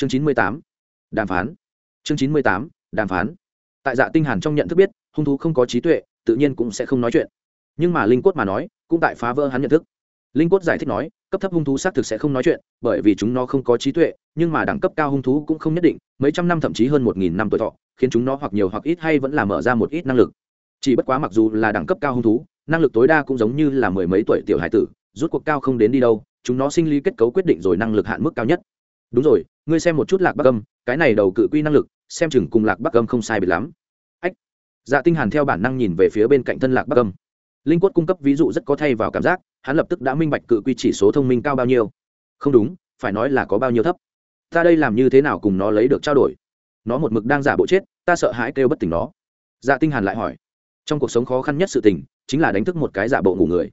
chương chín mươi tám, đàm phán. Chương chín mươi tám, đàm phán. Tại dạ tinh hàn trong nhận thức biết, hung thú không có trí tuệ, tự nhiên cũng sẽ không nói chuyện. Nhưng mà linh cốt mà nói, cũng tại phá vỡ hắn nhận thức. Linh cốt giải thích nói, cấp thấp hung thú xác thực sẽ không nói chuyện, bởi vì chúng nó không có trí tuệ, nhưng mà đẳng cấp cao hung thú cũng không nhất định, mấy trăm năm thậm chí hơn một nghìn năm tuổi thọ, khiến chúng nó hoặc nhiều hoặc ít hay vẫn là mở ra một ít năng lực. Chỉ bất quá mặc dù là đẳng cấp cao hung thú, năng lực tối đa cũng giống như là mười mấy tuổi tiểu hải tử, rút cuộc cao không đến đi đâu, chúng nó sinh lý kết cấu quyết định rồi năng lực hạn mức cao nhất. Đúng rồi ngươi xem một chút lạc bắc âm, cái này đầu cự quy năng lực, xem chừng cùng lạc bắc âm không sai biệt lắm. Ách. Dạ tinh hàn theo bản năng nhìn về phía bên cạnh thân lạc bắc âm. Linh quất cung cấp ví dụ rất có thay vào cảm giác, hắn lập tức đã minh bạch cự quy chỉ số thông minh cao bao nhiêu. Không đúng, phải nói là có bao nhiêu thấp. Ta đây làm như thế nào cùng nó lấy được trao đổi? Nó một mực đang giả bộ chết, ta sợ hãi kêu bất tỉnh nó. Dạ tinh hàn lại hỏi. Trong cuộc sống khó khăn nhất sự tình, chính là đánh thức một cái giả bộ ngủ người.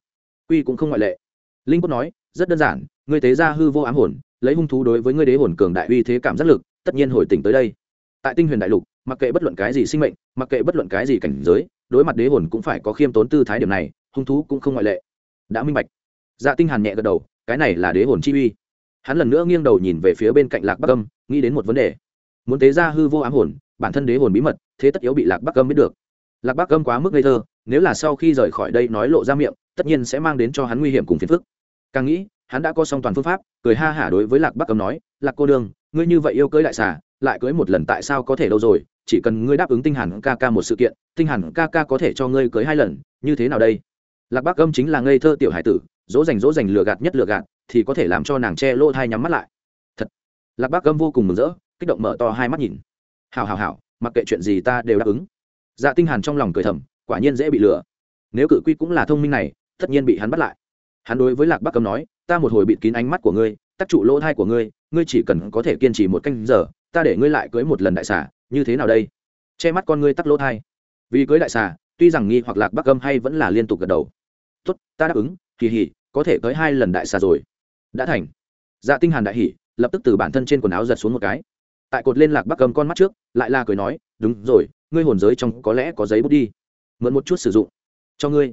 Quy cũng không ngoại lệ. Linh quất nói, rất đơn giản, ngươi tế ra hư vô ám hồn lấy hung thú đối với ngươi đế hồn cường đại uy thế cảm giác lực, tất nhiên hồi tỉnh tới đây. Tại tinh huyền đại lục, mặc kệ bất luận cái gì sinh mệnh, mặc kệ bất luận cái gì cảnh giới, đối mặt đế hồn cũng phải có khiêm tốn tư thái điểm này, hung thú cũng không ngoại lệ. Đã minh bạch. Dạ tinh hàn nhẹ gật đầu, cái này là đế hồn chi uy. Hắn lần nữa nghiêng đầu nhìn về phía bên cạnh lạc bắc âm, nghĩ đến một vấn đề. Muốn tế ra hư vô ám hồn, bản thân đế hồn bí mật, thế tất yếu bị lạc bắc âm biết được. Lạc bắc âm quá mức ngây thơ, nếu là sau khi rời khỏi đây nói lộ ra miệng, tất nhiên sẽ mang đến cho hắn nguy hiểm cùng phiền phức. Càng nghĩ hắn đã có xong toàn phương pháp, cười ha hả đối với lạc bắc âm nói, lạc cô đường ngươi như vậy yêu cưới đại xà, lại cưới một lần tại sao có thể đâu rồi? Chỉ cần ngươi đáp ứng tinh hàn ca ca một sự kiện, tinh hàn ca ca có thể cho ngươi cưới hai lần, như thế nào đây? Lạc bắc âm chính là ngây thơ tiểu hải tử, dỗ dành dỗ dành lừa gạt nhất lừa gạt, thì có thể làm cho nàng che lỗ thai nhắm mắt lại. Thật. Lạc bắc âm vô cùng mừng rỡ, kích động mở to hai mắt nhìn. Hào hào hào mặc kệ chuyện gì ta đều đáp ứng. Dạ tinh hàn trong lòng cười thầm, quả nhiên dễ bị lừa. Nếu cự quy cũng là thông minh này, tất nhiên bị hắn bắt lại. Hắn đối với lạc bắc âm nói ta một hồi bịt kín ánh mắt của ngươi tắc trụ lỗ thai của ngươi ngươi chỉ cần có thể kiên trì một canh giờ, ta để ngươi lại cưới một lần đại xà, như thế nào đây? Che mắt con ngươi tắc lỗ thai. Vì cưới đại xà, tuy rằng nghi hoặc lạc bắc gâm hay vẫn là liên tục gật đầu. Tốt, ta đáp ứng, kỳ hỉ, có thể cưới hai lần đại xà rồi. Đã thành. Dạ tinh hàn đại hỉ, lập tức từ bản thân trên quần áo giật xuống một cái. Tại cột lên lạc bắc gâm con mắt trước, lại là cười nói, đúng rồi, ngươi hồn giới trong có lẽ có giấy bút đi. Mượn một chút sử dụng. Cho ngươi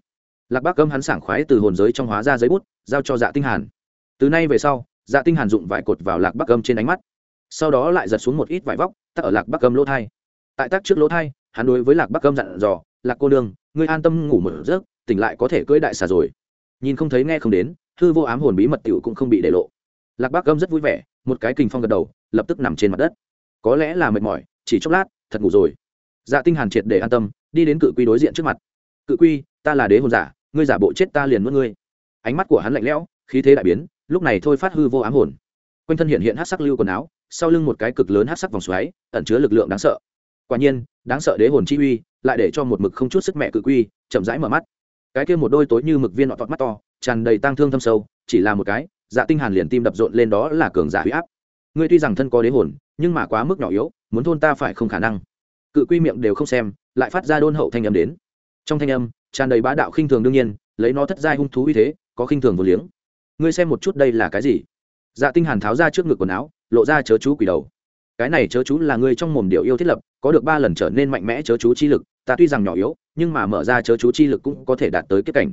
lạc bắc âm hắn sảng khoái từ hồn giới trong hóa ra giấy bút, giao cho dạ tinh hàn. Từ nay về sau dạ tinh hàn dụng vải cột vào lạc bắc âm trên ánh mắt. Sau đó lại giật xuống một ít vải vóc tắc ở lạc bắc âm lỗ thai. Tại tác trước lỗ thai, hắn đối với lạc bắc âm dặn dò, lạc cô nương, ngươi an tâm ngủ một giấc, tỉnh lại có thể cưỡi đại xà rồi. Nhìn không thấy nghe không đến, hư vô ám hồn bí mật tiểu cũng không bị để lộ. Lạc bắc âm rất vui vẻ, một cái kình phong gật đầu, lập tức nằm trên mặt đất. Có lẽ là mệt mỏi, chỉ chốc lát, thật ngủ rồi. Dạ tinh hàn triệt để an tâm, đi đến cự quy đối diện trước mặt. Cự quy, ta là đế hồn giả ngươi giả bộ chết ta liền mất ngươi. Ánh mắt của hắn lạnh lẽo, khí thế đại biến, lúc này thôi phát hư vô ám hồn. Quanh thân hiện hiện hát sắc lưu quần áo, sau lưng một cái cực lớn hát sắc vòng xoáy, ẩn chứa lực lượng đáng sợ. Quả nhiên, đáng sợ đế hồn chi uy, lại để cho một mực không chút sức mẹ cự quy, chậm rãi mở mắt. Cái kia một đôi tối như mực viên nọ tọt mắt to, tràn đầy tang thương thâm sâu, chỉ là một cái dạ tinh hàn liền tim đập rộn lên đó là cường giả huy áp. Ngươi tuy rằng thân có đế hồn, nhưng mà quá mức nhỏ yếu, muốn thôn ta phải không khả năng. Cự quy miệng đều không xem, lại phát ra đôn hậu thanh âm đến. Trong thanh âm tràn đầy bá đạo khinh thường đương nhiên, lấy nó thất giai hung thú uy thế, có khinh thường vô liếng. Ngươi xem một chút đây là cái gì? Dạ tinh hàn tháo ra trước ngực quần áo, lộ ra chớ chú quỷ đầu. Cái này chớ chú là ngươi trong mồm điệu yêu thiết lập, có được ba lần trở nên mạnh mẽ chớ chú chi lực, ta tuy rằng nhỏ yếu, nhưng mà mở ra chớ chú chi lực cũng có thể đạt tới kiếp cảnh.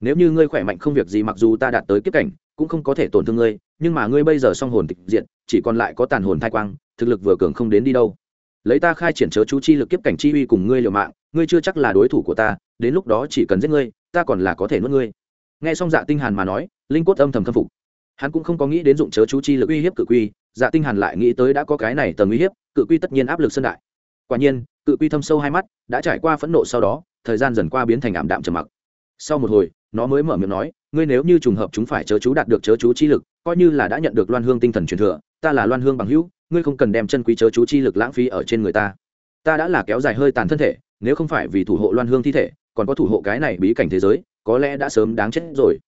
Nếu như ngươi khỏe mạnh không việc gì mặc dù ta đạt tới kiếp cảnh, cũng không có thể tổn thương ngươi, nhưng mà ngươi bây giờ song hồn tịch diện chỉ còn lại có tàn hồn thai quang, thực lực vừa cường không đến đi đâu. Lấy ta khai triển chớ chú chi lực kiếp cảnh chi uy cùng ngươi liều mạng, ngươi chưa chắc là đối thủ của ta đến lúc đó chỉ cần giết ngươi, ta còn là có thể nuốt ngươi. Nghe xong dạ tinh hàn mà nói, linh cốt âm thầm khâm phục. Hắn cũng không có nghĩ đến dụng chớ chú chi lực uy hiếp cự quy dạ tinh hàn lại nghĩ tới đã có cái này tầng uy hiếp, cự quy tất nhiên áp lực sân đại. Quả nhiên, cự quy thâm sâu hai mắt, đã trải qua phẫn nộ sau đó, thời gian dần qua biến thành ảm đạm trầm mặc. Sau một hồi, nó mới mở miệng nói, ngươi nếu như trùng hợp chúng phải chớ chú đạt được chớ chú chi lực, coi như là đã nhận được loan hương tinh thần truyền thừa, ta là loan hương bằng hữu, ngươi không cần đem chân quý chớ chú chi lực lãng phí ở trên người ta. Ta đã là kéo dài hơi tàn thân thể, nếu không phải vì thủ hộ loan hương thi thể còn có thủ hộ cái này bí cảnh thế giới, có lẽ đã sớm đáng chết rồi.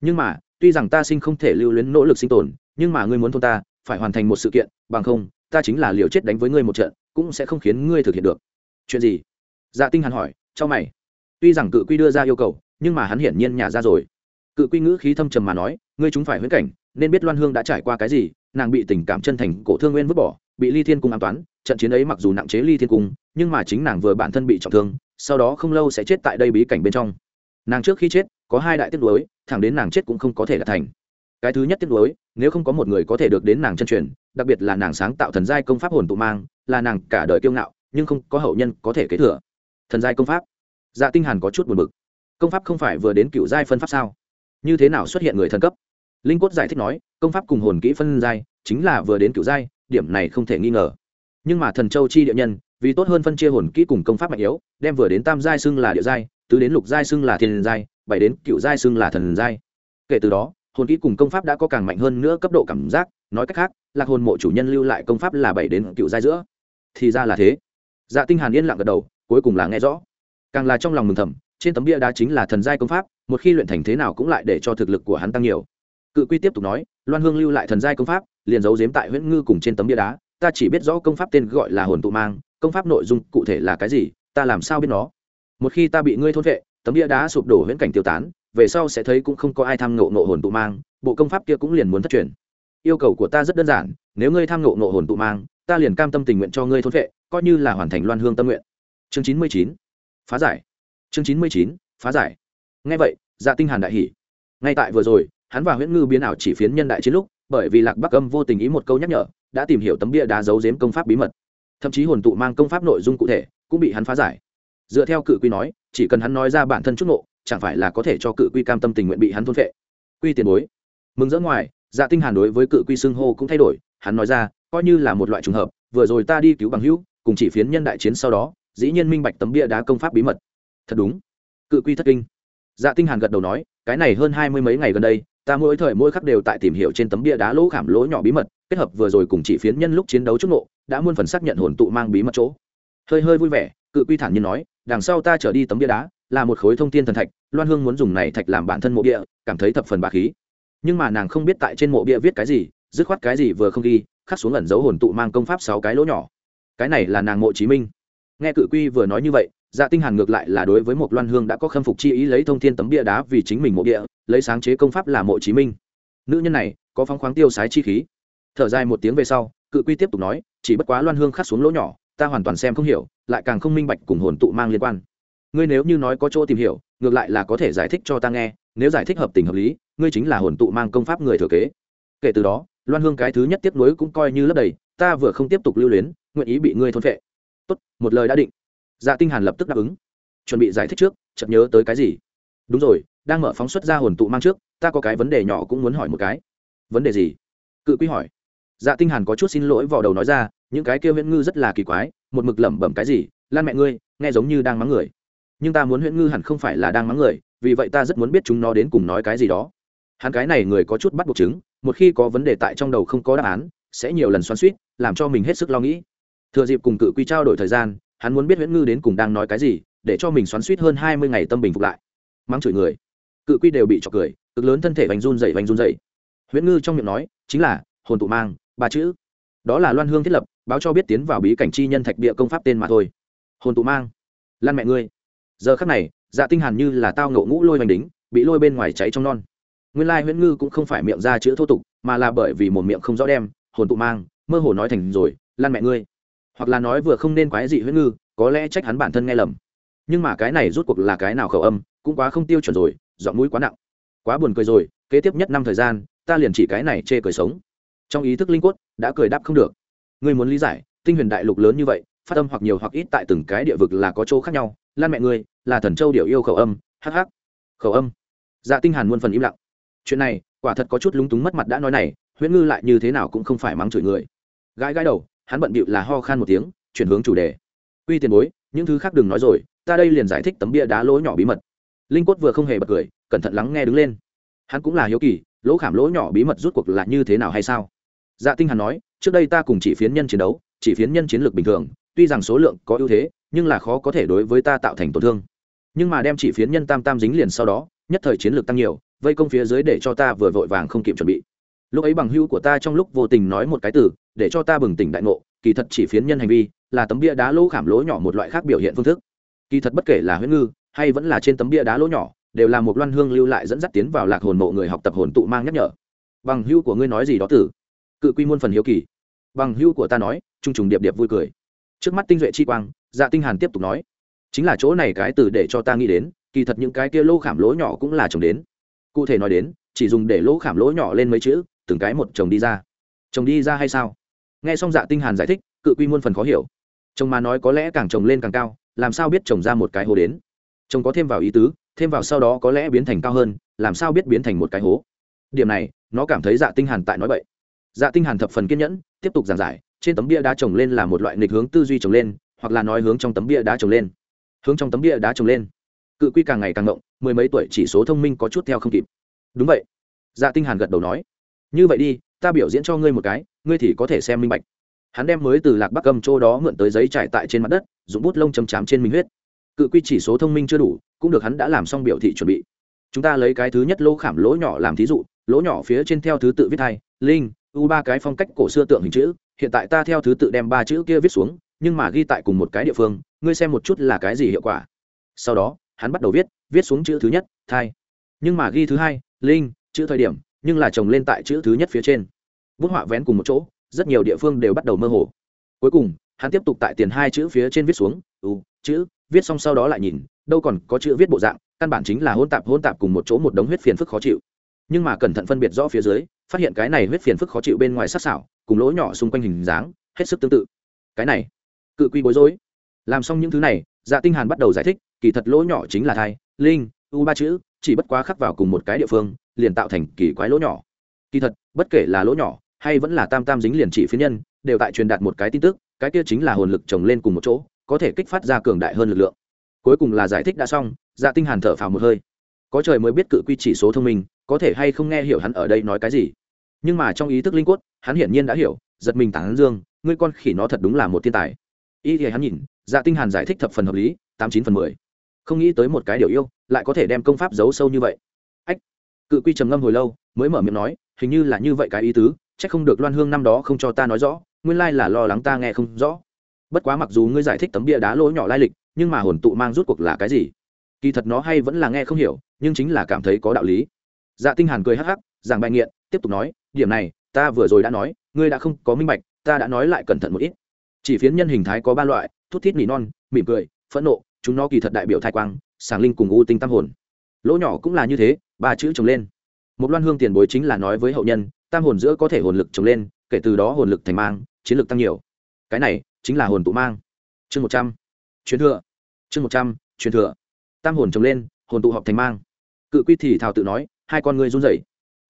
Nhưng mà, tuy rằng ta sinh không thể lưu luyến nỗ lực sinh tồn, nhưng mà ngươi muốn thôn ta, phải hoàn thành một sự kiện, bằng không, ta chính là liều chết đánh với ngươi một trận, cũng sẽ không khiến ngươi thực hiện được. Chuyện gì? Dạ tinh hàn hỏi, cho mày. Tuy rằng cự quy đưa ra yêu cầu, nhưng mà hắn hiển nhiên nhả ra rồi. Cự quy ngữ khí thâm trầm mà nói, ngươi chúng phải huyễn cảnh, nên biết loan hương đã trải qua cái gì, nàng bị tình cảm chân thành cổ thương nguyên vứt bỏ, bị ly thiên cung an toán, trận chiến ấy mặc dù nặng chế ly thiên cung, nhưng mà chính nàng vừa bản thân bị trọng thương sau đó không lâu sẽ chết tại đây bí cảnh bên trong. Nàng trước khi chết, có hai đại tiết đối thẳng đến nàng chết cũng không có thể đạt thành. Cái thứ nhất tiết đối nếu không có một người có thể được đến nàng chân truyền, đặc biệt là nàng sáng tạo thần giai công pháp hồn tụ mang, là nàng cả đời kiêu ngạo, nhưng không có hậu nhân có thể kế thừa. Thần giai công pháp? Dạ tinh hàn có chút buồn bực. Công pháp không phải vừa đến cựu giai phân pháp sao? Như thế nào xuất hiện người thần cấp? Linh cốt giải thích nói, công pháp cùng hồn kỹ phân giai chính là vừa đến cựu giai, điểm này không thể nghi ngờ. Nhưng mà thần châu chi địa nhân vì tốt hơn phân chia hồn kỹ cùng công pháp mạnh yếu, đem vừa đến tam giai xưng là địa giai, tứ đến lục giai xưng là thiên giai, bảy đến cựu giai xưng là thần giai. Kể từ đó, hồn kỹ cùng công pháp đã có càng mạnh hơn nữa cấp độ cảm giác, nói cách khác, lạc hồn mộ chủ nhân lưu lại công pháp là bảy đến cựu giai giữa. Thì ra là thế. Dạ tinh hàn yên lặng gật đầu, cuối cùng là nghe rõ. Càng là trong lòng mừng thầm, trên tấm bia đá chính là thần giai công pháp, một khi luyện thành thế nào cũng lại để cho thực lực của hắn tăng nhiều. Cự quy tiếp tục nói, loan hương lưu lại thần giai công pháp, liền giấu giếm tại huyễn ngư cùng trên tấm bia đá, ta chỉ biết rõ công pháp tên gọi là hồn tụ mang công pháp nội dung cụ thể là cái gì, ta làm sao biết nó? Một khi ta bị ngươi thôn vệ, tấm bia đá sụp đổ huyễn cảnh tiêu tán, về sau sẽ thấy cũng không có ai tham ngộ nộ hồn tụ mang, bộ công pháp kia cũng liền muốn thất truyền. Yêu cầu của ta rất đơn giản, nếu ngươi tham ngộ nộ hồn tụ mang, ta liền cam tâm tình nguyện cho ngươi thôn vệ, coi như là hoàn thành loan hương tâm nguyện. Chương chín mươi chín, phá giải. Chương chín mươi chín, phá giải. Ngay vậy dạ tinh hàn đại hỉ. Ngay tại vừa rồi, hắn và huyễn ngư biến ảo chỉ phiến nhân đại chiến lúc, bởi vì lạc bắc âm vô tình ý một câu nhắc nhở, đã tìm hiểu tấm bia đá giấu giếm công pháp bí mật thậm chí hồn tụ mang công pháp nội dung cụ thể cũng bị hắn phá giải. Dựa theo cự quy nói, chỉ cần hắn nói ra bản thân chút nộ chẳng phải là có thể cho cự quy cam tâm tình nguyện bị hắn thôn phệ. Quy tiền bối. Mừng rỡ ngoài dạ tinh hàn đối với cự quy xưng hô cũng thay đổi, hắn nói ra, coi như là một loại trùng hợp, vừa rồi ta đi cứu bằng hữu, cùng chỉ phiến nhân đại chiến sau đó, dĩ nhiên minh bạch tấm bia đá công pháp bí mật. Thật đúng. Cự quy thất kinh. Dạ tinh hàn gật đầu nói, cái này hơn hai mươi mấy ngày gần đây, ta mỗi thời mỗi khắc đều tại tìm hiểu trên tấm bia đá lỗ khảm lỗ nhỏ bí mật, kết hợp vừa rồi cùng chỉ phiến nhân lúc chiến đấu chút nộ đã muôn phần xác nhận hồn tụ mang bí mật chỗ. Hơi hơi vui vẻ, cự quy thản nhiên nói, đằng sau ta trở đi tấm bia đá, là một khối thông thiên thần thạch, loan hương muốn dùng này thạch làm bản thân mộ bia, cảm thấy thập phần bà khí. Nhưng mà nàng không biết tại trên mộ bia viết cái gì, dứt khoát cái gì vừa không ghi, khắc xuống ẩn dấu hồn tụ mang công pháp sáu cái lỗ nhỏ. Cái này là nàng mộ chí minh. Nghe cự quy vừa nói như vậy dạ tinh hàn ngược lại là đối với một loan hương đã có khâm phục chi ý lấy thông thiên tấm bia đá vì chính mình mộ bia, lấy sáng chế công pháp là mộ chí minh. Nữ nhân này, có phóng khoáng tiêu sái chi khí. Thở dài một tiếng về sau, cự quy tiếp tục nói chỉ bất quá loan hương khắc xuống lỗ nhỏ, ta hoàn toàn xem không hiểu, lại càng không minh bạch cùng hồn tụ mang liên quan. Ngươi nếu như nói có chỗ tìm hiểu, ngược lại là có thể giải thích cho ta nghe, nếu giải thích hợp tình hợp lý, ngươi chính là hồn tụ mang công pháp người thừa kế. Kể từ đó, loan hương cái thứ nhất tiếp nối cũng coi như lấp đầy, ta vừa không tiếp tục lưu luyến, nguyện ý bị ngươi thôn phệ. Tốt, một lời đã định. Dạ tinh hàn lập tức đáp ứng. Chuẩn bị giải thích trước, chợt nhớ tới cái gì? Đúng rồi, đang mở phóng xuất ra hồn tụ mang trước, ta có cái vấn đề nhỏ cũng muốn hỏi một cái. Vấn đề gì? Cự quý hỏi. Dạ tinh hàn có chút xin lỗi vào đầu nói ra những cái kia huyễn ngư rất là kỳ quái, một mực lẩm bẩm cái gì, lan mẹ ngươi, nghe giống như đang mắng người. Nhưng ta muốn huyễn ngư hẳn không phải là đang mắng người, vì vậy ta rất muốn biết chúng nó đến cùng nói cái gì đó. Hắn cái này người có chút bắt buộc chứng, một khi có vấn đề tại trong đầu không có đáp án, sẽ nhiều lần xoắn suýt, làm cho mình hết sức lo nghĩ. Thừa dịp cùng cự quy trao đổi thời gian, hắn muốn biết huyễn ngư đến cùng đang nói cái gì, để cho mình xoắn suýt hơn hai mươi ngày tâm bình phục lại. Mắng chửi người. Cự quy đều bị trọc cười, cực lớn thân thể vành run dậy vành run dậy huyễn ngư trong miệng nói, chính là hồn tụ mang, ba chữ. Đó là loan hương thiết lập báo cho biết tiến vào bí cảnh chi nhân thạch địa công pháp tên mà thôi. Hồn tụ mang. Lan mẹ ngươi. Giờ khắc này dạ tinh hàn như là tao ngộ ngũ lôi hoành đính, bị lôi bên ngoài cháy trong non. Nguyên lai huyễn ngư cũng không phải miệng ra chữ thô tục, mà là bởi vì một miệng không rõ đem, hồn tụ mang, mơ hồ nói thành rồi, lan mẹ ngươi. Hoặc là nói vừa không nên quái dị huyễn ngư, có lẽ trách hắn bản thân nghe lầm. Nhưng mà cái này rút cuộc là cái nào khẩu âm, cũng quá không tiêu chuẩn rồi dọn mũi quá nặng. Quá buồn cười rồi, kế tiếp nhất năm thời gian, ta liền chỉ cái này chê cười sống. Trong ý thức linh quất đã cười đáp không được ngươi muốn lý giải, tinh huyền đại lục lớn như vậy, phát âm hoặc nhiều hoặc ít tại từng cái địa vực là có chỗ khác nhau. Lan mẹ ngươi, là thần châu điệu yêu khẩu âm hh khẩu âm. Dạ tinh hàn muôn phần im lặng. Chuyện này, quả thật có chút lúng túng mất mặt đã nói này, huyễn ngư lại như thế nào cũng không phải mắng chửi người. Gãi gãi đầu, hắn bận bịu là ho khan một tiếng, chuyển hướng chủ đề. Uy tiền bối, những thứ khác đừng nói rồi, ta đây liền giải thích tấm bia đá lỗ nhỏ bí mật. Linh quất vừa không hề bật cười, cẩn thận lắng nghe đứng lên. Hắn cũng là hiếu kỳ, lỗ khảm lỗ nhỏ bí mật rút cuộc là như thế nào hay sao? Dạ tinh hàn nói, trước đây ta cùng chỉ phiến nhân chiến đấu, chỉ phiến nhân chiến lược bình thường, tuy rằng số lượng có ưu thế, nhưng là khó có thể đối với ta tạo thành tổn thương. Nhưng mà đem chỉ phiến nhân tam tam dính liền sau đó, nhất thời chiến lược tăng nhiều, vây công phía dưới để cho ta vừa vội vàng không kịp chuẩn bị. Lúc ấy bằng hữu của ta trong lúc vô tình nói một cái từ, để cho ta bừng tỉnh đại ngộ, kỳ thật chỉ phiến nhân hành vi, là tấm bia đá lỗ khảm lỗ nhỏ một loại khác biểu hiện phương thức. Kỳ thật bất kể là huyễn ngư, hay vẫn là trên tấm bia đá lỗ nhỏ, đều là một loan hương lưu lại dẫn dắt tiến vào lạc hồn mộ người học tập hồn tụ mang nhắc nhở. Bằng hữu của ngươi nói gì đó tử? Cự quy muôn phần hiếu kỳ. Bằng hữu của ta nói, trung trùng điệp điệp vui cười. Trước mắt tinh duệ chi quang dạ tinh hàn tiếp tục nói, chính là chỗ này cái từ để cho ta nghĩ đến, kỳ thật những cái kia lỗ khảm lỗ nhỏ cũng là trồng đến. Cụ thể nói đến, chỉ dùng để lỗ khảm lỗ nhỏ lên mấy chữ, từng cái một chồng đi ra. Chồng đi ra hay sao? Nghe xong dạ tinh hàn giải thích, cự quy muôn phần khó hiểu. Chồng mà nói có lẽ càng trồng lên càng cao, làm sao biết trồng ra một cái hố đến? Chồng có thêm vào ý tứ, thêm vào sau đó có lẽ biến thành cao hơn, làm sao biết biến thành một cái hố? Điểm này, nó cảm thấy dạ tinh hàn tại nói bậy dạ tinh hàn thập phần kiên nhẫn, tiếp tục giảng giải, trên tấm bia đá trồng lên là một loại nghịch hướng tư duy trồng lên, hoặc là nói hướng trong tấm bia đá trồng lên. Hướng trong tấm bia đá trồng lên. Cự quy càng ngày càng ngộng, mười mấy tuổi chỉ số thông minh có chút theo không kịp. Đúng vậy. Dạ tinh hàn gật đầu nói. Như vậy đi, ta biểu diễn cho ngươi một cái, ngươi thì có thể xem minh bạch. Hắn đem mới từ lạc bắc cầm chỗ đó mượn tới giấy trải tại trên mặt đất, dùng bút lông chấm chám trên minh huyết. Cự quy chỉ số thông minh chưa đủ, cũng được hắn đã làm xong biểu thị chuẩn bị. Chúng ta lấy cái thứ nhất lỗ khảm lỗ nhỏ làm thí dụ, lỗ nhỏ phía trên theo thứ tự viết hai, linh u ba cái phong cách cổ xưa tượng hình chữ, hiện tại ta theo thứ tự đem ba chữ kia viết xuống, nhưng mà ghi tại cùng một cái địa phương, ngươi xem một chút là cái gì hiệu quả. Sau đó, hắn bắt đầu viết viết xuống chữ thứ nhất, thai. Nhưng mà ghi thứ hai, linh, chữ thời điểm, nhưng là chồng lên tại chữ thứ nhất phía trên. Bút họa vén cùng một chỗ, rất nhiều địa phương đều bắt đầu mơ hồ. Cuối cùng, hắn tiếp tục tại tiền hai chữ phía trên viết xuống, u, chữ, viết xong sau đó lại nhìn, đâu còn có chữ viết bộ dạng, căn bản chính là hôn tạp hôn tạp cùng một chỗ một đống huyết phiền phức khó chịu. Nhưng mà cẩn thận phân biệt rõ phía dưới phát hiện cái này huyết phiền phức khó chịu bên ngoài sắc sảo, cùng lỗ nhỏ xung quanh hình dáng, hết sức tương tự. Cái này, cự quy bối rối. Làm xong những thứ này dạ tinh hàn bắt đầu giải thích, kỳ thật lỗ nhỏ chính là thai, linh, u ba chữ, chỉ bất quá khắc vào cùng một cái địa phương, liền tạo thành kỳ quái lỗ nhỏ. Kỳ thật, bất kể là lỗ nhỏ, hay vẫn là tam tam dính liền chỉ phiến nhân, đều tại truyền đạt một cái tin tức, cái kia chính là hồn lực chồng lên cùng một chỗ, có thể kích phát ra cường đại hơn lực lượng. Cuối cùng là giải thích đã xong dạ tinh hàn thở phào một hơi. Có trời mới biết cự quy chỉ số thông minh có thể hay không nghe hiểu hắn ở đây nói cái gì. Nhưng mà trong ý thức linh quất hắn hiển nhiên đã hiểu, giật mình tán dương, ngươi con khỉ nó thật đúng là một thiên tài. Ý thì hắn nhìn dạ tinh hàn giải thích thập phần hợp lý, tám chín phần mười. Không nghĩ tới một cái điều yêu, lại có thể đem công pháp giấu sâu như vậy. Ách, cự quy trầm ngâm hồi lâu, mới mở miệng nói, hình như là như vậy cái ý tứ, chắc không được loan hương năm đó không cho ta nói rõ, nguyên lai là lo lắng ta nghe không rõ. Bất quá mặc dù ngươi giải thích tấm bia đá lỗ nhỏ lai lịch, nhưng mà hồn tụ mang rút cuộc là cái gì? Kỳ thật nó hay vẫn là nghe không hiểu, nhưng chính là cảm thấy có đạo lý dạ tinh hàn cười hắc hắc, giảng bài nghiện, tiếp tục nói, điểm này, ta vừa rồi đã nói, ngươi đã không có minh bạch, ta đã nói lại cẩn thận một ít. Chỉ phiến nhân hình thái có ba loại, thút thít nỉ non, mỉm cười, phẫn nộ, chúng nó kỳ thật đại biểu thai quang sàng linh cùng u tinh tam hồn. Lỗ nhỏ cũng là như thế, ba chữ trồng lên. Một loan hương tiền bối chính là nói với hậu nhân, tam hồn giữa có thể hồn lực trồng lên, kể từ đó hồn lực thành mang, chiến lực tăng nhiều. Cái này, chính là hồn tụ mang. Chương một trăm. Truyền thừa. Chương một trăm, truyền thừa. Tam hồn trồng lên, hồn tụ họp thành mang. Cự quy thì thào tự nói hai con ngươi run rẩy.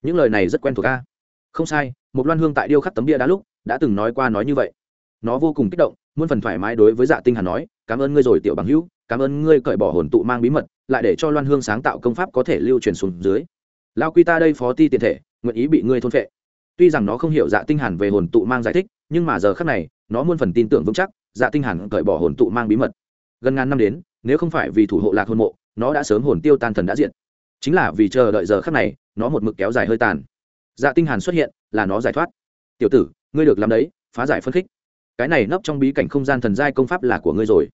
Những lời này rất quen thuộc a. Không sai, một loan hương tại điêu khắc tấm bia đá lúc, đã từng nói qua nói như vậy. Nó vô cùng kích động, muôn phần thoải mái đối với dạ tinh hàn nói, cảm ơn ngươi rồi, tiểu bằng hữu, cảm ơn ngươi cởi bỏ hồn tụ mang bí mật, lại để cho loan hương sáng tạo công pháp có thể lưu truyền xuống dưới. Lao quy ta đây phó ti tiền thể, nguyện ý bị ngươi thôn phệ. Tuy rằng nó không hiểu dạ tinh hàn về hồn tụ mang giải thích, nhưng mà giờ khắc này, nó muôn phần tin tưởng vững chắc dạ tinh hàn cởi bỏ hồn tụ mang bí mật. Gần ngàn năm đến, nếu không phải vì thủ hộ lạc hồn mộ, nó đã sớm hồn tiêu tan thần đã diện chính là vì chờ đợi giờ khắc này, nó một mực kéo dài hơi tàn. Dạ tinh hàn xuất hiện, là nó giải thoát. Tiểu tử, ngươi được làm đấy, phá giải phân khích. Cái này nấp trong bí cảnh không gian thần giai công pháp là của ngươi rồi.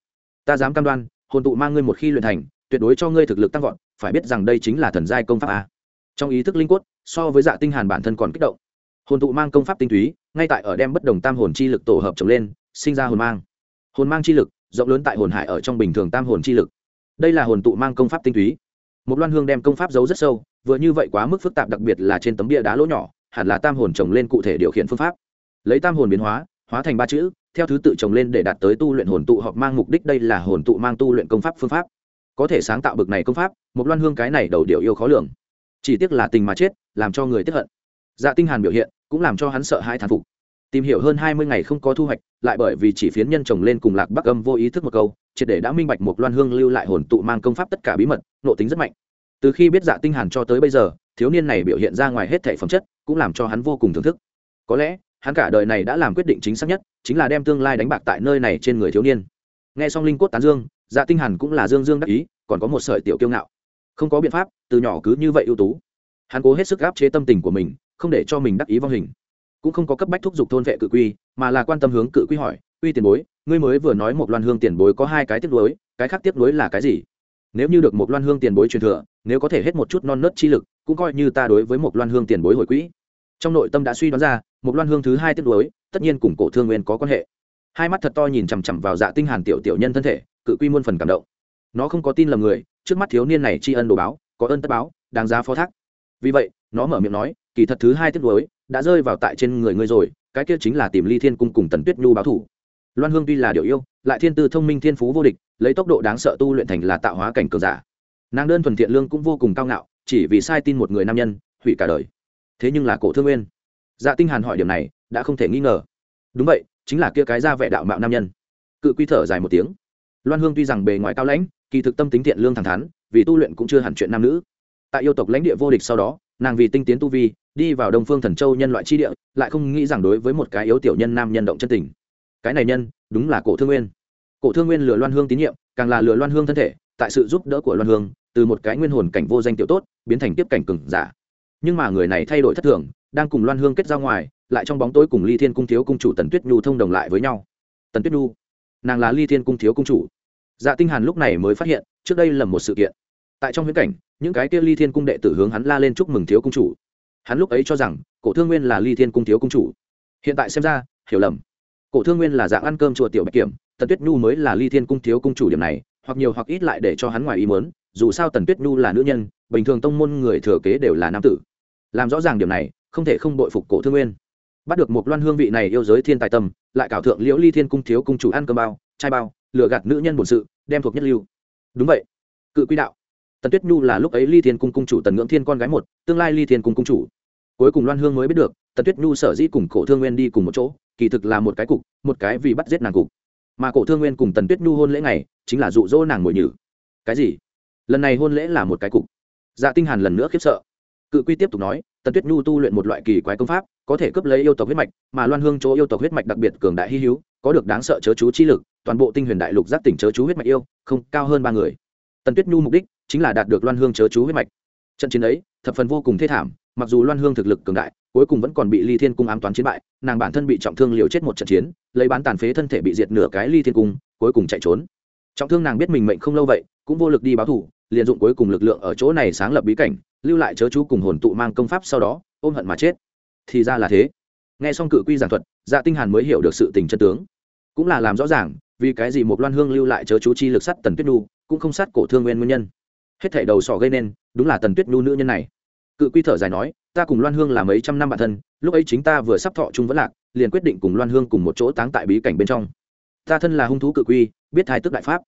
Ta dám cam đoan, hồn tụ mang ngươi một khi luyện thành, tuyệt đối cho ngươi thực lực tăng vọt, phải biết rằng đây chính là thần giai công pháp a. Trong ý thức linh quất so với dạ tinh hàn bản thân còn kích động. Hồn tụ mang công pháp tinh túy, ngay tại ở đem bất đồng tam hồn chi lực tổ hợp trồng lên, sinh ra hồn mang. Hồn mang chi lực, rộng lớn tại hồn hải ở trong bình thường tam hồn chi lực. Đây là hồn tụ mang công pháp tinh túy một loan hương đem công pháp giấu rất sâu, vừa như vậy quá mức phức tạp, đặc biệt là trên tấm bia đá lỗ nhỏ, hẳn là tam hồn trồng lên cụ thể điều khiển phương pháp. Lấy tam hồn biến hóa hóa thành ba chữ, theo thứ tự trồng lên để đạt tới tu luyện hồn tụ hoặc mang mục đích đây là hồn tụ mang tu luyện công pháp phương pháp. Có thể sáng tạo bực này công pháp một loan hương cái này đầu điều yêu khó lường. Chỉ tiếc là tình mà chết, làm cho người tiếp hận. Dạ tinh hàn biểu hiện, cũng làm cho hắn sợ hai thán phục. Tìm hiểu hơn hai mươi ngày không có thu hoạch, lại bởi vì chỉ phiến nhân trồng lên cùng lạc bắc âm vô ý thức một câu triệt để đã minh bạch một loan hương lưu lại hồn tụ mang công pháp tất cả bí mật, nộ tính rất mạnh. Từ khi biết dạ tinh hàn cho tới bây giờ, thiếu niên này biểu hiện ra ngoài hết thể phẩm chất, cũng làm cho hắn vô cùng thưởng thức. Có lẽ, hắn cả đời này đã làm quyết định chính xác nhất, chính là đem tương lai đánh bạc tại nơi này trên người thiếu niên. Nghe xong linh cốt tán dương dạ tinh hàn cũng là dương dương đắc ý, còn có một sợi tiểu kiêu ngạo. Không có biện pháp, từ nhỏ cứ như vậy ưu tú. Hắn cố hết sức áp chế tâm tình của mình, không để cho mình đắc ý vong hình. Cũng không có cấp bách thúc giục thôn vệ cự quy, mà là quan tâm hướng cự quy hỏi uy tiền bối, ngươi mới vừa nói một loan hương tiền bối có hai cái tiếp nối cái khác tiếp nối là cái gì? Nếu như được một loan hương tiền bối truyền thừa, nếu có thể hết một chút non nớt chi lực, cũng coi như ta đối với một loan hương tiền bối hồi quỹ. Trong nội tâm đã suy đoán ra một loan hương thứ hai tiếp nối tất nhiên cùng cổ thương nguyên có quan hệ. Hai mắt thật to nhìn chằm chằm vào dạ tinh hàn tiểu tiểu nhân thân thể, cự quy muôn phần cảm động. Nó không có tin lầm người, trước mắt thiếu niên này tri ân đồ báo, có ơn tất báo, đáng giá phó thác. Vì vậy, nó mở miệng nói, kỳ thật thứ hai tiếp nối đã rơi vào tại trên người ngươi rồi, cái kia chính là tìm ly thiên cung cùng tần tuyết nhu báo thủ loan hương tuy là điều yêu, lại thiên tư thông minh thiên phú vô địch, lấy tốc độ đáng sợ tu luyện thành là tạo hóa cảnh cường giả. Nàng đơn thuần thiện lương cũng vô cùng cao ngạo, chỉ vì sai tin một người nam nhân, hủy cả đời. Thế nhưng là cổ thương nguyên. Dạ tinh hàn hỏi điểm này, đã không thể nghi ngờ. Đúng vậy, chính là kia cái ra vẻ đạo mạo nam nhân. Cự quy thở dài một tiếng. Loan hương tuy rằng bề ngoài cao lãnh, kỳ thực tâm tính thiện lương thẳng thắn, vì tu luyện cũng chưa hẳn chuyện nam nữ. Tại yêu tộc lãnh địa vô địch sau đó, nàng vì tinh tiến tu vi, đi vào đông phương thần châu nhân loại chi địa, lại không nghĩ rằng đối với một cái yếu tiểu nhân nam nhân động chân tình cái này nhân, đúng là cổ thương nguyên. Cổ thương nguyên lừa loan hương tín nhiệm, càng là lừa loan hương thân thể, tại sự giúp đỡ của loan hương, từ một cái nguyên hồn cảnh vô danh tiểu tốt, biến thành tiếp cảnh cừng giả. Nhưng mà người này thay đổi thất thường, đang cùng loan hương kết giao ngoài, lại trong bóng tối cùng ly thiên cung thiếu cung chủ tần tuyết nhu thông đồng lại với nhau. Tần tuyết nhu, nàng là ly thiên cung thiếu cung chủ. Dạ tinh hàn lúc này mới phát hiện, trước đây là một sự kiện. Tại trong huyễn cảnh, những cái kia ly thiên cung đệ tử hướng hắn la lên chúc mừng thiếu cung chủ. Hắn lúc ấy cho rằng, cổ thương nguyên là ly thiên cung thiếu cung chủ. Hiện tại xem ra, hiểu lầm cổ thương nguyên là dạng ăn cơm chùa tiểu bạch kiểm, tần tuyết nhu mới là ly thiên cung thiếu cung chủ điểm này, hoặc nhiều hoặc ít lại để cho hắn ngoài ý muốn, dù sao tần tuyết nhu là nữ nhân, bình thường tông môn người thừa kế đều là nam tử. Làm rõ ràng điểm này, không thể không bội phục cổ thương nguyên. Bắt được một loan hương vị này yêu giới thiên tài tâm, lại cảo thượng liễu ly thiên cung thiếu cung chủ ăn cơm bao, chai bao, lừa gạt nữ nhân bổn sự, đem thuộc nhất lưu. Đúng vậy. Cự quỹ đạo. Tần tuyết nhu là lúc ấy ly thiên cung cung chủ tần ngưỡng thiên con gái một, tương lai ly thiên cung cung chủ. Cuối cùng loan hương mới biết được, tần tuyết nhu sở dĩ cùng cổ thương nguyên đi cùng một chỗ kỳ thực là một cái cục, một cái vì bắt giết nàng cục. Mà cổ thương nguyên cùng tần tuyết nhu hôn lễ này chính là dụ dỗ nàng ngồi nhử. Cái gì? Lần này hôn lễ là một cái cục. Dạ tinh hàn lần nữa khiếp sợ. Cự quy tiếp tục nói, tần tuyết nhu tu luyện một loại kỳ quái công pháp, có thể cướp lấy yêu tộc huyết mạch, mà loan hương chỗ yêu tộc huyết mạch đặc biệt cường đại hy hữu, có được đáng sợ chớ chú chi lực, toàn bộ tinh huyền đại lục giác tỉnh chớ chú huyết mạch yêu, không cao hơn ba người. Tần tuyết nhu mục đích chính là đạt được loan hương chớ chú huyết mạch trận chiến ấy, thập phần vô cùng thê thảm, mặc dù loan hương thực lực cường đại, cuối cùng vẫn còn bị ly thiên cung ám toán chiến bại, nàng bản thân bị trọng thương liều chết một trận chiến, lấy bán tàn phế thân thể bị diệt nửa cái ly thiên cung, cuối cùng chạy trốn. Trọng thương nàng biết mình mệnh không lâu vậy, cũng vô lực đi báo thủ liền dụng cuối cùng lực lượng ở chỗ này sáng lập bí cảnh, lưu lại chớ chú cùng hồn tụ mang công pháp sau đó, ôm hận mà chết. Thì ra là thế. Nghe xong cự quy giảng thuật dạ tinh hàn mới hiểu được sự tình chân tướng. Cũng là làm rõ ràng, vì cái gì một loan hương lưu lại chớ chú chi lực sắt tần tuyết nu cũng không sát cổ thương nguyên nguyên nhân. Hết thảy đầu sỏ gây nên đúng là tần tuyết nhu nữ nhân này. Cự quy thở dài nói, ta cùng loan hương là mấy trăm năm bạn thân, lúc ấy chính ta vừa sắp thọ chung vẫn lạc, liền quyết định cùng loan hương cùng một chỗ táng tại bí cảnh bên trong. Ta thân là hung thú cự quy, biết thai tức đại pháp.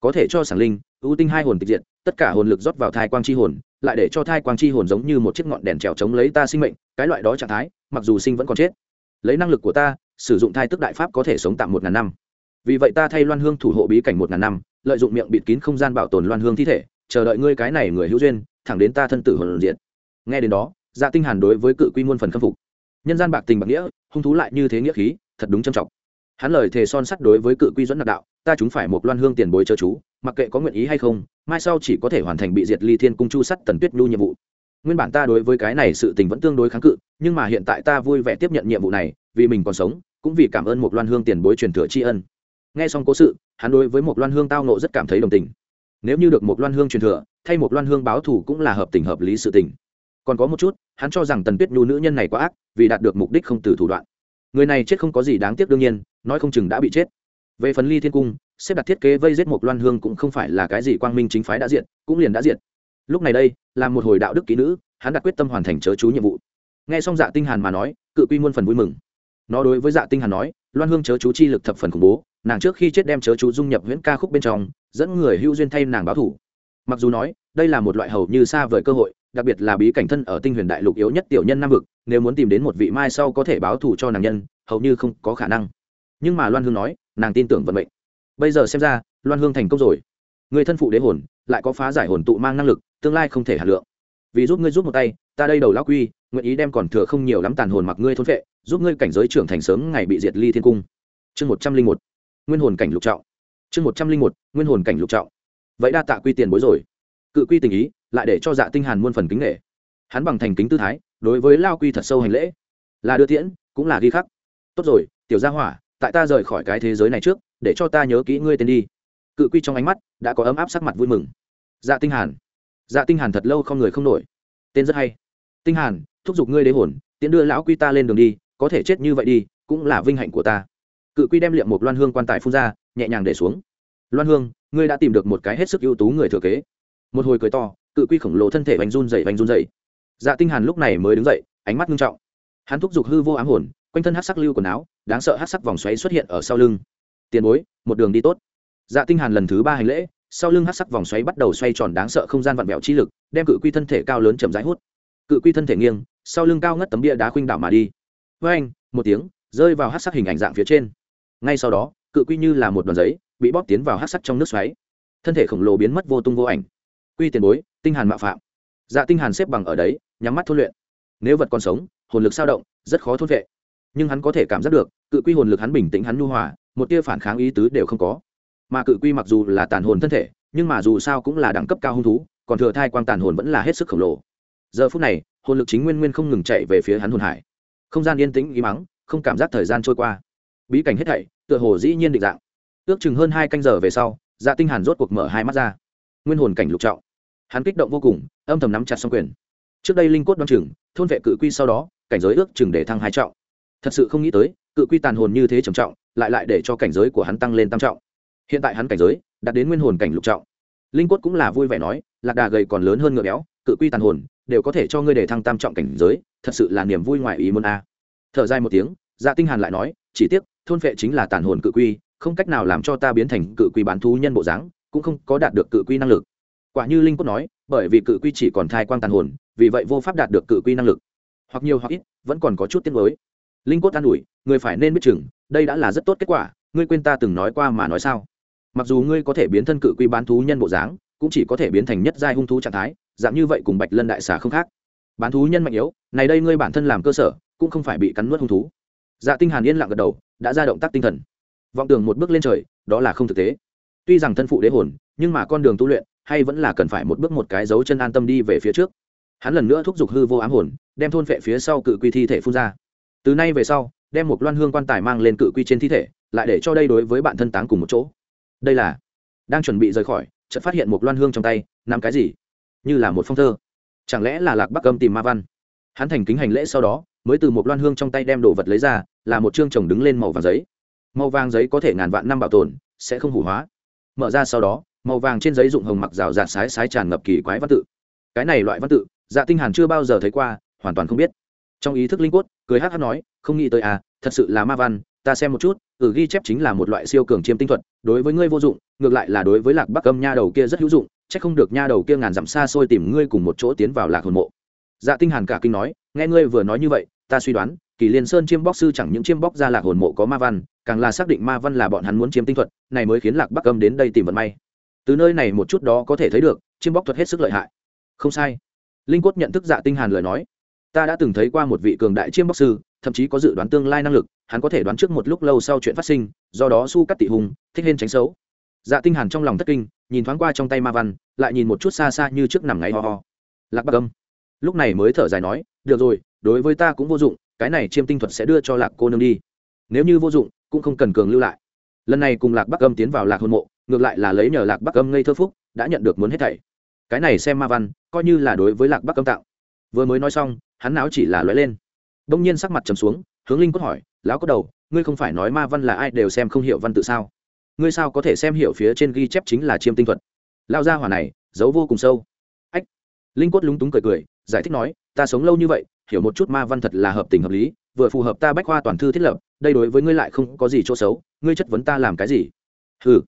Có thể cho sản linh, ưu tinh hai hồn tịch diện tất cả hồn lực rót vào thai quang chi hồn, lại để cho thai quang chi hồn giống như một chiếc ngọn đèn trèo chống lấy ta sinh mệnh, cái loại đó trạng thái, mặc dù sinh vẫn còn chết. Lấy năng lực của ta, sử dụng thai tức đại pháp có thể sống tạm một ngàn năm. Vì vậy ta thay loan hương thủ hộ bí cảnh một ngàn năm, lợi dụng miệng bịt kín không gian bảo tồn loan hương thi thể, chờ đợi ngươi cái này người hữu duyên thẳng đến ta thân tử hồn diện nghe đến đó dạ tinh hàn đối với cự quy muôn phần khâm phục. Nhân gian bạc tình bạc nghĩa, hung thú lại như thế nghĩa khí, thật đúng trầm trọng. Hắn lời thề son sắt đối với cự quy dẫn nạp đạo, ta chúng phải một loan hương tiền bối chớ chú, mặc kệ có nguyện ý hay không, mai sau chỉ có thể hoàn thành bị diệt ly thiên cung chu sắt tần tuyết nhu nhiệm vụ. Nguyên bản ta đối với cái này sự tình vẫn tương đối kháng cự, nhưng mà hiện tại ta vui vẻ tiếp nhận nhiệm vụ này, vì mình còn sống, cũng vì cảm ơn một loan hương tiền bối truyền thừa tri ân. Nghe xong cố sự, hắn đối với một loan hương tao nộ rất cảm thấy đồng tình nếu như được một loan hương truyền thừa, thay một loan hương báo thù cũng là hợp tình hợp lý sự tình. Còn có một chút, hắn cho rằng tần tuyết nhu nữ nhân này quá ác, vì đạt được mục đích không từ thủ đoạn. Người này chết không có gì đáng tiếc đương nhiên, nói không chừng đã bị chết. Về phần ly thiên cung, xếp đặt thiết kế vây giết một loan hương cũng không phải là cái gì quang minh chính phái đã diện cũng liền đã diện lúc này đây, là một hồi đạo đức kỹ nữ, hắn đặt quyết tâm hoàn thành chớ chú nhiệm vụ. Nghe xong dạ tinh hàn mà nói, cự quy muôn phần vui mừng. Nó đối với dạ tinh hàn nói, loan hương chớ chú chi lực thập phần khủng bố nàng trước khi chết đem chớ chú dung nhập huyễn ca khúc bên trong, dẫn người hưu duyên thay nàng báo thủ. Mặc dù nói, đây là một loại hầu như xa vời cơ hội, đặc biệt là bí cảnh thân ở tinh huyền đại lục yếu nhất tiểu nhân nam vực, nếu muốn tìm đến một vị mai sau có thể báo thù cho nàng nhân, hầu như không có khả năng. Nhưng mà loan hương nói, nàng tin tưởng vận mệnh. Bây giờ xem ra, loan hương thành công rồi. Người thân phụ đế hồn, lại có phá giải hồn tụ mang năng lực, tương lai không thể hạt lượng. Vì giúp ngươi giúp một tay, ta đây đầu lão quy, nguyện ý đem còn thừa không nhiều lắm tàn hồn mặc ngươi thôn phệ, giúp ngươi cảnh giới trưởng thành sớm ngày bị diệt ly thiên cung. Chương một trăm linh một nguyên hồn cảnh lục trọng. Chương một trăm linh một, nguyên hồn cảnh lục trọng. Vậy đa tạ quy tiền bối rồi. Cự quy tình ý, lại để cho dạ tinh hàn muôn phần kính nghệ hắn bằng thành kính tư thái, đối với lao quy thật sâu hành lễ. Là đưa tiễn, cũng là ghi khắc. Tốt rồi, tiểu gia hỏa, tại ta rời khỏi cái thế giới này trước, để cho ta nhớ kỹ ngươi tên đi. Cự quy trong ánh mắt, đã có ấm áp sắc mặt vui mừng. Dạ tinh hàn. Dạ tinh hàn thật lâu không người không nổi. Tên rất hay. Tinh hàn, thúc giục ngươi đế hồn, tiễn đưa lão quy ta lên đường đi, có thể chết như vậy đi, cũng là vinh hạnh của ta cự quy đem liệm một loan hương quan tài phun ra, nhẹ nhàng để xuống. Loan hương, ngươi đã tìm được một cái hết sức ưu tú người thừa kế. Một hồi cười to, cự quy khổng lồ thân thể vành run dậy vành run dậy dạ tinh hàn lúc này mới đứng dậy, ánh mắt nghiêm trọng. Hắn thúc giục hư vô ám hồn, quanh thân hắc sắc lưu quần áo, đáng sợ hắc sắc vòng xoáy xuất hiện ở sau lưng. Tiền bối, một đường đi tốt. Dạ tinh hàn lần thứ ba hành lễ, sau lưng hắc sắc vòng xoáy bắt đầu xoay tròn đáng sợ không gian vặn vẹo chi lực, đem cự quy thân thể cao lớn chậm rãi hút. Cự quy thân thể nghiêng, sau lưng cao ngất tấm bia đá khuynh đảo mà đi. Với anh một tiếng, rơi vào hắc sắc hình ảnh dạng phía trên ngay sau đó, cự quy như là một đoàn giấy, bị bóp tiến vào hát sắc trong nước xoáy. Thân thể khổng lồ biến mất vô tung vô ảnh. Quy tiền bối, tinh hàn mạo phạm. Dạ tinh hàn xếp bằng ở đấy, nhắm mắt thôn luyện. Nếu vật còn sống, hồn lực sao động, rất khó thôn vệ. Nhưng hắn có thể cảm giác được, cự quy hồn lực hắn bình tĩnh hắn nhu hòa, một tia phản kháng ý tứ đều không có. Mà cự quy mặc dù là tàn hồn thân thể, nhưng mà dù sao cũng là đẳng cấp cao hung thú, còn thừa thai quang tàn hồn vẫn là hết sức khổng lồ. Giờ phút này, hồn lực chính nguyên nguyên không ngừng chạy về phía hắn hồn hải. Không gian yên tĩnh, ý mắng, không cảm giác thời gian trôi qua bí cảnh hết thảy, tựa hồ dĩ nhiên định dạng. Ước chừng hơn hai canh giờ về sau dạ tinh hàn rốt cuộc mở hai mắt ra. Nguyên hồn cảnh lục trọng. Hắn kích động vô cùng, âm thầm nắm chặt song quyền. Trước đây linh cốt đoan chừng, thôn vệ cự quy sau đó, cảnh giới ước chừng để thăng hai trọng. Thật sự không nghĩ tới, cự quy tàn hồn như thế trầm trọng, lại lại để cho cảnh giới của hắn tăng lên tam trọng. Hiện tại hắn cảnh giới, đạt đến nguyên hồn cảnh lục trọng. Linh cốt cũng là vui vẻ nói, lạc đà gầy còn lớn hơn ngựa béo, cự quy tàn hồn, đều có thể cho ngươi để thăng tam trọng cảnh giới, thật sự là niềm vui ngoài ý muốn a. Thở dài một tiếng dạ tinh hàn lại nói, chỉ tiếc, thôn phệ chính là tàn hồn cự quy, không cách nào làm cho ta biến thành cự quy bán thú nhân bộ dáng, cũng không có đạt được cự quy năng lực. Quả như linh cốt nói, bởi vì cự quy chỉ còn thai quang tàn hồn, vì vậy vô pháp đạt được cự quy năng lực. Hoặc nhiều hoặc ít, vẫn còn có chút tiếng mới linh cốt an ủi người phải nên biết chừng, đây đã là rất tốt kết quả, ngươi quên ta từng nói qua mà nói sao. Mặc dù ngươi có thể biến thân cự quy bán thú nhân bộ dáng, cũng chỉ có thể biến thành nhất giai hung thú trạng thái, dạng như vậy cùng bạch lân đại xà không khác. Bán thú nhân mạnh yếu, này đây ngươi bản thân làm cơ sở, cũng không phải bị cắn nuốt hung thú dạ tinh hàn yên lặng gật đầu, đã ra động tác tinh thần. Vọng tưởng một bước lên trời, đó là không thực tế. Tuy rằng thân phụ đế hồn, nhưng mà con đường tu luyện hay vẫn là cần phải một bước một cái dấu chân an tâm đi về phía trước. Hắn lần nữa thúc giục hư vô ám hồn, đem thôn vệ phía sau cự quy thi thể phun ra. Từ nay về sau, đem một loan hương quan tài mang lên cự quy trên thi thể, lại để cho đây đối với bạn thân táng cùng một chỗ. Đây là đang chuẩn bị rời khỏi, chợt phát hiện một loan hương trong tay nằm cái gì? Như là một phong thơ. Chẳng lẽ là lạc bắc âm tìm ma văn? Hắn thành kính hành lễ sau đó mới từ một loan hương trong tay đem đồ vật lấy ra, là một chương chồng đứng lên màu vàng giấy. Màu vàng giấy có thể ngàn vạn năm bảo tồn, sẽ không hủ hóa. Mở ra sau đó, màu vàng trên giấy dụng hồng mặc rào rạt sái sái tràn ngập kỳ quái văn tự. Cái này loại văn tự dạ tinh hàn chưa bao giờ thấy qua, hoàn toàn không biết. Trong ý thức linh quất cười hát hát nói, không nghĩ tới à thật sự là ma văn, ta xem một chút ừ ghi chép chính là một loại siêu cường chiêm tinh thuật, đối với ngươi vô dụng, ngược lại là đối với lạc bắc âm nha đầu kia rất hữu dụng, chắc không được nha đầu kia ngàn dặm xa xôi tìm ngươi cùng một chỗ tiến vào lạc hồn mộ dạ tinh hàn cả kinh nói, nghe ngươi vừa nói như vậy, ta suy đoán, kỳ liên sơn chiêm bóc sư chẳng những chiêm bóc ra lạc hồn mộ có ma văn, càng là xác định ma văn là bọn hắn muốn chiêm tinh thuật, này mới khiến lạc bắc âm đến đây tìm vận may. Từ nơi này một chút đó có thể thấy được, chiêm bóc thuật hết sức lợi hại. Không sai. Linh quất nhận thức dạ tinh hàn lời nói. Ta đã từng thấy qua một vị cường đại chiêm bóc sư, thậm chí có dự đoán tương lai năng lực, hắn có thể đoán trước một lúc lâu sau chuyện phát sinh, do đó su cắt tị hùng, thích hên tránh xấu. Dạ tinh hàn trong lòng thất kinh, nhìn thoáng qua trong tay ma văn, lại nhìn một chút xa xa như trước nằm ngáy ho ho. Lạc bắc âm lúc này mới thở dài nói, được rồi, đối với ta cũng vô dụng, cái này chiêm tinh thuật sẽ đưa cho lạc cô nương đi. Nếu như vô dụng, cũng không cần cường lưu lại. Lần này cùng lạc bắc âm tiến vào lạc hôn mộ, ngược lại là lấy nhờ lạc bắc âm ngây thơ phúc, đã nhận được muốn hết thảy. Cái này xem ma văn, coi như là đối với lạc bắc âm tạo. Vừa mới nói xong, hắn não chỉ là lóe lên. Đông nhiên sắc mặt trầm xuống, hướng linh cốt hỏi, lão có đầu, ngươi không phải nói ma văn là ai đều xem không hiểu văn tự sao? Ngươi sao có thể xem hiểu phía trên ghi chép chính là chiêm tinh thuật? Lao ra hỏa này, giấu vô cùng sâu. Ách! Linh cốt lúng túng cười cười giải thích nói, ta sống lâu như vậy, hiểu một chút ma văn thật là hợp tình hợp lý, vừa phù hợp ta bách khoa toàn thư thiết lập, đây đối với ngươi lại không có gì chỗ xấu, ngươi chất vấn ta làm cái gì? Hừ.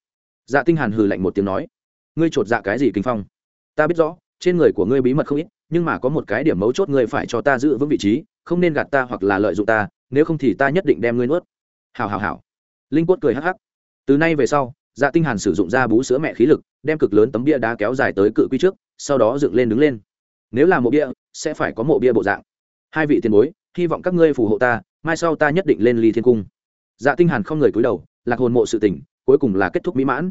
Dạ tinh hàn hừ lạnh một tiếng nói, ngươi trột dạ cái gì kinh phong? Ta biết rõ, trên người của ngươi bí mật không ít, nhưng mà có một cái điểm mấu chốt ngươi phải cho ta giữ vững vị trí, không nên gạt ta hoặc là lợi dụng ta, nếu không thì ta nhất định đem ngươi nuốt. Hào hào hào linh quất cười hắc hắc. Từ nay về sau dạ tinh hàn sử dụng ra bú sữa mẹ khí lực, đem cực lớn tấm bia đá kéo dài tới cự quy trước, sau đó dựng lên đứng lên nếu là mộ bia, sẽ phải có mộ bia bộ dạng. Hai vị tiền bối, hy vọng các ngươi phù hộ ta, mai sau ta nhất định lên ly thiên cung. Dạ tinh hàn không người cúi đầu, lạc hồn mộ sự tình, cuối cùng là kết thúc mỹ mãn.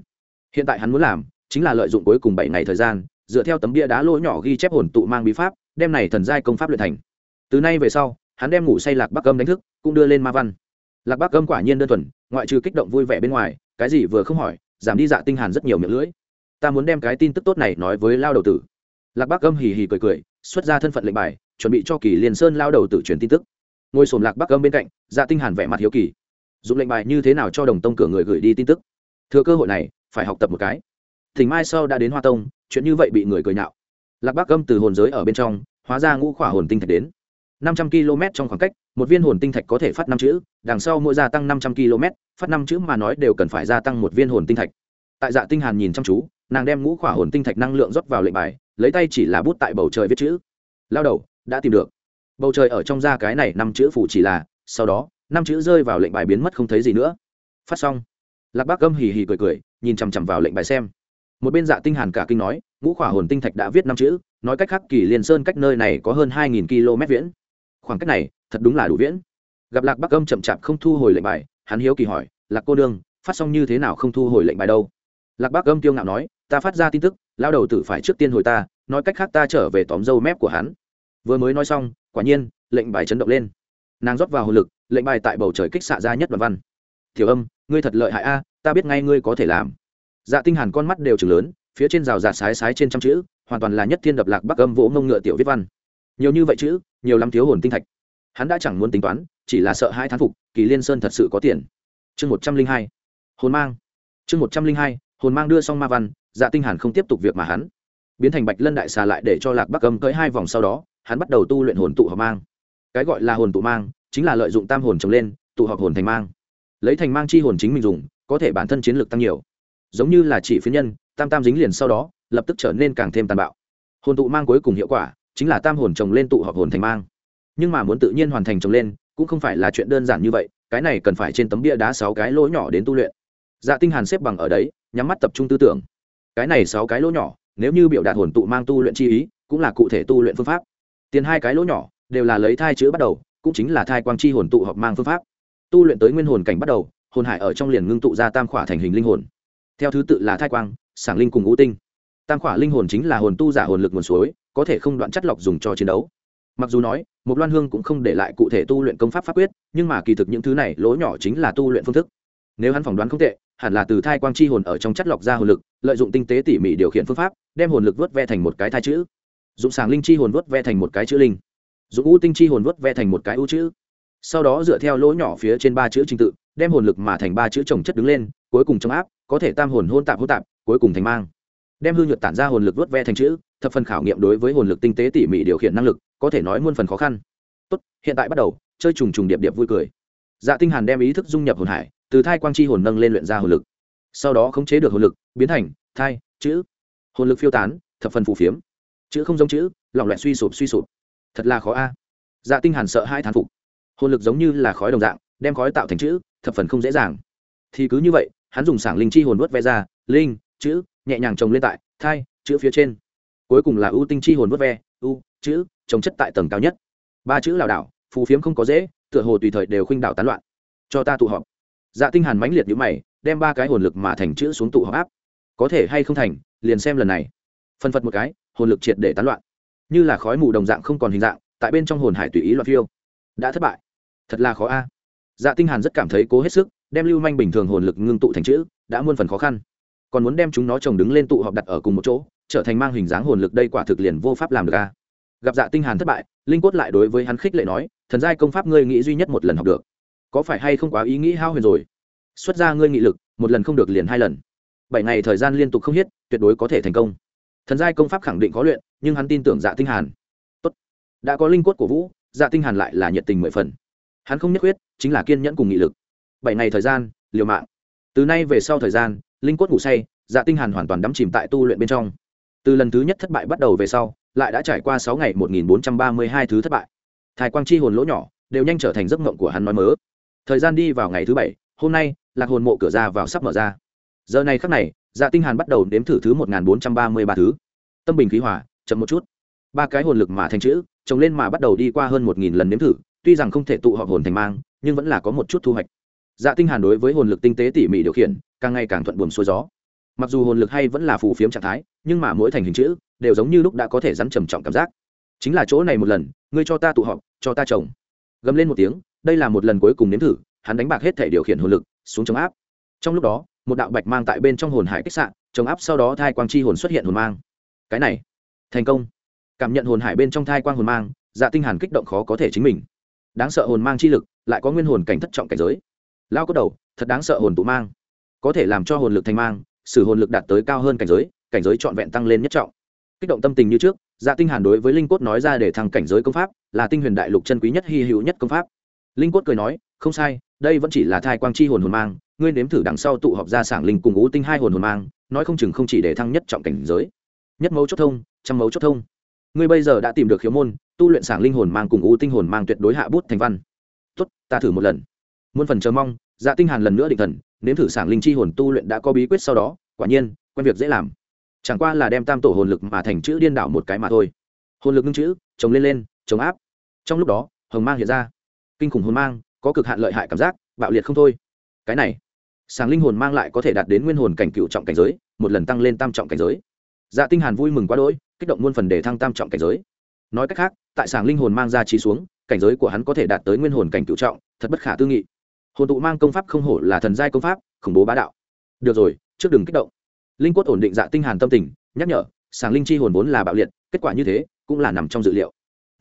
Hiện tại hắn muốn làm, chính là lợi dụng cuối cùng bảy ngày thời gian, dựa theo tấm bia đá lỗ nhỏ ghi chép hồn tụ mang bí pháp, đem này thần giai công pháp luyện thành. Từ nay về sau, hắn đem ngủ say lạc bắc âm đánh thức, cũng đưa lên ma văn. Lạc bắc âm quả nhiên đơn thuần, ngoại trừ kích động vui vẻ bên ngoài, cái gì vừa không hỏi, giảm đi dạ tinh hàn rất nhiều miệng lưỡi. Ta muốn đem cái tin tức tốt này nói với lao đầu tử lạc bắc âm hì hì cười cười, xuất ra thân phận lệnh bài, chuẩn bị cho kỳ liên sơn lao đầu tự truyền tin tức. Ngồi sồn lạc bắc âm bên cạnh dạ tinh hàn vẻ mặt hiếu kỳ. Dùng lệnh bài như thế nào cho đồng tông cửa người gửi đi tin tức? Thừa cơ hội này, phải học tập một cái. Thỉnh mai sau đã đến hoa tông, chuyện như vậy bị người cười nhạo. Lạc bắc âm từ hồn giới ở bên trong, hóa ra ngũ khỏa hồn tinh thạch đến. Năm trăm km trong khoảng cách, một viên hồn tinh thạch có thể phát năm chữ, đằng sau mỗi gia tăng năm trăm km phát năm chữ mà nói đều cần phải gia tăng một viên hồn tinh thạch. Tại dạ tinh hàn nhìn chăm chú, nàng đem ngũ khỏa hồn tinh thạch năng lượng rót vào lệnh bài lấy tay chỉ là bút tại bầu trời viết chữ. Lao đầu, đã tìm được. Bầu trời ở trong ra cái này năm chữ phủ chỉ là, sau đó, năm chữ rơi vào lệnh bài biến mất không thấy gì nữa. Phát xong. Lạc bác gâm hì hì cười cười, nhìn chằm chằm vào lệnh bài xem. Một bên dạ tinh hàn cả kinh nói, ngũ khỏa hồn tinh thạch đã viết năm chữ, nói cách khác kỳ liên sơn cách nơi này có hơn hai nghìn km viễn. Khoảng cách này, thật đúng là đủ viễn. Gặp lạc bắc âm chậm chạp không thu hồi lệnh bài, hắn hiếu kỳ hỏi, lạc cô đương phát xong như thế nào không thu hồi lệnh bài đâu? Lạc bắc âm tiêu ngạo nói, ta phát ra tin tức lao đầu tử phải trước tiên hồi ta, nói cách khác ta trở về tóm dâu mép của hắn. Vừa mới nói xong, quả nhiên, lệnh bài chấn động lên. Nàng rót vào hồ lực, lệnh bài tại bầu trời kích xạ ra nhất đoạn văn. Thiểu âm, ngươi thật lợi hại a, ta biết ngay ngươi có thể làm. Dạ tinh hàn con mắt đều trừng lớn, phía trên rào rạt sái sái trên trăm chữ, hoàn toàn là nhất thiên đập lạc bắc âm vỗ mông ngựa tiểu viết văn. Nhiều như vậy chữ, nhiều lắm thiếu hồn tinh thạch. Hắn đã chẳng muốn tính toán, chỉ là sợ hai thán phục, kỳ liên sơn thật sự có tiền. Chương một trăm linh hai, hồn mang. Chương một trăm linh hai hồn mang đưa xong ma văn dạ tinh hàn không tiếp tục việc mà hắn. Biến thành bạch lân đại xà lại để cho lạc bắc âm tới hai vòng sau đó, hắn bắt đầu tu luyện hồn tụ hợp mang. Cái gọi là hồn tụ mang, chính là lợi dụng tam hồn trồng lên, tụ hợp hồn thành mang. Lấy thành mang chi hồn chính mình dùng, có thể bản thân chiến lược tăng nhiều. Giống như là chỉ phiến nhân, tam tam dính liền sau đó, lập tức trở nên càng thêm tàn bạo. Hồn tụ mang cuối cùng hiệu quả, chính là tam hồn trồng lên tụ họp hồn thành mang. Nhưng mà muốn tự nhiên hoàn thành trồng lên, cũng không phải là chuyện đơn giản như vậy, cái này cần phải trên tấm bia đá sáu cái lỗ nhỏ đến tu luyện. Dạ tinh hàn xếp bằng ở đấy nhắm mắt tập trung tư tưởng. Cái này sáu cái lỗ nhỏ, nếu như biểu đạt hồn tụ mang tu luyện chi ý, cũng là cụ thể tu luyện phương pháp. Tiền hai cái lỗ nhỏ, đều là lấy thai chữ bắt đầu, cũng chính là thai quang chi hồn tụ hợp mang phương pháp. Tu luyện tới nguyên hồn cảnh bắt đầu, hồn hải ở trong liền ngưng tụ ra tam khỏa thành hình linh hồn. Theo thứ tự là thai quang, sảng linh cùng ngũ tinh. Tam khỏa linh hồn chính là hồn tu giả hồn lực nguồn suối, có thể không đoạn chất lọc dùng cho chiến đấu. Mặc dù nói, một loan hương cũng không để lại cụ thể tu luyện công pháp pháp quyết, nhưng mà kỳ thực những thứ này lỗ nhỏ chính là tu luyện phương thức. Nếu hắn phỏng đoán không tệ hẳn là từ thai quang chi hồn ở trong chất lọc ra hồn lực, lợi dụng tinh tế tỉ mỉ điều khiển phương pháp, đem hồn lực vớt ve thành một cái thai chữ. Dụng sàng linh chi hồn vớt ve thành một cái chữ linh. Dụng u tinh chi hồn vớt ve thành một cái u chữ. Sau đó dựa theo lỗ nhỏ phía trên ba chữ trình tự, đem hồn lực mà thành ba chữ trồng chất đứng lên, cuối cùng trong áp, có thể tam hồn hôn tạp hỗn tạp, cuối cùng thành mang. Đem hư nhược tản ra hồn lực vớt ve thành chữ, thập phần khảo nghiệm đối với hồn lực tinh tế tỉ mỉ điều khiển năng lực, có thể nói muôn phần khó khăn. Tốt, hiện tại bắt đầu, chơi trùng trùng điệp điệp vui cười. Dạ tinh hàn đem ý thức dung nhập hồn hải từ thai quang chi hồn nâng lên luyện ra hồn lực. Sau đó khống chế được hồn lực, biến thành thai, chữ. Hồn lực phiêu tán, thập phần phù phiếm. Chữ không giống chữ, lỏng loẹt suy sụp suy sụp. Thật là khó a. Dạ tinh hàn sợ hai thán phục. Hồn lực giống như là khói đồng dạng, đem khói tạo thành chữ, thập phần không dễ dàng. Thì cứ như vậy, hắn dùng sảng linh chi hồn vớt ve ra, linh, chữ, nhẹ nhàng trồng lên tại thai, chữ phía trên. Cuối cùng là ưu tinh chi hồn vớt ve, u, chữ, trồng chất tại tầng cao nhất. Ba chữ lảo đảo, phù phiếm không có dễ, tựa hồ tùy thời đều khuynh đảo tán loạn. Cho ta tụ họp dạ tinh hàn mãnh liệt nhíu mày, đem ba cái hồn lực mà thành chữ xuống tụ hợp áp. Có thể hay không thành, liền xem lần này. Phân phật một cái, hồn lực triệt để tán loạn. Như là khói mù đồng dạng không còn hình dạng, tại bên trong hồn hải tùy ý loạn phiêu. Đã thất bại. Thật là khó a. Dạ tinh hàn rất cảm thấy cố hết sức, đem lưu manh bình thường hồn lực ngưng tụ thành chữ, đã muôn phần khó khăn. Còn muốn đem chúng nó chồng đứng lên tụ họp đặt ở cùng một chỗ, trở thành mang hình dáng hồn lực đây quả thực liền vô pháp làm được a. Gặp dạ tinh hàn thất bại, linh quất lại đối với hắn khích lệ nói, thần giai công pháp ngươi nghĩ duy nhất một lần học được có phải hay không quá ý nghĩ hao huyền rồi? Xuất ra ngươi nghị lực, một lần không được liền hai lần. Bảy ngày thời gian liên tục không hết, tuyệt đối có thể thành công. Thần giai công pháp khẳng định có luyện, nhưng hắn tin tưởng dạ tinh hàn. Tốt. Đã có linh quất của vũ dạ tinh hàn lại là nhiệt tình mười phần. Hắn không nhất quyết, chính là kiên nhẫn cùng nghị lực. Bảy ngày thời gian, liều mạng. Từ nay về sau thời gian, linh quất ngủ say dạ tinh hàn hoàn toàn đắm chìm tại tu luyện bên trong. Từ lần thứ nhất thất bại bắt đầu về sau, lại đã trải qua sáu ngày một nghìn bốn trăm ba mươi hai thứ thất bại. Thái quang chi hồn lỗ nhỏ, đều nhanh trở thành giấc mộng của hắn nói mớ thời gian đi vào ngày thứ bảy, hôm nay, lạc hồn mộ cửa ra vào sắp mở ra. Giờ này khắc này dạ tinh hàn bắt đầu đếm thử thứ một nghìn bốn trăm ba mươi ba thứ. Tâm bình khí hòa, chậm một chút. Ba cái hồn lực mà thành chữ trồng lên mà bắt đầu đi qua hơn một nghìn lần nếm thử, tuy rằng không thể tụ họp hồn thành mang, nhưng vẫn là có một chút thu hoạch. Dạ tinh hàn đối với hồn lực tinh tế tỉ mỉ điều khiển, càng ngày càng thuận buồm xuôi gió. Mặc dù hồn lực hay vẫn là phù phiếm trạng thái, nhưng mà mỗi thành hình chữ, đều giống như lúc đã có thể rắn trầm trọng cảm giác. Chính là chỗ này một lần, ngươi cho ta tụ họp, cho ta trồng gầm lên một tiếng đây là một lần cuối cùng nếm thử, hắn đánh bạc hết thể điều khiển hồn lực, xuống chống áp. Trong lúc đó, một đạo bạch mang tại bên trong hồn hải kích sạn chống áp sau đó thai quang chi hồn xuất hiện hồn mang. Cái này, thành công. Cảm nhận hồn hải bên trong thai quang hồn mang dạ tinh hàn kích động khó có thể chính mình. Đáng sợ hồn mang chi lực, lại có nguyên hồn cảnh thất trọng cảnh giới. Lao có đầu, thật đáng sợ hồn tụ mang. Có thể làm cho hồn lực thành mang, sử hồn lực đạt tới cao hơn cảnh giới cảnh giới trọn vẹn tăng lên nhất trọng. Kích động tâm tình như trước dạ tinh hàn đối với linh cốt nói ra để thăng cảnh giới công pháp, là tinh huyền đại lục chân quý nhất hy hữu nhất công pháp linh cốt cười nói, không sai, đây vẫn chỉ là thai quang chi hồn hồn mang, ngươi nếm thử đằng sau tụ họp ra sảng linh cùng ú tinh hai hồn hồn mang, nói không chừng không chỉ để thăng nhất trọng cảnh giới. Nhất mấu chốt thông, trăm mấu chốt thông. Ngươi bây giờ đã tìm được khiếu môn, tu luyện sảng linh hồn mang cùng ú tinh hồn mang tuyệt đối hạ bút thành văn. Tốt, ta thử một lần. Muôn phần chờ mong dạ tinh hàn lần nữa định thần, nếm thử sảng linh chi hồn tu luyện đã có bí quyết sau đó, quả nhiên, quen việc dễ làm. Chẳng qua là đem tam tổ hồn lực mà thành chữ điên đảo một cái mà thôi. Hồn lực ngưng chữ chống lên lên chống áp. Trong lúc đó, hồng mang hiện ra kinh khủng hồn mang, có cực hạn lợi hại cảm giác, bạo liệt không thôi. Cái này, sàng linh hồn mang lại có thể đạt đến nguyên hồn cảnh cựu trọng cảnh giới, một lần tăng lên tam trọng cảnh giới. Dạ tinh hàn vui mừng quá đỗi, kích động muôn phần để thăng tam trọng cảnh giới. Nói cách khác, tại sàng linh hồn mang ra trí xuống, cảnh giới của hắn có thể đạt tới nguyên hồn cảnh cựu trọng, thật bất khả tư nghị. Hồn tụ mang công pháp không hổ là thần giai công pháp, khủng bố bá đạo. Được rồi, trước đừng kích động. Linh quất ổn định dạ tinh hàn tâm tình, nhắc nhở, sàng linh chi hồn vốn là bạo liệt, kết quả như thế, cũng là nằm trong dự liệu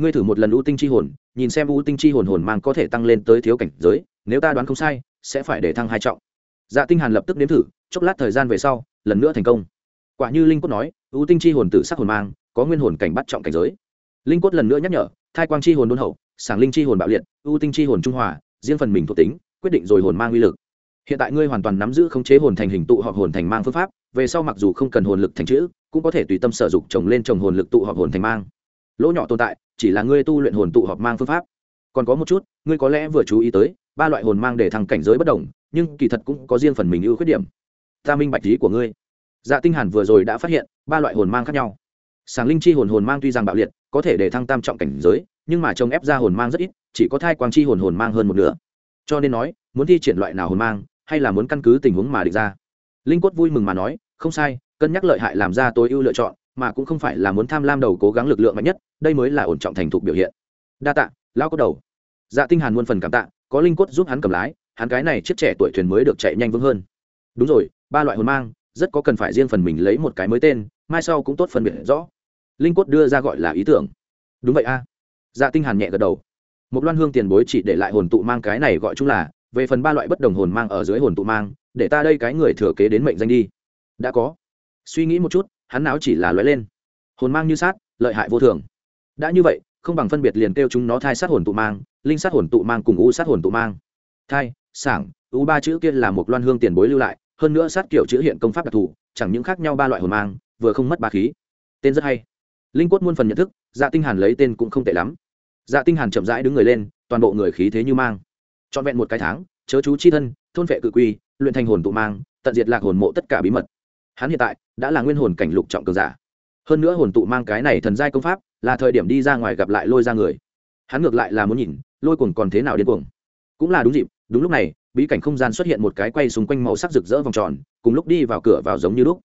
ngươi thử một lần u tinh chi hồn, nhìn xem u tinh chi hồn hồn mang có thể tăng lên tới thiếu cảnh giới, nếu ta đoán không sai, sẽ phải để thăng hai trọng. Dạ tinh hàn lập tức nếm thử, chốc lát thời gian về sau, lần nữa thành công. Quả như linh quất nói, u tinh chi hồn tử sắc hồn mang, có nguyên hồn cảnh bắt trọng cảnh giới. Linh quất lần nữa nhắc nhở, thai quang chi hồn đôn hậu sàng linh chi hồn bạo liệt, u tinh chi hồn trung hòa, riêng phần mình thuộc tính, quyết định rồi hồn mang uy lực. Hiện tại ngươi hoàn toàn nắm giữ khống chế hồn thành hình tụ họp hồn thành mang phương pháp, về sau mặc dù không cần hồn lực thành chữ, cũng có thể tùy tâm sở dục trồng lên trồng hồn lực tụ họp hồn thành mang. Lỗ nhỏ tồn tại chỉ là ngươi tu luyện hồn tụ họp mang phương pháp. Còn có một chút, ngươi có lẽ vừa chú ý tới, ba loại hồn mang để thăng cảnh giới bất đồng, nhưng kỳ thật cũng có riêng phần mình ưu khuyết điểm. Ta minh bạch lý của ngươi. Dạ tinh hàn vừa rồi đã phát hiện, ba loại hồn mang khác nhau. Sàng linh chi hồn hồn mang tuy rằng bạo liệt, có thể để thăng tam trọng cảnh giới, nhưng mà trông ép ra hồn mang rất ít, chỉ có thai quang chi hồn hồn mang hơn một nửa. Cho nên nói, muốn thi triển loại nào hồn mang, hay là muốn căn cứ tình huống mà định ra? Linh quất vui mừng mà nói, không sai, cân nhắc lợi hại làm ra tối ưu lựa chọn mà cũng không phải là muốn tham lam đầu cố gắng lực lượng mạnh nhất, đây mới là ổn trọng thành thục biểu hiện. Đa tạ lao cốt đầu. Dạ tinh hàn muôn phần cảm tạ, có linh quất giúp hắn cầm lái, hắn cái này chiếc trẻ tuổi thuyền mới được chạy nhanh vững hơn. Đúng rồi, ba loại hồn mang, rất có cần phải riêng phần mình lấy một cái mới tên, mai sau cũng tốt phân biệt rõ. Linh quất đưa ra gọi là ý tưởng. Đúng vậy a. Dạ tinh hàn nhẹ gật đầu. Một loan hương tiền bối chỉ để lại hồn tụ mang cái này gọi chung là, về phần ba loại bất đồng hồn mang ở dưới hồn tụ mang, để ta đây cái người thừa kế đến mệnh danh đi. Đã có. Suy nghĩ một chút hắn não chỉ là lóe lên. Hồn mang như sát, lợi hại vô thường. Đã như vậy, không bằng phân biệt liền kêu chúng nó thai sát hồn tụ mang, linh sát hồn tụ mang cùng u sát hồn tụ mang. Thai, sảng, u ba chữ kia là một loan hương tiền bối lưu lại, hơn nữa sát kiểu chữ hiện công pháp đặc thù, chẳng những khác nhau ba loại hồn mang, vừa không mất ba khí. Tên rất hay. Linh quất muôn phần nhận thức dạ tinh hàn lấy tên cũng không tệ lắm. Dạ tinh hàn chậm rãi đứng người lên, toàn bộ người khí thế như mang. Trọn vẹn một cái tháng, chớ chú chi thân, thôn vệ cự quy, luyện thành hồn tụ mang, tận diệt lạc hồn mộ tất cả bí mật. Hắn hiện tại đã là nguyên hồn cảnh lục trọng cường giả. Hơn nữa hồn tụ mang cái này thần giai công pháp, là thời điểm đi ra ngoài gặp lại lôi ra người. Hắn ngược lại là muốn nhìn, lôi cuồng còn thế nào điên cuồng. Cũng là đúng dịp, đúng lúc này, bí cảnh không gian xuất hiện một cái quay xung quanh màu sắc rực rỡ vòng tròn, cùng lúc đi vào cửa vào giống như lúc.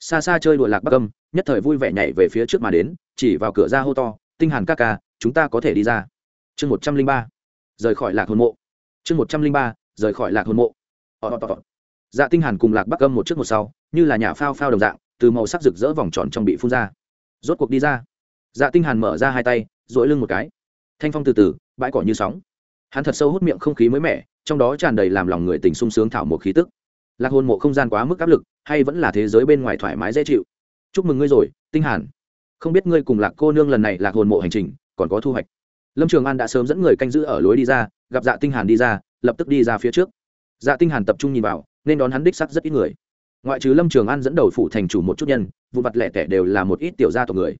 Xa xa chơi đùa lạc bắc âm, nhất thời vui vẻ nhảy về phía trước mà đến, chỉ vào cửa ra hô to, tinh hàn ca ca, chúng ta có thể đi ra. Chương một trăm linh ba. Rời khỏi lạc hồn mộ. Chương một trăm linh ba. Rời khỏi lạc hồn mộ dạ tinh hàn cùng lạc bắc âm một trước một sau, như là nhà phao phao đồng dạng, từ màu sắc rực rỡ vòng tròn trong bị phun ra. Rốt cuộc đi ra. Dạ tinh hàn mở ra hai tay, duỗi lưng một cái. Thanh phong từ từ, bãi cỏ như sóng. Hắn thật sâu hút miệng không khí mới mẻ, trong đó tràn đầy làm lòng người tình sung sướng thảo một khí tức. Lạc hồn mộ không gian quá mức áp lực, hay vẫn là thế giới bên ngoài thoải mái dễ chịu. Chúc mừng ngươi rồi, tinh hàn. Không biết ngươi cùng lạc cô nương lần này lạc hồn mộ hành trình, còn có thu hoạch. Lâm trường an đã sớm dẫn người canh giữ ở lối đi ra, gặp dạ tinh hàn đi ra, lập tức đi ra phía trước. Dạ tinh hàn tập trung nhìn vào nên đón hắn đích sắc rất ít người. Ngoại trừ lâm trường an dẫn đầu phủ thành chủ một chút nhân, vụ mặt lẻ tẻ đều là một ít tiểu gia tộc người.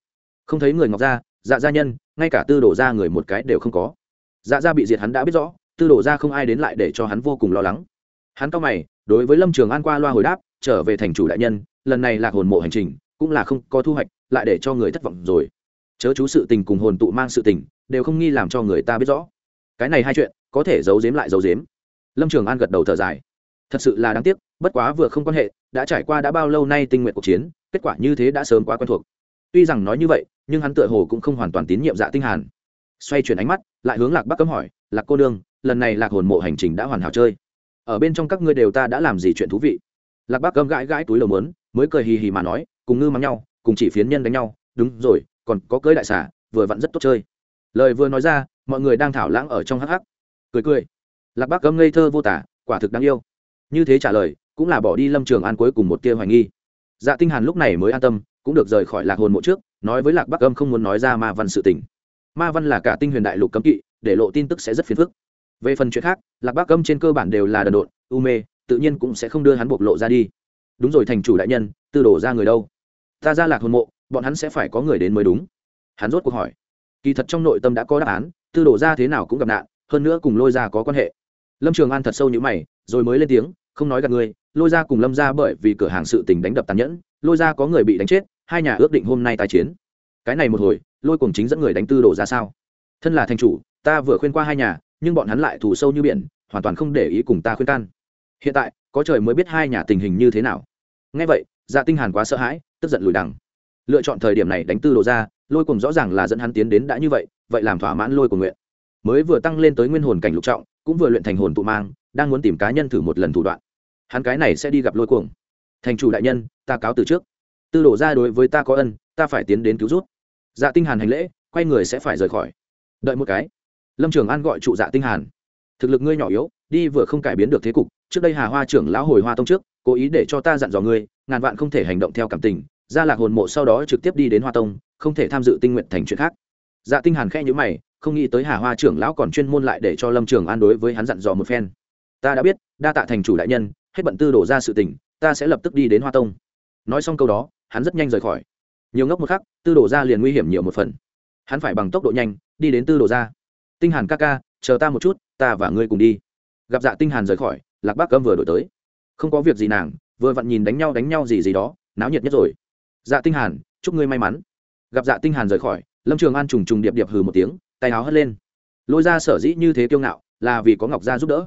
Không thấy người ngọc gia dạ gia nhân, ngay cả tư đổ gia người một cái đều không có. Dạ gia bị diệt hắn đã biết rõ, tư đổ gia không ai đến lại để cho hắn vô cùng lo lắng. Hắn cao mày, đối với lâm trường an qua loa hồi đáp, trở về thành chủ đại nhân, lần này lạc hồn mộ hành trình, cũng là không có thu hoạch, lại để cho người thất vọng rồi. Chớ chú sự tình cùng hồn tụ mang sự tình, đều không nghi làm cho người ta biết rõ. Cái này hai chuyện, có thể giấu giếm lại giấu giếm. Lâm trường an gật đầu thở dài thật sự là đáng tiếc, bất quá vừa không quan hệ, đã trải qua đã bao lâu nay tinh nguyện cuộc chiến, kết quả như thế đã sớm quá quen thuộc. Tuy rằng nói như vậy, nhưng hắn tựa hồ cũng không hoàn toàn tín nhiệm dạ tinh hàn. Xoay chuyển ánh mắt, lại hướng lạc bắc cấm hỏi, lạc cô đương lần này lạc hồn mộ hành trình đã hoàn hảo chơi? Ở bên trong các ngươi đều ta đã làm gì chuyện thú vị? Lạc bắc cấm gãi gãi túi lầu mớn mới cười hì hì mà nói, cùng ngư mắng nhau, cùng chỉ phiến nhân đánh nhau, đúng rồi, còn có cưới đại xả vừa vặn rất tốt chơi. Lời vừa nói ra, mọi người đang thảo lãng ở trong hắc hắc. Cười cười. Lạc bắc cấm ngây thơ vô tả, quả thực đáng yêu như thế trả lời, cũng là bỏ đi lâm trường an cuối cùng một tia hoài nghi. Dạ tinh hàn lúc này mới an tâm, cũng được rời khỏi lạc hồn mộ trước, nói với lạc bắc âm không muốn nói ra ma văn sự tình. Ma văn là cả tinh huyền đại lục cấm kỵ, để lộ tin tức sẽ rất phiền phức. Về phần chuyện khác, lạc bắc âm trên cơ bản đều là đần độn, u mê, tự nhiên cũng sẽ không đưa hắn bộc lộ ra đi. Đúng rồi, thành chủ đại nhân, tư đổ ra người đâu? Ta ra lạc hồn mộ, bọn hắn sẽ phải có người đến mới đúng. Hắn rốt cuộc hỏi. Kỳ thật trong nội tâm đã có đáp án, tư đổ ra thế nào cũng gặp nạn, hơn nữa cùng lôi ra có quan hệ. Lâm trường an thật sâu như mày, rồi mới lên tiếng không nói gạt người lôi ra cùng lâm ra bởi vì cửa hàng sự tình đánh đập tàn nhẫn, lôi ra có người bị đánh chết, hai nhà ước định hôm nay tài chiến. Cái này một hồi, lôi cùng chính dẫn người đánh tư đổ ra sao? Thân là thành chủ, ta vừa khuyên qua hai nhà, nhưng bọn hắn lại thù sâu như biển, hoàn toàn không để ý cùng ta khuyên can. Hiện tại, có trời mới biết hai nhà tình hình như thế nào. Ngay vậy dạ tinh hàn quá sợ hãi, tức giận lùi đằng. Lựa chọn thời điểm này đánh tư đồ ra, lôi cùng rõ ràng là dẫn hắn tiến đến đã như vậy vậy làm thỏa mãn lôi của nguyện. Mới vừa tăng lên tới nguyên hồn cảnh lục trọng, cũng vừa luyện thành hồn tụ mang đang muốn tìm cá nhân thử một lần thủ đoạn. Hắn cái này sẽ đi gặp lôi cuồng. Thành chủ đại nhân, ta cáo từ trước. Tư đổ ra đối với ta có ân, ta phải tiến đến cứu rút dạ tinh hàn hành lễ, quay người sẽ phải rời khỏi. Đợi một cái. Lâm trường an gọi trụ dạ tinh hàn. Thực lực ngươi nhỏ yếu, đi vừa không cải biến được thế cục, trước đây hà hoa trưởng lão hồi hoa tông trước, cố ý để cho ta dặn dò ngươi, ngàn vạn không thể hành động theo cảm tình. Ra lạc hồn mộ sau đó trực tiếp đi đến hoa tông, không thể tham dự tinh nguyện thành chuyện khác. Dạ tinh hàn khẽ nhíu mày, không nghĩ tới hà hoa trưởng lão còn chuyên môn lại để cho lâm trường an đối với hắn dặn dò một phen ta đã biết, đa tạ thành chủ đại nhân, hết bận tư đổ ra sự tình, ta sẽ lập tức đi đến hoa tông. Nói xong câu đó, hắn rất nhanh rời khỏi. Nhiều ngốc một khắc, tư đổ ra liền nguy hiểm nhiều một phần. Hắn phải bằng tốc độ nhanh, đi đến tư đổ ra. Tinh hàn ca ca, chờ ta một chút, ta và ngươi cùng đi. Gặp dạ tinh hàn rời khỏi, lạc bác cấm vừa đổi tới. Không có việc gì nàng, vừa vặn nhìn đánh nhau đánh nhau gì gì đó, náo nhiệt nhất rồi. Dạ tinh hàn, chúc ngươi may mắn. Gặp dạ tinh hàn rời khỏi, lâm trường an trùng trùng điệp điệp hừ một tiếng, tay áo hất lên. Lôi ra sở dĩ như thế kiêu ngạo, là vì có ngọc gia giúp đỡ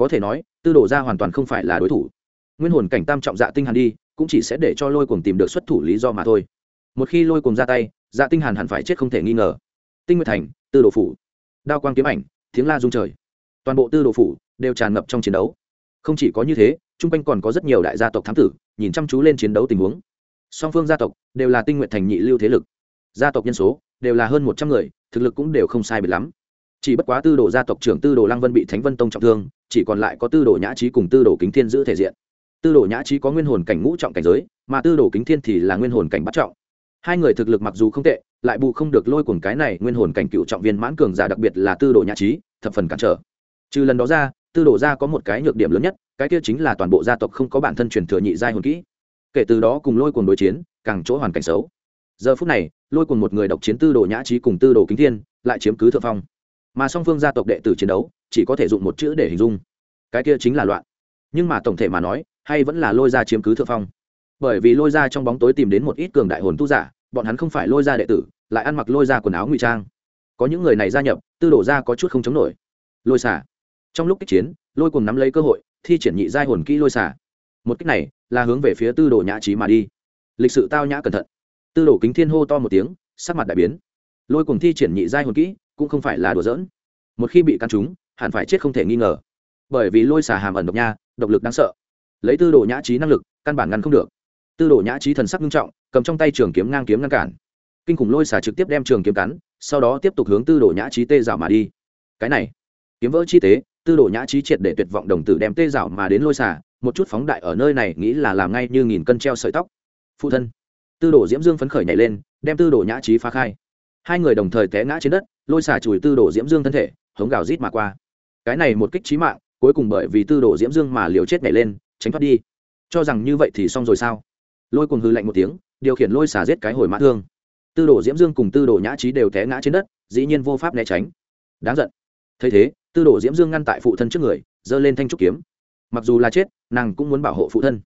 có thể nói, tư đồ ra hoàn toàn không phải là đối thủ. Nguyên hồn cảnh tam trọng dạ tinh hàn đi, cũng chỉ sẽ để cho lôi cuồng tìm được xuất thủ lý do mà thôi. Một khi lôi cuồng ra tay dạ tinh hàn hẳn phải chết không thể nghi ngờ. Tinh nguyệt thành, tư đồ phủ. Đao quang kiếm ảnh, tiếng la rung trời. Toàn bộ tư đồ phủ đều tràn ngập trong chiến đấu. Không chỉ có như thế, chung quanh còn có rất nhiều đại gia tộc thám tử, nhìn chăm chú lên chiến đấu tình huống. Song phương gia tộc đều là tinh nguyện thành nhị lưu thế lực. Gia tộc nhân số đều là hơn một trăm người, thực lực cũng đều không sai biệt lắm. Chỉ bất quá tư đồ gia tộc trưởng tư đồ lăng vân bị thánh vân tông trọng thương chỉ còn lại có tư đồ nhã trí cùng tư đồ kính thiên giữ thể diện. Tư đồ nhã trí có nguyên hồn cảnh ngũ trọng cảnh giới, mà tư đồ kính thiên thì là nguyên hồn cảnh bắt trọng. Hai người thực lực mặc dù không tệ, lại bù không được lôi cuồng cái này nguyên hồn cảnh cựu trọng viên mãn cường giả đặc biệt là tư đồ nhã trí, thập phần cản trở. Trừ lần đó ra, tư đồ gia có một cái nhược điểm lớn nhất, cái kia chính là toàn bộ gia tộc không có bản thân truyền thừa nhị giai hồn kỹ. Kể từ đó cùng lôi cuồng đối chiến, càng chỗ hoàn cảnh xấu. Giờ phút này, lôi cuồng một người độc chiến tư đồ nhã trí cùng tư đồ kính thiên, lại chiếm cứ thượng phong. Mà song phương gia tộc đệ tử chiến đấu chỉ có thể dùng một chữ để hình dung. Cái kia chính là loạn. Nhưng mà tổng thể mà nói, hay vẫn là lôi ra chiếm cứ thượng phong. Bởi vì lôi ra trong bóng tối tìm đến một ít cường đại hồn tu giả, bọn hắn không phải lôi ra đệ tử, lại ăn mặc lôi ra quần áo ngụy trang. Có những người này gia nhập, tư đổ ra có chút không chống nổi. Lôi xả trong lúc kích chiến, lôi cùng nắm lấy cơ hội, thi triển nhị giai hồn kỹ lôi xả một cách này, là hướng về phía tư đồ nhã trí mà đi. Lịch sự tao nhã cẩn thận. Tư đồ kính thiên hô to một tiếng, sắc mặt đại biến. Lôi cùng thi triển nhị giai hồn kỹ, cũng không phải là đùa giỡn. Một khi bị căn trúng hẳn phải chết không thể nghi ngờ. Bởi vì lôi xà hàm ẩn độc nha độc lực đáng sợ. Lấy tư đồ nhã trí năng lực căn bản ngăn không được. Tư đồ nhã trí thần sắc nghiêm trọng cầm trong tay trường kiếm ngang kiếm ngăn cản. Kinh khủng lôi xà trực tiếp đem trường kiếm cắn sau đó tiếp tục hướng tư đồ nhã trí tê dạo mà đi. Cái này kiếm vỡ chi tế tư đồ nhã trí triệt để tuyệt vọng đồng tử đem tê dạo mà đến lôi xà, một chút phóng đại ở nơi này nghĩ là làm ngay như nghìn cân treo sợi tóc. Phụ thân tư đồ diễm dương phấn khởi nhảy lên đem tư đồ nhã trí phá khai. Hai người đồng thời té ngã trên đất lôi xà chùi tư đồ diễm dương thân thể hống gào rít mà qua cái này một kích trí mạng, cuối cùng bởi vì tư đồ diễm dương mà liều chết nhảy lên, tránh thoát đi. Cho rằng như vậy thì xong rồi sao? Lôi cùng hư lạnh một tiếng, điều khiển lôi xả giết cái hồi mã thương. Tư đồ diễm dương cùng tư đồ nhã trí đều té ngã trên đất, dĩ nhiên vô pháp né tránh. Đáng giận. Thấy thế, tư đồ diễm dương ngăn tại phụ thân trước người, giơ lên thanh trúc kiếm. Mặc dù là chết, nàng cũng muốn bảo hộ phụ thân.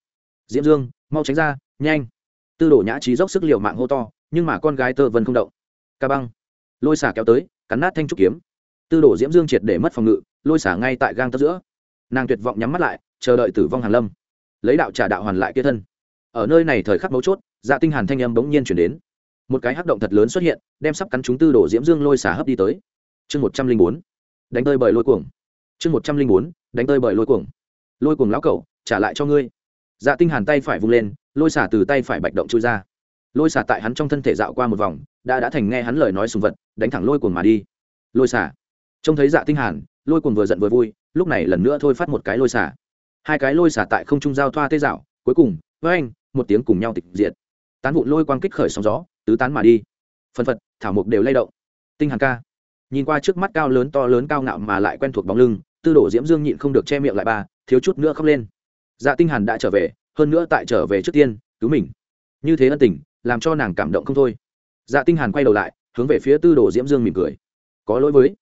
Diễm dương, mau tránh ra, nhanh. Tư đồ nhã trí dốc sức liều mạng hô to, nhưng mà con gái tơ vân không động. Ca băng. Lôi xả kéo tới, cắn nát thanh trúc kiếm tư đồ diễm dương triệt để mất phòng ngự, lôi xả ngay tại gang tấp giữa. Nàng tuyệt vọng nhắm mắt lại, chờ đợi tử vong hàn lâm. Lấy đạo trả đạo hoàn lại kia thân. Ở nơi này thời khắc mấu chốt dạ tinh hàn thanh âm bỗng nhiên chuyển đến. Một cái hắc động thật lớn xuất hiện, đem sắp cắn chúng tư đổ diễm dương lôi xả hấp đi tới. Chương một trăm linh bốn, đánh tơi bởi lôi cuồng. Chương một trăm linh bốn, đánh tơi bởi lôi cuồng. Lôi cuồng lão cẩu, trả lại cho ngươi. Dạ tinh hàn tay phải vung lên, lôi xả từ tay phải bạch động chui ra. Lôi xả tại hắn trong thân thể dạo qua một vòng, đã đã thành nghe hắn lời nói sùng vật, đánh thẳng lôi cuồng mà đi. Lôi xả trông thấy dạ tinh hàn, lôi cuồng vừa giận vừa vui, lúc này lần nữa thôi phát một cái lôi xả hai cái lôi xả tại không trung giao thoa tê dạo, cuối cùng, với anh, một tiếng cùng nhau tịch diệt. Tán vụn lôi quang kích khởi sóng gió, tứ tán mà đi. Phân phật, thảo mục đều lay động. Tinh hàn ca. Nhìn qua trước mắt cao lớn to lớn cao ngạo mà lại quen thuộc bóng lưng, tư đồ diễm dương nhịn không được che miệng lại ba, thiếu chút nữa khóc lên. Dạ tinh hàn đã trở về, hơn nữa tại trở về trước tiên, cứu mình. Như thế ân tình, làm cho nàng cảm động không thôi. Dạ tinh hàn quay đầu lại, hướng về phía tư đồ diễm dương mỉm cười. Có lỗi với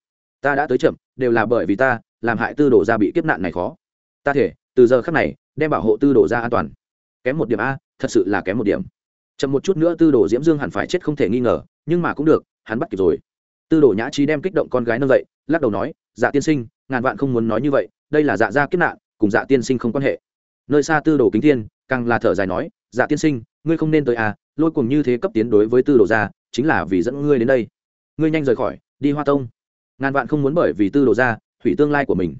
ta đã tới chậm, đều là bởi vì ta, làm hại tư đồ gia bị kiếp nạn này khó. Ta thể, từ giờ khắc này, đem bảo hộ tư đồ gia an toàn. Kém một điểm a, thật sự là kém một điểm. Chậm một chút nữa tư đồ diễm dương hẳn phải chết không thể nghi ngờ, nhưng mà cũng được, hắn bắt kịp rồi. Tư đồ nhã trí đem kích động con gái nâng dậy, lắc đầu nói dạ tiên sinh, ngàn vạn không muốn nói như vậy, đây là dạ gia kiếp nạn, cùng dạ tiên sinh không quan hệ. Nơi xa tư đồ kính thiên, càng là thở dài nói dạ tiên sinh, ngươi không nên tới à lôi cùng như thế cấp tiến đối với tư đồ gia, chính là vì dẫn ngươi đến đây. Ngươi nhanh rời khỏi, đi hoa tông ngàn vạn không muốn bởi vì tư đồ gia hủy tương lai của mình.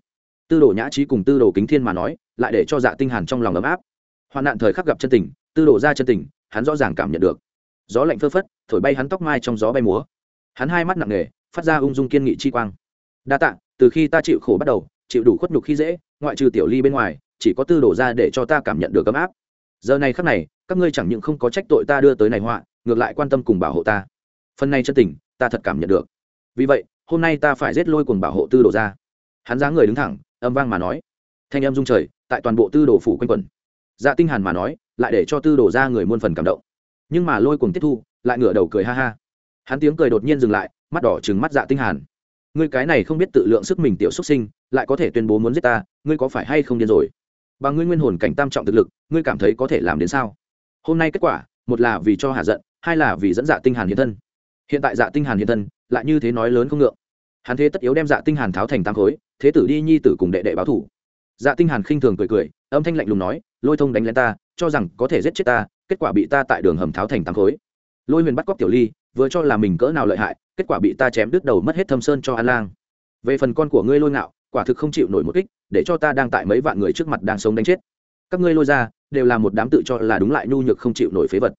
Tư đồ nhã trí cùng tư đồ kính thiên mà nói, lại để cho dạ tinh hàn trong lòng ấm áp. Hoạn nạn thời khắc gặp chân tình, tư đồ gia chân tình, hắn rõ ràng cảm nhận được. Gió lạnh phơ phất, thổi bay hắn tóc mai trong gió bay múa. Hắn hai mắt nặng nề, phát ra ung dung kiên nghị chi quang. Đa tạ, từ khi ta chịu khổ bắt đầu, chịu đủ khuất nhục khi dễ, ngoại trừ tiểu ly bên ngoài, chỉ có tư Đồ ra để cho ta cảm nhận được ấm áp. Giờ này khắc này, các ngươi chẳng những không có trách tội ta đưa tới này họa, ngược lại quan tâm cùng bảo hộ ta. Phần này chân tình, ta thật cảm nhận được. Vì vậy hôm nay ta phải giết lôi cuồng bảo hộ tư đồ ra. Hắn dáng người đứng thẳng, âm vang mà nói. Thanh âm rung trời, tại toàn bộ tư đồ phủ quanh quẩn dạ tinh hàn mà nói, lại để cho tư đồ ra người muôn phần cảm động. Nhưng mà lôi cuồng tiếp thu, lại ngửa đầu cười ha ha. Hắn tiếng cười đột nhiên dừng lại, mắt đỏ trừng mắt dạ tinh hàn. Ngươi cái này không biết tự lượng sức mình tiểu xuất sinh, lại có thể tuyên bố muốn giết ta, ngươi có phải hay không điên rồi? Bằng ngươi nguyên hồn cảnh tam trọng thực lực, ngươi cảm thấy có thể làm đến sao? Hôm nay kết quả, một là vì cho hạ giận, hai là vì dẫn dạ tinh hàn hiện thân. Hiện tại dạ tinh hàn hiện thân lại như thế nói lớn không ngượng. Hắn thế tất yếu đem dạ tinh hàn tháo thành tam khối, thế tử đi nhi tử cùng đệ đệ báo thủ. Dạ tinh hàn khinh thường cười cười, âm thanh lạnh lùng nói, lôi thông đánh lên ta, cho rằng có thể giết chết ta, kết quả bị ta tại đường hầm tháo thành tam khối. Lôi huyền bắt cóc tiểu ly, vừa cho là mình cỡ nào lợi hại, kết quả bị ta chém đứt đầu mất hết thâm sơn cho an lang. Về phần con của ngươi lôi ngạo, quả thực không chịu nổi một kích, để cho ta đang tại mấy vạn người trước mặt đang sống đánh chết. Các ngươi lôi ra, đều là một đám tự cho là đúng lại nhu nhược không chịu nổi phế vật.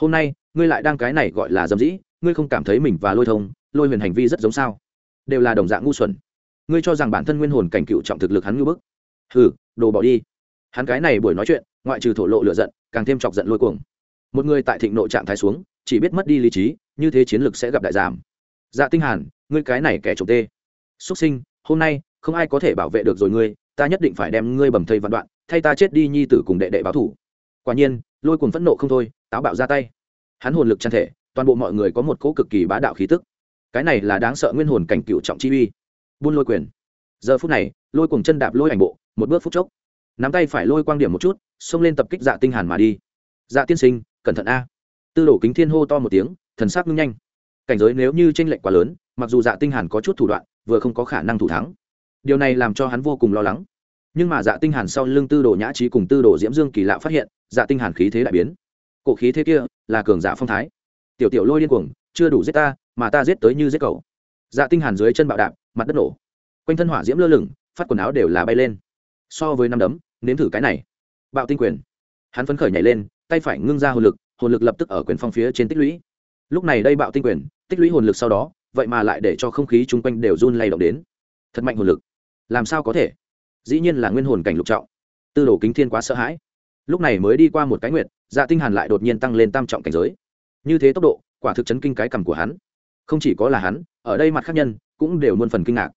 Hôm nay, ngươi lại đang cái này gọi là dâm dĩ, ngươi không cảm thấy mình và lôi thông lôi huyền hành vi rất giống sao? Đều là đồng dạng ngu xuẩn. Ngươi cho rằng bản thân nguyên hồn cảnh cựu trọng thực lực hắn ngư bức? Hừ, đồ bỏ đi. Hắn cái này buổi nói chuyện, ngoại trừ thổ lộ lựa giận, càng thêm chọc giận lôi cuồng. Một người tại thịnh nội trạng thái xuống, chỉ biết mất đi lý trí, như thế chiến lực sẽ gặp đại giảm. Dạ tinh hàn, ngươi cái này kẻ trộm tê. Xuất sinh, hôm nay, không ai có thể bảo vệ được rồi ngươi, ta nhất định phải đem ngươi bầm thây vạn đoạn, thay ta chết đi nhi tử cùng đệ đệ báo thủ. Quả nhiên, lôi cuồng phẫn nộ không thôi, táo bạo ra tay. Hắn hồn lực chân thể, toàn bộ mọi người có một cỗ cực kỳ bá đạo khí tức cái này là đáng sợ nguyên hồn cảnh cựu trọng chi uy. Buôn lôi quyền. Giờ phút này, lôi cùng chân đạp lôi ảnh bộ, một bước phút chốc. Nắm tay phải lôi quang điểm một chút, xông lên tập kích dạ tinh hàn mà đi. Dạ tiên sinh, cẩn thận a. Tư đồ kính thiên hô to một tiếng, thần sắc ngưng nhanh. Cảnh giới nếu như tranh lệch quá lớn, mặc dù dạ tinh hàn có chút thủ đoạn, vừa không có khả năng thủ thắng. Điều này làm cho hắn vô cùng lo lắng. Nhưng mà dạ tinh hàn sau lưng tư đồ nhã trí cùng tư đồ diễm dương kỳ lạ phát hiện dạ tinh hàn khí thế đại biến. Cổ khí thế kia là cường giả phong thái. Tiểu tiểu lôi điên cuồng, chưa đủ giết ta mà ta giết tới như giết cậu. Dạ tinh hàn dưới chân bạo đạp, mặt đất nổ. Quanh thân hỏa diễm lơ lửng, phát quần áo đều là bay lên. So với năm đấm, nếm thử cái này. Bạo tinh quyền. Hắn phấn khởi nhảy lên, tay phải ngưng ra hồn lực hồn lực lập tức ở quyền phong phía trên tích lũy. Lúc này đây bạo tinh quyền, tích lũy hồn lực sau đó, vậy mà lại để cho không khí chung quanh đều run lay động đến. Thật mạnh hồn lực. Làm sao có thể? Dĩ nhiên là nguyên hồn cảnh lục trọng. Tư đồ kính thiên quá sợ hãi. Lúc này mới đi qua một cái nguyện dạ tinh hàn lại đột nhiên tăng lên tam trọng cảnh giới. Như thế tốc độ, quả thực chấn kinh cái cầm của hắn không chỉ có là hắn, ở đây mặt khác nhân cũng đều muôn phần kinh ngạc.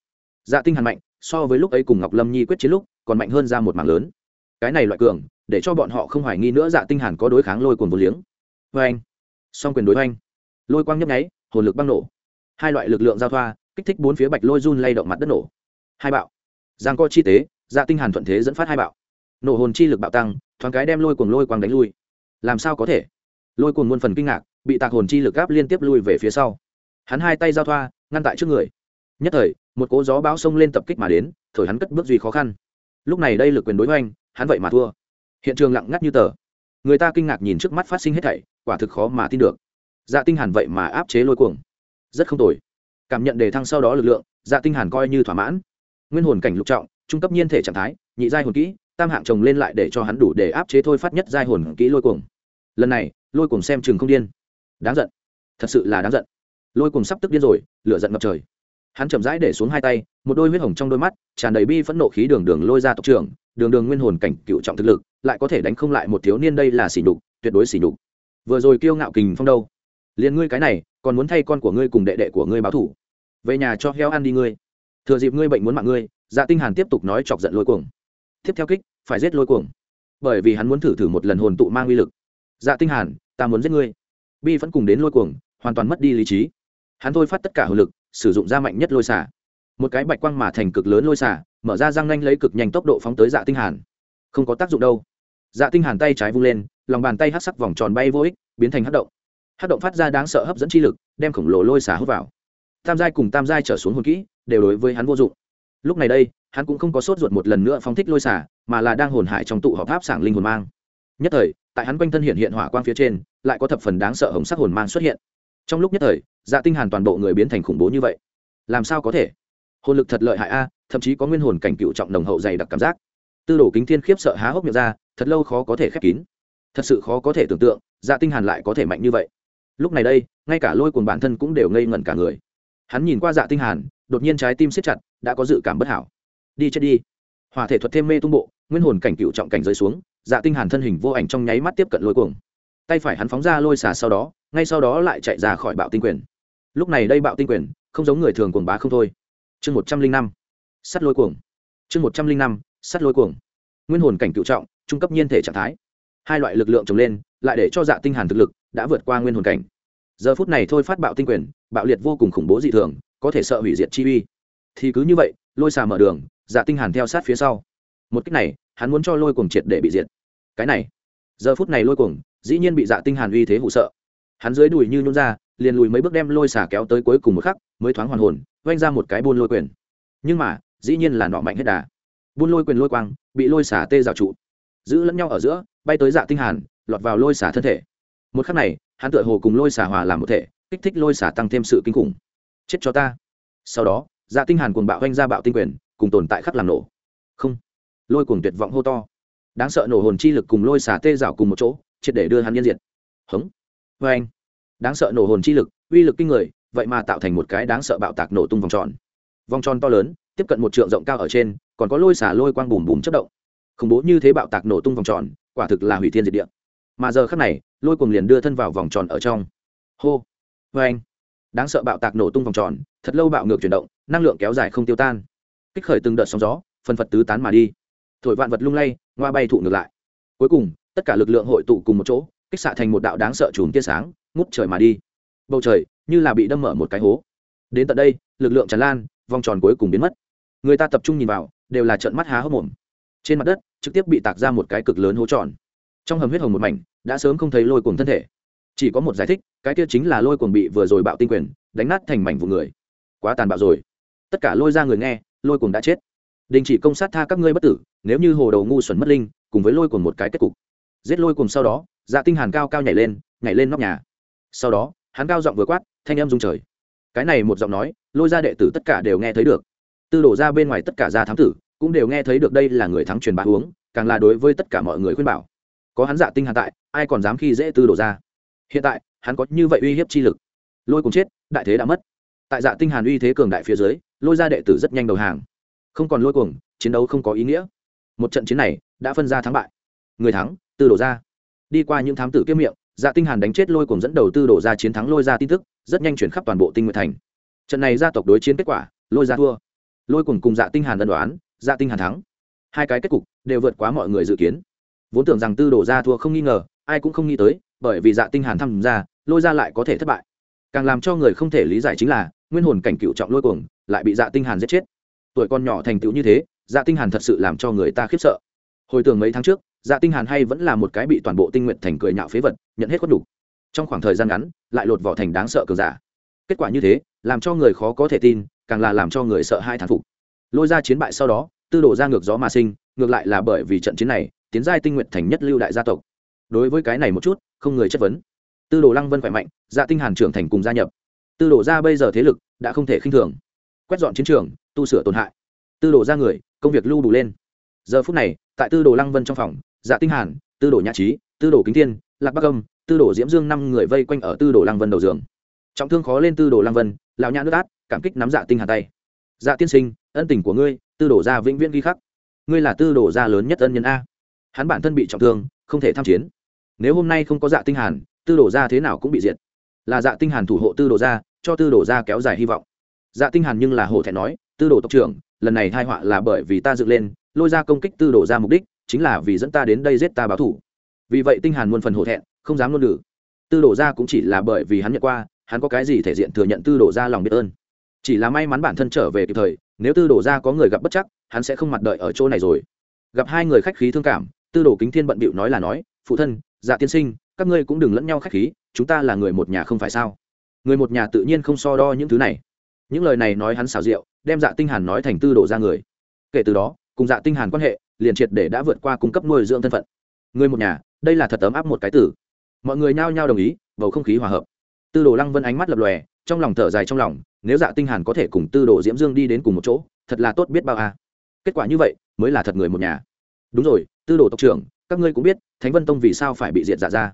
Dạ tinh hàn mạnh, so với lúc ấy cùng ngọc lâm nhi quyết chiến lúc, còn mạnh hơn ra một mảng lớn. Cái này loại cường, để cho bọn họ không hoài nghi nữa dạ tinh hàn có đối kháng lôi cuồng vô liếng. Với anh, song quyền đối anh lôi quang nhấp nháy, hồn lực băng nổ. Hai loại lực lượng giao thoa, kích thích bốn phía bạch lôi run lay động mặt đất nổ. Hai bạo. Giang co chi tế dạ tinh hàn thuận thế dẫn phát hai bạo. Nổ hồn chi lực bạo tăng, thoáng cái đem lôi cuồng lôi quang đánh lui. Làm sao có thể? Lôi cuồng muôn phần kinh ngạc, bị tạc hồn chi lực áp liên tiếp lui về phía sau hắn hai tay giao thoa, ngăn tại trước người. Nhất thời, một cỗ gió bão sông lên tập kích mà đến, thổi hắn cất bước duy khó khăn. Lúc này đây lực quyền đối hoành, hắn vậy mà thua. Hiện trường lặng ngắt như tờ. Người ta kinh ngạc nhìn trước mắt phát sinh hết thảy, quả thực khó mà tin được. Dạ tinh hàn vậy mà áp chế lôi cuồng. Rất không tồi. Cảm nhận đề thăng sau đó lực lượng dạ tinh hàn coi như thỏa mãn. Nguyên hồn cảnh lục trọng, trung cấp nhiên thể trạng thái, nhị giai hồn kỹ, tam hạng chồng lên lại để cho hắn đủ để áp chế thôi phát nhất giai hồn kỹ lôi cuồng. Lần này, lôi cuồng xem chừng không điên. Đáng giận. Thật sự là đáng giận lôi cuồng sắp tức điên rồi, lửa giận ngập trời. Hắn chậm rãi để xuống hai tay, một đôi huyết hồng trong đôi mắt, tràn đầy bi phẫn nộ khí đường đường lôi ra tộc trưởng, đường đường nguyên hồn cảnh cựu trọng thực lực, lại có thể đánh không lại một thiếu niên đây là xỉ nhục, tuyệt đối xỉ nhục. Vừa rồi kiêu ngạo kình phong đâu? Liền ngươi cái này, còn muốn thay con của ngươi cùng đệ đệ của ngươi báo thủ về nhà cho heo ăn đi ngươi. Thừa dịp ngươi bệnh muốn mạng ngươi dạ tinh hàn tiếp tục nói chọc giận lôi cuồng. Tiếp theo kích, phải giết lôi cuồng. Bởi vì hắn muốn thử thử một lần hồn tụ mang uy lực. Dạ tinh hàn, ta muốn giết ngươi. Bi vẫn cùng đến lôi cuồng, hoàn toàn mất đi lý trí hắn thôi phát tất cả hồn lực, sử dụng ra mạnh nhất lôi xả một cái bạch quang mà thành cực lớn lôi xả mở ra răng nanh lấy cực nhanh tốc độ phóng tới dạ tinh hàn. Không có tác dụng đâu. Dạ tinh hàn tay trái vung lên, lòng bàn tay hắc sắc vòng tròn bay vô ích, biến thành hắc động. Hắc động phát ra đáng sợ hấp dẫn chi lực, đem khổng lồ lôi xả hút vào. Tam giai cùng tam giai trở xuống hồn kỹ, đều đối với hắn vô dụng. Lúc này đây, hắn cũng không có sốt ruột một lần nữa phóng thích lôi xả mà là đang hồn hại trong tụ họp tháp sảng linh hồn mang. Nhất thời, tại hắn quanh thân hiện hiện hỏa quang phía trên, lại có thập phần đáng sợ hồng sắc hồn mang xuất hiện. Trong lúc nhất thời dạ tinh hàn toàn bộ người biến thành khủng bố như vậy. Làm sao có thể? Hồn lực thật lợi hại a, thậm chí có nguyên hồn cảnh cựu trọng nồng hậu dày đặc cảm giác. Tư đồ kính thiên khiếp sợ há hốc miệng ra, thật lâu khó có thể khép kín. Thật sự khó có thể tưởng tượng dạ tinh hàn lại có thể mạnh như vậy. Lúc này đây, ngay cả lôi cuồng bản thân cũng đều ngây ngẩn cả người. Hắn nhìn qua dạ tinh hàn, đột nhiên trái tim siết chặt, đã có dự cảm bất hảo. Đi chết đi. Hỏa thể thuật thêm mê tung bộ, nguyên hồn cảnh cựu trọng cảnh rơi xuống dạ tinh hàn thân hình vô ảnh trong nháy mắt tiếp cận lôi cuồng. Tay phải hắn phóng ra lôi xà sau đó, ngay sau đó lại chạy ra khỏi bạo tinh quyền lúc này đây bạo tinh quyền, không giống người thường cuồng bá không thôi. Chương một trăm linh năm, sắt lôi cuồng. Chương một trăm linh năm, sắt lôi cuồng. Nguyên hồn cảnh cựu trọng, trung cấp nhiên thể trạng thái. Hai loại lực lượng trồng lên, lại để cho dạ tinh hàn thực lực đã vượt qua nguyên hồn cảnh. Giờ phút này thôi phát bạo tinh quyền, bạo liệt vô cùng khủng bố dị thường, có thể sợ hủy diệt chi uy. Thì cứ như vậy, lôi xà mở đường dạ tinh hàn theo sát phía sau. Một cách này, hắn muốn cho lôi cuồng triệt để bị diệt. Cái này, giờ phút này lôi cuồng, dĩ nhiên bị dạ tinh hàn uy thế hụ sợ hắn dưới đùi như nhún ra, liền lùi mấy bước đem lôi xả kéo tới cuối cùng một khắc, mới thoáng hoàn hồn vanh ra một cái buôn lôi quyền. Nhưng mà, dĩ nhiên là nọ mạnh hết đà. Buôn lôi quyền lôi quang, bị lôi xả tê rào trụ. Giữ lẫn nhau ở giữa, bay tới dạ tinh hàn, lọt vào lôi xả thân thể. Một khắc này, hắn tựa hồ cùng lôi xả hòa làm một thể, kích thích lôi xả tăng thêm sự kinh khủng. Chết cho ta. Sau đó dạ tinh hàn cuồng bạo vanh ra bạo tinh quyền, cùng tồn tại khắc làm nổ. Không. Lôi cuồng tuyệt vọng hô to. Đáng sợ nổ hồn chi lực cùng lôi xả tê rào cùng một chỗ, triệt để đưa hắn nhân diệt. Hống vê anh, đáng sợ nổ hồn chi lực, uy lực kinh người, vậy mà tạo thành một cái đáng sợ bạo tạc nổ tung vòng tròn. Vòng tròn to lớn, tiếp cận một trượng rộng cao ở trên, còn có lôi xả lôi quang bùm bùm chất động. Khủng bố như thế bạo tạc nổ tung vòng tròn, quả thực là hủy thiên diệt địa. Mà giờ khắc này, lôi cuồng liền đưa thân vào vòng tròn ở trong. Hô vê anh, đáng sợ bạo tạc nổ tung vòng tròn, thật lâu bạo ngược chuyển động, năng lượng kéo dài không tiêu tan. Kích khởi từng đợt sóng gió, phân phật tứ tán mà đi. Thổi vạn vật lung lay, ngoa bay thụ ngược lại. Cuối cùng, tất cả lực lượng hội tụ cùng một chỗ kích xạ thành một đạo đáng sợ chùm tia sáng, ngút trời mà đi. Bầu trời như là bị đâm mở một cái hố. Đến tận đây, lực lượng tràn lan, vòng tròn cuối cùng biến mất. Người ta tập trung nhìn vào, đều là trận mắt há hốc mồm. Trên mặt đất, trực tiếp bị tạc ra một cái cực lớn hố tròn. Trong hầm huyết hồng một mảnh, đã sớm không thấy lôi cuồng thân thể. Chỉ có một giải thích, cái kia chính là lôi cuồng bị vừa rồi bạo tinh quyền, đánh nát thành mảnh vụ người. Quá tàn bạo rồi. Tất cả lôi ra người nghe, lôi cuồng đã chết. Đình chỉ công sát tha các ngươi bất tử, nếu như hồ đầu ngu xuẩn mất linh, cùng với lôi cuồng một cái kết cục. Giết lôi cuồng sau đó dạ tinh hàn cao cao nhảy lên nhảy lên nóc nhà. Sau đó, hắn cao giọng vừa quát, thanh âm rung trời. Cái này một giọng nói, lôi ra đệ tử tất cả đều nghe thấy được. Tư đổ ra bên ngoài tất cả gia thám tử cũng đều nghe thấy được đây là người thắng truyền bá uống càng là đối với tất cả mọi người khuyên bảo. Có hắn dạ tinh hàn tại, ai còn dám khi dễ tư đổ ra? Hiện tại, hắn có như vậy uy hiếp chi lực. Lôi cùng chết, đại thế đã mất. Tại dạ tinh hàn uy thế cường đại phía dưới, lôi ra đệ tử rất nhanh đầu hàng. Không còn lôi cuồng, chiến đấu không có ý nghĩa. Một trận chiến này đã phân ra thắng bại. Người thắng, tư đổ ra đi qua những thám tử kiếm miệng dạ tinh hàn đánh chết lôi cuồng dẫn đầu tư đổ ra chiến thắng lôi ra tin tức, rất nhanh chuyển khắp toàn bộ tinh nguyệt thành. Trận này gia tộc đối chiến kết quả, lôi ra thua. Lôi cuồng cùng dạ tinh hàn đơn đoán dạ tinh hàn thắng. Hai cái kết cục đều vượt quá mọi người dự kiến. Vốn tưởng rằng tư đổ ra thua không nghi ngờ, ai cũng không nghĩ tới, bởi vì dạ tinh hàn tham gia, lôi ra lại có thể thất bại. Càng làm cho người không thể lý giải chính là, nguyên hồn cảnh cựu trọng lôi cuồng lại bị dạ tinh hàn giết chết. Tuổi con nhỏ thành tựu như thế dạ tinh hàn thật sự làm cho người ta khiếp sợ. Hồi tưởng mấy tháng trước dạ tinh hàn hay vẫn là một cái bị toàn bộ tinh nguyện thành cười nhạo phế vật, nhận hết khuất đủ trong khoảng thời gian ngắn, lại lột vỏ thành đáng sợ cường giả. Kết quả như thế, làm cho người khó có thể tin, càng là làm cho người sợ hai thán phục. Lôi ra chiến bại sau đó, tư đổ ra ngược gió mà sinh, ngược lại là bởi vì trận chiến này, tiến giai tinh nguyện thành nhất lưu đại gia tộc. Đối với cái này một chút, không người chất vấn. Tư đồ lăng vân khỏe mạnh dạ tinh hàn trưởng thành cùng gia nhập. Tư đồ ra bây giờ thế lực, đã không thể khinh thường. Quét dọn chiến trường, tu sửa tổn hại. Tư đồ ra người, công việc lưu đủ lên. Giờ phút này, tại tư đồ lăng vân trong phòng dạ tinh hàn tư đồ nhã trí tư đồ kính thiên lạc bắc âm tư đồ diễm dương năm người vây quanh ở tư đồ lăng vân đầu giường trọng thương khó lên tư đồ lăng vân lão nhã nước át cảm kích nắm dạ tinh hàn tay dạ tiên sinh ân tình của ngươi tư đồ gia vĩnh viễn ghi khắc ngươi là tư đồ gia lớn nhất ân nhân a hắn bản thân bị trọng thương không thể tham chiến nếu hôm nay không có dạ tinh hàn tư đồ gia thế nào cũng bị diệt là dạ tinh hàn thủ hộ tư đồ gia cho tư đồ gia kéo dài hy vọng dạ tinh hàn nhưng là hổ thẹn nói tư đồ tộc trưởng lần này tai họa là bởi vì ta dựng lên lôi ra công kích tư đồ gia mục đích chính là vì dẫn ta đến đây giết ta báo thù vì vậy tinh hàn muôn phần hổ thẹn, không dám luôn lử tư đồ Ra cũng chỉ là bởi vì hắn nhận qua, hắn có cái gì thể diện thừa nhận tư đồ Ra lòng biết ơn. Chỉ là may mắn bản thân trở về kịp thời, nếu tư đồ Ra có người gặp bất chắc, hắn sẽ không mặt đợi ở chỗ này rồi. Gặp hai người khách khí thương cảm, tư đồ kính thiên bận bịu nói là nói, phụ thân dạ tiên sinh, các ngươi cũng đừng lẫn nhau khách khí, chúng ta là người một nhà không phải sao? Người một nhà tự nhiên không so đo những thứ này. Những lời này nói hắn xào rượu đem dạ tinh hàn nói thành tư đồ ra người. Kể từ đó, cùng dạ tinh hàn quan hệ liền triệt để đã vượt qua cung cấp nuôi dưỡng thân phận. Người một nhà, đây là thật ấm áp một cái tử. Mọi người nhao nhao đồng ý, bầu không khí hòa hợp. Tư đồ lăng vân ánh mắt lập lòe, trong lòng thở dài trong lòng, nếu dạ tinh hàn có thể cùng tư đồ diễm dương đi đến cùng một chỗ, thật là tốt biết bao à. kết quả như vậy, mới là thật người một nhà. Đúng rồi, tư đồ tộc trưởng, các ngươi cũng biết, thánh vân tông vì sao phải bị diệt dạ ra.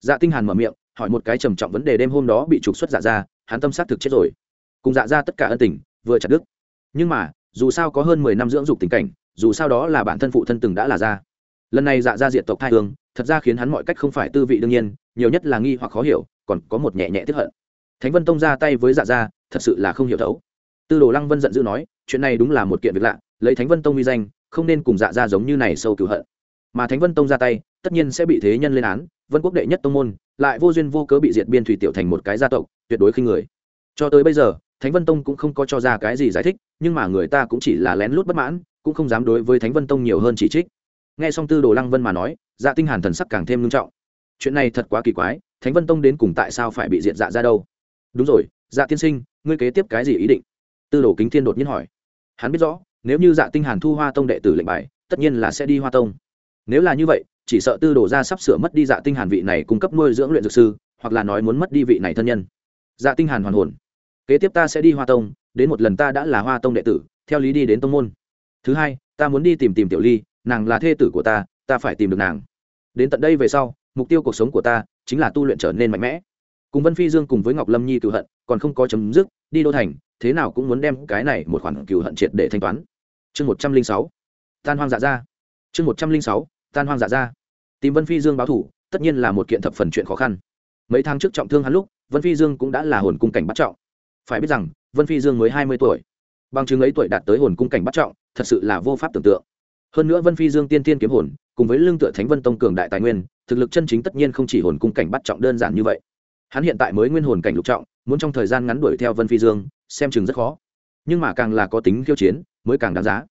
Dạ tinh hàn mở miệng, hỏi một cái trầm trọng vấn đề đêm hôm đó bị trục xuất dạ ra, hắn tâm sát thực chết rồi. Cùng dạ ra tất cả ân tình, vừa chặt đứt. Nhưng mà, dù sao có hơn mười năm dưỡng dục tình cảnh dù sao đó là bản thân phụ thân từng đã là ra. Lần này dạ ra diện tộc thai hương, thật ra khiến hắn mọi cách không phải tư vị đương nhiên, nhiều nhất là nghi hoặc khó hiểu, còn có một nhẹ nhẹ tiếp hận. Thánh vân tông ra tay với dạ ra thật sự là không hiểu thấu. Tư đồ lăng vân giận dữ nói, chuyện này đúng là một kiện việc lạ, lấy thánh vân tông uy danh, không nên cùng dạ ra giống như này sâu cửu hận. Mà thánh vân tông ra tay, tất nhiên sẽ bị thế nhân lên án, vân quốc đệ nhất tông môn, lại vô duyên vô cớ bị diệt biên thủy tiểu thành một cái gia tộc, tuyệt đối khi người. Cho tới bây giờ, thánh vân tông cũng không có cho ra cái gì giải thích, nhưng mà người ta cũng chỉ là lén lút bất mãn cũng không dám đối với thánh vân tông nhiều hơn chỉ trích. Nghe xong tư đồ lăng vân mà nói dạ tinh hàn thần sắc càng thêm nghiêm trọng. Chuyện này thật quá kỳ quái, thánh vân tông đến cùng tại sao phải bị diệt dạ ra đâu? Đúng rồi dạ tiên sinh, ngươi kế tiếp cái gì ý định? Tư đồ kính thiên đột nhiên hỏi. Hắn biết rõ, nếu như dạ tinh hàn thu hoa tông đệ tử lệnh bài, tất nhiên là sẽ đi hoa tông. Nếu là như vậy, chỉ sợ tư đồ ra sắp sửa mất đi dạ tinh hàn vị này cung cấp nuôi dưỡng luyện dược sư, hoặc là nói muốn mất đi vị này thân nhân. Dạ tinh hàn hoàn hồn. Kế tiếp ta sẽ đi hoa tông, đến một lần ta đã là hoa tông đệ tử, theo lý đi đến tông môn thứ hai, ta muốn đi tìm tìm tiểu ly, nàng là thê tử của ta ta phải tìm được nàng. Đến tận đây về sau, mục tiêu cuộc sống của ta chính là tu luyện trở nên mạnh mẽ. Cùng vân phi dương cùng với ngọc lâm nhi cựu hận, còn không có chấm dứt, đi đô thành, thế nào cũng muốn đem cái này một khoản cựu hận triệt để thanh toán. Chương một trăm linh sáu, tan hoang dạ ra chương một trăm linh sáu, tan hoang dạ ra tìm vân phi dương báo thủ, tất nhiên là một kiện thập phần chuyện khó khăn. Mấy tháng trước trọng thương hắn lúc, vân phi dương cũng đã là hồn cung cảnh bắt trọng. Phải biết rằng, vân phi dương mới hai mươi tuổi bằng chứng ấy tuổi đạt tới hồn cung cảnh bắt trọng, thật sự là vô pháp tưởng tượng. Hơn nữa vân phi dương tiên tiên kiếm hồn, cùng với lương tựa thánh vân tông cường đại tài nguyên, thực lực chân chính tất nhiên không chỉ hồn cung cảnh bắt trọng đơn giản như vậy. Hắn hiện tại mới nguyên hồn cảnh lục trọng, muốn trong thời gian ngắn đuổi theo vân phi dương, xem chừng rất khó. Nhưng mà càng là có tính khiêu chiến, mới càng đáng giá.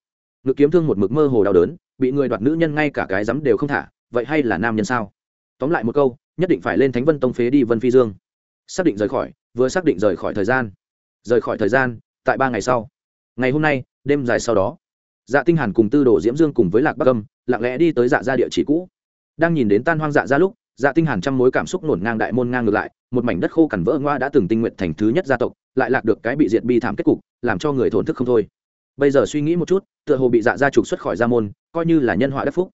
Ngự kiếm thương một mực mơ hồ đau đớn, bị người đoạt nữ nhân ngay cả cái dám đều không thả, vậy hay là nam nhân sao? Tóm lại một câu, nhất định phải lên thánh vân tông phế đi vân phi dương. Xác định rời khỏi, vừa xác định rời khỏi thời gian. Rời khỏi thời gian, tại ba ngày sau ngày hôm nay, đêm dài sau đó dạ tinh hàn cùng tư đồ diễm dương cùng với lạc bắc âm, lặng lẽ đi tới dạ gia địa chỉ cũ. Đang nhìn đến tan hoang dạ gia lúc dạ tinh hàn trăm mối cảm xúc nổn ngang đại môn ngang ngược lại, một mảnh đất khô cằn vỡ ngoa đã từng tinh nguyện thành thứ nhất gia tộc, lại lạc được cái bị diệt bi thảm kết cục, làm cho người thổn thức không thôi. Bây giờ suy nghĩ một chút, tựa hồ bị dạ gia trục xuất khỏi gia môn, coi như là nhân họa đất phúc.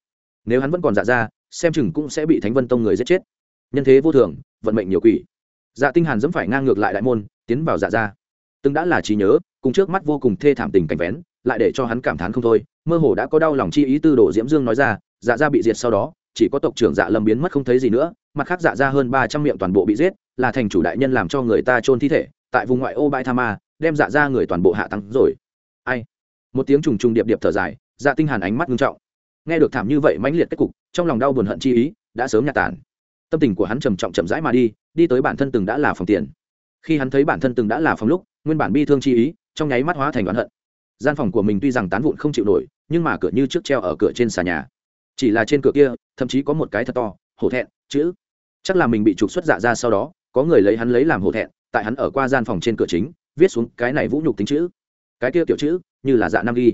Nếu hắn vẫn còn dạ gia, xem chừng cũng sẽ bị thánh vân tông người giết chết. Nhân thế vô thường, vận mệnh nhiều quỷ. Dạ tinh hàn dẫm phải ngang ngược lại đại môn, tiến vào dạ gia từng đã là trí nhớ, cùng trước mắt vô cùng thê thảm tình cảnh vén, lại để cho hắn cảm thán không thôi, mơ hồ đã có đau lòng chi ý tư đồ diễm dương nói ra dạ gia bị diệt sau đó, chỉ có tộc trưởng dạ lâm biến mất không thấy gì nữa, mặt khác dạ ra hơn ba trăm miệng toàn bộ bị giết, là thành chủ đại nhân làm cho người ta chôn thi thể, tại vùng ngoại ô bãi tha ma, đem dạ ra người toàn bộ hạ tăng rồi. Ai? Một tiếng trùng trùng điệp điệp thở dài dạ tinh hàn ánh mắt nghiêm trọng. Nghe được thảm như vậy mãnh liệt kết cục, trong lòng đau buồn hận chi ý đã sớm nhạt tản tâm tình của hắn trầm trọng chậm rãi mà đi đi tới bản thân từng đã là phòng tiền khi hắn thấy bản thân từng đã là phòng lúc, nguyên bản bi thương chi ý, trong nháy mắt hóa thành oán hận. Gian phòng của mình tuy rằng tán vụn không chịu nổi, nhưng mà cửa như trước treo ở cửa trên xà nhà. Chỉ là trên cửa kia, thậm chí có một cái thật to, hổ thẹn, chữ. Chắc là mình bị trục xuất dạ ra sau đó, có người lấy hắn lấy làm hổ thẹn, tại hắn ở qua gian phòng trên cửa chính, viết xuống cái này vũ nhục tính chữ. Cái kia kiểu chữ, như là dạ nam ghi.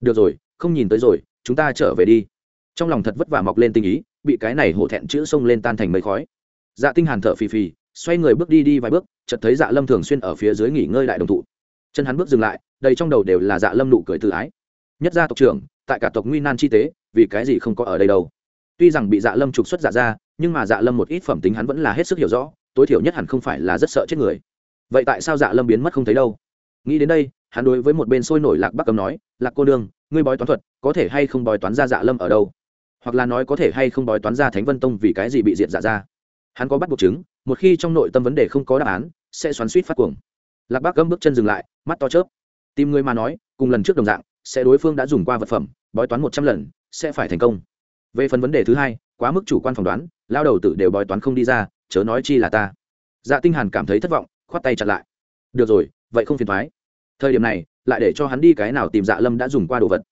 Được rồi, không nhìn tới rồi, chúng ta trở về đi. Trong lòng thật vất vả mọc lên tình ý, bị cái này hổ thẹn chữ xông lên tan thành mây khói. Dạ tinh hàn thở phì phì xoay người bước đi đi vài bước, chợt thấy dạ lâm thường xuyên ở phía dưới nghỉ ngơi đại đồng thụ. Chân hắn bước dừng lại, đầy trong đầu đều là dạ lâm nụ cười tự ái. Nhất gia tộc trưởng, tại cả tộc nguy nan chi tế, vì cái gì không có ở đây đâu? Tuy rằng bị dạ lâm trục xuất dạ ra nhưng mà dạ lâm một ít phẩm tính hắn vẫn là hết sức hiểu rõ, tối thiểu nhất hẳn không phải là rất sợ chết người. Vậy tại sao dạ lâm biến mất không thấy đâu? Nghĩ đến đây, hắn đối với một bên sôi nổi lạc bắc cầm nói, lạc cô đương ngươi bói toán thuật, có thể hay không bói toán ra dạ lâm ở đâu? Hoặc là nói có thể hay không bói toán ra thánh vân tông vì cái gì bị diệt dạ ra hắn có bắt buộc chứng một khi trong nội tâm vấn đề không có đáp án, sẽ xoắn suýt phát cuồng. Lạc bác gấm bước chân dừng lại, mắt to chớp. Tìm người mà nói, cùng lần trước đồng dạng, sẽ đối phương đã dùng qua vật phẩm, bói toán một trăm lần, sẽ phải thành công. Về phần vấn đề thứ hai, quá mức chủ quan phỏng đoán, lao đầu tử đều bói toán không đi ra, chớ nói chi là ta. Dạ tinh hàn cảm thấy thất vọng, khoát tay chặn lại. Được rồi, vậy không phiền thoái thời điểm này, lại để cho hắn đi cái nào tìm dạ lâm đã dùng qua đồ vật.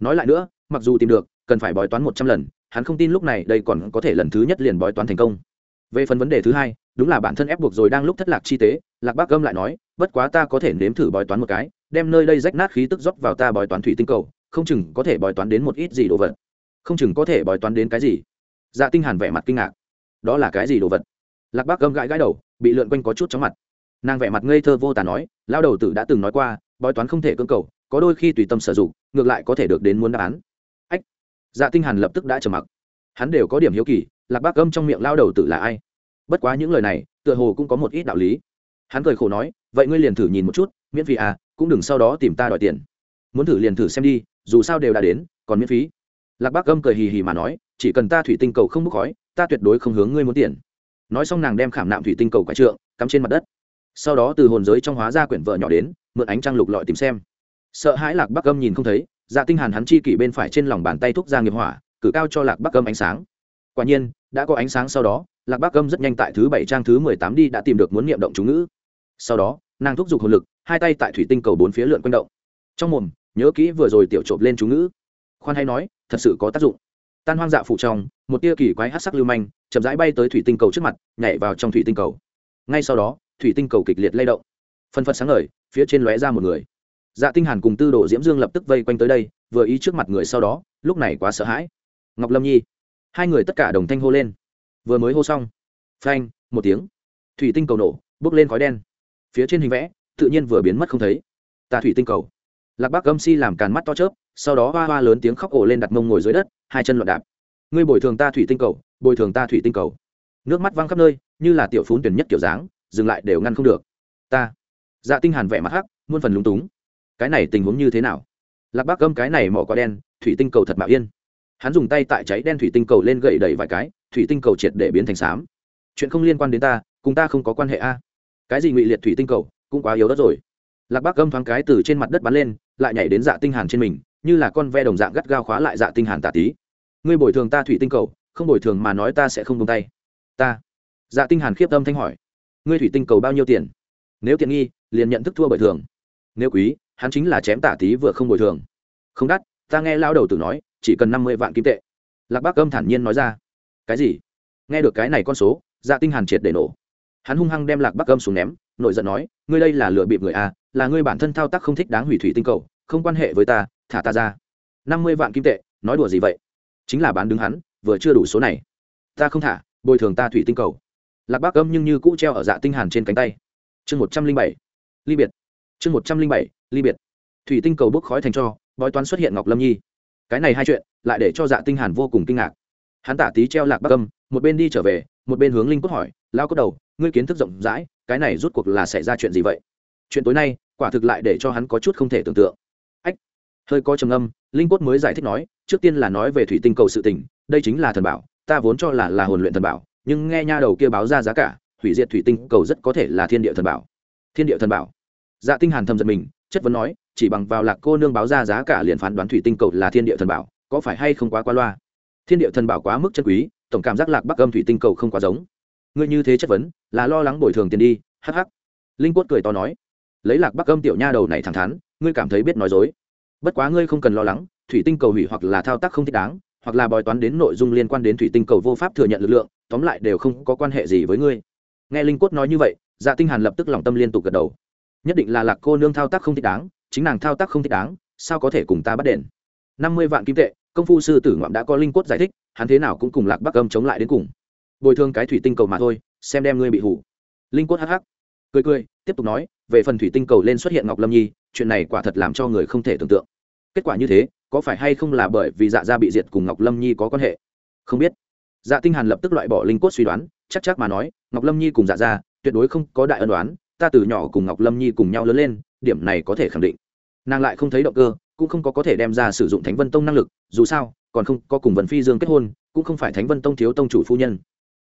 Nói lại nữa, mặc dù tìm được, cần phải bói toán một trăm lần, hắn không tin lúc này đây còn có thể lần thứ nhất liền bói toán thành công. Về phần vấn đề thứ hai đúng là bản thân ép buộc rồi đang lúc thất lạc chi tế, lạc bác gâm lại nói, bất quá ta có thể nếm thử bói toán một cái, đem nơi đây rách nát khí tức rót vào ta bói toán thủy tinh cầu, không chừng có thể bói toán đến một ít gì đồ vật. Không chừng có thể bói toán đến cái gì? Dạ tinh hàn vẻ mặt kinh ngạc. Đó là cái gì đồ vật? Lạc bác gâm gãi gãi đầu, bị lượn quanh có chút chóng mặt. Nàng vẻ mặt ngây thơ vô tà nói lao đầu tử đã từng nói qua, bói toán không thể cưỡng cầu, có đôi khi tùy tâm sử dụng, ngược lại có thể được đến muốn đáp án. Ách! Dạ tinh hàn lập tức đã trầm mặc. Hắn đều có điểm hiếu kỳ, lạc bác gâm trong miệng lao đầu tử là ai? Bất quá những lời này, tựa hồ cũng có một ít đạo lý. Hắn cười khổ nói, vậy ngươi liền thử nhìn một chút, miễn phí à cũng đừng sau đó tìm ta đòi tiền. Muốn thử liền thử xem đi, dù sao đều đã đến, còn miễn phí. Lạc bác gâm cười hì hì mà nói, chỉ cần ta thủy tinh cầu không bốc khói, ta tuyệt đối không hướng ngươi muốn tiền. Nói xong nàng đem khảm nạm thủy tinh cầu quái trượng, cắm trên mặt đất. Sau đó từ hồn giới trong hóa ra quyển vợ nhỏ đến, mượn ánh trăng lục lọi tìm xem. Sợ hãi lạc bắc gâm nhìn không thấy dạ tinh hàn hắn chi kỷ bên phải trên lòng bàn tay thúc ra nghiệp hỏa, cử cao cho lạc bắc gâm ánh sáng. Quả nhiên, đã có ánh sáng sau đó lạc Bác gâm rất nhanh tại thứ bảy trang thứ mười tám đi đã tìm được muốn niệm động chú ngữ. Sau đó, nàng thúc giục hồn lực, hai tay tại thủy tinh cầu bốn phía lượn quanh động. Trong mồm, nhớ kỹ vừa rồi tiểu trộm lên chú ngữ. Khoan hay nói, thật sự có tác dụng. Tan hoang dạ phụ trong, một tia kỳ quái hát sắc lưu manh, chậm rãi bay tới thủy tinh cầu trước mặt, nhảy vào trong thủy tinh cầu. Ngay sau đó, thủy tinh cầu kịch liệt lay động. Phân phật sáng ngời, phía trên lóe ra một người. Dạ tinh hàn cùng tư đồ diễm dương lập tức vây quanh tới đây, vừa ý trước mặt người sau đó, lúc này quá sợ hãi. Ngọc lâm nhi, hai người tất cả đồng thanh hô lên vừa mới hô xong. Phanh, một tiếng. Thủy tinh cầu nổ, bốc lên khói đen. Phía trên hình vẽ, tự nhiên vừa biến mất không thấy. Ta thủy tinh cầu. Lạc bác gâm si làm càn mắt to chớp, sau đó hoa hoa lớn tiếng khóc ổ lên đặt mông ngồi dưới đất, hai chân loạn đạp. Ngươi bồi thường ta thủy tinh cầu, bồi thường ta thủy tinh cầu. Nước mắt văng khắp nơi, như là tiểu phún tuyển nhất kiểu dáng, dừng lại đều ngăn không được. Ta. Dạ tinh hàn vẻ mặt hắc, muôn phần lúng túng. Cái này tình huống như thế nào? Lạc bác gâm cái này mỏ có đen, thủy tinh cầu thật mạo yên hắn dùng tay tại cháy đen thủy tinh cầu lên gậy đẩy vài cái thủy tinh cầu triệt để biến thành xám. Chuyện không liên quan đến ta, cùng ta không có quan hệ a. Cái gì ngụy liệt thủy tinh cầu, cũng quá yếu đất rồi. Lạc bác âm thoáng cái từ trên mặt đất bắn lên, lại nhảy đến dạ tinh hàn trên mình, như là con ve đồng dạng gắt gao khóa lại dạ tinh hàn tả tí. Ngươi bồi thường ta thủy tinh cầu, không bồi thường mà nói ta sẽ không buông tay. Ta. Dạ tinh hàn khiếp tâm thanh hỏi. Ngươi thủy tinh cầu bao nhiêu tiền? Nếu tiện nghi, liền nhận thức thua bồi thường nếu quý, hắn chính là chém tả tí vừa không bồi thường. Không đắt, ta nghe lao đầu tử nói, chỉ cần năm mươi vạn kim tệ. Lạc bác âm thản nhiên nói ra cái gì? Nghe được cái này con số dạ tinh hàn triệt để nổ. Hắn hung hăng đem lạc bắc âm xuống ném nội giận nói, ngươi đây là lừa bịp người a là ngươi bản thân thao tác không thích đáng hủy thủy tinh cầu, không quan hệ với ta, thả ta ra. Năm mươi vạn kim tệ, nói đùa gì vậy? Chính là bán đứng hắn, vừa chưa đủ số này. Ta không thả, bồi thường ta thủy tinh cầu. Lạc bắc âm nhưng như cũ treo ở dạ tinh hàn trên cánh tay. Chương một trăm linh bảy, ly biệt. Chương một trăm linh bảy, ly biệt. Thủy tinh cầu bốc khói thành cho, bói toán xuất hiện ngọc lâm nhi. Cái này hai chuyện, lại để cho dạ tinh hàn vô cùng kinh ngạc hắn tả tí treo lạc bắc âm, một bên đi trở về, một bên hướng linh cốt hỏi lao cốt đầu, ngươi kiến thức rộng rãi, cái này rút cuộc là xảy ra chuyện gì vậy? Chuyện tối nay, quả thực lại để cho hắn có chút không thể tưởng tượng. Ách, hơi có trầm âm linh cốt mới giải thích nói, trước tiên là nói về thủy tinh cầu sự tình, đây chính là thần bảo, ta vốn cho là là hồn luyện thần bảo, nhưng nghe nha đầu kia báo ra giá cả, hủy diệt thủy tinh cầu rất có thể là thiên địa thần bảo. Thiên địa thần bảo? Dạ tinh hàn thầm giật mình, chất vấn nói, chỉ bằng vào lạc cô nương báo ra giá cả liền phán đoán thủy tinh cầu là thiên địa thần bảo, có phải hay không quá qua loa? Thiên địa thần bảo quá mức chân quý, tổng cảm giác lạc bắc âm thủy tinh cầu không quá giống. Ngươi như thế chất vấn, là lo lắng bồi thường tiền đi hh linh quất cười to nói. Lấy lạc bắc âm tiểu nha đầu này thẳng thắn, ngươi cảm thấy biết nói dối. Bất quá ngươi không cần lo lắng, thủy tinh cầu hủy hoặc là thao tác không thích đáng, hoặc là bòi toán đến nội dung liên quan đến thủy tinh cầu vô pháp thừa nhận lực lượng, tóm lại đều không có quan hệ gì với ngươi. Nghe linh quất nói như vậy dạ tinh hàn lập tức lòng tâm liên tục gật đầu. Nhất định là lạc cô nương thao tác không thích đáng, chính nàng thao tác không thích đáng, sao có thể cùng ta bắt đền? Năm mươi vạn kim tệ công phu sư tử ngoạm đã có linh quất giải thích, hắn thế nào cũng cùng lạc bắc âm chống lại đến cùng. Bồi thường cái thủy tinh cầu mà thôi, xem đem ngươi bị hủ. Linh quất hắc hắc. Cười cười, tiếp tục nói, về phần thủy tinh cầu lên xuất hiện ngọc lâm nhi, chuyện này quả thật làm cho người không thể tưởng tượng. Kết quả như thế, có phải hay không là bởi vì dạ gia bị diệt cùng ngọc lâm nhi có quan hệ? Không biết. Dạ tinh hàn lập tức loại bỏ linh cốt suy đoán, chắc chắc mà nói, ngọc lâm nhi cùng dạ gia, tuyệt đối không có đại ân đoán ta từ nhỏ cùng ngọc lâm nhi cùng nhau lớn lên, điểm này có thể khẳng định. Nàng lại không thấy động cơ cũng không có có thể đem ra sử dụng thánh vân tông năng lực, dù sao, còn không có cùng vân phi dương kết hôn, cũng không phải thánh vân tông thiếu tông chủ phu nhân.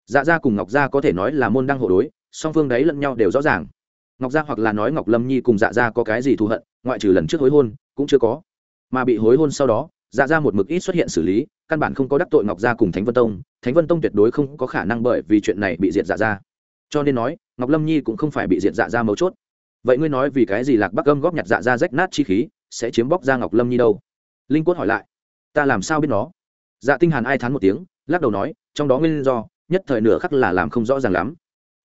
Dạ gia cùng ngọc gia có thể nói là môn đăng hộ đối, song phương đấy lẫn nhau đều rõ ràng. Ngọc gia hoặc là nói ngọc lâm nhi cùng dạ gia có cái gì thù hận, ngoại trừ lần trước hối hôn, cũng chưa có. Mà bị hối hôn sau đó dạ gia một mực ít xuất hiện xử lý, căn bản không có đắc tội ngọc gia cùng thánh vân tông, thánh vân tông tuyệt đối không có khả năng bởi vì chuyện này bị diệt dạ gia. Cho nên nói, ngọc lâm nhi cũng không phải bị diệt dạ gia mấu chốt. Vậy ngươi nói vì cái gì lạc bắc âm góp nhặt dạ gia rách nát chi khí sẽ chiếm bóc ra ngọc lâm nhi đâu? Linh quất hỏi lại. Ta làm sao biết nó? Dạ tinh hàn ai thán một tiếng, lắc đầu nói, trong đó nguyên do, nhất thời nửa khắc là làm không rõ ràng lắm.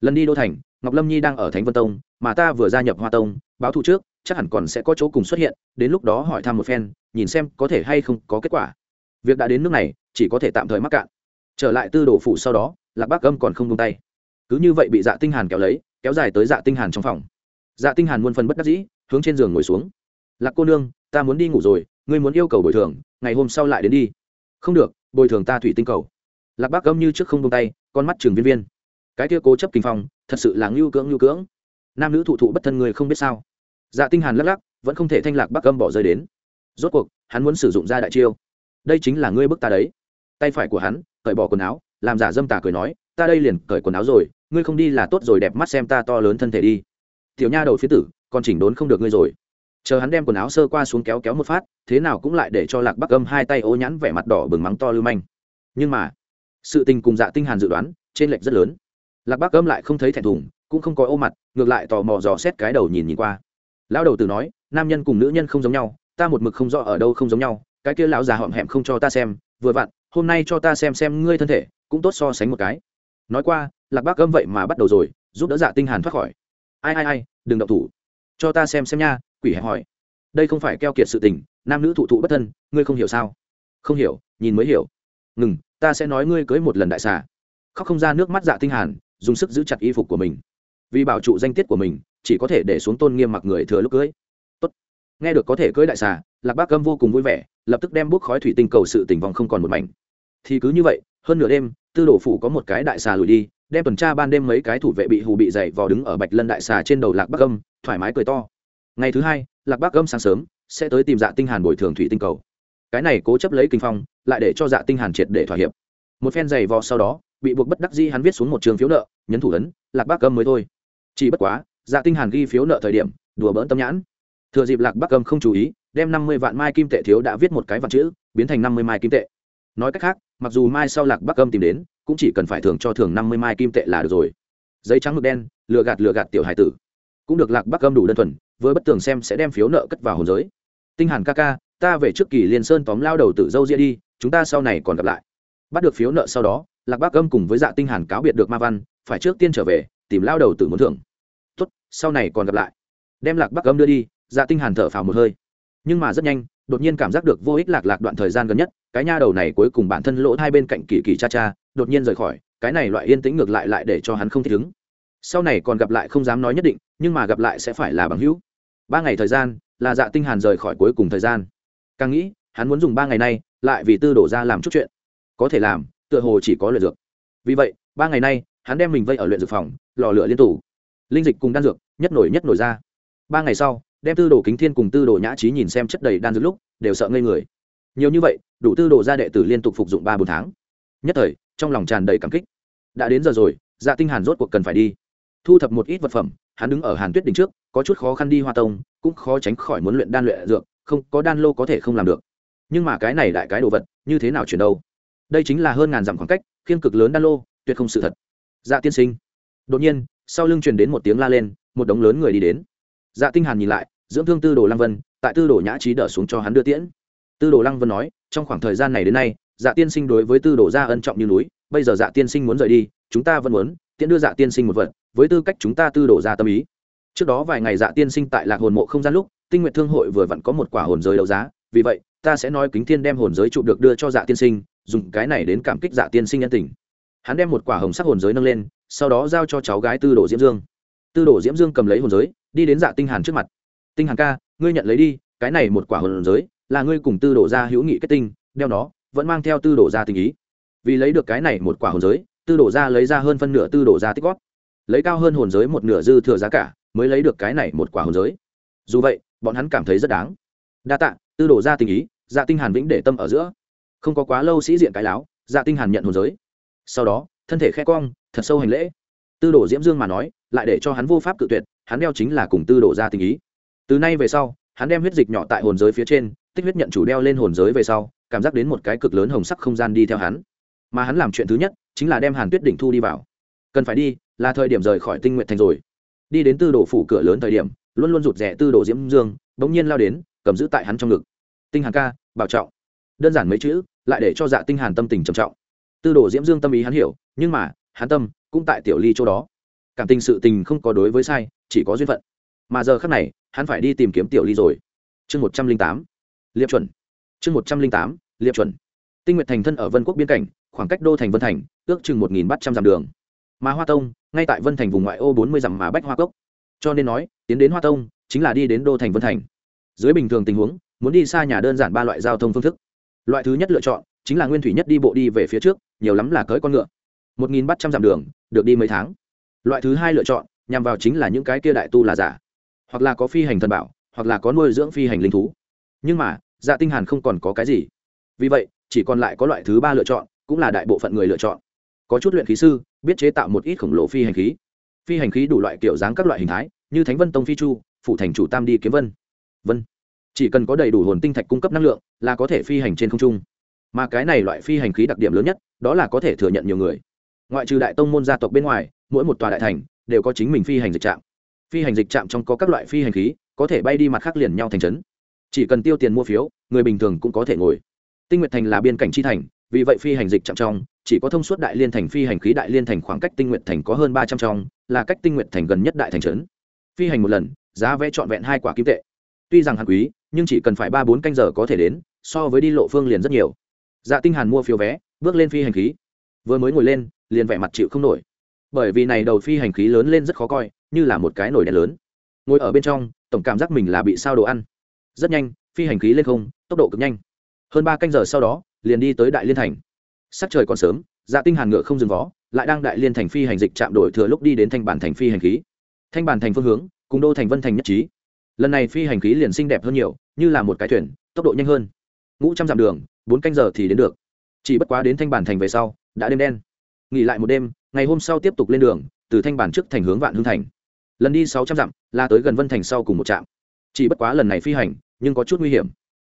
Lần đi đô thành, ngọc lâm nhi đang ở thánh vân tông, mà ta vừa gia nhập hoa tông, báo thù trước, chắc hẳn còn sẽ có chỗ cùng xuất hiện, đến lúc đó hỏi thăm một phen, nhìn xem có thể hay không có kết quả. Việc đã đến nước này, chỉ có thể tạm thời mắc cạn. Trở lại tư đồ phủ sau đó, lạc bác âm còn không tung tay. Cứ như vậy bị dạ tinh hàn kéo lấy, kéo dài tới dạ tinh hàn trong phòng. Dạ tinh hàn muôn phần bất đắc dĩ, hướng trên giường ngồi xuống lạc cô nương, ta muốn đi ngủ rồi, ngươi muốn yêu cầu bồi thường, ngày hôm sau lại đến đi. Không được, bồi thường ta thủy tinh cầu. Lạc bác gâm như trước không tung tay, con mắt trường viên viên. Cái kia cố chấp kinh phong, thật sự là ngưu cưỡng ngưu cưỡng. Nam nữ thụ thụ bất thân người không biết sao. Dạ tinh hàn lắc lắc, vẫn không thể thanh lạc bác gâm bỏ rơi đến. Rốt cuộc, hắn muốn sử dụng ra đại chiêu. Đây chính là ngươi bức ta đấy. Tay phải của hắn, cởi bỏ quần áo, làm giả dâm tà cười nói, ta đây liền cởi quần áo rồi, ngươi không đi là tốt rồi, đẹp mắt xem ta to lớn thân thể đi. Tiểu nha đầu phía tử còn chỉnh đốn không được ngươi rồi chờ hắn đem quần áo sơ qua xuống kéo kéo một phát, thế nào cũng lại để cho lạc bắc âm hai tay ô nhãn vẻ mặt đỏ bừng mắng to lưu manh. Nhưng mà, sự tình cùng dạ tinh hàn dự đoán, trên lệch rất lớn. Lạc bắc âm lại không thấy thẹn thùng, cũng không có ô mặt, ngược lại tò mò dò xét cái đầu nhìn nhìn qua. Lão đầu tử nói, nam nhân cùng nữ nhân không giống nhau, ta một mực không rõ ở đâu không giống nhau, cái kia lão già họm hẹm không cho ta xem, vừa vặn, hôm nay cho ta xem xem ngươi thân thể, cũng tốt so sánh một cái. Nói qua, lạc bác âm vậy mà bắt đầu rồi, giúp đỡ dạ tinh hàn thoát khỏi. Ai ai ai, đừng động thủ. Cho ta xem xem nha quỷ hẹp hỏi. Đây không phải keo kiệt sự tình, nam nữ thụ thụ bất thân, ngươi không hiểu sao? Không hiểu, nhìn mới hiểu. Ngừng, ta sẽ nói ngươi cưới một lần đại xà. Khóc không ra nước mắt dạ tinh hàn, dùng sức giữ chặt y phục của mình. Vì bảo trụ danh tiết của mình, chỉ có thể để xuống tôn nghiêm mặc người thừa lúc cưới. Tốt. Nghe được có thể cưới đại xà, lạc bác âm vô cùng vui vẻ, lập tức đem bút khói thủy tinh cầu sự tình vong không còn một mảnh. Thì cứ như vậy, hơn nửa đêm, tư đồ phủ có một cái đại xà lùi đi, đem tuần tra ban đêm mấy cái thủ vệ bị hù bị dày vò đứng ở bạch lân đại xà trên đầu lạc bắc âm, thoải mái cười to ngày thứ hai, lạc bắc gâm sáng sớm, sẽ tới tìm dạ tinh hàn bồi thường thủy tinh cầu. Cái này cố chấp lấy kinh phong, lại để cho dạ tinh hàn triệt để thỏa hiệp. Một phen giày vò sau đó, bị buộc bất đắc dĩ hắn viết xuống một trường phiếu nợ, nhấn thủ ấn, lạc bắc gâm mới thôi. Chỉ bất quá dạ tinh hàn ghi phiếu nợ thời điểm, đùa bỡn tâm nhãn. Thừa dịp lạc bắc gâm không chú ý, đem năm mươi vạn mai kim tệ thiếu đã viết một cái vạn chữ, biến thành năm mươi mai kim tệ. Nói cách khác, mặc dù mai sau lạc bắc âm tìm đến, cũng chỉ cần phải thưởng cho thường năm mươi mai kim tệ là được rồi. Giấy trắng mực đen, lừa gạt lừa gạt tiểu hải tử. Cũng được lạc bắc âm đủ đơn thuần với bất tường xem sẽ đem phiếu nợ cất vào hồn giới. Tinh hàn ca ca, ta về trước kỳ liên sơn tóm lao đầu tử dâu ria đi, chúng ta sau này còn gặp lại. Bắt được phiếu nợ sau đó, lạc bắc âm cùng với dạ tinh hàn cáo biệt được ma văn, phải trước tiên trở về, tìm lao đầu tử muốn thưởng. Tốt, sau này còn gặp lại. Đem lạc bắc âm đưa đi dạ tinh hàn thở phào một hơi. Nhưng mà rất nhanh, đột nhiên cảm giác được vô ích lạc lạc đoạn thời gian gần nhất, cái nha đầu này cuối cùng bản thân lỗ hai bên cạnh kỳ kỳ cha cha, đột nhiên rời khỏi, cái này loại yên tĩnh ngược lại lại để cho hắn không thích ứng sau này còn gặp lại không dám nói nhất định, nhưng mà gặp lại sẽ phải là bằng hữu. Ba ngày thời gian, là dạ tinh hàn rời khỏi cuối cùng thời gian. Càng nghĩ, hắn muốn dùng ba ngày nay, lại vì tư đổ ra làm chút chuyện. Có thể làm, tựa hồ chỉ có luyện dược. Vì vậy, ba ngày nay, hắn đem mình vây ở luyện dược phòng, lò lửa liên tủ. Linh dịch cùng đan dược, nhất nổi nhất nổi ra. Ba ngày sau, đem tư đồ kính thiên cùng tư đồ nhã trí nhìn xem chất đầy đan dược lúc, đều sợ ngây người. Nhiều như vậy, đủ tư đồ ra đệ tử liên tục phục dụng ba bốn tháng. Nhất thời, trong lòng tràn đầy cảm kích. Đã đến giờ rồi dạ tinh hàn rốt cuộc cần phải đi thu thập một ít vật phẩm, hắn đứng ở hàn tuyết đỉnh trước, có chút khó khăn đi hoa tông, cũng khó tránh khỏi muốn luyện đan luyện dược, không, có đan lô có thể không làm được. Nhưng mà cái này đại cái đồ vật, như thế nào chuyển đâu? Đây chính là hơn ngàn dặm khoảng cách khiên cực lớn đan lô, tuyệt không sự thật. Dạ tiên sinh. Đột nhiên, sau lưng truyền đến một tiếng la lên, một đống lớn người đi đến. Dạ tinh hàn nhìn lại, dưỡng thương tư đồ lăng vân, tại tư đồ nhã trí đỡ xuống cho hắn đưa tiễn. Tư đồ lăng vân nói, trong khoảng thời gian này đến nay dạ tiên sinh đối với tư đồ gia ân trọng như núi, bây giờ dạ tiên sinh muốn rời đi, chúng ta vẫn muốn, tiễn đưa dạ tiên sinh một vật với tư cách chúng ta tư đổ ra tâm ý. Trước đó vài ngày dạ tiên sinh tại lạc hồn mộ không gian lúc, tinh nguyện thương hội vừa vặn có một quả hồn giới đấu giá, vì vậy, ta sẽ nói kính thiên đem hồn giới trụ được đưa cho dạ tiên sinh, dùng cái này đến cảm kích dạ tiên sinh nhân tình. Hắn đem một quả hồng sắc hồn giới nâng lên, sau đó giao cho cháu gái tư đồ diễm dương. Tư đồ diễm dương cầm lấy hồn giới, đi đến dạ tinh hàn trước mặt. Tinh hàn ca, ngươi nhận lấy đi, cái này một quả hồn giới, là ngươi cùng tư đồ gia hữu nghị kết tinh, đeo nó, vẫn mang theo tư đồ gia tình ý. Vì lấy được cái này một quả hồn giới, tư đồ gia lấy ra hơn phân nửa tư đồ gia tích góp lấy cao hơn hồn giới một nửa dư thừa giá cả, mới lấy được cái này một quả hồn giới. Dù vậy, bọn hắn cảm thấy rất đáng. Đa tạ, tư đồ gia tình ý dạ tinh hàn vĩnh để tâm ở giữa. Không có quá lâu sĩ diện cái láo dạ tinh hàn nhận hồn giới. Sau đó, thân thể khẽ cong, thật sâu hành lễ. Tư đồ diễm dương mà nói, lại để cho hắn vô pháp cự tuyệt, hắn đeo chính là cùng tư đồ ra tình ý. Từ nay về sau, hắn đem huyết dịch nhỏ tại hồn giới phía trên, tích huyết nhận chủ đeo lên hồn giới về sau, cảm giác đến một cái cực lớn hồng sắc không gian đi theo hắn. Mà hắn làm chuyện thứ nhất, chính là đem hàn tuyết đỉnh thu đi vào. Cần phải đi là thời điểm rời khỏi tinh nguyện thành rồi. Đi đến tư đồ phủ cửa lớn thời điểm, luôn luôn rụt rẻ tư đồ diễm dương, bỗng nhiên lao đến, cầm giữ tại hắn trong ngực. Tinh hàn ca, bảo trọng. Đơn giản mấy chữ, lại để cho dạ tinh hàn tâm tình trầm trọng. Tư đồ diễm dương tâm ý hắn hiểu, nhưng mà, hắn tâm cũng tại tiểu ly chỗ đó. Cảm tình sự tình không có đối với sai, chỉ có duyên phận. Mà giờ khắc này, hắn phải đi tìm kiếm tiểu ly rồi. Chương một trăm linh tám, liệp chuẩn. Chương một trăm linh tám, liệp chuẩn. Tinh nguyện thành thân ở vân quốc biên cảnh, khoảng cách đô thành vân thành, ước chừng một nghìn ba trăm dặm đường mà hoa tông ngay tại vân thành vùng ngoại ô bốn mươi dặm mà bách hoa cốc. Cho nên nói, tiến đến hoa tông chính là đi đến đô thành vân thành. Dưới bình thường tình huống, muốn đi xa nhà đơn giản ba loại giao thông phương thức. Loại thứ nhất lựa chọn chính là nguyên thủy nhất đi bộ đi về phía trước, nhiều lắm là cưỡi con ngựa. Một nghìn ba trăm dặm đường, được đi mấy tháng. Loại thứ hai lựa chọn nhằm vào chính là những cái kia đại tu là giả. Hoặc là có phi hành thần bảo, hoặc là có nuôi dưỡng phi hành linh thú. Nhưng mà dạ tinh hàn không còn có cái gì. Vì vậy, chỉ còn lại có loại thứ ba lựa chọn, cũng là đại bộ phận người lựa chọn có chút luyện khí sư, biết chế tạo một ít khổng lồ phi hành khí. Phi hành khí đủ loại kiểu dáng các loại hình thái, như thánh vân tông phi chu, phủ thành chủ tam đi kiếm vân. Vân. Chỉ cần có đầy đủ hồn tinh thạch cung cấp năng lượng, là có thể phi hành trên không trung. Mà cái này loại phi hành khí đặc điểm lớn nhất, đó là có thể thừa nhận nhiều người. Ngoại trừ đại tông môn gia tộc bên ngoài, mỗi một tòa đại thành đều có chính mình phi hành dịch trạm. Phi hành dịch trạm trong có các loại phi hành khí, có thể bay đi mặt khác liền nhau thành trấn. Chỉ cần tiêu tiền mua phiếu, người bình thường cũng có thể ngồi. Tinh Nguyệt thành là biên cảnh chi thành vì vậy phi hành dịch chậm trong, chỉ có thông suốt đại liên thành phi hành khí đại liên thành khoảng cách tinh nguyện thành có hơn ba trăm trong, là cách tinh nguyện thành gần nhất đại thành trấn. Phi hành một lần, giá vé trọn vẹn hai quả kim tệ. Tuy rằng hàn quý, nhưng chỉ cần phải ba bốn canh giờ có thể đến, so với đi lộ phương liền rất nhiều. Dạ tinh hàn mua phiếu vé, bước lên phi hành khí. Vừa mới ngồi lên, liền vẻ mặt chịu không nổi. Bởi vì này đầu phi hành khí lớn lên rất khó coi, như là một cái nồi đèn lớn. Ngồi ở bên trong, tổng cảm giác mình là bị sao đồ ăn. Rất nhanh, phi hành khí lên không, tốc độ cực nhanh. Hơn ba canh giờ sau đó liền đi tới đại liên thành. Sắc trời còn sớm dạ tinh hàn ngựa không dừng vó, lại đang đại liên thành phi hành dịch chạm đổi thừa lúc đi đến thanh bản thành phi hành khí. Thanh bản thành phương hướng, cùng đô thành vân thành nhất trí. Lần này phi hành khí liền xinh đẹp hơn nhiều, như là một cái thuyền, tốc độ nhanh hơn. Ngũ trăm dặm đường, bốn canh giờ thì đến được. Chỉ bất quá đến thanh bản thành về sau, đã đêm đen. Nghỉ lại một đêm, ngày hôm sau tiếp tục lên đường, từ thanh bản trước thành hướng vạn hương thành. Lần đi sáu trăm dặm, là tới gần vân thành sau cùng một trạm. Chỉ bất quá lần này phi hành, nhưng có chút nguy hiểm.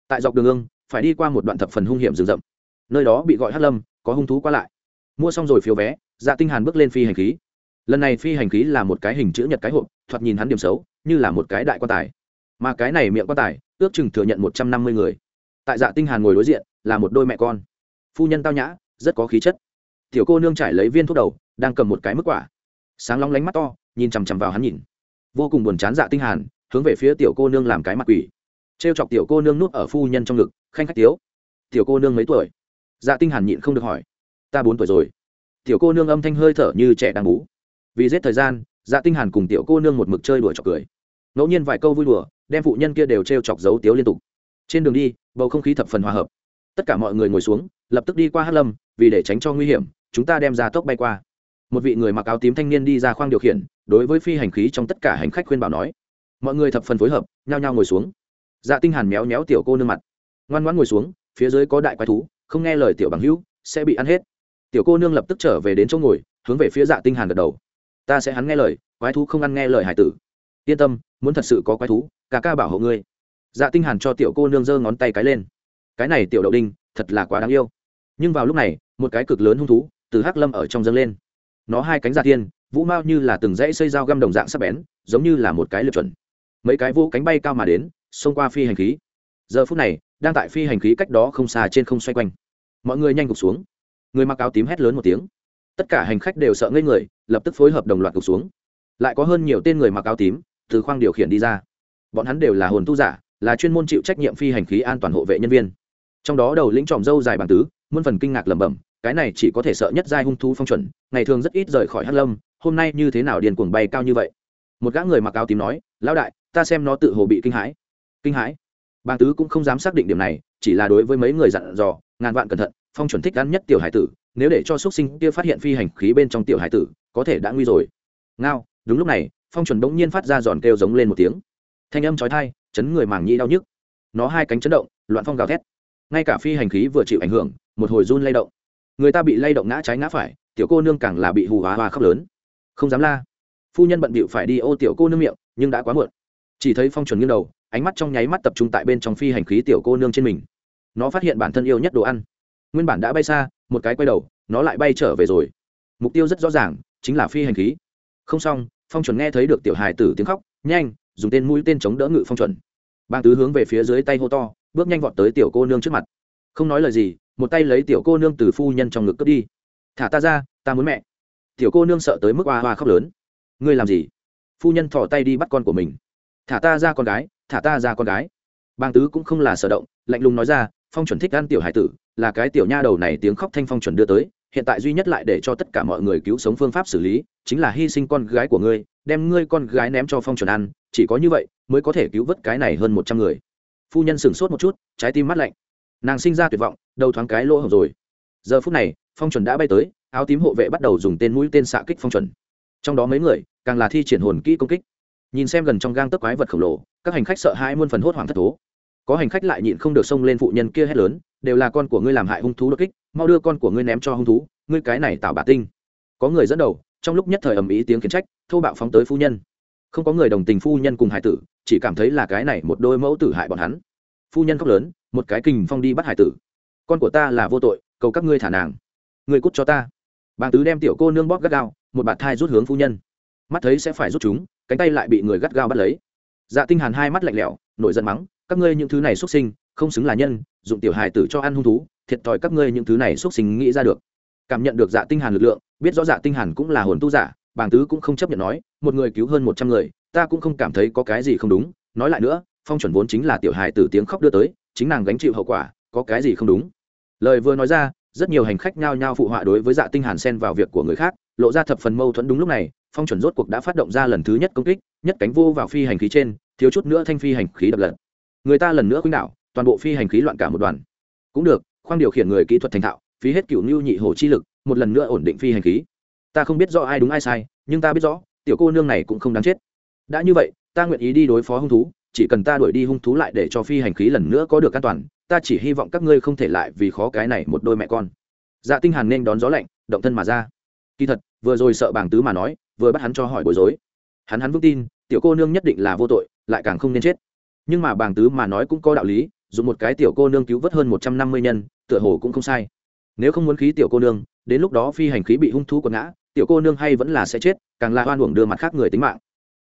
Tại dọc đường ương phải đi qua một đoạn thập phần hung hiểm rừng rậm. Nơi đó bị gọi hát lâm, có hung thú qua lại. Mua xong rồi phiếu vé dạ tinh hàn bước lên phi hành khí. Lần này phi hành khí là một cái hình chữ nhật cái hộp, thoạt nhìn hắn điểm xấu, như là một cái đại quan tài. Mà cái này miệng quan tài, ước chừng thừa nhận một trăm năm mươi người. Tại dạ tinh hàn ngồi đối diện, là một đôi mẹ con. Phu nhân tao nhã, rất có khí chất. Tiểu cô nương trải lấy viên thuốc đầu, đang cầm một cái mức quả. Sáng long lánh mắt to, nhìn chằm chằm vào hắn nhìn. Vô cùng buồn chán dạ tinh hàn, hướng về phía tiểu cô nương làm cái mặt quỷ trêu chọc tiểu cô nương nuốt ở phu nhân trong ngực, khanh khách tiếu. Tiểu cô nương mấy tuổi? Dạ tinh hàn nhịn không được hỏi. Ta bốn tuổi rồi. Tiểu cô nương âm thanh hơi thở như trẻ đang bú vì giết thời gian dạ tinh hàn cùng tiểu cô nương một mực chơi đùa chọc cười. Ngẫu nhiên vài câu vui đùa, đem phụ nhân kia đều trêu chọc giấu tiếu liên tục. Trên đường đi, bầu không khí thập phần hòa hợp. Tất cả mọi người ngồi xuống, lập tức đi qua hát lâm, vì để tránh cho nguy hiểm, chúng ta đem ra tốc bay qua. Một vị người mặc áo tím thanh niên đi ra khoang điều khiển, đối với phi hành khí trong tất cả hành khách khuyên bảo nói. Mọi người thập phần phối hợp, nhao nhao ngồi xuống dạ tinh hàn méo méo tiểu cô nương mặt. Ngoan ngoãn ngồi xuống, phía dưới có đại quái thú, không nghe lời tiểu bằng hữu, sẽ bị ăn hết. Tiểu cô nương lập tức trở về đến chỗ ngồi, hướng về phía dạ tinh hàn gật đầu. Ta sẽ hắn nghe lời, quái thú không ăn nghe lời hải tử. Yên tâm, muốn thật sự có quái thú cả ca bảo hộ ngươi. Dạ tinh hàn cho tiểu cô nương giơ ngón tay cái lên. Cái này tiểu đậu đinh, thật là quá đáng yêu. Nhưng vào lúc này, một cái cực lớn hung thú, từ hắc lâm ở trong dâng lên. Nó hai cánh giả thiên, vũ mao như là từng dãy xây dao găm đồng dạng sắc bén, giống như là một cái liệp chuẩn. Mấy cái vũ cánh bay cao mà đến xông qua phi hành khí. Giờ phút này, đang tại phi hành khí cách đó không xa trên không xoay quanh. Mọi người nhanh gục xuống. Người mặc áo tím hét lớn một tiếng. Tất cả hành khách đều sợ ngây người, lập tức phối hợp đồng loạt gục xuống. Lại có hơn nhiều tên người mặc áo tím từ khoang điều khiển đi ra. Bọn hắn đều là hồn tu giả, là chuyên môn chịu trách nhiệm phi hành khí an toàn hộ vệ nhân viên. Trong đó đầu lĩnh tròm dâu dài bằng tứ, muôn phần kinh ngạc lẩm bẩm, cái này chỉ có thể sợ nhất giai hung thú phong chuẩn, ngày thường rất ít rời khỏi hắc lâm, hôm nay như thế nào điền cuồng bay cao như vậy? Một gã người mặc áo tím nói, lão đại, ta xem nó tự hồ bị kinh hãi kinh hãi. Bàng tứ cũng không dám xác định điểm này, chỉ là đối với mấy người dặn dò, ngàn vạn cẩn thận, phong chuẩn thích gắn nhất tiểu hải tử, nếu để cho xuất sinh kia phát hiện phi hành khí bên trong tiểu hải tử, có thể đã nguy rồi. Ngao, đúng lúc này, phong chuẩn bỗng nhiên phát ra giòn kêu giống lên một tiếng. Thanh âm chói tai, chấn người màng nhĩ đau nhức. Nó hai cánh chấn động, loạn phong gào thét. Ngay cả phi hành khí vừa chịu ảnh hưởng, một hồi run lay động. Người ta bị lay động ngã trái ngã phải, tiểu cô nương càng là bị hù hóa hoa khóc lớn. Không dám la. Phu nhân bận bịu phải đi ô tiểu cô nương miệng, nhưng đã quá muộn. Chỉ thấy phong chuẩn nghiêng đầu ánh mắt trong nháy mắt tập trung tại bên trong phi hành khí tiểu cô nương trên mình. Nó phát hiện bản thân yêu nhất đồ ăn. Nguyên bản đã bay xa, một cái quay đầu, nó lại bay trở về rồi. Mục tiêu rất rõ ràng, chính là phi hành khí. Không xong, phong chuẩn nghe thấy được tiểu hài tử tiếng khóc, nhanh, dùng tên mũi tên chống đỡ ngự phong chuẩn. Bang tứ hướng về phía dưới tay hô to, bước nhanh vọt tới tiểu cô nương trước mặt. Không nói lời gì, một tay lấy tiểu cô nương từ phu nhân trong ngực cướp đi. Thả ta ra, ta muốn mẹ. Tiểu cô nương sợ tới mức hoa hoa khóc lớn. Ngươi làm gì? Phu nhân thỏ tay đi bắt con của mình. Thả ta ra con gái thả ta ra con gái. Bang tứ cũng không là sở động, lạnh lùng nói ra, phong chuẩn thích ăn tiểu hải tử, là cái tiểu nha đầu này tiếng khóc thanh phong chuẩn đưa tới, hiện tại duy nhất lại để cho tất cả mọi người cứu sống phương pháp xử lý, chính là hy sinh con gái của ngươi, đem ngươi con gái ném cho phong chuẩn ăn, chỉ có như vậy mới có thể cứu vớt cái này hơn một trăm người. Phu nhân sửng sốt một chút, trái tim mắt lạnh. Nàng sinh ra tuyệt vọng, đầu thoáng cái lỗ hồng rồi. Giờ phút này, phong chuẩn đã bay tới, áo tím hộ vệ bắt đầu dùng tên mũi tên xạ kích phong chuẩn. Trong đó mấy người, càng là thi triển hồn kỹ công kích. Nhìn xem gần trong gang tấc quái vật khổng lồ các hành khách sợ hãi muôn phần hốt hoảng thất thố. Có hành khách lại nhịn không được xông lên phụ nhân kia hét lớn, đều là con của ngươi làm hại hung thú đột kích, mau đưa con của ngươi ném cho hung thú, ngươi cái này tạo bà tinh. Có người dẫn đầu, trong lúc nhất thời ầm ý tiếng khiển trách, thô bạo phóng tới phu nhân. Không có người đồng tình phu nhân cùng hải tử, chỉ cảm thấy là cái này một đôi mẫu tử hại bọn hắn. Phu nhân khóc lớn, một cái kình phong đi bắt hải tử. Con của ta là vô tội, cầu các ngươi thả nàng. Ngươi cút cho ta. Bàng tứ đem tiểu cô nương bóp gắt gao, một bạt thai rút hướng phu nhân. Mắt thấy sẽ phải rút chúng, cánh tay lại bị người gắt gao bắt lấy dạ tinh hàn hai mắt lạnh lẽo, nổi giận mắng, các ngươi những thứ này xuất sinh, không xứng là nhân, dụng tiểu hài tử cho ăn hung thú, thiệt thòi các ngươi những thứ này xuất sinh nghĩ ra được. Cảm nhận được dạ tinh hàn lực lượng, biết rõ dạ tinh hàn cũng là hồn tu giả, bàng tứ cũng không chấp nhận nói, một người cứu hơn một trăm người, ta cũng không cảm thấy có cái gì không đúng. Nói lại nữa, phong chuẩn vốn chính là tiểu hài tử tiếng khóc đưa tới, chính nàng gánh chịu hậu quả, có cái gì không đúng? Lời vừa nói ra, rất nhiều hành khách nhao nhao phụ họa đối với dạ tinh hàn xen vào việc của người khác, lộ ra thập phần mâu thuẫn đúng lúc này, phong chuẩn rốt cuộc đã phát động ra lần thứ nhất công kích, nhất cánh vô vào phi hành khí trên thiếu chút nữa thanh phi hành khí đập lật. Người ta lần nữa khuynh đảo, toàn bộ phi hành khí loạn cả một đoàn. Cũng được, khoang điều khiển người kỹ thuật thành thạo, phí hết cựu ngưu nhị hồ chi lực, một lần nữa ổn định phi hành khí. Ta không biết rõ ai đúng ai sai, nhưng ta biết rõ, tiểu cô nương này cũng không đáng chết. Đã như vậy, ta nguyện ý đi đối phó hung thú, chỉ cần ta đuổi đi hung thú lại để cho phi hành khí lần nữa có được an toàn, ta chỉ hy vọng các ngươi không thể lại vì khó cái này một đôi mẹ con. Dạ tinh hàn nên đón gió lạnh, động thân mà ra. Kỳ thật, vừa rồi sợ bảng tứ mà nói, vừa bắt hắn cho hỏi bối rối. Hắn hắn vững tin, tiểu cô nương nhất định là vô tội lại càng không nên chết. Nhưng mà bảng tứ mà nói cũng có đạo lý, dùng một cái tiểu cô nương cứu vớt hơn một trăm năm mươi nhân, tựa hồ cũng không sai. Nếu không muốn khí tiểu cô nương, đến lúc đó phi hành khí bị hung thú quật ngã, tiểu cô nương hay vẫn là sẽ chết, càng là oan uổng đưa mặt khác người tính mạng.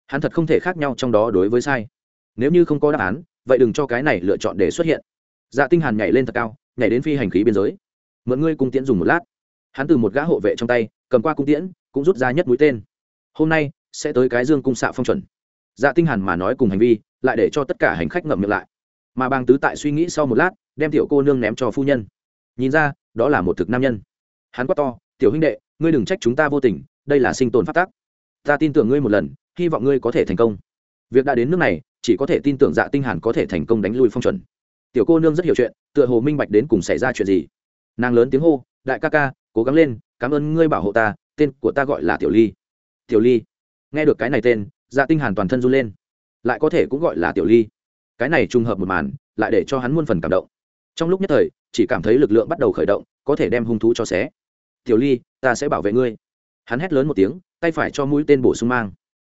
Hắn thật không thể khác nhau trong đó đối với sai. Nếu như không có đáp án, vậy đừng cho cái này lựa chọn để xuất hiện. Dạ tinh hàn nhảy lên thật cao, nhảy đến phi hành khí biên giới. Mượn ngươi cung tiễn dùng một lát. Hắn từ một gã hộ vệ trong tay, cầm qua cung tiễn, cũng rút ra nhất mũi tên. Hôm nay, sẽ tới cái dương cung xạ phong chuẩn dạ tinh hàn mà nói cùng hành vi, lại để cho tất cả hành khách ngậm miệng lại. Mà bang tứ tại suy nghĩ sau một lát, đem tiểu cô nương ném cho phu nhân. Nhìn ra, đó là một thực nam nhân. Hắn quát to, tiểu huynh đệ, ngươi đừng trách chúng ta vô tình, đây là sinh tồn phát tác. Ta tin tưởng ngươi một lần, hy vọng ngươi có thể thành công. Việc đã đến nước này, chỉ có thể tin tưởng dạ tinh hàn có thể thành công đánh lui phong chuẩn. Tiểu cô nương rất hiểu chuyện, tựa hồ minh bạch đến cùng xảy ra chuyện gì. Nàng lớn tiếng hô, đại ca ca, cố gắng lên, cảm ơn ngươi bảo hộ ta, tên của ta gọi là tiểu ly. Tiểu ly? Nghe được cái này tên dạ tinh hàn toàn thân run lên. Lại có thể cũng gọi là tiểu ly. Cái này trùng hợp một màn, lại để cho hắn muôn phần cảm động. Trong lúc nhất thời, chỉ cảm thấy lực lượng bắt đầu khởi động, có thể đem hung thú cho xé. Tiểu ly, ta sẽ bảo vệ ngươi. Hắn hét lớn một tiếng, tay phải cho mũi tên bổ sung mang.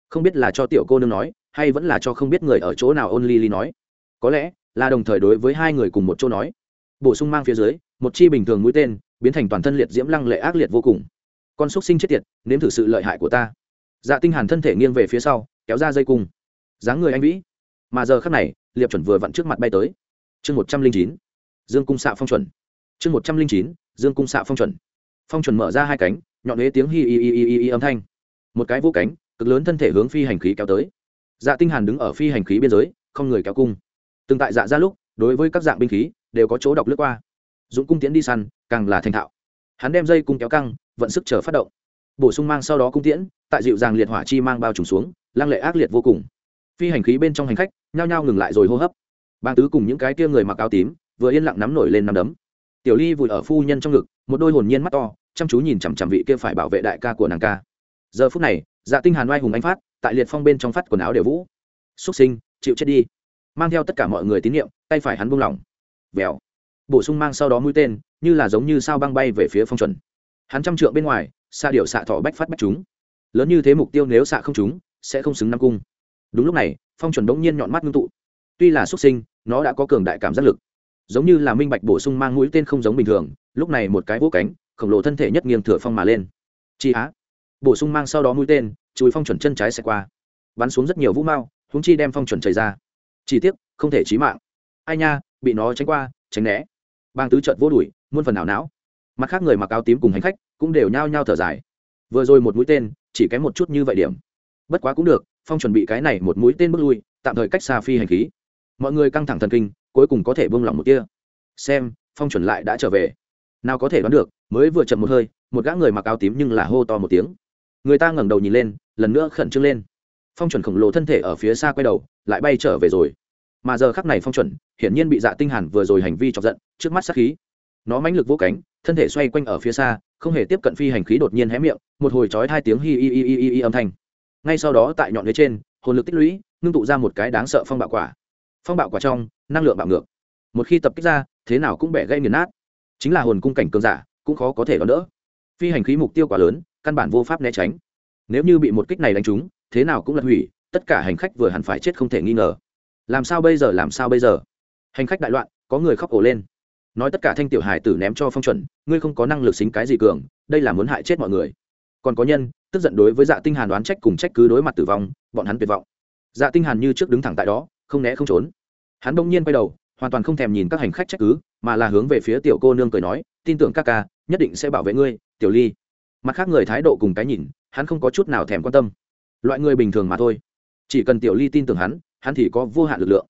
Không biết là cho tiểu cô nương nói, hay vẫn là cho không biết người ở chỗ nào ôn ly ly nói. Có lẽ là đồng thời đối với hai người cùng một chỗ nói. Bổ sung mang phía dưới, một chi bình thường mũi tên, biến thành toàn thân liệt diễm lăng lệ ác liệt vô cùng. Con xúc sinh chết tiệt, nếm thử sự lợi hại của ta dạ tinh hàn thân thể nghiêng về phía sau, kéo ra dây cung. Dáng người anh vĩ. Mà giờ khắc này, liệp chuẩn vừa vặn trước mặt bay tới. Chương một trăm linh chín, dương cung xạ phong chuẩn. Chương một trăm linh chín, dương cung xạ phong chuẩn. Phong chuẩn mở ra hai cánh, nhọn huế tiếng hi hi hi hi hi âm thanh. Một cái vô cánh, cực lớn thân thể hướng phi hành khí kéo tới. Dạ tinh hàn đứng ở phi hành khí biên giới, không người kéo cung. Từng tại dạ ra lúc, đối với các dạng binh khí, đều có chỗ đọc lướt qua. Dũng cung tiến đi săn, càng là thành thạo. Hắn đem dây cung kéo căng, vận sức chờ phát động bổ sung mang sau đó cung tiễn, tại dịu dàng liệt hỏa chi mang bao trùm xuống, lăng lệ ác liệt vô cùng. Phi hành khí bên trong hành khách, nhao nhao ngừng lại rồi hô hấp. Bang tứ cùng những cái kia người mặc áo tím, vừa yên lặng nắm nổi lên nắm đấm. Tiểu ly vùi ở phu nhân trong ngực, một đôi hồn nhiên mắt to, chăm chú nhìn chằm chằm vị kia phải bảo vệ đại ca của nàng ca. Giờ phút này dạ tinh hàn oai hùng anh phát, tại liệt phong bên trong phát quần áo đều vũ. Xuất sinh, chịu chết đi. Mang theo tất cả mọi người tín nhiệm, tay phải hắn buông lỏng. Vèo. Bổ sung mang sau đó mũi tên, như là giống như sao băng bay về phía phong chuẩn. Hắn trăm trượng bên ngoài xa điệu xạ thọ bách phát bách chúng. Lớn như thế mục tiêu nếu xạ không chúng, sẽ không xứng năm cung. Đúng lúc này, phong chuẩn đống nhiên nhọn mắt ngưng tụ. Tuy là xuất sinh, nó đã có cường đại cảm giác lực. Giống như là minh bạch bổ sung mang mũi tên không giống bình thường, lúc này một cái vỗ cánh, khổng lồ thân thể nhất nghiêng thửa phong mà lên. Chi á. Bổ sung mang sau đó mũi tên, chùi phong chuẩn chân trái xẹt qua. Bắn xuống rất nhiều vũ mao húng chi đem phong chuẩn chảy ra. Chỉ tiếc, không thể chí mạng. Ai nha, bị nó tránh qua, tránh né. Bang tứ trợt vô đuổi, muôn phần ảo não. Mặt khác người mặc áo tím cùng hành khách cũng đều nhao nhao thở dài. Vừa rồi một mũi tên, chỉ kém một chút như vậy điểm. Bất quá cũng được, phong chuẩn bị cái này một mũi tên bước lui, tạm thời cách xa phi hành khí. Mọi người căng thẳng thần kinh, cuối cùng có thể buông lỏng một kia xem, phong chuẩn lại đã trở về. Nào có thể đoán được, mới vừa chậm một hơi, một gã người mặc áo tím nhưng là hô to một tiếng. Người ta ngẩng đầu nhìn lên, lần nữa khẩn trương lên. Phong chuẩn khổng lồ thân thể ở phía xa quay đầu, lại bay trở về rồi. Mà giờ khắc này phong chuẩn, hiển nhiên bị dạ tinh hàn vừa rồi hành vi chọc giận, trước mắt sát khí. Nó mãnh lực vỗ cánh, thân thể xoay quanh ở phía xa không hề tiếp cận phi hành khí đột nhiên hé miệng, một hồi chói hai tiếng hi hi hi hi hi âm thanh. Ngay sau đó tại nhọn lưới trên, hồn lực tích lũy, ngưng tụ ra một cái đáng sợ phong bạo quả. Phong bạo quả trong, năng lượng bạo ngược. Một khi tập kích ra, thế nào cũng bẻ gây nghiền nát. Chính là hồn cung cảnh cường giả, cũng khó có thể đón đỡ. Phi hành khí mục tiêu quá lớn, căn bản vô pháp né tránh. Nếu như bị một kích này đánh trúng, thế nào cũng lật hủy, tất cả hành khách vừa hẳn phải chết không thể nghi ngờ. Làm sao bây giờ, làm sao bây giờ? Hành khách đại loạn, có người khóc ổ lên nói tất cả thanh tiểu hải tử ném cho phong chuẩn, ngươi không có năng lực xính cái gì cường, đây là muốn hại chết mọi người. Còn có nhân, tức giận đối với dạ tinh hàn đoán trách cùng trách cứ đối mặt tử vong, bọn hắn tuyệt vọng. Dạ tinh hàn như trước đứng thẳng tại đó, không né không trốn. Hắn đông nhiên quay đầu, hoàn toàn không thèm nhìn các hành khách trách cứ, mà là hướng về phía tiểu cô nương cười nói, tin tưởng các ca, nhất định sẽ bảo vệ ngươi, tiểu ly. Mặt khác người thái độ cùng cái nhìn, hắn không có chút nào thèm quan tâm. Loại người bình thường mà thôi. Chỉ cần tiểu ly tin tưởng hắn hắn thì có vô hạn lực lượng.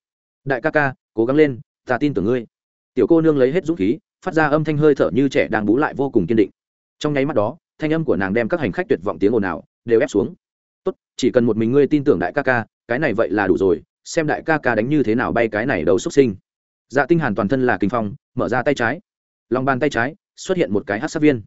Đại ca ca, cố gắng lên, ta tin tưởng ngươi tiểu cô nương lấy hết dũng khí, phát ra âm thanh hơi thở như trẻ đang bú lại vô cùng kiên định. Trong nháy mắt đó, thanh âm của nàng đem các hành khách tuyệt vọng tiếng ồn ào đều ép xuống. Tốt, chỉ cần một mình ngươi tin tưởng đại ca ca, cái này vậy là đủ rồi, xem đại ca ca đánh như thế nào bay cái này đầu xuất sinh. Dạ tinh hàn toàn thân là kinh phong, mở ra tay trái. Lòng bàn tay trái, xuất hiện một cái hắc sát viên.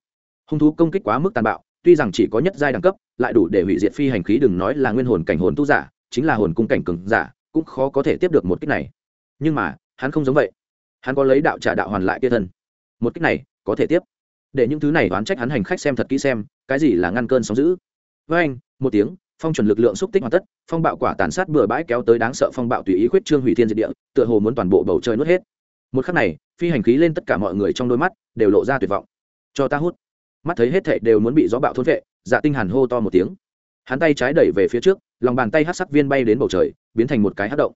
Hung thú công kích quá mức tàn bạo, tuy rằng chỉ có nhất giai đẳng cấp, lại đủ để hủy diệt phi hành khí đừng nói là nguyên hồn cảnh hồn tu giả, chính là hồn cung cảnh cường giả, cũng khó có thể tiếp được một kích này. Nhưng mà, hắn không giống vậy hắn có lấy đạo trả đạo hoàn lại kia thân. Một kích này, có thể tiếp. Để những thứ này đoán trách hắn hành khách xem thật kỹ xem, cái gì là ngăn cơn sóng giữ với anh, một tiếng, phong chuẩn lực lượng xúc tích hoàn tất, phong bạo quả tàn sát bừa bãi kéo tới đáng sợ phong bạo tùy ý khuyết trương hủy thiên diệt địa, tựa hồ muốn toàn bộ bầu trời nuốt hết. Một khắc này, phi hành khí lên tất cả mọi người trong đôi mắt, đều lộ ra tuyệt vọng. Cho ta hút. Mắt thấy hết thệ đều muốn bị gió bạo thôn vệ dạ tinh hàn hô to một tiếng. Hắn tay trái đẩy về phía trước, lòng bàn tay hắc sắc viên bay đến bầu trời, biến thành một cái hắc động.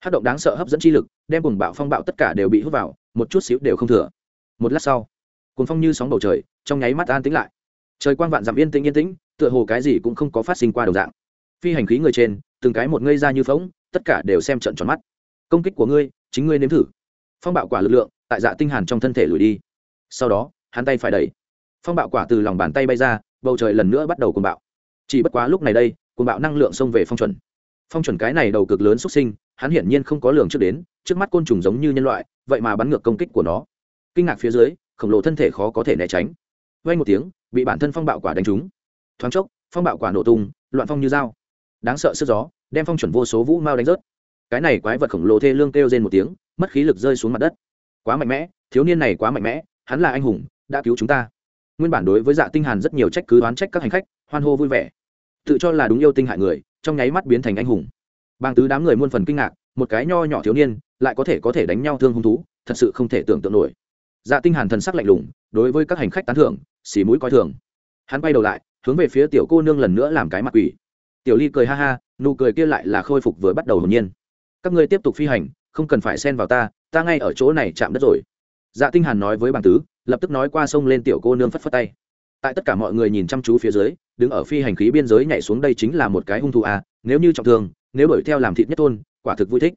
Hát động đáng sợ hấp dẫn chi lực, đem cùng bạo phong bạo tất cả đều bị hút vào, một chút xíu đều không thừa. Một lát sau, cuồng phong như sóng bầu trời, trong nháy mắt an tĩnh lại. Trời quang vạn dặm yên tĩnh yên tĩnh, tựa hồ cái gì cũng không có phát sinh qua đầu dạng. Phi hành khí người trên, từng cái một ngây ra như phóng tất cả đều xem trận tròn mắt. Công kích của ngươi, chính ngươi nếm thử. Phong bạo quả lực lượng, tại dạ tinh hàn trong thân thể lùi đi. Sau đó, hắn tay phải đẩy. Phong bạo quả từ lòng bàn tay bay ra, bầu trời lần nữa bắt đầu cuồng bạo. Chỉ bất quá lúc này đây, cuồng bạo năng lượng xông về phong chuẩn. Phong chuẩn cái này đầu cực lớn xuất sinh hắn hiển nhiên không có lường trước đến, trước mắt côn trùng giống như nhân loại, vậy mà bắn ngược công kích của nó. Kinh ngạc phía dưới, khổng lồ thân thể khó có thể né tránh. Vây một tiếng, bị bản thân phong bạo quả đánh trúng. Thoáng chốc, phong bạo quả nổ tung, loạn phong như dao. Đáng sợ sức gió, đem phong chuẩn vô số vũ mao đánh rớt. Cái này quái vật khổng lồ thê lương kêu trên một tiếng, mất khí lực rơi xuống mặt đất. Quá mạnh mẽ, thiếu niên này quá mạnh mẽ, hắn là anh hùng, đã cứu chúng ta. Nguyên bản đối với dạ tinh hàn rất nhiều trách cứ oán trách các hành khách, hoan hô vui vẻ. Tự cho là đúng yêu tinh hại người, trong nháy mắt biến thành anh hùng bang tứ đám người muôn phần kinh ngạc, một cái nho nhỏ thiếu niên, lại có thể có thể đánh nhau thương hung thú, thật sự không thể tưởng tượng nổi. Dạ tinh hàn thần sắc lạnh lùng, đối với các hành khách tán thưởng, xì mũi coi thường. Hắn quay đầu lại, hướng về phía tiểu cô nương lần nữa làm cái mặt quỷ. Tiểu ly cười ha ha, nụ cười kia lại là khôi phục vừa bắt đầu hồn nhiên. Các ngươi tiếp tục phi hành, không cần phải xen vào ta ta ngay ở chỗ này chạm đất rồi. Dạ tinh hàn nói với bàng tứ, lập tức nói qua sông lên tiểu cô nương phất phất tay. Tại tất cả mọi người nhìn chăm chú phía dưới, đứng ở phi hành khí biên giới nhảy xuống đây chính là một cái hung thủ à nếu như trọng thương nếu đuổi theo làm thịt nhất thôn, quả thực vui thích.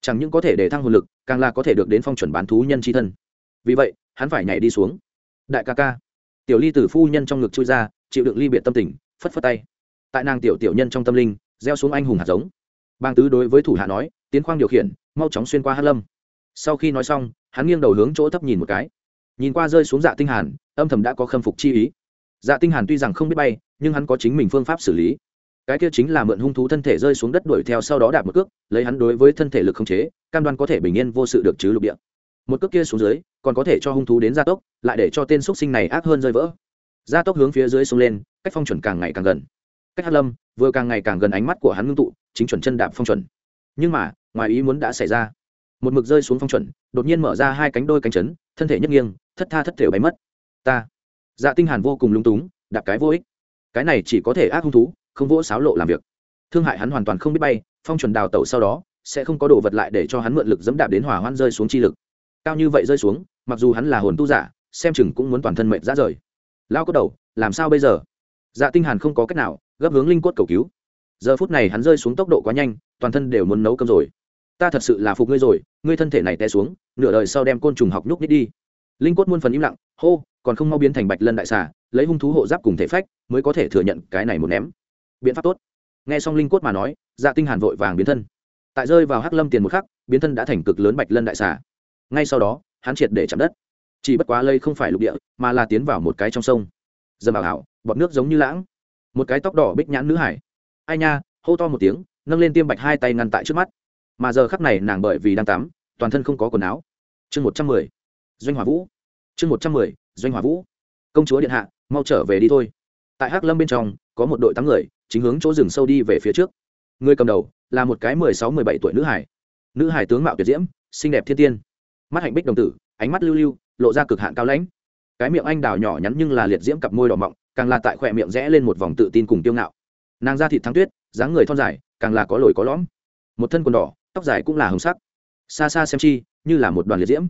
Chẳng những có thể để thăng hồn lực, càng là có thể được đến phong chuẩn bán thú nhân chi thân. Vì vậy, hắn phải nhảy đi xuống. Đại ca ca. Tiểu ly tử phu nhân trong ngực chui ra, chịu đựng ly biệt tâm tình, phất phất tay. Tại nàng tiểu tiểu nhân trong tâm linh, gieo xuống anh hùng hạt giống. Bang tứ đối với thủ hạ nói, tiến khoang điều khiển, mau chóng xuyên qua hát lâm. Sau khi nói xong, hắn nghiêng đầu hướng chỗ thấp nhìn một cái. Nhìn qua rơi xuống dạ tinh hàn, âm thầm đã có khâm phục chi ý. Dạ tinh hàn tuy rằng không biết bay, nhưng hắn có chính mình phương pháp xử lý cái kia chính là mượn hung thú thân thể rơi xuống đất đuổi theo sau đó đạp một cước, lấy hắn đối với thân thể lực không chế, cam đoan có thể bình yên vô sự được chứ lục địa. Một cước kia xuống dưới, còn có thể cho hung thú đến gia tốc, lại để cho tên xúc sinh này ác hơn rơi vỡ. Gia tốc hướng phía dưới xuống lên, cách phong chuẩn càng ngày càng gần. Cách hát lâm, vừa càng ngày càng gần ánh mắt của hắn ngưng tụ, chính chuẩn chân đạp phong chuẩn. Nhưng mà, ngoài ý muốn đã xảy ra. Một mực rơi xuống phong chuẩn, đột nhiên mở ra hai cánh đôi cánh chấn, thân thể nhất nghiêng, thất tha thất thể bay mất. Ta. Dạ tinh hàn vô cùng lung túng, đạp cái vô ích. Cái này chỉ có thể ác hung thú không vỗ sáo lộ làm việc. Thương hại hắn hoàn toàn không biết bay, phong chuẩn đào tẩu sau đó, sẽ không có đồ vật lại để cho hắn mượn lực dẫm đạp đến hỏa hoan rơi xuống chi lực. Cao như vậy rơi xuống, mặc dù hắn là hồn tu giả, xem chừng cũng muốn toàn thân mệnh ra rời. Lao cốt đầu, làm sao bây giờ? Dạ tinh hàn không có cách nào, gấp hướng linh cốt cầu cứu. Giờ phút này hắn rơi xuống tốc độ quá nhanh, toàn thân đều muốn nấu cơm rồi. Ta thật sự là phục ngươi rồi, ngươi thân thể này té xuống, nửa đời sau đem côn trùng học nhúc nít đi. Linh cốt muôn phần im lặng, hô, còn không mau biến thành bạch lân đại xà, lấy hung thú hộ giáp cùng thể phách, mới có thể thừa nhận cái này một ném biện pháp tốt. Nghe xong linh cốt mà nói dạ tinh hàn vội vàng biến thân. Tại rơi vào hắc lâm tiền một khắc, biến thân đã thành cực lớn bạch lân đại xà. Ngay sau đó, hắn triệt để chạm đất. Chỉ bất quá lây không phải lục địa, mà là tiến vào một cái trong sông. Dầm ảo ảo, bọt nước giống như lãng. Một cái tóc đỏ bích nhãn nữ hải. Ai nha, hô to một tiếng, nâng lên tiêm bạch hai tay ngăn tại trước mắt. Mà giờ khắc này nàng bởi vì đang tắm, toàn thân không có quần áo. Chương một trăm mười. Doanh hỏa vũ. Chương một trăm mười, doanh hỏa vũ. Công chúa điện hạ, mau trở về đi thôi tại hắc lâm bên trong, có một đội tám người, chính hướng chỗ rừng sâu đi về phía trước. Người cầm đầu là một cái mười sáu, mười bảy tuổi nữ hải. Nữ hải tướng mạo tuyệt diễm, xinh đẹp thiên tiên. Mắt hạnh bích đồng tử, ánh mắt lưu lưu, lộ ra cực hạn cao lãnh. Cái miệng anh đào nhỏ nhắn nhưng là liệt diễm cặp môi đỏ mọng, càng là tại khỏe miệng rẽ lên một vòng tự tin cùng tiêu ngạo. Nàng da thịt thắng tuyết, dáng người thon dài, càng là có lồi có lõm. Một thân quần đỏ, tóc dài cũng là hồng sắc. Xa xa xem chi, như là một đoàn liệt diễm.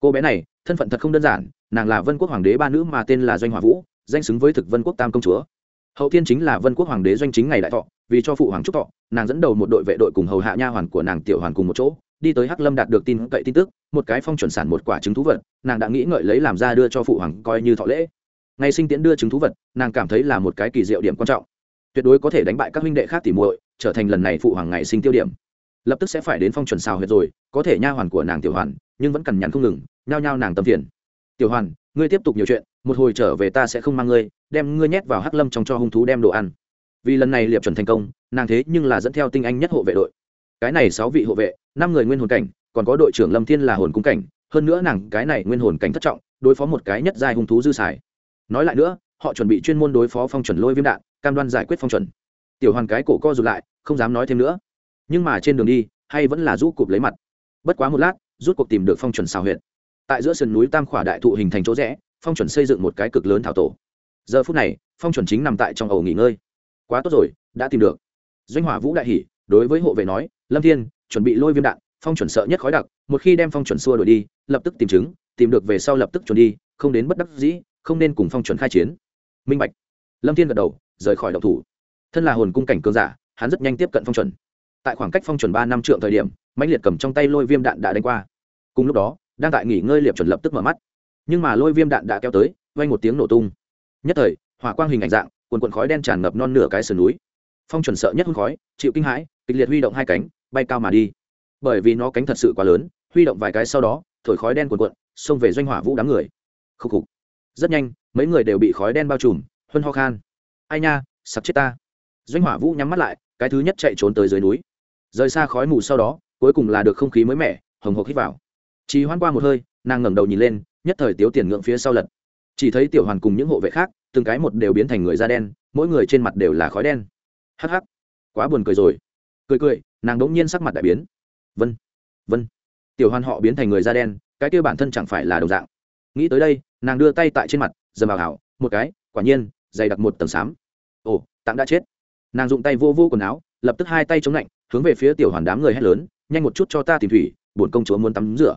Cô bé này, thân phận thật không đơn giản, nàng là vân quốc hoàng đế ba nữ mà tên là doanh hòa vũ danh xứng với thực vân quốc tam công chúa. Hậu tiên chính là vân quốc hoàng đế doanh chính ngày đại thọ, vì cho phụ hoàng trúc thọ, nàng dẫn đầu một đội vệ đội cùng hầu hạ nha hoàn của nàng tiểu hoàn cùng một chỗ, đi tới hắc lâm đạt được tin cậy tin tức, một cái phong chuẩn sản một quả trứng thú vật, nàng đã nghĩ ngợi lấy làm ra đưa cho phụ hoàng coi như thọ lễ. Ngày sinh tiễn đưa trứng thú vật, nàng cảm thấy là một cái kỳ diệu điểm quan trọng. Tuyệt đối có thể đánh bại các huynh đệ khác tỉ muội, trở thành lần này phụ hoàng ngày sinh tiêu điểm. Lập tức sẽ phải đến phong chuẩn xào huyệt rồi, có thể nha hoàn của nàng tiểu hoàn, nhưng vẫn cằn nhằn không ngừng, nhao nhao nàng tâm phiền. Tiểu hoàn ngươi tiếp tục nhiều chuyện, một hồi trở về ta sẽ không mang ngươi, đem ngươi nhét vào hắc lâm trong cho hung thú đem đồ ăn. Vì lần này liệp chuẩn thành công, nàng thế nhưng là dẫn theo tinh anh nhất hộ vệ đội. Cái này sáu vị hộ vệ, năm người nguyên hồn cảnh, còn có đội trưởng lâm thiên là hồn cung cảnh, hơn nữa nàng cái này nguyên hồn cảnh thất trọng, đối phó một cái nhất dài hung thú dư xài. Nói lại nữa, họ chuẩn bị chuyên môn đối phó phong chuẩn lôi viêm đạn, cam đoan giải quyết phong chuẩn. Tiểu hoàn cái cổ co rụt lại, không dám nói thêm nữa. Nhưng mà trên đường đi, hay vẫn là rũ cụp lấy mặt. Bất quá một lát, rút cuộc tìm được phong chuẩn xào huyện tại giữa sườn núi tam khỏa đại thụ hình thành chỗ rẽ, phong chuẩn xây dựng một cái cực lớn thảo tổ. Giờ phút này, phong chuẩn chính nằm tại trong ầu nghỉ ngơi. Quá tốt rồi, đã tìm được. Doanh hỏa vũ đại hỉ, đối với hộ vệ nói, lâm thiên, chuẩn bị lôi viêm đạn, phong chuẩn sợ nhất khói đặc, một khi đem phong chuẩn xua đổi đi, lập tức tìm chứng, tìm được về sau lập tức chuẩn đi, không đến bất đắc dĩ, không nên cùng phong chuẩn khai chiến. Minh bạch. Lâm thiên gật đầu, rời khỏi động thủ. Thân là hồn cung cảnh cường giả, hắn rất nhanh tiếp cận phong chuẩn. Tại khoảng cách phong chuẩn ba năm trượng thời điểm mạnh liệt cầm trong tay lôi viêm đạn đã đánh qua. Cùng lúc đó đang tại nghỉ ngơi liệp chuẩn lập tức mở mắt. Nhưng mà lôi viêm đạn đã kéo tới, vang một tiếng nổ tung. Nhất thời, hỏa quang hình ảnh dạng quần quần khói đen tràn ngập non nửa cái sườn núi. Phong chuẩn sợ nhất hôn khói, chịu kinh hãi, kịch liệt huy động hai cánh, bay cao mà đi. Bởi vì nó cánh thật sự quá lớn, huy động vài cái sau đó, thổi khói đen cuồn cuộn, xông về doanh hỏa vũ đám người. Khúc khục. Rất nhanh, mấy người đều bị khói đen bao trùm, huân ho khan. Ai nha, sặc chết ta. Doanh hỏa vũ nhắm mắt lại, cái thứ nhất chạy trốn tới dưới núi. Rời xa khói mù sau đó, cuối cùng là được không khí mới mẻ, hồng hộc hít vào chỉ hoan qua một hơi, nàng ngẩng đầu nhìn lên, nhất thời tiếu tiền ngượng phía sau lật. Chỉ thấy tiểu hoàn cùng những hộ vệ khác, từng cái một đều biến thành người da đen, mỗi người trên mặt đều là khói đen. Hắc hắc, quá buồn cười rồi. Cười cười, nàng đỗng nhiên sắc mặt đại biến. Vân vân. Tiểu hoàn họ biến thành người da đen, cái kia bản thân chẳng phải là đồng dạng. Nghĩ tới đây, nàng đưa tay tại trên mặt, dầm vào hảo, một cái, quả nhiên, dày đặc một tầng xám. Ồ, tạm đã chết. Nàng dụng tay vô vô quần áo, lập tức hai tay chống lạnh, hướng về phía tiểu hoàn đám người hét lớn, nhanh một chút cho ta tìm thủy, bổn công chúa muốn tắm rửa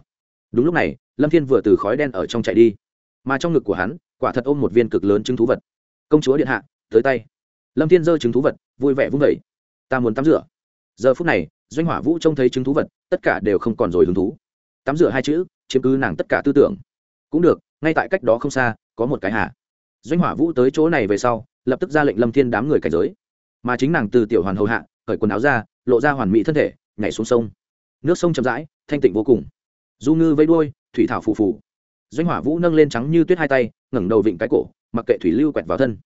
đúng lúc này, lâm thiên vừa từ khói đen ở trong chạy đi. Mà trong ngực của hắn, quả thật ôm một viên cực lớn trứng thú vật. Công chúa điện hạ, tới tay. Lâm thiên giơ trứng thú vật, vui vẻ vung vẩy ta muốn tắm rửa. Giờ phút này, doanh hỏa vũ trông thấy trứng thú vật, tất cả đều không còn rồi hứng thú. Tắm rửa hai chữ, chiếm cứ nàng tất cả tư tưởng. Cũng được, ngay tại cách đó không xa, có một cái hạ doanh hỏa vũ tới chỗ này về sau, lập tức ra lệnh lâm thiên đám người cảnh giới. Mà chính nàng từ tiểu hoàn hầu hạ, cởi quần áo ra, lộ ra hoàn mỹ thân thể, nhảy xuống sông. Nước sông chậm rãi, thanh tịnh vô cùng du ngư vây đuôi, thủy thảo phù phù. Doanh hỏa vũ nâng lên trắng như tuyết hai tay, ngẩng đầu vịnh cái cổ, mặc kệ thủy lưu quẹt vào thân.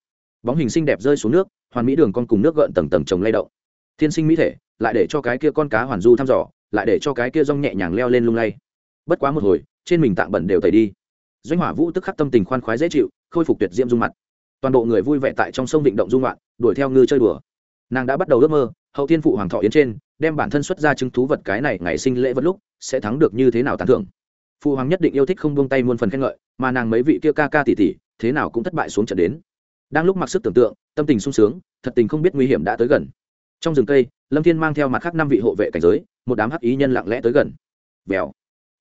Bóng hình xinh đẹp rơi xuống nước, hoàn mỹ đường con cùng nước gợn tầng tầng trồng lay động. Thiên sinh mỹ thể, lại để cho cái kia con cá hoàn du thăm dò, lại để cho cái kia rong nhẹ nhàng leo lên lung lay. Bất quá một hồi, trên mình tạng bẩn đều tẩy đi. Doanh hỏa vũ tức khắc tâm tình khoan khoái dễ chịu, khôi phục tuyệt diễm dung mặt toàn bộ người vui vẻ tại trong sông vịnh động dung loạn, đuổi theo ngư chơi đùa nàng đã bắt đầu ước mơ, hậu thiên phụ hoàng thọ yến trên, đem bản thân xuất ra chứng thú vật cái này ngày sinh lễ vật lúc, sẽ thắng được như thế nào tán thưởng. Phụ hoàng nhất định yêu thích không buông tay muôn phần khen ngợi, mà nàng mấy vị kia ca ca tỉ tỉ thế nào cũng thất bại xuống trận đến. Đang lúc mặc sức tưởng tượng, tâm tình sung sướng, thật tình không biết nguy hiểm đã tới gần. Trong rừng cây, lâm thiên mang theo mặt khác năm vị hộ vệ cảnh giới, một đám hắc ý nhân lặng lẽ tới gần. Vèo.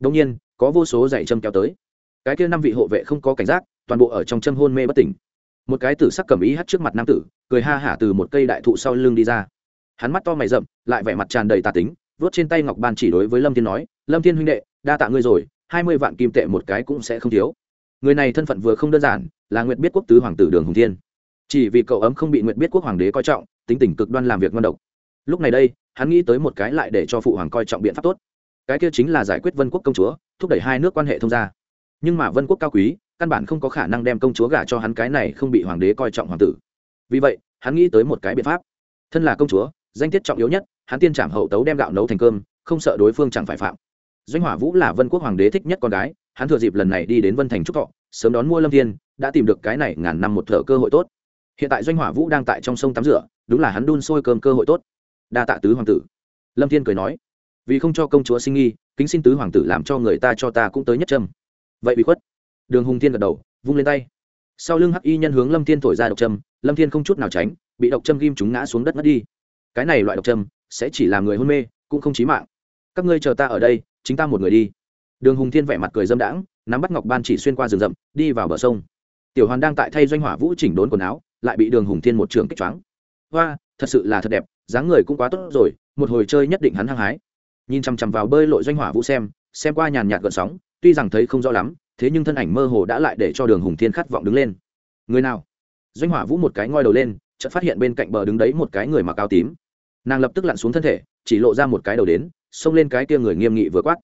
Đông nhiên, có vô số dạy châm kéo tới. Cái kia năm vị hộ vệ không có cảnh giác, toàn bộ ở trong châm hôn mê bất tỉnh một cái tử sắc cầm ý hắt trước mặt nam tử, cười ha hả từ một cây đại thụ sau lưng đi ra. Hắn mắt to mày rậm, lại vẻ mặt tràn đầy tà tính, vớt trên tay ngọc ban chỉ đối với lâm thiên nói, lâm thiên huynh đệ, đa tạ ngươi rồi, hai mươi vạn kim tệ một cái cũng sẽ không thiếu. Người này thân phận vừa không đơn giản, là nguyện biết quốc tứ hoàng tử đường hùng thiên. Chỉ vì cậu ấm không bị nguyện biết quốc hoàng đế coi trọng, tính tình cực đoan làm việc ngon độc. Lúc này đây, hắn nghĩ tới một cái lại để cho phụ hoàng coi trọng biện pháp tốt. Cái kia chính là giải quyết vân quốc công chúa, thúc đẩy hai nước quan hệ thông gia. Nhưng mà vân quốc cao quý căn bản không có khả năng đem công chúa gả cho hắn cái này không bị hoàng đế coi trọng hoàng tử. Vì vậy, hắn nghĩ tới một cái biện pháp. Thân là công chúa, danh tiết trọng yếu nhất, hắn tiên trảm hậu tấu đem gạo nấu thành cơm, không sợ đối phương chẳng phải phạm. Doanh hỏa vũ là vân quốc hoàng đế thích nhất con gái, hắn thừa dịp lần này đi đến vân thành trúc thọ, sớm đón mua lâm thiên, đã tìm được cái này ngàn năm một thở cơ hội tốt. Hiện tại doanh hỏa vũ đang tại trong sông tắm rửa, đúng là hắn đun sôi cơm cơ hội tốt. Đa tạ tứ hoàng tử. Lâm thiên cười nói, vì không cho công chúa sinh nghi, kính xin tứ hoàng tử làm cho người ta cho ta cũng tới nhất trâm. Vậy bị khuất đường hùng thiên gật đầu vung lên tay. Sau lưng hắc y nhân hướng lâm thiên thổi ra độc châm, lâm thiên không chút nào tránh bị độc châm ghim chúng ngã xuống đất mất đi. Cái này loại độc châm sẽ chỉ làm người hôn mê cũng không chí mạng. Các ngươi chờ ta ở đây chính ta một người đi. Đường hùng thiên vẻ mặt cười dâm đãng nắm bắt ngọc ban chỉ xuyên qua rừng rậm đi vào bờ sông. Tiểu hoàn đang tại thay doanh hỏa vũ chỉnh đốn quần áo lại bị đường hùng thiên một trường kích choáng. Hoa thật sự là thật đẹp dáng người cũng quá tốt rồi một hồi chơi nhất định hắn hăng hái. Nhìn chằm chằm vào bơi lội doanh hỏa vũ xem xem qua nhàn nhạt gợn sóng tuy rằng thấy không rõ lắm thế nhưng thân ảnh mơ hồ đã lại để cho đường hùng thiên khát vọng đứng lên. Người nào? Doanh hỏa vũ một cái ngoi đầu lên, chợt phát hiện bên cạnh bờ đứng đấy một cái người mặc áo tím. Nàng lập tức lặn xuống thân thể, chỉ lộ ra một cái đầu đến, xông lên cái kia người nghiêm nghị vừa quát.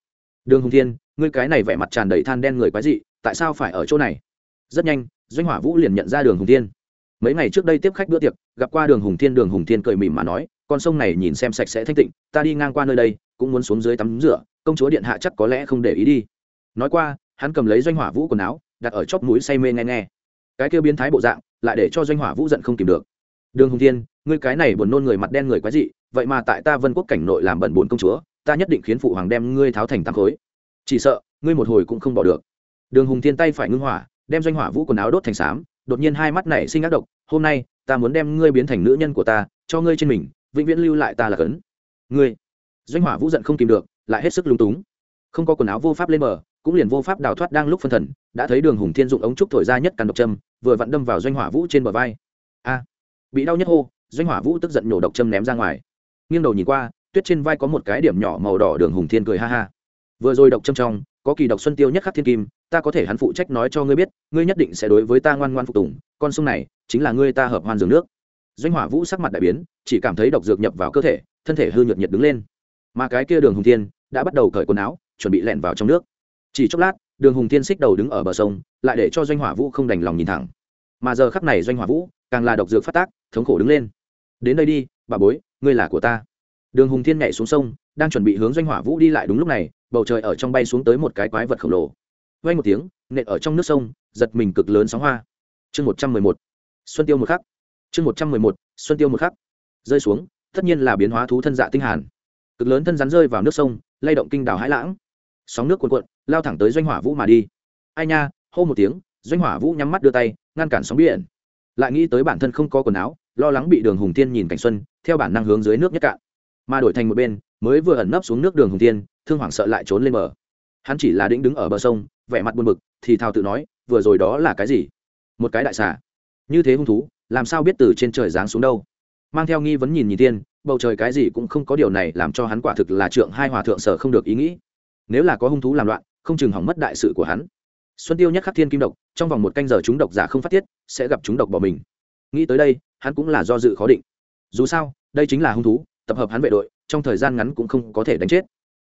Đường hùng thiên, ngươi cái này vẻ mặt tràn đầy than đen người quái dị, tại sao phải ở chỗ này? Rất nhanh, doanh hỏa vũ liền nhận ra đường hùng thiên. Mấy ngày trước đây tiếp khách bữa tiệc, gặp qua đường hùng thiên, đường hùng thiên cười mỉm mà nói, con sông này nhìn xem sạch sẽ thanh tịnh, ta đi ngang qua nơi đây, cũng muốn xuống dưới tắm rửa, công chúa điện hạ chắc có lẽ không để ý đi. Nói qua hắn cầm lấy doanh hỏa vũ quần áo, đặt ở chóp mũi say mê nghe nghe. Cái kêu biến thái bộ dạng, lại để cho doanh hỏa vũ giận không tìm được. Đường hùng thiên, ngươi cái này buồn nôn người mặt đen người quái dị, vậy mà tại ta vân quốc cảnh nội làm bẩn bổn công chúa, ta nhất định khiến phụ hoàng đem ngươi tháo thành tám khối. Chỉ sợ, ngươi một hồi cũng không bỏ được. Đường hùng thiên tay phải ngưng hỏa, đem doanh hỏa vũ quần áo đốt thành xám, đột nhiên hai mắt nảy sinh ác độc, hôm nay, ta muốn đem ngươi biến thành nữ nhân của ta, cho ngươi trên mình, vĩnh viễn lưu lại ta là cấn. Ngươi? Doanh hỏa vũ giận không tìm được, lại hết sức lúng túng. Không có quần áo vô pháp lên bờ cũng liền vô pháp đào thoát đang lúc phân thần, đã thấy đường hùng thiên dụng ống trúc thổi ra nhất càn độc châm, vừa vặn đâm vào doanh hỏa vũ trên bờ vai. A! Bị đau nhất hô, doanh hỏa vũ tức giận nhổ độc châm ném ra ngoài. Nghiêng đầu nhìn qua, tuyết trên vai có một cái điểm nhỏ màu đỏ đường hùng thiên cười ha ha. Vừa rồi độc châm trong, có kỳ độc xuân tiêu nhất khắc thiên kim, ta có thể hắn phụ trách nói cho ngươi biết, ngươi nhất định sẽ đối với ta ngoan ngoan phục tùng, con sông này chính là ngươi ta hợp hoan giường nước. Doanh hỏa vũ sắc mặt đại biến, chỉ cảm thấy độc dược nhập vào cơ thể, thân thể hư nhược nhiệt đứng lên. Mà cái kia đường hùng thiên, đã bắt đầu cởi quần áo, chuẩn bị lẹn vào trong nước chỉ chốc lát, đường hùng thiên xích đầu đứng ở bờ sông, lại để cho doanh hỏa vũ không đành lòng nhìn thẳng. Mà giờ khắc này doanh hỏa vũ càng là độc dược phát tác, thống khổ đứng lên. Đến đây đi, bà bối, ngươi là của ta. Đường hùng thiên nhảy xuống sông, đang chuẩn bị hướng doanh hỏa vũ đi lại đúng lúc này, bầu trời ở trong bay xuống tới một cái quái vật khổng lồ. Vây một tiếng, nện ở trong nước sông, giật mình cực lớn sóng hoa. Chương một trăm mười một, xuân tiêu một khắc. Chương một trăm mười một, xuân tiêu một khắc. Rơi xuống, tất nhiên là biến hóa thú thân dạ tinh hàn. Cực lớn thân rắn rơi vào nước sông, lay động kinh đảo hãi lãng sóng nước cuồn cuộn, lao thẳng tới doanh hỏa vũ mà đi. Ai nha, hô một tiếng, doanh hỏa vũ nhắm mắt đưa tay, ngăn cản sóng biển. Lại nghĩ tới bản thân không có quần áo, lo lắng bị đường hùng tiên nhìn cảnh xuân, theo bản năng hướng dưới nước nhất cạn. Mà đổi thành một bên, mới vừa ẩn nấp xuống nước đường hùng tiên thương hoảng sợ lại trốn lên bờ. Hắn chỉ là đĩnh đứng ở bờ sông, vẻ mặt buồn bực, thì thào tự nói, vừa rồi đó là cái gì? Một cái đại xà. Như thế hung thú, làm sao biết từ trên trời giáng xuống đâu? Mang theo nghi vấn nhìn nhìn tiên bầu trời cái gì cũng không có điều này làm cho hắn quả thực là trượng hai hòa thượng sở không được ý nghĩ nếu là có hung thú làm loạn, không chừng hỏng mất đại sự của hắn. Xuân tiêu nhắc khắc thiên kim độc, trong vòng một canh giờ chúng độc giả không phát tiết, sẽ gặp chúng độc bỏ mình. Nghĩ tới đây, hắn cũng là do dự khó định. Dù sao, đây chính là hung thú, tập hợp hắn vệ đội, trong thời gian ngắn cũng không có thể đánh chết.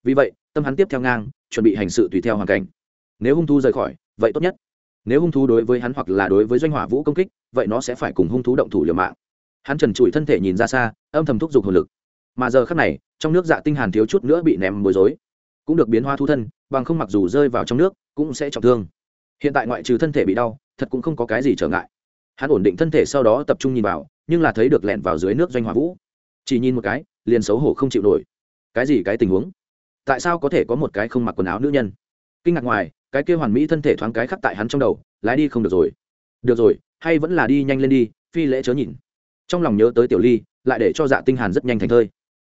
Vì vậy, tâm hắn tiếp theo ngang, chuẩn bị hành sự tùy theo hoàn cảnh. Nếu hung thú rời khỏi, vậy tốt nhất. Nếu hung thú đối với hắn hoặc là đối với doanh hỏa vũ công kích, vậy nó sẽ phải cùng hung thú động thủ liều mạng. Hắn trần trụi thân thể nhìn ra xa, âm thầm thúc giục hồn lực. Mà giờ khắc này, trong nước dạ tinh hàn thiếu chút nữa bị ném bối rối cũng được biến hoa thu thân, bằng không mặc dù rơi vào trong nước, cũng sẽ trọng thương. Hiện tại ngoại trừ thân thể bị đau, thật cũng không có cái gì trở ngại. Hắn ổn định thân thể sau đó tập trung nhìn vào, nhưng là thấy được lẹn vào dưới nước doanh hỏa vũ. Chỉ nhìn một cái, liền xấu hổ không chịu nổi. Cái gì cái tình huống? Tại sao có thể có một cái không mặc quần áo nữ nhân? Kinh ngạc ngoài, cái kia hoàn mỹ thân thể thoáng cái khắc tại hắn trong đầu, lái đi không được rồi. Được rồi, hay vẫn là đi nhanh lên đi, phi lễ chớ nhìn. Trong lòng nhớ tới tiểu ly, lại để cho dạ tinh hàn rất nhanh thành thơi.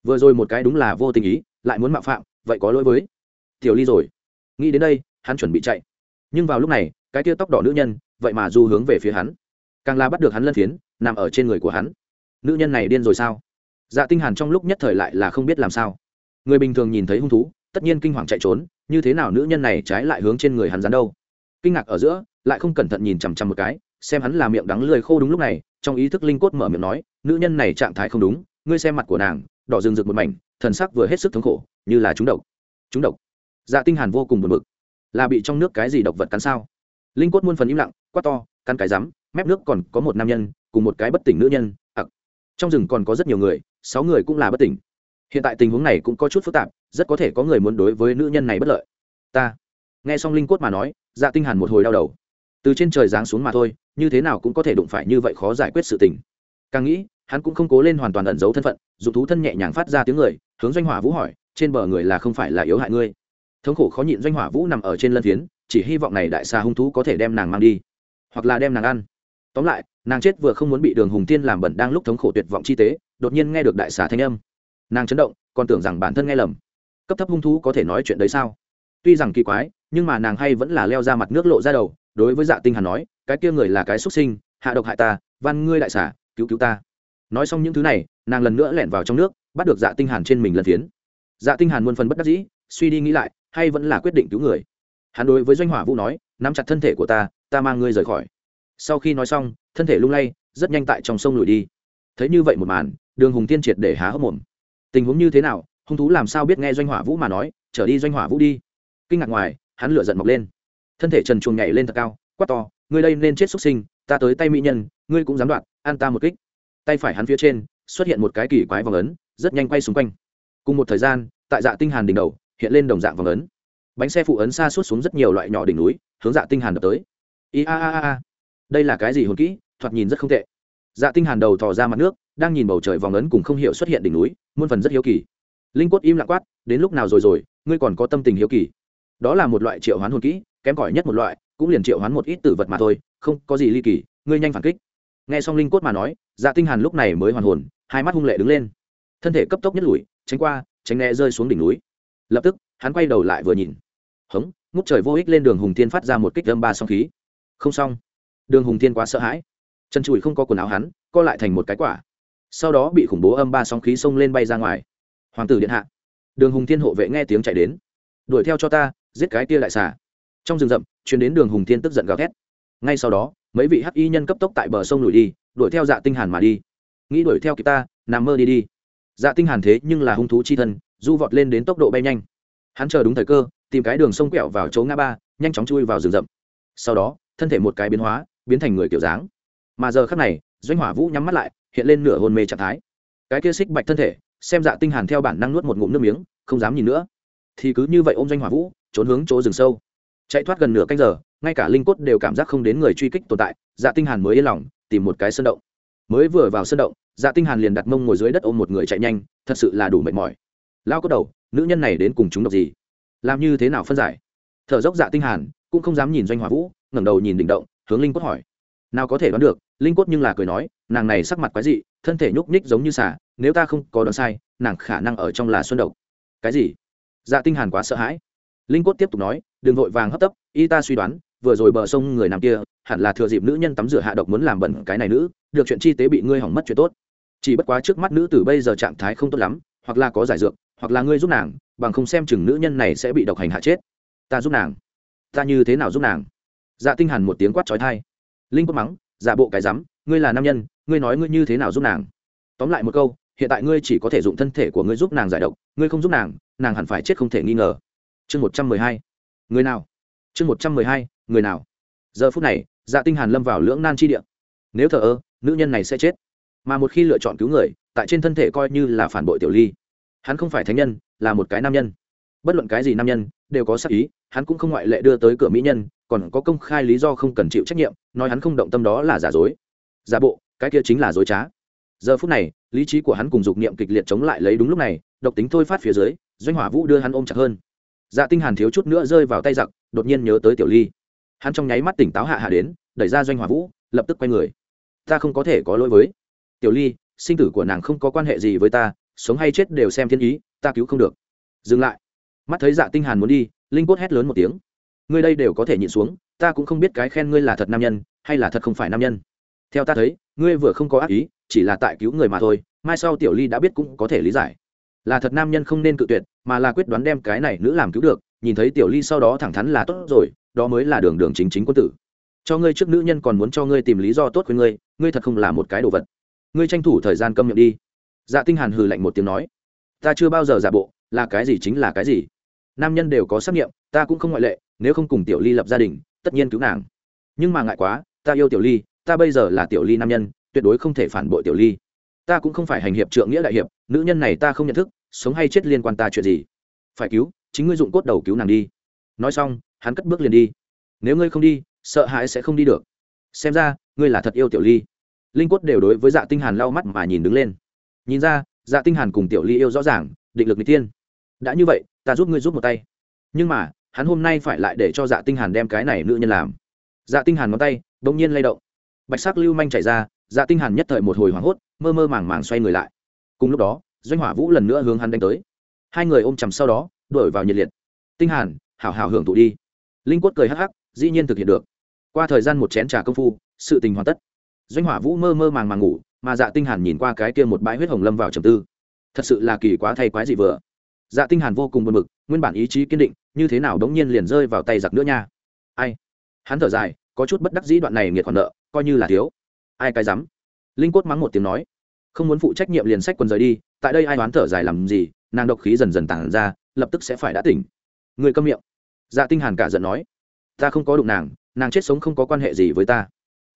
Vừa rồi một cái đúng là vô tình ý, lại muốn mạo phạm vậy có lỗi với tiểu ly rồi. Nghĩ đến đây, hắn chuẩn bị chạy. Nhưng vào lúc này, cái kia tóc đỏ nữ nhân, vậy mà du hướng về phía hắn. Càng la bắt được hắn lân phiến, nằm ở trên người của hắn. Nữ nhân này điên rồi sao? Dạ tinh hàn trong lúc nhất thời lại là không biết làm sao. Người bình thường nhìn thấy hung thú, tất nhiên kinh hoàng chạy trốn, như thế nào nữ nhân này trái lại hướng trên người hắn dán đâu? Kinh ngạc ở giữa, lại không cẩn thận nhìn chằm chằm một cái, xem hắn là miệng đắng lười khô đúng lúc này, trong ý thức linh cốt mở miệng nói, nữ nhân này trạng thái không đúng, ngươi xem mặt của nàng, đỏ rừng rực một mảnh, thần sắc vừa hết sức thống khổ như là trúng độc. Trúng độc. Dạ tinh hàn vô cùng buồn bực. Là bị trong nước cái gì độc vật cắn sao? Linh cốt muôn phần im lặng, quát to, cắn cái rắm, mép nước còn có một nam nhân, cùng một cái bất tỉnh nữ nhân ặc trong rừng còn có rất nhiều người, sáu người cũng là bất tỉnh. Hiện tại tình huống này cũng có chút phức tạp, rất có thể có người muốn đối với nữ nhân này bất lợi. Ta. Nghe xong linh cốt mà nói dạ tinh hàn một hồi đau đầu. Từ trên trời giáng xuống mà thôi, như thế nào cũng có thể đụng phải như vậy khó giải quyết sự tình. Càng nghĩ, hắn cũng không cố lên hoàn toàn ẩn giấu thân phận dùng thú thân nhẹ nhàng phát ra tiếng người, hướng doanh hỏa vũ hỏi trên bờ người là không phải là yếu hại ngươi. Thống khổ khó nhịn doanh hỏa vũ nằm ở trên lân phiến, chỉ hy vọng này đại xà hung thú có thể đem nàng mang đi, hoặc là đem nàng ăn. Tóm lại, nàng chết vừa không muốn bị đường hùng tiên làm bẩn đang lúc thống khổ tuyệt vọng chi tế, đột nhiên nghe được đại xà thanh âm. Nàng chấn động, còn tưởng rằng bản thân nghe lầm. Cấp thấp hung thú có thể nói chuyện đấy sao? Tuy rằng kỳ quái, nhưng mà nàng hay vẫn là leo ra mặt nước lộ ra đầu, đối với dạ tinh hàn nói, cái kia người là cái xuất sinh, hạ độc hại ta văn ngươi đại xà, cứu cứu ta. Nói xong những thứ này, nàng lần nữa lẻn vào trong nước, bắt được dạ tinh hàn trên mình lần phiến dạ tinh hàn muôn phần bất đắc dĩ, suy đi nghĩ lại, hay vẫn là quyết định cứu người. Hắn đối với doanh hỏa vũ nói, nắm chặt thân thể của ta ta mang ngươi rời khỏi. Sau khi nói xong, thân thể lung lay, rất nhanh tại trong sông lùi đi. Thấy như vậy một màn, đường hùng tiên triệt để há hốc mồm. Tình huống như thế nào, hung thú làm sao biết nghe doanh hỏa vũ mà nói, trở đi doanh hỏa vũ đi. Kinh ngạc ngoài, hắn lửa giận mọc lên. Thân thể trần chuồng nhảy lên thật cao, quát to, ngươi đây nên chết xuất sinh, ta tới tay mỹ nhân, ngươi cũng dám đoạn an ta một kích. Tay phải hắn phía trên, xuất hiện một cái kỳ quái vòng ấn, rất nhanh quay xung quanh cùng một thời gian, tại dạ tinh hàn đỉnh đầu, hiện lên đồng dạng vòng ấn. Bánh xe phụ ấn xa suốt xuống rất nhiều loại nhỏ đỉnh núi, hướng dạ tinh hàn đập tới. I a a a đây là cái gì hồn kỹ? Thoạt nhìn rất không tệ. Dạ tinh hàn đầu thò ra mặt nước, đang nhìn bầu trời vòng ấn cùng không hiểu xuất hiện đỉnh núi, muôn phần rất hiếu kỳ. Linh quất im lặng quát, đến lúc nào rồi rồi, ngươi còn có tâm tình hiếu kỳ? Đó là một loại triệu hoán hồn kỹ, kém cỏi nhất một loại, cũng liền triệu hoán một ít tử vật mà thôi, không có gì ly kỳ, ngươi nhanh phản kích. Nghe xong linh cốt mà nói dạ tinh hàn lúc này mới hoàn hồn, hai mắt hung lệ đứng lên. Thân thể cấp tốc nhất lùi tránh qua, tránh né rơi xuống đỉnh núi. Lập tức, hắn quay đầu lại vừa nhìn. Hống, ngút trời vô ích lên đường hùng thiên phát ra một kích âm ba song khí. Không xong. Đường hùng thiên quá sợ hãi. Chân trụi không có quần áo hắn, co lại thành một cái quả. Sau đó bị khủng bố âm ba song khí xông lên bay ra ngoài. Hoàng tử điện hạ. Đường hùng thiên hộ vệ nghe tiếng chạy đến. Đuổi theo cho ta, giết cái kia lại xả. Trong rừng rậm chuyến đến đường hùng thiên tức giận gào thét. Ngay sau đó, mấy vị hắc y nhân cấp tốc tại bờ sông lùi đi, đuổi theo dạ tinh hàn mà đi. Nghĩ đuổi theo kịp ta, nằm mơ đi đi dạ tinh hàn thế nhưng là hung thú chi thân, du vọt lên đến tốc độ bay nhanh. Hắn chờ đúng thời cơ, tìm cái đường sông quẹo vào chỗ ngã ba, nhanh chóng chui vào rừng rậm. Sau đó, thân thể một cái biến hóa, biến thành người kiểu dáng. Mà giờ khắc này, doanh hỏa vũ nhắm mắt lại, hiện lên nửa hôn mê trạng thái. Cái kia xích bạch thân thể, xem dạ tinh hàn theo bản năng nuốt một ngụm nước miếng, không dám nhìn nữa. Thì cứ như vậy ôm doanh hỏa vũ, trốn hướng chỗ rừng sâu. Chạy thoát gần nửa canh giờ, ngay cả linh cốt đều cảm giác không đến người truy kích tồn tại dạ tinh hàn mới yên lòng, tìm một cái sơn động. Mới vừa vào sơn động dạ tinh hàn liền đặt mông ngồi dưới đất ôm một người chạy nhanh, thật sự là đủ mệt mỏi. Lao có đầu, nữ nhân này đến cùng chúng độc gì? Làm như thế nào phân giải? Thở dốc dạ tinh hàn, cũng không dám nhìn doanh hỏa vũ, ngẩng đầu nhìn đỉnh động, hướng linh cốt hỏi. Nào có thể đoán được, linh cốt nhưng là cười nói, nàng này sắc mặt quái dị, thân thể nhúc nhích giống như xà, nếu ta không có đoán sai, nàng khả năng ở trong là xuân độc. Cái gì? Dạ tinh hàn quá sợ hãi. Linh cốt tiếp tục nói, đừng vội vàng hấp tấp, y ta suy đoán, vừa rồi bờ sông người nam kia, hẳn là thừa dịp nữ nhân tắm rửa hạ độc muốn làm bẩn cái này nữ, được chuyện chi tế bị ngươi hỏng mất chuyện tốt chỉ bất quá trước mắt nữ tử bây giờ trạng thái không tốt lắm, hoặc là có giải dược, hoặc là ngươi giúp nàng, bằng không xem chừng nữ nhân này sẽ bị độc hành hạ chết. Ta giúp nàng. Ta như thế nào giúp nàng? Dạ tinh hàn một tiếng quát chói tai. Linh quát mắng, giả bộ cái rắm, ngươi là nam nhân, ngươi nói ngươi như thế nào giúp nàng? Tóm lại một câu, hiện tại ngươi chỉ có thể dùng thân thể của ngươi giúp nàng giải độc, ngươi không giúp nàng nàng hẳn phải chết không thể nghi ngờ. Chương một trăm mười hai. Người nào? Chương một trăm mười hai, người nào? Giờ phút này dạ tinh hàn lâm vào lưỡng nan chi địa. Nếu thờ ơ, nữ nhân này sẽ chết mà một khi lựa chọn cứu người, tại trên thân thể coi như là phản bội tiểu ly. Hắn không phải thánh nhân, là một cái nam nhân. Bất luận cái gì nam nhân, đều có sắc ý, hắn cũng không ngoại lệ đưa tới cửa mỹ nhân, còn có công khai lý do không cần chịu trách nhiệm, nói hắn không động tâm đó là giả dối. Giả bộ, cái kia chính là dối trá. Giờ phút này, lý trí của hắn cùng dục niệm kịch liệt chống lại lấy đúng lúc này, độc tính thôi phát phía dưới, doanh hỏa vũ đưa hắn ôm chặt hơn. Dạ tinh hàn thiếu chút nữa rơi vào tay giặc, đột nhiên nhớ tới tiểu ly. Hắn trong nháy mắt tỉnh táo hạ hạ đến, đẩy ra doanh hỏa vũ, lập tức quay người. Ta không có thể có lỗi với tiểu ly, sinh tử của nàng không có quan hệ gì với ta, sống hay chết đều xem thiên ý, ta cứu không được. Dừng lại. Mắt thấy dạ tinh hàn muốn đi, linh quất hét lớn một tiếng. Ngươi đây đều có thể nhịn xuống, ta cũng không biết cái khen ngươi là thật nam nhân, hay là thật không phải nam nhân. Theo ta thấy, ngươi vừa không có ác ý, chỉ là tại cứu người mà thôi, mai sau tiểu ly đã biết cũng có thể lý giải. Là thật nam nhân không nên cự tuyệt, mà là quyết đoán đem cái này nữ làm cứu được, nhìn thấy tiểu ly sau đó thẳng thắn là tốt rồi, đó mới là đường đường chính chính quân tử. Cho ngươi trước nữ nhân còn muốn cho ngươi tìm lý do tốt với ngươi ngươi thật không là một cái đồ vật ngươi tranh thủ thời gian câm miệng đi. Dạ tinh hàn hừ lạnh một tiếng nói, ta chưa bao giờ giả bộ, là cái gì chính là cái gì. Nam nhân đều có xác nghiệm, ta cũng không ngoại lệ, nếu không cùng tiểu ly lập gia đình, tất nhiên cứu nàng. Nhưng mà ngại quá, ta yêu tiểu ly, ta bây giờ là tiểu ly nam nhân, tuyệt đối không thể phản bội tiểu ly. Ta cũng không phải hành hiệp trượng nghĩa đại hiệp, nữ nhân này ta không nhận thức, sống hay chết liên quan ta chuyện gì. Phải cứu, chính ngươi dụng cốt đầu cứu nàng đi. Nói xong, hắn cất bước liền đi. Nếu ngươi không đi, sợ hãi sẽ không đi được. Xem ra, ngươi là thật yêu tiểu ly linh cốt đều đối với dạ tinh hàn lau mắt mà nhìn đứng lên. Nhìn ra dạ tinh hàn cùng tiểu ly yêu rõ ràng, định lực n tiên đã như vậy, ta giúp ngươi giúp một tay. Nhưng mà, hắn hôm nay phải lại để cho dạ tinh hàn đem cái này nữ nhân làm. Dạ tinh hàn ngón tay, bỗng nhiên lay động. Bạch sắc lưu manh chảy ra dạ tinh hàn nhất thời một hồi hoảng hốt, mơ mơ màng màng xoay người lại. Cùng lúc đó, doanh hỏa vũ lần nữa hướng hắn đánh tới. Hai người ôm chầm sau đó, đuổi vào nhiệt liệt. Tinh hàn, hảo hảo hưởng thụ đi. Linh quất cười hắc hắc, dĩ nhiên thực hiện được. Qua thời gian một chén trà công phu, sự tình hoàn tất doanh hỏa vũ mơ mơ màng màng ngủ, mà dạ tinh hàn nhìn qua cái kia một bãi huyết hồng lâm vào trầm tư. Thật sự là kỳ quá thay quái gì vừa. Dạ tinh hàn vô cùng buồn bực, nguyên bản ý chí kiên định, như thế nào đống nhiên liền rơi vào tay giặc nữa nha. Ai? Hắn thở dài, có chút bất đắc dĩ đoạn này nghiệt khoản nợ, coi như là thiếu. Ai cái dám linh quất mắng một tiếng nói. Không muốn phụ trách nhiệm liền sách quần rời đi, tại đây ai đoán thở dài làm gì, nàng độc khí dần dần tàng ra, lập tức sẽ phải đã tỉnh. Người câm miệng. Dạ tinh hàn cả giận nói. Ta không có đụng nàng nàng chết sống không có quan hệ gì với ta.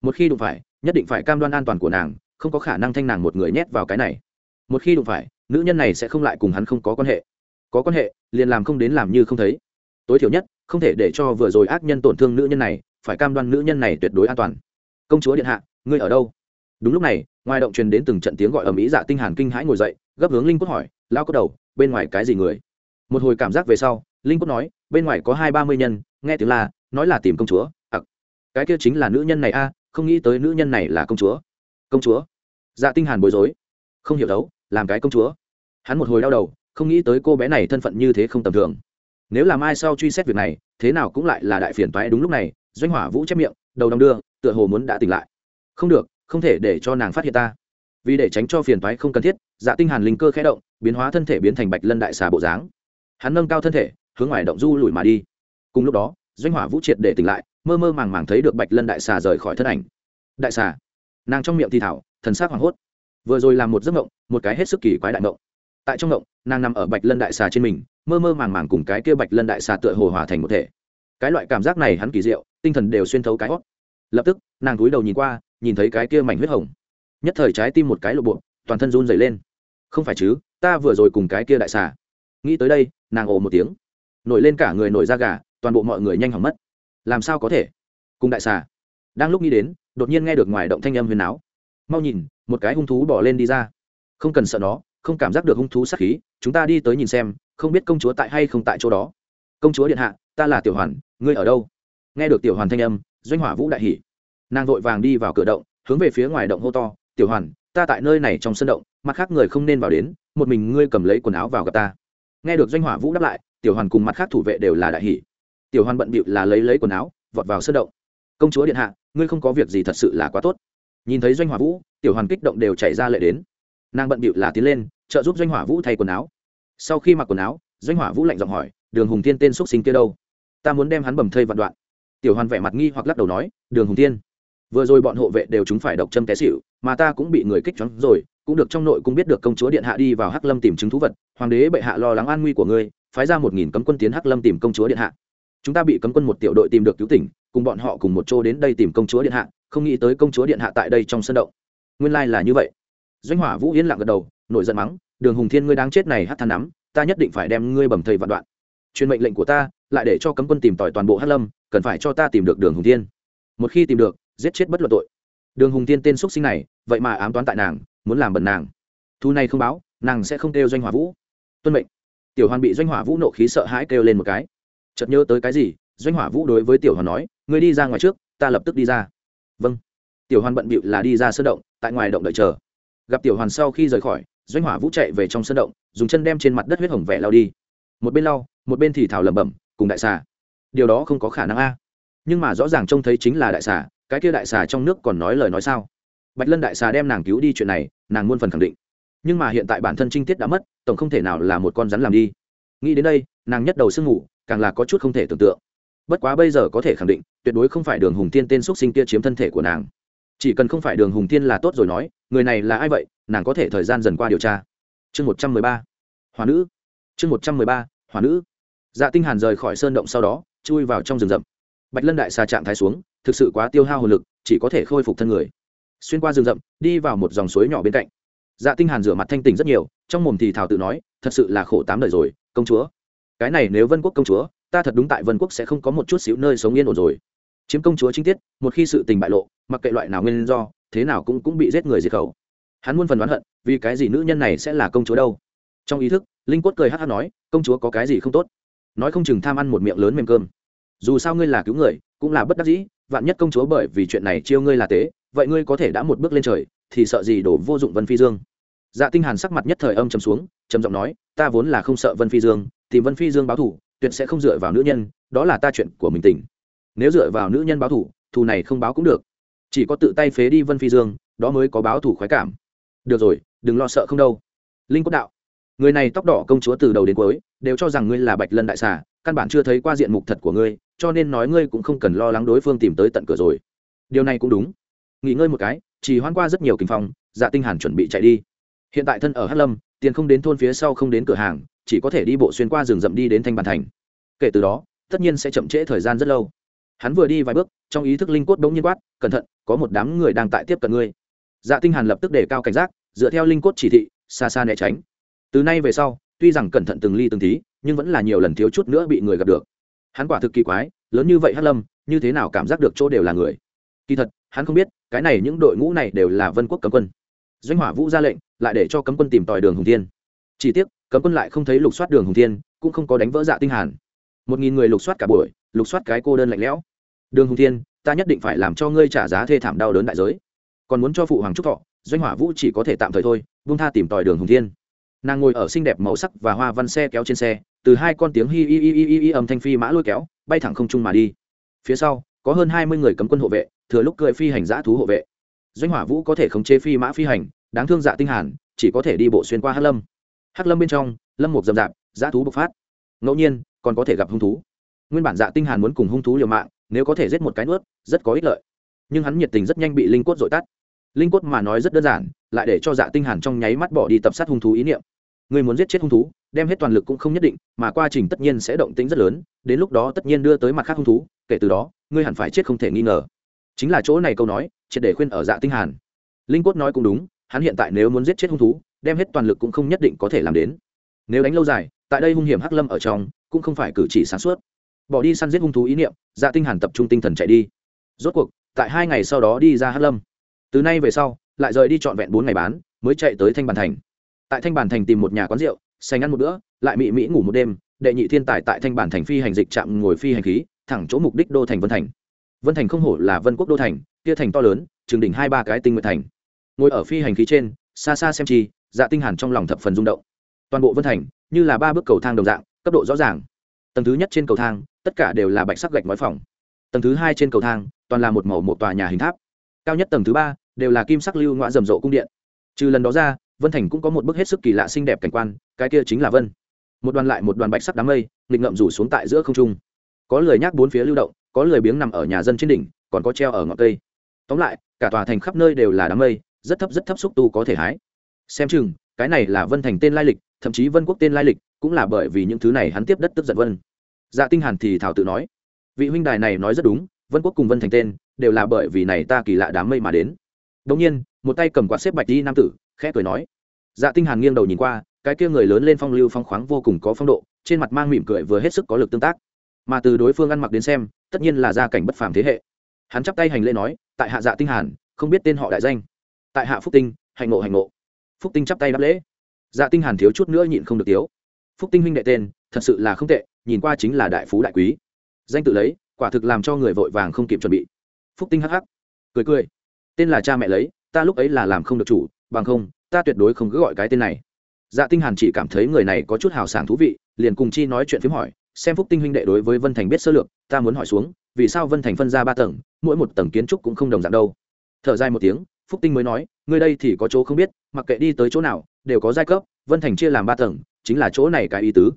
Một khi đụng phải nhất định phải cam đoan an toàn của nàng, không có khả năng thanh nàng một người nhét vào cái này. Một khi đụng phải, nữ nhân này sẽ không lại cùng hắn không có quan hệ. Có quan hệ, liền làm không đến làm như không thấy. Tối thiểu nhất, không thể để cho vừa rồi ác nhân tổn thương nữ nhân này, phải cam đoan nữ nhân này tuyệt đối an toàn. Công chúa điện hạ, ngươi ở đâu? Đúng lúc này, ngoài động truyền đến từng trận tiếng gọi ở mỹ dạ tinh hàn kinh hãi ngồi dậy, gấp hướng linh cốt hỏi lao có đầu, bên ngoài cái gì người? Một hồi cảm giác về sau, linh cốt nói, bên ngoài có hai ba mươi nhân, nghe tiếng là nói là tìm công chúa, ặc. Cái kia chính là nữ nhân này a không nghĩ tới nữ nhân này là công chúa. Công chúa? Dạ tinh hàn bối rối. Không hiểu đấu, làm cái công chúa. Hắn một hồi đau đầu, không nghĩ tới cô bé này thân phận như thế không tầm thường. Nếu làm ai sau truy xét việc này, thế nào cũng lại là đại phiền toái đúng lúc này, doanh hỏa vũ chép miệng, đầu đong đưa, tựa hồ muốn đã tỉnh lại. Không được, không thể để cho nàng phát hiện ta. Vì để tránh cho phiền toái không cần thiết dạ tinh hàn linh cơ khẽ động, biến hóa thân thể biến thành bạch lân đại xà bộ dáng. Hắn nâng cao thân thể, hướng ngoài động du lùi mà đi. Cùng lúc đó, doanh hỏa vũ triệt để tỉnh lại mơ mơ màng màng thấy được bạch lân đại xà rời khỏi thân ảnh. Đại xà? Nàng trong miệng thì thảo, thần sắc hoảng hốt. Vừa rồi làm một giấc mộng, một cái hết sức kỳ quái đại mộng. Tại trong mộng, nàng nằm ở bạch lân đại xà trên mình, mơ mơ màng màng cùng cái kia bạch lân đại xà tựa hồ hòa thành một thể. Cái loại cảm giác này hắn kỳ diệu, tinh thần đều xuyên thấu cái hót. Lập tức, nàng cúi đầu nhìn qua, nhìn thấy cái kia mảnh huyết hồng. Nhất thời trái tim một cái lộ bộ, toàn thân run dày lên. Không phải chứ, ta vừa rồi cùng cái kia đại xà. Nghĩ tới đây, nàng ồ một tiếng. Nổi lên cả người nổi da gà, toàn bộ mọi người nhanh hỏng mất làm sao có thể? Cùng đại xà. Đang lúc nghĩ đến, đột nhiên nghe được ngoài động thanh âm huyền áo mau nhìn, một cái hung thú bỏ lên đi ra. Không cần sợ nó, không cảm giác được hung thú sát khí, chúng ta đi tới nhìn xem, không biết công chúa tại hay không tại chỗ đó. Công chúa điện hạ, ta là tiểu hoàn, ngươi ở đâu? Nghe được tiểu hoàn thanh âm, doanh hỏa vũ đại hỉ. Nàng vội vàng đi vào cửa động, hướng về phía ngoài động hô to, tiểu hoàn, ta tại nơi này trong sân động, mặt khác người không nên vào đến, một mình ngươi cầm lấy quần áo vào gặp ta. Nghe được doanh hỏa vũ đáp lại, tiểu hoàn cùng mặt khác thủ vệ đều là đại hỷ tiểu hoàn bận bịu là lấy lấy quần áo, vọt vào sân động. Công chúa điện hạ, ngươi không có việc gì thật sự là quá tốt. Nhìn thấy doanh hỏa vũ, tiểu hoàn kích động đều chạy ra lệ đến. Nàng bận bịu là tiến lên, trợ giúp doanh hỏa vũ thay quần áo. Sau khi mặc quần áo, doanh hỏa vũ lạnh giọng hỏi, đường hùng thiên tên x sinh kia đâu? Ta muốn đem hắn bầm thây vạn đoạn. Tiểu hoàn vẻ mặt nghi hoặc lắc đầu nói, đường hùng thiên, vừa rồi bọn hộ vệ đều chúng phải độc châm té xịu mà ta cũng bị người kích choáng rồi, cũng được trong nội cũng biết được công chúa điện hạ đi vào hắc lâm tìm chứng thú vật, hoàng đế bệ hạ lo lắng an nguy của ngươi, phái ra một nghìn cấm quân tiến hắc lâm tìm công chúa điện hạ chúng ta bị cấm quân một tiểu đội tìm được cứu tỉnh, cùng bọn họ cùng một chỗ đến đây tìm công chúa điện hạ, không nghĩ tới công chúa điện hạ tại đây trong sân động. Nguyên lai là như vậy. Doanh hỏa vũ yên lặng gật đầu, nổi giận mắng, đường hùng thiên ngươi đang chết này hát than nắm, ta nhất định phải đem ngươi bầm thầy vạn đoạn. Truyền mệnh lệnh của ta, lại để cho cấm quân tìm tỏi toàn bộ hắc lâm, cần phải cho ta tìm được đường hùng thiên. Một khi tìm được, giết chết bất luận tội. Đường hùng thiên tên x sinh này, vậy mà ám toán tại nàng, muốn làm bẩn nàng. Thu này không báo, nàng sẽ không kêu doanh hỏa vũ. Tuân mệnh. Tiểu hoàn bị doanh hỏa vũ nộ khí sợ hãi kêu lên một cái chợt nhớ tới cái gì, doanh hỏa vũ đối với tiểu hoàn nói, ngươi đi ra ngoài trước, ta lập tức đi ra. Vâng. Tiểu hoàn bận bịu là đi ra sân động, tại ngoài động đợi chờ. Gặp tiểu hoàn sau khi rời khỏi, doanh hỏa vũ chạy về trong sân động, dùng chân đem trên mặt đất huyết hồng vẻ lao đi. Một bên lau, một bên thì thảo lẩm bẩm, cùng đại xà. Điều đó không có khả năng a. Nhưng mà rõ ràng trông thấy chính là đại xà, cái kia đại xà trong nước còn nói lời nói sao? Bạch lân đại xà đem nàng cứu đi chuyện này, nàng muôn phần khẳng định. Nhưng mà hiện tại bản thân trinh tiết đã mất, tổng không thể nào là một con rắn làm đi. Nghĩ đến đây, nàng nhất đầu sương ngủ càng là có chút không thể tưởng tượng. Bất quá bây giờ có thể khẳng định, tuyệt đối không phải đường hùng tiên tên x sinh kia chiếm thân thể của nàng. Chỉ cần không phải đường hùng tiên là tốt rồi nói, người này là ai vậy, nàng có thể thời gian dần qua điều tra. Chương một trăm mười ba. Hòa nữ. Chương một trăm mười ba hòa nữ. Dạ tinh hàn rời khỏi sơn động sau đó, chui vào trong rừng rậm. Bạch lân đại xà trạng thái xuống, thực sự quá tiêu hao hồn lực, chỉ có thể khôi phục thân người. Xuyên qua rừng rậm, đi vào một dòng suối nhỏ bên cạnh. Dạ tinh hàn rửa mặt thanh tỉnh rất nhiều, trong mồm thì thảo tự nói, thật sự là khổ tám đời rồi, công chúa cái này nếu vân quốc công chúa, ta thật đúng tại vân quốc sẽ không có một chút xíu nơi sống yên ổn rồi. Chiếm công chúa chính tiết, một khi sự tình bại lộ, mặc kệ loại nào nguyên do, thế nào cũng cũng bị giết người diệt khẩu. Hắn muôn phần đoán hận, vì cái gì nữ nhân này sẽ là công chúa đâu? Trong ý thức, linh quất cười hát hát nói, công chúa có cái gì không tốt? Nói không chừng tham ăn một miệng lớn mềm cơm. Dù sao ngươi là cứu người, cũng là bất đắc dĩ, vạn nhất công chúa bởi vì chuyện này chiêu ngươi là tế, vậy ngươi có thể đã một bước lên trời, thì sợ gì đổ vô dụng vân phi dương? Dạ tinh hàn sắc mặt nhất thời âm trầm xuống, trầm giọng nói, ta vốn là không sợ vân phi dương tìm vân phi dương báo thù tuyệt sẽ không dựa vào nữ nhân, đó là ta chuyện của mình tỉnh. Nếu dựa vào nữ nhân báo thù thù này không báo cũng được. Chỉ có tự tay phế đi vân phi dương, đó mới có báo thù khoái cảm. Được rồi, đừng lo sợ không đâu. Linh quốc đạo. Người này tóc đỏ công chúa từ đầu đến cuối, đều cho rằng ngươi là bạch lân đại xà, căn bản chưa thấy qua diện mục thật của ngươi, cho nên nói ngươi cũng không cần lo lắng đối phương tìm tới tận cửa rồi. Điều này cũng đúng. Nghỉ ngơi một cái, chỉ hoan qua rất nhiều kinh phong dạ tinh hàn chuẩn bị chạy đi. Hiện tại thân ở hắc lâm, tiền không đến thôn phía sau không đến cửa hàng chỉ có thể đi bộ xuyên qua rừng rậm đi đến thanh bàn thành. Kể từ đó, tất nhiên sẽ chậm trễ thời gian rất lâu. Hắn vừa đi vài bước, trong ý thức linh cốt đống nhiên quát, cẩn thận, có một đám người đang tại tiếp cận ngươi. Dạ tinh hàn lập tức để cao cảnh giác, dựa theo linh cốt chỉ thị, xa xa né tránh. Từ nay về sau, tuy rằng cẩn thận từng ly từng tí, nhưng vẫn là nhiều lần thiếu chút nữa bị người gặp được. Hắn quả thực kỳ quái, lớn như vậy hắc lâm, như thế nào cảm giác được chỗ đều là người? Kỳ thật, hắn không biết, cái này những đội ngũ này đều là vân quốc cấm quân. Doanh hỏa vũ ra lệnh, lại để cho cấm quân tìm tòi đường hùng thiên. Chỉ tiếc cấm quân lại không thấy lục soát đường hùng thiên, cũng không có đánh vỡ dạ tinh hàn. Một nghìn người lục soát cả buổi, lục soát cái cô đơn lạnh lẽo. Đường hùng thiên, ta nhất định phải làm cho ngươi trả giá thê thảm đau đớn đại giới. Còn muốn cho phụ hoàng trúc thọ, doanh hỏa vũ chỉ có thể tạm thời thôi vung tha tìm tòi đường hùng thiên. Nàng ngồi ở xinh đẹp màu sắc và hoa văn xe kéo trên xe, từ hai con tiếng hi hi hi hi hi âm thanh phi mã lôi kéo, bay thẳng không trung mà đi. Phía sau, có hơn hai mươi người cấm quân hộ vệ, thừa lúc cười phi hành giã thú hộ vệ. Doanh hỏa vũ có thể khống chế phi mã phi hành, đáng thương dạ tinh hàn, chỉ có thể đi bộ xuyên qua hắc lâm hắc lâm bên trong, lâm một dầm dạp dã thú bộc phát. Ngẫu nhiên, còn có thể gặp hung thú. Nguyên bản dạ tinh hàn muốn cùng hung thú liều mạng, nếu có thể giết một cái nuốt, rất có ích lợi. Nhưng hắn nhiệt tình rất nhanh bị linh cốt dội tắt. Linh cốt mà nói rất đơn giản, lại để cho dạ tinh hàn trong nháy mắt bỏ đi tập sát hung thú ý niệm. Người muốn giết chết hung thú, đem hết toàn lực cũng không nhất định, mà quá trình tất nhiên sẽ động tĩnh rất lớn, đến lúc đó tất nhiên đưa tới mặt khác hung thú, kể từ đó, ngươi hẳn phải chết không thể nghi ngờ. Chính là chỗ này câu nói, triệt để khuyên ở dạ tinh hàn. Linh cốt nói cũng đúng, hắn hiện tại nếu muốn giết chết hung thú đem hết toàn lực cũng không nhất định có thể làm đến. Nếu đánh lâu dài, tại đây hung hiểm hắc lâm ở trong, cũng không phải cử chỉ sáng suốt. Bỏ đi săn giết hung thú ý niệm dạ tinh hàn tập trung tinh thần chạy đi. Rốt cuộc, tại hai ngày sau đó đi ra hắc lâm. Từ nay về sau, lại rời đi trọn vẹn bốn ngày bán, mới chạy tới thanh bàn thành. Tại thanh bàn thành tìm một nhà quán rượu xanh ăn một bữa, lại mị mỹ ngủ một đêm, đệ nhị thiên tài tại thanh bàn thành phi hành dịch chạm ngồi phi hành khí, thẳng chỗ mục đích đô thành vân thành. Vân thành không hổ là vân quốc đô thành, kia thành to lớn trường đỉnh hai ba cái tinh nguyện thành. Ngồi ở phi hành khí trên, xa xa xem chi dạ tinh hàn trong lòng thập phần rung động. Toàn bộ vân thành, như là ba bước cầu thang đồng dạng, cấp độ rõ ràng. Tầng thứ nhất trên cầu thang, tất cả đều là bạch sắc gạch ngói phòng. Tầng thứ hai trên cầu thang, toàn là một màu một tòa nhà hình tháp. Cao nhất tầng thứ ba, đều là kim sắc lưu ngoại rầm rộ cung điện. Trừ lần đó ra, vân thành cũng có một bức hết sức kỳ lạ xinh đẹp cảnh quan, cái kia chính là vân. Một đoàn lại một đoàn bạch sắc đám mây, nghịch ngậm rủ xuống tại giữa không trung. Có lười nhác bốn phía lưu động, có lười biếng nằm ở nhà dân trên đỉnh, còn có treo ở ngọn cây. Tóm lại, cả tòa thành khắp nơi đều là đám mây, rất thấp rất thấp xúc tu có thể hái xem chừng, cái này là vân thành tên lai lịch, thậm chí vân quốc tên lai lịch cũng là bởi vì những thứ này hắn tiếp đất tức giận vân. Dạ tinh hàn thì thảo tự nói, vị huynh đài này nói rất đúng, vân quốc cùng vân thành tên đều là bởi vì này ta kỳ lạ đám mây mà đến. Đống nhiên, một tay cầm quạt xếp bạch đi nam tử, khẽ cười nói dạ tinh hàn nghiêng đầu nhìn qua, cái kia người lớn lên phong lưu phong khoáng vô cùng có phong độ, trên mặt mang mỉm cười vừa hết sức có lực tương tác. Mà từ đối phương ăn mặc đến xem, tất nhiên là gia cảnh bất phàm thế hệ. Hắn chắp tay hành lễ nói, tại hạ dạ tinh hàn, không biết tên họ đại danh. Tại hạ phúc tinh, hạnh ngộ hạnh ngộ phúc tinh chắp tay đáp lễ. Dạ tinh hàn thiếu chút nữa nhịn không được tiếu. Phúc tinh huynh đệ tên, thật sự là không tệ, nhìn qua chính là đại phú đại quý. Danh tự lấy, quả thực làm cho người vội vàng không kịp chuẩn bị. Phúc tinh hắc hắc, cười cười. Tên là cha mẹ lấy, ta lúc ấy là làm không được chủ, bằng không, ta tuyệt đối không cứ gọi cái tên này. Dạ tinh hàn chỉ cảm thấy người này có chút hào sảng thú vị, liền cùng chi nói chuyện phím hỏi, xem phúc tinh huynh đệ đối với vân thành biết sơ lược, ta muốn hỏi xuống, vì sao vân thành phân ra ba tầng, mỗi một tầng kiến trúc cũng không đồng dạng đâu. Thở dài một tiếng phúc tinh mới nói, ngươi đây thì có chỗ không biết, mặc kệ đi tới chỗ nào, đều có giai cấp, vân thành chia làm ba tầng, chính là chỗ này cái ý tứ.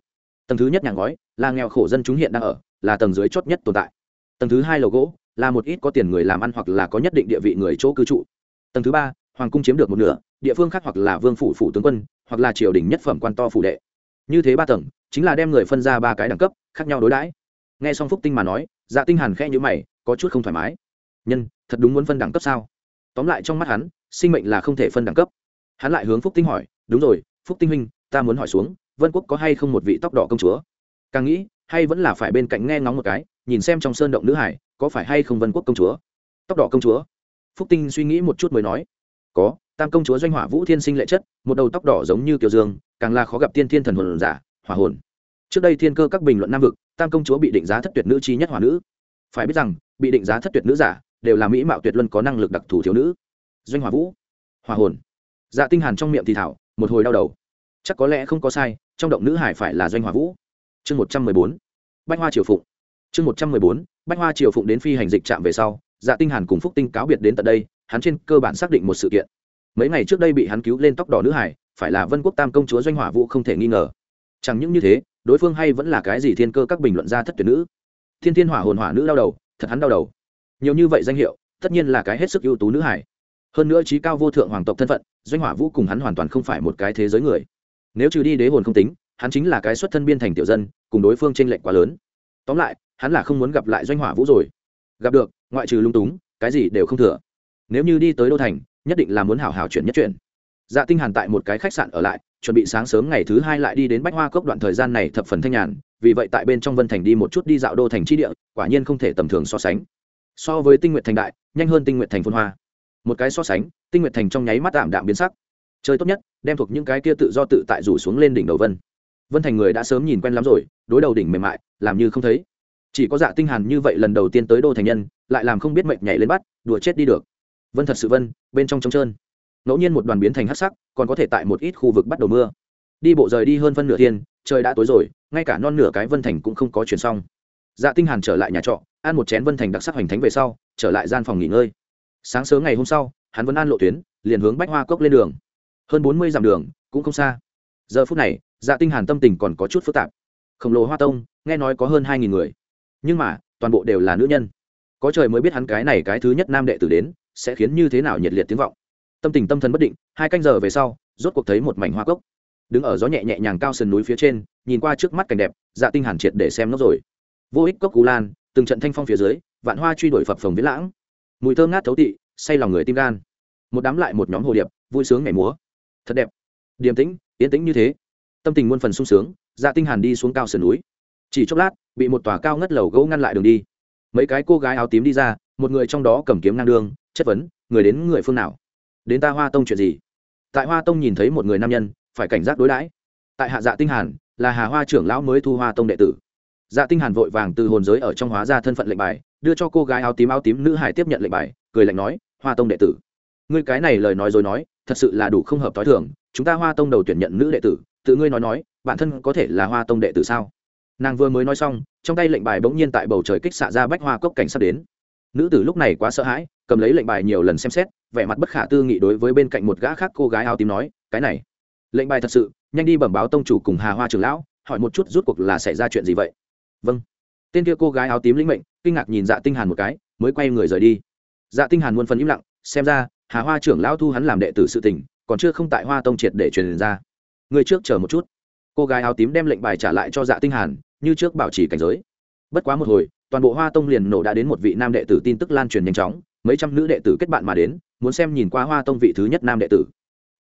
Tầng thứ nhất nhà ngói, là nghèo khổ dân chúng hiện đang ở, là tầng dưới chót nhất tồn tại. Tầng thứ hai lầu gỗ, là một ít có tiền người làm ăn hoặc là có nhất định địa vị người chỗ cư trụ. Tầng thứ ba, hoàng cung chiếm được một nửa, địa phương khác hoặc là vương phủ phủ tướng quân, hoặc là triều đình nhất phẩm quan to phủ đệ. Như thế ba tầng, chính là đem người phân ra ba cái đẳng cấp, khác nhau đối đãi. Nghe xong phúc tinh mà nói dạ tinh hàn khẽ nhíu mày, có chút không thoải mái. Nhân, thật đúng muốn phân đẳng cấp sao? Tóm lại trong mắt hắn, sinh mệnh là không thể phân đẳng cấp. Hắn lại hướng phúc tinh hỏi, đúng rồi, phúc tinh huynh, ta muốn hỏi xuống, vân quốc có hay không một vị tóc đỏ công chúa? Càng nghĩ, hay vẫn là phải bên cạnh nghe ngóng một cái, nhìn xem trong sơn động nữ hải, có phải hay không vân quốc công chúa? Tóc đỏ công chúa? Phúc tinh suy nghĩ một chút mới nói, có, tam công chúa doanh hỏa vũ thiên sinh lệ chất, một đầu tóc đỏ giống như kiều dương, càng là khó gặp tiên thiên thần hồn giả, hỏa hồn. Trước đây thiên cơ các bình luận nam vực, tam công chúa bị định giá thất tuyệt nữ chi nhất hỏa nữ. Phải biết rằng, bị định giá thất tuyệt nữ giả đều là mỹ mạo tuyệt luân có năng lực đặc thù thiếu nữ. Doanh hỏa vũ, hỏa hồn. Dạ tinh hàn trong miệng thì thảo, một hồi đau đầu. Chắc có lẽ không có sai, trong động nữ hải phải là doanh hỏa vũ. Chương một trăm mười bốn, bách hoa triều phụng. Chương một trăm mười bốn, bách hoa triều phụng đến phi hành dịch trạm về sau dạ tinh hàn cùng phúc tinh cáo biệt đến tận đây, hắn trên cơ bản xác định một sự kiện. Mấy ngày trước đây bị hắn cứu lên tóc đỏ nữ hải, phải là vân quốc tam công chúa doanh hỏa vũ không thể nghi ngờ. Chẳng những như thế, đối phương hay vẫn là cái gì thiên cơ các bình luận ra thất tuyệt nữ. Thiên thiên hỏa hồn hỏa nữ đau đầu, thật hắn đau đầu nhiều như vậy danh hiệu, tất nhiên là cái hết sức ưu tú nữ hải. Hơn nữa trí cao vô thượng hoàng tộc thân phận, doanh hỏa vũ cùng hắn hoàn toàn không phải một cái thế giới người. Nếu trừ đi đế hồn không tính, hắn chính là cái xuất thân biên thành tiểu dân, cùng đối phương tranh lệch quá lớn. Tóm lại, hắn là không muốn gặp lại doanh hỏa vũ rồi. Gặp được, ngoại trừ lung túng, cái gì đều không thừa. Nếu như đi tới đô thành, nhất định là muốn hảo hảo chuyển nhất chuyển. Dạ tinh hàn tại một cái khách sạn ở lại, chuẩn bị sáng sớm ngày thứ hai lại đi đến bách hoa cốc đoạn thời gian này thập phần thanh nhàn, vì vậy tại bên trong vân thành đi một chút đi dạo đô thành chi địa, quả nhiên không thể tầm thường so sánh so với tinh nguyện thành đại, nhanh hơn tinh nguyện thành phun hoa. Một cái so sánh, tinh nguyện thành trong nháy mắt tạm đạm biến sắc. Chơi tốt nhất, đem thuộc những cái kia tự do tự tại rủ xuống lên đỉnh đầu vân. Vân thành người đã sớm nhìn quen lắm rồi, đối đầu đỉnh mềm mại, làm như không thấy. Chỉ có dạ tinh hàn như vậy lần đầu tiên tới đô thành nhân, lại làm không biết mệnh nhảy lên bắt, đùa chết đi được. Vân thật sự vân, bên trong trống trơn. Ngẫu nhiên một đoàn biến thành hắc sắc, còn có thể tại một ít khu vực bắt đầu mưa. Đi bộ rời đi hơn phân nửa thiên, trời đã tối rồi, ngay cả non nửa cái vân thành cũng không có chuyển xong. Dạ tinh hàn trở lại nhà trọ ăn một chén vân thành đặc sắc hoành thánh về sau, trở lại gian phòng nghỉ ngơi. Sáng sớm ngày hôm sau, hắn vẫn ăn lộ tuyến, liền hướng bách hoa cốc lên đường. Hơn bốn mươi dặm đường, cũng không xa. Giờ phút này dạ tinh hàn tâm tình còn có chút phức tạp. Khổng lồ hoa tông, nghe nói có hơn hai nghìn người. Nhưng mà, toàn bộ đều là nữ nhân. Có trời mới biết hắn cái này cái thứ nhất nam đệ tử đến, sẽ khiến như thế nào nhiệt liệt tiếng vọng. Tâm tình tâm thần bất định, hai canh giờ về sau, rốt cuộc thấy một mảnh hoa cốc. Đứng ở gió nhẹ nhẹ nhàng cao sườn núi phía trên, nhìn qua trước mắt cảnh đẹp dạ tinh hàn triệt để xem nó rồi. Vô ích cốc cú lan từng trận thanh phong phía dưới, vạn hoa truy đuổi phập phồng viễn lãng. Mùi thơm ngát thấu tị, say lòng người tim gan. Một đám lại một nhóm hồ điệp, vui sướng nhảy múa. Thật đẹp. Điềm tĩnh, yên tĩnh như thế. Tâm tình muôn phần sung sướng dạ tinh hàn đi xuống cao sườn núi. Chỉ chốc lát, bị một tòa cao ngất lầu gỗ ngăn lại đường đi. Mấy cái cô gái áo tím đi ra, một người trong đó cầm kiếm ngang đường, chất vấn, người đến người phương nào? Đến ta hoa tông chuyện gì? Tại hoa tông nhìn thấy một người nam nhân, phải cảnh giác đối đãi. Tại hạ dạ tinh hàn, là hà hoa trưởng lão mới thu hoa tông đệ tử dạ tinh hàn vội vàng từ hồn giới ở trong hóa ra thân phận lệnh bài, đưa cho cô gái áo tím áo tím nữ hải tiếp nhận lệnh bài, cười lạnh nói, hoa tông đệ tử, ngươi cái này lời nói rồi nói, thật sự là đủ không hợp thói thường, chúng ta hoa tông đầu tuyển nhận nữ đệ tử, tự ngươi nói nói, bản thân có thể là hoa tông đệ tử sao? Nàng vừa mới nói xong, trong tay lệnh bài bỗng nhiên tại bầu trời kích xạ ra bách hoa cốc cảnh sắp đến. Nữ tử lúc này quá sợ hãi, cầm lấy lệnh bài nhiều lần xem xét, vẻ mặt bất khả tư nghị đối với bên cạnh một gã khác cô gái áo tím nói, cái này, lệnh bài thật sự, nhanh đi bẩm báo tông chủ cùng hà hoa trưởng lão, hỏi một chút rút cuộc là xảy ra chuyện gì vậy? Vâng. Tên kia cô gái áo tím lĩnh mệnh, kinh ngạc nhìn dạ tinh hàn một cái, mới quay người rời đi. Dạ tinh hàn muôn phần im lặng, xem ra, hà hoa trưởng lão thu hắn làm đệ tử sự tình, còn chưa không tại hoa tông triệt để truyền ra. Người trước chờ một chút. Cô gái áo tím đem lệnh bài trả lại cho dạ tinh hàn, như trước bảo trì cảnh giới. Bất quá một hồi, toàn bộ hoa tông liền nổ đã đến một vị nam đệ tử tin tức lan truyền nhanh chóng, mấy trăm nữ đệ tử kết bạn mà đến, muốn xem nhìn qua hoa tông vị thứ nhất nam đệ tử.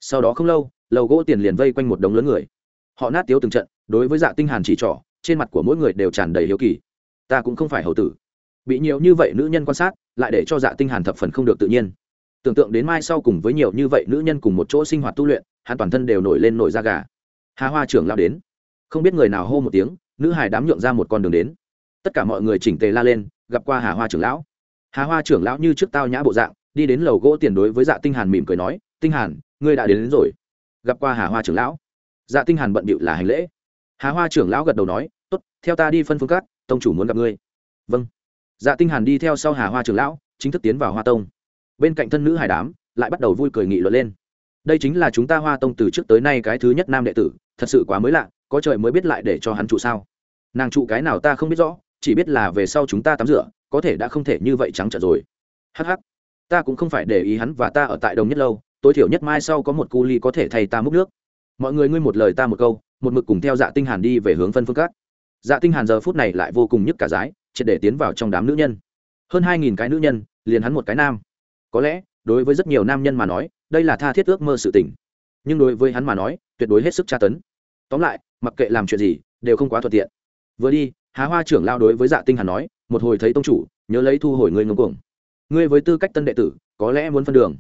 Sau đó không lâu, lầu gỗ tiền liền vây quanh một đống lớn người. Họ nát tiếu từng trận, đối với dạ tinh hàn chỉ trỏ trên mặt của mỗi người đều tràn đầy hiếu kỳ. Ta cũng không phải hầu tử. Bị nhiều như vậy nữ nhân quan sát lại để cho dạ tinh hàn thập phần không được tự nhiên. Tưởng tượng đến mai sau cùng với nhiều như vậy nữ nhân cùng một chỗ sinh hoạt tu luyện hắn toàn thân đều nổi lên nổi da gà. Hà hoa trưởng lao đến. Không biết người nào hô một tiếng nữ hải đám nhượng ra một con đường đến. Tất cả mọi người chỉnh tề la lên gặp qua hà hoa trưởng lão. Hà hoa trưởng lão như trước tao nhã bộ dạng đi đến lầu gỗ tiền đối với dạ tinh hàn mỉm cười nói tinh hàn ngươi đã đến, đến rồi. Gặp qua hà hoa trưởng lão. Dạ tinh hàn bận bịu là hành lễ. Hà hoa trưởng lão gật đầu nói tốt, theo ta đi phân phương cát tông chủ muốn gặp ngươi. Vâng. Dạ tinh hàn đi theo sau hà hoa trưởng lão, chính thức tiến vào hoa tông. Bên cạnh thân nữ hải đám, lại bắt đầu vui cười nghị luận lên. Đây chính là chúng ta hoa tông từ trước tới nay cái thứ nhất nam đệ tử, thật sự quá mới lạ, có trời mới biết lại để cho hắn trụ sao. Nàng trụ cái nào ta không biết rõ, chỉ biết là về sau chúng ta tắm rửa, có thể đã không thể như vậy trắng trợn rồi. Hắc hắc. Ta cũng không phải để ý hắn và ta ở tại đồng nhất lâu, tối thiểu nhất mai sau có một cu ly có thể thay ta múc nước. Mọi người ngươi một lời ta một câu, một mực cùng theo dạ tinh hàn đi về hướng phân phương cát dạ tinh hàn giờ phút này lại vô cùng nhức cả giái triệt để tiến vào trong đám nữ nhân. Hơn hai nghìn cái nữ nhân, liền hắn một cái nam. Có lẽ, đối với rất nhiều nam nhân mà nói, đây là tha thiết ước mơ sự tình. Nhưng đối với hắn mà nói, tuyệt đối hết sức tra tấn. Tóm lại, mặc kệ làm chuyện gì, đều không quá thuận tiện. Vừa đi há hoa trưởng lao đối với dạ tinh hàn nói, một hồi thấy tông chủ, nhớ lấy thu hồi ngươi ngông cuồng. Ngươi với tư cách tân đệ tử, có lẽ muốn phân đường.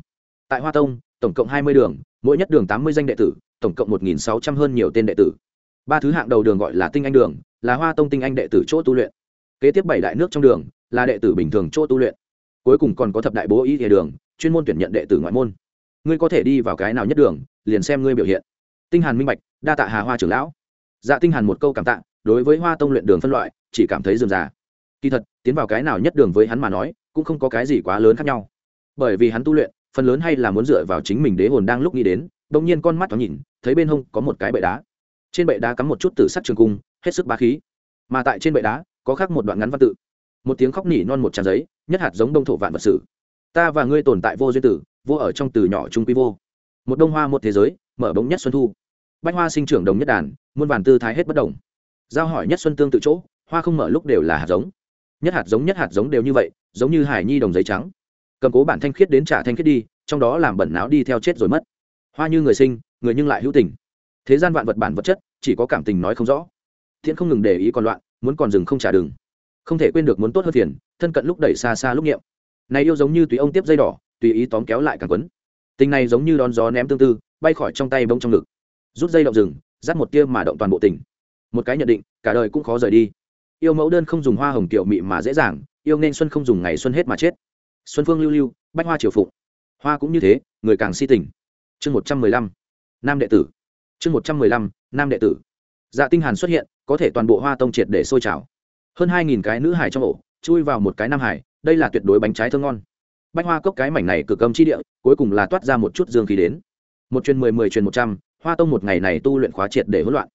Tại hoa tông, tổng cộng hai mươi đường, mỗi nhất đường tám mươi danh đệ tử, tổng cộng một nghìn sáu trăm hơn nhiều tên đệ tử. Ba thứ hạng đầu đường gọi là tinh anh đường là hoa tông tinh anh đệ tử chỗ tu luyện. Kế tiếp bảy đại nước trong đường là đệ tử bình thường chỗ tu luyện. Cuối cùng còn có thập đại bố y địa đường, chuyên môn tuyển nhận đệ tử ngoại môn. Ngươi có thể đi vào cái nào nhất đường, liền xem ngươi biểu hiện. Tinh hàn minh bạch, đa tạ hà hoa trưởng lão. Dạ tinh hàn một câu cảm tạ, đối với hoa tông luyện đường phân loại, chỉ cảm thấy dườm già kỳ thật, tiến vào cái nào nhất đường với hắn mà nói, cũng không có cái gì quá lớn khác nhau. Bởi vì hắn tu luyện, phần lớn hay là muốn dựa vào chính mình đế hồn đang lúc nghĩ đến, đột nhiên con mắt thoáng nhìn, thấy bên hông có một cái bệ đá. Trên bệ đá cắm một chút tử sắt trường cung hết sức bá khí. Mà tại trên bệ đá, có khắc một đoạn ngắn văn tự. Một tiếng khóc nỉ non một trang giấy, nhất hạt giống đông thổ vạn vật sử. Ta và ngươi tồn tại vô duyên tử, vô ở trong từ nhỏ trung quy vô. Một đông hoa một thế giới, mở bóng nhất xuân thu. Bách hoa sinh trưởng đồng nhất đàn, muôn vàn tư thái hết bất đồng. Giao hỏi nhất xuân tương tự chỗ, hoa không mở lúc đều là hạt giống. Nhất hạt giống nhất hạt giống đều như vậy, giống như hải nhi đồng giấy trắng. Cầm cố bản thanh khiết đến trả thanh khiết đi, trong đó làm bẩn não đi theo chết rồi mất. Hoa như người sinh, người nhưng lại hữu tình. Thế gian vạn vật bản vật chất, chỉ có cảm tình nói không rõ thiện không ngừng để ý còn loạn, muốn còn dừng không trả đừng không thể quên được muốn tốt hơn phiền, thân cận lúc đẩy xa xa lúc nghiệm. Này yêu giống như tùy ông tiếp dây đỏ, tùy ý tóm kéo lại càng quấn. Tình này giống như đón gió ném tương tư, bay khỏi trong tay bông trong ngực. Rút dây động rừng, dắt một tia mà động toàn bộ tình. Một cái nhận định, cả đời cũng khó rời đi. Yêu mẫu đơn không dùng hoa hồng kiểu mị mà dễ dàng, yêu nên xuân không dùng ngày xuân hết mà chết. Xuân phương lưu lưu, bách hoa triều phụng. Hoa cũng như thế, người càng si tình. Chương một trăm mười lăm, nam đệ tử. Chương một trăm mười lăm, nam đệ tử. Dạ tinh hàn xuất hiện có thể toàn bộ hoa tông triệt để sôi trào. Hơn hai nghìn cái nữ hải trong ổ, chui vào một cái nam hải đây là tuyệt đối bánh trái thơm ngon. Bách hoa cốc cái mảnh này cực âm chi địa, cuối cùng là toát ra một chút dương khí đến. Một truyền mười mười truyền một trăm, hoa tông một ngày này tu luyện khóa triệt để hỗn loạn.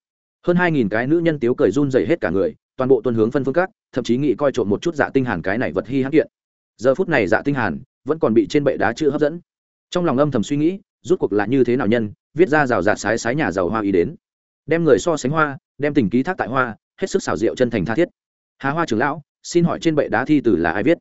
Hơn hai nghìn cái nữ nhân tiếu cười run dày hết cả người, toàn bộ tuân hướng phân phương các, thậm chí nghĩ coi trộm một chút dạ tinh hàn cái này vật hy hãn kiện. Giờ phút này dạ tinh hàn vẫn còn bị trên bệ đá chữ hấp dẫn. Trong lòng âm thầm suy nghĩ rút cuộc là như thế nào nhân, viết ra rào rạt sái sái nhà giàu hoa ý đến đem người so sánh hoa, đem tình ký thác tại hoa, hết sức xảo diệu chân thành tha thiết. Hà hoa trưởng lão, xin hỏi trên bệ đá thi từ là ai viết?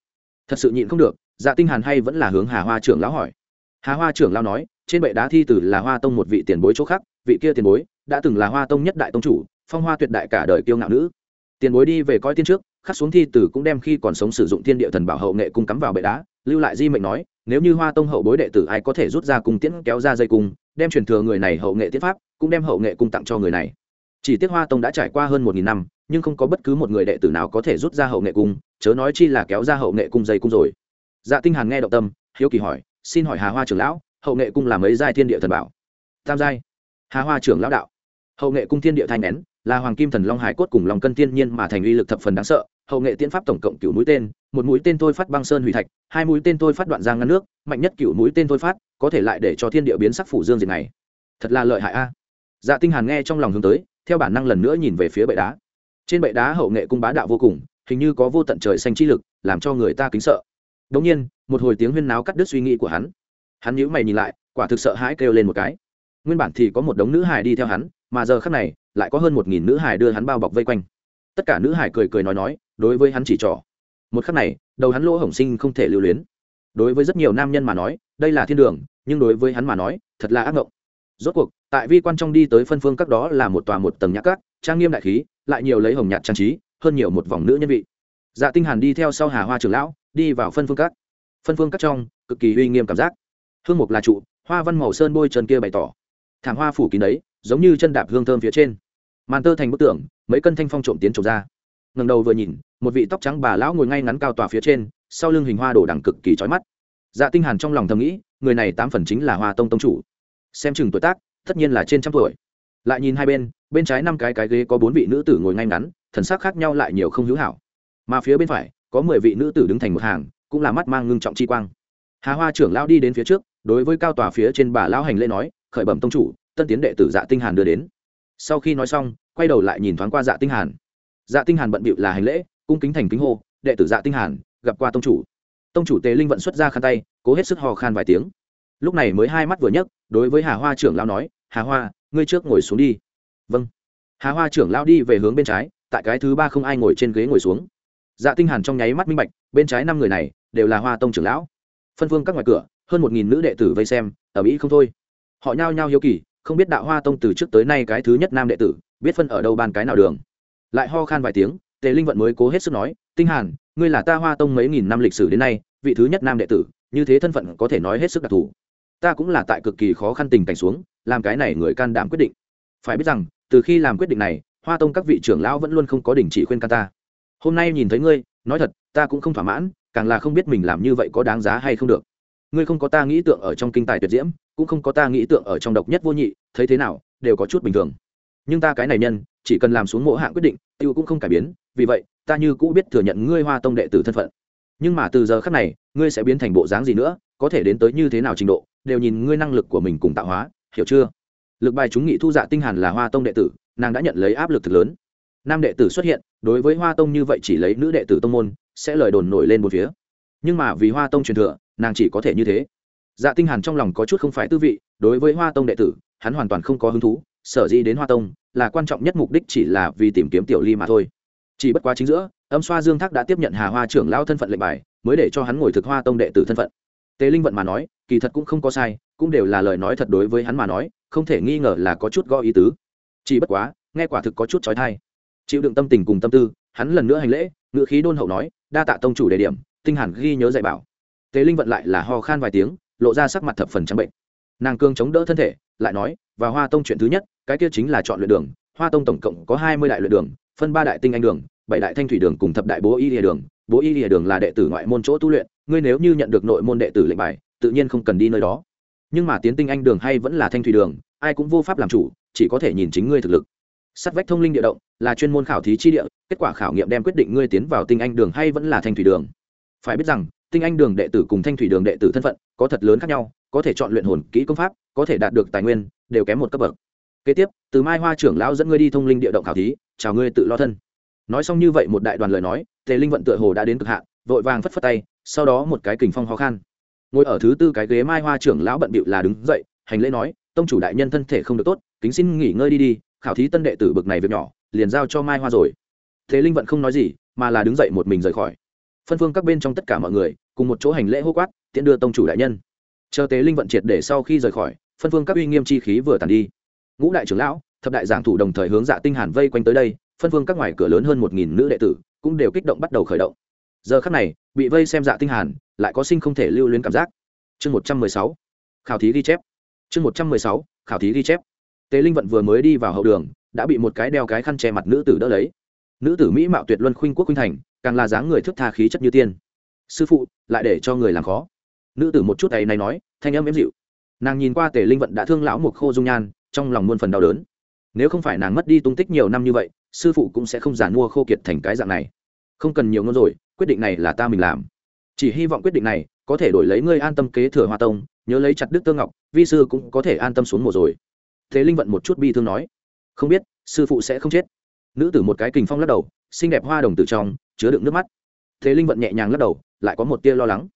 Thật sự nhịn không được dạ tinh hàn hay vẫn là hướng hà hoa trưởng lão hỏi. Hà hoa trưởng lão nói, trên bệ đá thi từ là hoa tông một vị tiền bối chỗ khác, vị kia tiền bối, đã từng là hoa tông nhất đại tông chủ, phong hoa tuyệt đại cả đời kiêu ngạo nữ. Tiền bối đi về coi tiên trước, khắc xuống thi từ cũng đem khi còn sống sử dụng thiên địa thần bảo hậu nghệ cung cắm vào bệ đá lưu lại di mệnh nói, nếu như hoa tông hậu bối đệ tử ai có thể rút ra cung tiễn kéo ra dây cung, đem truyền thừa người này hậu nghệ tiết pháp, cũng đem hậu nghệ cung tặng cho người này. Chỉ tiếc hoa tông đã trải qua hơn một nghìn năm, nhưng không có bất cứ một người đệ tử nào có thể rút ra hậu nghệ cung, chớ nói chi là kéo ra hậu nghệ cung dây cung rồi. Dạ tinh hàn nghe động tâm, hiếu kỳ hỏi, xin hỏi hà hoa trưởng lão, hậu nghệ cung là mấy giai thiên địa thần bảo? Tam giai. Hà hoa trưởng lão đạo. Hậu nghệ cung thiên địa thanh nén là hoàng kim thần long hải cốt cùng lòng cân thiên nhiên mà thành uy lực thập phần đáng sợ, hậu nghệ tiễn pháp tổng cộng cửu mũi tên, một mũi tên thôi phát băng sơn hủy thạch, hai mũi tên thôi phát đoạn giang ngăn nước, mạnh nhất cửu mũi tên thôi phát, có thể lại để cho thiên địa biến sắc phủ dương diệt này. Thật là lợi hại a. Dạ tinh hàn nghe trong lòng hướng tới, theo bản năng lần nữa nhìn về phía bệ đá. Trên bệ đá hậu nghệ cung bá đạo vô cùng, hình như có vô tận trời xanh chi lực, làm cho người ta kính sợ. Đống nhiên, một hồi tiếng huyên náo cắt đứt suy nghĩ của hắn. Hắn nhíu mày nhìn lại, quả thực sợ hãi kêu lên một cái. Nguyên bản thì có một đống nữ hài đi theo hắn, mà giờ khắc này lại có hơn một nghìn nữ hài đưa hắn bao bọc vây quanh. Tất cả nữ hài cười cười nói nói, đối với hắn chỉ trỏ. Một khắc này, đầu hắn lỗ hổng sinh không thể lưu luyến. Đối với rất nhiều nam nhân mà nói, đây là thiên đường, nhưng đối với hắn mà nói, thật là ác ngộng. Rốt cuộc, tại vi quan trong đi tới phân phương các đó là một tòa một tầng nhã cát, trang nghiêm đại khí, lại nhiều lấy hồng nhạt trang trí, hơn nhiều một vòng nữ nhân vị. Dạ tinh hàn đi theo sau hà hoa trưởng lão, đi vào phân phương các. Phân phương các trong, cực kỳ uy nghiêm cảm giác. Hương mục là trụ, hoa văn màu sơn bôi trần kia bày tỏ. Thảm hoa phủ kín đấy giống như chân đạp hương thơm phía trên. Màn tơ thành bức tượng mấy cân thanh phong trộm tiến trộm ra. Ngần đầu vừa nhìn, một vị tóc trắng bà lão ngồi ngay ngắn cao tòa phía trên, sau lưng hình hoa đổ đằng cực kỳ trói mắt. Dạ tinh hàn trong lòng thầm nghĩ, người này tám phần chính là hoa tông tông chủ. Xem chừng tuổi tác, tất nhiên là trên trăm tuổi. Lại nhìn hai bên bên trái năm cái cái ghế có bốn vị nữ tử ngồi ngay ngắn, thần sắc khác nhau lại nhiều không hữu hảo. Mà phía bên phải, có mười vị nữ tử đứng thành một hàng, cũng là mắt mang ngưng trọng chi quang. Hà hoa trưởng lão đi đến phía trước, đối với cao tòa phía trên bà lão hành lễ nói, khởi bẩm tông chủ tân tiến đệ tử dạ tinh hàn đưa đến. Sau khi nói xong, quay đầu lại nhìn thoáng qua dạ tinh hàn. Dạ tinh hàn bận bịu là hành lễ, cung kính thành kính hô, đệ tử dạ tinh hàn, gặp qua tông chủ. Tông chủ tề linh vận xuất ra khăn tay, cố hết sức hò khan vài tiếng. Lúc này mới hai mắt vừa nhấc, đối với hà hoa trưởng lão nói, hà hoa, ngươi trước ngồi xuống đi. Vâng. Hà hoa trưởng lão đi về hướng bên trái, tại cái thứ ba không ai ngồi trên ghế ngồi xuống. Dạ tinh hàn trong nháy mắt minh bạch, bên trái năm người này đều là hoa tông trưởng lão. Phân phương các ngoài cửa, hơn một nghìn nữ đệ tử vây xem ở mỹ không thôi. Họ nhao nhao hiếu kỳ không biết đạo hoa tông từ trước tới nay cái thứ nhất nam đệ tử, biết phân ở đâu ban cái nào đường. Lại ho khan vài tiếng, tề linh vận mới cố hết sức nói, tinh hàn, ngươi là ta hoa tông mấy nghìn năm lịch sử đến nay, vị thứ nhất nam đệ tử, như thế thân phận có thể nói hết sức đặc thù. Ta cũng là tại cực kỳ khó khăn tình cảnh xuống, làm cái này người can đảm quyết định. Phải biết rằng, từ khi làm quyết định này, hoa tông các vị trưởng lão vẫn luôn không có đình chỉ khuyên can ta. Hôm nay nhìn thấy ngươi, nói thật, ta cũng không thỏa mãn, càng là không biết mình làm như vậy có đáng giá hay không được. Ngươi không có ta nghĩ tượng ở trong kinh tài tuyệt diễm, cũng không có ta nghĩ tượng ở trong độc nhất vô nhị thấy thế nào, đều có chút bình thường. Nhưng ta cái này nhân, chỉ cần làm xuống mỗi hạng quyết định, tiêu cũng không cải biến, vì vậy, ta như cũ biết thừa nhận ngươi hoa tông đệ tử thân phận. Nhưng mà từ giờ khắc này, ngươi sẽ biến thành bộ dáng gì nữa, có thể đến tới như thế nào trình độ, đều nhìn ngươi năng lực của mình cùng tạo hóa, hiểu chưa? Lực bài chúng nghị thu dạ tinh hàn là hoa tông đệ tử, nàng đã nhận lấy áp lực thực lớn. Nam đệ tử xuất hiện, đối với hoa tông như vậy chỉ lấy nữ đệ tử tông môn, sẽ lời đồn nổi lên một phía. Nhưng mà vì hoa tông truyền thừa, nàng chỉ có thể như thế. Dạ tinh hàn trong lòng có chút không phải tư vị, đối với hoa tông đệ tử hắn hoàn toàn không có hứng thú, sở dĩ đến hoa tông là quan trọng nhất mục đích chỉ là vì tìm kiếm tiểu ly mà thôi. Chỉ bất quá chính giữa, âm xoa dương thác đã tiếp nhận hà hoa trưởng lao thân phận lệnh bài, mới để cho hắn ngồi thực hoa tông đệ tử thân phận. Tề linh vận mà nói, kỳ thật cũng không có sai, cũng đều là lời nói thật đối với hắn mà nói, không thể nghi ngờ là có chút gõ ý tứ. Chỉ bất quá, nghe quả thực có chút trói thai chịu đựng tâm tình cùng tâm tư, hắn lần nữa hành lễ ngự khí đôn hậu nói, đa tạ tông chủ đề điểm, tinh hẳn ghi nhớ dạy bảo. Tề linh vận lại là ho khan vài tiếng, lộ ra sắc mặt thập phần trắng bệnh nàng cương chống đỡ thân thể, lại nói, và hoa tông chuyện thứ nhất, cái kia chính là chọn luyện đường. Hoa tông tổng cộng có hai mươi đại luyện đường, phân ba đại tinh anh đường, bảy đại thanh thủy đường cùng thập đại bố y lìa đường. Bố y lìa đường là đệ tử ngoại môn chỗ tu luyện, ngươi nếu như nhận được nội môn đệ tử lệnh bài, tự nhiên không cần đi nơi đó. Nhưng mà tiến tinh anh đường hay vẫn là thanh thủy đường, ai cũng vô pháp làm chủ, chỉ có thể nhìn chính ngươi thực lực. Sắt vách thông linh địa động là chuyên môn khảo thí chi địa, kết quả khảo nghiệm đem quyết định ngươi tiến vào tinh anh đường hay vẫn là thanh thủy đường. Phải biết rằng, tinh anh đường đệ tử cùng thanh thủy đường đệ tử thân phận có thật lớn khác nhau có thể chọn luyện hồn kỹ công pháp, có thể đạt được tài nguyên, đều kém một cấp bậc. Kế tiếp, từ mai hoa trưởng lão dẫn ngươi đi thông linh địa động khảo thí, chào ngươi tự lo thân. Nói xong như vậy một đại đoàn lời nói, tề linh vận tựa hồ đã đến cực hạn, vội vàng phất phất tay, sau đó một cái kình phong khó khăn ngồi ở thứ tư cái ghế mai hoa trưởng lão bận bịu là đứng dậy, hành lễ nói, tông chủ đại nhân thân thể không được tốt, kính xin nghỉ ngơi đi đi, khảo thí tân đệ tử bực này việc nhỏ, liền giao cho mai hoa rồi. Thế linh vận không nói gì, mà là đứng dậy một mình rời khỏi. Phân phương các bên trong tất cả mọi người, cùng một chỗ hành lễ hô quát tiện đưa tông chủ đại nhân chờ tế linh vận triệt để sau khi rời khỏi, phân phương các uy nghiêm chi khí vừa tàn đi. Ngũ đại trưởng lão, thập đại giảng thủ đồng thời hướng dạ tinh hàn vây quanh tới đây, phân phương các ngoài cửa lớn hơn một nghìn nữ đệ tử cũng đều kích động bắt đầu khởi động. Giờ khắc này, bị vây xem dạ tinh hàn, lại có sinh không thể lưu luyến cảm giác. Chương một trăm mười sáu, khảo thí ghi chép. Chương một trăm mười sáu, khảo thí ghi chép. Tế linh vận vừa mới đi vào hậu đường, đã bị một cái đeo cái khăn che mặt nữ tử đỡ lấy. Nữ tử mỹ mạo tuyệt luân khuynh quốc khuynh thành, càng là dáng người thức tha khí chất như tiên. Sư phụ, lại để cho người làm khó nữ tử một chút ấy này nói, thanh âm êm dịu. Nàng nhìn qua tề linh vận đã thương lão một khô dung nhan, trong lòng muôn phần đau đớn. Nếu không phải nàng mất đi tung tích nhiều năm như vậy, sư phụ cũng sẽ không giản mua khô kiệt thành cái dạng này. Không cần nhiều ngôn rồi, quyết định này là ta mình làm. Chỉ hy vọng quyết định này có thể đổi lấy ngươi an tâm kế thừa hoa tông, nhớ lấy chặt đức tương ngọc, vi sư cũng có thể an tâm xuống mùa rồi. Thế linh vận một chút bi thương nói. Không biết, sư phụ sẽ không chết. Nữ tử một cái kình phong lắc đầu, xinh đẹp hoa đồng tử trong, chứa đựng nước mắt. Thế linh vận nhẹ nhàng lắc đầu, lại có một tia lo lắng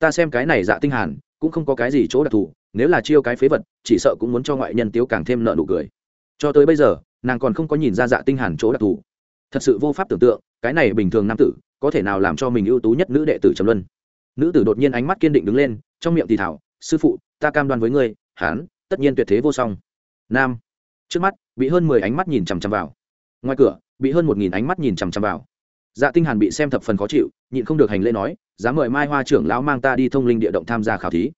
ta xem cái này dạ tinh hàn, cũng không có cái gì chỗ đặc thù, nếu là chiêu cái phế vật, chỉ sợ cũng muốn cho ngoại nhân tiếu càng thêm nợ nụ cười. Cho tới bây giờ, nàng còn không có nhìn ra dạ tinh hàn chỗ đặc thù. Thật sự vô pháp tưởng tượng, cái này bình thường nam tử, có thể nào làm cho mình ưu tú nhất nữ đệ tử trầm luân. Nữ tử đột nhiên ánh mắt kiên định đứng lên, trong miệng thì thảo, sư phụ, ta cam đoan với ngươi hán tất nhiên tuyệt thế vô song. Nam. Trước mắt, bị hơn mười ánh mắt nhìn chằm chằm vào. Ngoài cửa, bị hơn một nghìn ánh mắt nhìn chằm chằm vào dạ tinh hàn bị xem thập phần khó chịu, nhịn không được hành lễ nói dám mời mai hoa trưởng lão mang ta đi thông linh địa động tham gia khảo thí.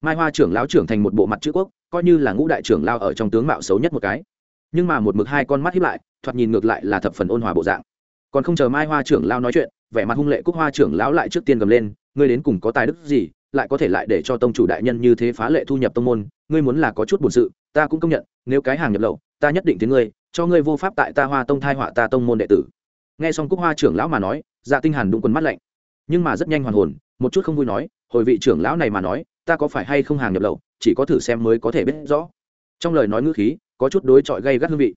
Mai hoa trưởng lão trưởng thành một bộ mặt chữ quốc, coi như là ngũ đại trưởng lao ở trong tướng mạo xấu nhất một cái. Nhưng mà một mực hai con mắt hiếp lại, thoạt nhìn ngược lại là thập phần ôn hòa bộ dạng. Còn không chờ mai hoa trưởng lao nói chuyện, vẻ mặt hung lệ cúc hoa trưởng lão lại trước tiên gầm lên, ngươi đến cùng có tài đức gì, lại có thể lại để cho tông chủ đại nhân như thế phá lệ thu nhập tông môn, ngươi muốn là có chút buồn sự, ta cũng công nhận, nếu cái hàng nhập lậu, ta nhất định tiếng ngươi, cho ngươi vô pháp tại ta hoa tông thai họa ta tông môn đệ tử nghe xong cúc hoa trưởng lão mà nói dạ tinh hàn đụng quần mắt lạnh. Nhưng mà rất nhanh hoàn hồn, một chút không vui nói, hồi vị trưởng lão này mà nói, ta có phải hay không hàng nhập lậu, chỉ có thử xem mới có thể biết rõ. Trong lời nói ngữ khí, có chút đối chọi gây gắt hương vị.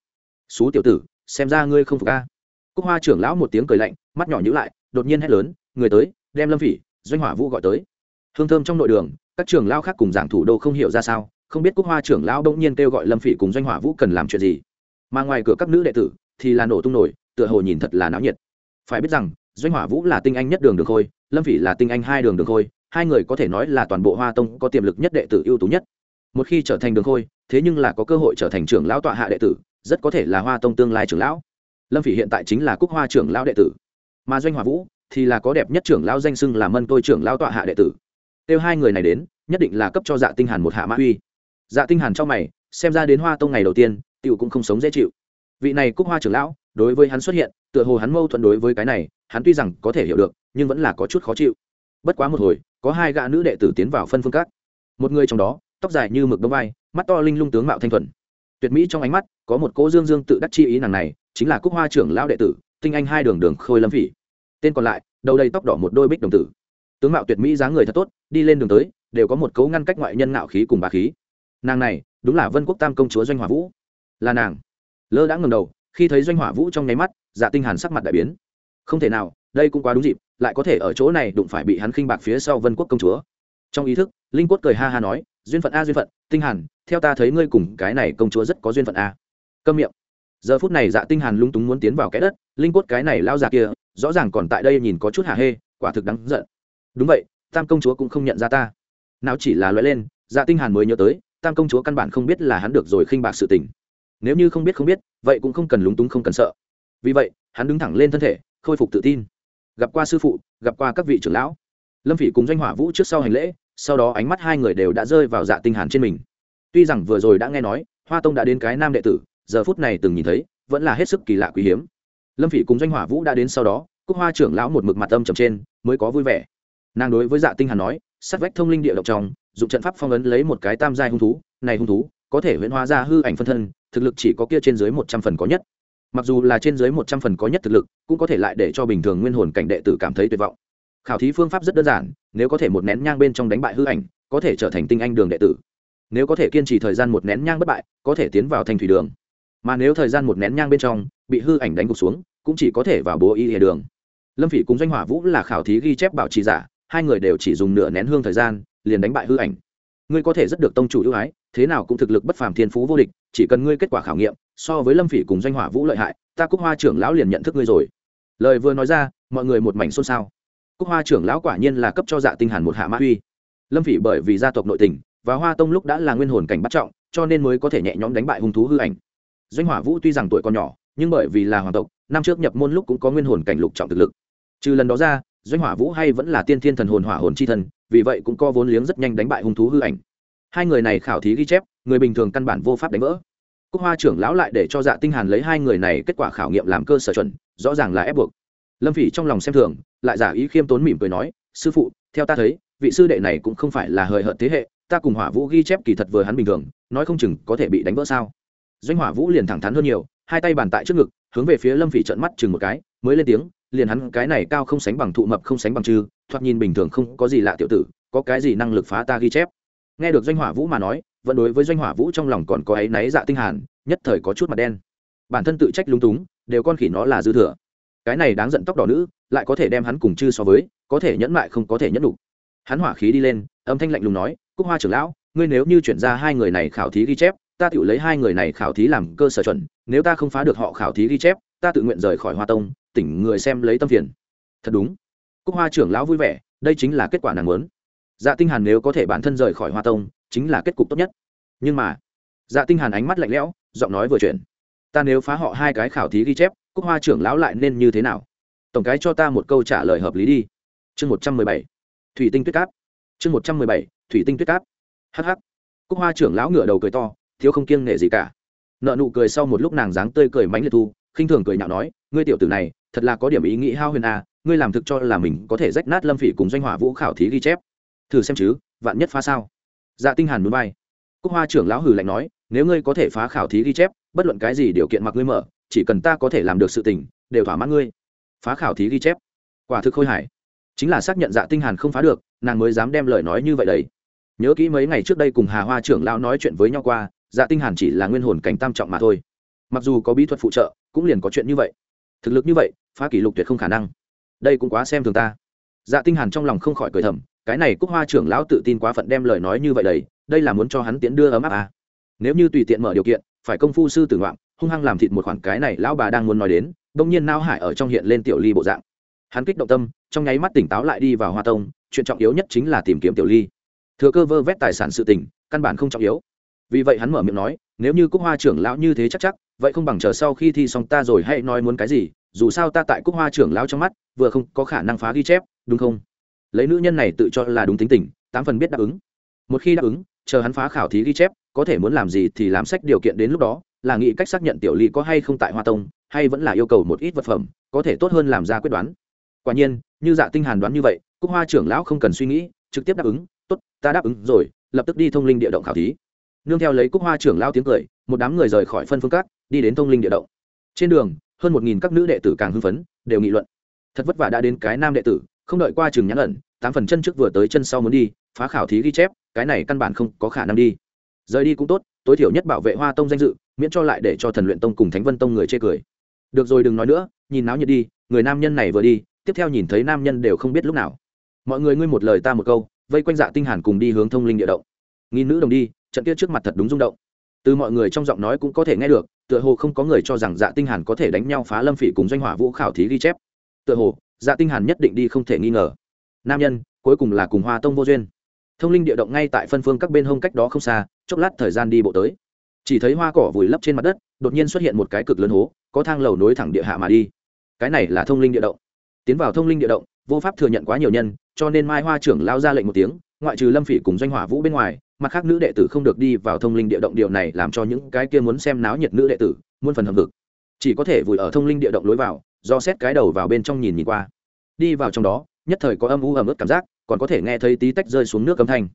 Xú tiểu tử, xem ra ngươi không phục a. Cúc hoa trưởng lão một tiếng cười lạnh, mắt nhỏ nhữ lại, đột nhiên hét lớn, người tới, đem lâm phỉ, doanh hỏa vũ gọi tới. Hương thơm trong nội đường, các trưởng lão khác cùng giảng thủ đô không hiểu ra sao, không biết cúc hoa trưởng lão đông nhiên kêu gọi lâm phỉ cùng doanh hỏa vũ cần làm chuyện gì. Mà ngoài cửa các nữ đệ tử, thì là nổ tung nổi tựa hồ nhìn thật là náo nhiệt. Phải biết rằng, doanh hỏa vũ là tinh anh nhất đường đường khôi, lâm phỉ là tinh anh hai đường đường khôi, hai người có thể nói là toàn bộ hoa tông có tiềm lực nhất đệ tử ưu tú nhất. Một khi trở thành đường khôi, thế nhưng là có cơ hội trở thành trưởng lão tọa hạ đệ tử, rất có thể là hoa tông tương lai trưởng lão. Lâm phỉ hiện tại chính là cúc hoa trưởng lão đệ tử. Mà doanh hỏa vũ thì là có đẹp nhất trưởng lão danh xưng là mân tôi trưởng lão tọa hạ đệ tử. Tiêu hai người này đến, nhất định là cấp cho dạ tinh hàn một hạ mã uy. Dạ tinh hàn trong mày, xem ra đến hoa tông ngày đầu tiên, tiểu cũng không sống dễ chịu. Vị này cúc hoa trưởng lão đối với hắn xuất hiện, tựa hồ hắn mâu thuẫn đối với cái này, hắn tuy rằng có thể hiểu được, nhưng vẫn là có chút khó chịu. Bất quá một hồi, có hai gã nữ đệ tử tiến vào phân phương các. Một người trong đó, tóc dài như mực đông vai, mắt to linh lung tướng mạo thanh thuần. Tuyệt mỹ trong ánh mắt, có một cỗ dương dương tự đắc chi ý nàng này, chính là cúc hoa trưởng lão đệ tử, tinh anh hai đường đường khôi lâm phỉ. Tên còn lại, đầu đầy tóc đỏ một đôi bích đồng tử. Tướng mạo tuyệt mỹ dáng người thật tốt, đi lên đường tới, đều có một cấu ngăn cách ngoại nhân ngạo khí cùng bà khí. Nàng này, đúng là vân quốc tam công chúa doanh hỏa vũ. Là nàng. Lơ đã ngầm đầu khi thấy doanh hỏa vũ trong nháy mắt dạ tinh hàn sắc mặt đại biến. Không thể nào, đây cũng quá đúng dịp, lại có thể ở chỗ này đụng phải bị hắn khinh bạc phía sau vân quốc công chúa. Trong ý thức, linh quất cười ha ha nói, duyên phận a, duyên phận, tinh hàn, theo ta thấy ngươi cùng cái này công chúa rất có duyên phận a. Câm miệng. Giờ phút này dạ tinh hàn lung túng muốn tiến vào cái đất, linh quất cái này lao già kia, rõ ràng còn tại đây nhìn có chút hà hê, quả thực đáng giận. Đúng vậy, tam công chúa cũng không nhận ra ta. Nào chỉ là lóe lên dạ tinh hàn mới nhớ tới, tam công chúa căn bản không biết là hắn được rồi khinh bạc sự tình. Nếu như không biết không biết vậy cũng không cần lúng túng không cần sợ. Vì vậy, hắn đứng thẳng lên thân thể, khôi phục tự tin. Gặp qua sư phụ, gặp qua các vị trưởng lão. Lâm phỉ cùng doanh hỏa vũ trước sau hành lễ, sau đó ánh mắt hai người đều đã rơi vào dạ tinh hàn trên mình. Tuy rằng vừa rồi đã nghe nói, hoa tông đã đến cái nam đệ tử, giờ phút này từng nhìn thấy, vẫn là hết sức kỳ lạ quý hiếm. Lâm phỉ cùng doanh hỏa vũ đã đến sau đó, cúc hoa trưởng lão một mực mặt âm trầm trên, mới có vui vẻ. Nàng đối với dạ tinh hàn nói, sát vách thông linh địa độc trong, dụng trận pháp phong ấn lấy một cái tam giai hung thú, này hung thú có thể huyễn hóa ra hư ảnh phân thân thực lực chỉ có kia trên dưới một trăm phần có nhất. Mặc dù là trên dưới một trăm phần có nhất thực lực, cũng có thể lại để cho bình thường nguyên hồn cảnh đệ tử cảm thấy tuyệt vọng. Khảo thí phương pháp rất đơn giản, nếu có thể một nén nhang bên trong đánh bại hư ảnh, có thể trở thành tinh anh đường đệ tử. Nếu có thể kiên trì thời gian một nén nhang bất bại, có thể tiến vào thành thủy đường. Mà nếu thời gian một nén nhang bên trong, bị hư ảnh đánh gục xuống, cũng chỉ có thể vào bố y hệ đường. Lâm phỉ cùng doanh hỏa vũ là khảo thí ghi chép bảo trì giả, hai người đều chỉ dùng nửa nén hương thời gian, liền đánh bại hư ảnh ngươi có thể rất được tông chủ ưu ái, thế nào cũng thực lực bất phàm thiên phú vô địch, chỉ cần ngươi kết quả khảo nghiệm, so với lâm phỉ cùng doanh hỏa vũ lợi hại, ta cúc hoa trưởng lão liền nhận thức ngươi rồi. Lời vừa nói ra, mọi người một mảnh xôn xao. Cúc hoa trưởng lão quả nhiên là cấp cho dạ tinh hàn một hạ mã uy. Lâm phỉ bởi vì gia tộc nội tình, và hoa tông lúc đã là nguyên hồn cảnh bắt trọng, cho nên mới có thể nhẹ nhõm đánh bại hung thú hư ảnh. Doanh hỏa vũ tuy rằng tuổi còn nhỏ, nhưng bởi vì là hoàng tộc, năm trước nhập môn lúc cũng có nguyên hồn cảnh lục trọng thực lực. Trừ lần đó ra, doanh hỏa vũ hay vẫn là tiên thiên thần hồn hỏa hồn chi thần vì vậy cũng co vốn liếng rất nhanh đánh bại hung thú hư ảnh. Hai người này khảo thí ghi chép, người bình thường căn bản vô pháp đánh vỡ. Cúc hoa trưởng lão lại để cho dạ tinh hàn lấy hai người này kết quả khảo nghiệm làm cơ sở chuẩn, rõ ràng là ép buộc. Lâm phỉ trong lòng xem thường, lại giả ý khiêm tốn mỉm cười nói, sư phụ, theo ta thấy, vị sư đệ này cũng không phải là hời hợt thế hệ, ta cùng hỏa vũ ghi chép kỳ thật vừa hắn bình thường, nói không chừng có thể bị đánh vỡ sao? Doanh hỏa vũ liền thẳng thắn hơn nhiều, hai tay bàn tại trước ngực, hướng về phía lâm phỉ trợn mắt chừng một cái, mới lên tiếng liền hắn cái này cao không sánh bằng thụ mập không sánh bằng chư thoạt nhìn bình thường không có gì lạ tiểu tử, có cái gì năng lực phá ta ghi chép. Nghe được doanh hỏa vũ mà nói, vẫn đối với doanh hỏa vũ trong lòng còn có ấy náy dạ tinh hàn, nhất thời có chút mặt đen. Bản thân tự trách lung túng, đều con khỉ nó là dư thừa. Cái này đáng giận tóc đỏ nữ, lại có thể đem hắn cùng chư so với, có thể nhẫn mại không có thể nhẫn đủ hắn hỏa khí đi lên, âm thanh lạnh lùng nói, cúc hoa trưởng lão, ngươi nếu như chuyển ra hai người này khảo thí ghi chép, ta tự lấy hai người này khảo thí làm cơ sở chuẩn, nếu ta không phá được họ khảo thí ghi chép, ta tự nguyện rời khỏi hoa tông tỉnh người xem lấy tâm phiền. Thật đúng. Cúc hoa trưởng lão vui vẻ, đây chính là kết quả nàng muốn. Dạ tinh hàn nếu có thể bản thân rời khỏi hoa tông, chính là kết cục tốt nhất. Nhưng mà dạ tinh hàn ánh mắt lạnh lẽo, giọng nói vừa chuyển. Ta nếu phá họ hai cái khảo thí ghi chép, cúc hoa trưởng lão lại nên như thế nào? Tổng cái cho ta một câu trả lời hợp lý đi. Chương một trăm mười bảy. Thủy tinh tuyết cáp. Chương một trăm mười bảy. Thủy tinh tuyết cáp. Hh cúc hoa trưởng lão ngửa đầu cười to, thiếu không kiêng nể gì cả. Nợ nụ cười sau một lúc nàng dáng tươi cười mánh liệt thu, khinh thường cười nhạo nói, ngươi tiểu tử này thật là có điểm ý nghĩ hao huyền a ngươi làm thực cho là mình có thể rách nát lâm phỉ cùng doanh hỏa vũ khảo thí ghi chép. Thử xem chứ, vạn nhất phá sao? Dạ tinh hàn núi bay cúc hoa trưởng lão hừ lạnh nói, nếu ngươi có thể phá khảo thí ghi chép, bất luận cái gì điều kiện mặc ngươi mở, chỉ cần ta có thể làm được sự tình, đều thỏa mãn ngươi. Phá khảo thí ghi chép? Quả thực khôi hài chính là xác nhận dạ tinh hàn không phá được, nàng mới dám đem lời nói như vậy đấy. Nhớ kỹ mấy ngày trước đây cùng hà hoa trưởng lão nói chuyện với nhau qua dạ tinh hàn chỉ là nguyên hồn cảnh tam trọng mà thôi. Mặc dù có bí thuật phụ trợ, cũng liền có chuyện như vậy. Thực lực như vậy phá kỷ lục tuyệt không khả năng. Đây cũng quá xem thường ta. Dạ tinh hàn trong lòng không khỏi cười thầm, cái này cúc hoa trưởng lão tự tin quá phận đem lời nói như vậy đấy đây là muốn cho hắn tiến đưa ấm áp à. Nếu như tùy tiện mở điều kiện, phải công phu sư tử ngoạm hung hăng làm thịt một khoản cái này lão bà đang muốn nói đến đông nhiên nao hải ở trong hiện lên tiểu ly bộ dạng. Hắn kích động tâm, trong nháy mắt tỉnh táo lại đi vào hoa tông, chuyện trọng yếu nhất chính là tìm kiếm tiểu ly. Thừa cơ vơ vét tài sản sự tình, căn bản không trọng yếu. Vì vậy hắn mở miệng nói, nếu như cúc hoa trưởng lão như thế chắc chắc, vậy không bằng chờ sau khi thi xong ta rồi hãy nói muốn cái gì dù sao ta tại cúc hoa trưởng lão trong mắt, vừa không có khả năng phá ghi chép, đúng không? Lấy nữ nhân này tự cho là đúng tính tình, tám phần biết đáp ứng. Một khi đáp ứng, chờ hắn phá khảo thí ghi chép, có thể muốn làm gì thì làm sách điều kiện đến lúc đó, là nghĩ cách xác nhận tiểu ly có hay không tại hoa tông, hay vẫn là yêu cầu một ít vật phẩm, có thể tốt hơn làm ra quyết đoán. Quả nhiên, như dạ tinh hàn đoán như vậy, cúc hoa trưởng lão không cần suy nghĩ, trực tiếp đáp ứng, tốt, ta đáp ứng rồi, lập tức đi thông linh địa động khảo thí. Nương theo lấy cúc hoa trưởng lão tiếng cười, một đám người rời khỏi phân phương cát đi đến thông linh địa động. Trên đường hơn một nghìn các nữ đệ tử càng hưng phấn, đều nghị luận. Thật vất vả đã đến cái nam đệ tử, không đợi qua trường nhãn ẩn, tám phần chân trước vừa tới chân sau muốn đi, phá khảo thí ghi chép, cái này căn bản không có khả năng đi. Rời đi cũng tốt, tối thiểu nhất bảo vệ hoa tông danh dự, miễn cho lại để cho thần luyện tông cùng thánh vân tông người chê cười. Được rồi đừng nói nữa, nhìn náo nhiệt đi, người nam nhân này vừa đi, tiếp theo nhìn thấy nam nhân đều không biết lúc nào. Mọi người ngươi một lời ta một câu, vây quanh dạ tinh hàn cùng đi hướng thông linh địa động. Nghìn nữ đồng đi, trận kia trước mặt thật đúng rung động. Từ mọi người trong giọng nói cũng có thể nghe được tựa hồ không có người cho rằng dạ tinh hàn có thể đánh nhau phá lâm phỉ cùng doanh hỏa vũ khảo thí ghi chép. Tựa hồ dạ tinh hàn nhất định đi không thể nghi ngờ. Nam nhân, cuối cùng là cùng hoa tông vô duyên. Thông linh địa động ngay tại phân phương các bên hông cách đó không xa, chốc lát thời gian đi bộ tới. Chỉ thấy hoa cỏ vùi lấp trên mặt đất, đột nhiên xuất hiện một cái cực lớn hố, có thang lầu nối thẳng địa hạ mà đi. Cái này là thông linh địa động. Tiến vào thông linh địa động, vô pháp thừa nhận quá nhiều nhân, cho nên mai hoa trưởng lao ra lệnh một tiếng, ngoại trừ lâm phỉ cùng doanh hỏa vũ bên ngoài mặt khác nữ đệ tử không được đi vào thông linh địa động điều này làm cho những cái kia muốn xem náo nhiệt nữ đệ tử muôn phần hầm vực chỉ có thể vùi ở thông linh địa động lối vào, do xét cái đầu vào bên trong nhìn nhìn qua. Đi vào trong đó, nhất thời có âm u ẩm ướt cảm giác, còn có thể nghe thấy tí tách rơi xuống nước âm thanh.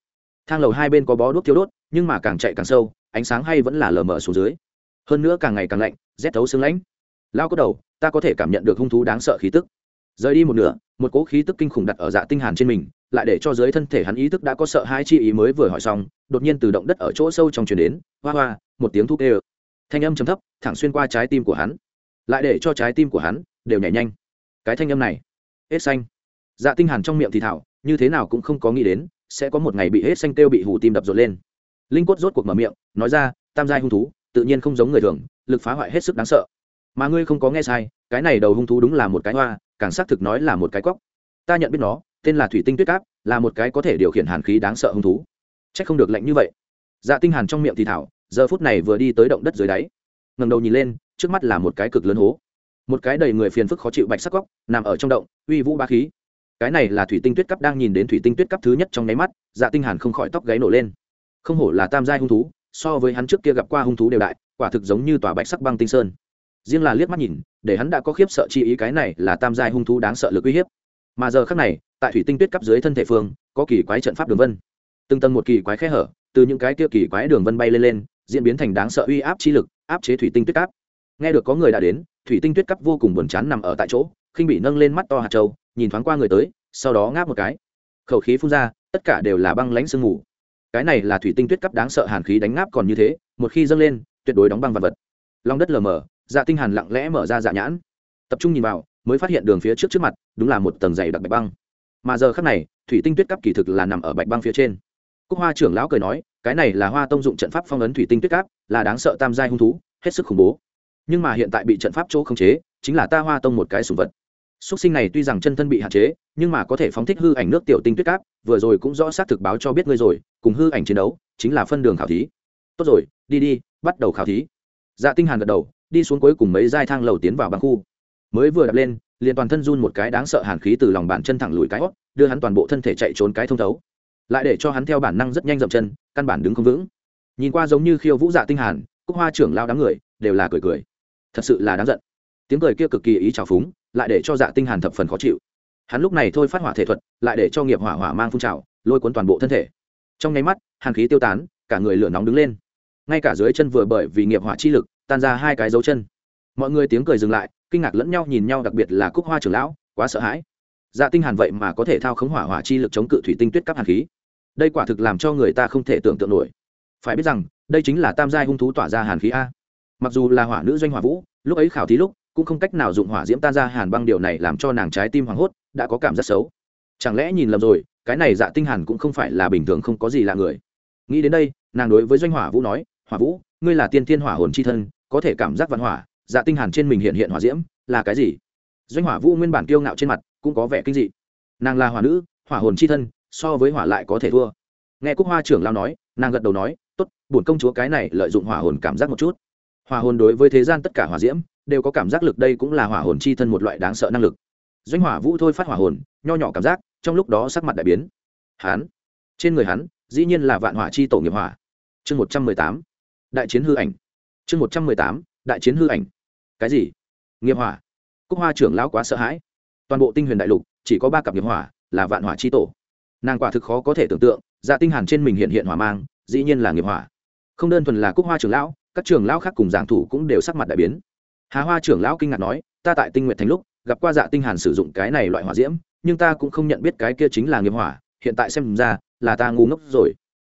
Thang lầu hai bên có bó đuốc thiếu đốt, nhưng mà càng chạy càng sâu, ánh sáng hay vẫn là lờ mờ xuống dưới. Hơn nữa càng ngày càng lạnh, rét thấu xương lãnh. Lao có đầu, ta có thể cảm nhận được hung thú đáng sợ khí tức. Rời đi một nửa, một cỗ khí tức kinh khủng đặt ở dạ tinh hàn trên mình lại để cho dưới thân thể hắn ý thức đã có sợ hai chi ý mới vừa hỏi xong, đột nhiên từ động đất ở chỗ sâu trong truyền đến, hoa hoa, một tiếng thúc ê thanh âm trầm thấp, thẳng xuyên qua trái tim của hắn. Lại để cho trái tim của hắn đều nhảy nhanh. Cái thanh âm này, hết xanh. Dạ tinh hàn trong miệng thì thảo, như thế nào cũng không có nghĩ đến, sẽ có một ngày bị hết xanh tiêu bị hủ tim đập rộn lên. Linh cốt rốt cuộc mở miệng, nói ra, tam giai hung thú, tự nhiên không giống người thường, lực phá hoại hết sức đáng sợ. Mà ngươi không có nghe sai, cái này đầu hung thú đúng là một cái hoa, càng xác thực nói là một cái cóc ta nhận biết nó tên là thủy tinh tuyết cáp, là một cái có thể điều khiển hàn khí đáng sợ hung thú. C h ắ c không được lạnh như vậy. Dạ tinh hàn trong miệng thì thảo, giờ phút này vừa đi tới động đất dưới đáy. Ngầm đầu nhìn lên, trước mắt là một cái cực lớn hố. Một cái đầy người phiền phức khó chịu bạch sắc góc, nằm ở trong động, uy vũ ba khí. Cái này là thủy tinh tuyết cắp đang nhìn đến thủy tinh tuyết cắp thứ nhất trong nháy mắt dạ tinh hàn không khỏi tóc gáy nổ lên. Không hổ là tam giai hung thú, so với hắn trước kia gặp qua hung thú đều đại, quả thực giống như tòa bạch sắc băng tinh sơn. Riêng là liếc mắt nhìn, để hắn đã có khiếp sợ chi ý cái này là tam giai hung thú đáng sợ lực uy hiếp mà giờ khác này, tại thủy tinh tuyết cấp dưới thân thể phương, có kỳ quái trận pháp đường vân. Từng tầng một kỳ quái khe hở, từ những cái kia kỳ quái đường vân bay lên lên, diễn biến thành đáng sợ uy áp chi lực, áp chế thủy tinh tuyết cấp nghe được có người đã đến, thủy tinh tuyết cấp vô cùng buồn chán nằm ở tại chỗ, khinh bị nâng lên mắt to hạt trâu nhìn thoáng qua người tới, sau đó ngáp một cái. Khẩu khí phun ra, tất cả đều là băng lãnh sương mù. Cái này là thủy tinh tuyết cấp đáng sợ hàn khí đánh ngáp còn như thế, một khi dâng lên, tuyệt đối đóng băng vật vật. Long đất lờ mờ dạ tinh hàn lặng lẽ mở ra dạ nhãn. Tập trung nhìn vào mới phát hiện đường phía trước trước mặt, đúng là một tầng dày đặc bạch băng. Mà giờ khắc này, thủy tinh tuyết cấp kỳ thực là nằm ở bạch băng phía trên. Cúc hoa trưởng lão cười nói, cái này là hoa tông dụng trận pháp phong ấn thủy tinh tuyết cáp, là đáng sợ tam giai hung thú, hết sức khủng bố. Nhưng mà hiện tại bị trận pháp chỗ khống chế, chính là ta hoa tông một cái sủng vật. Xuất sinh này tuy rằng chân thân bị hạn chế, nhưng mà có thể phóng thích hư ảnh nước tiểu tinh tuyết cáp, vừa rồi cũng rõ xác thực báo cho biết ngươi rồi, cùng hư ảnh chiến đấu, chính là phân đường khảo thí. Tốt rồi, đi đi, bắt đầu khảo thí. Dạ tinh hàn gật đầu, đi xuống cuối cùng mấy giai thang lầu tiến vào băng khu mới vừa đập lên, liền toàn thân run một cái đáng sợ hàn khí từ lòng bàn chân thẳng lùi cái hót đưa hắn toàn bộ thân thể chạy trốn cái thông thấu. Lại để cho hắn theo bản năng rất nhanh dậm chân, căn bản đứng không vững. Nhìn qua giống như khiêu vũ dạ tinh hàn, cúc hoa trưởng lao đám người đều là cười cười. Thật sự là đáng giận. Tiếng cười kia cực kỳ ý trào phúng, lại để cho dạ tinh hàn thập phần khó chịu. Hắn lúc này thôi phát hỏa thể thuật, lại để cho nghiệp hỏa hỏa mang phun trào, lôi cuốn toàn bộ thân thể. Trong nháy mắt, hàn khí tiêu tán, cả người lửa nóng đứng lên. Ngay cả dưới chân vừa bởi vì nghiệp hỏa chi lực, tan ra hai cái dấu chân mọi người tiếng cười dừng lại, kinh ngạc lẫn nhau nhìn nhau, đặc biệt là cúc hoa trưởng lão, quá sợ hãi. Dạ tinh hàn vậy mà có thể thao khống hỏa hỏa chi lực chống cự thủy tinh tuyết cấp hàn khí. Đây quả thực làm cho người ta không thể tưởng tượng nổi. Phải biết rằng, đây chính là tam giai hung thú tỏa ra hàn khí a. Mặc dù là hỏa nữ doanh hỏa vũ, lúc ấy khảo thí lúc, cũng không cách nào dụng hỏa diễm tan ra hàn băng điều này làm cho nàng trái tim hoảng hốt, đã có cảm giác xấu. Chẳng lẽ nhìn lầm rồi, cái này dạ tinh hàn cũng không phải là bình thường không có gì lạ người. Nghĩ đến đây, nàng đối với doanh hỏa vũ nói, hỏa vũ, ngươi là tiên thiên hỏa hồn chi thân, có thể cảm giác văn hỏa dạ tinh hàn trên mình hiện hiện hỏa diễm, là cái gì? Doanh hỏa vũ nguyên bản kiêu ngạo trên mặt, cũng có vẻ kinh dị. Nàng là hỏa nữ, hỏa hồn chi thân, so với hỏa lại có thể thua. Nghe cúc hoa trưởng lao nói, nàng gật đầu nói, tốt, bổn công chúa cái này lợi dụng hỏa hồn cảm giác một chút. Hỏa hồn đối với thế gian tất cả hỏa diễm, đều có cảm giác lực đây cũng là hỏa hồn chi thân một loại đáng sợ năng lực. Doanh hỏa vũ thôi phát hỏa hồn, nho nhỏ cảm giác, trong lúc đó sắc mặt đại biến. Hắn trên người hắn, dĩ nhiên là vạn hỏa chi tổ nghiệp hỏa. Chương một trăm mười tám. Đại chiến hư ảnh. Chương một trăm mười tám. Đại chiến hư ảnh cái gì? Nghiệp hỏa? Cúc hoa trưởng lão quá sợ hãi. Toàn bộ tinh huyền đại lục, chỉ có ba cặp nghiệp hỏa là vạn hỏa chi tổ. Nàng quả thực khó có thể tưởng tượng dạ tinh hàn trên mình hiện hiện hỏa mang, dĩ nhiên là nghiệp hỏa. Không đơn thuần là cúc hoa trưởng lão, các trưởng lão khác cùng giảng thủ cũng đều sắc mặt đại biến. Hà hoa trưởng lão kinh ngạc nói, ta tại tinh nguyện thành lúc, gặp qua dạ tinh hàn sử dụng cái này loại hỏa diễm, nhưng ta cũng không nhận biết cái kia chính là nghiệp hỏa, hiện tại xem ra là ta ngu ngốc rồi.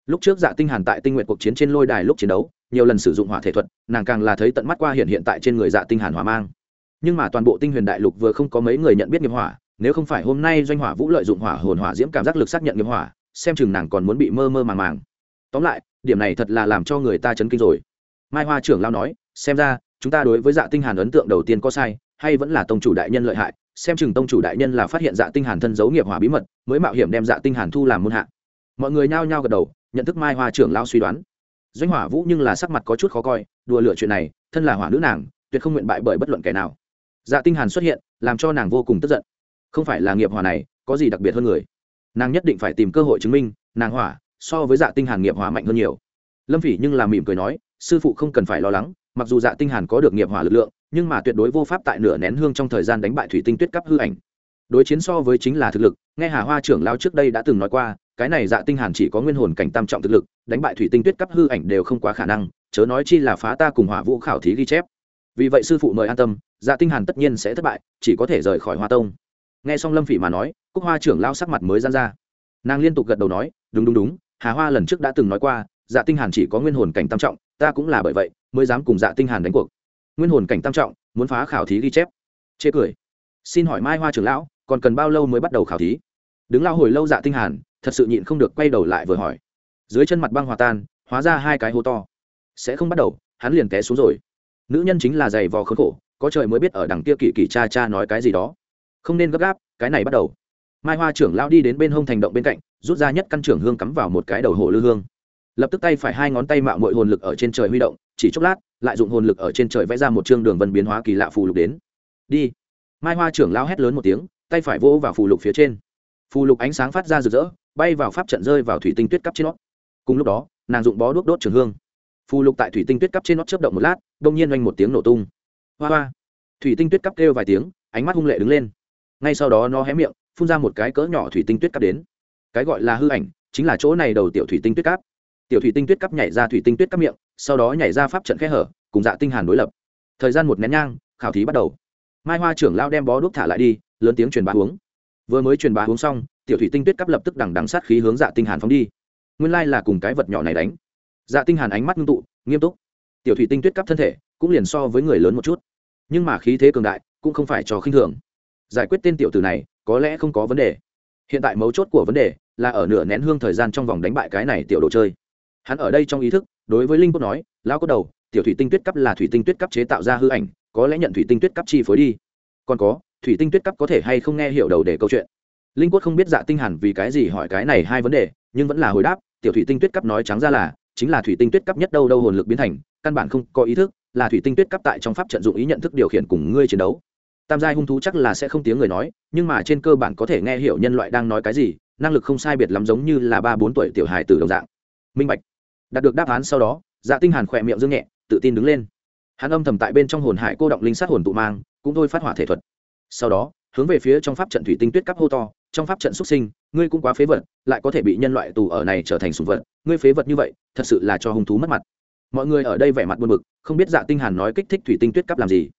Lúc trước dạ tinh hàn tại tinh nguyện cuộc chiến trên lôi đài lúc chiến đấu nhiều lần sử dụng hỏa thể thuật, nàng càng là thấy tận mắt qua hiện hiện tại trên người dạ tinh hàn hỏa mang. Nhưng mà toàn bộ tinh huyền đại lục vừa không có mấy người nhận biết nghiệp hỏa, nếu không phải hôm nay doanh hỏa vũ lợi dụng hỏa hồn hỏa diễm cảm giác lực xác nhận nghiệp hỏa, xem chừng nàng còn muốn bị mơ mơ màng màng. Tóm lại, điểm này thật là làm cho người ta chấn kinh rồi. Mai hoa trưởng lao nói, xem ra, chúng ta đối với dạ tinh hàn ấn tượng đầu tiên có sai, hay vẫn là tông chủ đại nhân lợi hại, xem chừng tông chủ đại nhân là phát hiện dạ tinh hàn thân giấu nghiệp hỏa bí mật, mới mạo hiểm đem dạ tinh hàn thu làm môn hạ. Mọi người nhao nhao gật đầu, nhận thức mai hoa trưởng lao suy đoán doanh hỏa vũ nhưng là sắc mặt có chút khó coi, đùa lửa chuyện này, thân là hỏa nữ nàng, tuyệt không nguyện bại bởi bất luận kẻ nào. Dạ tinh hàn xuất hiện, làm cho nàng vô cùng tức giận. Không phải là nghiệp hỏa này, có gì đặc biệt hơn người? Nàng nhất định phải tìm cơ hội chứng minh, nàng hỏa, so với dạ tinh hàn nghiệp hỏa mạnh hơn nhiều. Lâm phỉ nhưng là mỉm cười nói, sư phụ không cần phải lo lắng, mặc dù dạ tinh hàn có được nghiệp hỏa lực lượng, nhưng mà tuyệt đối vô pháp tại nửa nén hương trong thời gian đánh bại thủy tinh tuyết cấp hư ảnh. Đối chiến so với chính là thực lực, nghe hà hoa trưởng lao trước đây đã từng nói qua cái này dạ tinh hàn chỉ có nguyên hồn cảnh tam trọng thực lực, đánh bại thủy tinh tuyết cấp hư ảnh đều không quá khả năng, chớ nói chi là phá ta cùng hỏa vũ khảo thí ghi chép. Vì vậy sư phụ mời an tâm dạ tinh hàn tất nhiên sẽ thất bại, chỉ có thể rời khỏi hoa tông. Nghe xong lâm phỉ mà nói, cúc hoa trưởng lao sắc mặt mới gian ra. Nàng liên tục gật đầu nói, đúng đúng đúng, hà hoa lần trước đã từng nói qua dạ tinh hàn chỉ có nguyên hồn cảnh tam trọng, ta cũng là bởi vậy, mới dám cùng dạ tinh hàn đánh cuộc. Nguyên hồn cảnh tam trọng, muốn phá khảo thí ghi chép. Chê cười. Xin hỏi mai hoa trưởng lão, còn cần bao lâu mới bắt đầu khảo thí? Đứng lao hồi lâu dạ tinh hàn thật sự nhịn không được quay đầu lại vừa hỏi. Dưới chân mặt băng hòa tan, hóa ra hai cái hố to. Sẽ không bắt đầu, hắn liền té xuống rồi. Nữ nhân chính là giày vò khốn khổ, có trời mới biết ở đằng kia kỳ kỳ cha cha nói cái gì đó. Không nên gấp gáp, cái này bắt đầu. Mai hoa trưởng lao đi đến bên hông thành động bên cạnh, rút ra nhất căn trưởng hương cắm vào một cái đầu hồ lư hương. Lập tức tay phải hai ngón tay mạo mọi hồn lực ở trên trời huy động, chỉ chốc lát, lại dụng hồn lực ở trên trời vẽ ra một chương đường vân biến hóa kỳ lạ phù lục đến. Đi. Mai hoa trưởng lao hét lớn một tiếng, tay phải vỗ vào phù lục phía trên. Phù lục ánh sáng phát ra rực rỡ bay vào pháp trận rơi vào thủy tinh tuyết cắp trên nót cùng lúc đó, nàng dụng bó đuốc đốt trường hương. Phù lục tại thủy tinh tuyết cắp trên nót chớp động một lát, đông nhiên oanh một tiếng nổ tung. Hoa hoa. Thủy tinh tuyết cắp kêu vài tiếng, ánh mắt hung lệ đứng lên. Ngay sau đó nó hé miệng, phun ra một cái cỡ nhỏ thủy tinh tuyết cắp đến. Cái gọi là hư ảnh, chính là chỗ này đầu tiểu thủy tinh tuyết cắp. Tiểu thủy tinh tuyết cắp nhảy ra thủy tinh tuyết cắp miệng, sau đó nhảy ra pháp trận khe hở, cùng dạ tinh hàn đối lập. Thời gian một nén nhang, khảo thí bắt đầu. Mai hoa trưởng lao đem bó đuốc thả lại đi, lớn tiếng truyền bá uống vừa mới truyền bá uống xong tiểu thủy tinh tuyết cắp lập tức đằng đằng sát khí hướng dạ tinh hàn phóng đi. Nguyên lai là cùng cái vật nhỏ này đánh. Dạ tinh hàn ánh mắt ngưng tụ, nghiêm túc. Tiểu thủy tinh tuyết cắp thân thể, cũng liền so với người lớn một chút. Nhưng mà khí thế cường đại, cũng không phải cho khinh thường. Giải quyết tên tiểu tử này, có lẽ không có vấn đề. Hiện tại mấu chốt của vấn đề, là ở nửa nén hương thời gian trong vòng đánh bại cái này tiểu đồ chơi. Hắn ở đây trong ý thức, đối với linh cốt nói lao có đầu, tiểu thủy tinh tuyết cấp là thủy tinh tuyết cấp chế tạo ra hư ảnh, có lẽ nhận thủy tinh tuyết cấp chi phối đi. Còn có, thủy tinh tuyết cấp có thể hay không nghe hiểu đầu để câu chuyện? Linh quất không biết dạ tinh Hàn vì cái gì hỏi cái này hai vấn đề, nhưng vẫn là hồi đáp, tiểu thủy tinh tuyết cấp nói trắng ra là, chính là thủy tinh tuyết cấp nhất đâu đâu hồn lực biến thành, căn bản không có ý thức, là thủy tinh tuyết cấp tại trong pháp trận dụng ý nhận thức điều khiển cùng ngươi chiến đấu. Tam giai hung thú chắc là sẽ không tiếng người nói, nhưng mà trên cơ bản có thể nghe hiểu nhân loại đang nói cái gì, năng lực không sai biệt lắm giống như là ba bốn tuổi tiểu hài từ đồng dạng. Minh bạch. Đạt được đáp án sau đó dạ tinh hàn khỏe miệng dương nhẹ, tự tin đứng lên. Hắn âm thầm tại bên trong hồn hải cô động linh sát hồn tụ mang, cũng thôi phát hỏa thể thuật. Sau đó, hướng về phía trong pháp trận thủy tinh tuyết cấp hô to trong pháp trận xuất sinh, ngươi cũng quá phế vật, lại có thể bị nhân loại tù ở này trở thành sùng vật. Ngươi phế vật như vậy, thật sự là cho hung thú mất mặt. Mọi người ở đây vẻ mặt buồn bực, không biết dạ tinh hàn nói kích thích thủy tinh tuyết cấp làm gì.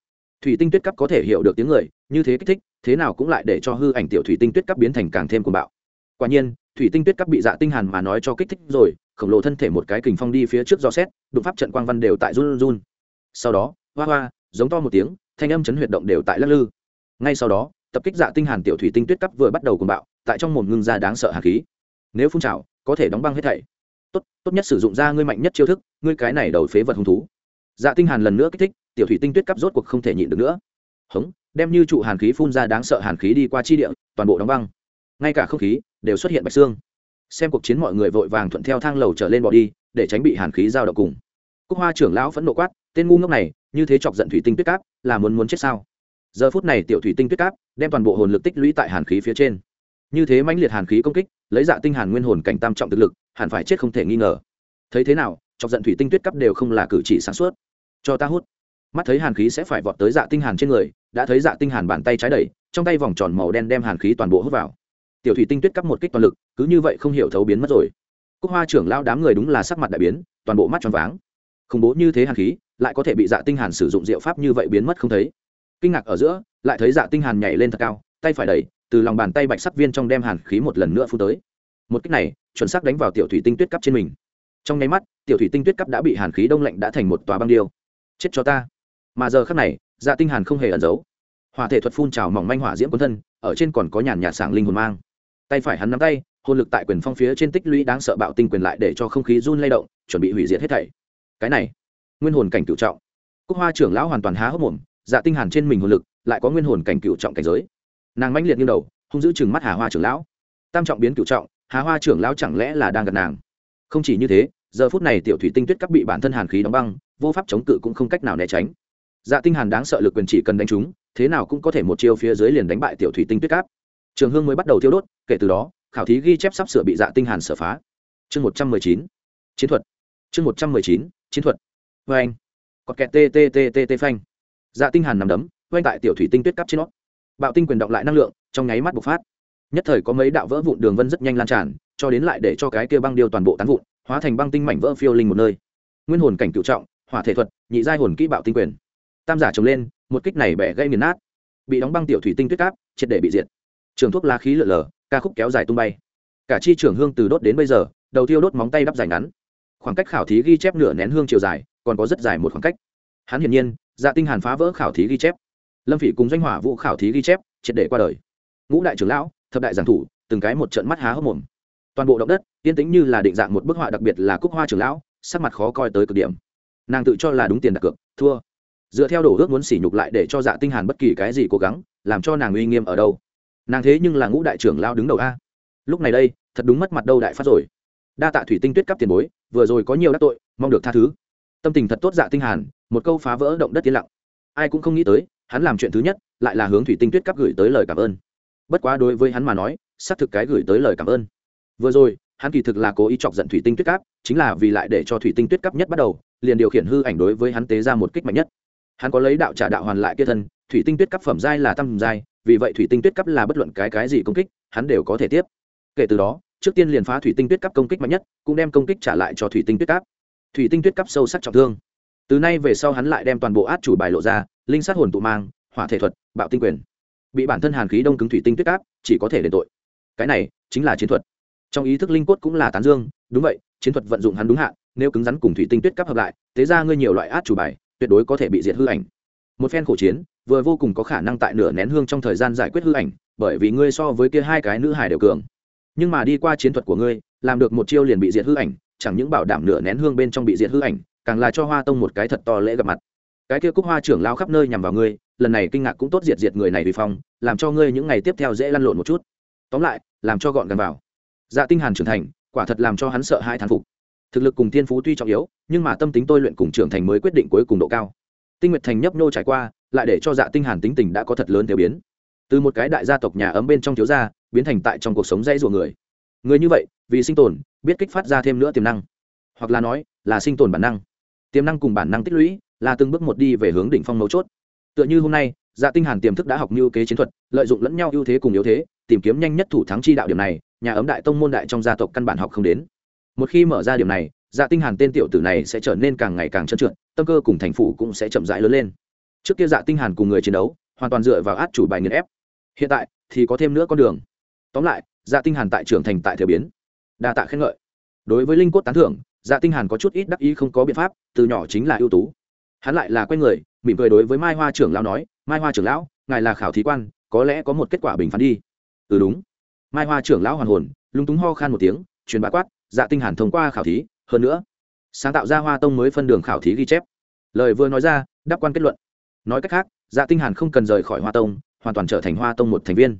Thủy tinh tuyết cấp có thể hiểu được tiếng người, như thế kích thích, thế nào cũng lại để cho hư ảnh tiểu thủy tinh tuyết cấp biến thành càng thêm cuồng bạo. Quả nhiên, thủy tinh tuyết cấp bị dạ tinh hàn mà nói cho kích thích rồi, khổng lồ thân thể một cái kình phong đi phía trước do xét, đụng pháp trận quang văn đều tại run run. Sau đó, hoa hoa, giống to một tiếng, thanh âm chấn huyệt động đều tại lắc lư. Ngay sau đó tập kích dạ tinh hàn tiểu thủy tinh tuyết cấp vừa bắt đầu cuồng bạo, tại trong mồm ngưng ra đáng sợ hàn khí. Nếu phun trào, có thể đóng băng hết thảy. Tốt tốt nhất sử dụng ra ngươi mạnh nhất chiêu thức, ngươi cái này đầu phế vật hung thú. Dạ tinh hàn lần nữa kích thích, tiểu thủy tinh tuyết cấp rốt cuộc không thể nhịn được nữa. Hống, đem như trụ hàn khí phun ra đáng sợ hàn khí đi qua chi địa, toàn bộ đóng băng. Ngay cả không khí đều xuất hiện bạch xương. Xem cuộc chiến mọi người vội vàng thuận theo thang lầu trở lên bỏ đi, để tránh bị hàn khí giao động cùng. Cúc hoa trưởng lão phẫn nộ quát, tên ngu ngốc này, như thế chọc giận thủy tinh tuyết cáp, là muốn muốn chết sao? Giờ phút này tiểu thủy tinh tuyết cáp đem toàn bộ hồn lực tích lũy tại hàn khí phía trên. Như thế mãnh liệt hàn khí công kích, lấy dạ tinh hàn nguyên hồn cảnh tam trọng thực lực, hẳn phải chết không thể nghi ngờ. Thấy thế nào, chọc giận thủy tinh tuyết cấp đều không là cử chỉ sáng suốt. Cho ta hút. Mắt thấy hàn khí sẽ phải vọt tới dạ tinh hàn trên người, đã thấy dạ tinh hàn bàn tay trái đẩy, trong tay vòng tròn màu đen đem hàn khí toàn bộ hút vào. Tiểu thủy tinh tuyết cấp một kích toàn lực, cứ như vậy không hiểu thấu biến mất rồi. Cúc hoa trưởng lao đám người đúng là sắc mặt đại biến, toàn bộ mắt tròn váng. Khủng bố như thế hàn khí, lại có thể bị dạ tinh hàn sử dụng diệu pháp như vậy biến mất không thấy kinh ngạc ở giữa, lại thấy dạ tinh hàn nhảy lên thật cao, tay phải đẩy, từ lòng bàn tay bạch sắc viên trong đem hàn khí một lần nữa phun tới. Một kích này, chuẩn xác đánh vào tiểu thủy tinh tuyết cấp trên mình. Trong nháy mắt, tiểu thủy tinh tuyết cấp đã bị hàn khí đông lạnh đã thành một tòa băng điêu. Chết cho ta. Mà giờ khắc này dạ tinh hàn không hề ẩn giấu. Hỏa thể thuật phun trào mỏng manh hỏa diễm cuốn thân, ở trên còn có nhàn nhạt sảng linh hồn mang. Tay phải hắn nắm tay, hồn lực tại quyền phong phía trên tích lũy đáng sợ bạo tinh quyền lại để cho không khí run lay động, chuẩn bị hủy diệt hết thảy. Cái này, nguyên hồn cảnh cửu trọng. Cúc hoa trưởng lão hoàn toàn há hốc mồm dạ tinh hàn trên mình hồn lực, lại có nguyên hồn cảnh cựu trọng cảnh giới. Nàng mãnh liệt như đầu, hung giữ chừng mắt hà hoa trưởng lão. Tam trọng biến cựu trọng, hà hoa trưởng lão chẳng lẽ là đang gần nàng? Không chỉ như thế, giờ phút này tiểu thủy tinh tuyết các bị bản thân hàn khí đóng băng, vô pháp chống cự cũng không cách nào né tránh. Dạ tinh hàn đáng sợ lực quyền chỉ cần đánh trúng thế nào cũng có thể một chiêu phía dưới liền đánh bại tiểu thủy tinh tuyết cáp trường hương mới bắt đầu thiêu đốt, kể từ đó, khảo thí ghi chép sắp sửa bị dạ tinh hàn sở phá. Chương một trăm mười chín, chiến thuật. Chương một trăm mười chín, chiến thuật. Vê anh có kẹt t t t t t phanh dạ tinh hàn nằm đấm quanh tại tiểu thủy tinh tuyết cắp trên nó. Bạo tinh quyền động lại năng lượng, trong nháy mắt bộc phát. Nhất thời có mấy đạo vỡ vụn đường vân rất nhanh lan tràn, cho đến lại để cho cái kia băng điêu toàn bộ tán vụn, hóa thành băng tinh mảnh vỡ phiêu linh một nơi. Nguyên hồn cảnh cựu trọng, hỏa thể thuật, nhị giai hồn kỹ bạo tinh quyền. Tam giả trồng lên, một kích này bẻ gây nghiền nát. Bị đóng băng tiểu thủy tinh tuyết cáp, triệt để bị diệt. Trường thuốc lá khí lở lở, ca khúc kéo dài tung bay. Cả chi trưởng hương từ đốt đến bây giờ, đầu tiêu đốt móng tay đắp dài ngắn. Khoảng cách khảo thí ghi chép nửa nén hương chiều dài, còn có rất dài một khoảng cách. Hắn hiển nhiên dạ tinh hàn phá vỡ khảo thí ghi chép. Lâm phỉ cùng doanh hỏa vụ khảo thí ghi chép, triệt để qua đời. Ngũ đại trưởng lão, thập đại giảng thủ, từng cái một trận mắt há hốc mồm. Toàn bộ động đất, yên tĩnh như là định dạng một bức họa đặc biệt là cúc hoa trưởng lão, sắc mặt khó coi tới cực điểm. Nàng tự cho là đúng tiền đặt cược, thua. Dựa theo đổ ước muốn sỉ nhục lại để cho dạ tinh hàn bất kỳ cái gì cố gắng, làm cho nàng uy nghiêm ở đâu. Nàng thế nhưng là ngũ đại trưởng lao đứng đầu a. Lúc này đây, thật đúng mất mặt đâu đại phát rồi. Đa tạ thủy tinh tuyết cấp tiền bối, vừa rồi có nhiều đắc tội, mong được tha thứ. Tâm tình thật tốt dạ tinh hàn một câu phá vỡ động đất tiến lặng. Ai cũng không nghĩ tới, hắn làm chuyện thứ nhất, lại là hướng thủy tinh tuyết cắp gửi tới lời cảm ơn. Bất quá đối với hắn mà nói, xác thực cái gửi tới lời cảm ơn. Vừa rồi, hắn kỳ thực là cố ý chọc giận thủy tinh tuyết cắp chính là vì lại để cho thủy tinh tuyết cắp nhất bắt đầu, liền điều khiển hư ảnh đối với hắn tế ra một kích mạnh nhất. Hắn có lấy đạo trả đạo hoàn lại kia thân, thủy tinh tuyết cắp phẩm giai là tăng giai, vì vậy thủy tinh tuyết cắp là bất luận cái cái gì công kích, hắn đều có thể tiếp. Kể từ đó, trước tiên liền phá thủy tinh tuyết cắp công kích mạnh nhất, cũng đem công kích trả lại cho thủy tinh tuyết cắp thủy tinh tuyết cắp sâu sắc trọng thương từ nay về sau hắn lại đem toàn bộ át chủ bài lộ ra, linh sát hồn tụ mang, hỏa thể thuật, bạo tinh quyền. Bị bản thân hàn khí đông cứng thủy tinh tuyết áp, chỉ có thể đền tội. Cái này chính là chiến thuật. Trong ý thức linh cốt cũng là tán dương, đúng vậy, chiến thuật vận dụng hắn đúng hạn, nếu cứng rắn cùng thủy tinh tuyết cắp hợp lại, thế ra ngươi nhiều loại át chủ bài, tuyệt đối có thể bị diệt hư ảnh. Một phen khổ chiến, vừa vô cùng có khả năng tại nửa nén hương trong thời gian giải quyết hư ảnh, bởi vì ngươi so với kia hai cái nữ hải đều cường. Nhưng mà đi qua chiến thuật của ngươi, làm được một chiêu liền bị diệt hư ảnh, chẳng những bảo đảm nửa nén hương bên trong bị diệt hư ảnh càng là cho hoa tông một cái thật to lễ gặp mặt. Cái kia cúc hoa trưởng lao khắp nơi nhằm vào ngươi, lần này kinh ngạc cũng tốt diệt diệt người này vì phong, làm cho ngươi những ngày tiếp theo dễ lăn lộn một chút. Tóm lại, làm cho gọn gần vào. Dạ tinh hàn trưởng thành, quả thật làm cho hắn sợ hai thán phục. Thực lực cùng thiên phú tuy trọng yếu, nhưng mà tâm tính tôi luyện cùng trưởng thành mới quyết định cuối cùng độ cao. Tinh nguyệt thành nhấp nhô trải qua, lại để cho dạ tinh hàn tính tình đã có thật lớn thay biến. Từ một cái đại gia tộc nhà ấm bên trong thiếu gia, biến thành tại trong cuộc sống dây ruộng người. Người như vậy, vì sinh tồn, biết kích phát ra thêm nữa tiềm năng. Hoặc là nói, là sinh tồn bản năng tiềm năng cùng bản năng tích lũy là từng bước một đi về hướng đỉnh phong mấu chốt. Tựa như hôm nay dạ tinh hàn tiềm thức đã học như kế chiến thuật, lợi dụng lẫn nhau ưu thế cùng yếu thế, tìm kiếm nhanh nhất thủ thắng chi đạo điểm này, nhà ấm đại tông môn đại trong gia tộc căn bản học không đến. Một khi mở ra điểm này dạ tinh hàn tên tiểu tử này sẽ trở nên càng ngày càng trơn trượt, tâm cơ cùng thành phủ cũng sẽ chậm rãi lớn lên. Trước kia dạ tinh hàn cùng người chiến đấu, hoàn toàn dựa vào át chủ bài nghiền ép. Hiện tại, thì có thêm nữa con đường. Tóm lại dạ tinh hàn tại trưởng thành tại thừa biến. Đa tạ khen ngợi. Đối với linh cốt tán thưởng dạ tinh hàn có chút ít đắc ý không có biện pháp, từ nhỏ chính là ưu tú. Hắn lại là quen người, mỉm cười đối với mai hoa trưởng lão nói, mai hoa trưởng lão, ngài là khảo thí quan, có lẽ có một kết quả bình phán đi. Ừ đúng. Mai hoa trưởng lão hoàn hồn lung túng ho khan một tiếng, truyền bá quát dạ tinh hàn thông qua khảo thí, hơn nữa, sáng tạo ra hoa tông mới phân đường khảo thí ghi chép. Lời vừa nói ra, đáp quan kết luận. Nói cách khác dạ tinh hàn không cần rời khỏi hoa tông, hoàn toàn trở thành hoa tông một thành viên.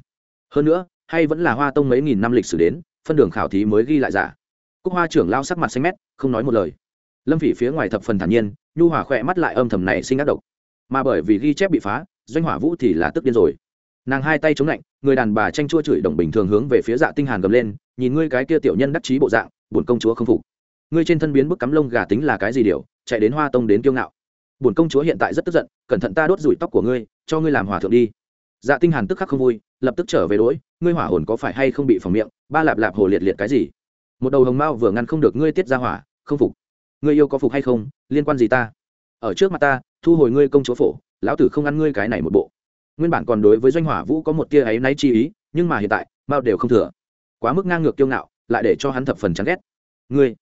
Hơn nữa, hay vẫn là hoa tông mấy nghìn năm lịch sử đến, phân đường khảo thí mới ghi lại giả cúc hoa trưởng lao sắc mặt xanh mét không nói một lời. Lâm phỉ phía ngoài thập phần thản nhiên nhu hòa khỏe mắt lại âm thầm này sinh ác độc. Mà bởi vì ghi chép bị phá doanh hỏa vũ thì là tức điên rồi. Nàng hai tay chống lạnh người đàn bà tranh chua chửi đồng bình thường hướng về phía dạ tinh hàn gầm lên nhìn ngươi cái kia tiểu nhân đắc chí bộ dạng buồn công chúa không phục. Ngươi trên thân biến bức cắm lông gà tính là cái gì điều chạy đến hoa tông đến kiêu ngạo. Buồn công chúa hiện tại rất tức giận cẩn thận ta đốt rủi tóc của ngươi cho ngươi làm hòa thượng đi. Dạ tinh hàn tức khắc không vui lập tức trở về đuổi, ngươi hỏa hồn có phải hay không bị phòng miệng ba lạp lạp hồ liệt liệt cái gì? Một đầu hồng mao vừa ngăn không được ngươi tiết ra hỏa, không phục. Ngươi yêu có phục hay không, liên quan gì ta? Ở trước mặt ta, thu hồi ngươi công chúa phổ, lão tử không ăn ngươi cái này một bộ. Nguyên bản còn đối với doanh hỏa vũ có một tia ấy náy chi ý, nhưng mà hiện tại, mao đều không thừa. Quá mức ngang ngược kiêu ngạo, lại để cho hắn thập phần chán ghét. Ngươi,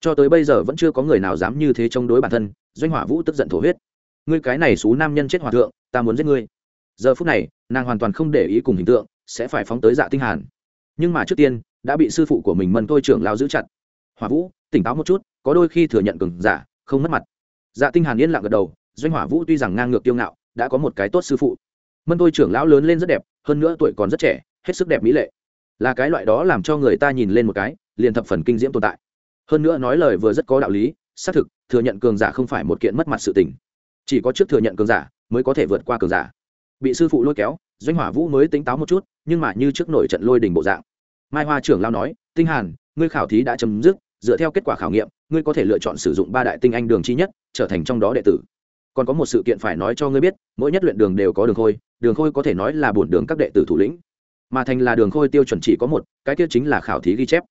cho tới bây giờ vẫn chưa có người nào dám như thế chống đối bản thân, doanh hỏa vũ tức giận thổ huyết. Ngươi cái này xú nam nhân chết hòa thượng, ta muốn giết ngươi. Giờ phút này, nàng hoàn toàn không để ý cùng hình tượng, sẽ phải phóng tới dạ tinh hàn. Nhưng mà trước tiên đã bị sư phụ của mình mân tôi trưởng lao giữ chặt. Hỏa vũ, tỉnh táo một chút, có đôi khi thừa nhận cường giả, không mất mặt. Dạ tinh hàn yên lặng gật đầu, doanh hỏa vũ tuy rằng ngang ngược tiêu ngạo, đã có một cái tốt sư phụ. Mân tôi trưởng lão lớn lên rất đẹp, hơn nữa tuổi còn rất trẻ, hết sức đẹp mỹ lệ. Là cái loại đó làm cho người ta nhìn lên một cái, liền thập phần kinh diễm tồn tại. Hơn nữa nói lời vừa rất có đạo lý, xác thực, thừa nhận cường giả không phải một kiện mất mặt sự tình. Chỉ có trước thừa nhận cường giả, mới có thể vượt qua cường giả. Bị sư phụ lôi kéo, doanh hỏa vũ mới tính táo một chút, nhưng mà như trước nổi trận lôi đình bộ dạng mai hoa trưởng lao nói, tinh hàn, ngươi khảo thí đã chấm dứt, dựa theo kết quả khảo nghiệm, ngươi có thể lựa chọn sử dụng ba đại tinh anh đường chi nhất, trở thành trong đó đệ tử. Còn có một sự kiện phải nói cho ngươi biết, mỗi nhất luyện đường đều có đường khôi đường khôi có thể nói là bổn đường các đệ tử thủ lĩnh. Mà thành là đường khôi tiêu chuẩn chỉ có một, cái tiêu chính là khảo thí ghi chép.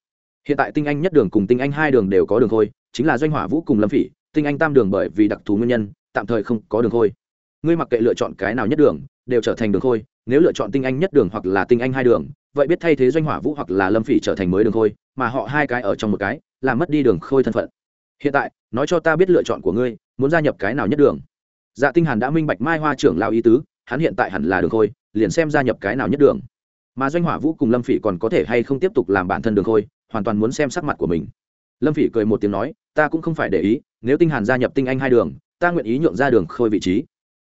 Hiện tại tinh anh nhất đường cùng tinh anh hai đường đều có đường khôi, chính là doanh hỏa vũ cùng lâm phỉ, tinh anh tam đường bởi vì đặc thù nguyên nhân, tạm thời không có đường khôi. Ngươi mặc kệ lựa chọn cái nào nhất đường, đều trở thành đường khôi, nếu lựa chọn tinh anh nhất đường hoặc là tinh anh hai đường vậy biết thay thế doanh hỏa vũ hoặc là lâm phỉ trở thành mới đường khôi, mà họ hai cái ở trong một cái làm mất đi đường khôi thân phận. Hiện tại, nói cho ta biết lựa chọn của ngươi, muốn gia nhập cái nào nhất đường? Dạ tinh hàn đã minh bạch mai hoa trưởng lao ý tứ, hắn hiện tại hẳn là đường khôi, liền xem gia nhập cái nào nhất đường. Mà doanh hỏa vũ cùng lâm phỉ còn có thể hay không tiếp tục làm bản thân đường khôi, hoàn toàn muốn xem sắc mặt của mình. Lâm phỉ cười một tiếng nói, ta cũng không phải để ý, nếu tinh hàn gia nhập tinh anh hai đường, ta nguyện ý nhượng ra đường khôi vị trí.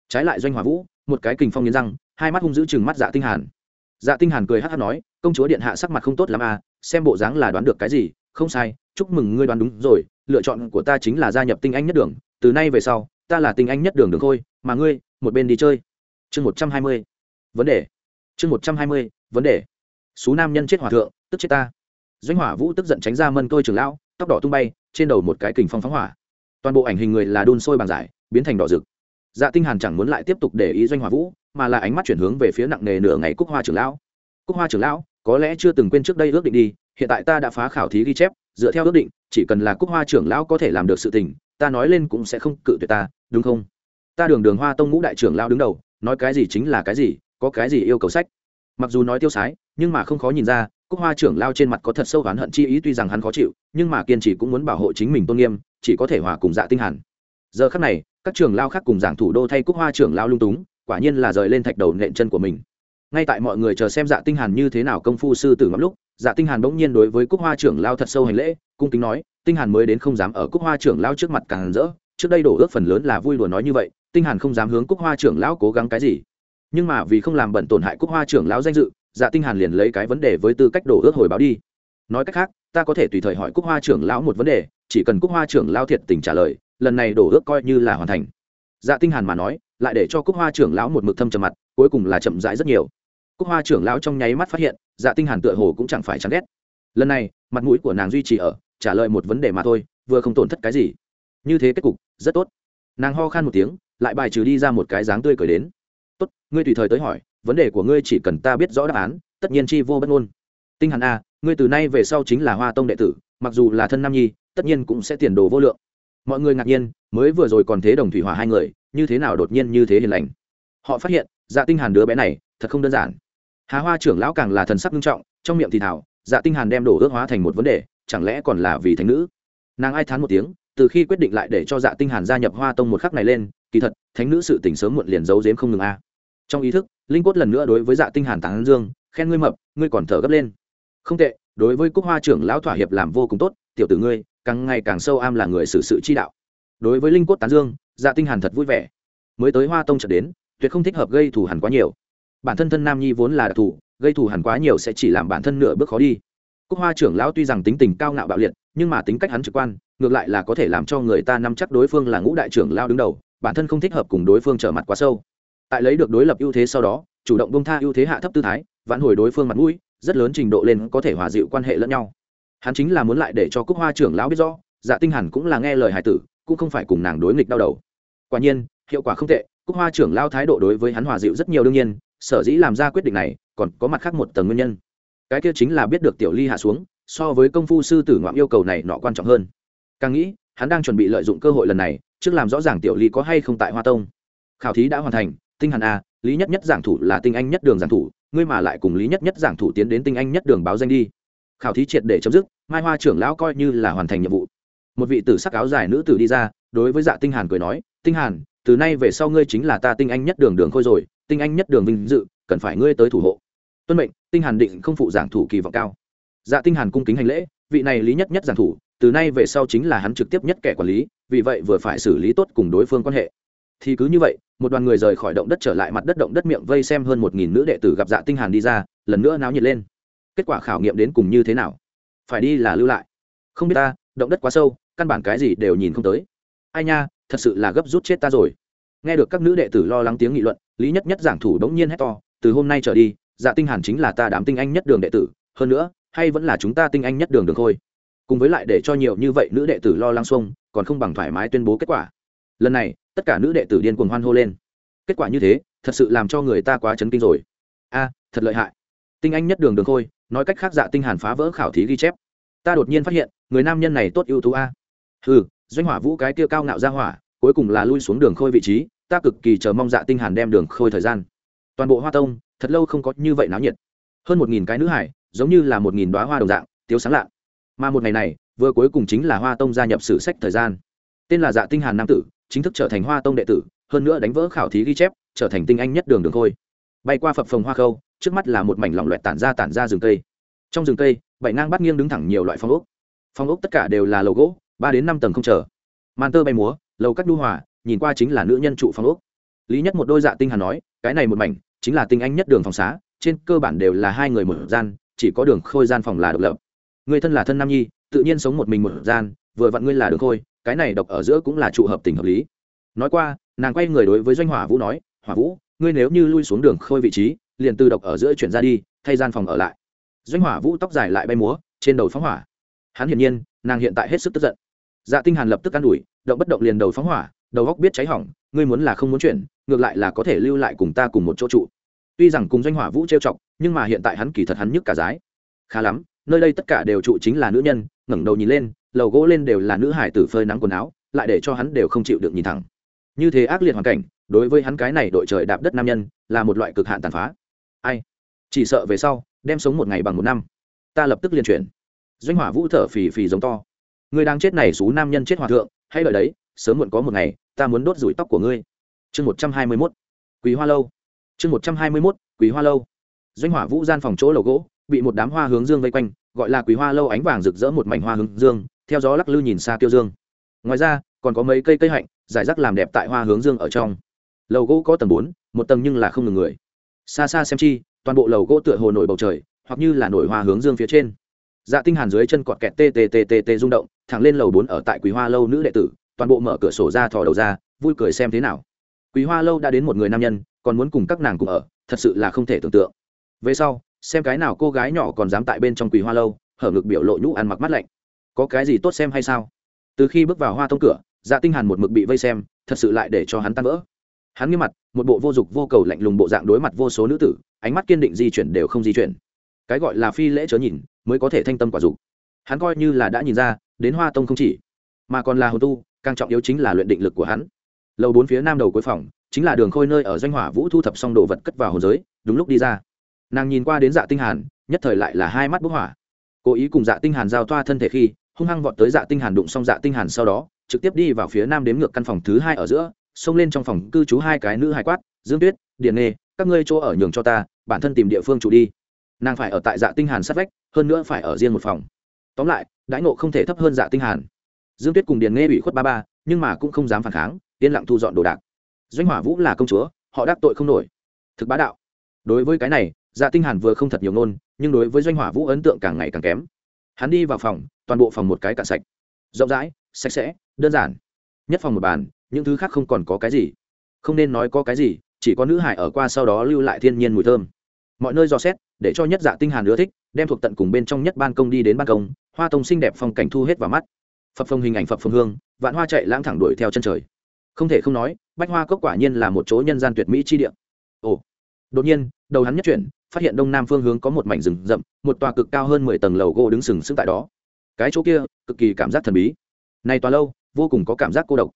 Trái lại doanh hỏa vũ, một cái kình phong nghiến răng, hai mắt hung dữ chừng mắt dạ tinh hàn dạ tinh hàn cười hắt hắt nói, công chúa điện hạ sắc mặt không tốt lắm à xem bộ dáng là đoán được cái gì? Không sai, chúc mừng ngươi đoán đúng rồi, lựa chọn của ta chính là gia nhập tinh anh nhất đường, từ nay về sau, ta là tinh anh nhất đường đường thôi. mà ngươi, một bên đi chơi. Chương một trăm hai mươi. Vấn đề. Chương một trăm hai mươi, vấn đề. Số nam nhân chết hòa thượng, tức chết ta. Doanh hỏa vũ tức giận tránh ra mân tôi trường lão, tóc đỏ tung bay, trên đầu một cái kình phong phóng hỏa. Toàn bộ ảnh hình người là đun sôi bằng giải, biến thành đỏ rực. Dạ tinh hàn chẳng muốn lại tiếp tục để ý doanh hỏa vũ mà là ánh mắt chuyển hướng về phía nặng nề nửa ngày cúc hoa trưởng lão. Cúc hoa trưởng lão, có lẽ chưa từng quên trước đây ước định đi, hiện tại ta đã phá khảo thí ghi chép, dựa theo ước định, chỉ cần là cúc hoa trưởng lão có thể làm được sự tình, ta nói lên cũng sẽ không cự tuyệt ta, đúng không? Ta đường đường hoa tông ngũ đại trưởng lão đứng đầu, nói cái gì chính là cái gì, có cái gì yêu cầu sách. Mặc dù nói tiêu sái, nhưng mà không khó nhìn ra, cúc hoa trưởng lao trên mặt có thật sâu oán hận chi ý, tuy rằng hắn khó chịu, nhưng mà kiên trì cũng muốn bảo hộ chính mình tôn nghiêm, chỉ có thể hòa cùng dạ tinh hàn. Giờ khắc này, các trưởng lao khác cùng giảng thủ đô thay cúc hoa trưởng lao lung túng quả nhiên là rời lên thạch đầu nện chân của mình. Ngay tại mọi người chờ xem dạ tinh hàn như thế nào công phu sư tử ngắm lúc dạ tinh hàn bỗng nhiên đối với cúc hoa trưởng lao thật sâu hành lễ, cung kính nói, tinh hàn mới đến không dám ở cúc hoa trưởng lao trước mặt càng rỡ, trước đây đổ ước phần lớn là vui đùa nói như vậy, tinh hàn không dám hướng cúc hoa trưởng lão cố gắng cái gì. Nhưng mà vì không làm bận tổn hại cúc hoa trưởng lão danh dự dạ tinh hàn liền lấy cái vấn đề với tư cách đổ ước hồi báo đi. Nói cách khác, ta có thể tùy thời hỏi cúc hoa trưởng lão một vấn đề, chỉ cần cúc hoa trưởng lão thiệt tình trả lời, lần này đổ ước coi như là hoàn thành. Dạ tinh hàn mà nói lại để cho cúc hoa trưởng lão một mực thâm trầm mặt, cuối cùng là chậm rãi rất nhiều. Cúc hoa trưởng lão trong nháy mắt phát hiện dạ tinh hàn tựa hồ cũng chẳng phải chán ghét. Lần này, mặt mũi của nàng duy trì ở, trả lời một vấn đề mà thôi, vừa không tổn thất cái gì. Như thế kết cục, rất tốt. Nàng ho khan một tiếng, lại bài trừ đi ra một cái dáng tươi cười đến. Tốt, ngươi tùy thời tới hỏi, vấn đề của ngươi chỉ cần ta biết rõ đáp án, tất nhiên chi vô bất ngôn. Tinh hàn a, ngươi từ nay về sau chính là hoa tông đệ tử, mặc dù là thân nam nhi, tất nhiên cũng sẽ tiền đồ vô lượng. Mọi người ngạc nhiên, mới vừa rồi còn thế đồng thủy hỏa hai người như thế nào đột nhiên như thế hiền lành. Họ phát hiện dạ tinh hàn đứa bé này, thật không đơn giản. Hà hoa trưởng lão càng là thần sắc nghiêm trọng, trong miệng thì thảo dạ tinh hàn đem đổ ước hóa thành một vấn đề, chẳng lẽ còn là vì thánh nữ? Nàng ai thán một tiếng, từ khi quyết định lại để cho dạ tinh hàn gia nhập hoa tông một khắc này lên, kỳ thật, thánh nữ sự tình sớm muộn liền giấu giếm không ngừng a. Trong ý thức, linh cốt lần nữa đối với dạ tinh hàn tán dương, khen ngươi mập, ngươi còn thở gấp lên. Không tệ, đối với cúc hoa trưởng lão thỏa hiệp làm vô cùng tốt, tiểu tử ngươi, càng ngày càng sâu am là người xử sự chi đạo. Đối với linh cốt tán dương dạ tinh hàn thật vui vẻ. Mới tới hoa tông chợt đến, tuyệt không thích hợp gây thù hằn quá nhiều. Bản thân thân nam nhi vốn là đặc thù, gây thù hằn quá nhiều sẽ chỉ làm bản thân nửa bước khó đi. Cúc hoa trưởng lão tuy rằng tính tình cao ngạo bạo liệt, nhưng mà tính cách hắn trực quan, ngược lại là có thể làm cho người ta nắm chắc đối phương là ngũ đại trưởng lao đứng đầu, bản thân không thích hợp cùng đối phương trở mặt quá sâu. Tại lấy được đối lập ưu thế sau đó, chủ động bông tha ưu thế hạ thấp tư thái, vãn hồi đối phương mặt mũi, rất lớn trình độ lên có thể hòa dịu quan hệ lẫn nhau. Hắn chính là muốn lại để cho cúc hoa trưởng lão biết rõ dạ tinh hẳn cũng là nghe lời hải tử cũng không phải cùng nàng đối nghịch đau đầu. Quả nhiên, hiệu quả không tệ, cúc hoa trưởng lao thái độ đối với hắn hòa dịu rất nhiều đương nhiên, sở dĩ làm ra quyết định này, còn có mặt khác một tầng nguyên nhân. Cái kia chính là biết được tiểu ly hạ xuống, so với công phu sư tử ngoạm yêu cầu này nọ quan trọng hơn. Càng nghĩ, hắn đang chuẩn bị lợi dụng cơ hội lần này, trước làm rõ ràng tiểu ly có hay không tại hoa tông. Khảo thí đã hoàn thành, tinh hàn a, lý nhất nhất giảng thủ là tinh anh nhất đường giảng thủ, ngươi mà lại cùng lý nhất nhất giảng thủ tiến đến tinh anh nhất đường báo danh đi. Khảo thí triệt để chấm dứt, mai hoa trưởng lão coi như là hoàn thành nhiệm vụ một vị tử sắc áo dài nữ tử đi ra, đối với dạ tinh hàn cười nói, tinh hàn, từ nay về sau ngươi chính là ta tinh anh nhất đường đường khôi rồi, tinh anh nhất đường vinh dự, cần phải ngươi tới thủ hộ. Tuân mệnh, tinh hàn định không phụ giảng thủ kỳ vọng cao. Dạ tinh hàn cung kính hành lễ, vị này lý nhất nhất giảng thủ, từ nay về sau chính là hắn trực tiếp nhất kẻ quản lý, vì vậy vừa phải xử lý tốt cùng đối phương quan hệ. Thì cứ như vậy, một đoàn người rời khỏi động đất trở lại mặt đất động đất miệng vây xem hơn một nghìn nữ đệ tử gặp dạ tinh hàn đi ra, lần nữa náo nhiệt lên. Kết quả khảo nghiệm đến cùng như thế nào? Phải đi là lưu lại. Không biết ta, động đất quá sâu căn bản cái gì đều nhìn không tới. Ai nha, thật sự là gấp rút chết ta rồi. Nghe được các nữ đệ tử lo lắng tiếng nghị luận, lý nhất nhất giảng thủ đống nhiên hét to, từ hôm nay trở đi dạ tinh hàn chính là ta đám tinh anh nhất đường đệ tử, hơn nữa, hay vẫn là chúng ta tinh anh nhất đường đường thôi cùng với lại để cho nhiều như vậy nữ đệ tử lo lắng xuông, còn không bằng thoải mái tuyên bố kết quả. Lần này, tất cả nữ đệ tử điên cuồng hoan hô lên. Kết quả như thế, thật sự làm cho người ta quá chấn kinh rồi. A, thật lợi hại. Tinh anh nhất đường đường khôi, nói cách khác dạ tinh hàn phá vỡ khảo thí ghi chép. Ta đột nhiên phát hiện, người nam nhân này tốt ưu tú a ừ doanh hỏa vũ cái kia cao ngạo ra hỏa, cuối cùng là lui xuống đường khôi vị trí, ta cực kỳ chờ mong dạ tinh hàn đem đường khôi thời gian. Toàn bộ hoa tông, thật lâu không có như vậy náo nhiệt. Hơn một nghìn cái nữ hải, giống như là một nghìn đóa hoa đồng dạng tiếu sáng lạ. Mà một ngày này, vừa cuối cùng chính là hoa tông gia nhập sử sách thời gian. Tên là dạ tinh hàn nam tử, chính thức trở thành hoa tông đệ tử, hơn nữa đánh vỡ khảo thí ghi chép, trở thành tinh anh nhất đường đường khôi. Bay qua phập phồng hoa khâu, trước mắt là một mảnh lỏng loẹt tản ra tản ra rừng cây. Trong rừng cây, bảy ngang bắt nghiêng đứng thẳng nhiều loại phong ốc. Phong ốc tất cả đều là lầu gỗ ba đến năm tầng không chờ. Màn tơ bay múa, lầu cắt đu hòa, nhìn qua chính là nữ nhân trụ phong ốc. Lý nhất một đôi dạ tinh hà nói, cái này một mảnh, chính là tinh anh nhất đường phòng xá, trên cơ bản đều là hai người một gian, chỉ có đường khôi gian phòng là độc lập. Người thân là thân nam nhi, tự nhiên sống một mình một gian, vừa vặn ngươi là đường khôi, cái này độc ở giữa cũng là trụ hợp tình hợp lý. Nói qua, nàng quay người đối với doanh hỏa vũ nói, hỏa vũ, ngươi nếu như lui xuống đường khôi vị trí, liền từ độc ở giữa chuyển ra đi, thay gian phòng ở lại. Doanh hỏa vũ tóc dài lại bay múa, trên đầu phóng hỏa. Hắn hiển nhiên, nàng hiện tại hết sức tức giận dạ tinh hàn lập tức an ủi, động bất động liền đầu phóng hỏa, đầu góc biết cháy hỏng, ngươi muốn là không muốn chuyển, ngược lại là có thể lưu lại cùng ta cùng một chỗ trụ. Tuy rằng cùng doanh hỏa vũ trêu chọc, nhưng mà hiện tại hắn kỳ thật hắn nhức cả giái. Khá lắm, nơi đây tất cả đều trụ chính là nữ nhân, ngẩng đầu nhìn lên, lầu gỗ lên đều là nữ hải tử phơi nắng quần áo, lại để cho hắn đều không chịu được nhìn thẳng. Như thế ác liệt hoàn cảnh, đối với hắn cái này đội trời đạp đất nam nhân, là một loại cực hạn tàn phá. Ai? Chỉ sợ về sau, đem sống một ngày bằng một năm. Ta lập tức liên chuyển. Doanh hỏa vũ thở phì phì giống to người đang chết này xú nam nhân chết hòa thượng hay lời đấy, sớm muộn có một ngày, ta muốn đốt rủi tóc của ngươi. Chương một trăm hai mươi mốt. Quý hoa lâu. Chương một trăm hai mươi mốt quý hoa lâu. Doanh hỏa vũ gian phòng chỗ lầu gỗ, bị một đám hoa hướng dương vây quanh, gọi là quý hoa lâu ánh vàng rực rỡ một mảnh hoa hướng dương, theo gió lắc lư nhìn xa tiêu dương. Ngoài ra, còn có mấy cây cây hạnh, giải rác làm đẹp tại hoa hướng dương ở trong. Lầu gỗ có tầng bốn, một tầng nhưng là không ngừng người. Xa xa xem chi, toàn bộ lầu gỗ tựa hồ nổi bầu trời, hoặc như là nổi hoa hướng dương phía trên dạ tinh hàn dưới chân cọt kẹt tê tê tê tê tê rung động, thẳng lên lầu bốn ở tại quý hoa lâu nữ đệ tử, toàn bộ mở cửa sổ ra thò đầu ra, vui cười xem thế nào. Quý hoa lâu đã đến một người nam nhân, còn muốn cùng các nàng cùng ở, thật sự là không thể tưởng tượng. Về sau, xem cái nào cô gái nhỏ còn dám tại bên trong quý hoa lâu, hở ngực biểu lộ nhũ ăn mặc mắt lạnh. Có cái gì tốt xem hay sao? Từ khi bước vào hoa tông cửa dạ tinh hàn một mực bị vây xem, thật sự lại để cho hắn tan vỡ. Hắn nghiêm mặt, một bộ vô dục vô cầu lạnh lùng bộ dạng đối mặt vô số nữ tử, ánh mắt kiên định di chuyển đều không di chuyển. Cái gọi là phi lễ chớ nhìn mới có thể thanh tâm quả dục. Hắn coi như là đã nhìn ra, đến hoa tông không chỉ, mà còn là hồn tu, càng trọng yếu chính là luyện định lực của hắn. Lầu bốn phía nam đầu cuối phòng, chính là đường khôi nơi ở doanh hỏa vũ thu thập xong đồ vật cất vào hồn giới, đúng lúc đi ra. Nàng nhìn qua đến dạ tinh hàn, nhất thời lại là hai mắt bốc hỏa. Cố ý cùng dạ tinh hàn giao thoa thân thể khi, hung hăng vọt tới dạ tinh hàn đụng xong dạ tinh hàn sau đó, trực tiếp đi vào phía nam đếm ngược căn phòng thứ hai ở giữa, xông lên trong phòng cư trú hai cái nữ hài quát, dương tuyết, điền nghê, các ngươi chỗ ở nhường cho ta, bản thân tìm địa phương chủ đi nàng phải ở tại dạ tinh hàn sát vách, hơn nữa phải ở riêng một phòng. Tóm lại, đãi ngộ không thể thấp hơn dạ tinh hàn. Dương tuyết cùng điền nghe ủy khuất ba ba, nhưng mà cũng không dám phản kháng, yên lặng thu dọn đồ đạc. Doanh hỏa vũ là công chúa, họ đắc tội không nổi. Thực bá đạo. Đối với cái này dạ tinh hàn vừa không thật nhiều ngôn, nhưng đối với doanh hỏa vũ ấn tượng càng ngày càng kém. Hắn đi vào phòng, toàn bộ phòng một cái cạn sạch. Rộng rãi, sạch sẽ, đơn giản. Nhất phòng một bàn, những thứ khác không còn có cái gì. Không nên nói có cái gì, chỉ có nữ hải ở qua sau đó lưu lại thiên nhiên mùi thơm mọi nơi dò xét, để cho nhất dạ tinh hàn ưa thích, đem thuộc tận cùng bên trong nhất ban công đi đến ban công, hoa tông xinh đẹp phong cảnh thu hết vào mắt. Phập phồng hình ảnh phập phồng hương, vạn hoa chạy lãng thẳng đuổi theo chân trời. Không thể không nói, bách hoa cốc quả nhiên là một chỗ nhân gian tuyệt mỹ chi địa. Ồ, đột nhiên, đầu hắn nhất chuyển, phát hiện đông nam phương hướng có một mảnh rừng rậm, một tòa cực cao hơn mười tầng lầu gỗ đứng sừng sững tại đó. Cái chỗ kia, cực kỳ cảm giác thần bí. Này tòa lâu, vô cùng có cảm giác cô độc.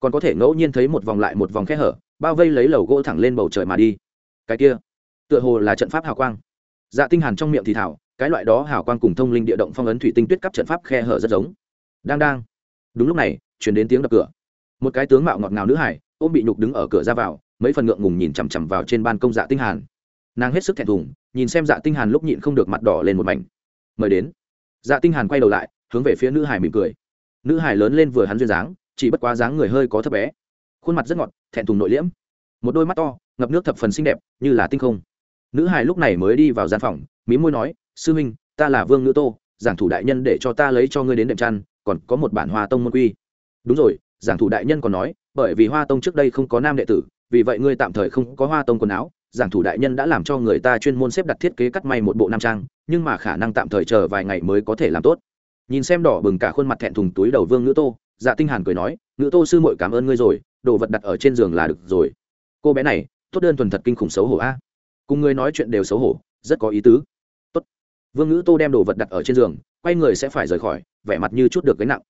Còn có thể ngẫu nhiên thấy một vòng lại một vòng khe hở, bao vây lấy lầu gỗ thẳng lên bầu trời mà đi. Cái kia tựa hồ là trận pháp hào quang. Dạ tinh hàn trong miệng thì thảo, cái loại đó hào quang cùng thông linh địa động phong ấn thủy tinh tuyết cấp trận pháp khe hở rất giống. Đang đang. Đúng lúc này truyền đến tiếng đập cửa. Một cái tướng mạo ngọt ngào nữ hải, ôm bị nhục đứng ở cửa ra vào, mấy phần ngượng ngùng nhìn chằm chằm vào trên ban công dạ tinh hàn. Nàng hết sức thẹn thùng, nhìn xem dạ tinh hàn lúc nhịn không được mặt đỏ lên một mảnh. Mời đến. Dạ tinh hàn quay đầu lại, hướng về phía nữ hải mỉm cười. Nữ hải lớn lên vừa hắn duyên dáng, chỉ bất quá dáng người hơi có thấp bé. Khuôn mặt rất ngọt, thẹn thùng nội liễm. Một đôi mắt to, ngập nước thập phần xinh đẹp, như là tinh không nữ hải lúc này mới đi vào gian phòng, mí môi nói, sư huynh, ta là vương nữ tô, giảng thủ đại nhân để cho ta lấy cho ngươi đến đệm chăn, còn có một bản hoa tông môn quy. Đúng rồi, giảng thủ đại nhân còn nói, bởi vì hoa tông trước đây không có nam đệ tử, vì vậy ngươi tạm thời không có hoa tông quần áo, giảng thủ đại nhân đã làm cho người ta chuyên môn xếp đặt thiết kế cắt may một bộ nam trang, nhưng mà khả năng tạm thời chờ vài ngày mới có thể làm tốt. Nhìn xem đỏ bừng cả khuôn mặt thẹn thùng túi đầu vương ngữ tô dạ tinh hàn cười nói, ngữ tô sư muội cảm ơn ngươi rồi, đồ vật đặt ở trên giường là được rồi. Cô bé này, tốt đơn thuần thật kinh khủng xấu hổ a cùng người nói chuyện đều xấu hổ, rất có ý tứ. Tốt. Vương ngữ tô đem đồ vật đặt ở trên giường, quay người sẽ phải rời khỏi, vẻ mặt như chút được gánh nặng.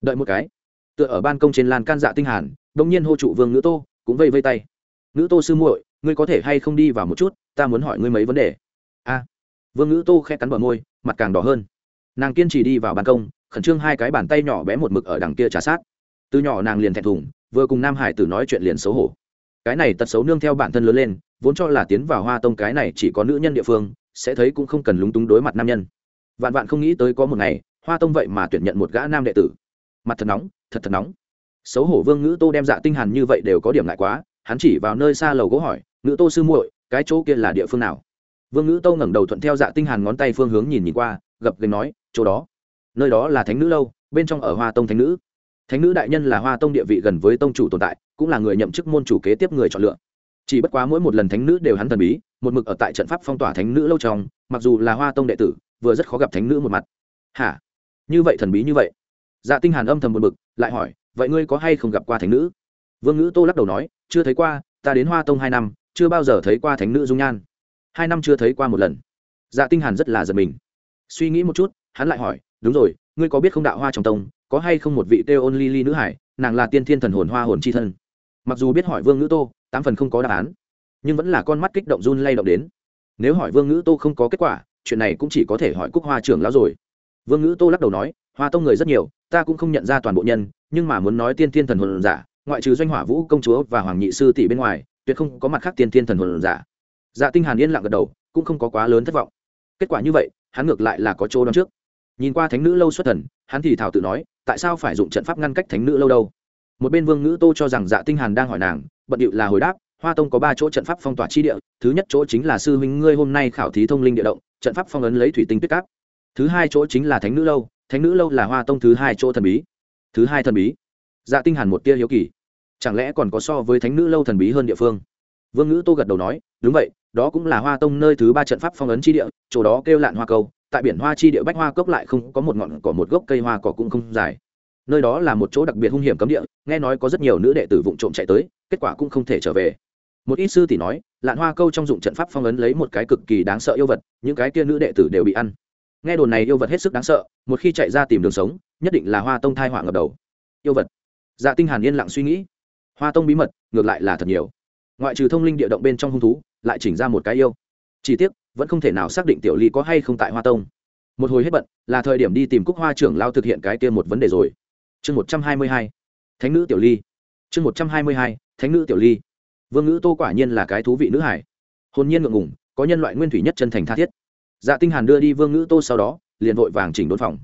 Đợi một cái. Tựa ở ban công trên lan can dạ tinh hàn đông nhiên hô trụ vương ngữ tô, cũng vây vây tay. Ngữ tô sư muội, ngươi có thể hay không đi vào một chút, ta muốn hỏi ngươi mấy vấn đề. A. Vương ngữ tô khẽ cắn bờ môi, mặt càng đỏ hơn. Nàng kiên trì đi vào ban công, khẩn trương hai cái bàn tay nhỏ bé một mực ở đằng kia trà sát. Từ nhỏ nàng liền thẹn thùng, vừa cùng nam hải tử nói chuyện liền xấu hổ. Cái này tật xấu nương theo bản thân lớn lên vốn cho là tiến vào hoa tông cái này chỉ có nữ nhân địa phương, sẽ thấy cũng không cần lúng túng đối mặt nam nhân. Vạn vạn không nghĩ tới có một ngày, hoa tông vậy mà tuyển nhận một gã nam đệ tử. Mặt thật nóng, thật thật nóng. Xấu hổ vương ngữ tô đem dạ tinh hàn như vậy đều có điểm lại quá, hắn chỉ vào nơi xa lầu gỗ hỏi, ngữ tô sư muội, cái chỗ kia là địa phương nào? Vương ngữ tô ngẩng đầu thuận theo dạ tinh hàn ngón tay phương hướng nhìn nhìn qua, gập gành nói, chỗ đó. Nơi đó là thánh nữ lâu, bên trong ở hoa tông thánh nữ. Thánh nữ đại nhân là hoa tông địa vị gần với tông chủ tồn tại, cũng là người nhậm chức môn chủ kế tiếp người chọn lựa chỉ bất quá mỗi một lần thánh nữ đều hắn thần bí, một mực ở tại trận pháp phong tỏa thánh nữ lâu trong, mặc dù là hoa tông đệ tử, vừa rất khó gặp thánh nữ một mặt. Hả? Như vậy thần bí như vậy? Dạ tinh hàn âm thầm một bực, lại hỏi, vậy ngươi có hay không gặp qua thánh nữ? Vương ngữ tô lắc đầu nói, chưa thấy qua, ta đến hoa tông hai năm, chưa bao giờ thấy qua thánh nữ dung nhan. Hai năm chưa thấy qua một lần. Dạ tinh hàn rất là giật mình. Suy nghĩ một chút, hắn lại hỏi, đúng rồi, ngươi có biết không đạo hoa trong tông, có hay không một vị têu ôn ly ly nữ hải, nàng là tiên thiên thần hồn hoa hồn chi thân? Mặc dù biết hỏi vương ngữ tô, tám phần không có đáp án, nhưng vẫn là con mắt kích động run lay động đến. Nếu hỏi vương ngữ tô không có kết quả, chuyện này cũng chỉ có thể hỏi cúc hoa trưởng lão rồi. Vương ngữ tô lắc đầu nói, hoa tông người rất nhiều, ta cũng không nhận ra toàn bộ nhân, nhưng mà muốn nói tiên thiên thần hồn giả, ngoại trừ doanh hỏa vũ, công chúa và hoàng nhị sư tỷ bên ngoài, tuyệt không có mặt khác tiên thiên thần hồn giả. Dạ tinh hàn yên lặng gật đầu, cũng không có quá lớn thất vọng. Kết quả như vậy, hắn ngược lại là có chỗ đón trước. Nhìn qua thánh nữ lâu xuất thần, hắn thì thảo tự nói, tại sao phải dụng trận pháp ngăn cách thánh nữ lâu đâu? Một bên vương ngữ tô cho rằng dạ tinh hàn đang hỏi nàng, bận điệu là hồi đáp, hoa tông có ba chỗ trận pháp phong tỏa chi địa, thứ nhất chỗ chính là sư huynh ngươi hôm nay khảo thí thông linh địa động, trận pháp phong ấn lấy thủy tinh tuyết cáp. Thứ hai chỗ chính là thánh nữ lâu, thánh nữ lâu là hoa tông thứ hai chỗ thần bí. Thứ hai thần bí. Dạ tinh hàn một tia hiếu kỳ. Chẳng lẽ còn có so với thánh nữ lâu thần bí hơn địa phương? Vương ngữ tô gật đầu nói, đúng vậy, đó cũng là hoa tông nơi thứ ba trận pháp phong ấn chi địa, chỗ đó kêu lạn hoa câu, tại biển hoa chi địa bách hoa cốc lại không có một ngọn cỏ, một gốc cây hoa cỏ cũng không dài nơi đó là một chỗ đặc biệt hung hiểm cấm địa, nghe nói có rất nhiều nữ đệ tử vụng trộm chạy tới, kết quả cũng không thể trở về. Một ít sư tỷ nói, lạn hoa câu trong dụng trận pháp phong ấn lấy một cái cực kỳ đáng sợ yêu vật, những cái kia nữ đệ tử đều bị ăn. Nghe đồn này yêu vật hết sức đáng sợ, một khi chạy ra tìm đường sống, nhất định là hoa tông thai họa ngập đầu. Yêu vật. Dạ tinh hàn yên lặng suy nghĩ. Hoa tông bí mật, ngược lại là thật nhiều. Ngoại trừ thông linh địa động bên trong hung thú, lại chỉnh ra một cái yêu. Chỉ tiếc, vẫn không thể nào xác định tiểu ly có hay không tại hoa tông. Một hồi hết bận, là thời điểm đi tìm cúc hoa trưởng lao thực hiện cái kia một vấn đề rồi chương một trăm hai mươi hai, thánh nữ tiểu ly. Chương một trăm hai mươi hai, thánh nữ tiểu ly. Vương ngữ tô quả nhiên là cái thú vị nữ hải. Hồn nhiên ngượng ngùng, có nhân loại nguyên thủy nhất chân thành tha thiết. Dạ tinh hàn đưa đi vương ngữ tô sau đó, liền vội vàng chỉnh đốn phòng.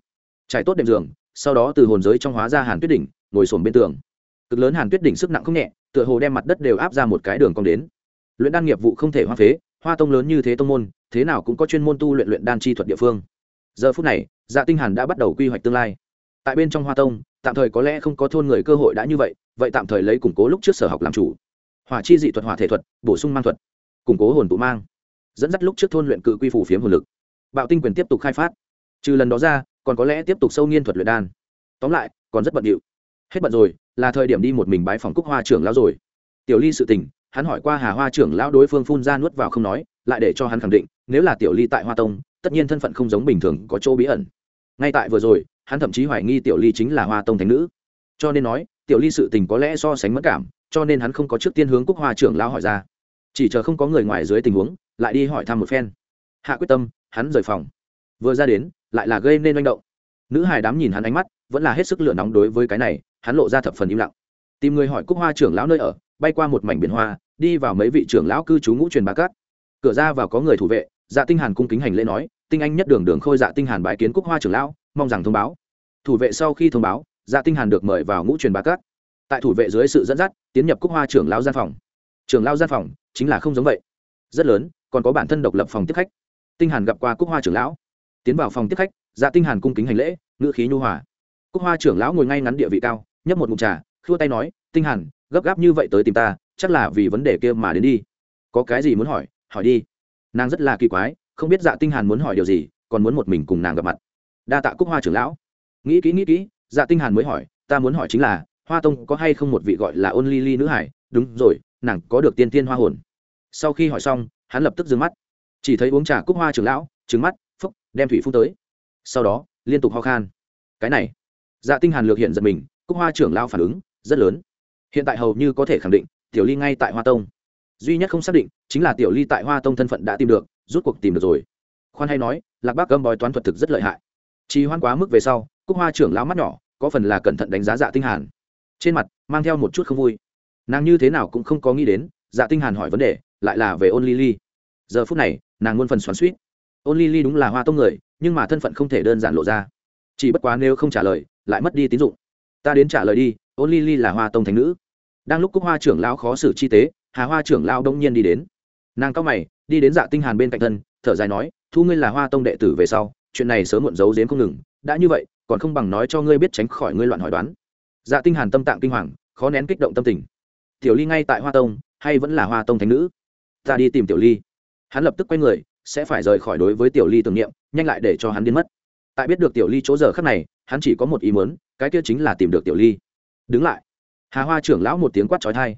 Trải tốt đệm giường, sau đó từ hồn giới trong hóa ra hàn tuyết đỉnh, ngồi xổm bên tường. Cực lớn hàn tuyết đỉnh sức nặng không nhẹ, tựa hồ đem mặt đất đều áp ra một cái đường cong đến. Luyện đan nghiệp vụ không thể hoa phế, hoa tông lớn như thế tông môn, thế nào cũng có chuyên môn tu luyện luyện đan chi thuật địa phương. Giờ phút này dạ tinh hàn đã bắt đầu quy hoạch tương lai. Tại bên trong hoa tông tạm thời có lẽ không có thôn người cơ hội đã như vậy vậy tạm thời lấy củng cố lúc trước sở học làm chủ. Hỏa chi dị thuật, hỏa thể thuật, bổ sung mang thuật. Củng cố hồn tụ mang. Dẫn dắt lúc trước thôn luyện cự quy phủ phiếm hồn lực. Bạo tinh quyền tiếp tục khai phát. Trừ lần đó ra, còn có lẽ tiếp tục sâu nghiên thuật luyện đan. Tóm lại, còn rất bận điệu. Hết bận rồi, là thời điểm đi một mình bái phòng cúc hoa trưởng lão rồi. Tiểu ly sự tình, hắn hỏi qua hà hoa trưởng lão đối phương phun ra nuốt vào không nói, lại để cho hắn khẳng định, nếu là tiểu ly tại hoa tông, tất nhiên thân phận không giống bình thường có chỗ bí ẩn. Ngay tại vừa rồi hắn thậm chí hoài nghi tiểu ly chính là hoa tông thánh nữ. Cho nên nói, tiểu ly sự tình có lẽ so sánh mất cảm, cho nên hắn không có trước tiên hướng cúc hoa trưởng lão hỏi ra. Chỉ chờ không có người ngoài dưới tình huống, lại đi hỏi thăm một phen. Hạ quyết tâm, hắn rời phòng. Vừa ra đến, lại là gây nên manh động. Nữ hài đám nhìn hắn ánh mắt, vẫn là hết sức lửa nóng đối với cái này, hắn lộ ra thập phần im lặng. Tìm người hỏi cúc hoa trưởng lão nơi ở, bay qua một mảnh biển hoa, đi vào mấy vị trưởng lão cư trú ngũ truyền bá cát. Cửa ra vào có người thủ vệ dạ tinh hàn cung kính hành lễ nói, tinh anh nhất đường đường khôi dạ tinh hàn bái kiến cúc hoa trưởng lão mong rằng thông báo. Thủ vệ sau khi thông báo dạ tinh hàn được mời vào ngũ truyền bá cát tại thủ vệ dưới sự dẫn dắt, tiến nhập cúc hoa trưởng lão gian phòng. Trưởng lão gian phòng chính là không giống vậy. Rất lớn, còn có bản thân độc lập phòng tiếp khách. Tinh hàn gặp qua cúc hoa trưởng lão. Tiến vào phòng tiếp khách dạ tinh hàn cung kính hành lễ, ngữ khí nhu hòa. Cúc hoa trưởng lão ngồi ngay ngắn địa vị cao, nhấp một ngụm trà, khua tay nói, tinh hàn, gấp gáp như vậy tới tìm ta, chắc là vì vấn đề kia mà đến đi. Có cái gì muốn hỏi? Hỏi đi. Nàng rất là kỳ quái, không biết dạ tinh hàn muốn hỏi điều gì, còn muốn một mình cùng nàng gặp mặt đa tạ cúc hoa trưởng lão. Nghĩ kỹ nghĩ kỹ dạ tinh hàn mới hỏi, ta muốn hỏi chính là, hoa tông có hay không một vị gọi là ôn ly ly nữ hải? Đúng rồi, nàng có được tiên tiên hoa hồn. Sau khi hỏi xong, hắn lập tức dừng mắt. Chỉ thấy uống trà cúc hoa trưởng lão, trừng mắt, phúc, đem thủy phun tới. Sau đó, liên tục ho khan. Cái này. Dạ tinh hàn lược hiện giật mình, cúc hoa trưởng lão phản ứng rất lớn. Hiện tại hầu như có thể khẳng định, tiểu ly ngay tại hoa tông. Duy nhất không xác định, chính là tiểu ly tại hoa tông thân phận đã tìm được, rút cuộc tìm được rồi. Khoan hay nói, lạc bác gâm bói toán thuật thực rất lợi hại chỉ hoan quá mức về sau, cúc hoa trưởng lão mắt nhỏ, có phần là cẩn thận đánh giá dạ tinh hàn. Trên mặt, mang theo một chút không vui. Nàng như thế nào cũng không có nghĩ đến dạ tinh hàn hỏi vấn đề, lại là về ôn lily. Giờ phút này, nàng muôn phần xoắn xuýt. Ôn lily đúng là hoa tông người, nhưng mà thân phận không thể đơn giản lộ ra. Chỉ bất quá nếu không trả lời, lại mất đi tín dụng. Ta đến trả lời đi, ôn ly ly là hoa tông thánh nữ. Đang lúc cúc hoa trưởng lão khó xử chi tế, hà hoa trưởng lão đông nhiên đi đến. Nàng cao mày, đi đến dạ tinh hàn bên cạnh thân, thở dài nói, thu ngươi là hoa tông đệ tử về sau chuyện này sớm muộn giấu giếm không ngừng, đã như vậy, còn không bằng nói cho ngươi biết tránh khỏi ngươi loạn hỏi đoán. Dạ tinh hàn tâm tạng kinh hoàng, khó nén kích động tâm tình. Tiểu ly ngay tại hoa tông, hay vẫn là hoa tông thánh nữ? Ta đi tìm tiểu ly. Hắn lập tức quay người, sẽ phải rời khỏi đối với tiểu ly tưởng niệm, nhanh lại để cho hắn biến mất. Tại biết được tiểu ly chỗ giờ khắc này, hắn chỉ có một ý muốn, cái kia chính là tìm được tiểu ly. Đứng lại. Hà hoa trưởng lão một tiếng quát trói thai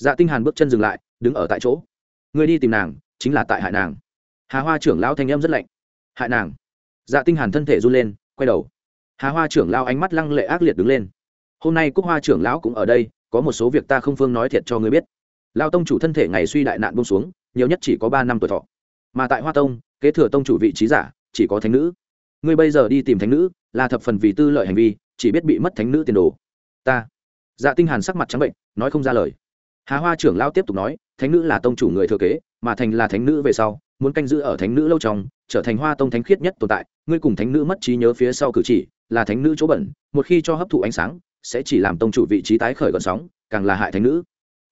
dạ tinh hàn bước chân dừng lại, đứng ở tại chỗ. Người đi tìm nàng, chính là tại hại nàng. Hà hoa trưởng lão thanh âm rất lạnh. Hại nàng? Dạ tinh hàn thân thể run lên, quay đầu. Hà hoa trưởng lão ánh mắt lăng lệ ác liệt đứng lên. Hôm nay cúc hoa trưởng lão cũng ở đây, có một số việc ta không phương nói thiệt cho ngươi biết. Lao tông chủ thân thể ngày suy đại nạn buông xuống, nhiều nhất chỉ có ba năm tuổi thọ. Mà tại hoa tông, kế thừa tông chủ vị trí giả, chỉ có thánh nữ. Ngươi bây giờ đi tìm thánh nữ, là thập phần vì tư lợi hành vi, chỉ biết bị mất thánh nữ tiền đồ. Ta. Dạ tinh hàn sắc mặt trắng bệnh, nói không ra lời. Hà hoa trưởng lao tiếp tục nói, thánh nữ là tông chủ người thừa kế, mà thành là thánh nữ về sau muốn canh giữ ở thánh nữ lâu trong, trở thành hoa tông thánh khiết nhất tồn tại, ngươi cùng thánh nữ mất trí nhớ phía sau cử chỉ, là thánh nữ chỗ bẩn, một khi cho hấp thụ ánh sáng, sẽ chỉ làm tông chủ vị trí tái khởi gọn sóng, càng là hại thánh nữ.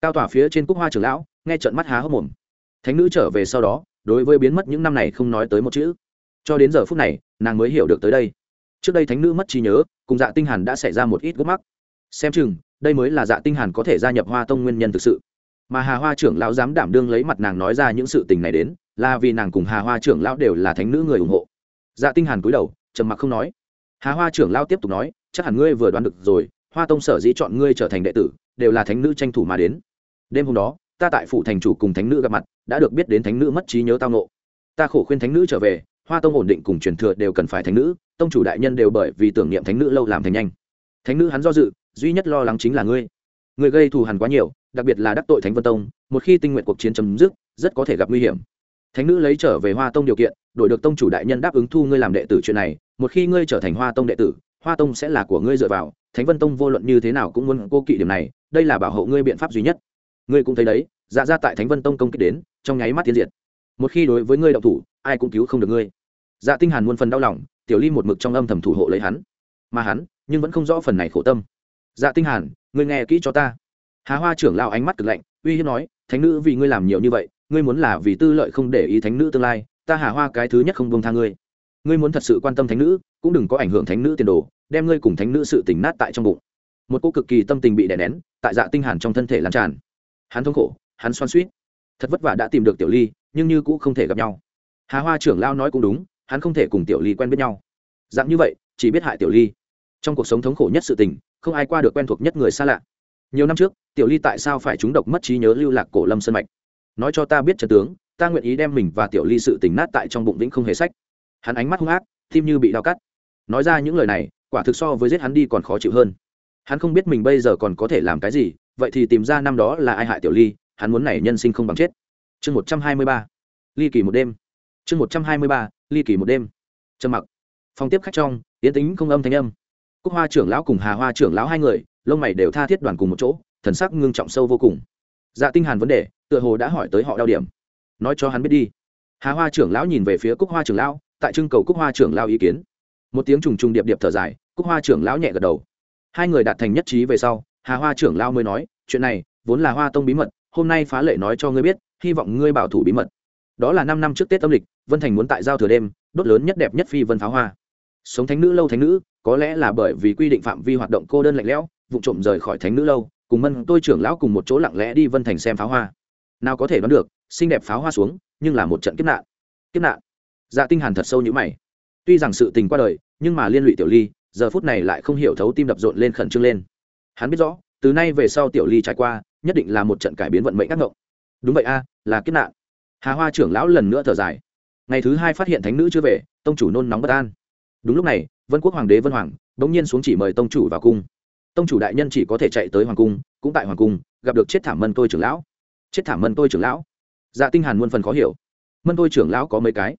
Cao tỏa phía trên cúc hoa trưởng lão, nghe trận mắt há hốc mồm. Thánh nữ trở về sau đó, đối với biến mất những năm này không nói tới một chữ. Cho đến giờ phút này, nàng mới hiểu được tới đây. Trước đây thánh nữ mất trí nhớ, cùng dạ tinh hàn đã xảy ra một ít gốc mắc. Xem chừng, đây mới là dạ tinh hàn có thể gia nhập hoa tông nguyên nhân thực sự. Mà hà hoa trưởng lão dám đảm đương lấy mặt nàng nói ra những sự tình này đến là vì nàng cùng hà hoa trưởng lão đều là thánh nữ người ủng hộ. Dạ tinh hàn cúi đầu, trầm mặc không nói. Hà hoa trưởng lão tiếp tục nói, chắc hẳn ngươi vừa đoán được rồi, hoa tông sở dĩ chọn ngươi trở thành đệ tử, đều là thánh nữ tranh thủ mà đến. Đêm hôm đó, ta tại phủ thành chủ cùng thánh nữ gặp mặt, đã được biết đến thánh nữ mất trí nhớ tao nộ ta khổ khuyên thánh nữ trở về, hoa tông ổn định cùng truyền thừa đều cần phải thánh nữ, tông chủ đại nhân đều bởi vì tưởng niệm thánh nữ lâu làm thành nhanh. Thánh nữ hắn do dự, duy nhất lo lắng chính là ngươi. Người gây thù hằn quá nhiều, đặc biệt là đắc tội thánh vân tông, một khi tinh nguyện cuộc chiến chấm dứt, rất có thể gặp nguy hiểm thánh nữ lấy trở về hoa tông điều kiện, đổi được tông chủ đại nhân đáp ứng thu ngươi làm đệ tử chuyện này, một khi ngươi trở thành hoa tông đệ tử, hoa tông sẽ là của ngươi dựa vào. Thánh vân tông vô luận như thế nào cũng muốn cô kỵ điểm này, đây là bảo hộ ngươi biện pháp duy nhất. Ngươi cũng thấy đấy dạ ra tại thánh vân tông công kích đến, trong nháy mắt tiến diệt. Một khi đối với ngươi đậu thủ, ai cũng cứu không được ngươi. Dạ tinh hàn muôn phần đau lòng, tiểu ly một mực trong âm thầm thủ hộ lấy hắn. Mà hắn, nhưng vẫn không rõ phần này khổ tâm. Dạ tinh hàn, ngươi nghe kỹ cho ta. Hà hoa trưởng lao ánh mắt cực lạnh, uy hiếp nói, thánh nữ, vì ngươi làm nhiều như vậy ngươi muốn là vì tư lợi không để ý thánh nữ tương lai, ta hà hoa cái thứ nhất không buông tha ngươi. Ngươi muốn thật sự quan tâm thánh nữ, cũng đừng có ảnh hưởng thánh nữ tiền đồ, đem ngươi cùng thánh nữ sự tình nát tại trong bụng. Một cô cực kỳ tâm tình bị đè nén, tại dạ tinh hàn trong thân thể lan tràn. Hắn thống khổ, hắn xoan suýt thật vất vả đã tìm được tiểu ly, nhưng như cũng không thể gặp nhau. Hà hoa trưởng lao nói cũng đúng, hắn không thể cùng tiểu ly quen biết nhau. Dạng như vậy, chỉ biết hại tiểu ly. Trong cuộc sống thống khổ nhất sự tình, không ai qua được quen thuộc nhất người xa lạ. Nhiều năm trước, tiểu ly tại sao phải trúng độc mất trí nhớ lưu lạc cổ lâm sân mạch? Nói cho ta biết trận tướng, ta nguyện ý đem mình và tiểu ly sự tình nát tại trong bụng vĩnh không hề sách. Hắn ánh mắt hung ác, tim như bị đau cắt. Nói ra những lời này, quả thực so với giết hắn đi còn khó chịu hơn. Hắn không biết mình bây giờ còn có thể làm cái gì, vậy thì tìm ra năm đó là ai hại tiểu ly, hắn muốn này nhân sinh không bằng chết. Chương một trăm hai mươi ba. Ly kỳ một đêm. Chương một trăm hai mươi ba, ly kỳ một đêm. Trầm mặc. Phòng tiếp khách trong, yến tính không âm thanh âm. Cúc hoa trưởng lão cùng hà hoa trưởng lão hai người, lông mày đều tha thiết đoàn cùng một chỗ, thần sắc ngưng trọng sâu vô cùng dạ tinh hàn vấn đề, tựa hồ đã hỏi tới họ đau điểm. Nói cho hắn biết đi. Hà hoa trưởng lão nhìn về phía cúc hoa trưởng lão, tại trưng cầu cúc hoa trưởng lão ý kiến. Một tiếng trùng trùng điệp điệp thở dài, cúc hoa trưởng lão nhẹ gật đầu. Hai người đạt thành nhất trí về sau, hà hoa trưởng lão mới nói, chuyện này, vốn là hoa tông bí mật, hôm nay phá lệ nói cho ngươi biết, hy vọng ngươi bảo thủ bí mật. Đó là năm năm trước tết âm lịch, vân thành muốn tại giao thừa đêm, đốt lớn nhất đẹp nhất phi vân pháo hoa. Sống thánh nữ lâu thánh nữ, có lẽ là bởi vì quy định phạm vi hoạt động cô đơn lạnh lẽo, vụ trộm rời khỏi thánh nữ lâu cùng mân tôi trưởng lão cùng một chỗ lặng lẽ đi vân thành xem pháo hoa. Nào có thể đoán được, xinh đẹp pháo hoa xuống, nhưng là một trận kiếp nạn. Kiếp nạn. Dạ tinh hàn thật sâu như mày. Tuy rằng sự tình qua đời, nhưng mà liên lụy tiểu ly, giờ phút này lại không hiểu thấu tim đập rộn lên khẩn trương lên. Hắn biết rõ, từ nay về sau tiểu ly trải qua, nhất định là một trận cải biến vận mệnh các ngộng. Đúng vậy a, là kiếp nạn. Hà hoa trưởng lão lần nữa thở dài. Ngày thứ hai phát hiện thánh nữ chưa về, tông chủ nôn nóng bất an. Đúng lúc này, vân quốc hoàng đế vân hoàng bỗng nhiên xuống chỉ mời tông chủ vào cung tông chủ đại nhân chỉ có thể chạy tới hoàng cung, cũng tại hoàng cung, gặp được chết thảm mân tôi trưởng lão. Chết thảm mân tôi trưởng lão? Dạ tinh hàn muôn phần khó hiểu. Mân tôi trưởng lão có mấy cái?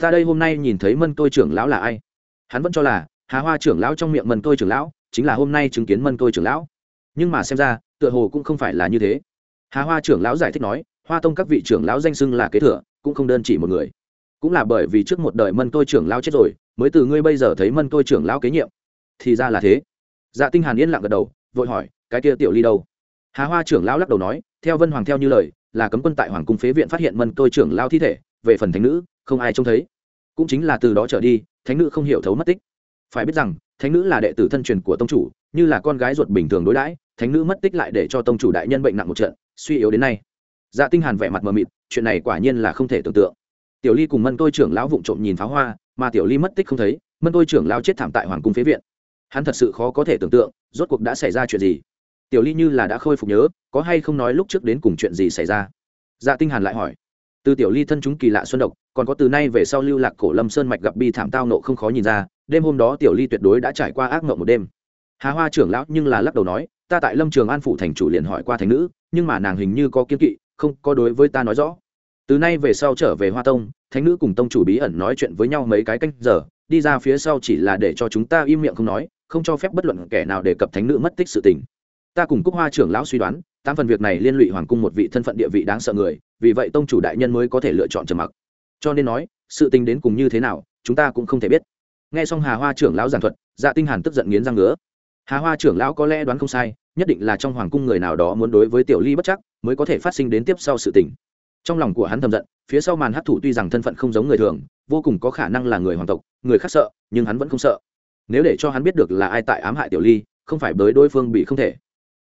Ta đây hôm nay nhìn thấy mân tôi trưởng lão là ai? Hắn vẫn cho là, hà hoa trưởng lão trong miệng mân tôi trưởng lão, chính là hôm nay chứng kiến mân tôi trưởng lão. Nhưng mà xem ra, tựa hồ cũng không phải là như thế. Hà hoa trưởng lão giải thích nói, hoa tông các vị trưởng lão danh xưng là kế thừa, cũng không đơn chỉ một người. Cũng là bởi vì trước một đời mân tôi trưởng lão chết rồi, mới từ ngươi bây giờ thấy mân tôi trưởng lão kế nhiệm. Thì ra là thế dạ tinh hàn yên lặng gật đầu, vội hỏi, cái kia tiểu ly đâu? Hà hoa trưởng lão lắc đầu nói, theo vân hoàng theo như lời, là cấm quân tại hoàng cung phế viện phát hiện mân tôi trưởng lão thi thể, về phần thánh nữ, không ai trông thấy. Cũng chính là từ đó trở đi, thánh nữ không hiểu thấu mất tích. Phải biết rằng, thánh nữ là đệ tử thân truyền của tông chủ, như là con gái ruột bình thường đối đãi, thánh nữ mất tích lại để cho tông chủ đại nhân bệnh nặng một trận, suy yếu đến nay. Dạ tinh hàn vẻ mặt mờ mịt, chuyện này quả nhiên là không thể tưởng tượng. Tiểu ly cùng mân tôi trưởng lão vụng trộm nhìn pháo hoa, mà tiểu ly mất tích không thấy, mân tôi trưởng lão chết thảm tại hoàng cung phế viện hắn thật sự khó có thể tưởng tượng, rốt cuộc đã xảy ra chuyện gì. Tiểu ly như là đã khôi phục nhớ, có hay không nói lúc trước đến cùng chuyện gì xảy ra? Dạ tinh hàn lại hỏi. Từ tiểu ly thân chúng kỳ lạ xuân độc, còn có từ nay về sau lưu lạc cổ lâm sơn mạch gặp bi thảm tao nộ không khó nhìn ra, đêm hôm đó tiểu ly tuyệt đối đã trải qua ác mộng một đêm. Hà hoa trưởng lão nhưng là lắc đầu nói, ta tại lâm trường an phủ thành chủ liền hỏi qua thành nữ, nhưng mà nàng hình như có kiên kỵ, không, có đối với ta nói rõ. Từ nay về sau trở về hoa tông, thánh nữ cùng tông chủ bí ẩn nói chuyện với nhau mấy cái canh giờ, đi ra phía sau chỉ là để cho chúng ta im miệng không nói không cho phép bất luận kẻ nào đề cập thánh nữ mất tích sự tình. Ta cùng cúc hoa trưởng lão suy đoán, tám phần việc này liên lụy hoàng cung một vị thân phận địa vị đáng sợ người, vì vậy tông chủ đại nhân mới có thể lựa chọn trầm mặc. Cho nên nói, sự tình đến cùng như thế nào, chúng ta cũng không thể biết. Nghe xong hà hoa trưởng lão giảng thuật dạ tinh hàn tức giận nghiến răng ngứa. Hà hoa trưởng lão có lẽ đoán không sai, nhất định là trong hoàng cung người nào đó muốn đối với tiểu ly bất chắc, mới có thể phát sinh đến tiếp sau sự tình. Trong lòng của hắn thầm giận, phía sau màn hấp thụ tuy rằng thân phận không giống người thường, vô cùng có khả năng là người hoàng tộc, người khác sợ, nhưng hắn vẫn không sợ nếu để cho hắn biết được là ai tại ám hại tiểu ly, không phải bới đối phương bị không thể.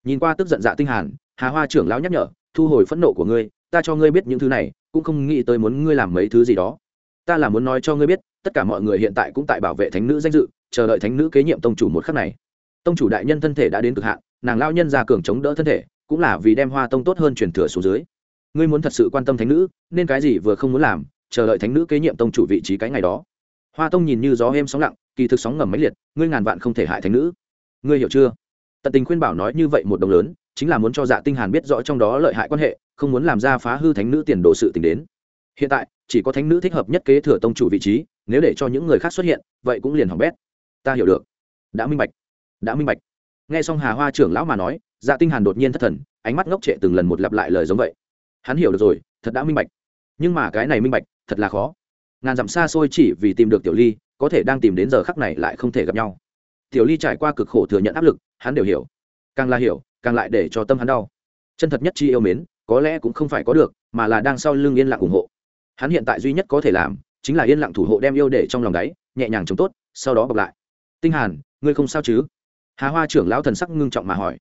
Nhìn qua tức giận dạ tinh hàn, hà hoa trưởng lão nhắc nhở, thu hồi phẫn nộ của ngươi, ta cho ngươi biết những thứ này, cũng không nghĩ tới muốn ngươi làm mấy thứ gì đó. Ta là muốn nói cho ngươi biết, tất cả mọi người hiện tại cũng tại bảo vệ thánh nữ danh dự, chờ đợi thánh nữ kế nhiệm tông chủ một khắc này. Tông chủ đại nhân thân thể đã đến cực hạn, nàng lao nhân ra cường chống đỡ thân thể, cũng là vì đem hoa tông tốt hơn truyền thừa xuống dưới. Ngươi muốn thật sự quan tâm thánh nữ, nên cái gì vừa không muốn làm, chờ đợi thánh nữ kế nhiệm tông chủ vị trí cái ngày đó. Hoa tông nhìn như gió êm sóng lặng kỳ thực sóng ngầm máy liệt, ngươi ngàn vạn không thể hại thánh nữ. Ngươi hiểu chưa? Tận tình khuyên bảo nói như vậy một đồng lớn, chính là muốn cho dạ tinh hàn biết rõ trong đó lợi hại quan hệ, không muốn làm ra phá hư thánh nữ tiền đồ sự tình đến. Hiện tại, chỉ có thánh nữ thích hợp nhất kế thừa tông chủ vị trí, nếu để cho những người khác xuất hiện, vậy cũng liền hỏng bét. Ta hiểu được. Đã minh bạch. Đã minh bạch. Nghe xong hà hoa trưởng lão mà nói dạ tinh hàn đột nhiên thất thần, ánh mắt ngốc trệ từng lần một lặp lại lời giống vậy. Hắn hiểu được rồi, thật đã minh bạch. Nhưng mà cái này minh bạch, thật là khó. Ngàn dặm xa xôi chỉ vì tìm được tiểu ly có thể đang tìm đến giờ khắc này lại không thể gặp nhau. Tiểu ly trải qua cực khổ thừa nhận áp lực, hắn đều hiểu. Càng là hiểu, càng lại để cho tâm hắn đau. Chân thật nhất chi yêu mến, có lẽ cũng không phải có được, mà là đang sau lưng yên lặng ủng hộ. Hắn hiện tại duy nhất có thể làm, chính là yên lặng thủ hộ đem yêu để trong lòng đáy, nhẹ nhàng chống tốt, sau đó bọc lại. Tinh hàn, ngươi không sao chứ? Hà hoa trưởng lão thần sắc ngưng trọng mà hỏi.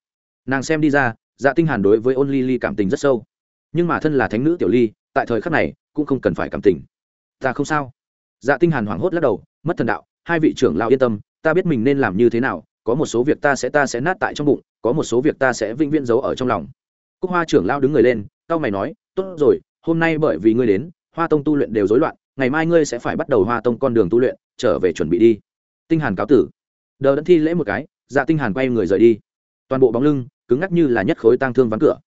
Nàng xem đi ra dạ tinh hàn đối với ôn ly ly cảm tình rất sâu. Nhưng mà thân là thánh nữ tiểu ly, tại thời khắc này, cũng không cần phải cảm tình. Ta không sao. Dạ tinh hàn hoảng hốt lắc đầu mất thần đạo, hai vị trưởng lao yên tâm, ta biết mình nên làm như thế nào, có một số việc ta sẽ ta sẽ nát tại trong bụng, có một số việc ta sẽ vĩnh viễn giấu ở trong lòng. Cúc hoa trưởng lao đứng người lên cao mày nói, tốt rồi, hôm nay bởi vì ngươi đến, hoa tông tu luyện đều rối loạn, ngày mai ngươi sẽ phải bắt đầu hoa tông con đường tu luyện, trở về chuẩn bị đi. Tinh hàn cáo tử. Đờ đẫn thi lễ một cái dạ tinh hàn quay người rời đi. Toàn bộ bóng lưng, cứng ngắc như là nhất khối tang thương ván cửa.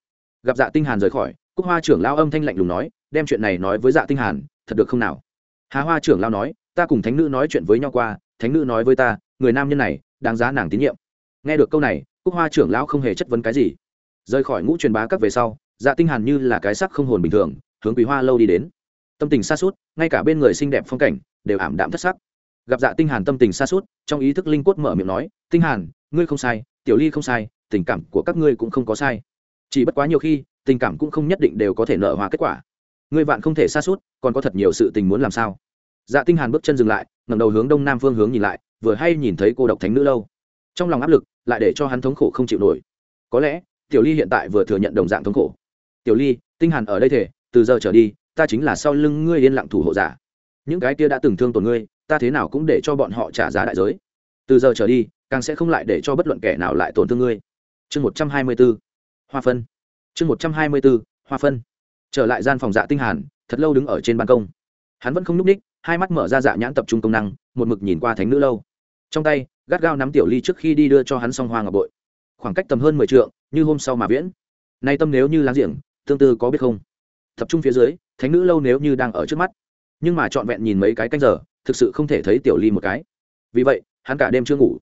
Gặp dạ tinh hàn rời khỏi, cúc hoa trưởng lao âm thanh lạnh lùng nói, đem chuyện này nói với dạ tinh hàn, thật được không nào? Hà hoa trưởng lao nói ta cùng thánh nữ nói chuyện với nhau qua, thánh nữ nói với ta, người nam nhân này, đáng giá nàng tín nhiệm. Nghe được câu này, cúc hoa trưởng lão không hề chất vấn cái gì. Rời khỏi ngũ truyền bá các về sau dạ tinh hàn như là cái sắc không hồn bình thường, hướng quý hoa lâu đi đến. Tâm tình xa suốt ngay cả bên người xinh đẹp phong cảnh, đều ảm đạm thất sắc. Gặp dạ tinh hàn tâm tình xa suốt trong ý thức linh quất mở miệng nói, tinh hàn, ngươi không sai, tiểu ly không sai, tình cảm của các ngươi cũng không có sai. Chỉ bất quá nhiều khi, tình cảm cũng không nhất định đều có thể nở hòa kết quả. Ngươi vạn không thể xa suốt còn có thật nhiều sự tình muốn làm sao? Dạ tinh hàn bước chân dừng lại, ngẩng đầu hướng đông nam phương hướng nhìn lại, vừa hay nhìn thấy cô độc thánh nữ lâu. Trong lòng áp lực, lại để cho hắn thống khổ không chịu nổi. Có lẽ, tiểu ly hiện tại vừa thừa nhận đồng dạng thống khổ. Tiểu ly, tinh hàn ở đây thể từ giờ trở đi, ta chính là sau lưng ngươi yên lặng thủ hộ giả. Những cái kia đã từng thương tổn ngươi, ta thế nào cũng để cho bọn họ trả giá đại giới. Từ giờ trở đi, càng sẽ không lại để cho bất luận kẻ nào lại tổn thương ngươi. Chương một trăm hai mươi b hoa phân. Chương một trăm hai mươi b hoa phân. Trở lại gian phòng dạ tinh hàn, thật lâu đứng ở trên ban công. Hắn vẫn không n ú c ních hai mắt mở ra dạ nhãn tập trung công năng, một mực nhìn qua thánh nữ lâu. Trong tay, gắt gao nắm tiểu ly trước khi đi đưa cho hắn xong hoa ngọc bội. Khoảng cách tầm hơn mười t như hôm sau mà viễn. Nay tâm nếu như láng giềng, tương tư có biết không? Tập trung phía dưới, thánh nữ lâu nếu như đang ở trước mắt. Nhưng mà trọn vẹn nhìn mấy cái canh giờ, thực sự không thể thấy tiểu ly một cái. Vì vậy, hắn cả đêm chưa ngủ.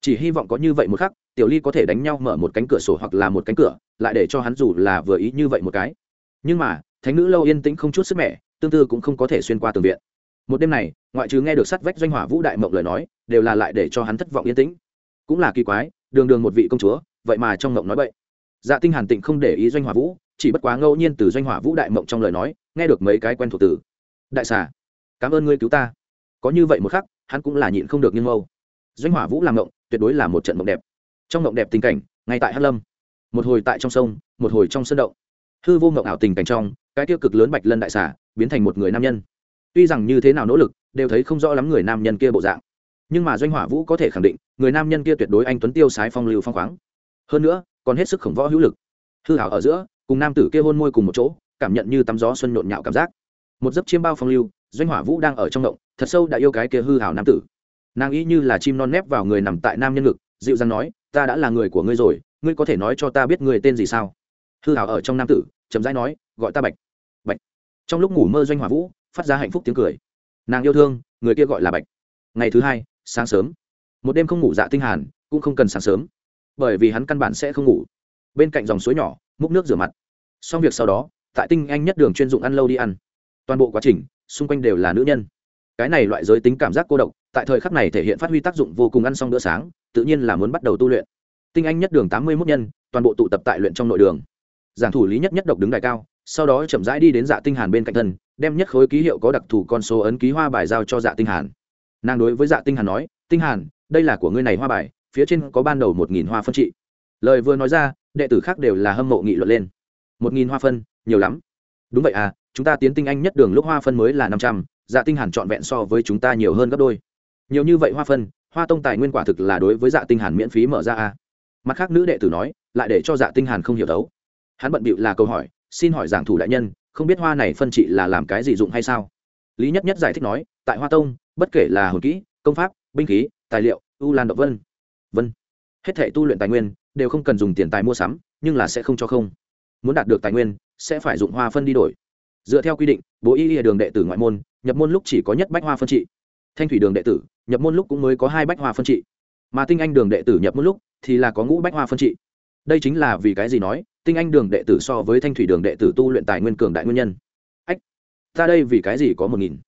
Chỉ hy vọng có như vậy một khắc, tiểu ly có thể đánh nhau mở một cánh cửa sổ hoặc là một cánh cửa, lại để cho hắn dù là vừa ý như vậy một cái. Nhưng mà, thánh nữ lâu yên tĩnh không chút sức mẻ, tương tư cũng không có thể xuyên qua tường viện một đêm này, ngoại trừ nghe được sắt vách doanh hỏa vũ đại mộng lời nói, đều là lại để cho hắn thất vọng yên tĩnh. Cũng là kỳ quái, đường đường một vị công chúa, vậy mà trong mộng nói vậy dạ tinh hàn tịnh không để ý doanh hỏa vũ, chỉ bất quá ngẫu nhiên từ doanh hỏa vũ đại mộng trong lời nói, nghe được mấy cái quen thuộc từ. Đại xà, cảm ơn ngươi cứu ta. Có như vậy một khắc, hắn cũng là nhịn không được nghiêng mâu doanh hỏa vũ làm mộng, tuyệt đối là một trận mộng đẹp. Trong mộng đẹp tình cảnh, ngay tại hắc lâm. Một hồi tại trong sông, một hồi trong sân động. Hư vô mộng ảo tình cảnh trong, cái tiêu cực lớn bạch lân đại xà, biến thành một người nam nhân tuy rằng như thế nào nỗ lực, đều thấy không rõ lắm người nam nhân kia bộ dạng. Nhưng mà doanh hỏa vũ có thể khẳng định, người nam nhân kia tuyệt đối anh tuấn tiêu sái phong lưu phong khoáng. Hơn nữa, còn hết sức khổng võ hữu lực. Hư hảo ở giữa, cùng nam tử kia hôn môi cùng một chỗ, cảm nhận như tắm gió xuân nhộn nhạo cảm giác. Một giấc chiêm bao phong lưu, doanh hỏa vũ đang ở trong động, thật sâu đã yêu cái kia hư hảo nam tử. Nàng ý như là chim non nép vào người nằm tại nam nhân ngực, dịu dàng nói, ta đã là người của ngươi rồi, ngươi có thể nói cho ta biết người tên gì sao? Hư hảo ở trong nam tử, chậm rãi nói, gọi ta bạch. Bạch. Trong lúc ngủ mơ doanh hỏa vũ phát ra hạnh phúc tiếng cười. Nàng yêu thương, người kia gọi là bạch. Ngày thứ hai, sáng sớm. Một đêm không ngủ dạ tinh hàn, cũng không cần sáng sớm. Bởi vì hắn căn bản sẽ không ngủ. Bên cạnh dòng suối nhỏ, múc nước rửa mặt. Xong việc sau đó, tại tinh anh nhất đường chuyên dụng ăn lâu đi ăn. Toàn bộ quá trình, xung quanh đều là nữ nhân. Cái này loại giới tính cảm giác cô độc, tại thời khắc này thể hiện phát huy tác dụng vô cùng ăn xong bữa sáng, tự nhiên là muốn bắt đầu tu luyện. Tinh anh nhất đường tám mươi mốt nhân, toàn bộ tụ tập tại luyện trong nội đường. Giảng thủ lý nhất nhất độc đứng đại cao, sau đó chậm rãi đi đến dạ tinh hàn bên cạnh thân đem nhất khối ký hiệu có đặc thù con số ấn ký hoa bài giao cho dạ tinh hàn. Nàng đối với dạ tinh hàn nói, tinh hàn, đây là của ngươi này hoa bài, phía trên có ban đầu một nghìn hoa phân trị. Lời vừa nói ra, đệ tử khác đều là hâm mộ nghị luận lên. Một nghìn hoa phân, nhiều lắm. Đúng vậy à chúng ta tiến tinh anh nhất đường lúc hoa phân mới là năm trăm dạ tinh hàn trọn vẹn so với chúng ta nhiều hơn gấp đôi. Nhiều như vậy hoa phân, hoa tông tài nguyên quả thực là đối với dạ tinh hàn miễn phí mở ra à. mặt khác nữ đệ tử nói, lại để cho dạ tinh hàn không hiểu đấu. Hắn bận bịu là câu hỏi, xin hỏi giảng thủ đại nhân không biết hoa này phân trị là làm cái gì dụng hay sao. Lý nhất nhất giải thích nói, tại hoa tông, bất kể là hồn kỹ, công pháp, binh khí, tài liệu, u lan động vân vân, hết thể tu luyện tài nguyên đều không cần dùng tiền tài mua sắm, nhưng là sẽ không cho không. Muốn đạt được tài nguyên, sẽ phải dụng hoa phân đi đổi. Dựa theo quy định, bố y y đường đệ tử ngoại môn, nhập môn lúc chỉ có nhất bách hoa phân trị. Thanh thủy đường đệ tử, nhập môn lúc cũng mới có hai bách hoa phân trị. Mà tinh anh đường đệ tử nhập môn lúc thì là có ngũ bách hoa phân trị đây chính là vì cái gì nói, tinh anh đường đệ tử so với thanh thủy đường đệ tử tu luyện tài nguyên cường đại nguyên nhân. Ách, ta đây vì cái gì có một nghìn?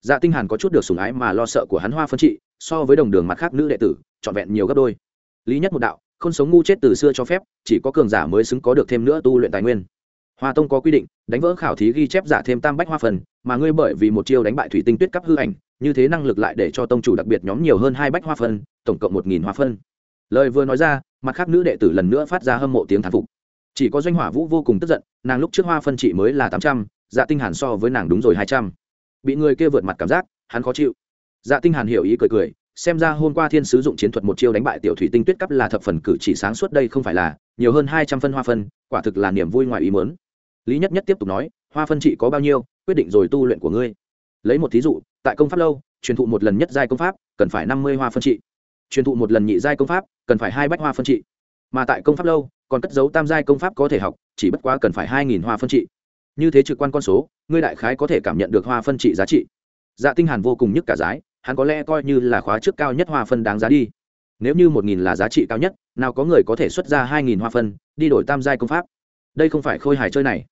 Dạ tinh hàn có chút được sủng ái mà lo sợ của hắn hoa phân trị, so với đồng đường mặt khác nữ đệ tử, trọn vẹn nhiều gấp đôi. Lý nhất một đạo, không sống ngu chết từ xưa cho phép, chỉ có cường giả mới xứng có được thêm nữa tu luyện tài nguyên. Hoa tông có quy định, đánh vỡ khảo thí ghi chép giả thêm tam bách hoa phần, mà ngươi bởi vì một chiêu đánh bại thủy tinh tuyết cấp hư ảnh, như thế năng lực lại để cho tông chủ đặc biệt nhóm nhiều hơn hai bách hoa phân tổng cộng một nghìn hoa phân lời vừa nói ra mặt khác nữ đệ tử lần nữa phát ra hâm mộ tiếng thán phục. Chỉ có doanh hỏa vũ vô cùng tức giận, nàng lúc trước hoa phân trị mới là tám trăm dạ tinh hàn so với nàng đúng rồi hai trăm. Bị người kia vượt mặt cảm giác, hắn khó chịu. Dạ tinh hàn hiểu ý cười cười, xem ra hôm qua thiên sứ dụng chiến thuật một chiêu đánh bại tiểu thủy tinh tuyết cấp là thập phần cử chỉ sáng suốt đây không phải là, nhiều hơn hai trăm phân hoa phân, quả thực là niềm vui ngoài ý muốn. Lý nhất nhất tiếp tục nói, hoa phân trị có bao nhiêu, quyết định rồi tu luyện của ngươi. Lấy một thí dụ, tại công pháp lâu, truyền thụ một lần nhất giai công pháp, cần phải năm mươi hoa phân trị truyền thụ một lần nhị giai công pháp, cần phải hai bách hoa phân trị. Mà tại công pháp lâu, còn cất dấu tam giai công pháp có thể học, chỉ bất quá cần phải hai nghìn hoa phân trị. Như thế trực quan con số, ngươi đại khái có thể cảm nhận được hoa phân trị giá trị. Dạ tinh hàn vô cùng nhức cả giá hắn có lẽ coi như là khóa trước cao nhất hoa phân đáng giá đi. Nếu như một nghìn là giá trị cao nhất, nào có người có thể xuất ra hai nghìn hoa phân, đi đổi tam giai công pháp? Đây không phải khôi hài chơi này.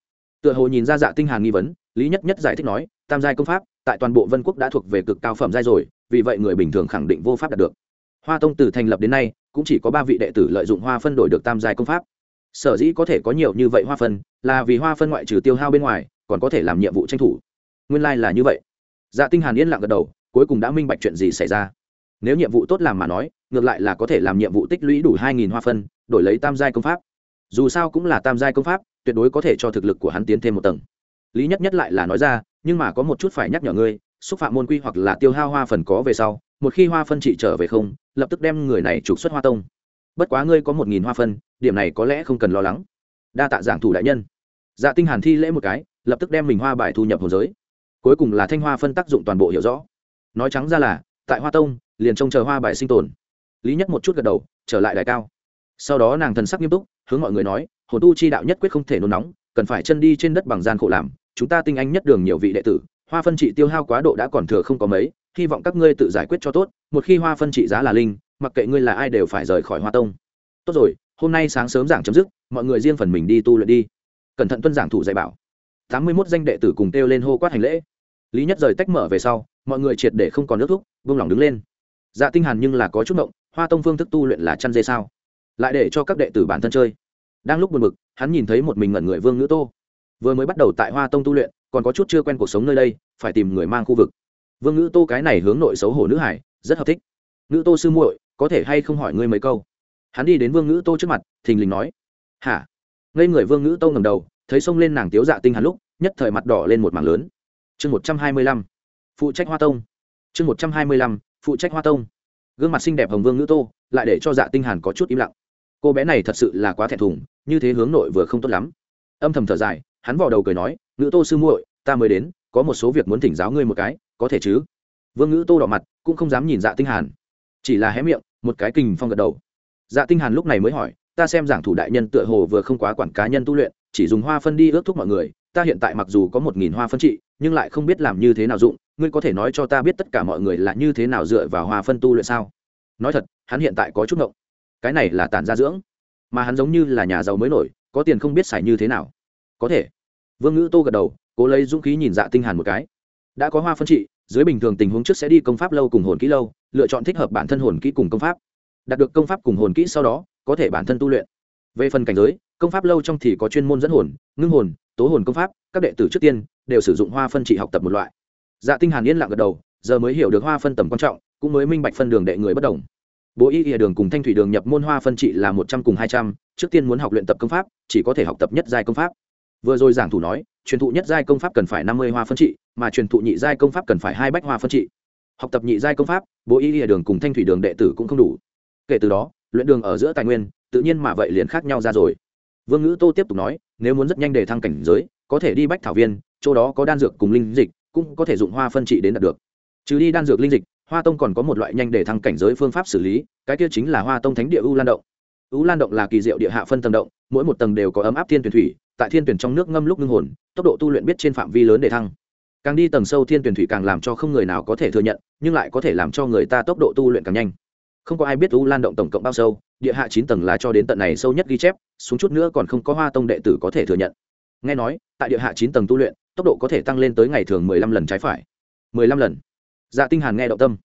Tựa hồ nhìn ra dạ tinh hàn nghi vấn, lý nhất nhất giải thích nói, tam giai công pháp, tại toàn bộ vân quốc đã thuộc về cực cao phẩm giai rồi, vì vậy người bình thường khẳng định vô pháp đạt được hoa tông từ thành lập đến nay, cũng chỉ có ba vị đệ tử lợi dụng hoa phân đổi được tam giai công pháp. Sở dĩ có thể có nhiều như vậy hoa phân, là vì hoa phân ngoại trừ tiêu hao bên ngoài, còn có thể làm nhiệm vụ tranh thủ. Nguyên lai là như vậy. Dạ tinh hàn yên lặng gật đầu, cuối cùng đã minh bạch chuyện gì xảy ra. Nếu nhiệm vụ tốt làm mà nói, ngược lại là có thể làm nhiệm vụ tích lũy đủ hai nghìn hoa phân, đổi lấy tam giai công pháp. Dù sao cũng là tam giai công pháp, tuyệt đối có thể cho thực lực của hắn tiến thêm một tầng. Lý nhất nhất lại là nói ra, nhưng mà có một chút phải nhắc nhở ngươi, xúc phạm môn quy hoặc là tiêu hao hoa phần có về sau, một khi hoa phân trị trở về không lập tức đem người này trục xuất hoa tông. Bất quá ngươi có một nghìn hoa phân, điểm này có lẽ không cần lo lắng. Đa tạ giảng thủ đại nhân. Dạ tinh hàn thi lễ một cái, lập tức đem mình hoa bài thu nhập hồ giới. Cuối cùng là thanh hoa phân tác dụng toàn bộ hiểu rõ. Nói trắng ra là, tại hoa tông, liền trông chờ hoa bài sinh tồn. Lý nhất một chút gật đầu, trở lại đại cao. Sau đó nàng thần sắc nghiêm túc, hướng mọi người nói, hồn tu chi đạo nhất quyết không thể nôn nóng, cần phải chân đi trên đất bằng gian khổ làm, chúng ta tinh anh nhất đường nhiều vị đệ tử hoa phân trị tiêu hao quá độ đã còn thừa không có mấy, hy vọng các ngươi tự giải quyết cho tốt, một khi hoa phân trị giá là linh, mặc kệ ngươi là ai đều phải rời khỏi hoa tông. Tốt rồi, hôm nay sáng sớm giảng chấm dứt, mọi người riêng phần mình đi tu luyện đi. Cẩn thận tuân giảng thủ dạy bảo. Tám mươi mốt danh đệ tử cùng kêu lên hô quát hành lễ. Lý nhất rời tách mở về sau, mọi người triệt để không còn nước thúc vương lòng đứng lên. Dạ tinh hàn nhưng là có chút động hoa tông phương thức tu luyện là chăn dê sao? Lại để cho các đệ tử bản thân chơi. Đang lúc buồn bực, hắn nhìn thấy một mình ngẩn người vương Nữ tô. Vừa mới bắt đầu tại hoa tông tu luyện còn có chút chưa quen cuộc sống nơi đây, phải tìm người mang khu vực. Vương ngữ tô cái này hướng nội xấu hổ nữ hải, rất hợp thích. Ngữ tô sư muội, có thể hay không hỏi ngươi mấy câu? Hắn đi đến vương ngữ tô trước mặt, thình lình nói, hả? Ngây người vương ngữ tô ngầm đầu, thấy xông lên nàng tiếu dạ tinh hắn lúc, nhất thời mặt đỏ lên một mảng lớn. Chương một trăm hai mươi lăm, phụ trách hoa tông. Chương một trăm hai mươi lăm, phụ trách hoa tông. Gương mặt xinh đẹp hồng vương ngữ tô, lại để cho dạ tinh hàn có chút im lặng. Cô bé này thật sự là quá thẹn thùng, như thế hướng nội vừa không tốt lắm. Âm thầm thở dài, hắn vò đầu cười nói ngữ tô sư muội, ta mới đến, có một số việc muốn thỉnh giáo ngươi một cái, có thể chứ? Vương ngữ tô đỏ mặt, cũng không dám nhìn dạ tinh hàn. Chỉ là hé miệng, một cái kình phong gật đầu. Dạ tinh hàn lúc này mới hỏi, ta xem giảng thủ đại nhân tựa hồ vừa không quá quản cá nhân tu luyện, chỉ dùng hoa phân đi ước thúc mọi người, ta hiện tại mặc dù có một nghìn hoa phân trị, nhưng lại không biết làm như thế nào dụng, ngươi có thể nói cho ta biết tất cả mọi người là như thế nào dựa vào hoa phân tu luyện sao? Nói thật, hắn hiện tại có chút ngộng. Cái này là tàn gia dưỡng, mà hắn giống như là nhà giàu mới nổi, có tiền không biết xài như thế nào. Có thể vương ngữ tô gật đầu, cố lấy dũng khí nhìn dạ tinh hàn một cái. Đã có hoa phân trị, dưới bình thường tình huống trước sẽ đi công pháp lâu cùng hồn kỹ lâu, lựa chọn thích hợp bản thân hồn kỹ cùng công pháp. Đạt được công pháp cùng hồn kỹ sau đó, có thể bản thân tu luyện. Về phần cảnh giới, công pháp lâu trong thì có chuyên môn dẫn hồn, ngưng hồn, tố hồn công pháp, các đệ tử trước tiên đều sử dụng hoa phân trị học tập một loại. Dạ tinh hàn yên lặng gật đầu, giờ mới hiểu được hoa phân tầm quan trọng, cũng mới minh bạch phân đường đệ người bất đồng. Bố y ỉa đường cùng thanh thủy đường nhập môn hoa phân trị là một trăm cùng hai trăm, trước tiên muốn học luyện tập công pháp, chỉ có thể học tập nhất giai công pháp vừa rồi giảng thủ nói, truyền thụ nhất giai công pháp cần phải năm mươi hoa phân trị, mà truyền thụ nhị giai công pháp cần phải hai bách hoa phân trị. Học tập nhị giai công pháp, bố y địa đường cùng thanh thủy đường đệ tử cũng không đủ. Kể từ đó, luyện đường ở giữa tài nguyên, tự nhiên mà vậy liền khác nhau ra rồi. Vương ngữ tô tiếp tục nói, nếu muốn rất nhanh để thăng cảnh giới, có thể đi bách thảo viên, chỗ đó có đan dược cùng linh dịch, cũng có thể dụng hoa phân trị đến đạt được. Trừ đi đan dược linh dịch, hoa tông còn có một loại nhanh để thăng cảnh giới phương pháp xử lý, cái kia chính là hoa tông thánh địa u lan động. U lan động là kỳ diệu địa hạ phân tầng động, mỗi một tầng đều có ấm áp thiên tuyển thủy tại thiên tuyển trong nước ngâm lúc ngưng hồn, tốc độ tu luyện biết trên phạm vi lớn để thăng. Càng đi tầng sâu thiên tuyển thủy càng làm cho không người nào có thể thừa nhận, nhưng lại có thể làm cho người ta tốc độ tu luyện càng nhanh. Không có ai biết u lan động tổng cộng bao sâu, địa hạ chín tầng là cho đến tận này sâu nhất ghi chép, xuống chút nữa còn không có hoa tông đệ tử có thể thừa nhận. Nghe nói, tại địa hạ chín tầng tu luyện, tốc độ có thể tăng lên tới ngày thường mười lăm lần trái phải. mười lăm lần. Dạ tinh hàn nghe động tâm.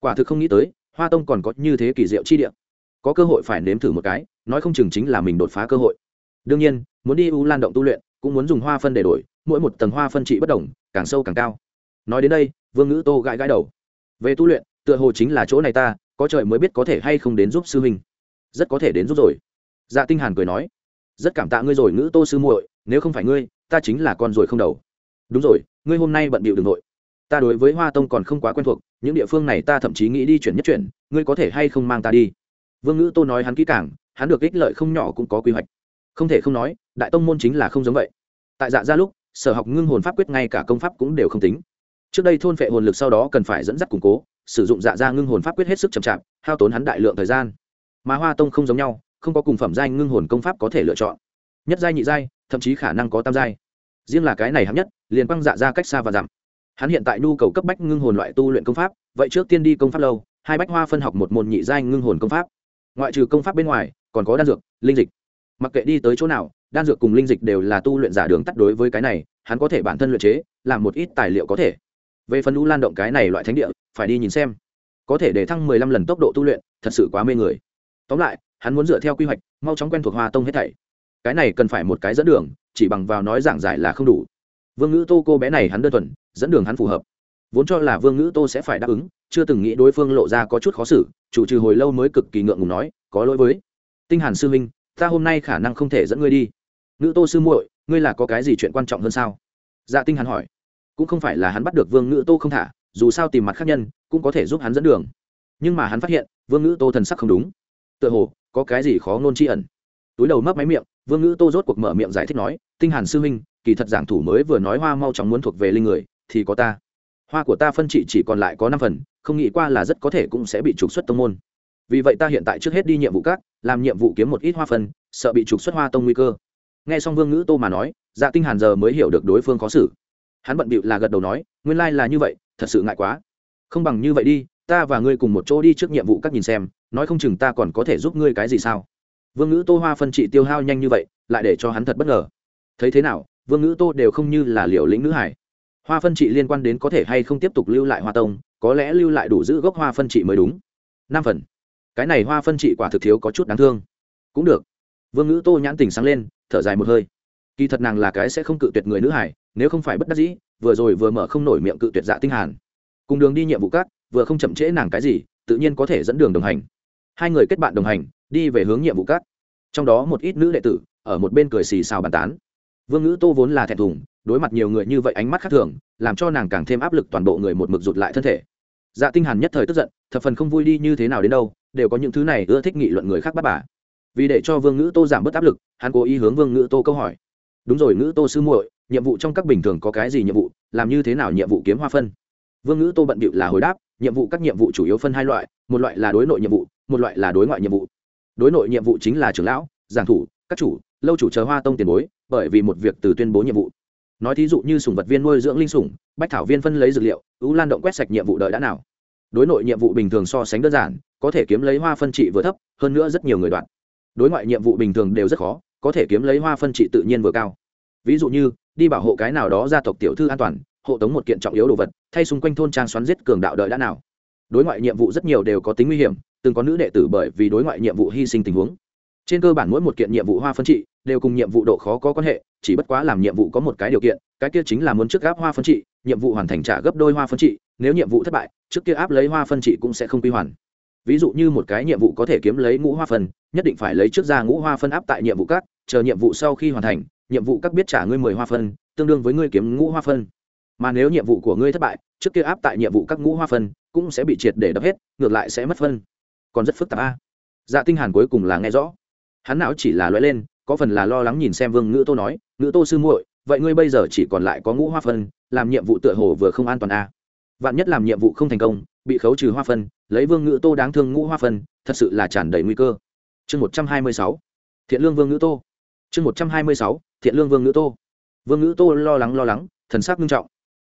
Quả thực không nghĩ tới, hoa tông còn có như thế kỳ diệu chi địa. Có cơ hội phải nếm thử một cái, nói không chừng chính là mình đột phá cơ hội đương nhiên, muốn đi u lan động tu luyện, cũng muốn dùng hoa phân để đổi, mỗi một tầng hoa phân trị bất đồng, càng sâu càng cao. Nói đến đây, vương ngữ tô gãi gãi đầu. Về tu luyện, tựa hồ chính là chỗ này ta, có trời mới biết có thể hay không đến giúp sư huynh. Rất có thể đến giúp rồi. Dạ tinh hàn cười nói. Rất cảm tạ ngươi rồi, ngữ tô sư muội, nếu không phải ngươi, ta chính là con rồi không đầu. Đúng rồi, ngươi hôm nay bận bịu đường nội ta đối với hoa tông còn không quá quen thuộc, những địa phương này ta thậm chí nghĩ đi chuyển nhất chuyển, ngươi có thể hay không mang ta đi? Vương ngữ tô nói hắn kỹ càng, hắn được ích lợi không nhỏ cũng có quy hoạch không thể không nói, đại tông môn chính là không giống vậy. Tại dạ gia lúc, sở học ngưng hồn pháp quyết ngay cả công pháp cũng đều không tính. Trước đây thôn phệ hồn lực sau đó cần phải dẫn dắt củng cố, sử dụng dạ gia ngưng hồn pháp quyết hết sức chậm chạp, hao tốn hắn đại lượng thời gian. Mà hoa tông không giống nhau, không có cùng phẩm giai ngưng hồn công pháp có thể lựa chọn. Nhất giai, nhị giai, thậm chí khả năng có tam giai. Riêng là cái này hạng nhất, liền quăng dạ ra cách xa và giảm hắn hiện tại nhu cầu cấp bách ngưng hồn loại tu luyện công pháp, vậy trước tiên đi công pháp lâu, hai bách hoa phân học một môn nhị giai ngưng hồn công pháp. Ngoại trừ công pháp bên ngoài, còn có đan dược, linh dịch mặc kệ đi tới chỗ nào, đan dược cùng linh dịch đều là tu luyện giả đường tắt đối với cái này, hắn có thể bản thân luyện chế, làm một ít tài liệu có thể. Về phần u lan động cái này loại thánh địa, phải đi nhìn xem. Có thể để thăng mười lăm lần tốc độ tu luyện, thật sự quá mê người. Tóm lại, hắn muốn dựa theo quy hoạch, mau chóng quen thuộc hoa tông hết thảy. Cái này cần phải một cái dẫn đường, chỉ bằng vào nói giảng giải là không đủ. Vương ngữ tô cô bé này hắn đơn thuần, dẫn đường hắn phù hợp. Vốn cho là vương ngữ tô sẽ phải đáp ứng, chưa từng nghĩ đối phương lộ ra có chút khó xử, chủ trừ hồi lâu mới cực kỳ ngượng ngùng nói, có lỗi với tinh hàn sư huynh ta hôm nay khả năng không thể dẫn ngươi đi. Nữ tô sư muội, ngươi là có cái gì chuyện quan trọng hơn sao? Dạ tinh hàn hỏi. Cũng không phải là hắn bắt được vương ngữ tô không thả, dù sao tìm mặt khác nhân, cũng có thể giúp hắn dẫn đường. Nhưng mà hắn phát hiện, vương ngữ tô thần sắc không đúng. Tựa hồ, có cái gì khó nôn chi ẩn. Túi đầu mấp máy miệng, vương ngữ tô rốt cuộc mở miệng giải thích nói, tinh hàn sư huynh, kỳ thật giảng thủ mới vừa nói hoa mau chóng muốn thuộc về linh người, thì có ta. Hoa của ta phân trị chỉ còn lại có năm phần, không nghĩ qua là rất có thể cũng sẽ bị trục xuất tông môn vì vậy ta hiện tại trước hết đi nhiệm vụ các, làm nhiệm vụ kiếm một ít hoa phân, sợ bị trục xuất hoa tông nguy cơ. Nghe xong vương ngữ tô mà nói dạ tinh hàn giờ mới hiểu được đối phương khó xử. Hắn bận bịu là gật đầu nói, nguyên lai là như vậy, thật sự ngại quá. Không bằng như vậy đi, ta và ngươi cùng một chỗ đi trước nhiệm vụ các nhìn xem, nói không chừng ta còn có thể giúp ngươi cái gì sao? Vương ngữ tô hoa phân trị tiêu hao nhanh như vậy, lại để cho hắn thật bất ngờ. Thấy thế nào, vương ngữ tô đều không như là liều lĩnh nữ hải hoa phân trị liên quan đến có thể hay không tiếp tục lưu lại hoa tông, có lẽ lưu lại đủ giữ gốc hoa phân trị mới đúng. Năm phần cái này hoa phân trị quả thực thiếu có chút đáng thương. Cũng được. Vương ngữ tô nhãn tình sáng lên, thở dài một hơi. Kỳ thật nàng là cái sẽ không cự tuyệt người nữ hải nếu không phải bất đắc dĩ, vừa rồi vừa mở không nổi miệng cự tuyệt dạ tinh hàn. Cùng đường đi nhiệm vụ cát vừa không chậm trễ nàng cái gì, tự nhiên có thể dẫn đường đồng hành. Hai người kết bạn đồng hành, đi về hướng nhiệm vụ cát trong đó một ít nữ đệ tử, ở một bên cười xì xào bàn tán. Vương ngữ tô vốn là thẹn thùng, đối mặt nhiều người như vậy ánh mắt khác thường, làm cho nàng càng thêm áp lực toàn bộ người một mực rụt lại thân thể. Dạ tinh hàn nhất thời tức giận, thập phần không vui đi như thế nào đến đâu đều có những thứ này ưa thích nghị luận người khác bắt bà. Vì để cho vương ngữ tô giảm bớt áp lực, hắn cố ý hướng vương ngữ tô câu hỏi. Đúng rồi, ngữ tô sư muội, nhiệm vụ trong các bình thường có cái gì nhiệm vụ, làm như thế nào nhiệm vụ kiếm hoa phân? Vương ngữ tô bận bịu là hồi đáp, nhiệm vụ các nhiệm vụ chủ yếu phân hai loại, một loại là đối nội nhiệm vụ, một loại là đối ngoại nhiệm vụ. Đối nội nhiệm vụ chính là trưởng lão, giảng thủ, các chủ, lâu chủ chờ hoa tông tiền bối, bởi vì một việc từ tuyên bố nhiệm vụ. Nói thí dụ như sùng vật viên nuôi dưỡng linh sủng, bách thảo viên phân lấy dược liệu ưu lan động quét sạch nhiệm vụ đợi đã nào đối nội nhiệm vụ bình thường so sánh đơn giản, có thể kiếm lấy hoa phân trị vừa thấp, hơn nữa rất nhiều người đoạn. Đối ngoại nhiệm vụ bình thường đều rất khó, có thể kiếm lấy hoa phân trị tự nhiên vừa cao. Ví dụ như, đi bảo hộ cái nào đó gia tộc tiểu thư an toàn, hộ tống một kiện trọng yếu đồ vật, thay xung quanh thôn trang xoắn giết cường đạo đợi đã nào. Đối ngoại nhiệm vụ rất nhiều đều có tính nguy hiểm, từng có nữ đệ tử bởi vì đối ngoại nhiệm vụ hy sinh tình huống. Trên cơ bản mỗi một kiện nhiệm vụ hoa phân trị đều cùng nhiệm vụ độ khó có quan hệ chỉ bất quá làm nhiệm vụ có một cái điều kiện cái kia chính là muốn trước gáp hoa phân trị nhiệm vụ hoàn thành trả gấp đôi hoa phân trị nếu nhiệm vụ thất bại trước kia áp lấy hoa phân trị cũng sẽ không quy hoàn ví dụ như một cái nhiệm vụ có thể kiếm lấy ngũ hoa phân nhất định phải lấy trước ra ngũ hoa phân áp tại nhiệm vụ các chờ nhiệm vụ sau khi hoàn thành nhiệm vụ các biết trả ngươi mười hoa phân tương đương với ngươi kiếm ngũ hoa phân mà nếu nhiệm vụ của ngươi thất bại trước kia áp tại nhiệm vụ các ngũ hoa phân cũng sẽ bị triệt để đập hết ngược lại sẽ mất phân còn rất phức tạp a dạ tinh hàn cuối cùng là nghe rõ hắn não chỉ là lóe lên có phần là lo lắng nhìn xem vương ngữ tô nói, ngữ tô sư muội, vậy ngươi bây giờ chỉ còn lại có ngũ hoa phân, làm nhiệm vụ tựa hồ vừa không an toàn a vạn nhất làm nhiệm vụ không thành công, bị khấu trừ hoa phân, lấy vương ngữ tô đáng thương ngũ hoa phân, thật sự là tràn đầy nguy cơ. Chương một trăm hai mươi sáu. Thiện lương vương ngữ tô. Chương một trăm hai mươi sáu. Thiện lương vương ngữ tô. Vương ngữ tô lo lắng lo lắng, thần sắc nghiêm trọng.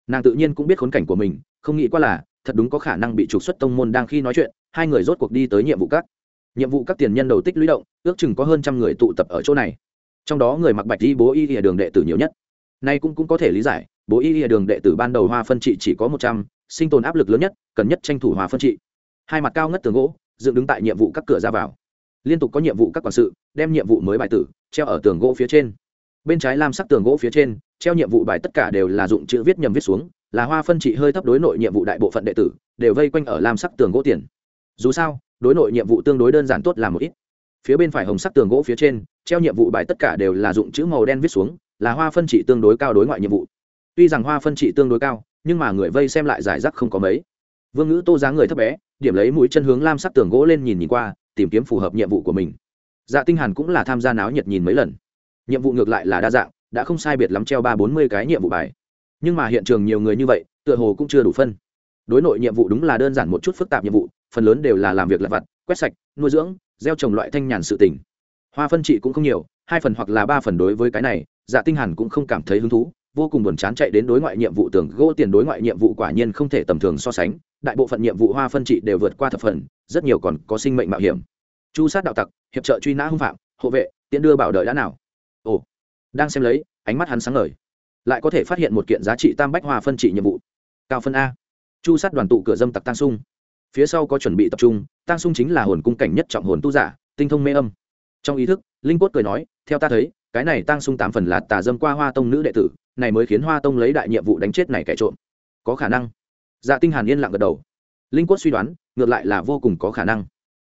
Nàng tự nhiên cũng biết khốn cảnh của mình, không nghĩ qua là, thật đúng có khả năng bị trục xuất tông môn đang khi nói chuyện, hai người rốt cuộc đi tới nhiệm vụ các nhiệm vụ các tiền nhân đầu tích lũy động ước chừng có hơn trăm người tụ tập ở chỗ này. Trong đó người mặc bạch đi bố y ỉa đường đệ tử nhiều nhất. Nay cũng, cũng có thể lý giải bố y ỉa đường đệ tử ban đầu hoa phân trị chỉ có một trăm sinh tồn áp lực lớn nhất cần nhất tranh thủ hoa phân trị. Hai mặt cao ngất tường gỗ dựng đứng tại nhiệm vụ các cửa ra vào. Liên tục có nhiệm vụ các quản sự đem nhiệm vụ mới bài tử treo ở tường gỗ phía trên. Bên trái lam sắc tường gỗ phía trên treo nhiệm vụ bài tất cả đều là dụng chữ viết nhầm viết xuống là hoa phân trị hơi thấp đối nội nhiệm vụ đại bộ phận đệ tử đều vây quanh ở lam sắc tường gỗ tiền. Dù sao đối nội nhiệm vụ tương đối đơn giản tốt là một ít. Phía bên phải hồng sắc tường gỗ phía trên, treo nhiệm vụ bài tất cả đều là dụng chữ màu đen viết xuống, là hoa phân trị tương đối cao đối ngoại nhiệm vụ. Tuy rằng hoa phân trị tương đối cao, nhưng mà người vây xem lại giải rác không có mấy. Vương ngữ tô dáng người thấp bé, điểm lấy mũi chân hướng lam sắc tường gỗ lên nhìn nhìn qua, tìm kiếm phù hợp nhiệm vụ của mình. Dạ tinh hàn cũng là tham gia náo nhiệt nhìn mấy lần. Nhiệm vụ ngược lại là đa dạng, đã không sai biệt lắm treo ba bốn mươi cái nhiệm vụ bài. Nhưng mà hiện trường nhiều người như vậy, tựa hồ cũng chưa đủ phân. Đối nội nhiệm vụ đúng là đơn giản một chút phức tạp nhiệm vụ phần lớn đều là làm việc lặt vặt, quét sạch, nuôi dưỡng, gieo trồng loại thanh nhàn sự tỉnh hoa phân trị cũng không nhiều, hai phần hoặc là ba phần đối với cái này dạ tinh hàn cũng không cảm thấy hứng thú, vô cùng buồn chán chạy đến đối ngoại nhiệm vụ tưởng gỗ tiền đối ngoại nhiệm vụ quả nhiên không thể tầm thường so sánh, đại bộ phận nhiệm vụ hoa phân trị đều vượt qua thập phần, rất nhiều còn có sinh mệnh mạo hiểm. Chu sát đạo tặc, hiệp trợ truy nã hung phạm, hộ vệ tiện đưa bảo đợi đã nào. Ồ, đang xem lấy, ánh mắt hắn sáng ngời. Lại có thể phát hiện một kiện giá trị tam bách hoa phân trị nhiệm vụ. Cao phân a. Chu sát đoàn tụ cửa dâm tặc tăng sung phía sau có chuẩn bị tập trung tăng sung chính là hồn cung cảnh nhất trọng hồn tu giả, tinh thông mê âm. Trong ý thức, linh cốt cười nói, theo ta thấy, cái này tăng sung tám phần là tà dâm qua hoa tông nữ đệ tử, này mới khiến hoa tông lấy đại nhiệm vụ đánh chết này kẻ trộm. Có khả năng. Dạ tinh hàn yên lặng gật đầu. Linh cốt suy đoán, ngược lại là vô cùng có khả năng.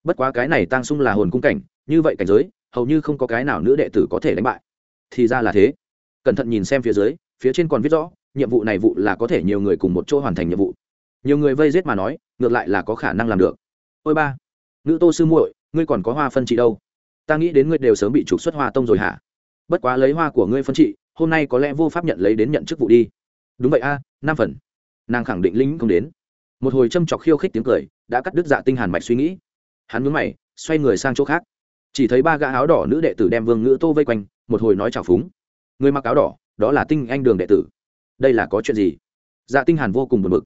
Bất quá cái này tăng sung là hồn cung cảnh, như vậy cảnh giới, hầu như không có cái nào nữ đệ tử có thể đánh bại. Thì ra là thế. Cẩn thận nhìn xem phía dưới, phía trên còn viết rõ, nhiệm vụ này vụ là có thể nhiều người cùng một chỗ hoàn thành nhiệm vụ nhiều người vây giết mà nói, ngược lại là có khả năng làm được. Ôi ba nữ tô sư muội, ngươi còn có hoa phân trị đâu? Ta nghĩ đến ngươi đều sớm bị trục xuất hoa tông rồi hả? Bất quá lấy hoa của ngươi phân trị hôm nay có lẽ vô pháp nhận lấy đến nhận chức vụ đi. Đúng vậy a, năm phần. Nàng khẳng định lính không đến. Một hồi châm chọc khiêu khích tiếng cười, đã cắt đứt dạ tinh hàn mạch suy nghĩ. Hắn nhướng mày, xoay người sang chỗ khác. Chỉ thấy ba gã áo đỏ nữ đệ tử đem vương ngữ tô vây quanh, một hồi nói chào phúng. Người mặc áo đỏ, đó là tinh anh đường đệ tử. Đây là có chuyện gì? Dạ tinh hàn vô cùng buồn bực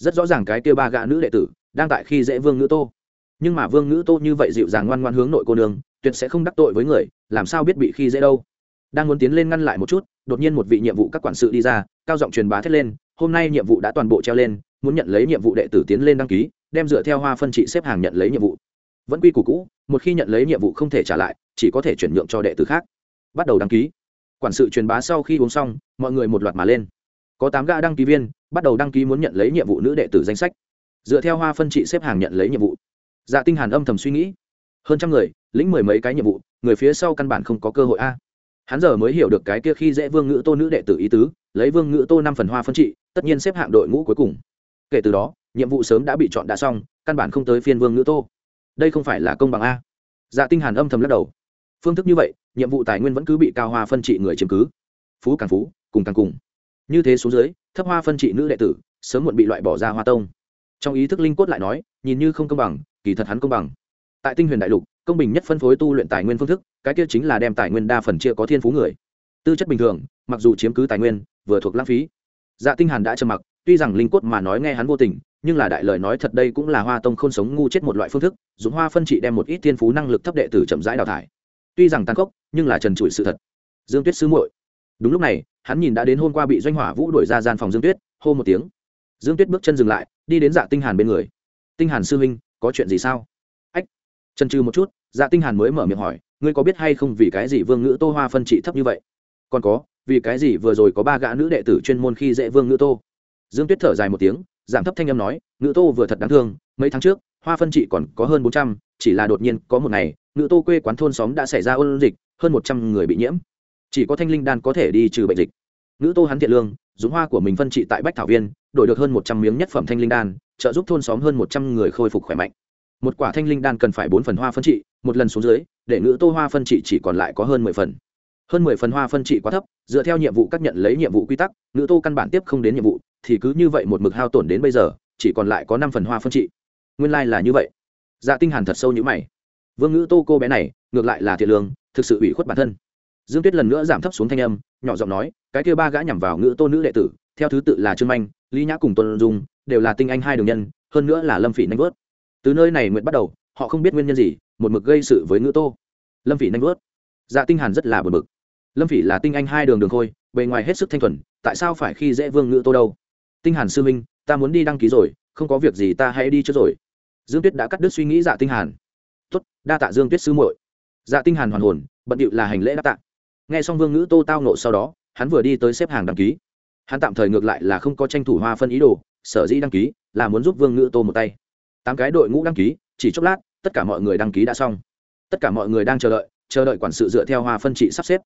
rất rõ ràng cái kia ba gã nữ đệ tử đang tại khi dễ vương ngữ tô. Nhưng mà vương ngữ tô như vậy dịu dàng ngoan ngoan hướng nội cô nương, tuyệt sẽ không đắc tội với người, làm sao biết bị khi dễ đâu. Đang muốn tiến lên ngăn lại một chút, đột nhiên một vị nhiệm vụ các quản sự đi ra, cao giọng truyền bá thét lên, hôm nay nhiệm vụ đã toàn bộ treo lên, muốn nhận lấy nhiệm vụ đệ tử tiến lên đăng ký, đem dựa theo hoa phân trị xếp hàng nhận lấy nhiệm vụ. Vẫn quy củ cũ, một khi nhận lấy nhiệm vụ không thể trả lại, chỉ có thể chuyển nhượng cho đệ tử khác. Bắt đầu đăng ký. Quản sự truyền bá sau khi uống xong, mọi người một loạt mà lên có tám gã đăng ký viên, bắt đầu đăng ký muốn nhận lấy nhiệm vụ nữ đệ tử danh sách. Dựa theo hoa phân trị xếp hàng nhận lấy nhiệm vụ. Dạ tinh hàn âm thầm suy nghĩ. Hơn trăm người, lĩnh mười mấy cái nhiệm vụ, người phía sau căn bản không có cơ hội a. Hắn giờ mới hiểu được cái kia khi dễ vương ngữ tô nữ đệ tử ý tứ, lấy vương ngữ tô năm phần hoa phân trị, tất nhiên xếp hạng đội ngũ cuối cùng. Kể từ đó, nhiệm vụ sớm đã bị chọn đã xong, căn bản không tới phiên vương ngữ tô. Đây không phải là công bằng a. Dạ tinh hàn âm thầm lắc đầu. Phương thức như vậy, nhiệm vụ tài nguyên vẫn cứ bị cao hoa phân trị người chiếm cứ. Phú càng phú, cùng càng cùng như thế xuống dưới, thấp hoa phân trị nữ đệ tử, sớm muộn bị loại bỏ ra hoa tông. Trong ý thức linh cốt lại nói, nhìn như không công bằng, kỳ thật hắn công bằng. Tại tinh huyền đại lục, công bình nhất phân phối tu luyện tài nguyên phương thức, cái kia chính là đem tài nguyên đa phần chia có thiên phú người. Tư chất bình thường, mặc dù chiếm cứ tài nguyên, vừa thuộc lãng phí. Dạ tinh hàn đã trầm mặc, tuy rằng linh cốt mà nói nghe hắn vô tình, nhưng là đại lời nói thật đây cũng là hoa tông không sống ngu chết một loại phương thức, dùng hoa phân trị đem một ít thiên phú năng lực thấp đệ tử chậm rãi đào thải. Tuy rằng tăng cốc nhưng là trần trụi sự thật. Dương tuyết sư muội đúng lúc này, hắn nhìn đã đến hôm qua bị doanh hỏa vũ đuổi ra gian phòng dương tuyết, hô một tiếng. Dương tuyết bước chân dừng lại, đi đến dạ tinh hàn bên người. Tinh hàn sư huynh, có chuyện gì sao? Ách. Chân trừ một chút dạ tinh hàn mới mở miệng hỏi, ngươi có biết hay không vì cái gì vương ngữ tô hoa phân trị thấp như vậy? Còn có, vì cái gì vừa rồi có ba gã nữ đệ tử chuyên môn khi dễ vương ngữ tô? Dương tuyết thở dài một tiếng, giảm thấp thanh âm nói, ngữ tô vừa thật đáng thương, mấy tháng trước, hoa phân trị còn có hơn bốn trăm, chỉ là đột nhiên có một ngày, ngữ tô quê quán thôn xóm đã xảy ra ôn dịch, hơn một trăm người bị nhiễm chỉ có thanh linh đan có thể đi trừ bệnh dịch. Nữ tô hắn thiện lương, dùng hoa của mình phân trị tại bách thảo viên, đổi được hơn một trăm miếng nhất phẩm thanh linh đan, trợ giúp thôn xóm hơn một trăm người khôi phục khỏe mạnh. Một quả thanh linh đan cần phải bốn phần hoa phân trị, một lần xuống dưới, để nữ tô hoa phân trị chỉ còn lại có hơn mười phần. Hơn mười phần hoa phân trị quá thấp, dựa theo nhiệm vụ các nhận lấy nhiệm vụ quy tắc nữ tô căn bản tiếp không đến nhiệm vụ, thì cứ như vậy một mực hao tổn đến bây giờ, chỉ còn lại có năm phần hoa phân trị. Nguyên lai、like、là như vậy. Dạ tinh hàn thật sâu như mày. Vương nữ tô cô bé này, ngược lại là thiệt lương, thực sự ủy khuất bản thân dương tuyết lần nữa giảm thấp xuống thanh âm, nhỏ giọng nói, cái kia ba gã nhằm vào ngữ tô nữ đệ tử, theo thứ tự là trương manh, lý nhã cùng tuân dung, đều là tinh anh hai đường nhân, hơn nữa là lâm phỉ nanh vớt từ nơi này nguyện bắt đầu, họ không biết nguyên nhân gì, một mực gây sự với ngữ tô. Lâm phỉ nanh vớt dạ tinh hàn rất là bực bực. Lâm phỉ là tinh anh hai đường đường khôi, bề ngoài hết sức thanh thuần, tại sao phải khi dễ vương ngữ tô đâu? Tinh hàn sư minh ta muốn đi đăng ký rồi, không có việc gì ta hãy đi trước rồi. Dương tuyết đã cắt đứt suy nghĩ dạ tinh hàn. Tốt, đa tạ dương tuyết sư muội. Dạ tinh hàn hoàn hồn, bận điệu là hành lễ đáp tạ nghe xong vương ngữ tô tao nộ sau đó, hắn vừa đi tới xếp hàng đăng ký. Hắn tạm thời ngược lại là không có tranh thủ hoa phân ý đồ, sở dĩ đăng ký là muốn giúp vương ngữ tô một tay. Tám cái đội ngũ đăng ký, chỉ chốc lát, tất cả mọi người đăng ký đã xong. Tất cả mọi người đang chờ đợi chờ đợi quản sự dựa theo hoa phân trị sắp xếp.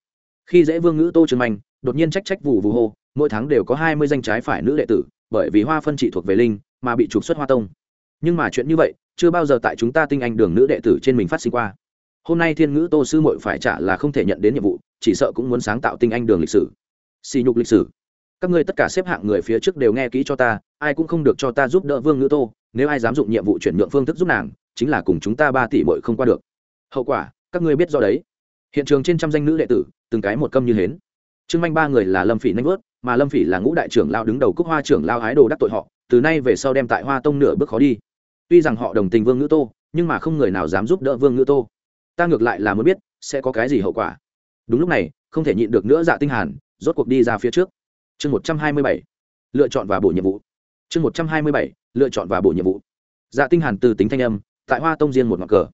Khi dễ vương ngữ tô trường manh, đột nhiên trách trách vụ vù hô, mỗi tháng đều có hai mươi danh trái phải nữ đệ tử, bởi vì hoa phân trị thuộc về linh, mà bị trục xuất hoa tông. Nhưng mà chuyện như vậy, chưa bao giờ tại chúng ta tinh anh đường nữ đệ tử trên mình phát sinh qua hôm nay thiên ngữ tô sư muội phải trả là không thể nhận đến nhiệm vụ, chỉ sợ cũng muốn sáng tạo tinh anh đường lịch sử. Xì nhục lịch sử. Các ngươi tất cả xếp hạng người phía trước đều nghe kỹ cho ta, ai cũng không được cho ta giúp đỡ vương ngữ tô, nếu ai dám dụng nhiệm vụ chuyển nhượng phương thức giúp nàng, chính là cùng chúng ta ba tỷ mội không qua được. Hậu quả, các ngươi biết do đấy. Hiện trường trên trăm danh nữ đệ tử, từng cái một câm như hến. Trương manh ba người là lâm phỉ nanh vớt, mà lâm phỉ là ngũ đại trưởng lao đứng đầu cúc hoa trưởng lao ái đồ đắc tội họ, từ nay về sau đem tại hoa tông nửa bước khó đi. Tuy rằng họ đồng tình vương ngữ tô, nhưng mà không người nào dám giúp đỡ vương ngữ tô ta ngược lại là muốn biết, sẽ có cái gì hậu quả. Đúng lúc này, không thể nhịn được nữa dạ tinh hàn, rốt cuộc đi ra phía trước. Chương một trăm hai mươi bảy, lựa chọn và bổ nhiệm vụ. Chương một trăm hai mươi bảy, lựa chọn và bổ nhiệm vụ. Dạ tinh hàn từ tính thanh âm, tại hoa tông riêng một ngọn cờ.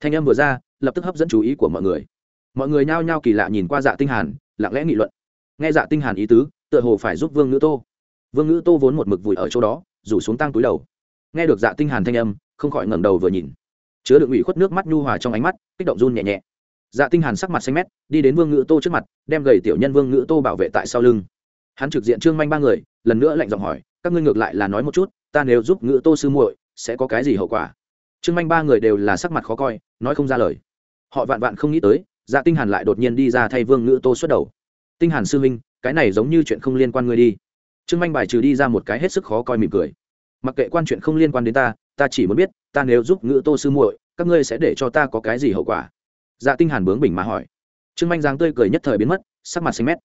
Thanh âm vừa ra, lập tức hấp dẫn chú ý của mọi người. Mọi người nhao nhao kỳ lạ nhìn qua dạ tinh hàn, lặng lẽ nghị luận. Nghe dạ tinh hàn ý tứ, tựa hồ phải giúp vương ngữ tô. Vương ngữ tô vốn một mực vùi ở chỗ đó, rủ xuống tăng túi đầu. Nghe được dạ tinh hàn thanh âm, không khỏi ngẩng đầu vừa nhìn chứa đựng ủy khuất nước mắt nhu hòa trong ánh mắt, kích động run nhẹ nhẹ. Dạ tinh hàn sắc mặt xanh mét, đi đến vương ngữ tô trước mặt, đem gầy tiểu nhân vương ngữ tô bảo vệ tại sau lưng. Hắn trực diện trương manh ba người, lần nữa lạnh giọng hỏi, các ngươi ngược lại là nói một chút, ta nếu giúp ngữ tô sư muội, sẽ có cái gì hậu quả? Trương manh ba người đều là sắc mặt khó coi, nói không ra lời. Họ vạn vạn không nghĩ tới dạ tinh hàn lại đột nhiên đi ra thay vương ngữ tô xuất đầu. Tinh hàn sư minh cái này giống như chuyện không liên quan ngươi đi. Trương manh bài trừ đi ra một cái hết sức khó coi mỉm cười. Mặc kệ quan chuyện không liên quan đến ta ta chỉ muốn biết ta nếu giúp ngữ tô sư muội, các ngươi sẽ để cho ta có cái gì hậu quả? Dạ tinh hàn bướng bỉnh mà hỏi. Trương manh giang tươi cười nhất thời biến mất, sắc mặt xanh mét.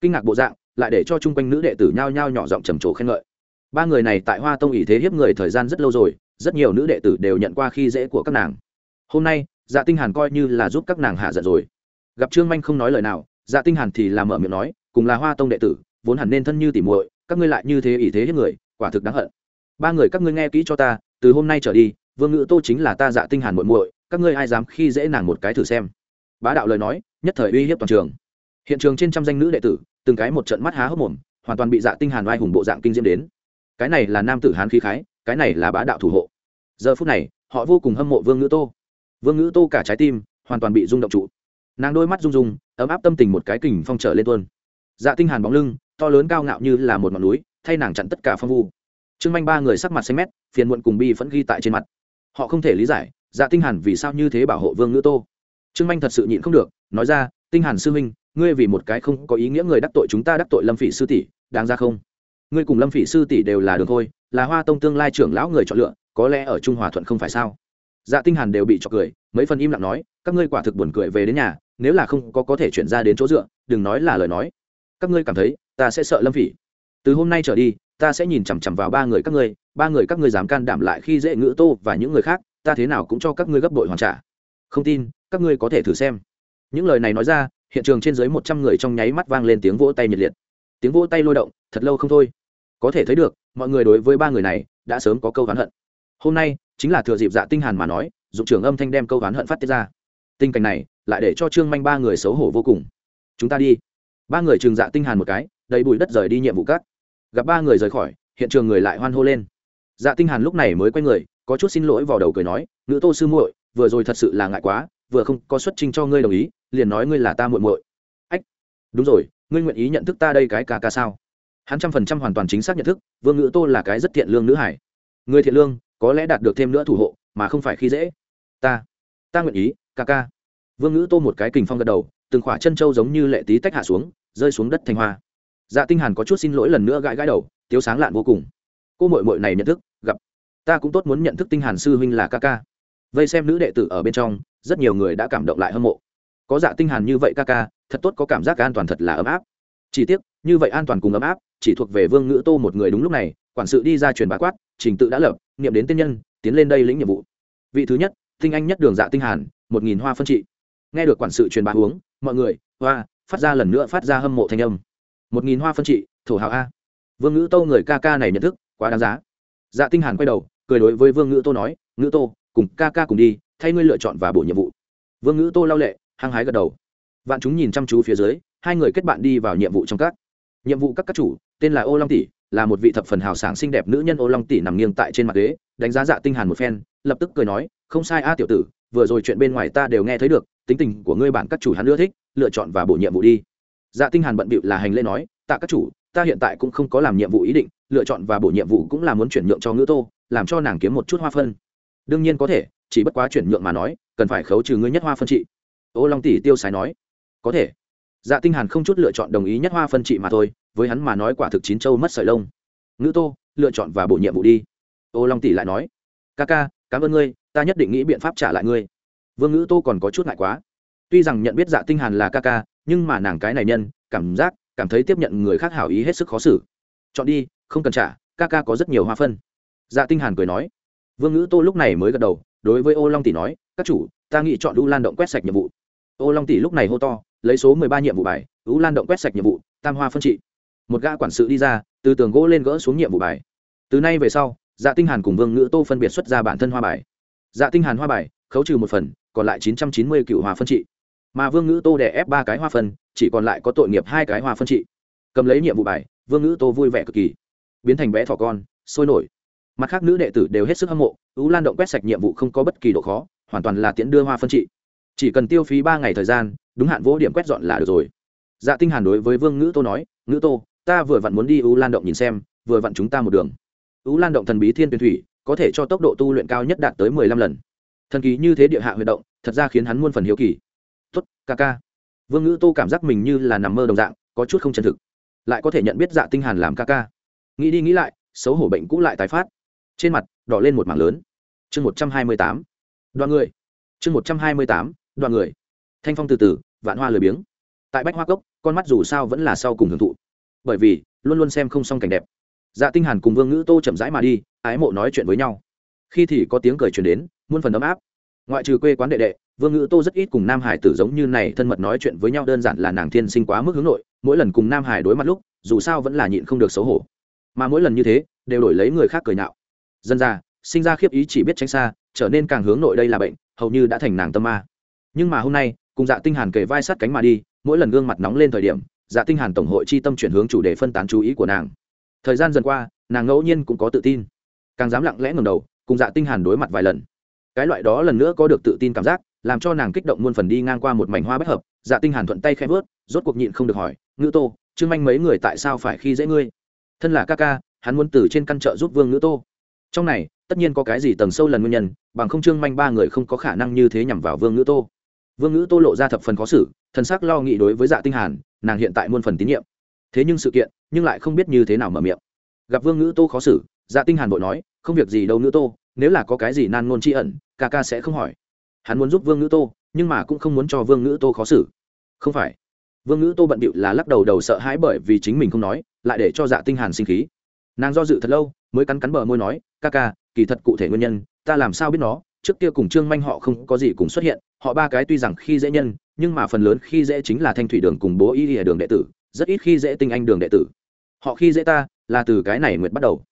Kinh ngạc bộ dạng, lại để cho chung quanh nữ đệ tử nhao nhao nhỏ giọng trầm trồ khen ngợi. Ba người này tại hoa tông ỷ thế hiếp người thời gian rất lâu rồi, rất nhiều nữ đệ tử đều nhận qua khi dễ của các nàng. Hôm nay dạ tinh hàn coi như là giúp các nàng hạ giận rồi. Gặp trương manh không nói lời nào dạ tinh hàn thì làm mở miệng nói, cùng là hoa tông đệ tử, vốn hẳn nên thân như tỉ muội, các ngươi lại như thế ỷ thế hiếp người, quả thực đáng hận. Ba người các ngươi nghe kỹ cho ta, từ hôm nay trở đi vương ngữ tô chính là ta dạ tinh hàn muội muội, các ngươi ai dám khi dễ nàng một cái thử xem. Bá đạo lời nói, nhất thời uy hiếp toàn trường. Hiện trường trên trăm danh nữ đệ tử, từng cái một trận mắt há hốc mồm, hoàn toàn bị dạ tinh hàn oai hùng bộ dạng kinh diễm đến. Cái này là nam tử hán khí khái, cái này là bá đạo thủ hộ. Giờ phút này, họ vô cùng hâm mộ vương ngữ tô. Vương ngữ tô cả trái tim, hoàn toàn bị rung động trụ. Nàng đôi mắt rung rung, ấm áp tâm tình một cái kình phong trở lên tuôn. Dạ tinh hàn bóng lưng, to lớn cao ngạo như là một ngọn núi, thay nàng chặn tất cả phong vu. Trương manh ba người sắc mặt xanh mét, phiền muộn cùng bi vẫn ghi tại trên mặt họ không thể lý giải dạ tinh hàn vì sao như thế bảo hộ vương ngữ tô. Trương manh thật sự nhịn không được, nói ra, tinh hàn sư huynh, ngươi vì một cái không có ý nghĩa người đắc tội chúng ta đắc tội lâm phỉ sư tỷ, đáng ra không? Ngươi cùng lâm phỉ sư tỷ đều là đường thôi, là hoa tông tương lai trưởng lão người chọn lựa, có lẽ ở trung hòa thuận không phải sao? Dạ tinh hàn đều bị chọc cười, mấy phần im lặng nói, các ngươi quả thực buồn cười về đến nhà, nếu là không có có thể chuyển ra đến chỗ dựa, đừng nói là lời nói. Các ngươi cảm thấy, ta sẽ sợ lâm phỉ. Từ hôm nay trở đi ta sẽ nhìn chằm chằm vào ba người các ngươi, ba người các ngươi dám can đảm lại khi dễ ngữ tô và những người khác, ta thế nào cũng cho các ngươi gấp bội hoàn trả. Không tin, các ngươi có thể thử xem. Những lời này nói ra, hiện trường trên dưới một trăm người trong nháy mắt vang lên tiếng vỗ tay nhiệt liệt. Tiếng vỗ tay lôi động, thật lâu không thôi. Có thể thấy được, mọi người đối với ba người này, đã sớm có câu oán hận. Hôm nay, chính là thừa dịp dạ tinh hàn mà nói, dụng trưởng âm thanh đem câu oán hận phát tiết ra. Tình cảnh này, lại để cho trương manh ba người xấu hổ vô cùng. Chúng ta đi. Ba người trường dạ tinh hàn một cái đầy bụi đất rời đi nhiệm vụ cắt gặp ba người rời khỏi, hiện trường người lại hoan hô lên. Dạ tinh hàn lúc này mới quay người, có chút xin lỗi vào đầu cười nói, nữ tô sư muội, vừa rồi thật sự là ngại quá, vừa không có xuất trình cho ngươi đồng ý, liền nói ngươi là ta muội muội. Ách, đúng rồi, ngươi nguyện ý nhận thức ta đây cái ca ca sao? Hắn trăm phần trăm hoàn toàn chính xác nhận thức, vương ngữ tô là cái rất thiện lương nữ hải. Người thiện lương, có lẽ đạt được thêm nữa thủ hộ, mà không phải khi dễ. Ta ta nguyện ý, ca ca. Vương ngữ tô một cái kình phong gật đầu, từng khỏa chân trâu giống như lệ tí tách hạ xuống, rơi xuống đất thành hoa dạ tinh hàn có chút xin lỗi lần nữa gãi gãi đầu, tiếu sáng lạn vô cùng. Cô muội muội này nhận thức, gặp. Ta cũng tốt muốn nhận thức tinh hàn sư huynh là ca ca. Vây xem nữ đệ tử ở bên trong, rất nhiều người đã cảm động lại hâm mộ. Có dạ tinh hàn như vậy ca ca, thật tốt có cảm giác an toàn thật là ấm áp. Chỉ tiếc, như vậy an toàn cùng ấm áp, chỉ thuộc về vương ngữ tô một người đúng lúc này, quản sự đi ra truyền bá quát, trình tự đã lập, niệm đến tiên nhân, tiến lên đây lĩnh nhiệm vụ. Vị thứ nhất, tinh anh nhất đường dạ tinh hàn, một nghìn hoa phân trị. Nghe được quản sự truyền bá uống, mọi người, hoa, phát ra lần nữa phát ra hâm mộ thanh âm một nghìn hoa phân trị, thổ hào a. Vương ngữ tô người ca ca này nhận thức, quá đáng giá. Dạ tinh hàn quay đầu, cười đối với vương ngữ tô nói, ngữ tô, cùng ca ca cùng đi, thay ngươi lựa chọn và bổ nhiệm vụ. Vương ngữ tô lao lệ, hăng hái gật đầu. Vạn chúng nhìn chăm chú phía dưới, hai người kết bạn đi vào nhiệm vụ trong các. Nhiệm vụ các các chủ, tên là ô long tỷ, là một vị thập phần hào sảng xinh đẹp nữ nhân ô long tỷ nằm nghiêng tại trên mặt ghế, đánh giá dạ tinh hàn một phen, lập tức cười nói, không sai a tiểu tử, vừa rồi chuyện bên ngoài ta đều nghe thấy được, tính tình của ngươi bản các chủ hắn ưa thích, lựa chọn và bổ nhiệm vụ đi dạ tinh hàn bận bịu là hành lễ nói, tạ các chủ, ta hiện tại cũng không có làm nhiệm vụ ý định, lựa chọn và bổ nhiệm vụ cũng là muốn chuyển nhượng cho ngữ tô, làm cho nàng kiếm một chút hoa phân. Đương nhiên có thể, chỉ bất quá chuyển nhượng mà nói, cần phải khấu trừ ngươi nhất hoa phân trị. Ô long tỷ tiêu sái nói, có thể. Dạ tinh hàn không chút lựa chọn đồng ý nhất hoa phân trị mà thôi, với hắn mà nói quả thực chín châu mất sợi lông. Ngữ tô, lựa chọn và bổ nhiệm vụ đi. Ô long tỷ lại nói, ca ca, cảm ơn ngươi, ta nhất định nghĩ biện pháp trả lại ngươi. Vương ngữ tô còn có chút ngại quá. Tuy rằng nhận biết dạ tinh hàn là ca ca nhưng mà nàng cái này nhân, cảm giác, cảm thấy tiếp nhận người khác hảo ý hết sức khó xử. Chọn đi, không cần trả, ca ca có rất nhiều hoa phân. Dạ tinh hàn cười nói. Vương ngữ tô lúc này mới gật đầu, đối với ô long tỷ nói, các chủ, ta nghĩ chọn u lan động quét sạch nhiệm vụ. Ô long tỷ lúc này hô to, lấy số mười ba nhiệm vụ bài, u lan động quét sạch nhiệm vụ, tam hoa phân trị. Một gã quản sự đi ra, từ tường gỗ lên gỡ xuống nhiệm vụ bài. Từ nay về sau dạ tinh hàn cùng vương ngữ tô phân biệt xuất ra bản thân hoa bài. Dạ tinh hàn hoa bài, khấu trừ một phần, còn lại chín trăm chín mươi cựu hoa phân trị mà vương ngữ tô đè ép ba cái hoa phân, chỉ còn lại có tội nghiệp hai cái hoa phân trị. Cầm lấy nhiệm vụ bài, vương ngữ tô vui vẻ cực kỳ. Biến thành bé thỏ con, sôi nổi. Mặt khác nữ đệ tử đều hết sức hâm mộ, ú lan động quét sạch nhiệm vụ không có bất kỳ độ khó, hoàn toàn là tiễn đưa hoa phân trị. Chỉ cần tiêu phí ba ngày thời gian, đúng hạn vỗ điểm quét dọn là được rồi. Dạ tinh hàn đối với vương ngữ tô nói, ngữ tô, ta vừa vặn muốn đi ú lan động nhìn xem, vừa vặn chúng ta một đường. Ú lan động thần bí thiên tuyển thủy, có thể cho tốc độ tu luyện cao nhất đạt tới mười lăm lần. Thần kỳ như thế địa hạ huy động, thật ra khiến hắn muôn phần hiếu kỳ ca ca. Vương ngữ tô cảm giác mình như là nằm mơ đồng dạng, có chút không chân thực. Lại có thể nhận biết dạ tinh hàn làm ca ca. Nghĩ đi nghĩ lại, xấu hổ bệnh cũ lại tái phát. Trên mặt, đỏ lên một mảng lớn. Chương một trăm hai mươi tám. Đoạn người. Chương một trăm hai mươi tám, đoạn người. Thanh phong từ từ, vạn hoa lười biếng. Tại bách hoa cốc, con mắt dù sao vẫn là sau cùng hưởng thụ. Bởi vì, luôn luôn xem không xong cảnh đẹp. Dạ tinh hàn cùng vương ngữ tô chậm rãi mà đi, ái mộ nói chuyện với nhau. Khi thì có tiếng cười truyền đến, muôn phần ấm áp. Ngoại trừ quê quán đệ đệ vương ngữ tô rất ít cùng nam hải tử giống như này thân mật nói chuyện với nhau, đơn giản là nàng thiên sinh quá mức hướng nội, mỗi lần cùng nam hải đối mặt lúc, dù sao vẫn là nhịn không được xấu hổ. Mà mỗi lần như thế, đều đổi lấy người khác cười nhạo. Dân ra sinh ra khiếp ý chỉ biết tránh xa, trở nên càng hướng nội đây là bệnh, hầu như đã thành nàng tâm ma. Nhưng mà hôm nay, cùng dạ tinh hàn kề vai sát cánh mà đi, mỗi lần gương mặt nóng lên thời điểm dạ tinh hàn tổng hội chi tâm chuyển hướng chủ đề phân tán chú ý của nàng. Thời gian dần qua, nàng ngẫu nhiên cũng có tự tin. Càng dám lặng lẽ ngẩng đầu, cùng dạ tinh hàn đối mặt vài lần. Cái loại đó lần nữa có được tự tin cảm giác làm cho nàng kích động muôn phần đi ngang qua một mảnh hoa bách hợp dạ tinh hàn thuận tay khẽ vớt, rốt cuộc nhịn không được hỏi, ngữ tô, trương manh mấy người tại sao phải khi dễ ngươi? Thân là ca ca, hắn muốn từ trên căn chợ giúp vương ngữ tô. Trong này, tất nhiên có cái gì tầng sâu lần nguyên nhân, bằng không trương manh ba người không có khả năng như thế nhằm vào vương ngữ tô. Vương ngữ tô lộ ra thập phần khó xử, thần sắc lo nghĩ đối với dạ tinh hàn, nàng hiện tại muôn phần tín nhiệm. Thế nhưng sự kiện, nhưng lại không biết như thế nào mở miệng. Gặp vương ngữ tô khó xử dạ tinh hàn bội nói, không việc gì đâu ngữ tô, nếu là có cái gì nan ngôn tri ẩn, ca ca sẽ không hỏi hắn muốn giúp vương ngữ tô, nhưng mà cũng không muốn cho vương ngữ tô khó xử. Không phải. Vương ngữ tô bận bịu là lắc đầu đầu sợ hãi bởi vì chính mình không nói, lại để cho dạ tinh hàn sinh khí. Nàng do dự thật lâu, mới cắn cắn bờ môi nói, ca ca, kỳ thật cụ thể nguyên nhân, ta làm sao biết nó? Trước kia cùng trương manh họ không có gì cùng xuất hiện, họ ba cái tuy rằng khi dễ nhân, nhưng mà phần lớn khi dễ chính là thanh thủy đường cùng bố y ở đường đệ tử, rất ít khi dễ tinh anh đường đệ tử. Họ khi dễ ta, là từ cái này nguyệt bắt đầu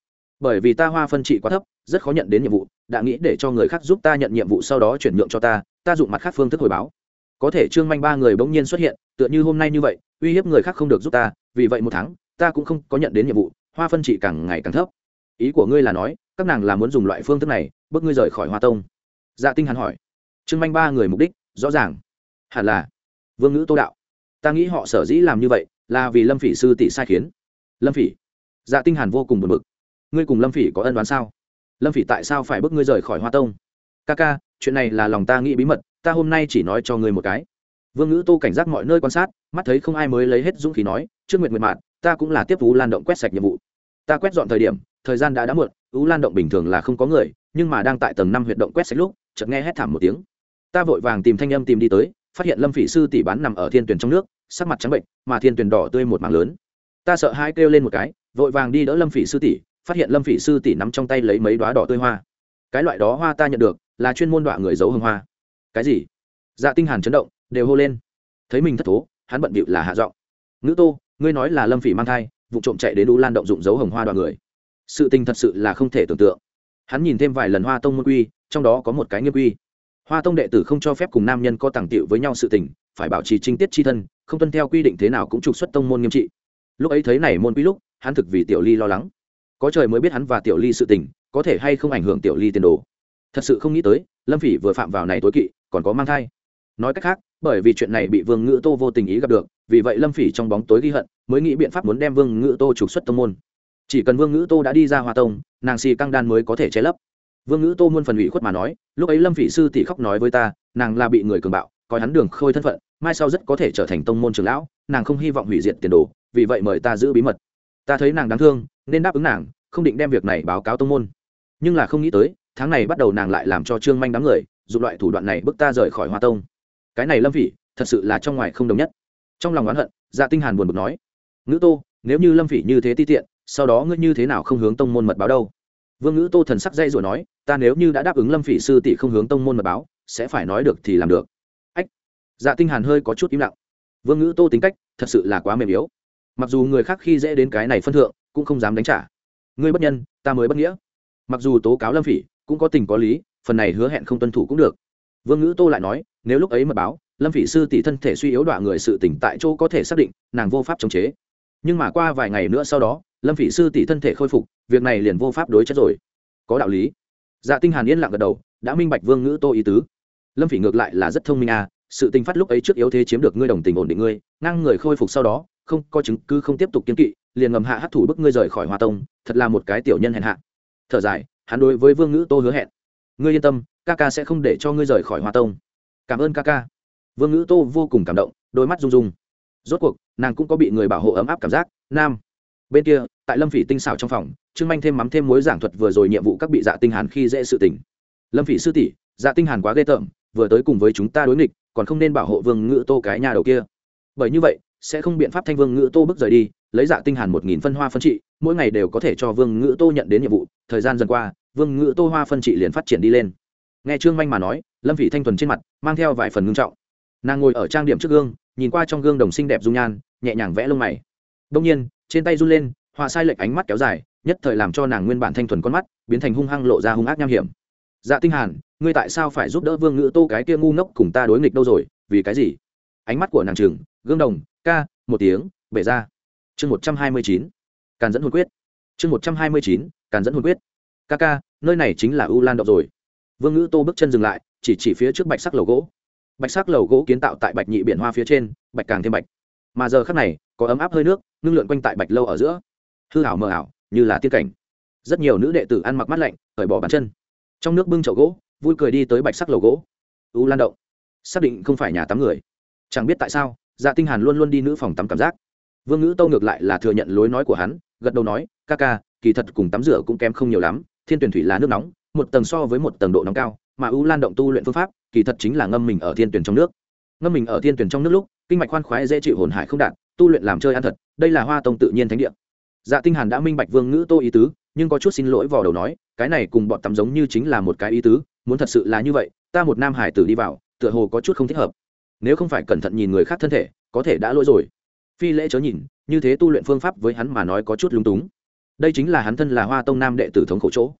bởi vì ta hoa phân trị quá thấp, rất khó nhận đến nhiệm vụ, đã nghĩ để cho người khác giúp ta nhận nhiệm vụ sau đó chuyển nhượng cho ta ta dụng mặt khác phương thức hồi báo. Có thể trương manh ba người bỗng nhiên xuất hiện, tựa như hôm nay như vậy, uy hiếp người khác không được giúp ta, vì vậy một tháng, ta cũng không có nhận đến nhiệm vụ, hoa phân trị càng ngày càng thấp. Ý của ngươi là nói, các nàng là muốn dùng loại phương thức này, bước ngươi rời khỏi hoa tông? Dạ tinh hắn hỏi. Trương manh ba người mục đích, rõ ràng. Hẳn là, vương ngữ tô đạo. Ta nghĩ họ sở dĩ làm như vậy, là vì lâm phỉ sư tỷ sai khiến. Lâm phỉ. Dạ tinh hàn vô cùng buồn bực ngươi cùng lâm phỉ có ân đoán sao? Lâm phỉ tại sao phải bước ngươi rời khỏi hoa tông? Ca ca, chuyện này là lòng ta nghĩ bí mật, ta hôm nay chỉ nói cho ngươi một cái. Vương ngữ tô cảnh giác mọi nơi quan sát, mắt thấy không ai mới lấy hết dũng khí nói, trước nguyệt nguyệt mạn, ta cũng là tiếp tú lan động quét sạch nhiệm vụ. Ta quét dọn thời điểm, thời gian đã đã muộn tú lan động bình thường là không có người, nhưng mà đang tại tầng năm huyệt động quét sạch lúc, chợt nghe hét thảm một tiếng. Ta vội vàng tìm thanh âm tìm đi tới, phát hiện lâm phỉ sư tỷ bán nằm ở thiên tuyển trong nước, sắc mặt trắng bệnh, mà thiên tuyển đỏ tươi một mảng lớn. Ta sợ hai kêu lên một cái, vội vàng đi đỡ lâm phỉ sư tỷ phát hiện lâm phỉ sư tỷ nắm trong tay lấy mấy đoá đỏ tươi hoa. Cái loại đó hoa ta nhận được, là chuyên môn đọa người giấu hương hoa. Cái gì? Dạ tinh hàn chấn động, đều hô lên. Thấy mình thất thố, hắn bận bịu là hạ giọng. Ngữ tô, ngươi nói là lâm phỉ mang thai, vụ trộm chạy đến u lan động dụng dấu hồng hoa đoàn người. Sự tình thật sự là không thể tưởng tượng. Hắn nhìn thêm vài lần hoa tông môn quy, trong đó có một cái nghiêm quy. Hoa tông đệ tử không cho phép cùng nam nhân có tàng tiệu với nhau sự tình, phải bảo trì trinh tiết chi thân, không tuân theo quy định thế nào cũng trục xuất tông môn nghiêm trị. Lúc ấy thấy này môn quy lúc, hắn thực vì tiểu ly lo lắng có trời mới biết hắn và tiểu ly sự tình, có thể hay không ảnh hưởng tiểu ly tiền đồ. Thật sự không nghĩ tới, lâm phỉ vừa phạm vào này tối kỵ, còn có mang thai. Nói cách khác, bởi vì chuyện này bị vương ngữ tô vô tình ý gặp được, vì vậy lâm phỉ trong bóng tối ghi hận, mới nghĩ biện pháp muốn đem vương ngữ tô trục xuất tông môn. Chỉ cần vương ngữ tô đã đi ra hoa tông, nàng xì căng đan mới có thể che lấp. Vương ngữ tô muôn phần ủy khuất mà nói, lúc ấy lâm phỉ sư tỷ khóc nói với ta, nàng là bị người cường bạo, coi hắn đường khôi thân phận, mai sau rất có thể trở thành tông môn trường lão, nàng không hy vọng hủy diệt tiền đồ, vì vậy mời ta giữ bí mật. Ta thấy nàng đáng thương nên đáp ứng nàng, không định đem việc này báo cáo tông môn. Nhưng là không nghĩ tới, tháng này bắt đầu nàng lại làm cho trương manh đám người, dùng loại thủ đoạn này bức ta rời khỏi hoa tông. Cái này lâm phỉ thật sự là trong ngoài không đồng nhất. Trong lòng oán hận dạ tinh hàn buồn bực nói, ngữ tô, nếu như lâm phỉ như thế ti tiện, sau đó ngươi như thế nào không hướng tông môn mật báo đâu? Vương ngữ tô thần sắc dây rồi nói, ta nếu như đã đáp ứng lâm phỉ sư tỷ không hướng tông môn mật báo, sẽ phải nói được thì làm được. Ách. Dạ tinh hàn hơi có chút im lặng. Vương ngữ tô tính cách, thật sự là quá mềm yếu. Mặc dù người khác khi dễ đến cái này phân thượng cũng không dám đánh trả. Ngươi bất nhân, ta mới bất nghĩa. Mặc dù tố cáo lâm phỉ, cũng có tình có lý, phần này hứa hẹn không tuân thủ cũng được. Vương ngữ tô lại nói, nếu lúc ấy mật báo, lâm phỉ sư tỷ thân thể suy yếu đọa người sự tỉnh tại chỗ có thể xác định, nàng vô pháp chống chế. Nhưng mà qua vài ngày nữa sau đó, lâm phỉ sư tỷ thân thể khôi phục, việc này liền vô pháp đối chất rồi. Có đạo lý. Dạ tinh hàn yên lặng gật đầu, đã minh bạch vương ngữ tô ý tứ. Lâm phỉ ngược lại là rất thông minh à sự tình phát lúc ấy trước yếu thế chiếm được ngươi đồng tình ổn định ngươi, ngang người khôi phục sau đó, không có chứng cứ không tiếp tục kiên kỵ liền ngầm hạ hát thủ bức ngươi rời khỏi Hoa tông, thật là một cái tiểu nhân hèn hạ. Thở dài, hắn đối với vương ngữ tô hứa hẹn. Ngươi yên tâm, ca ca sẽ không để cho ngươi rời khỏi Hoa tông. Cảm ơn ca ca. Vương ngữ tô vô cùng cảm động, đôi mắt rung rung. Rốt cuộc, nàng cũng có bị người bảo hộ ấm áp cảm giác, nam. Bên kia, tại lâm phỉ tinh xảo trong phòng, trương manh thêm mắm thêm mối giảng thuật vừa rồi nhiệm vụ các bị dạ tinh hàn khi dễ sự tình. Lâm phỉ sư tỷ dạ tinh hàn quá ghê tởm, vừa tới cùng với chúng ta đối nghịch, còn không nên bảo hộ vương ngữ tô cái nhà đầu kia. Bởi như vậy, sẽ không biện pháp thanh vương ngữ tô bước rời đi lấy dạ tinh hàn một nghìn phân hoa phân trị, mỗi ngày đều có thể cho vương ngữ tô nhận đến nhiệm vụ. Thời gian dần qua, vương ngữ tô hoa phân trị liền phát triển đi lên. Nghe trương manh mà nói, lâm vị thanh thuần trên mặt mang theo vài phần ngưng trọng. Nàng ngồi ở trang điểm trước gương, nhìn qua trong gương đồng xinh đẹp dung nhan, nhẹ nhàng vẽ lông mày. Đông nhiên, trên tay run lên, họa sai lệch ánh mắt kéo dài, nhất thời làm cho nàng nguyên bản thanh thuần con mắt biến thành hung hăng lộ ra hung ác nham hiểm. Dạ tinh hàn, ngươi tại sao phải giúp đỡ vương ngữ tô cái kia ngu ngốc cùng ta đối nghịch đâu rồi? Vì cái gì? Ánh mắt của nàng trừng, gương đồng, ca, một tiếng, bể ra chương một trăm hai mươi chín, càn dẫn hồn quyết. Chương một trăm hai mươi chín, càn dẫn hồn quyết. Ca ca, nơi này chính là u lan động rồi. Vương ngữ tô bước chân dừng lại, chỉ chỉ phía trước bạch sắc lầu gỗ. Bạch sắc lầu gỗ kiến tạo tại bạch nhị biển hoa phía trên, bạch càng thêm bạch. Mà giờ khắc này, có ấm áp hơi nước, ngưng lượn quanh tại bạch lâu ở giữa. Hư ảo mờ ảo, như là tiên cảnh. Rất nhiều nữ đệ tử ăn mặc mát lạnh, cởi bỏ bàn chân. Trong nước bưng chậu gỗ, vui cười đi tới bạch sắc lầu gỗ. U lan động. Xác định không phải nhà tắm người. Chẳng biết tại sao dạ tinh hàn luôn luôn đi nữ phòng tắm cảm giác vương ngữ tâu ngược lại là thừa nhận lối nói của hắn, gật đầu nói, ca ca, kỳ thật cùng tắm rửa cũng kém không nhiều lắm, thiên tuyển thủy là nước nóng, một tầng so với một tầng độ nóng cao, mà u lan động tu luyện phương pháp, kỳ thật chính là ngâm mình ở thiên tuyển trong nước. Ngâm mình ở thiên tuyển trong nước lúc, kinh mạch khoan khoái dễ chịu hồn hải không đạt, tu luyện làm chơi ăn thật, đây là hoa tông tự nhiên thánh địa. Dạ tinh hàn đã minh bạch vương ngữ tô ý tứ, nhưng có chút xin lỗi vào đầu nói, cái này cùng bọn tắm giống như chính là một cái ý tứ, muốn thật sự là như vậy, ta một nam hải tử đi vào, tựa hồ có chút không thích hợp. Nếu không phải cẩn thận nhìn người khác thân thể, có thể đã lỗi rồi phi lễ chớ nhìn, như thế tu luyện phương pháp với hắn mà nói có chút lung túng. Đây chính là hắn thân là hoa tông nam đệ tử thống khổ chỗ.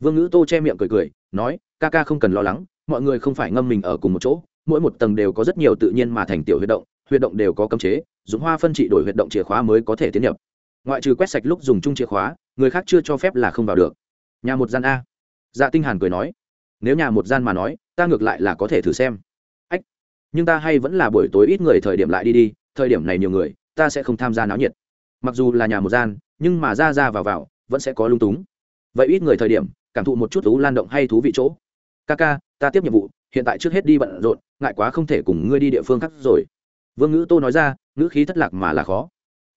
Vương ngữ tô che miệng cười cười, nói, ca ca không cần lo lắng, mọi người không phải ngâm mình ở cùng một chỗ, mỗi một tầng đều có rất nhiều tự nhiên mà thành tiểu huyệt động huyệt động đều có cấm chế, dùng hoa phân trị đổi huyệt động chìa khóa mới có thể tiến nhập. Ngoại trừ quét sạch lúc dùng chung chìa khóa, người khác chưa cho phép là không vào được. Nhà một gian a. Dạ tinh hàn cười nói, nếu nhà một gian mà nói, ta ngược lại là có thể thử xem. Ách, nhưng ta hay vẫn là buổi tối ít người thời điểm lại đi đi thời điểm này nhiều người, ta sẽ không tham gia náo nhiệt. Mặc dù là nhà một gian, nhưng mà ra ra vào vào, vẫn sẽ có lung túng. Vậy ít người thời điểm, cảm thụ một chút thú lan động hay thú vị chỗ. Ca ca ta tiếp nhiệm vụ, hiện tại trước hết đi bận rộn, ngại quá không thể cùng ngươi đi địa phương khác rồi. Vương ngữ tô nói ra, ngữ khí thất lạc mà là khó.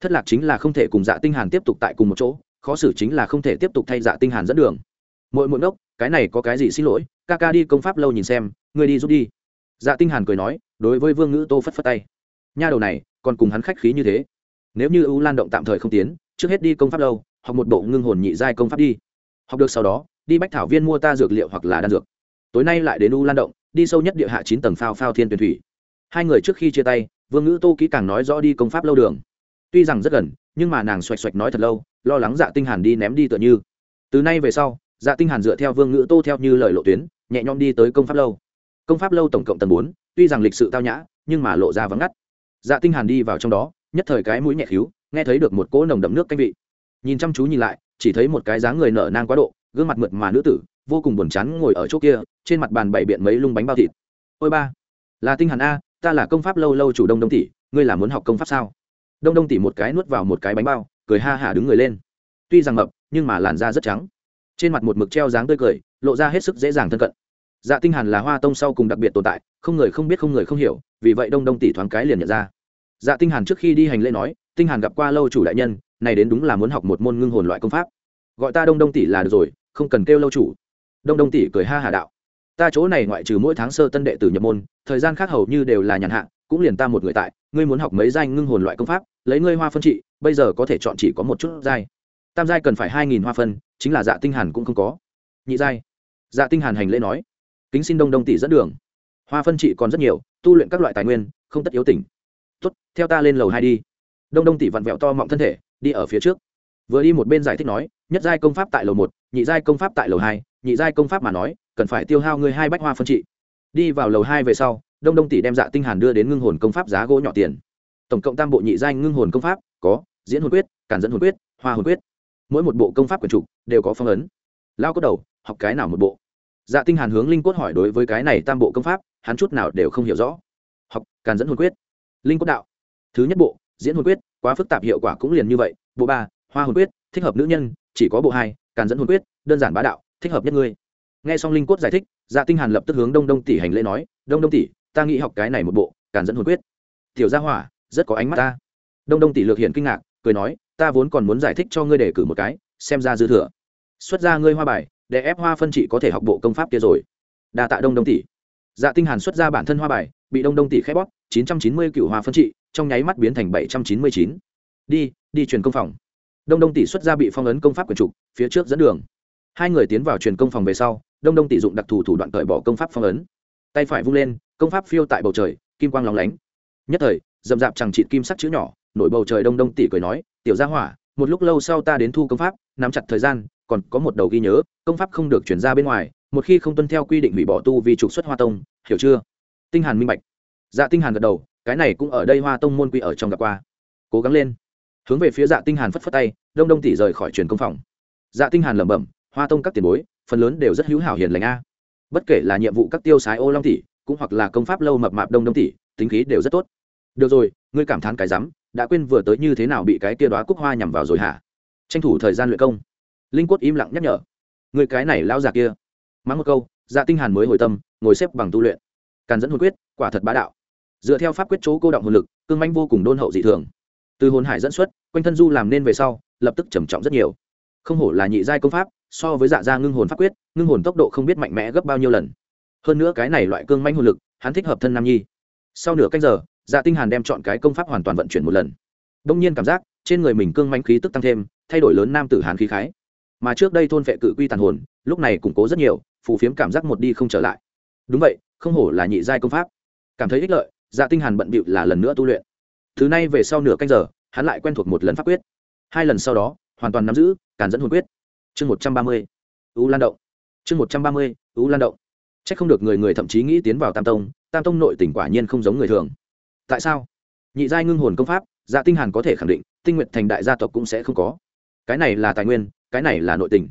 Thất lạc chính là không thể cùng dạ tinh hàn tiếp tục tại cùng một chỗ, khó xử chính là không thể tiếp tục thay dạ tinh hàn dẫn đường. Mỗi mỗi ngốc, cái này có cái gì xin lỗi ca ca đi công pháp lâu nhìn xem, ngươi đi giúp đi. Dạ tinh hàn cười nói, đối với vương ngữ tô phất phất tay. Nha đầu này còn cùng hắn khách khí như thế. Nếu như ưu lan động tạm thời không tiến trước hết đi công pháp đâu, học một bộ ngưng hồn nhị giai công pháp đi. Học được sau đó đi bách thảo viên mua ta dược liệu hoặc là đan dược. Tối nay lại đến u lan động đi sâu nhất địa hạ chín tầng phao phao thiên tuyển thủy. Hai người trước khi chia tay vương ngữ tô kỹ càng nói rõ đi công pháp lâu đường. Tuy rằng rất gần nhưng mà nàng xoạch xoạch nói thật lâu lo lắng dạ tinh hàn đi ném đi tựa như. Từ nay về sau dạ tinh hàn dựa theo vương ngữ tô theo như lời lộ tuyến nhẹ nhõm đi tới công pháp lâu. Công pháp lâu tổng cộng tầng bốn tuy rằng lịch sự tao nhã nhưng mà lộ ra vắng ngắt dạ tinh hàn đi vào trong đó, nhất thời cái mũi nhẹ khíu, nghe thấy được một cỗ nồng đậm nước canh vị. Nhìn chăm chú nhìn lại, chỉ thấy một cái dáng người nở nang quá độ, gương mặt mượt mà nữ tử, vô cùng buồn chán ngồi ở chỗ kia, trên mặt bàn bày biện mấy lung bánh bao thịt. Ôi ba, là tinh hàn a, ta là công pháp lâu lâu chủ đông đông tỷ, ngươi là muốn học công pháp sao? Đông đông tỷ một cái nuốt vào một cái bánh bao, cười ha hả đứng người lên. Tuy rằng mập, nhưng mà làn da rất trắng. Trên mặt một mực treo dáng tươi cười, lộ ra hết sức dễ dàng thân cận dạ tinh hàn là hoa tông sau cùng đặc biệt tồn tại, không người không biết không người không hiểu, vì vậy đông đông tỷ thoáng cái liền nhận ra. Dạ tinh hàn trước khi đi hành lễ nói, tinh hàn gặp qua lâu chủ đại nhân, này đến đúng là muốn học một môn ngưng hồn loại công pháp. Gọi ta đông đông tỷ là được rồi, không cần kêu lâu chủ. Đông đông tỷ cười ha hà đạo, ta chỗ này ngoại trừ mỗi tháng sơ tân đệ tử nhập môn, thời gian khác hầu như đều là nhàn hạ, cũng liền ta một người tại, ngươi muốn học mấy giai ngưng hồn loại công pháp, lấy ngươi hoa phân trị, bây giờ có thể chọn chỉ có một chút giai. Tam giai cần phải hai nghìn hoa phân, chính là dạ tinh hàn cũng không có. Nhị giai. Dạ tinh hàn hành lễ nói kính xin đông đông tỷ dẫn đường. Hoa phân trị còn rất nhiều, tu luyện các loại tài nguyên, không tất yếu tỉnh. Tốt, theo ta lên lầu hai đi. Đông đông tỷ vặn vẹo to mọng thân thể, đi ở phía trước. Vừa đi một bên giải thích nói, nhất giai công pháp tại lầu một, nhị giai công pháp tại lầu hai, nhị giai công pháp mà nói, cần phải tiêu hao ngươi hai bách hoa phân trị. Đi vào lầu hai về sau, đông đông tỷ đem dạ tinh hàn đưa đến ngưng hồn công pháp giá gỗ nhỏ tiền. Tổng cộng tam bộ nhị giai ngưng hồn công pháp, có, diễn hồn quyết cản dẫn hồn quyết, hoa hồn quyết. Mỗi một bộ công pháp quyền trục đều có phong ấn. Lao cốt đầu, học cái nào một bộ? Dạ tinh hàn hướng linh cốt hỏi đối với cái này tam bộ công pháp, hắn chút nào đều không hiểu rõ. Học, càn dẫn hồn quyết. Linh cốt đạo. Thứ nhất bộ, diễn hồn quyết, quá phức tạp hiệu quả cũng liền như vậy. Bộ ba, hoa hồn quyết, thích hợp nữ nhân, chỉ có bộ hai, càn dẫn hồn quyết, đơn giản bá đạo, thích hợp nhất ngươi. Nghe xong linh cốt giải thích dạ tinh hàn lập tức hướng đông đông tỷ hành lễ nói, đông đông tỷ, ta nghĩ học cái này một bộ, càn dẫn hồn quyết. Tiểu gia hỏa, rất có ánh mắt ta. Đông đông tỷ lược hiện kinh ngạc, cười nói, ta vốn còn muốn giải thích cho ngươi để cử một cái, xem ra dư thừa. Xuất ra ngươi hoa bài để ép hoa phân trị có thể học bộ công pháp kia rồi. Đa tạ đông đông tỷ. Dạ tinh hàn xuất ra bản thân hoa bài, bị đông đông tỷ khép bóp, chín trăm chín mươi hoa phân trị, trong nháy mắt biến thành bảy trăm chín mươi chín. Đi đi truyền công phòng. Đông đông tỷ xuất ra bị phong ấn công pháp của trục, phía trước dẫn đường. Hai người tiến vào truyền công phòng về sau, đông đông tỷ dụng đặc thù thủ đoạn cởi bỏ công pháp phong ấn. Tay phải vung lên, công pháp phiêu tại bầu trời, kim quang lóng lánh. Nhất thời dầm dạp chẳng chịt kim sắc chữ nhỏ, nổi bầu trời đông đông tỷ cười nói, tiểu gia hỏa một lúc lâu sau ta đến thu công pháp, nắm chặt thời gian, còn có một đầu ghi nhớ, công pháp không được chuyển ra bên ngoài, một khi không tuân theo quy định hủy bỏ tu vì trục xuất hoa tông, hiểu chưa? Tinh hàn minh bạch. Dạ tinh hàn gật đầu, cái này cũng ở đây hoa tông môn quy ở trong gặp qua. Cố gắng lên. Hướng về phía dạ tinh hàn phất phất tay, đông đông tỷ rời khỏi truyền công phòng. Dạ tinh hàn lẩm bẩm, hoa tông các tiền bối, phần lớn đều rất hữu hảo hiền lành a. Bất kể là nhiệm vụ các tiêu sái ô long tỷ cũng hoặc là công pháp lâu mập mạp đông đông tỷ tính khí đều rất tốt. Được rồi, ngươi cảm thán cái rắm đã quên vừa tới như thế nào bị cái kia đóa cúc hoa nhằm vào rồi hả? Tranh thủ thời gian luyện công. Linh quất im lặng nhắc nhở. Người cái này lao già kia. Mắng một câu dạ tinh hàn mới hồi tâm, ngồi xếp bằng tu luyện. Càn dẫn hồn quyết, quả thật bá đạo. Dựa theo pháp quyết chỗ cô động hồn lực, cương manh vô cùng đôn hậu dị thường. Từ hồn hải dẫn xuất, quanh thân du làm nên về sau, lập tức trầm trọng rất nhiều. Không hổ là nhị giai công pháp, so với dạ gia ngưng hồn pháp quyết, ngưng hồn tốc độ không biết mạnh mẽ gấp bao nhiêu lần. Hơn nữa cái này loại cương manh hồn lực, hắn thích hợp thân nam nhi. Sau nửa canh giờ dạ tinh hàn đem chọn cái công pháp hoàn toàn vận chuyển một lần. Đông nhiên cảm giác, trên người mình cương manh khí tức tăng thêm, thay đổi lớn nam tử Hán khí khái. Mà trước đây thôn vệ cự quy tàn hồn, lúc này củng cố rất nhiều, phù phiếm cảm giác một đi không trở lại. Đúng vậy, không hổ là nhị giai công pháp. Cảm thấy ích lợi dạ tinh hàn bận bịu là lần nữa tu luyện. Thứ này về sau nửa canh giờ, hắn lại quen thuộc một lần pháp quyết. Hai lần sau đó, hoàn toàn nắm giữ, càn dẫn hồn quyết. Chương một trăm ba mươi, u lan động. Chương một trăm ba mươi, u lan động. Chắc không được người người thậm chí nghĩ tiến vào tam tông tam tông nội tỉnh quả nhiên không giống người thường tại sao? Nhị giai ngưng hồn công pháp dạ tinh hàn có thể khẳng định, tinh nguyện thành đại gia tộc cũng sẽ không có. Cái này là tài nguyên, cái này là nội tình.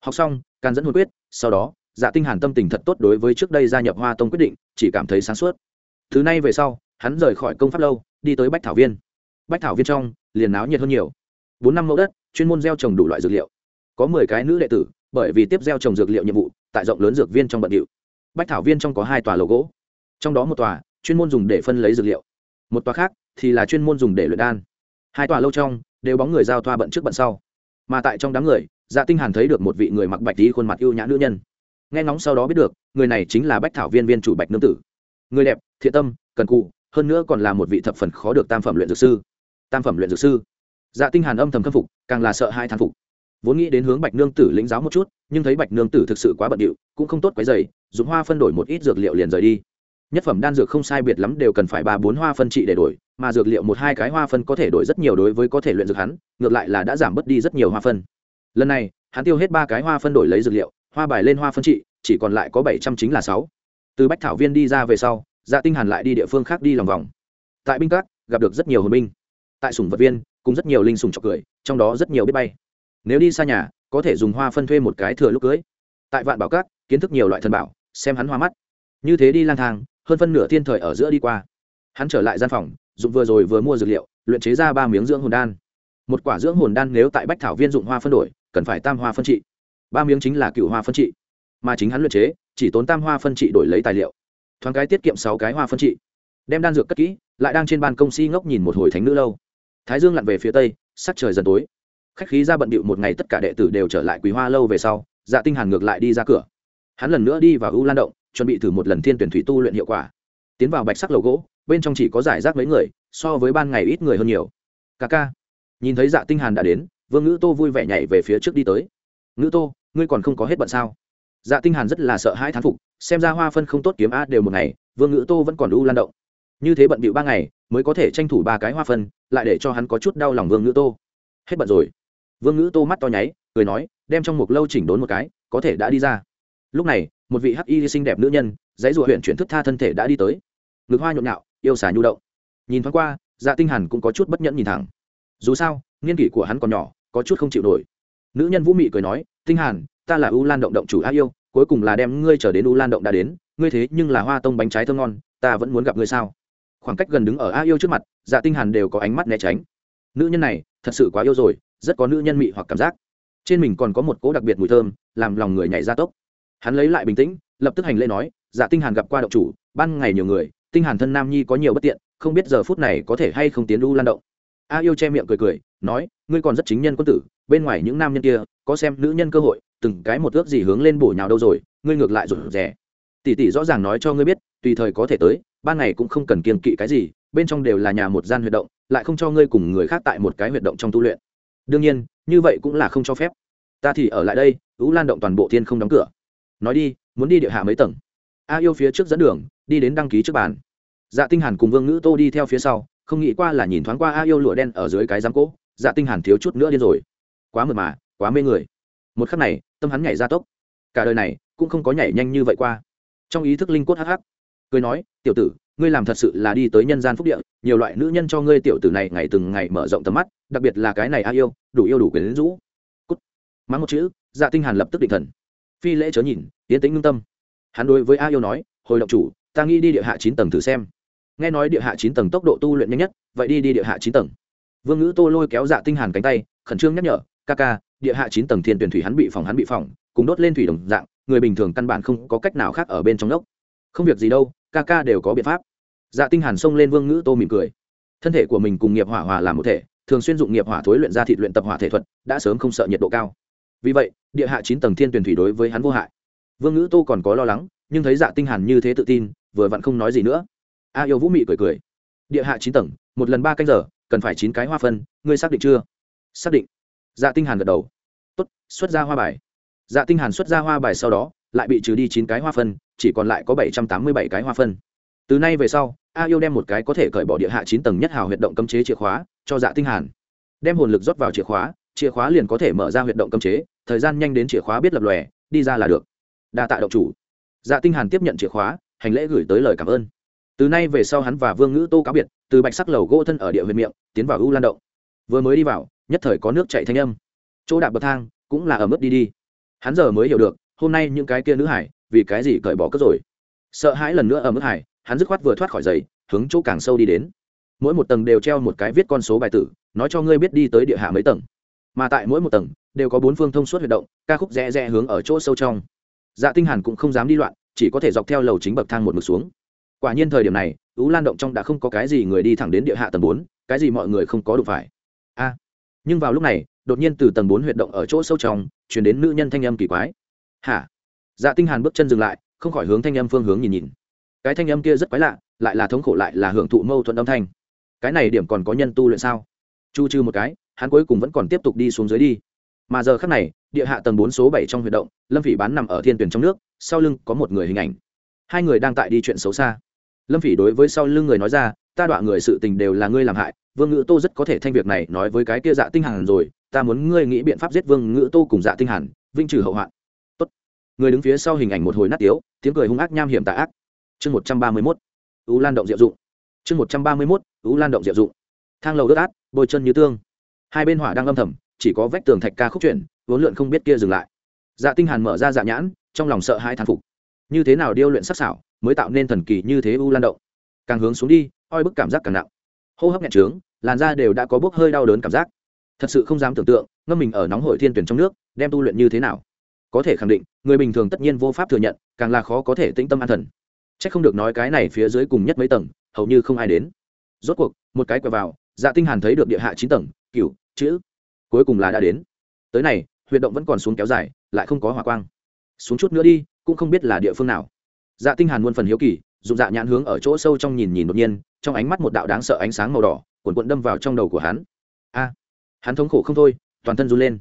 Học xong can dẫn hồn quyết, sau đó dạ tinh hàn tâm tình thật tốt đối với trước đây gia nhập hoa tông quyết định, chỉ cảm thấy sáng suốt. Thứ này về sau, hắn rời khỏi công pháp lâu, đi tới bách thảo viên. Bách thảo viên trong, liền náo nhiệt hơn nhiều. Bốn năm mẫu đất, chuyên môn gieo trồng đủ loại dược liệu. Có mười cái nữ đệ tử, bởi vì tiếp gieo trồng dược liệu nhiệm vụ, tại rộng lớn dược viên trong bận điệu. Bách thảo viên trong có hai tòa lầu gỗ. Trong đó một tòa, chuyên môn dùng để phân lấy dược liệu một tòa khác thì là chuyên môn dùng để luyện đan. Hai tòa lâu trong đều bóng người giao thoa bận trước bận sau. Mà tại trong đám người dạ tinh hàn thấy được một vị người mặc bạch tí khuôn mặt yêu nhã nữ nhân. Nghe ngóng sau đó biết được người này chính là bách thảo viên viên chủ bạch nương tử. Người đẹp thiện tâm cần cù hơn nữa còn là một vị thập phần khó được tam phẩm luyện dược sư. Tam phẩm luyện dược sư. Dạ tinh hàn âm thầm khâm phục càng là sợ hai thán phục. Vốn nghĩ đến hướng bạch nương tử lĩnh giáo một chút nhưng thấy bạch nương tử thực sự quá bận điệu cũng không tốt quấy rầy, dùng hoa phân đổi một ít dược liệu liền rời đi nhất phẩm đan dược không sai biệt lắm đều cần phải ba bốn hoa phân trị để đổi, mà dược liệu một hai cái hoa phân có thể đổi rất nhiều đối với có thể luyện dược hắn, ngược lại là đã giảm bớt đi rất nhiều hoa phân. Lần này, hắn tiêu hết ba cái hoa phân đổi lấy dược liệu, hoa bài lên hoa phân trị, chỉ còn lại có bảy trăm chính là sáu. Từ bách thảo viên đi ra về sau dạ tinh hàn lại đi địa phương khác đi lòng vòng. Tại binh các, gặp được rất nhiều hồn binh. Tại sủng vật viên cũng rất nhiều linh sủng chọc cười, trong đó rất nhiều biết bay. Nếu đi xa nhà, có thể dùng hoa phân thuê một cái thừa lúc cưới. Tại vạn bảo các, kiến thức nhiều loại thần bảo, xem hắn hoa mắt. Như thế đi lang thang hơn phân nửa thiên thời ở giữa đi qua. Hắn trở lại gian phòng, dụng vừa rồi vừa mua dược liệu, luyện chế ra ba miếng dưỡng hồn đan. Một quả dưỡng hồn đan nếu tại bách thảo viên dụng hoa phân đổi, cần phải tam hoa phân trị. Ba miếng chính là cựu hoa phân trị. Mà chính hắn luyện chế, chỉ tốn tam hoa phân trị đổi lấy tài liệu. Thoáng cái tiết kiệm sáu cái hoa phân trị. Đem đan dược cất kỹ, lại đang trên ban công si ngốc nhìn một hồi thánh nữ lâu. Thái dương lặn về phía tây, sắc trời dần tối. Khách khí ra bận bịu một ngày tất cả đệ tử đều trở lại quý hoa lâu về sau dạ tinh hàn ngược lại đi ra cửa. Hắn lần nữa đi vào u lan động chuẩn bị thử một lần thiên tuyển thủy tu luyện hiệu quả. Tiến vào bạch sắc lầu gỗ, bên trong chỉ có giải rác mấy người, so với ban ngày ít người hơn nhiều. Ca ca. Nhìn thấy dạ tinh hàn đã đến, vương ngữ tô vui vẻ nhảy về phía trước đi tới. Ngữ tô, ngươi còn không có hết bận sao? Dạ tinh hàn rất là sợ hãi thán phục, xem ra hoa phân không tốt kiếm a đều một ngày, vương ngữ tô vẫn còn u lan động. Như thế bận bịu ba ngày, mới có thể tranh thủ ba cái hoa phân, lại để cho hắn có chút đau lòng vương ngữ tô. Hết bận rồi. Vương ngữ tô mắt to nháy, cười nói, đem trong một lâu chỉnh đốn một cái, có thể đã đi ra. Lúc này một vị hắc y xinh đẹp nữ nhân, dãy ruột huyện chuyển thức tha thân thể đã đi tới. Ngực hoa nhộn nhạo, yêu xả nhu động. Nhìn thoáng qua dạ tinh hàn cũng có chút bất nhẫn nhìn thẳng. Dù sao niên kỷ của hắn còn nhỏ, có chút không chịu nổi. Nữ nhân vũ mị cười nói, tinh hàn, ta là u lan động động chủ a yêu, cuối cùng là đem ngươi trở đến u lan động đã đến. Ngươi thế nhưng là hoa tông bánh trái thơm ngon, ta vẫn muốn gặp ngươi sao? Khoảng cách gần đứng ở a yêu trước mặt dạ tinh hàn đều có ánh mắt né tránh. Nữ nhân này, thật sự quá yêu rồi, rất có nữ nhân mị hoặc cảm giác. Trên mình còn có một cỗ đặc biệt mùi thơm, làm lòng người nhảy ra tốc hắn lấy lại bình tĩnh, lập tức hành lễ nói dạ tinh hàn gặp qua động chủ, ban ngày nhiều người, tinh hàn thân nam nhi có nhiều bất tiện, không biết giờ phút này có thể hay không tiến lưu lan động. A yêu che miệng cười cười, nói, ngươi còn rất chính nhân quân tử, bên ngoài những nam nhân kia, có xem nữ nhân cơ hội, từng cái một ước gì hướng lên bổ nhào đâu rồi, ngươi ngược lại rụt rè. Tỷ tỷ rõ ràng nói cho ngươi biết, tùy thời có thể tới, ban ngày cũng không cần kiên kỵ cái gì, bên trong đều là nhà một gian huyệt động, lại không cho ngươi cùng người khác tại một cái huyệt động trong tu luyện. Đương nhiên, như vậy cũng là không cho phép. Ta thì ở lại đây, ú lan động toàn bộ thiên không đóng cửa nói đi, muốn đi địa hạ mấy tầng? A yêu phía trước dẫn đường, đi đến đăng ký trước bàn. Dạ tinh hàn cùng vương ngữ tô đi theo phía sau, không nghĩ qua là nhìn thoáng qua a yêu lụa đen ở dưới cái giám cỗ dạ tinh hàn thiếu chút nữa điên rồi. Quá mượt mà, quá mê người. Một khắc này, tâm hắn nhảy ra tốc. Cả đời này, cũng không có nhảy nhanh như vậy qua. Trong ý thức linh cốt hắc hắc, cười nói, tiểu tử, ngươi làm thật sự là đi tới nhân gian phúc địa, nhiều loại nữ nhân cho ngươi tiểu tử này ngày từng ngày mở rộng tầm mắt, đặc biệt là cái này a yêu, đủ yêu đủ quyến rũ. Cút. Mắng một chữ dạ tinh hàn lập tức định thần phi lễ chớ nhìn yên tĩnh ngưng tâm. Hắn đối với a yêu nói, hồi động chủ, ta nghĩ đi địa hạ chín tầng thử xem. Nghe nói địa hạ chín tầng tốc độ tu luyện nhanh nhất, vậy đi đi địa hạ chín tầng. Vương ngữ tô lôi kéo dạ tinh hàn cánh tay, khẩn trương nhắc nhở, ca ca, địa hạ chín tầng thiên tuyển thủy hắn bị phòng hắn bị phòng cùng đốt lên thủy đồng dạng, người bình thường căn bản không có cách nào khác ở bên trong lốc không việc gì đâu, ca ca đều có biện pháp. Dạ tinh hàn xông lên vương ngữ tô mỉm cười. Thân thể của mình cùng nghiệp hỏa hòa làm một thể, thường xuyên dụng nghiệp hỏa thối luyện ra thịt luyện tập hỏa thể thuật, đã sớm không sợ nhiệt độ cao vì vậy, địa hạ chín tầng thiên tuyển thủy đối với hắn vô hại. Vương ngữ tô còn có lo lắng, nhưng thấy dạ tinh hàn như thế tự tin, vừa vặn không nói gì nữa. A yêu vũ mị cười cười. Địa hạ chín tầng, một lần ba canh giờ, cần phải chín cái hoa phân, ngươi xác định chưa? Xác định. Dạ tinh hàn gật đầu. Tốt, xuất ra hoa bài. Dạ tinh hàn xuất ra hoa bài sau đó, lại bị trừ đi chín cái hoa phân, chỉ còn lại có bảy trăm tám mươi bảy cái hoa phân. Từ nay về sau, a yêu đem một cái có thể cởi bỏ địa hạ chín tầng nhất hào huyệt động cấm chế chìa khóa cho dạ tinh hàn. Đem hồn lực rót vào chìa khóa chìa khóa liền có thể mở ra huyệt động cấm chế thời gian nhanh đến chìa khóa biết lập lòe, đi ra là được. Đa tạ động chủ. Dạ tinh hàn tiếp nhận chìa khóa, hành lễ gửi tới lời cảm ơn. Từ nay về sau hắn và vương ngữ tô cáo biệt, từ bạch sắc lầu gỗ thân ở địa huyệt miệng, tiến vào u lan động. Vừa mới đi vào, nhất thời có nước chảy thanh âm. Chỗ đạp bậc thang cũng là ở mức đi đi. Hắn giờ mới hiểu được, hôm nay những cái kia nữ hải, vì cái gì cởi bỏ cất rồi. Sợ hãi lần nữa ở mức hải, hắn dứt khoát vừa thoát khỏi giày, hướng chỗ càng sâu đi đến. Mỗi một tầng đều treo một cái viết con số bài tử, nói cho ngươi biết đi tới địa hạ mấy tầng mà tại mỗi một tầng đều có bốn phương thông suốt huy động, ca khúc rẽ rẽ hướng ở chỗ sâu trong. Dạ tinh hàn cũng không dám đi loạn, chỉ có thể dọc theo lầu chính bậc thang một mực xuống. Quả nhiên thời điểm này, ú lan động trong đã không có cái gì người đi thẳng đến địa hạ tầng bốn, cái gì mọi người không có đủ phải. A! Nhưng vào lúc này, đột nhiên từ tầng bốn huyệt động ở chỗ sâu trong, truyền đến nữ nhân thanh âm kỳ quái. Hả? Dạ tinh hàn bước chân dừng lại, không khỏi hướng thanh âm phương hướng nhìn nhìn. Cái thanh âm kia rất quái lạ, lại là thống khổ lại là hưởng thụ mâu thuẫn âm thanh. Cái này điểm còn có nhân tu luyện sao? Chu trừ một cái hắn cuối cùng vẫn còn tiếp tục đi xuống dưới đi. Mà giờ khắc này, địa hạ tầng bốn số bảy trong huy động, lâm phỉ bán nằm ở thiên tuyển trong nước, sau lưng có một người hình ảnh. Hai người đang tại đi chuyện xấu xa. Lâm phỉ đối với sau lưng người nói ra, ta đọa người sự tình đều là ngươi làm hại, vương ngữ tô rất có thể thanh việc này nói với cái kia dạ tinh hàn rồi, ta muốn ngươi nghĩ biện pháp giết vương ngữ tô cùng dạ tinh hàn vinh trừ hậu hoạn. Tốt. Người đứng phía sau hình ảnh một hồi nát tiếu, tiếng cười hung ác nham hiểm tà ác. Chương một trăm ba mươi 131. ú lan động diệu dụng. Chương một trăm ba mươi 131. ú lan động diệu dụng. Thang lầu đất át, bôi chân như tương hai bên hỏa đang âm thầm, chỉ có vách tường thạch ca khúc chuyển vốn lượn không biết kia dừng lại. Dạ tinh hàn mở ra dạ nhãn, trong lòng sợ hai thán phục. Như thế nào điêu luyện sắc sảo, mới tạo nên thần kỳ như thế u lan động? Càng hướng xuống đi, oi bức cảm giác càng nặng. Hô hấp nhẹ trướng, làn da đều đã có bốc hơi đau đớn cảm giác. Thật sự không dám tưởng tượng, ngâm mình ở nóng hội thiên tuyển trong nước, đem tu luyện như thế nào. Có thể khẳng định, người bình thường tất nhiên vô pháp thừa nhận, càng là khó có thể tĩnh tâm an thần. Chắc không được nói cái này phía dưới cùng nhất mấy tầng, hầu như không ai đến. Rốt cuộc, một cái quẹo vào dạ tinh hàn thấy được địa hạ chín tầng, cửu chữ. Cuối cùng là đã đến. Tới này, huyệt động vẫn còn xuống kéo dài, lại không có hỏa quang. Xuống chút nữa đi, cũng không biết là địa phương nào. Dạ tinh hàn muôn phần hiếu kỳ dùng dạ nhãn hướng ở chỗ sâu trong nhìn nhìn đột nhiên, trong ánh mắt một đạo đáng sợ ánh sáng màu đỏ, cuộn cuộn đâm vào trong đầu của hắn. A! Hắn thống khổ không thôi, toàn thân run lên.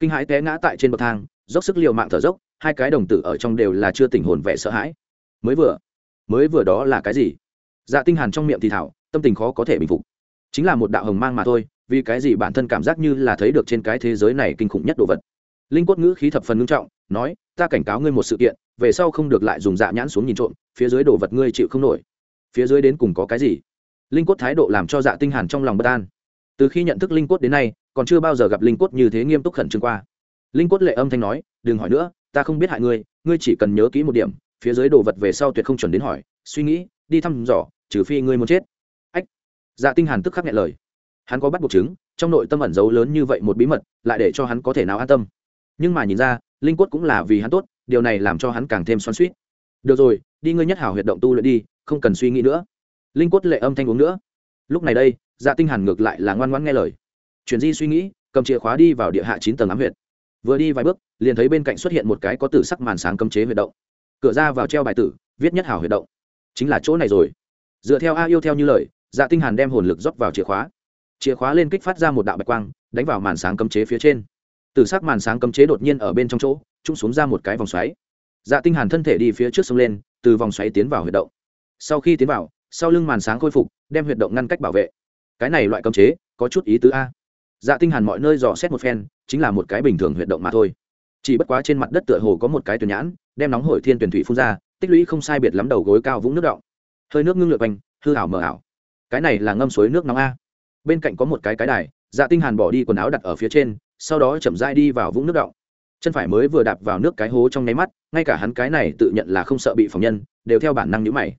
Kinh hãi té ngã tại trên bậc thang, dốc sức liều mạng thở dốc, hai cái đồng tử ở trong đều là chưa tỉnh hồn vẻ sợ hãi. Mới vừa mới vừa đó là cái gì? Dạ tinh hàn trong miệng thì thảo, tâm tình khó có thể bình phục. Chính là một đạo hồng mang mà thôi vì cái gì bản thân cảm giác như là thấy được trên cái thế giới này kinh khủng nhất đồ vật. Linh quất ngữ khí thập phần nghiêm trọng, nói, ta cảnh cáo ngươi một sự kiện, về sau không được lại dùng dạ nhãn xuống nhìn trộm, phía dưới đồ vật ngươi chịu không nổi. Phía dưới đến cùng có cái gì? Linh cốt thái độ làm cho dạ tinh hàn trong lòng bất an. Từ khi nhận thức linh cốt đến nay, còn chưa bao giờ gặp linh cốt như thế nghiêm túc khẩn trương qua. Linh cốt lệ âm thanh nói, đừng hỏi nữa, ta không biết hại ngươi ngươi chỉ cần nhớ kỹ một điểm, phía dưới đồ vật về sau tuyệt không chuẩn đến hỏi, suy nghĩ, đi thăm dò, trừ phi ngươi muốn chết. Ách. Dạ tinh hàn tức khắc nhẹ lời hắn có bắt buộc chứng, trong nội tâm ẩn giấu lớn như vậy một bí mật, lại để cho hắn có thể nào an tâm. Nhưng mà nhìn ra, linh quất cũng là vì hắn tốt, điều này làm cho hắn càng thêm xoắn suýt được rồi, đi ngươi nhất hảo huyệt động tu luyện đi, không cần suy nghĩ nữa. Linh quất lệ âm thanh uống nữa. Lúc này đây dạ tinh hàn ngược lại là ngoan ngoãn nghe lời. Chuyển di suy nghĩ, cầm chìa khóa đi vào địa hạ chín tầng ám huyệt. Vừa đi vài bước, liền thấy bên cạnh xuất hiện một cái có tử sắc màn sáng cấm chế huyệt động. Cửa ra vào treo bài tử, viết nhất hảo huyệt động. Chính là chỗ này rồi. Dựa theo a yêu theo như lời dạ tinh hàn đem hồn lực rót vào chìa khóa chìa khóa lên kích phát ra một đạo bạch quang, đánh vào màn sáng cấm chế phía trên. Từ sắc màn sáng cấm chế đột nhiên ở bên trong chỗ trung xuống ra một cái vòng xoáy. Dạ tinh hàn thân thể đi phía trước sông lên, từ vòng xoáy tiến vào huyệt động. Sau khi tiến vào, sau lưng màn sáng khôi phục, đem huyệt động ngăn cách bảo vệ. Cái này loại cấm chế, có chút ý tứ a. Dạ tinh hàn mọi nơi dò xét một phen, chính là một cái bình thường huyệt động mà thôi. Chỉ bất quá trên mặt đất tựa hồ có một cái tuyển nhãn, đem nóng hổi thiên tuyển thủy phun ra, tích lũy không sai biệt lắm đầu gối cao vũng nước động. Hơi nước ngưng lượt quanh, hư ảo mờ ảo. Cái này là ngâm suối nước nóng a bên cạnh có một cái cái đài dạ tinh hàn bỏ đi quần áo đặt ở phía trên, sau đó chậm rãi đi vào vũng nước động. Chân phải mới vừa đạp vào nước cái hố trong nháy mắt, ngay cả hắn cái này tự nhận là không sợ bị phòng nhân, đều theo bản năng nhíu mày.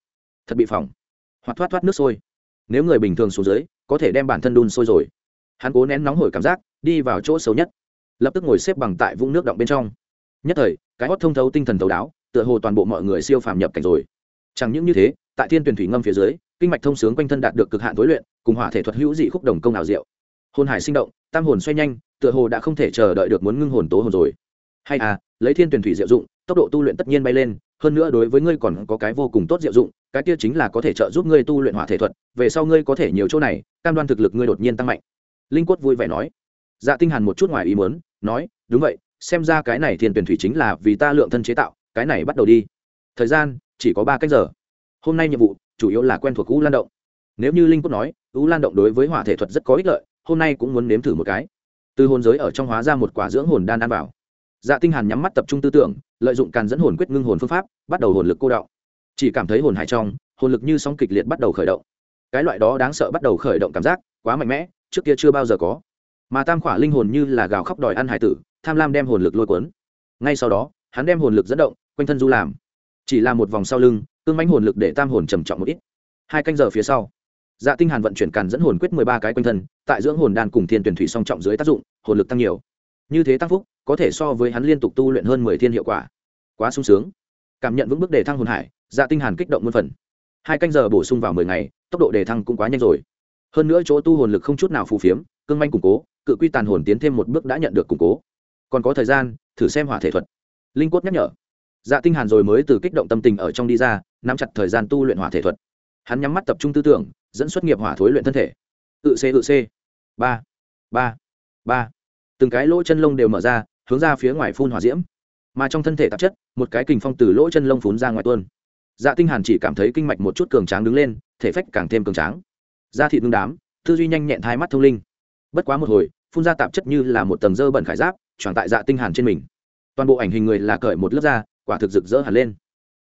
Thật bị phòng hoặc thoát thoát nước sôi. Nếu người bình thường xuống dưới, có thể đem bản thân đun sôi rồi. Hắn cố nén nóng hổi cảm giác, đi vào chỗ xấu nhất. Lập tức ngồi xếp bằng tại vũng nước động bên trong. Nhất thời, cái hót thông thấu tinh thần thấu đáo, tựa hồ toàn bộ mọi người siêu phàm nhập cảnh rồi. Chẳng những như thế, tại thiên tuyển thủy ngâm phía dưới, kinh mạch thông sướng quanh thân đạt được cực hạn tối luyện cùng hỏa thể thuật hữu dị khúc đồng công ảo diệu. Hồn hải sinh động, tam hồn xoay nhanh, tựa hồ đã không thể chờ đợi được muốn ngưng hồn tố hồn rồi. Hay à lấy thiên tuyển thủy diệu dụng, tốc độ tu luyện tất nhiên bay lên, hơn nữa đối với ngươi còn có cái vô cùng tốt diệu dụng, cái kia chính là có thể trợ giúp ngươi tu luyện hỏa thể thuật, về sau ngươi có thể nhiều chỗ này, cam đoan thực lực ngươi đột nhiên tăng mạnh. Linh quất vui vẻ nói. Dạ tinh hàn một chút ngoài ý muốn, nói, đúng vậy, xem ra cái này thiên tuyển thủy chính là vì ta lượng thân chế tạo, cái này bắt đầu đi. Thời gian, chỉ có ba cách giờ. Hôm nay nhiệm vụ, chủ yếu là quen thuộc cũ lan động. Nếu như linh quất nói u lan động đối với hỏa thể thuật rất có ích lợi, hôm nay cũng muốn nếm thử một cái. Từ hồn giới ở trong hóa ra một quả dưỡng hồn đan ăn vào. Dạ tinh hàn nhắm mắt tập trung tư tưởng, lợi dụng càn dẫn hồn quyết ngưng hồn phương pháp, bắt đầu hồn lực cô đọng chỉ cảm thấy hồn hải trong, hồn lực như sóng kịch liệt bắt đầu khởi động. Cái loại đó đáng sợ bắt đầu khởi động cảm giác, quá mạnh mẽ, trước kia chưa bao giờ có. Mà tam khỏa linh hồn như là gào khóc đòi ăn hải tử, tham lam đem hồn lực lôi cuốn. Ngay sau đó, hắn đem hồn lực dẫn động, quanh thân du làm. Chỉ là một vòng sau lưng, cương mãnh hồn lực để tam hồn trầm trọng một ít. Hai canh giờ phía sau dạ tinh hàn vận chuyển càn dẫn hồn quyết mười ba cái quanh thân, tại dưỡng hồn đan cùng thiên tuyển thủy song trọng dưới tác dụng, hồn lực tăng nhiều. Như thế tăng phúc, có thể so với hắn liên tục tu luyện hơn mười thiên hiệu quả. Quá sung sướng. Cảm nhận vững bước đề thăng hồn hải dạ tinh hàn kích động muôn phần. Hai canh giờ bổ sung vào mười ngày, tốc độ đề thăng cũng quá nhanh rồi. Hơn nữa chỗ tu hồn lực không chút nào phù phiếm, cương manh củng cố, cự quy tàn hồn tiến thêm một bước đã nhận được củng cố. Còn có thời gian, thử xem hỏa thể thuật. Linh Cốt nhắc nhở. Dạ tinh hàn rồi mới từ kích động tâm tình ở trong đi ra, nắm chặt thời gian tu luyện hỏa thể thuật hắn nhắm mắt tập trung tư tưởng, dẫn xuất nghiệp hỏa thối luyện thân thể. Tự c tự c. Ba ba ba. Từng cái lỗ chân lông đều mở ra, hướng ra phía ngoài phun hỏa diễm. Mà trong thân thể tạp chất, một cái kình phong từ lỗ chân lông phun ra ngoài tuôn. Dạ tinh hàn chỉ cảm thấy kinh mạch một chút cường tráng đứng lên, thể phách càng thêm cường tráng. Dạ da thịt ngưng đám, tư duy nhanh nhẹn thai mắt thông linh. Bất quá một hồi, phun ra tạp chất như là một tầng dơ bẩn khải giáp, tròn tại dạ tinh hàn trên mình. Toàn bộ ảnh hình người là cởi một lớp da, quả thực rực rỡ hẳn lên.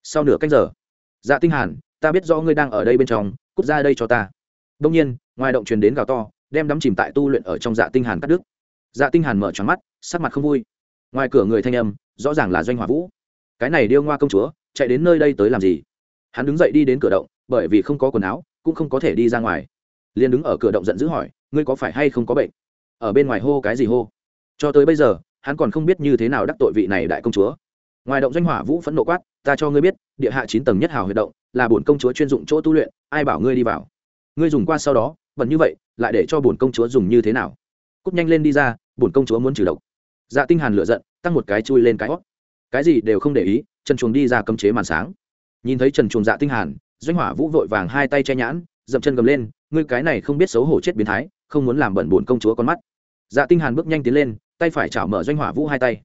Sau nửa canh giờ dạ tinh hàn ta biết rõ ngươi đang ở đây bên trong, cút ra đây cho ta. Đông nhiên, ngoài động truyền đến gào to, đem đắm chìm tại tu luyện ở trong dạ tinh hàn cắt đứt. Dạ tinh hàn mở tròn mắt, sắc mặt không vui. Ngoài cửa người thanh âm, rõ ràng là doanh hỏa vũ. Cái này điêu ngoa công chúa, chạy đến nơi đây tới làm gì? Hắn đứng dậy đi đến cửa động, bởi vì không có quần áo, cũng không có thể đi ra ngoài. Liền đứng ở cửa động giận dữ hỏi, ngươi có phải hay không có bệnh? Ở bên ngoài hô cái gì hô? Cho tới bây giờ, hắn còn không biết như thế nào đắc tội vị này đại công chúa. Ngoài động doanh hỏa vũ phẫn nộ quát, ta cho ngươi biết, địa hạ chín tầng nhất hào huyệt động là bổn công chúa chuyên dụng chỗ tu luyện, ai bảo ngươi đi vào? Ngươi dùng qua sau đó, vẫn như vậy, lại để cho bổn công chúa dùng như thế nào? Cúp nhanh lên đi ra, bổn công chúa muốn trừ độc. Dạ tinh hàn lửa giận, tăng một cái chui lên cái hót. Cái gì đều không để ý, trần chuồng đi ra cấm chế màn sáng. Nhìn thấy trần chuồng dạ tinh hàn, doanh hỏa vũ vội vàng hai tay che nhãn, dậm chân gầm lên, ngươi cái này không biết xấu hổ chết biến thái, không muốn làm bẩn bổn công chúa con mắt. Dạ tinh hàn bước nhanh tiến lên, tay phải chảo mở doanh hỏa vũ hai tay.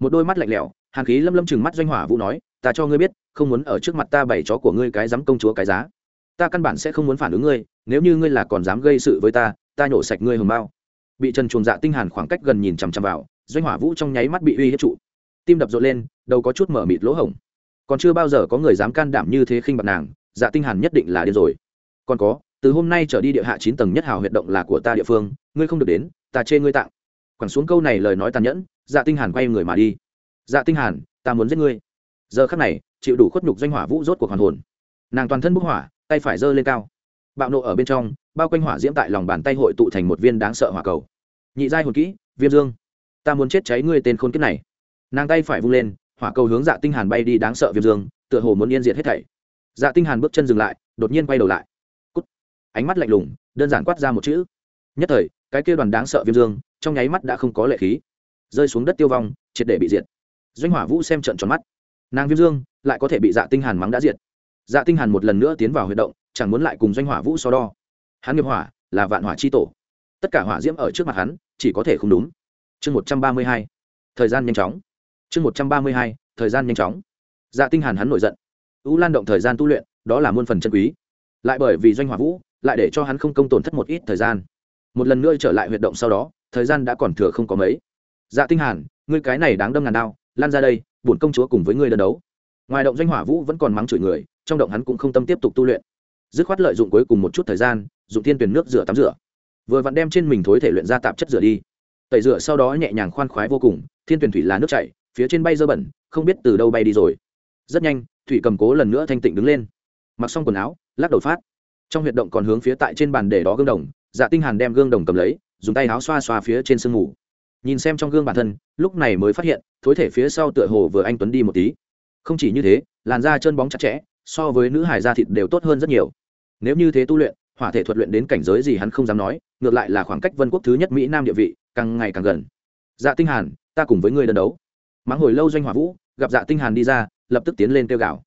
Một đôi mắt lạnh lẽo, hàn khí lâm lâm chừng mắt doanh hỏa vũ nói ta cho ngươi biết, không muốn ở trước mặt ta bày chó của ngươi cái dám công chúa cái giá. Ta căn bản sẽ không muốn phản ứng ngươi, nếu như ngươi là còn dám gây sự với ta ta nhổ sạch ngươi hầm bao. Bị trần chuồng dạ tinh hàn khoảng cách gần nhìn chằm chằm vào, doanh hỏa vũ trong nháy mắt bị uy hiếp trụ. Tim đập rộn lên, đầu có chút mở mịt lỗ hổng. Còn chưa bao giờ có người dám can đảm như thế khinh bạc nàng dạ tinh hàn nhất định là điên rồi. Còn có, từ hôm nay trở đi địa hạ chín tầng nhất hào huyệt động là của ta địa phương, ngươi không được đến, ta chê ngươi tặng. Quẳng xuống câu này lời nói tàn nhẫn dạ tinh hàn quay người mà đi. Dạ tinh hàn, ta muốn giết ngươi giờ khắc này, chịu đủ khuất nhục doanh hỏa vũ rốt cuộc hoàn hồn. Nàng toàn thân bức hỏa, tay phải giơ lên cao. Bạo nộ ở bên trong, bao quanh hỏa diễm tại lòng bàn tay hội tụ thành một viên đáng sợ hỏa cầu. Nhị giai hồn kỹ, viêm dương. Ta muốn chết cháy ngươi tên khôn kiếp này. Nàng tay phải vung lên, hỏa cầu hướng dạ tinh hàn bay đi đáng sợ viêm dương, tựa hồ muốn yên diệt hết thảy. Dạ tinh hàn bước chân dừng lại, đột nhiên quay đầu lại. Cút. ánh mắt lạnh lùng, đơn giản quát ra một chữ. Nhất thời, cái kia đoàn đáng sợ viêm dương, trong nháy mắt đã không có lệ khí. Rơi xuống đất tiêu vong, triệt để bị diệt. Doanh hỏa vũ xem trận tròn mắt nàng viêm dương lại có thể bị dạ tinh hàn mắng đã diệt dạ tinh hàn một lần nữa tiến vào huy động chẳng muốn lại cùng doanh hỏa vũ so đo hắn nghiệp hỏa là vạn hỏa chi tổ tất cả hỏa diễm ở trước mặt hắn chỉ có thể không đúng chương một trăm ba mươi hai thời gian nhanh chóng chương một trăm ba mươi hai thời gian nhanh chóng dạ tinh hàn hắn nổi giận u lan động thời gian tu luyện đó là muôn phần chân quý lại bởi vì doanh hỏa vũ lại để cho hắn không công tổn thất một ít thời gian một lần nữa trở lại huyệt động sau đó thời gian đã còn thừa không có mấy dạ tinh hàn ngươi cái này đáng đâm ngàn đao lan ra đây, bổn công chúa cùng với ngươi đơn đấu. Ngoài động doanh hỏa vũ vẫn còn mắng chửi người, trong động hắn cũng không tâm tiếp tục tu luyện. Dứt khoát lợi dụng cuối cùng một chút thời gian dùng thiên tuyển nước rửa tắm rửa. Vừa vặn đem trên mình thối thể luyện ra tạp chất rửa đi. Tẩy rửa sau đó nhẹ nhàng khoan khoái vô cùng, thiên tuyển thủy là nước chảy, phía trên bay dơ bẩn, không biết từ đâu bay đi rồi. Rất nhanh, thủy cầm cố lần nữa thanh tịnh đứng lên. Mặc xong quần áo, lắc đầu phát. Trong huyệt động còn hướng phía tại trên bàn để đó gương đồng dạ tinh hàn đem gương đồng cầm lấy, dùng tay áo xoa xoa phía trên sương mù nhìn xem trong gương bản thân, lúc này mới phát hiện, thối thể phía sau tựa hồ vừa anh tuấn đi một tí. Không chỉ như thế, làn da chân bóng chặt chẽ, so với nữ hải da thịt đều tốt hơn rất nhiều. Nếu như thế tu luyện, hỏa thể thuật luyện đến cảnh giới gì hắn không dám nói, ngược lại là khoảng cách vân quốc thứ nhất mỹ nam địa vị, càng ngày càng gần. Dạ tinh hàn, ta cùng với ngươi đơn đấu. Mắng hồi lâu doanh hỏa vũ, gặp dạ tinh hàn đi ra, lập tức tiến lên tiêu gạo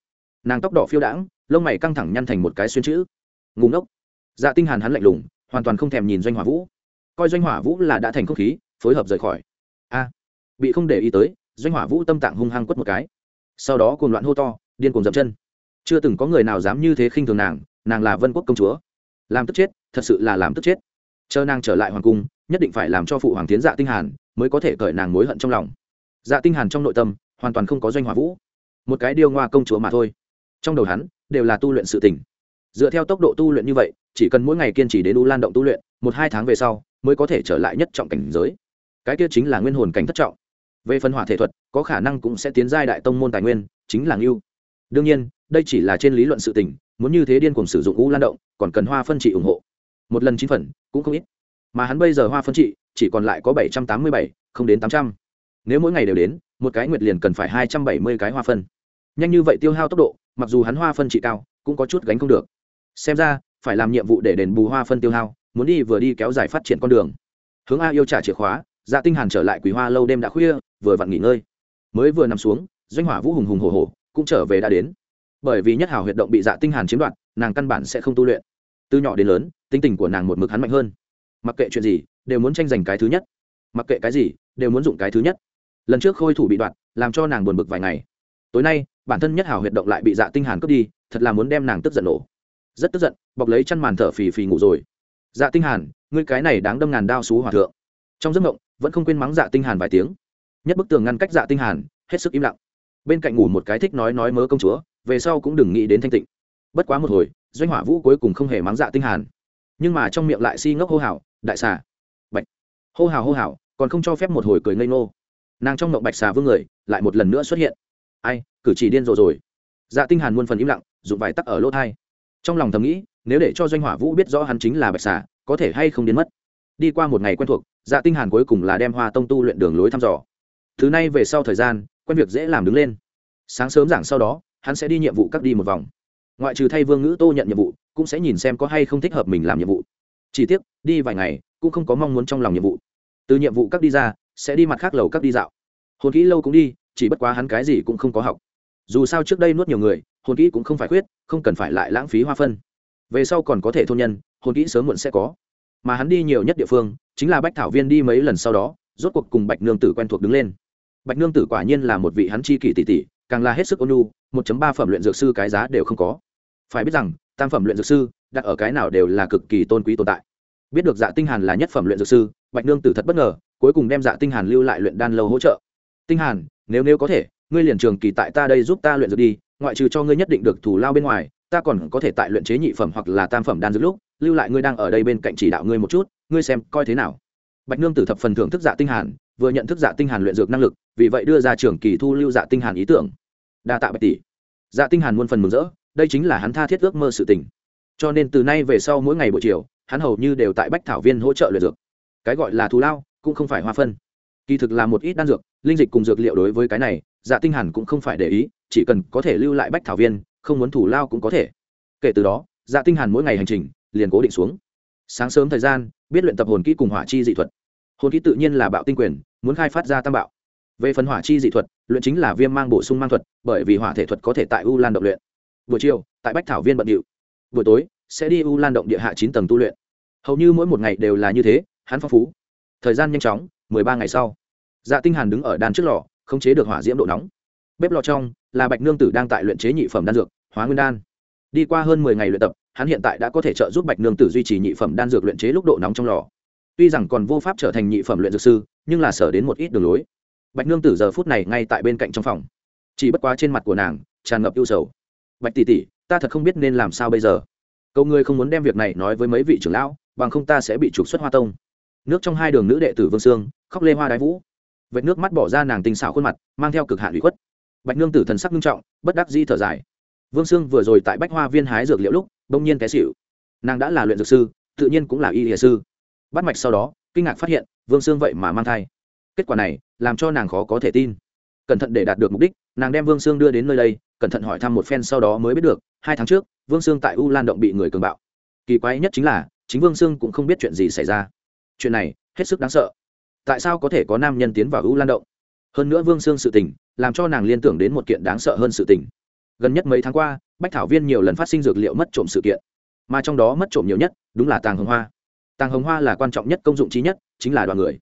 nàng tóc đỏ phiêu đãng, lông mày căng thẳng nhăn thành một cái xuyên chữ. Ngùng ngốc. Dạ tinh hàn hắn lạnh lùng, hoàn toàn không thèm nhìn doanh hỏa vũ. Coi doanh hỏa vũ là đã thành không khí phối hợp rời khỏi. A, bị không để ý tới, doanh hỏa vũ tâm tạng hung hăng quất một cái. Sau đó cuồng loạn hô to, điên cuồng dậm chân. Chưa từng có người nào dám như thế khinh thường nàng nàng là vân quốc công chúa. Làm tức chết, thật sự là làm tức chết. Chờ nàng trở lại hoàng cung, nhất định phải làm cho phụ hoàng tiến dạ tinh hàn mới có thể cởi nàng mối hận trong lòng. Dạ tinh hàn trong nội tâm, hoàn toàn không có doanh hỏa vũ. Một cái điêu ngoa công chúa mà thôi. Trong đầu hắn, đều là tu luyện sự tình. Dựa theo tốc độ tu luyện như vậy, chỉ cần mỗi ngày kiên trì đến u lan động tu luyện, một hai tháng về sau, mới có thể trở lại nhất trọng cảnh giới cái kia chính là nguyên hồn cảnh thất trọng. Về phân hỏa thể thuật, có khả năng cũng sẽ tiến giai đại tông môn tài nguyên, chính là ngưu. Đương nhiên, đây chỉ là trên lý luận sự tình, muốn như thế điên cuồng sử dụng u lan động, còn cần hoa phân trị ủng hộ. Một lần chín phần, cũng không ít. Mà hắn bây giờ hoa phân trị, chỉ còn lại có bảy trăm tám mươi bảy, không đến tám trăm. Nếu mỗi ngày đều đến, một cái nguyệt liền cần phải hai trăm bảy mươi cái hoa phân. Nhanh như vậy tiêu hao tốc độ, mặc dù hắn hoa phân trị cao, cũng có chút gánh không được. Xem ra, phải làm nhiệm vụ để đền bù hoa phân tiêu hao, muốn đi vừa đi kéo dài phát triển con đường. Hướng a yêu trả chìa khóa dạ tinh hàn trở lại quý hoa lâu đêm đã khuya, vừa vặn nghỉ ngơi. Mới vừa nằm xuống, doanh hỏa vũ hùng hùng hổ hổ, cũng trở về đã đến. Bởi vì nhất hào huyệt động bị dạ tinh hàn chiếm đoạt, nàng căn bản sẽ không tu luyện. Từ nhỏ đến lớn tinh tình của nàng một mực hắn mạnh hơn. Mặc kệ chuyện gì, đều muốn tranh giành cái thứ nhất. Mặc kệ cái gì, đều muốn dụng cái thứ nhất. Lần trước khôi thủ bị đoạt, làm cho nàng buồn bực vài ngày. Tối nay, bản thân nhất hào huyệt động lại bị dạ tinh hàn cướp đi, thật là muốn đem nàng tức giận nổ. Rất tức giận, bọc lấy chăn màn thở phì phì ngủ rồi. Dạ tinh hàn, ngươi cái này đáng đâm ngàn đao xú hòa thượng. Trong giấc mộng vẫn không quên mắng dạ tinh hàn vài tiếng. Nhất bức tường ngăn cách dạ tinh hàn, hết sức im lặng. Bên cạnh ngủ một cái thích nói nói mớ công chúa, về sau cũng đừng nghĩ đến thanh tịnh. Bất quá một hồi, doanh hỏa vũ cuối cùng không hề mắng dạ tinh hàn. Nhưng mà trong miệng lại si ngốc hô hào, đại xà. Bạch. Hô hào hô hào, còn không cho phép một hồi cười ngây ngô. Nàng trong ngọc bạch xà vương người, lại một lần nữa xuất hiện. Ai, cử chỉ điên rồ rồi. Dạ tinh hàn muôn phần im lặng dụng vài tắc ở lỗ thai. Trong lòng thầm nghĩ, nếu để cho doanh hỏa vũ biết rõ hắn chính là bạch xà, có thể hay không đến mất đi qua một ngày quen thuộc dạ tinh hàn cuối cùng là đem hoa tông tu luyện đường lối thăm dò. Thứ nay về sau thời gian, quen việc dễ làm đứng lên. Sáng sớm giảng sau đó, hắn sẽ đi nhiệm vụ các đi một vòng. Ngoại trừ thay vương ngữ tô nhận nhiệm vụ, cũng sẽ nhìn xem có hay không thích hợp mình làm nhiệm vụ. Chỉ tiếc, đi vài ngày, cũng không có mong muốn trong lòng nhiệm vụ. Từ nhiệm vụ các đi ra, sẽ đi mặt khác lầu các đi dạo. Hồn kỹ lâu cũng đi, chỉ bất quá hắn cái gì cũng không có học. Dù sao trước đây nuốt nhiều người, hồn kỹ cũng không phải khuyết, không cần phải lại lãng phí hoa phân. Về sau còn có thể thôn nhân, hồn kỹ sớm muộn sẽ có mà hắn đi nhiều nhất địa phương chính là bách thảo viên đi mấy lần sau đó rốt cuộc cùng bạch nương tử quen thuộc đứng lên bạch nương tử quả nhiên là một vị hắn chi kỷ tỷ tỷ càng là hết sức ôn nhu một ba phẩm luyện dược sư cái giá đều không có phải biết rằng tam phẩm luyện dược sư đặt ở cái nào đều là cực kỳ tôn quý tồn tại biết được dạ tinh hàn là nhất phẩm luyện dược sư bạch nương tử thật bất ngờ cuối cùng đem dạ tinh hàn lưu lại luyện đan lâu hỗ trợ tinh hàn nếu nếu có thể ngươi liền trường kỳ tại ta đây giúp ta luyện dược đi ngoại trừ cho ngươi nhất định được thủ lao bên ngoài ta còn có thể tại luyện chế nhị phẩm hoặc là tam phẩm đan dược lúc, lưu lại ngươi đang ở đây bên cạnh chỉ đạo ngươi một chút, ngươi xem coi thế nào. Bạch nương tử thập phần thưởng thức dạ tinh hàn, vừa nhận thức dạ tinh hàn luyện dược năng lực, vì vậy đưa ra trưởng kỳ thu lưu dạ tinh hàn ý tưởng. Đa tạ bạch tỷ. Dạ tinh hàn muôn phần mừng rỡ, đây chính là hắn tha thiết ước mơ sự tình. Cho nên từ nay về sau mỗi ngày buổi chiều, hắn hầu như đều tại bách thảo viên hỗ trợ luyện dược. Cái gọi là thù lao, cũng không phải hoa phân. Kỳ thực là một ít đan dược, linh dịch cùng dược liệu đối với cái này dạ tinh hàn cũng không phải để ý, chỉ cần có thể lưu lại bách thảo viên không muốn thủ lao cũng có thể. Kể từ đó dạ tinh hàn mỗi ngày hành trình liền cố định xuống. Sáng sớm thời gian, biết luyện tập hồn kỹ cùng hỏa chi dị thuật. Hồn kỹ tự nhiên là bạo tinh quyền, muốn khai phát ra tam bạo. Về phần hỏa chi dị thuật, luyện chính là viêm mang bổ sung mang thuật, bởi vì hỏa thể thuật có thể tại u lan động luyện. Buổi chiều, tại bách thảo viên bận điệu. Buổi tối, sẽ đi u lan động địa hạ chín tầng tu luyện. Hầu như mỗi một ngày đều là như thế, hắn phong phú. Thời gian nhanh chóng, mười ba ngày sau dạ tinh hàn đứng ở đàn trước lò không chế được hỏa diễm độ nóng. Bếp lò trong là bạch nương tử đang tại luyện chế nhị phẩm đan dược hóa nguyên đan. Đi qua hơn mười ngày luyện tập, hắn hiện tại đã có thể trợ giúp bạch nương tử duy trì nhị phẩm đan dược luyện chế lúc độ nóng trong lò. Tuy rằng còn vô pháp trở thành nhị phẩm luyện dược sư, nhưng là sở đến một ít đường lối. Bạch nương tử giờ phút này ngay tại bên cạnh trong phòng. Chỉ bất quá trên mặt của nàng, tràn ngập ưu sầu. Bạch tỷ tỷ, ta thật không biết nên làm sao bây giờ. Câu ngươi không muốn đem việc này nói với mấy vị trưởng lão, bằng không ta sẽ bị trục xuất hoa tông. Nước trong hai đường nữ đệ tử vương sương, khóc lê hoa đái vũ. Vệt nước mắt bỏ ra nàng tinh xảo khuôn mặt, mang theo cực hạn ủy khuất. Bạch nương tử thần sắc nghiêm trọng, bất đắc di thở dài vương sương vừa rồi tại bách hoa viên hái dược liệu lúc, bỗng nhiên té xịu nàng đã là luyện dược sư, tự nhiên cũng là y địa sư. Bắt mạch sau đó, kinh ngạc phát hiện, vương sương vậy mà mang thai. Kết quả này, làm cho nàng khó có thể tin. Cẩn thận để đạt được mục đích, nàng đem vương sương đưa đến nơi đây, cẩn thận hỏi thăm một phen sau đó mới biết được, hai tháng trước, vương sương tại u lan động bị người cường bạo. Kỳ quái nhất chính là, chính vương sương cũng không biết chuyện gì xảy ra. Chuyện này, hết sức đáng sợ. Tại sao có thể có nam nhân tiến vào u lan động? Hơn nữa vương sương sự tình, làm cho nàng liên tưởng đến một kiện đáng sợ hơn sự tình gần nhất mấy tháng qua, bách thảo viên nhiều lần phát sinh dược liệu mất trộm sự kiện. Mà trong đó mất trộm nhiều nhất, đúng là tàng hồng hoa. Tàng hồng hoa là quan trọng nhất công dụng trí nhất, chính là đoàn người.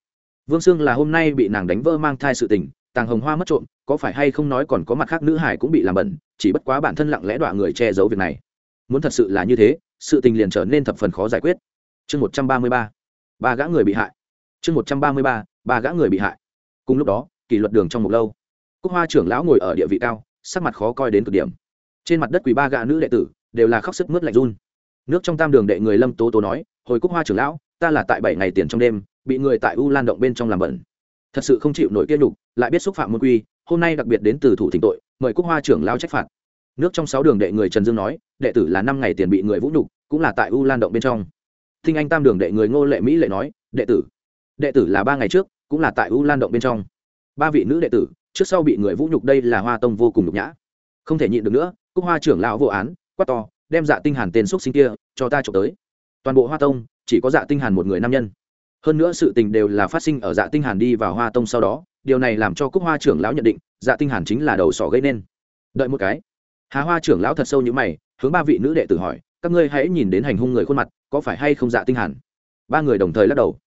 Vương sương là hôm nay bị nàng đánh vỡ mang thai sự tình, tàng hồng hoa mất trộm, có phải hay không nói còn có mặt khác nữ hải cũng bị làm bẩn, chỉ bất quá bản thân lặng lẽ đọa người che giấu việc này. Muốn thật sự là như thế, sự tình liền trở nên thập phần khó giải quyết. Chương một trăm ba mươi ba ba gã người bị hại. Chương một trăm ba mươi ba ba gã người bị hại. Cùng lúc đó, kỷ luật đường trong một lâu. Cúc hoa trưởng lão ngồi ở địa vị cao sắc mặt khó coi đến cực điểm. Trên mặt đất quỳ ba gã nữ đệ tử đều là khóc sức mướt lạnh run. Nước trong tam đường đệ người lâm tố tố nói, hồi cúc hoa trưởng lão, ta là tại bảy ngày tiền trong đêm, bị người tại u lan động bên trong làm bẩn. Thật sự không chịu nổi kiên nhục, lại biết xúc phạm môn quy, hôm nay đặc biệt đến từ thủ thỉnh tội, mời cúc hoa trưởng lao trách phạt. Nước trong sáu đường đệ người trần dương nói, đệ tử là năm ngày tiền bị người vũ nhục, cũng là tại u lan động bên trong. Thinh anh tam đường đệ người ngô lệ mỹ lệ nói, đệ tử đệ tử là ba ngày trước, cũng là tại u lan động bên trong. Ba vị nữ đệ tử trước sau bị người vũ nhục đây là hoa tông vô cùng nhục nhã. Không thể nhịn được nữa, cúc hoa trưởng lão vô án, quát to, đem dạ tinh hàn tên xuất sinh kia cho ta trộm tới. Toàn bộ hoa tông, chỉ có dạ tinh hàn một người nam nhân. Hơn nữa sự tình đều là phát sinh ở dạ tinh hàn đi vào hoa tông sau đó, điều này làm cho cúc hoa trưởng lão nhận định dạ tinh hàn chính là đầu sỏ gây nên. Đợi một cái. Hà hoa trưởng lão thật sâu như mày, hướng ba vị nữ đệ tử hỏi, các ngươi hãy nhìn đến hành hung người khuôn mặt, có phải hay không dạ tinh hàn? Ba người đồng thời lắc đầu.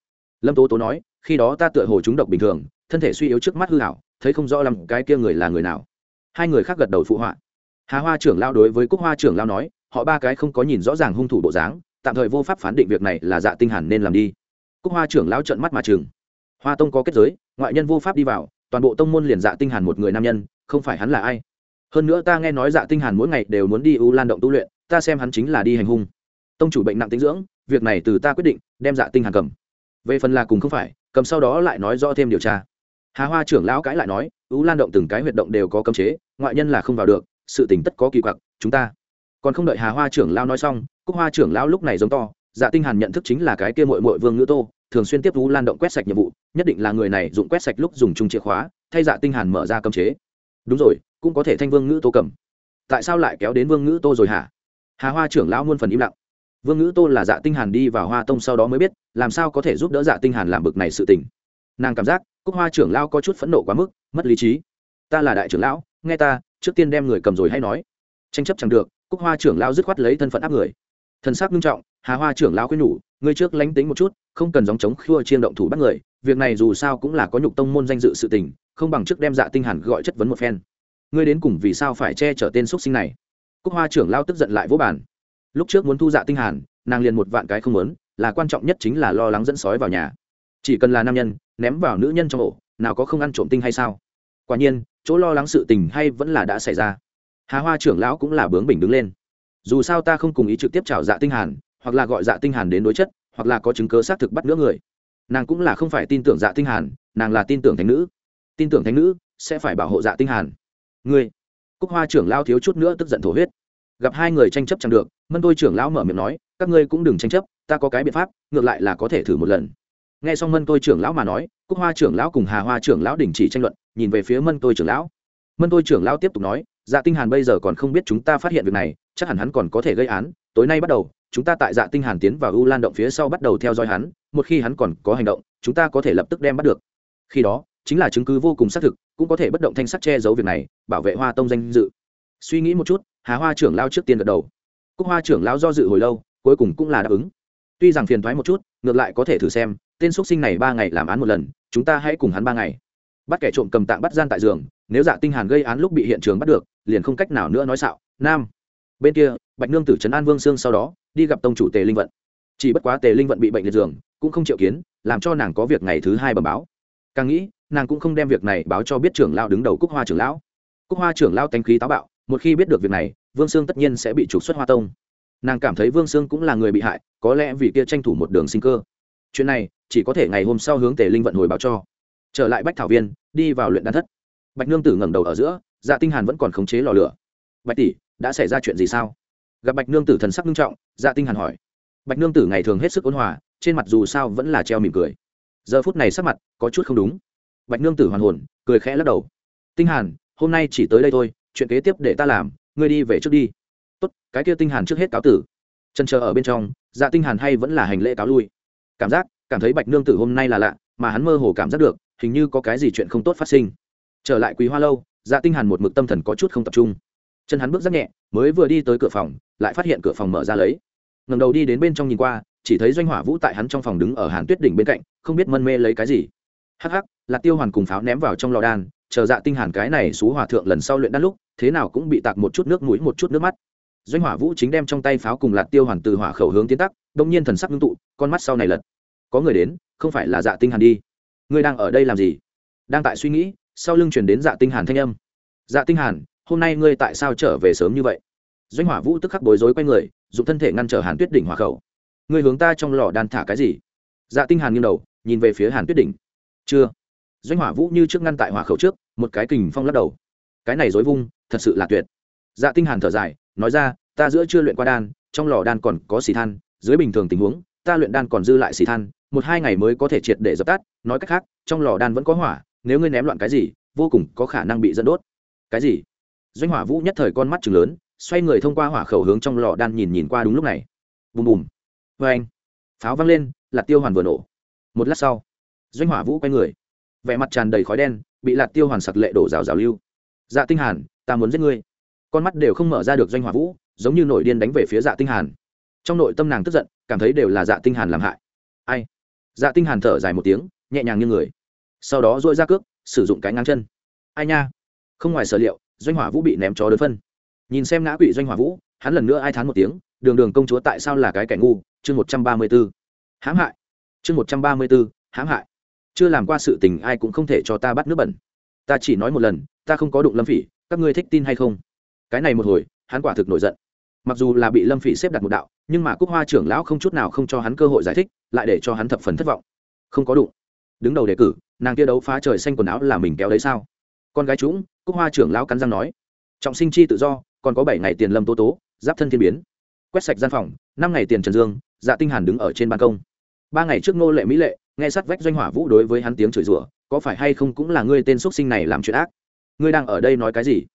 Lâm tố tố nói, khi đó ta tựa hồ chúng độc bình thường, thân thể suy yếu trước mắt hư hảo thấy không rõ lắm cái kia người là người nào. Hai người khác gật đầu phụ họa. Hà hoa trưởng lao đối với cúc hoa trưởng lao nói, họ ba cái không có nhìn rõ ràng hung thủ bộ dáng, tạm thời vô pháp phán định việc này là dạ tinh hàn nên làm đi. Cúc hoa trưởng lao trợn mắt mà trường hoa tông có kết giới, ngoại nhân vô pháp đi vào, toàn bộ tông môn liền dạ tinh hàn một người nam nhân, không phải hắn là ai. Hơn nữa ta nghe nói dạ tinh hàn mỗi ngày đều muốn đi u lan động tu luyện, ta xem hắn chính là đi hành hung. Tông chủ bệnh nặng tính dưỡng, việc này từ ta quyết định, đem dạ tinh hàn cầm. Về phần là cùng không phải, cầm sau đó lại nói rõ thêm điều tra hà hoa trưởng lão cãi lại nói u lan động từng cái huyệt động đều có cấm chế, ngoại nhân là không vào được, sự tình tất có kỳ quặc, chúng ta còn không đợi hà hoa trưởng lão nói xong, cúc hoa trưởng lão lúc này giống to dạ tinh hàn nhận thức chính là cái kia muội muội vương ngữ tô, thường xuyên tiếp u lan động quét sạch nhiệm vụ, nhất định là người này dụng quét sạch lúc dùng chung chìa khóa, thay dạ tinh hàn mở ra cấm chế. Đúng rồi, cũng có thể thanh vương ngữ tô cầm. Tại sao lại kéo đến vương ngữ tô rồi hả? Hà hoa trưởng lão muôn phần im lặng. Vương ngữ tô là dạ tinh hàn đi vào hoa tông sau đó mới biết, làm sao có thể giúp đỡ dạ tinh hàn làm bực này sự tình. Nàng cảm giác cúc hoa trưởng lão có chút phẫn nộ quá mức, mất lý trí. Ta là đại trưởng lão, nghe ta, trước tiên đem người cầm rồi hay nói. Tranh chấp chẳng được, cúc hoa trưởng lão dứt khoát lấy thân phận áp người. Thần sắc nghiêm trọng, hà hoa trưởng lão khuyên nhủ, ngươi trước lánh tính một chút, không cần dòng chống khua chiên động thủ bắt người, việc này dù sao cũng là có nhục tông môn danh dự sự tình, không bằng trước đem dạ tinh hẳn gọi chất vấn một phen. Ngươi đến cùng vì sao phải che chở tên xuất sinh này? Cúc hoa trưởng lão tức giận lại vỗ bàn. Lúc trước muốn thu dạ tinh hàn, nàng liền một vạn cái không muốn, là quan trọng nhất chính là lo lắng dẫn sói vào nhà. Chỉ cần là nam nhân ném vào nữ nhân trong ổ, nào có không ăn trộm tinh hay sao? Quả nhiên, chỗ lo lắng sự tình hay vẫn là đã xảy ra. Hà hoa trưởng lão cũng là bướng bỉnh đứng lên. Dù sao ta không cùng ý trực tiếp chào dạ tinh hàn, hoặc là gọi dạ tinh hàn đến đối chất, hoặc là có chứng cứ xác thực bắt nữa người. Nàng cũng là không phải tin tưởng dạ tinh hàn, nàng là tin tưởng thánh nữ. Tin tưởng thánh nữ sẽ phải bảo hộ dạ tinh hàn. Ngươi, cúc hoa trưởng lão thiếu chút nữa tức giận thổ huyết. Gặp hai người tranh chấp chẳng được, mân tôi trưởng lão mở miệng nói, các ngươi cũng đừng tranh chấp, ta có cái biện pháp, ngược lại là có thể thử một lần nghe xong mân tôi trưởng lão mà nói, cúc hoa trưởng lão cùng hà hoa trưởng lão đình chỉ tranh luận, nhìn về phía mân tôi trưởng lão. Mân tôi trưởng lão tiếp tục nói dạ tinh hàn bây giờ còn không biết chúng ta phát hiện việc này, chắc hẳn hắn còn có thể gây án, tối nay bắt đầu, chúng ta tại dạ tinh hàn tiến vào u lan động phía sau bắt đầu theo dõi hắn, một khi hắn còn có hành động, chúng ta có thể lập tức đem bắt được. Khi đó, chính là chứng cứ vô cùng xác thực, cũng có thể bất động thanh sắt che giấu việc này, bảo vệ hoa tông danh dự. Suy nghĩ một chút, hà hoa trưởng lao trước tiên gật đầu. Cúc hoa trưởng lão do dự hồi lâu, cuối cùng cũng là đáp ứng. Tuy rằng phiền thoái một chút ngược lại có thể thử xem, tên x sinh này ba ngày làm án một lần, chúng ta hãy cùng hắn ba ngày. Bắt kẻ trộm cầm tạng bắt gian tại giường, nếu dạ tinh hàn gây án lúc bị hiện trường bắt được, liền không cách nào nữa nói xạo. Nam. Bên kia, bạch nương tử trấn an vương sương sau đó, đi gặp tông chủ tề linh vận. Chỉ bất quá tề linh vận bị bệnh liệt giường, cũng không chịu kiến, làm cho nàng có việc ngày thứ hai bẩm báo. Càng nghĩ, nàng cũng không đem việc này báo cho biết trưởng lão đứng đầu cúc hoa trưởng lão. Cúc hoa trưởng lão tánh khí táo bạo, một khi biết được việc này, vương sương tất nhiên sẽ bị trục xuất hoa tông nàng cảm thấy vương sương cũng là người bị hại, có lẽ vì kia tranh thủ một đường sinh cơ. Chuyện này, chỉ có thể ngày hôm sau hướng tề linh vận hồi báo cho. Trở lại bách thảo viên, đi vào luyện đan thất. Bạch nương tử ngẩng đầu ở giữa dạ tinh hàn vẫn còn khống chế lò lửa. Bạch tỷ, đã xảy ra chuyện gì sao? Gặp bạch nương tử thần sắc nghiêm trọng dạ tinh hàn hỏi. Bạch nương tử ngày thường hết sức ôn hòa, trên mặt dù sao vẫn là treo mỉm cười. Giờ phút này sắc mặt có chút không đúng. Bạch nương tử hoàn hồn, cười khẽ lắc đầu. Tinh hàn, hôm nay chỉ tới đây thôi, chuyện kế tiếp để ta làm, ngươi đi về trước đi tốt, cái kia tinh hàn trước hết cáo tử. Chân chờ ở bên trong dạ tinh hàn hay vẫn là hành lễ cáo lui. Cảm giác, cảm thấy bạch nương tử hôm nay là lạ, mà hắn mơ hồ cảm giác được, hình như có cái gì chuyện không tốt phát sinh. Trở lại quý hoa lâu dạ tinh hàn một mực tâm thần có chút không tập trung. Chân hắn bước rất nhẹ, mới vừa đi tới cửa phòng, lại phát hiện cửa phòng mở ra lấy. Ngẩng đầu đi đến bên trong nhìn qua, chỉ thấy doanh hỏa vũ tại hắn trong phòng đứng ở hàn tuyết đỉnh bên cạnh, không biết mân mê lấy cái gì. Hắc hắc là tiêu hoàn cùng pháo ném vào trong lò đan, chờ dạ tinh hàn cái này xú hòa thượng lần sau luyện đan lúc, thế nào cũng bị tạc một chút nước mũi một chút nước mắt doanh hỏa vũ chính đem trong tay pháo cùng lạt tiêu hoàn từ hỏa khẩu hướng tiến tắc, đông nhiên thần sắc ngưng tụ, con mắt sau này lật. Có người đến, không phải là dạ tinh hàn đi. Ngươi đang ở đây làm gì? Đang tại suy nghĩ, sau lưng truyền đến dạ tinh hàn thanh âm. Dạ tinh hàn, hôm nay ngươi tại sao trở về sớm như vậy? Doanh hỏa vũ tức khắc bối rối quay người, dùng thân thể ngăn trở hàn tuyết đỉnh hỏa khẩu. Ngươi hướng ta trong lò đan thả cái gì? Dạ tinh hàn nghiêng đầu, nhìn về phía hàn tuyết đỉnh. Chưa. Doanh hỏa vũ như trước ngăn tại hỏa khẩu trước, một cái kình phong lắc đầu. Cái này dối vung, thật sự là tuyệt dạ tinh hàn thở dài, nói ra, ta giữa chưa luyện qua đan, trong lò đan còn có xì than, dưới bình thường tình huống, ta luyện đan còn dư lại xì than, một hai ngày mới có thể triệt để dập tắt, nói cách khác, trong lò đan vẫn có hỏa, nếu ngươi ném loạn cái gì, vô cùng có khả năng bị dẫn đốt. Cái gì? Doanh hỏa vũ nhất thời con mắt chừng lớn, xoay người thông qua hỏa khẩu hướng trong lò đan nhìn nhìn qua đúng lúc này. Bùm bùm. Vê anh, pháo văng lên, lạt tiêu hoàn vừa nổ. Một lát sau, doanh hỏa vũ quay người. Vẻ mặt tràn đầy khói đen, bị lạt tiêu hoàn sặc lệ đổ rào rào lưu. Dạ tinh hàn, ta muốn giết ngươi con mắt đều không mở ra được doanh hỏa vũ, giống như nổi điên đánh về phía dạ tinh hàn. Trong nội tâm nàng tức giận, cảm thấy đều là dạ tinh hàn làm hại. Ai? Dạ tinh hàn thở dài một tiếng, nhẹ nhàng như người. Sau đó dội ra cước, sử dụng cái ngang chân. Ai nha? Không ngoài sở liệu, doanh hỏa vũ bị ném chó đơn phân. Nhìn xem ngã quỵ doanh hỏa vũ, hắn lần nữa ai thán một tiếng, đường đường công chúa tại sao là cái kẻ ngu? Chương một trăm ba mươi b hãm hại. Chương một trăm ba mươi b hãm hại. Chưa làm qua sự tình ai cũng không thể cho ta bắt nước bẩn. Ta chỉ nói một lần, ta không có đụng lâm phỉ, các ngươi thích tin hay không? Cái này một hồi, hắn quả thực nổi giận. Mặc dù là bị lâm phỉ xếp đặt một đạo, nhưng mà cúc hoa trưởng lão không chút nào không cho hắn cơ hội giải thích, lại để cho hắn thập phần thất vọng. Không có đụng. Đứng đầu đề cử, nàng kia đấu phá trời xanh quần áo là mình kéo đấy sao? Con gái chúng cúc hoa trưởng lão cắn răng nói. Trọng sinh chi tự do, còn có bảy ngày tiền lâm tố tố, giáp thân thiên biến. Quét sạch gian phòng, năm ngày tiền trần dương dạ tinh hàn đứng ở trên ban công. Ba ngày trước nô lệ mỹ lệ, nghe sát vách doanh hỏa vũ đối với hắn tiếng chửi rủa, có phải hay không cũng là ngươi tên xuất sinh này làm chuyện ác? Ngươi đang ở đây nói cái gì?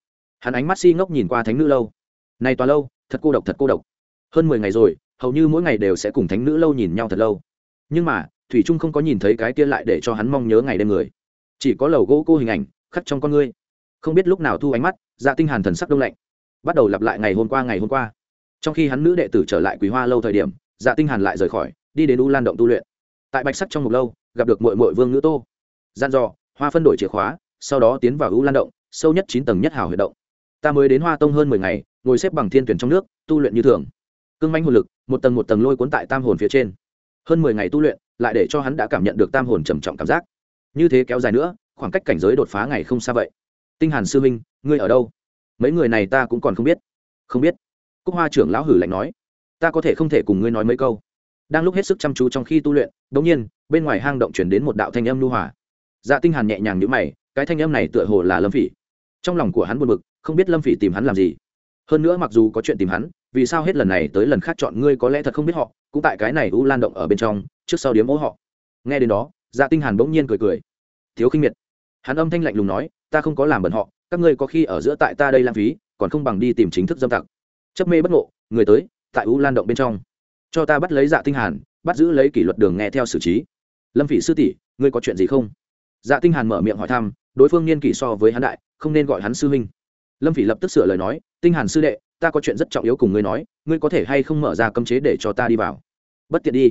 Hắn ánh mắt si ngốc nhìn qua thánh nữ lâu. Này tòa lâu, thật cô độc, thật cô độc. Hơn mười ngày rồi, hầu như mỗi ngày đều sẽ cùng thánh nữ lâu nhìn nhau thật lâu. Nhưng mà, thủy trung không có nhìn thấy cái kia lại để cho hắn mong nhớ ngày đêm người. Chỉ có lầu gỗ cô hình ảnh, khắc trong con ngươi. Không biết lúc nào thu ánh mắt dạ tinh hàn thần sắc đông lạnh. Bắt đầu lặp lại ngày hôm qua, ngày hôm qua. Trong khi hắn nữ đệ tử trở lại quý hoa lâu thời điểm dạ tinh hàn lại rời khỏi, đi đến u lan động tu luyện. Tại bạch sắc trong một lâu, gặp được muội muội vương nữ tô. Gian dò, hoa phân đổi chìa khóa, sau đó tiến vào u lan động, sâu nhất chín tầng nhất hào huyệt động ta mới đến hoa tông hơn mười ngày, ngồi xếp bằng thiên tuyển trong nước, tu luyện như thường. Cương manh hồn lực, một tầng một tầng lôi cuốn tại tam hồn phía trên. Hơn mười ngày tu luyện, lại để cho hắn đã cảm nhận được tam hồn trầm trọng cảm giác. Như thế kéo dài nữa, khoảng cách cảnh giới đột phá ngày không xa vậy. Tinh hàn sư minh ngươi ở đâu? Mấy người này ta cũng còn không biết. Không biết. Cúc hoa trưởng lão hử lạnh nói. Ta có thể không thể cùng ngươi nói mấy câu. Đang lúc hết sức chăm chú trong khi tu luyện đống nhiên, bên ngoài hang động chuyển đến một đạo thanh âm lưu hòa. Dạ tinh hàn nhẹ nhàng nhữ mày, cái thanh âm này tựa hồ là lâm phỉ. Trong lòng của hắn buồn bực không biết lâm phỉ tìm hắn làm gì. Hơn nữa mặc dù có chuyện tìm hắn, vì sao hết lần này tới lần khác chọn ngươi có lẽ thật không biết họ, cũng tại cái này u lan động ở bên trong, trước sau điếm ố họ. Nghe đến đó dạ tinh hàn bỗng nhiên cười cười. Thiếu khinh miệt. Hắn âm thanh lạnh lùng nói, ta không có làm bẩn họ, các ngươi có khi ở giữa tại ta đây lãng phí, còn không bằng đi tìm chính thức dâm tặc. Chấp mê bất ngộ, người tới, tại u lan động bên trong. Cho ta bắt lấy dạ tinh hàn, bắt giữ lấy kỷ luật đường nghe theo xử trí. Lâm phỉ sư tỷ, ngươi có chuyện gì không? Dạ tinh hàn mở miệng hỏi thăm, đối phương niên kỷ so với hắn đại, không nên gọi hắn sư huynh lâm phỉ lập tức sửa lời nói, tinh hàn sư đệ, ta có chuyện rất trọng yếu cùng ngươi nói, ngươi có thể hay không mở ra cấm chế để cho ta đi vào? Bất tiện đi.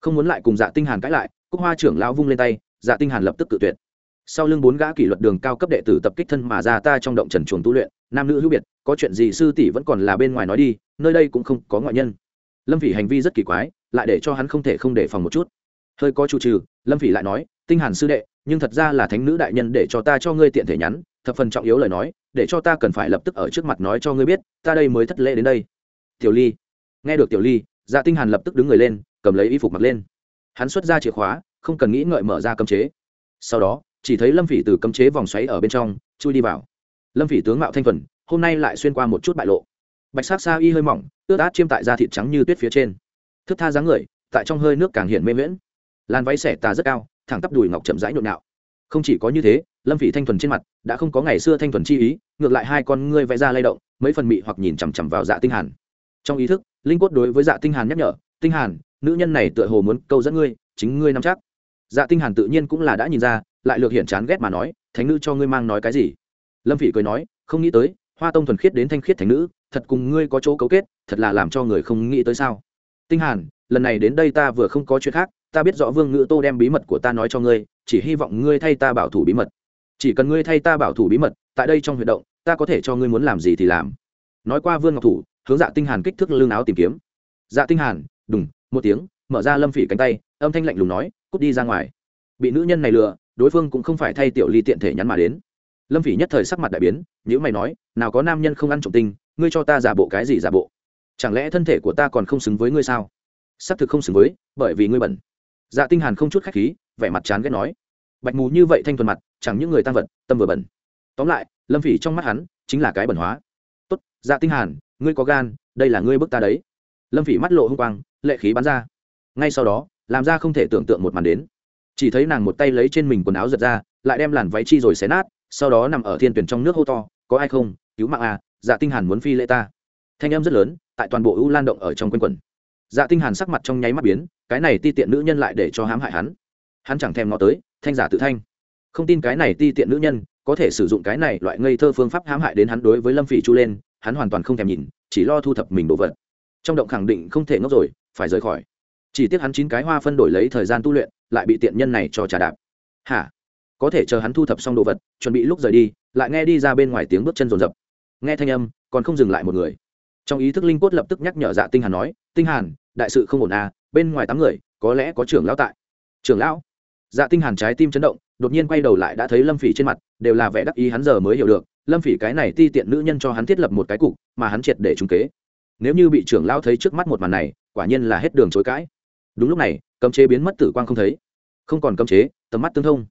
Không muốn lại cùng dạ tinh hàn cãi lại, cúc hoa trưởng lão vung lên tay dạ tinh hàn lập tức cự tuyệt. Sau lưng bốn gã kỷ luật đường cao cấp đệ tử tập kích thân mà ra ta trong động trần chuồng tu luyện, nam nữ hữu biệt, có chuyện gì sư tỷ vẫn còn là bên ngoài nói đi, nơi đây cũng không có ngoại nhân. Lâm phỉ hành vi rất kỳ quái, lại để cho hắn không thể không đề phòng một chút. Hơi có chủ trừ, lâm phỉ lại nói, tinh hàn sư đệ nhưng thật ra là thánh nữ đại nhân để cho ta cho ngươi tiện thể nhắn, thập phần trọng yếu lời nói, để cho ta cần phải lập tức ở trước mặt nói cho ngươi biết, ta đây mới thất lễ đến đây. Tiểu ly, nghe được tiểu ly dạ tinh hàn lập tức đứng người lên, cầm lấy y phục mặc lên. Hắn xuất ra chìa khóa, không cần nghĩ ngợi mở ra cấm chế. Sau đó, chỉ thấy lâm phỉ từ cấm chế vòng xoáy ở bên trong, chui đi vào. Lâm phỉ tướng mạo thanh thuần, hôm nay lại xuyên qua một chút bại lộ. Bạch sắc sa y hơi mỏng, ướt át chiêm tại da thịt trắng như tuyết phía trên. Thức tha dáng người, tại trong hơi nước càng hiện mê miễn làn váy xẻ tà rất cao thẳng tắp đùi ngọc chậm rãi nhộn nhạo không chỉ có như thế, lâm phỉ thanh thuần trên mặt đã không có ngày xưa thanh thuần chi ý, ngược lại hai con ngươi vẽ ra lay động, mấy phần mị hoặc nhìn chằm chằm vào dạ tinh hàn. Trong ý thức, linh quất đối với dạ tinh hàn nhắc nhở, tinh hàn, nữ nhân này tựa hồ muốn câu dẫn ngươi, chính ngươi nắm chắc. Dạ tinh hàn tự nhiên cũng là đã nhìn ra, lại lược hiện chán ghét mà nói, thánh nữ cho ngươi mang nói cái gì? Lâm phỉ cười nói, không nghĩ tới, hoa tông thuần khiết đến thanh khiết thánh nữ, thật cùng ngươi có chỗ cấu kết, thật là làm cho người không nghĩ tới sao? Tinh hàn, lần này đến đây ta vừa không có chuyện khác ta biết rõ vương ngữ tô đem bí mật của ta nói cho ngươi, chỉ hy vọng ngươi thay ta bảo thủ bí mật. Chỉ cần ngươi thay ta bảo thủ bí mật, tại đây trong huy động, ta có thể cho ngươi muốn làm gì thì làm. Nói qua vương ngọc thủ, hướng dạ tinh hàn kích thước lưng áo tìm kiếm. Dạ tinh hàn, đùng, một tiếng, mở ra lâm phỉ cánh tay, âm thanh lạnh lùng nói, cút đi ra ngoài. Bị nữ nhân này lừa, đối phương cũng không phải thay tiểu ly tiện thể nhắn mà đến. Lâm phỉ nhất thời sắc mặt đại biến nếu mày nói, nào có nam nhân không ăn trộm tinh, ngươi cho ta giả bộ cái gì giả bộ? Chẳng lẽ thân thể của ta còn không xứng với ngươi sao? Xác thực không xứng với, bởi vì ngươi bẩn dạ tinh hàn không chút khách khí, vẻ mặt chán ghét nói. Bạch mù như vậy thanh thuần mặt, chẳng những người tăng vật, tâm vừa bẩn. Tóm lại, lâm phỉ trong mắt hắn chính là cái bẩn hóa. Tốt dạ tinh hàn, ngươi có gan, đây là ngươi bức ta đấy. Lâm phỉ mắt lộ hung quang, lệ khí bắn ra. Ngay sau đó, làm ra không thể tưởng tượng một màn đến. Chỉ thấy nàng một tay lấy trên mình quần áo giật ra, lại đem làn váy chi rồi xé nát, sau đó nằm ở thiên tuyển trong nước hô to, có ai không? Cứu mạng à dạ tinh hàn muốn phi lễ ta. Thanh âm rất lớn, tại toàn bộ u lan động ở trong quanh quần dạ tinh hàn sắc mặt trong nháy mắt biến, cái này ti tiện nữ nhân lại để cho hãm hại hắn. Hắn chẳng thèm ngó tới, thanh giả tự thanh. Không tin cái này ti tiện nữ nhân có thể sử dụng cái này loại ngây thơ phương pháp hãm hại đến hắn đối với lâm phỉ chu lên, hắn hoàn toàn không thèm nhìn, chỉ lo thu thập mình đồ vật. Trong động khẳng định không thể ngốc rồi, phải rời khỏi. Chỉ tiếc hắn chín cái hoa phân đổi lấy thời gian tu luyện, lại bị tiện nhân này cho trả đạp. Hả? Có thể chờ hắn thu thập xong đồ vật, chuẩn bị lúc rời đi, lại nghe đi ra bên ngoài tiếng bước chân rồn rập. Nghe thanh âm, còn không dừng lại một người. Trong ý thức linh cốt lập tức nhắc nhở dạ tinh hàn nói, tinh hàn đại sự không ổn à bên ngoài tám người, có lẽ có trưởng lão tại. Trưởng lão? Dạ tinh hàn trái tim chấn động, đột nhiên quay đầu lại đã thấy lâm phỉ trên mặt, đều là vẻ đắc ý hắn giờ mới hiểu được, lâm phỉ cái này ti tiện nữ nhân cho hắn thiết lập một cái cục, mà hắn triệt để trúng kế. Nếu như bị trưởng lão thấy trước mắt một màn này, quả nhiên là hết đường chối cãi. Đúng lúc này, cấm chế biến mất tử quang không thấy. Không còn cấm chế, tầm mắt tương thông.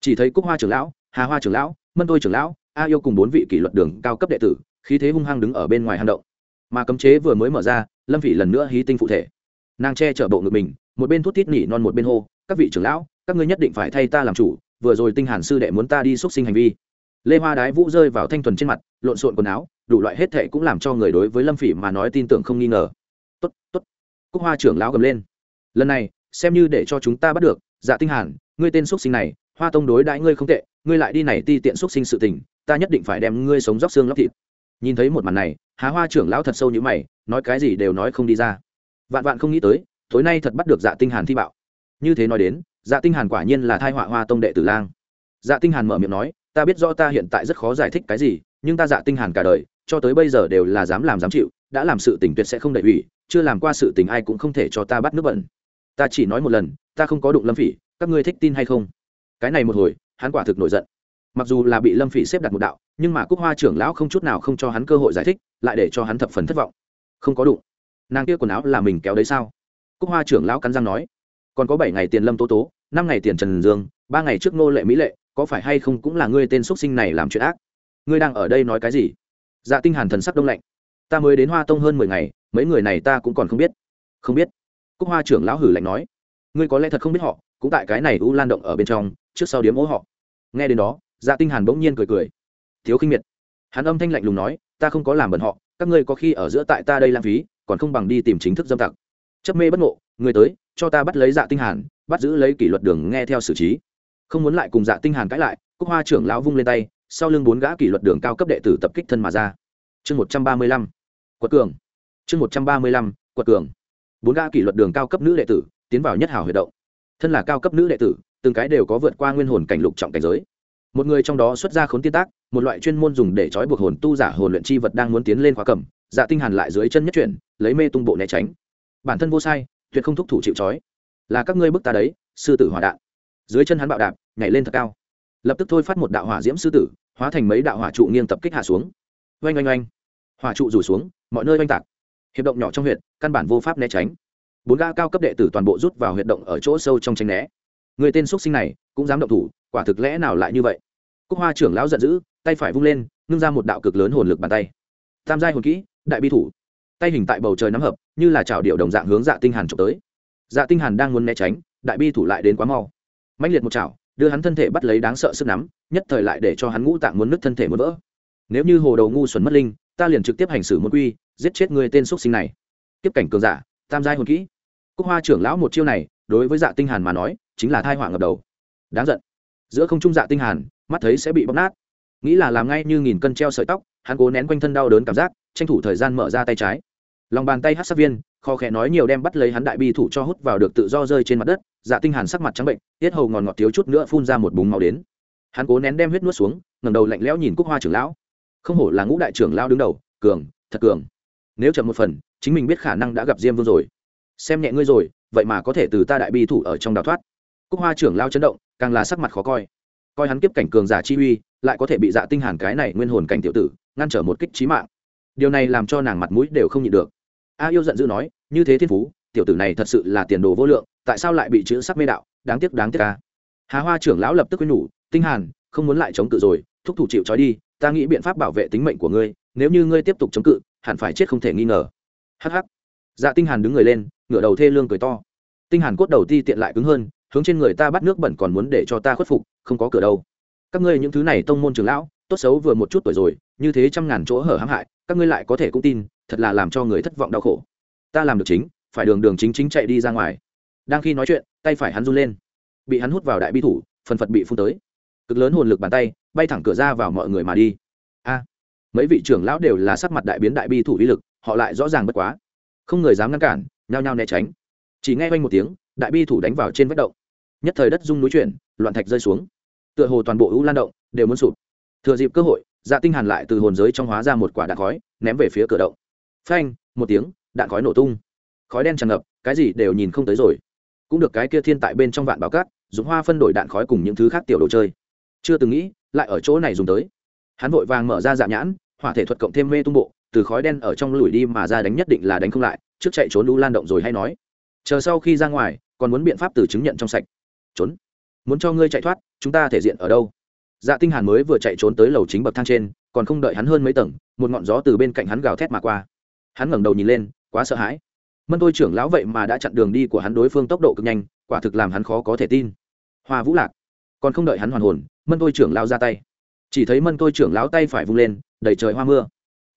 Chỉ thấy cúc hoa trưởng lão, hà hoa trưởng lão, mân tôi trưởng lão, a yêu cùng bốn vị kỷ luật đường cao cấp đệ tử, khí thế hung hăng đứng ở bên ngoài hang động. Mà cấm chế vừa mới mở ra lâm vị lần nữa hí tinh phụ thể nàng che chở bộ ngực mình một bên thút tít nỉ non một bên hô các vị trưởng lão các ngươi nhất định phải thay ta làm chủ vừa rồi tinh hàn sư đệ muốn ta đi xúc sinh hành vi lê hoa đái vũ rơi vào thanh thuần trên mặt lộn xộn quần áo đủ loại hết thệ cũng làm cho người đối với lâm phỉ mà nói tin tưởng không nghi ngờ tốt tốt. cúc hoa trưởng lão gầm lên lần này xem như để cho chúng ta bắt được dạ tinh hàn ngươi tên xuất sinh này hoa tông đối đãi ngươi không tệ ngươi lại đi này ti tiện xuất sinh sự tình ta nhất định phải đem ngươi sống róc xương lóc thịt nhìn thấy một màn này há hoa trưởng lão thật sâu như mày, nói cái gì đều nói không đi ra. Vạn vạn không nghĩ tới, tối nay thật bắt được dạ tinh hàn thi bạo. Như thế nói đến dạ tinh hàn quả nhiên là thai họa hoa tông đệ tử lang. Dạ tinh hàn mở miệng nói, ta biết rõ ta hiện tại rất khó giải thích cái gì, nhưng ta dạ tinh hàn cả đời, cho tới bây giờ đều là dám làm dám chịu, đã làm sự tình tuyệt sẽ không đẩy ủy chưa làm qua sự tình ai cũng không thể cho ta bắt nước bẩn. Ta chỉ nói một lần, ta không có đụng lâm phỉ, các ngươi thích tin hay không? Cái này một hồi, hắn quả thực nổi giận. Mặc dù là bị lâm phỉ xếp đặt một đạo nhưng mà cúc hoa trưởng lão không chút nào không cho hắn cơ hội giải thích, lại để cho hắn thập phần thất vọng. Không có đụng. Nàng kia quần áo là mình kéo đấy sao? Cúc hoa trưởng lão cắn răng nói. Còn có bảy ngày tiền lâm tố tố, năm ngày tiền trần dương, ba ngày trước nô lệ mỹ lệ, có phải hay không cũng là ngươi tên x sinh này làm chuyện ác? Ngươi đang ở đây nói cái gì? Dạ tinh hàn thần sắc đông lạnh. Ta mới đến hoa tông hơn mười ngày, mấy người này ta cũng còn không biết. Không biết. Cúc hoa trưởng lão hử lạnh nói. Ngươi có lẽ thật không biết họ, cũng tại cái này u lan động ở bên trong, trước sau điếm ố họ. Nghe đến đó dạ tinh hàn bỗng nhiên cười cười thiếu khinh miệt. Hắn âm thanh lạnh lùng nói, ta không có làm bẩn họ, các ngươi có khi ở giữa tại ta đây lãng phí, còn không bằng đi tìm chính thức dâm tặc. Chấp mê bất ngộ, người tới, cho ta bắt lấy dạ tinh hàn, bắt giữ lấy kỷ luật đường nghe theo xử trí. Không muốn lại cùng dạ tinh hàn cãi lại, cúc hoa trưởng lão vung lên tay, sau lưng bốn gã kỷ luật đường cao cấp đệ tử tập kích thân mà ra. Chương một trăm ba mươi lăm, quật cường. Chương một trăm ba mươi lăm, quật cường. Bốn gã kỷ luật đường cao cấp nữ đệ tử tiến vào nhất hảo huy động. Thân là cao cấp nữ đệ tử, từng cái đều có vượt qua nguyên hồn cảnh lục trọng cảnh giới. Một người trong đó xuất ra khốn tiên tác một loại chuyên môn dùng để trói buộc hồn tu giả hồn luyện chi vật đang muốn tiến lên khóa cẩm dạ tinh hàn lại dưới chân nhất chuyển, lấy mê tung bộ né tránh. Bản thân vô sai, tuyệt không thúc thủ chịu trói. Là các ngươi bức ta đấy, sư tử hỏa đạn. Dưới chân hắn bạo đạp, nhảy lên thật cao. Lập tức thôi phát một đạo hỏa diễm sư tử, hóa thành mấy đạo hỏa trụ nghiêng tập kích hạ xuống. Oanh oanh oanh. Hỏa trụ rủ xuống, mọi nơi oanh tạc. Hiệp động nhỏ trong huyện căn bản vô pháp né tránh. Bốn ga cao cấp đệ tử toàn bộ rút vào huyệt động ở chỗ sâu trong tranh né. Người tên x sinh này, cũng dám động thủ, quả thực lẽ nào lại như vậy? Cúc hoa trưởng lão giận dữ, tay phải vung lên, ngưng ra một đạo cực lớn hồn lực bàn tay. Tam giai hồn kỹ, đại bi thủ. Tay hình tại bầu trời nắm hợp, như là chảo điệu đồng dạng hướng dạ tinh hàn trộm tới. Dạ tinh hàn đang muốn né tránh, đại bi thủ lại đến quá mau. Mãnh liệt một chảo, đưa hắn thân thể bắt lấy đáng sợ sức nắm, nhất thời lại để cho hắn ngũ tạng muốn nứt thân thể muốn vỡ. Nếu như hồ đầu ngu xuẩn mất linh, ta liền trực tiếp hành xử môn quy, giết chết người tên xuất sinh này. Tiếp cảnh cường giả, tam giai hồn kỹ. Cúc hoa trưởng lão một chiêu này, đối với dạ tinh hàn mà nói, chính là thai họa ngập đầu. Đáng giận giữa không trung dạ tinh hàn, mắt thấy sẽ bị bóc nát. Nghĩ là làm ngay như nghìn cân treo sợi tóc, hắn cố nén quanh thân đau đớn cảm giác, tranh thủ thời gian mở ra tay trái. Lòng bàn tay hát sát viên, kho khẽ nói nhiều đem bắt lấy hắn đại bi thủ cho hút vào được tự do rơi trên mặt đất dạ tinh hàn sắc mặt trắng bệnh, tiết hầu ngòn ngọt thiếu chút nữa phun ra một búng máu đến. Hắn cố nén đem huyết nuốt xuống, ngẩng đầu lạnh lẽo nhìn cúc hoa trưởng lão. Không hổ là ngũ đại trưởng lão đứng đầu, cường, thật cường. Nếu chậm một phần, chính mình biết khả năng đã gặp diêm vương rồi. Xem nhẹ ngươi rồi, vậy mà có thể từ ta đại bi thủ ở trong đào thoát. Cúc hoa trưởng lao chấn động càng là sắc mặt khó coi. Coi hắn kiếp cảnh cường giả chi uy, lại có thể bị dạ tinh hàn cái này nguyên hồn cảnh tiểu tử, ngăn trở một kích chí mạng. Điều này làm cho nàng mặt mũi đều không nhịn được. A yêu giận dữ nói, như thế thiên phú, tiểu tử này thật sự là tiền đồ vô lượng, tại sao lại bị chữ sắc mê đạo? Đáng tiếc đáng tiếc ca hà hoa trưởng lão lập tức quên nhủ, tinh hàn, không muốn lại chống cự rồi, thúc thủ chịu trói đi, ta nghĩ biện pháp bảo vệ tính mệnh của ngươi, nếu như ngươi tiếp tục chống cự, hẳn phải chết không thể nghi ngờ. Hắc hắc. Dạ tinh hàn đứng người lên, ngửa đầu thê lương cười to. Tinh hàn cốt đầu ti tiện lại cứng hơn hướng trên người ta bắt nước bẩn còn muốn để cho ta khuất phục, không có cửa đâu. Các ngươi những thứ này tông môn trưởng lão, tốt xấu vừa một chút tuổi rồi, như thế trăm ngàn chỗ hở hãm hại, các ngươi lại có thể cũng tin, thật là làm cho người thất vọng đau khổ. Ta làm được chính, phải đường đường chính chính chạy đi ra ngoài. Đang khi nói chuyện, tay phải hắn run lên. Bị hắn hút vào đại bi thủ, phần phật bị phun tới. Cực lớn hồn lực bàn tay, bay thẳng cửa ra vào mọi người mà đi. A, mấy vị trưởng lão đều là sắc mặt đại biến đại bi thủ uy lực, họ lại rõ ràng bất quá. Không người dám ngăn cản, nhao nhao né tránh. Chỉ nghe quanh một tiếng đại bi thủ đánh vào trên vách động. Nhất thời đất rung núi chuyển, loạn thạch rơi xuống. Tựa hồ toàn bộ ưu lan động đều muốn sụp. Thừa dịp cơ hội dạ tinh hàn lại từ hồn giới trong hóa ra một quả đạn khói, ném về phía cửa động. Phanh, một tiếng, đạn khói nổ tung. Khói đen tràn ngập, cái gì đều nhìn không tới rồi. Cũng được cái kia thiên tại bên trong vạn báo cát, dùng hoa phân đổi đạn khói cùng những thứ khác tiểu đồ chơi. Chưa từng nghĩ, lại ở chỗ này dùng tới. Hắn vội vàng mở ra dạ nhãn, hỏa thể thuật cộng thêm mê tung bộ, từ khói đen ở trong lùi đi mà ra đánh nhất định là đánh không lại, trước chạy trốn lũ lan động rồi hay nói. Chờ sau khi ra ngoài còn muốn biện pháp từ chứng nhận trong sạch. Trốn. Muốn cho ngươi chạy thoát, chúng ta thể diện ở đâu? Dạ tinh hàn mới vừa chạy trốn tới lầu chính bậc thang trên, còn không đợi hắn hơn mấy tầng, một ngọn gió từ bên cạnh hắn gào thét mà qua. Hắn ngẩng đầu nhìn lên, quá sợ hãi. Mân tôi trưởng lão vậy mà đã chặn đường đi của hắn đối phương tốc độ cực nhanh, quả thực làm hắn khó có thể tin. Hoa vũ lạc. Còn không đợi hắn hoàn hồn, mân tôi trưởng lão ra tay. Chỉ thấy mân tôi trưởng lão tay phải vung lên đẩy trời hoa mưa.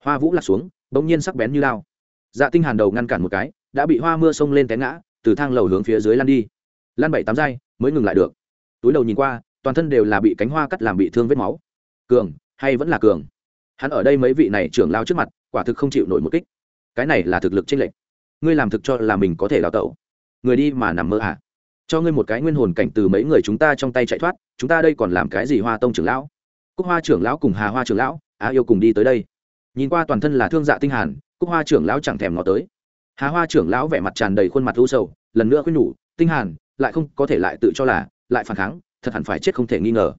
Hoa vũ lạc xuống, bỗng nhiên sắc bén như lao. Dạ tinh hàn đầu ngăn cản một cái, đã bị hoa mưa xông lên té ngã từ thang lầu hướng phía dưới lăn đi. Lăn bảy tám giây mới ngừng lại được. Túi đầu nhìn qua, toàn thân đều là bị cánh hoa cắt làm bị thương vết máu. Cường hay vẫn là cường? Hắn ở đây mấy vị này trưởng lao trước mặt, quả thực không chịu nổi một kích. Cái này là thực lực chênh lệch. Ngươi làm thực cho là mình có thể đào tẩu. Người đi mà nằm mơ à? Cho ngươi một cái nguyên hồn cảnh từ mấy người chúng ta trong tay chạy thoát, chúng ta đây còn làm cái gì hoa tông trưởng lão? Cúc hoa trưởng lão cùng hà hoa trưởng lão, á yêu cùng đi tới đây. Nhìn qua toàn thân là thương dạ tinh hàn, cúc hoa trưởng lão chẳng thèm ngó tới hà hoa trưởng lão vẻ mặt tràn đầy khuôn mặt u sầu, lần nữa khuyên nhủ, tinh hàn, lại không có thể lại tự cho là, lại phản kháng, thật hẳn phải chết không thể nghi ngờ.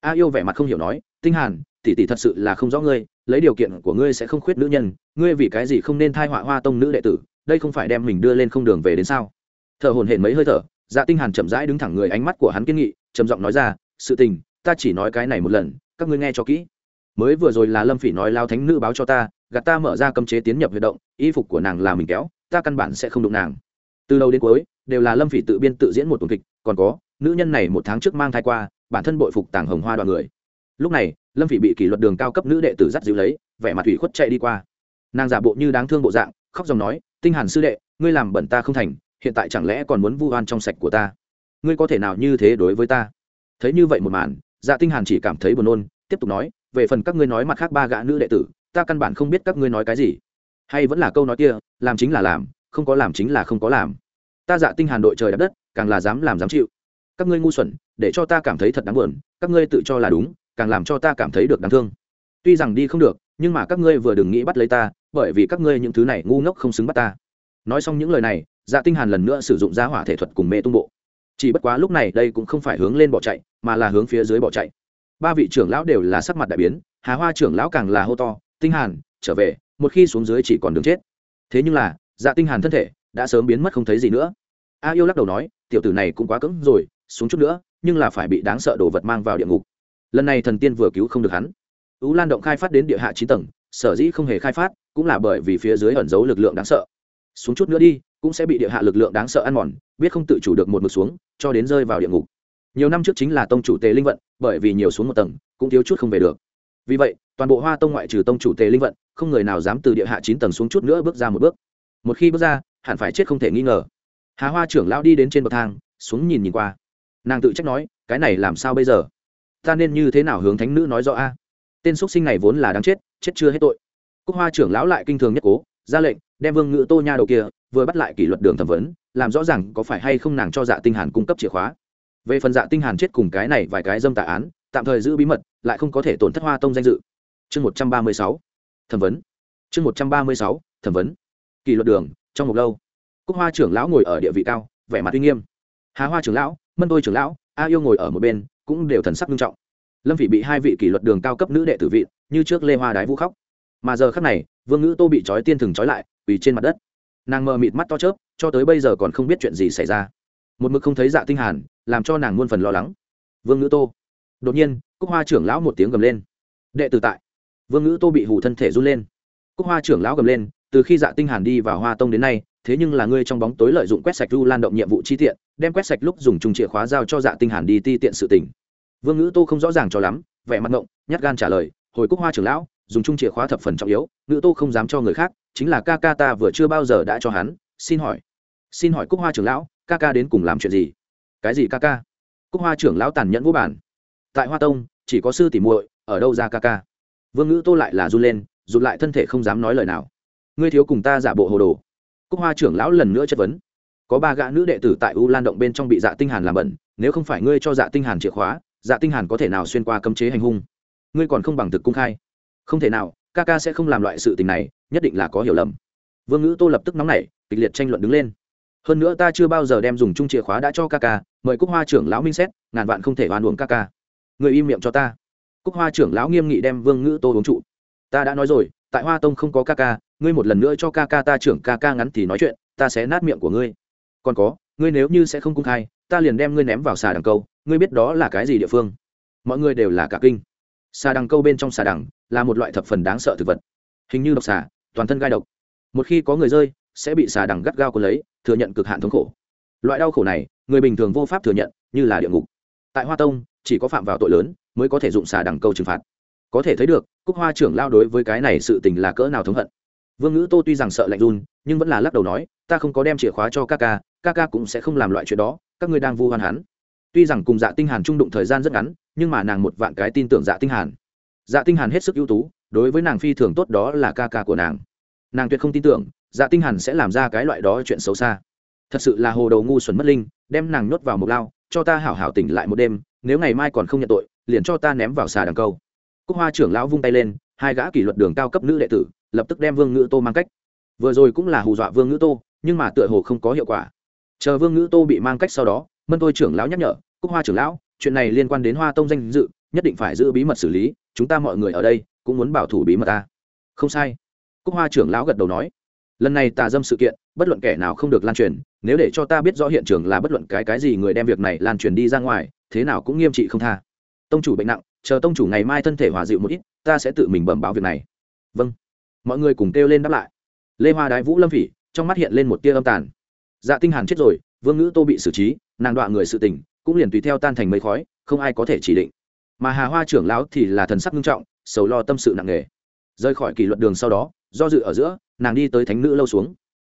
A yêu vẻ mặt không hiểu nói, tinh hàn, tỷ tỷ thật sự là không rõ ngươi, lấy điều kiện của ngươi sẽ không khuyết nữ nhân, ngươi vì cái gì không nên thai họa hoa tông nữ đệ tử, đây không phải đem mình đưa lên không đường về đến sao? Thở hổn hển mấy hơi thở dạ tinh hàn chậm rãi đứng thẳng người, ánh mắt của hắn kiên nghị, trầm giọng nói ra, sự tình, ta chỉ nói cái này một lần, các ngươi nghe cho kỹ. Mới vừa rồi là lâm phỉ nói lao thánh nữ báo cho ta gạt ta mở ra cấm chế tiến nhập huy động, y phục của nàng là mình kéo, ta căn bản sẽ không đụng nàng. Từ đầu đến cuối, đều là lâm phỉ tự biên tự diễn một tuần kịch, còn có, nữ nhân này một tháng trước mang thai qua, bản thân bội phục tàng hồng hoa đoàn người. Lúc này, lâm phỉ bị kỷ luật đường cao cấp nữ đệ tử dắt giữ lấy, vẻ mặt thủy khuất chạy đi qua. Nàng giả bộ như đáng thương bộ dạng, khóc dòng nói, tinh hàn sư đệ, ngươi làm bẩn ta không thành, hiện tại chẳng lẽ còn muốn vu oan trong sạch của ta? Ngươi có thể nào như thế đối với ta? Thấy như vậy một màn dạ tinh hàn chỉ cảm thấy buồn nôn, tiếp tục nói, về phần các ngươi nói mặt khác ba gã nữ đệ tử ta căn bản không biết các ngươi nói cái gì. Hay vẫn là câu nói kia, làm chính là làm, không có làm chính là không có làm. Ta dạ tinh hàn đội trời đạp đất, càng là dám làm dám chịu. Các ngươi ngu xuẩn, để cho ta cảm thấy thật đáng buồn, các ngươi tự cho là đúng, càng làm cho ta cảm thấy được đáng thương. Tuy rằng đi không được, nhưng mà các ngươi vừa đừng nghĩ bắt lấy ta, bởi vì các ngươi những thứ này ngu ngốc không xứng bắt ta. Nói xong những lời này dạ tinh hàn lần nữa sử dụng giá hỏa thể thuật cùng mê tung bộ. Chỉ bất quá lúc này đây cũng không phải hướng lên bỏ chạy, mà là hướng phía dưới bỏ chạy. Ba vị trưởng lão đều là sắc mặt đại biến, hà hoa trưởng lão càng là hô to tinh hàn, trở về, một khi xuống dưới chỉ còn đường chết. Thế nhưng là dạ tinh hàn thân thể đã sớm biến mất không thấy gì nữa. A yêu lắc đầu nói, tiểu tử này cũng quá cứng rồi, xuống chút nữa, nhưng là phải bị đáng sợ đồ vật mang vào địa ngục. Lần này thần tiên vừa cứu không được hắn. Ú lan động khai phát đến địa hạ chín tầng, sở dĩ không hề khai phát, cũng là bởi vì phía dưới ẩn giấu lực lượng đáng sợ. Xuống chút nữa đi, cũng sẽ bị địa hạ lực lượng đáng sợ ăn mòn, biết không tự chủ được một mực xuống, cho đến rơi vào địa ngục. Nhiều năm trước chính là tông chủ tề linh vận, bởi vì nhiều xuống một tầng, cũng thiếu chút không về được. Vì vậy toàn bộ hoa tông ngoại trừ tông chủ tề linh vận, không người nào dám từ địa hạ chín tầng xuống chút nữa bước ra một bước. Một khi bước ra, hẳn phải chết không thể nghi ngờ. Hà hoa trưởng lão đi đến trên bậc thang, xuống nhìn nhìn qua. Nàng tự trách nói, cái này làm sao bây giờ? Ta nên như thế nào hướng thánh nữ nói rõ a? Tên x sinh này vốn là đáng chết chết chưa hết tội. Cúc hoa trưởng lão lại kinh thường nhất cố, ra lệnh, đem vương ngự tô nha đầu kia, vừa bắt lại kỷ luật đường thẩm vấn, làm rõ ràng có phải hay không nàng cho dạ tinh hàn cung cấp chìa khóa. Về phần dạ tinh hàn chết cùng cái này vài cái dâm tạ án, tạm thời giữ bí mật, lại không có thể tổn thất hoa tông danh dự chương một trăm ba mươi sáu, thẩm vấn. Chương một trăm ba mươi sáu, thẩm vấn. Kỷ luật đường, trong một lâu. Cúc hoa trưởng lão ngồi ở địa vị cao, vẻ mặt uy nghiêm. Hà hoa trưởng lão, mân tôi trưởng lão, a yêu ngồi ở một bên, cũng đều thần sắc nghiêm trọng. Lâm vị bị hai vị kỷ luật đường cao cấp nữ đệ tử vị, như trước lê hoa đái vũ khóc. Mà giờ khắc này, vương ngữ tô bị trói tiên thừng trói lại, quỳ trên mặt đất. Nàng mờ mịt mắt to chớp, cho tới bây giờ còn không biết chuyện gì xảy ra. Một mực không thấy dạ tinh hàn, làm cho nàng muôn phần lo lắng. Vương ngữ tô. Đột nhiên, cúc hoa trưởng lão một tiếng gầm lên. Đệ tử tại vương ngữ tô bị hù thân thể run lên cúc hoa trưởng lão gầm lên từ khi dạ tinh hàn đi vào hoa tông đến nay thế nhưng là ngươi trong bóng tối lợi dụng quét sạch du lan động nhiệm vụ chi tiện đem quét sạch lúc dùng chung chìa khóa giao cho dạ tinh hàn đi ti tiện sự tình vương ngữ tô không rõ ràng cho lắm vẻ mặt ngộng, nhát gan trả lời, hồi cúc hoa trưởng lão, dùng chung chìa khóa thập phần trọng yếu, ngữ tô không dám cho người khác, chính là ca ca ta vừa chưa bao giờ đã cho hắn, xin hỏi xin hỏi cúc hoa trưởng lão, ca ca đến cùng làm chuyện gì? Cái gì ca ca? Cúc hoa trưởng lão tàn nhẫn vô bản tại hoa tông, chỉ có sư tỷ muội, ở đâu ra ca ca? Vương ngữ tô lại là run lên, rụt lại thân thể không dám nói lời nào. Ngươi thiếu cùng ta giả bộ hồ đồ. Cúc hoa trưởng lão lần nữa chất vấn. Có ba gã nữ đệ tử tại u lan động bên trong bị dạ tinh hàn làm bẩn, nếu không phải ngươi cho dạ tinh hàn chìa khóa dạ tinh hàn có thể nào xuyên qua cấm chế hành hung? Ngươi còn không bằng thực cung khai. Không thể nào, ca ca sẽ không làm loại sự tình này, nhất định là có hiểu lầm. Vương ngữ tô lập tức nóng nảy, kịch liệt tranh luận đứng lên. Hơn nữa ta chưa bao giờ đem dùng chung chìa khóa đã cho ca ca, mời cúc hoa trưởng lão minh xét, ngàn vạn không thể oan uổng ca ca. Người im miệng cho ta cúc hoa trưởng lão nghiêm nghị đem vương ngữ tô uống trụ. Ta đã nói rồi, tại hoa tông không có ca ca, ngươi một lần nữa cho ca ca ta trưởng ca ca ngắn thì nói chuyện, ta sẽ nát miệng của ngươi. Còn có, ngươi nếu như sẽ không cung khai, ta liền đem ngươi ném vào xà đằng câu, ngươi biết đó là cái gì địa phương? Mọi người đều là cả kinh. Xà đằng câu bên trong xà đằng là một loại thập phần đáng sợ thực vật. Hình như độc xà, toàn thân gai độc. Một khi có người rơi, sẽ bị xà đằng gắt gao cuốn lấy, thừa nhận cực hạn thống khổ. Loại đau khổ này, người bình thường vô pháp thừa nhận, như là địa ngục. Tại hoa tông, chỉ có phạm vào tội lớn mới có thể dụng xà đằng câu trừng phạt. Có thể thấy được, cúc hoa trưởng lao đối với cái này sự tình là cỡ nào thống hận. Vương ngữ tô tuy rằng sợ lạnh run, nhưng vẫn là lắc đầu nói, ta không có đem chìa khóa cho ca ca ca ca cũng sẽ không làm loại chuyện đó, các ngươi đang vu hoan hắn. Tuy rằng cùng dạ tinh hàn trung đụng thời gian rất ngắn, nhưng mà nàng một vạn cái tin tưởng dạ tinh hàn. Dạ tinh hàn hết sức ưu tú, đối với nàng phi thường tốt đó là ca ca của nàng. Nàng tuyệt không tin tưởng dạ tinh hàn sẽ làm ra cái loại đó chuyện xấu xa. Thật sự là hồ đầu ngu xuẩn mất linh, đem nàng nhốt vào một lao, cho ta hảo hảo tỉnh lại một đêm, nếu ngày mai còn không nhận tội liền cho ta ném vào xà đằng câu. Cúc hoa trưởng lão vung tay lên, hai gã kỷ luật đường cao cấp nữ đệ tử, lập tức đem vương ngữ tô mang cách. Vừa rồi cũng là hù dọa vương ngữ tô, nhưng mà tựa hồ không có hiệu quả. Chờ vương ngữ tô bị mang cách sau đó, mân tôi trưởng lão nhắc nhở, cúc hoa trưởng lão, chuyện này liên quan đến hoa tông danh dự, nhất định phải giữ bí mật xử lý, chúng ta mọi người ở đây cũng muốn bảo thủ bí mật ta. Không sai. Cúc hoa trưởng lão gật đầu nói, lần này tà dâm sự kiện, bất luận kẻ nào không được lan truyền, nếu để cho ta biết rõ hiện trường là bất luận cái cái gì người đem việc này lan truyền đi ra ngoài, thế nào cũng nghiêm trị không tha tông chủ bệnh nặng, chờ tông chủ ngày mai thân thể hòa dịu một ít, ta sẽ tự mình bẩm báo việc này. Vâng. Mọi người cùng kêu lên đáp lại. Lê hoa đái vũ lâm phỉ, trong mắt hiện lên một tia âm tàn. Dạ tinh hàn chết rồi, vương ngữ tô bị xử trí, nàng đọa người sự tình cũng liền tùy theo tan thành mây khói, không ai có thể chỉ định. Mà hà hoa trưởng lão thì là thần sắc nghiêm trọng, sầu lo tâm sự nặng nề. Rời khỏi kỷ luật đường sau đó, do dự ở giữa, nàng đi tới thánh nữ lâu xuống.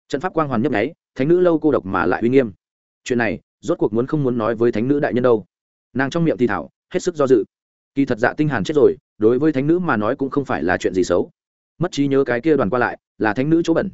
Trận pháp quang hoàn nhấp nháy, thánh nữ lâu cô độc mà lại uy nghiêm. Chuyện này, rốt cuộc muốn không muốn nói với thánh nữ đại nhân đâu. Nàng trong miệng thì thảo hết sức do dự. Kỳ thật dạ tinh hàn chết rồi, đối với thánh nữ mà nói cũng không phải là chuyện gì xấu. Mất trí nhớ cái kia đoàn qua lại, là thánh nữ chỗ bẩn.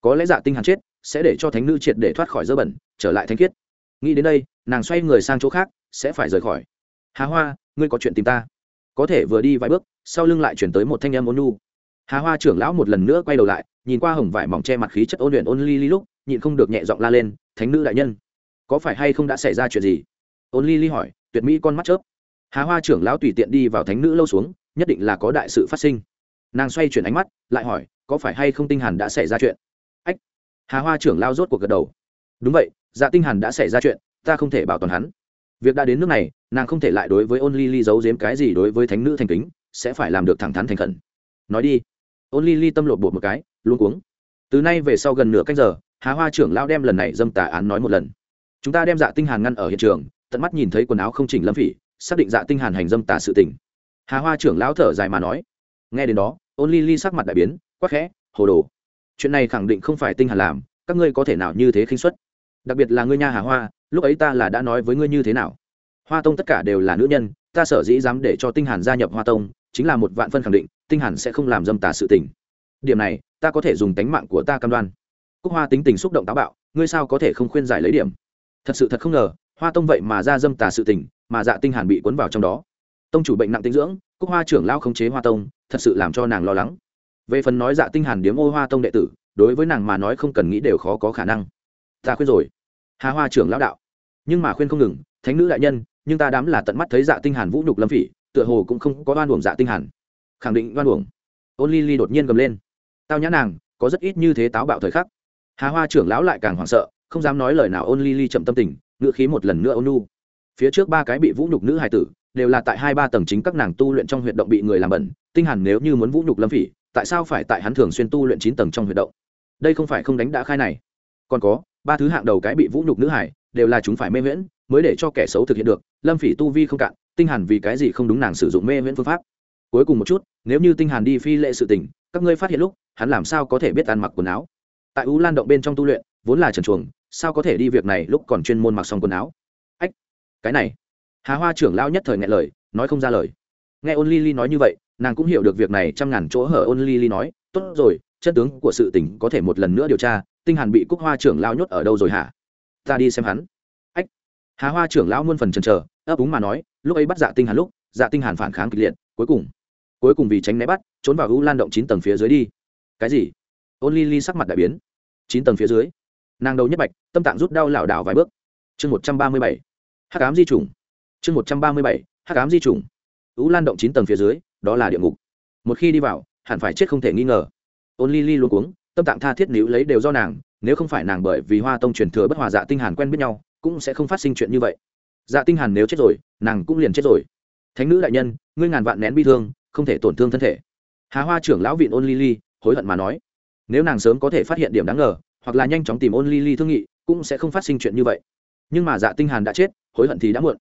Có lẽ dạ tinh hàn chết, sẽ để cho thánh nữ triệt để thoát khỏi dơ bẩn, trở lại thánh khiết. Nghĩ đến đây, nàng xoay người sang chỗ khác, sẽ phải rời khỏi. Hà hoa, ngươi có chuyện tìm ta. Có thể vừa đi vài bước, sau lưng lại chuyển tới một thanh em ôn nhu. Hà hoa trưởng lão một lần nữa quay đầu lại, nhìn qua hồng vải mỏng che mặt khí chất ôn luyện ôn ly ly lúc, nhịn không được nhẹ giọng la lên, thánh nữ đại nhân, có phải hay không đã xảy ra chuyện gì? Ôn ly ly hỏi, tuyệt mỹ con mắt chớp hà hoa trưởng lão tùy tiện đi vào thánh nữ lâu xuống, nhất định là có đại sự phát sinh. Nàng xoay chuyển ánh mắt, lại hỏi, có phải hay không tinh hàn đã xảy ra chuyện? Ách! Hà hoa trưởng lao rốt cuộc gật đầu. Đúng vậy dạ tinh hàn đã xảy ra chuyện, ta không thể bảo toàn hắn. Việc đã đến nước này, nàng không thể lại đối với ôn ly ly giấu giếm cái gì đối với thánh nữ thành kính, sẽ phải làm được thẳng thắn thành khẩn. Nói đi. Ôn ly ly tâm lột bột một cái luôn cuống. Từ nay về sau gần nửa canh giờ, hà hoa trưởng lao đem lần này dâm tà án nói một lần. Chúng ta đem dạ tinh hàn ngăn ở hiện trường, tận mắt nhìn thấy quần áo không chỉnh lâm phỉ xác định dạ tinh hàn hành dâm tà sự tình. Hà hoa trưởng lão thở dài mà nói, nghe đến đó, ôn ly ly sắc mặt đại biến, quắc khẽ, hồ đồ, chuyện này khẳng định không phải tinh hàn làm, các ngươi có thể nào như thế khinh suất? Đặc biệt là ngươi nha hà hoa, lúc ấy ta là đã nói với ngươi như thế nào? Hoa tông tất cả đều là nữ nhân, ta sở dĩ dám để cho tinh hàn gia nhập hoa tông, chính là một vạn phân khẳng định, tinh hàn sẽ không làm dâm tà sự tình. Điểm này, ta có thể dùng tánh mạng của ta cam đoan. Cúc hoa tính tình xúc động táo bạo, ngươi sao có thể không khuyên giải lấy điểm? Thật sự thật không ngờ hoa tông vậy mà ra dâm tà sự tình, mà dạ tinh hàn bị cuốn vào trong đó. Tông chủ bệnh nặng tinh dưỡng, cúc hoa trưởng lao khống chế hoa tông, thật sự làm cho nàng lo lắng. Về phần nói dạ tinh hàn điếm ô hoa tông đệ tử, đối với nàng mà nói không cần nghĩ đều khó có khả năng. Ta khuyên rồi. Hà hoa trưởng lão đạo. Nhưng mà khuyên không ngừng, thánh nữ đại nhân, nhưng ta đám là tận mắt thấy dạ tinh hàn vũ nhục lâm phỉ, tựa hồ cũng không có đoan uổng dạ tinh hàn. Khẳng định đoan uổng. Ôn ly ly đột nhiên gầm lên. Tao nhã nàng, có rất ít như thế táo bạo thời khắc. Hà hoa trưởng lão lại càng hoảng sợ, không dám nói lời nào ôn ly ly chậm tâm tình ngựa khí một lần nữa ôn nu phía trước ba cái bị vũ nhục nữ hài tử, đều là tại hai ba tầng chính các nàng tu luyện trong huyệt động bị người làm bẩn, tinh hàn nếu như muốn vũ nhục lâm phỉ, tại sao phải tại hắn thường xuyên tu luyện chín tầng trong huyệt động? Đây không phải không đánh đã khai này. Còn có, ba thứ hạng đầu cái bị vũ nhục nữ hải đều là chúng phải mê miễn mới để cho kẻ xấu thực hiện được, lâm phỉ tu vi không cạn, tinh hàn vì cái gì không đúng nàng sử dụng mê miễn phương pháp. Cuối cùng một chút, nếu như tinh hàn đi phi lệ sự tình, các ngươi phát hiện lúc, hắn làm sao có thể biết ăn mặc quần áo? Tại u lan động bên trong tu luyện, vốn là trần chuồng sao có thể đi việc này lúc còn chuyên môn mặc xong quần áo? Ách, cái này. Hà hoa trưởng lao nhất thời ngại lời, nói không ra lời. Nghe ôn ly ly nói như vậy, nàng cũng hiểu được việc này trăm ngàn chỗ hở ôn ly ly nói, tốt rồi, chân tướng của sự tình có thể một lần nữa điều tra, tinh hàn bị cúc hoa trưởng lao nhốt ở đâu rồi hả? Ta đi xem hắn. Ách. Hà hoa trưởng lão muôn phần chần chờ, ấp úng mà nói, lúc ấy bắt dạ tinh hàn lúc dạ tinh hàn phản kháng kịch liệt, cuối cùng cuối cùng vì tránh né bắt, trốn vào u lan động chín tầng phía dưới đi. Cái gì? Ôn ly ly sắc mặt đại biến. Chín tầng phía dưới? Nàng đầu nhất bạch, tâm tạng rút đau lảo đảo vài bước. Chương một trăm ba mươi bảy, hắc ám di trùng. Chương một trăm ba mươi bảy, hắc ám di trùng. U lan động chín tầng phía dưới, đó là địa ngục. Một khi đi vào, hẳn phải chết không thể nghi ngờ. Ôn ly ly luôn cuống, tâm tạng tha thiết níu lấy đều do nàng, nếu không phải nàng bởi vì hoa tông truyền thừa bất hòa dạ tinh hàn quen biết nhau, cũng sẽ không phát sinh chuyện như vậy. Dạ tinh hàn nếu chết rồi, nàng cũng liền chết rồi. Thánh nữ đại nhân, ngươi ngàn vạn nén bi thương, không thể tổn thương thân thể. Hà hoa trưởng lão viện ôn ly ly, hối hận mà nói. Nếu nàng sớm có thể phát hiện điểm đáng ngờ hoặc là nhanh chóng tìm ôn ly ly thương nghị, cũng sẽ không phát sinh chuyện như vậy. Nhưng mà dạ tinh hàn đã chết, hối hận thì đã muộn.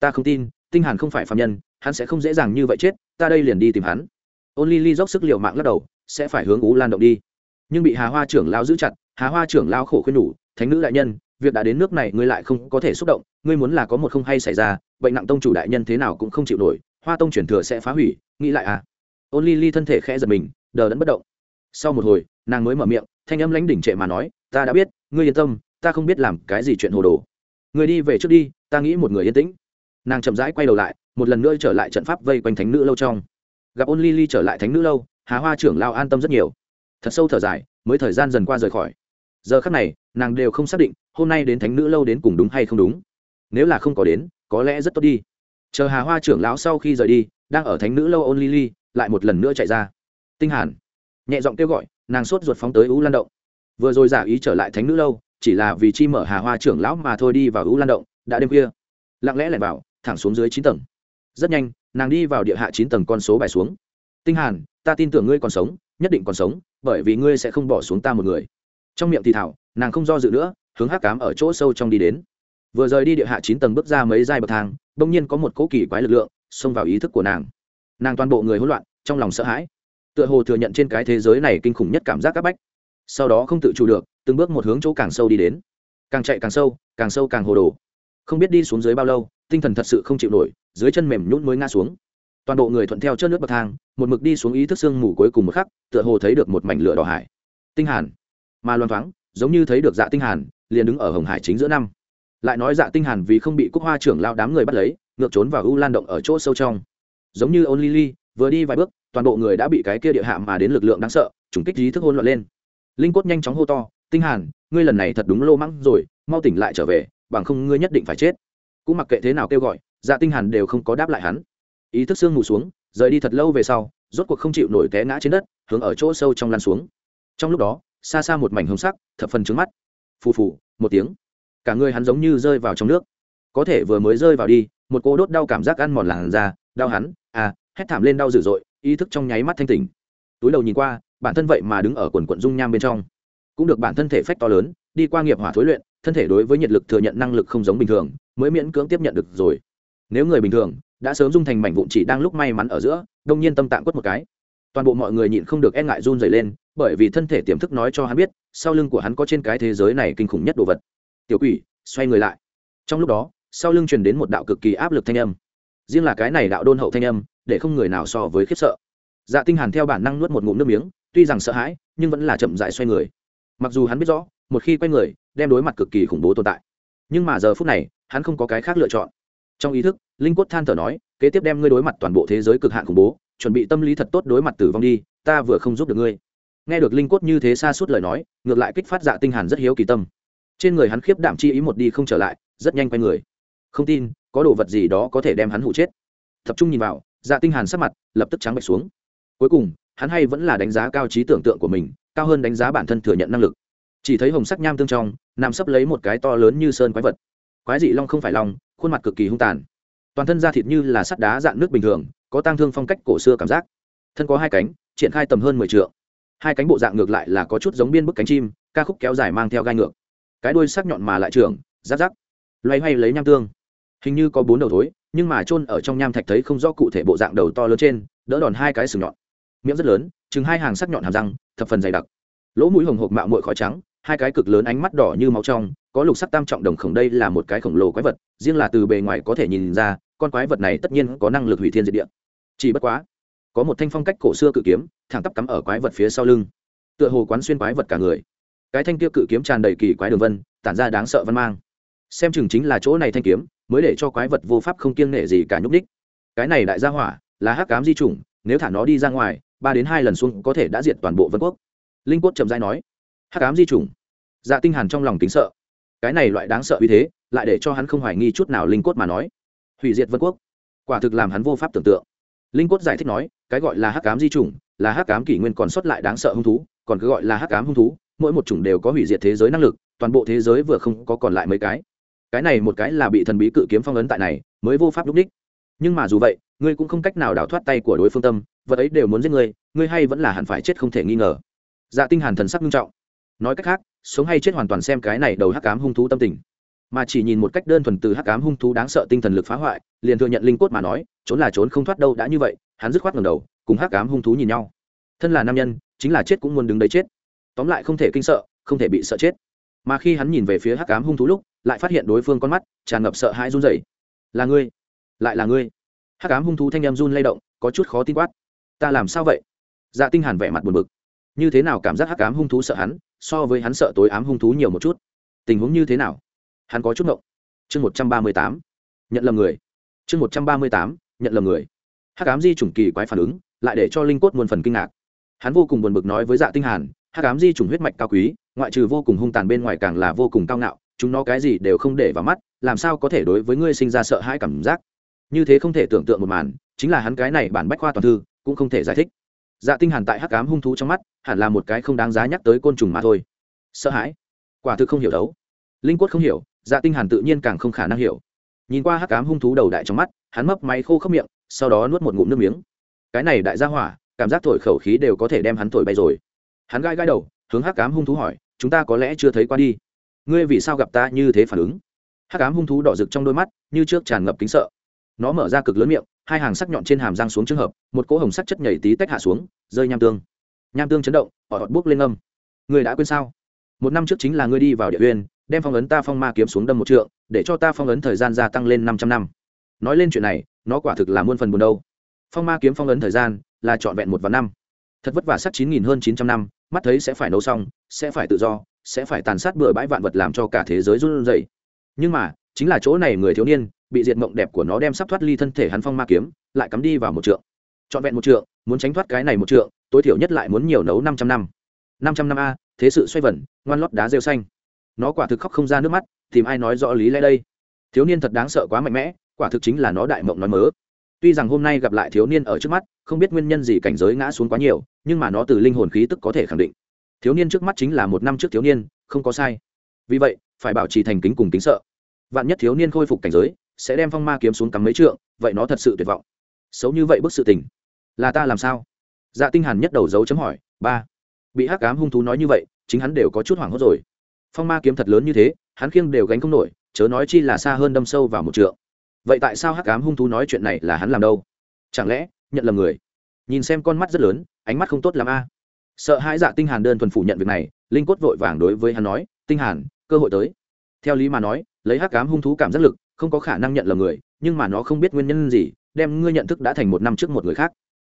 Ta không tin, tinh hàn không phải phạm nhân, hắn sẽ không dễ dàng như vậy chết, ta đây liền đi tìm hắn. Ôn ly ly dốc sức liều mạng lắc đầu, sẽ phải hướng ú lan động đi. Nhưng bị hà hoa trưởng lão giữ chặt, hà hoa trưởng lão khổ khuyên nhủ, thánh nữ đại nhân, việc đã đến nước này ngươi lại không có thể xúc động, ngươi muốn là có một không hay xảy ra, bệnh nặng tông chủ đại nhân thế nào cũng không chịu nổi, hoa tông chuyển thừa sẽ phá hủy, nghĩ lại à? Ôn ly ly thân thể khẽ giật mình, đờ đẫn bất động. Sau một hồi, nàng mới mở miệng thanh âm lãnh đỉnh trệ mà nói, ta đã biết, ngươi yên tâm, ta không biết làm cái gì chuyện hồ đồ. Người đi về trước đi, ta nghĩ một người yên tĩnh. Nàng chậm rãi quay đầu lại, một lần nữa trở lại trận pháp vây quanh thánh nữ lâu trong. Gặp ôn ly ly trở lại thánh nữ lâu, hà hoa trưởng lao an tâm rất nhiều. Thật sâu thở dài, mới thời gian dần qua rời khỏi. Giờ khắc này, nàng đều không xác định, hôm nay đến thánh nữ lâu đến cùng đúng hay không đúng. Nếu là không có đến, có lẽ rất tốt đi. Chờ hà hoa trưởng lão sau khi rời đi, đang ở thánh nữ lâu ôn ly ly, lại một lần nữa chạy ra. Tinh hàn. Nhẹ giọng kêu gọi nàng sốt ruột phóng tới u lan động. Vừa rồi giả ý trở lại thánh nữ lâu, chỉ là vì chi mở hà hoa trưởng lão mà thôi đi vào u lan động, đã đêm khuya. Lặng lẽ lẻn vào, thẳng xuống dưới chín tầng. Rất nhanh, nàng đi vào địa hạ chín tầng con số bài xuống. Tinh hàn, ta tin tưởng ngươi còn sống, nhất định còn sống, bởi vì ngươi sẽ không bỏ xuống ta một người. Trong miệng thì thảo, nàng không do dự nữa, hướng hắc cám ở chỗ sâu trong đi đến. Vừa rời đi địa hạ chín tầng bước ra mấy giai bậc thang, bỗng nhiên có một cỗ kỳ quái lực lượng xông vào ý thức của nàng. Nàng toàn bộ người hỗn loạn, trong lòng sợ hãi tựa hồ thừa nhận trên cái thế giới này kinh khủng nhất cảm giác áp bách. Sau đó không tự chủ được, từng bước một hướng chỗ càng sâu đi đến. Càng chạy càng sâu càng sâu càng hồ đồ. Không biết đi xuống dưới bao lâu, tinh thần thật sự không chịu nổi, dưới chân mềm nhún mới ngã xuống. Toàn bộ người thuận theo chân nước bậc thang, một mực đi xuống ý thức sương mù cuối cùng một khắc, tựa hồ thấy được một mảnh lửa đỏ hải. Tinh hàn. Mà loan thoáng, giống như thấy được dạ tinh hàn, liền đứng ở hồng hải chính giữa năm. Lại nói dạ tinh hàn vì không bị cúc hoa trưởng lao đám người bắt lấy, ngược trốn vào u lan động ở chỗ sâu trong. Giống như ôn lily vừa đi vài bước toàn bộ người đã bị cái kia địa hạ mà đến lực lượng đáng sợ, trùng kích trí thức hôn loạn lên. Linh cốt nhanh chóng hô to, tinh hàn, ngươi lần này thật đúng lô mắng rồi, mau tỉnh lại trở về, bằng không ngươi nhất định phải chết. Cũng mặc kệ thế nào kêu gọi dạ tinh hàn đều không có đáp lại hắn. Ý thức xương mù xuống, rời đi thật lâu về sau, rốt cuộc không chịu nổi té ngã trên đất, hướng ở chỗ sâu trong lăn xuống. Trong lúc đó, xa xa một mảnh hồng sắc, thập phần trướng mắt. Phù phù, một tiếng. Cả người hắn giống như rơi vào trong nước. Có thể vừa mới rơi vào đi, một cô đốt đau cảm giác ăn mòn làn da, đau hắn à hét thảm lên đau dữ dội, ý thức trong nháy mắt thanh tỉnh. Túi đầu nhìn qua, bản thân vậy mà đứng ở quần quận dung nham bên trong. Cũng được bản thân thể phách to lớn, đi qua nghiệp hỏa thối luyện, thân thể đối với nhiệt lực thừa nhận năng lực không giống bình thường, mới miễn cưỡng tiếp nhận được rồi. Nếu người bình thường, đã sớm dung thành mảnh vụn chỉ đang lúc may mắn ở giữa, đông nhiên tâm tạng quất một cái. Toàn bộ mọi người nhịn không được e ngại run dày lên, bởi vì thân thể tiềm thức nói cho hắn biết, sau lưng của hắn có trên cái thế giới này kinh khủng nhất đồ vật. Tiểu quỷ, xoay người lại. Trong lúc đó, sau lưng truyền đến một đạo cực kỳ áp lực thanh âm riêng là cái này đạo đôn hậu thanh âm, để không người nào so với khiếp sợ. Dạ tinh hàn theo bản năng nuốt một ngụm nước miếng, tuy rằng sợ hãi, nhưng vẫn là chậm rãi xoay người. Mặc dù hắn biết rõ, một khi quay người, đem đối mặt cực kỳ khủng bố tồn tại. Nhưng mà giờ phút này, hắn không có cái khác lựa chọn. Trong ý thức, linh quất than thở nói, kế tiếp đem ngươi đối mặt toàn bộ thế giới cực hạn khủng bố, chuẩn bị tâm lý thật tốt đối mặt tử vong đi, ta vừa không giúp được ngươi. Nghe được linh quất như thế xa suốt lời nói, ngược lại kích phát dạ tinh hàn rất hiếu kỳ tâm. Trên người hắn khiếp đảm chi ý một đi không trở lại, rất nhanh quay người. Không tin có đồ vật gì đó có thể đem hắn hụ chết. Tập trung nhìn vào dạ tinh hàn sắc mặt lập tức trắng bệch xuống. Cuối cùng, hắn hay vẫn là đánh giá cao trí tưởng tượng của mình, cao hơn đánh giá bản thân thừa nhận năng lực. Chỉ thấy hồng sắc nham tương trong, nằm sấp lấy một cái to lớn như sơn quái vật. Quái dị long không phải long, khuôn mặt cực kỳ hung tàn. Toàn thân da thịt như là sắt đá dạng nước bình thường, có tăng thương phong cách cổ xưa cảm giác. Thân có hai cánh, triển khai tầm hơn mười t hai cánh bộ dạng ngược lại là có chút giống biên bức cánh chim, ca khúc kéo dài mang theo gai ngược. Cái đuôi sắc nhọn mà lại trưởng rát rác loay hoay lấy nham tương hình như có bốn đầu thối, nhưng mà chôn ở trong nham thạch thấy không rõ cụ thể bộ dạng đầu to lớn trên, đỡ đòn hai cái sừng nhọn. Miệng rất lớn, chừng hai hàng sắc nhọn hàm răng, thập phần dày đặc. Lỗ mũi hồng hộp mạo mội khói trắng, hai cái cực lớn ánh mắt đỏ như máu trong, có lục sắc tam trọng đồng khổng đây là một cái khổng lồ quái vật, riêng là từ bề ngoài có thể nhìn ra, con quái vật này tất nhiên có năng lực hủy thiên diệt địa. Chỉ bất quá, có một thanh phong cách cổ xưa cự kiếm, thẳng tắp cắm ở quái vật phía sau lưng. Tựa hồ quán xuyên quái vật cả người. Cái thanh kia cự kiếm tràn đầy kỳ quái đường vân, tản ra đáng sợ văn mang. Xem chừng chính là chỗ này thanh kiếm mới để cho quái vật vô pháp không kiêng nể gì cả nhúc ních cái này đại gia hỏa là hắc cám di chủng, nếu thả nó đi ra ngoài, ba đến hai lần xuống có thể đã diệt toàn bộ vân quốc. Linh quốc chậm dai nói, hắc cám di chủng? Dạ tinh hàn trong lòng tính sợ. Cái này loại đáng sợ uy thế, lại để cho hắn không hoài nghi chút nào linh cốt mà nói. Hủy diệt vân quốc. Quả thực làm hắn vô pháp tưởng tượng. Linh cốt giải thích nói, cái gọi là hắc cám di chủng, là hắc cám kỷ nguyên còn sót lại đáng sợ hung thú, còn cứ gọi là hắc cám hung thú, mỗi một chủng đều có hủy diệt thế giới năng lực, toàn bộ thế giới vừa không có còn lại mấy cái cái này một cái là bị thần bí cự kiếm phong ấn tại này, mới vô pháp lúc đích nhưng mà dù vậy, ngươi cũng không cách nào đào thoát tay của đối phương tâm, vật ấy đều muốn giết ngươi ngươi hay vẫn là hẳn phải chết không thể nghi ngờ. Dạ tinh hàn thần sắc nghiêm trọng. Nói cách khác, sống hay chết hoàn toàn xem cái này đầu hắc ám hung thú tâm tình. Mà chỉ nhìn một cách đơn thuần từ hắc ám hung thú đáng sợ tinh thần lực phá hoại, liền thừa nhận linh cốt mà nói, trốn là trốn không thoát đâu đã như vậy, hắn dứt khoát ngẩng đầu, cùng hắc ám hung thú nhìn nhau. Thân là nam nhân, chính là chết cũng muốn đứng đấy chết. Tóm lại không thể kinh sợ, không thể bị sợ chết. Mà khi hắn nhìn về phía hắc ám hung thú lúc lại phát hiện đối phương con mắt, tràn ngập sợ hãi run rẩy. Là ngươi? Lại là ngươi? Hắc ám hung thú thanh em run lay động, có chút khó tin quát. Ta làm sao vậy? Dạ tinh hàn vẻ mặt buồn bực. Như thế nào cảm giác hắc ám hung thú sợ hắn, so với hắn sợ tối ám hung thú nhiều một chút? Tình huống như thế nào? Hắn có chút ngộng. Chương một trăm ba mươi tám. Nhận lầm người. Chương một trăm ba mươi tám. Nhận lầm người. Hắc ám di chủng kỳ quái phản ứng, lại để cho linh cốt muôn phần kinh ngạc. Hắn vô cùng buồn bực nói với dạ tinh hàn, hắc ám di chủng huyết mạch cao quý, ngoại trừ vô cùng hung tàn bên ngoài càng là vô cùng cao ngạo chúng nó cái gì đều không để vào mắt, làm sao có thể đối với ngươi sinh ra sợ hãi cảm giác? Như thế không thể tưởng tượng một màn, chính là hắn cái này bản bách khoa toàn thư, cũng không thể giải thích. Dạ tinh hàn tại hắc ám hung thú trong mắt, hẳn là một cái không đáng giá nhắc tới côn trùng mà thôi. Sợ hãi? Quả thực không hiểu đấu. Linh quất không hiểu dạ tinh hàn tự nhiên càng không khả năng hiểu. Nhìn qua hắc ám hung thú đầu đại trong mắt, hắn mấp máy khô khốc miệng, sau đó nuốt một ngụm nước miếng. Cái này đại gia hỏa, cảm giác thổi khẩu khí đều có thể đem hắn thổi bay rồi. Hắn gai gai đầu, hướng hắc ám hung thú hỏi, chúng ta có lẽ chưa thấy qua đi ngươi vì sao gặp ta như thế phản ứng? Hắc ám hung thú đỏ rực trong đôi mắt, như trước tràn ngập kính sợ. Nó mở ra cực lớn miệng, hai hàng sắc nhọn trên hàm răng xuống trường hợp, một cỗ hồng sắc chất nhảy tí tách hạ xuống, rơi nham tương. Nham tương chấn động, họ họt buốc lên âm. Ngươi đã quên sao? Một năm trước chính là ngươi đi vào địa uyên, đem phong ấn ta phong ma kiếm xuống đâm một trượng, để cho ta phong ấn thời gian gia tăng lên năm trăm năm. Nói lên chuyện này, nó quả thực là muôn phần buồn đâu. Phong ma kiếm phong ấn thời gian là trọn vẹn một và năm. Thật vất vả sắc chín nghìn hơn chín trăm năm, mắt thấy sẽ phải nấu xong, sẽ phải tự do sẽ phải tàn sát bừa bãi vạn vật làm cho cả thế giới run rẩy. Nhưng mà, chính là chỗ này người thiếu niên, bị diệt mộng đẹp của nó đem sắp thoát ly thân thể hắn phong ma kiếm, lại cắm đi vào một trượng. Trọn vẹn một trượng, muốn tránh thoát cái này một trượng, tối thiểu nhất lại muốn nhiều nấu năm trăm năm. Năm trăm năm a, thế sự xoay vần, ngoan lót đá rêu xanh. Nó quả thực khóc không ra nước mắt, tìm ai nói rõ lý lẽ đây? Thiếu niên thật đáng sợ quá mạnh mẽ, quả thực chính là nó đại mộng nói mớ. Tuy rằng hôm nay gặp lại thiếu niên ở trước mắt, không biết nguyên nhân gì cảnh giới ngã xuống quá nhiều, nhưng mà nó từ linh hồn khí tức có thể khẳng định thiếu niên trước mắt chính là một năm trước thiếu niên, không có sai. Vì vậy, phải bảo trì thành kính cùng kính sợ. Vạn nhất thiếu niên khôi phục cảnh giới, sẽ đem phong ma kiếm xuống cắm mấy trượng, vậy nó thật sự tuyệt vọng. Xấu như vậy bức sự tình. Là ta làm sao? Dạ tinh hàn nhất đầu dấu chấm hỏi. Ba. Bị hắc ám hung thú nói như vậy, chính hắn đều có chút hoảng hốt rồi. Phong ma kiếm thật lớn như thế, hắn khiêng đều gánh không nổi, chớ nói chi là xa hơn đâm sâu vào một trượng. Vậy tại sao hắc ám hung thú nói chuyện này là hắn làm đâu? Chẳng lẽ, nhận lầm người? Nhìn xem con mắt rất lớn, ánh mắt không tốt làm a sợ hãi dạ tinh hàn đơn thuần phủ nhận việc này, linh cốt vội vàng đối với hắn nói, tinh hàn, cơ hội tới. Theo lý mà nói, lấy hắc ám hung thú cảm giác lực, không có khả năng nhận lầm người, nhưng mà nó không biết nguyên nhân gì, đem ngươi nhận thức đã thành một năm trước một người khác.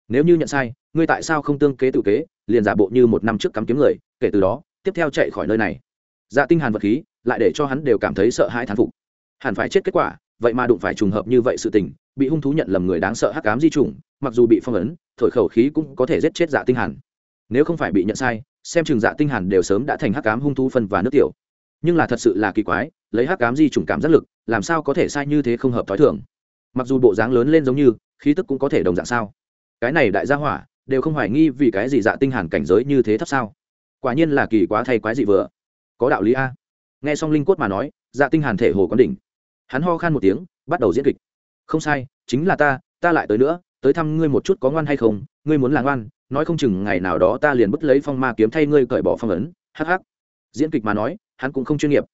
Nếu như nhận sai, ngươi tại sao không tương kế tự kế, liền giả bộ như một năm trước cắm kiếm người, kể từ đó, tiếp theo chạy khỏi nơi này. Dạ tinh hàn vật khí, lại để cho hắn đều cảm thấy sợ hãi thán phục. Hẳn phải chết kết quả, vậy mà đụng phải trùng hợp như vậy sự tình, bị hung thú nhận lầm người đáng sợ hắc ám di trùng mặc dù bị phong ấn, thổi khẩu khí cũng có thể giết chết dạ tinh hàn nếu không phải bị nhận sai, xem chừng dạ tinh hàn đều sớm đã thành hắc ám hung thú phân và nước tiểu. Nhưng là thật sự là kỳ quái, lấy hắc ám di trùng cảm giác lực, làm sao có thể sai như thế không hợp thói thường? Mặc dù bộ dáng lớn lên giống như, khí tức cũng có thể đồng dạng sao? Cái này đại gia hỏa, đều không hoài nghi vì cái gì dạ tinh hàn cảnh giới như thế thấp sao? Quả nhiên là kỳ quá thay quái dị vừa. Có đạo lý a. Nghe xong linh cốt mà nói dạ tinh hàn thể hồ quán đỉnh. Hắn ho khan một tiếng, bắt đầu diễn kịch. Không sai, chính là ta ta lại tới nữa, tới thăm ngươi một chút có ngoan hay không, ngươi muốn là ngoan nói không chừng ngày nào đó ta liền bứt lấy phong ma kiếm thay ngươi cởi bỏ phong ấn, hắc hắc. Diễn kịch mà nói, hắn cũng không chuyên nghiệp.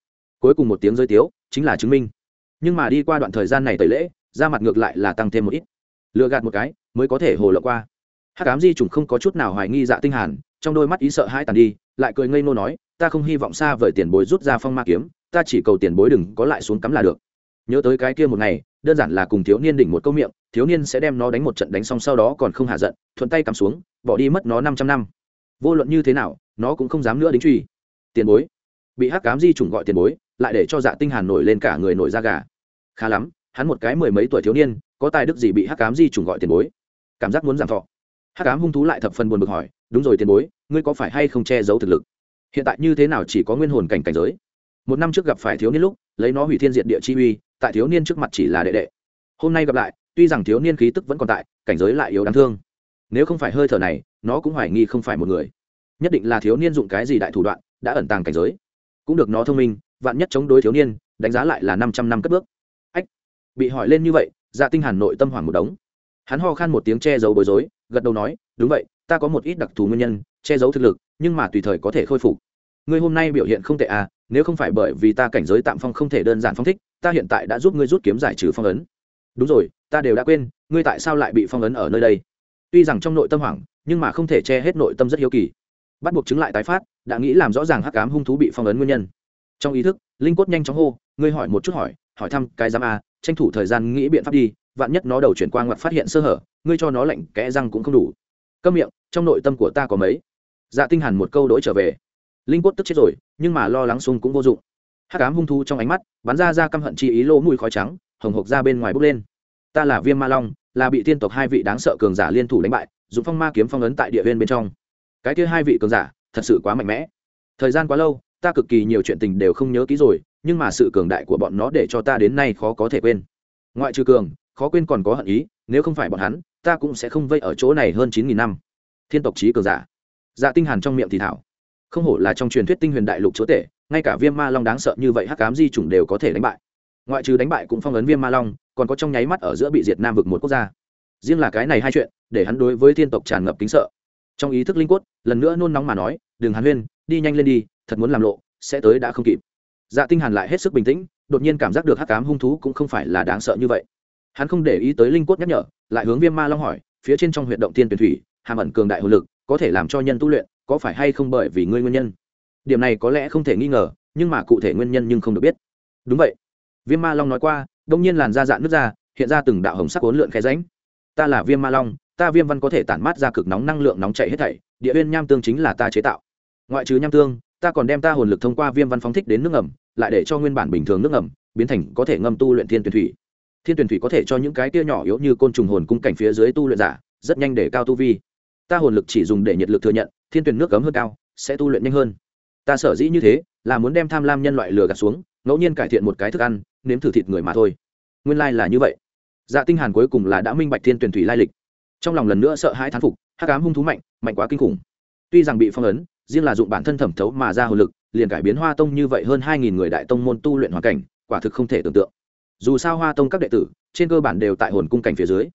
Cuối cùng một tiếng rơi tiếu, chính là chứng minh. Nhưng mà đi qua đoạn thời gian này tẩy lễ ra mặt ngược lại là tăng thêm một ít. Lừa gạt một cái, mới có thể hồ lộ qua. Hắc ám di trùng không có chút nào hoài nghi dạ tinh hàn, trong đôi mắt ý sợ hãi tàn đi, lại cười ngây ngô nói, ta không hy vọng xa vời tiền bối rút ra phong ma kiếm, ta chỉ cầu tiền bối đừng có lại xuống cắm là được. Nhớ tới cái kia một ngày đơn giản là cùng thiếu niên đỉnh một câu miệng, thiếu niên sẽ đem nó đánh một trận đánh xong sau đó còn không hạ giận, thuận tay cắm xuống, bỏ đi mất nó 500 năm. Vô luận như thế nào, nó cũng không dám nữa đính truy. Tiền bối. Bị hắc cám di trùng gọi tiền bối, lại để cho dạ tinh hàn nổi lên cả người nổi da gà. Khá lắm, hắn một cái mười mấy tuổi thiếu niên, có tài đức gì bị hắc cám di trùng gọi tiền bối? Cảm giác muốn giảm thọ. Hắc cám hung thú lại thập phần buồn bực hỏi, đúng rồi tiền bối, ngươi có phải hay không che giấu thực lực? Hiện tại như thế nào chỉ có nguyên hồn cảnh cảnh giới? Một năm trước gặp phải thiếu niên lúc, lấy nó hủy thiên diện địa chi uy tại thiếu niên trước mặt chỉ là đệ đệ. Hôm nay gặp lại, tuy rằng thiếu niên khí tức vẫn còn tại, cảnh giới lại yếu đáng thương. Nếu không phải hơi thở này, nó cũng hoài nghi không phải một người. Nhất định là thiếu niên dụng cái gì đại thủ đoạn, đã ẩn tàng cảnh giới. Cũng được nó thông minh, vạn nhất chống đối thiếu niên, đánh giá lại là năm trăm năm cất bước. Ách! Bị hỏi lên như vậy dạ tinh hàn nội tâm hoảng một đống. Hắn ho khan một tiếng che giấu bối rối, gật đầu nói, đúng vậy, ta có một ít đặc thù nguyên nhân, che giấu thực lực, nhưng mà tùy thời có thể khôi phục. Ngươi hôm nay biểu hiện không tệ à nếu không phải bởi vì ta cảnh giới tạm phong không thể đơn giản phong thích ta hiện tại đã giúp ngươi rút kiếm giải trừ phong ấn. Đúng rồi, ta đều đã quên, ngươi tại sao lại bị phong ấn ở nơi đây? Tuy rằng trong nội tâm hoảng, nhưng mà không thể che hết nội tâm rất hiếu kỳ. Bắt buộc chứng lại tái phát, đã nghĩ làm rõ ràng hắc ám hung thú bị phong ấn nguyên nhân. Trong ý thức, linh cốt nhanh chóng hô, ngươi hỏi một chút hỏi hỏi thăm cái giám a, tranh thủ thời gian nghĩ biện pháp đi, vạn nhất nó đầu chuyển qua ngoặt phát hiện sơ hở, ngươi cho nó lệnh kẽ răng cũng không đủ. Câm miệng, trong nội tâm của ta có mấy? Dạ tinh hàn một câu đối trở về. Linh cốt tức chết rồi, nhưng mà lo lắng sung cũng vô dụng hắc ám hung thú trong ánh mắt, bắn ra ra căm hận chi ý lỗ mùi khói trắng, hồng hộc ra bên ngoài bốc lên. Ta là viêm ma long, là bị tiên tộc hai vị đáng sợ cường giả liên thủ đánh bại, dùng phong ma kiếm phong ấn tại địa viên bên trong. Cái kia hai vị cường giả, thật sự quá mạnh mẽ. Thời gian quá lâu, ta cực kỳ nhiều chuyện tình đều không nhớ kỹ rồi, nhưng mà sự cường đại của bọn nó để cho ta đến nay khó có thể quên. Ngoại trừ cường, khó quên còn có hận ý, nếu không phải bọn hắn, ta cũng sẽ không vây ở chỗ này hơn chín nghìn năm. Thiên tộc trí cường giả. Dạ tinh hàn trong miệng thì thảo. Không hổ là trong truyền thuyết tinh huyền đại lục chúa tể ngay cả viêm ma long đáng sợ như vậy hắc cám di chủng đều có thể đánh bại. Ngoại trừ đánh bại cũng phong ấn viêm ma long, còn có trong nháy mắt ở giữa bị diệt nam vực một quốc gia. Riêng là cái này hai chuyện, để hắn đối với thiên tộc tràn ngập kính sợ. Trong ý thức linh quất lần nữa nôn nóng mà nói đừng hàn huyên, đi nhanh lên đi, thật muốn làm lộ, sẽ tới đã không kịp. Dạ tinh hàn lại hết sức bình tĩnh, đột nhiên cảm giác được hắc cám hung thú cũng không phải là đáng sợ như vậy. Hắn không để ý tới linh quất nhắc nhở, lại hướng viêm ma long hỏi, phía trên trong huyệt động tiên tuyển thủy, hàm ẩn cường đại hồn lực, có thể làm cho nhân tu luyện, có phải hay không bởi vì ngươi nguyên nhân? Điểm này có lẽ không thể nghi ngờ, nhưng mà cụ thể nguyên nhân nhưng không được biết. Đúng vậy. Viêm ma long nói qua, đông nhiên làn da dạn nước ra, hiện ra từng đạo hồng sắc cuốn lượn khe ránh ta là viêm ma long, ta viêm văn có thể tản mát ra cực nóng năng lượng nóng chảy hết thảy, địa viên nham tương chính là ta chế tạo. Ngoại trừ nham tương, ta còn đem ta hồn lực thông qua viêm văn phóng thích đến nước ngầm, lại để cho nguyên bản bình thường nước ngầm biến thành có thể ngâm tu luyện thiên tuyển thủy. Thiên tuyển thủy có thể cho những cái tia nhỏ yếu như côn trùng hồn cung cảnh phía dưới tu luyện giả, rất nhanh để cao tu vi. Ta hồn lực chỉ dùng để nhiệt lực thừa nhận, thiên tuyển nước cấm hơn cao, sẽ tu luyện nhanh hơn ta sở dĩ như thế, là muốn đem tham lam nhân loại lừa gạt xuống, ngẫu nhiên cải thiện một cái thức ăn, nếm thử thịt người mà thôi. Nguyên lai、like、là như vậy. Dạ tinh hàn cuối cùng là đã minh bạch thiên tuyển thủy lai lịch. Trong lòng lần nữa sợ hãi thán phục, hắc ám hung thú mạnh mạnh quá kinh khủng. Tuy rằng bị phong ấn, riêng là dụng bản thân thẩm thấu mà ra hồn lực, liền cải biến hoa tông như vậy hơn hai nghìn người đại tông môn tu luyện hoàn cảnh, quả thực không thể tưởng tượng. Dù sao hoa tông các đệ tử, trên cơ bản đều tại hồn cung cảnh phía dưới.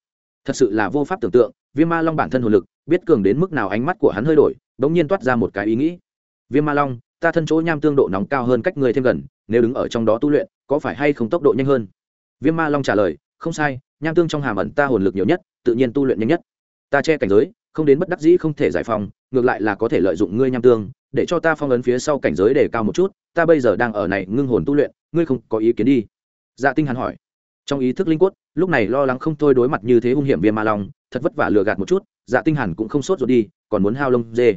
Thật sự là vô pháp tưởng tượng, viêm ma long bản thân hồn lực, biết cường đến mức nào ánh mắt của hắn hơi đổi đ ỗ n g nhiên toát ra một cái ý nghĩ viêm ma long, ta thân chỗ nham tương độ nóng cao hơn cách người thêm gần, nếu đứng ở trong đó tu luyện, có phải hay không tốc độ nhanh hơn? Viêm ma long trả lời, không sai, nham tương trong hàm ẩn ta hồn lực nhiều nhất, tự nhiên tu luyện nhanh nhất. Ta che cảnh giới, không đến bất đắc dĩ không thể giải phóng, ngược lại là có thể lợi dụng ngươi nham tương, để cho ta phong ấn phía sau cảnh giới để cao một chút, ta bây giờ đang ở này ngưng hồn tu luyện, ngươi không có ý kiến đi. Dạ tinh hàn hỏi. Trong ý thức linh quất lúc này lo lắng không thôi đối mặt như thế hung hiểm viêm ma long, thật vất vả lừa gạt một chút dạ tinh hàn cũng không sốt rồi đi, còn muốn hao lông dê.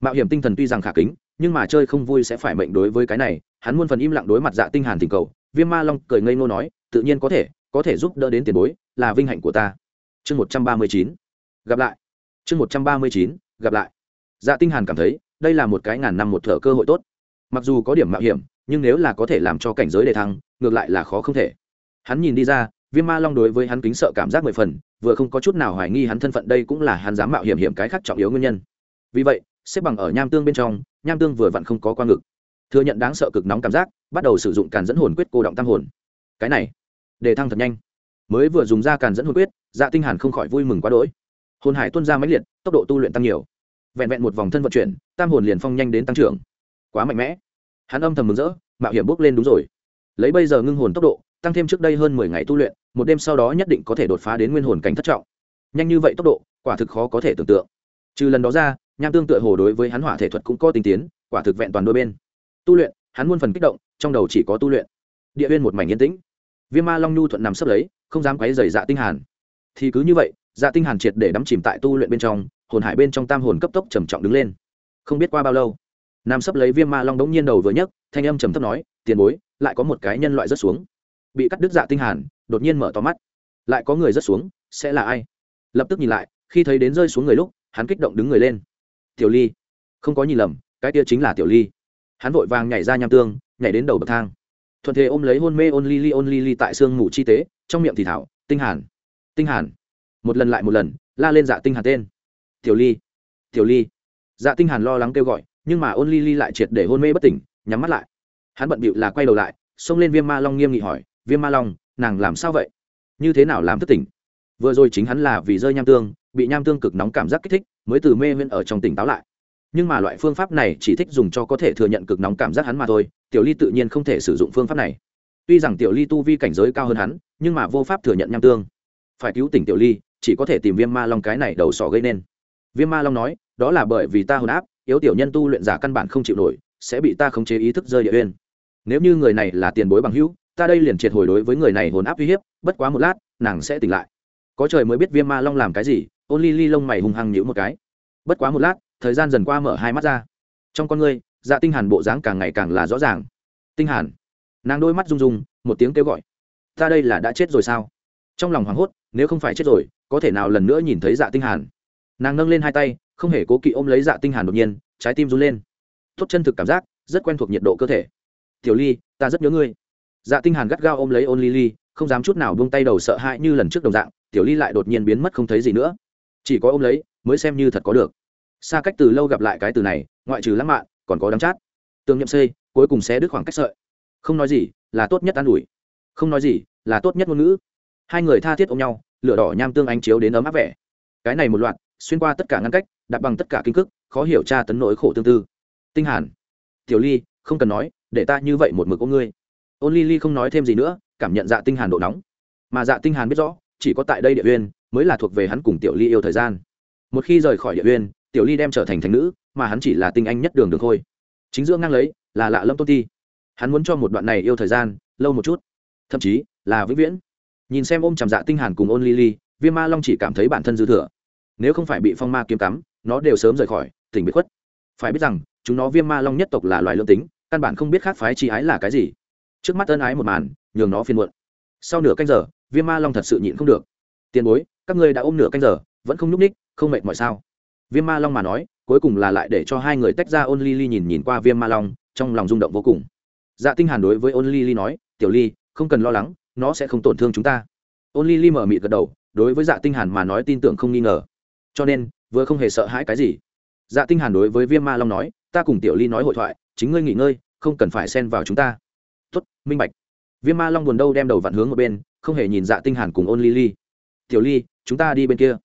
Mạo hiểm tinh thần tuy rằng khả kính nhưng mà chơi không vui sẽ phải mệnh đối với cái này, hắn muôn phần im lặng đối mặt dạ tinh hàn tình cầu. Viêm ma long cười ngây ngô nói, tự nhiên có thể có thể giúp đỡ đến tiền bối, là vinh hạnh của ta. Chương một trăm ba mươi chín, gặp lại. Chương một trăm ba mươi chín, gặp lại. Dạ tinh hàn cảm thấy, đây là một cái ngàn năm một thở cơ hội tốt. Mặc dù có điểm mạo hiểm, nhưng nếu là có thể làm cho cảnh giới đề thăng, ngược lại là khó không thể. Hắn nhìn đi ra, viêm ma long đối với hắn kính sợ cảm giác mười phần, vừa không có chút nào hoài nghi hắn thân phận đây cũng là hắn dám mạo hiểm hiểm cái khác trọng yếu nguyên nhân. Vì vậy xếp bằng ở nham tương bên trong, nham tương vừa vặn không có qua ngực. Thừa nhận đáng sợ cực nóng cảm giác, bắt đầu sử dụng càn dẫn hồn quyết cô động tam hồn. Cái này, để thăng thật nhanh. Mới vừa dùng ra càn dẫn hồn quyết dạ tinh hàn không khỏi vui mừng quá đỗi. Hồn hải tuôn ra mãnh liệt, tốc độ tu luyện tăng nhiều. Vẹn vẹn một vòng thân vận chuyển, tam hồn liền phong nhanh đến tăng trưởng. Quá mạnh mẽ. Hắn âm thầm mừng rỡ, mạo hiểm bước lên đúng rồi. Lấy bây giờ ngưng hồn tốc độ, tăng thêm trước đây hơn mười ngày tu luyện, một đêm sau đó nhất định có thể đột phá đến nguyên hồn cảnh thất trọng. Nhanh như vậy tốc độ, quả thực khó có thể tưởng tượng. Trừ lần đó ra nham tương tựa hồ đối với hắn hỏa thể thuật cũng có tinh tiến, quả thực vẹn toàn đôi bên. Tu luyện, hắn muôn phần kích động, trong đầu chỉ có tu luyện. Địa viên một mảnh yên tĩnh. Viêm ma long nhu thuận nằm sấp lấy, không dám quấy dày dạ tinh hàn. Thì cứ như vậy dạ tinh hàn triệt để đắm chìm tại tu luyện bên trong, hồn hải bên trong tam hồn cấp tốc trầm trọng đứng lên. Không biết qua bao lâu, nằm sấp lấy viêm ma long đống nhiên đầu vừa nhấc, thanh âm trầm thấp nói, tiền bối, lại có một cái nhân loại rất xuống. Bị cắt đứt dạ tinh hàn, đột nhiên mở to mắt. Lại có người rất xuống, sẽ là ai? Lập tức nhìn lại, khi thấy đến rơi xuống người lúc, hắn kích động đứng người lên tiểu ly. Không có nhìn lầm, cái kia chính là tiểu ly. Hắn vội vàng nhảy ra nham tương, nhảy đến đầu bậc thang. Thuận thế ôm lấy hôn mê ôn ly ly ôn ly ly tại sương ngủ chi tế, trong miệng thì thảo, tinh hàn tinh hàn. Một lần lại một lần, la lên dạ tinh hàn tên. Tiểu ly tiểu ly. Dạ tinh hàn lo lắng kêu gọi, nhưng mà ôn ly ly lại triệt để hôn mê bất tỉnh, nhắm mắt lại. Hắn bận bịu là quay đầu lại, xông lên viêm ma long nghiêm nghị hỏi, viêm ma long, nàng làm sao vậy? Như thế nào làm thất tỉnh? Vừa rồi chính hắn là vì rơi nham tương, bị nham tương cực nóng cảm giác kích thích mới từ mê huyễn ở trong tỉnh táo lại. Nhưng mà loại phương pháp này chỉ thích dùng cho có thể thừa nhận cực nóng cảm giác hắn mà thôi, tiểu ly tự nhiên không thể sử dụng phương pháp này. Tuy rằng tiểu ly tu vi cảnh giới cao hơn hắn, nhưng mà vô pháp thừa nhận nham tương. Phải cứu tỉnh tiểu ly, chỉ có thể tìm viêm ma long cái này đầu sỏ gây nên. Viêm ma long nói, đó là bởi vì ta hồn áp, yếu tiểu nhân tu luyện giả căn bản không chịu nổi, sẽ bị ta khống chế ý thức rơi địa uyên. Nếu như người này là tiền bối bằng hữu, ta đây liền triệt hồi đối với người này hồn áp uy hiếp, bất quá một lát, nàng sẽ tỉnh lại. Có trời mới biết viêm ma long làm cái gì ôn ly ly lông mày hung hăng nhữ một cái. Bất quá một lát, thời gian dần qua mở hai mắt ra. Trong con ngươi dạ tinh hàn bộ dáng càng ngày càng là rõ ràng. Tinh hàn. Nàng đôi mắt rung rung, một tiếng kêu gọi. Ta đây là đã chết rồi sao? Trong lòng hoảng hốt, nếu không phải chết rồi, có thể nào lần nữa nhìn thấy dạ tinh hàn? Nàng nâng lên hai tay, không hề cố kỵ ôm lấy dạ tinh hàn đột nhiên, trái tim run lên. Tốt chân thực cảm giác, rất quen thuộc nhiệt độ cơ thể. Tiểu ly, ta rất nhớ ngươi. Dạ tinh hàn gắt gao ôm lấy ôn ly ly, không dám chút nào buông tay đầu sợ hãi như lần trước đồng dạng, tiểu ly lại đột nhiên biến mất không thấy gì nữa chỉ có ôm lấy, mới xem như thật có được. Xa cách từ lâu gặp lại cái từ này, ngoại trừ lãng mạn, còn có đắm chát. Tương nhậm xây cuối cùng sẽ đứt khoảng cách sợi. Không nói gì, là tốt nhất an ủi. Không nói gì, là tốt nhất ngôn ngữ. Hai người tha thiết ôm nhau, lửa đỏ nham tương ánh chiếu đến ấm áp vẻ. Cái này một loạt, xuyên qua tất cả ngăn cách, đặt bằng tất cả kinh cức khó hiểu tra tấn nỗi khổ tương tư. Tinh hàn, tiểu ly, không cần nói, để ta như vậy một mực ôm ngươi. Ôn ly ly không nói thêm gì nữa, cảm nhận dạ tinh hàn độ nóng. Mà dạ tinh hàn biết rõ, chỉ có tại đây địa uyên mới là thuộc về hắn cùng tiểu ly yêu thời gian. Một khi rời khỏi địa uyên, tiểu ly đem trở thành thành nữ, mà hắn chỉ là tinh anh nhất đường được thôi chính giữa ngang lấy, là lạ lâm tôn ti. Hắn muốn cho một đoạn này yêu thời gian, lâu một chút. Thậm chí, là vĩnh viễn. Nhìn xem ôm chằm dạ tinh hàn cùng ôn ly ly, viêm ma long chỉ cảm thấy bản thân dư thừa. Nếu không phải bị phong ma kiếm cắm, nó đều sớm rời khỏi, tỉnh biệt khuất. Phải biết rằng, chúng nó viêm ma long nhất tộc là loài lương tính, căn bản không biết khác phái chi ái là cái gì. Trước mắt ân ái một màn, nhường nó phiền muộn. Sau nửa canh giờ, viêm ma long thật sự nhịn không được. Tiền bối các ngươi đã ôm nửa canh giờ, vẫn không nhúc ních không mệt mọi sao? Viêm ma long mà nói, cuối cùng là lại để cho hai người tách ra ôn ly ly nhìn nhìn qua viêm ma long, trong lòng rung động vô cùng. Dạ tinh hàn đối với ôn ly ly nói, tiểu ly, không cần lo lắng, nó sẽ không tổn thương chúng ta. Ôn ly ly mở mịt gật đầu, đối với dạ tinh hàn mà nói tin tưởng không nghi ngờ. Cho nên, vừa không hề sợ hãi cái gì. Dạ tinh hàn đối với viêm ma long nói, ta cùng tiểu ly nói hội thoại, chính ngươi nghỉ ngơi, không cần phải xen vào chúng ta. Tốt, minh bạch. Viêm ma long buồn đâu đem đầu vặn hướng một bên, không hề nhìn dạ tinh hàn cùng ôn ly ly tiểu ly, chúng ta đi bên kia.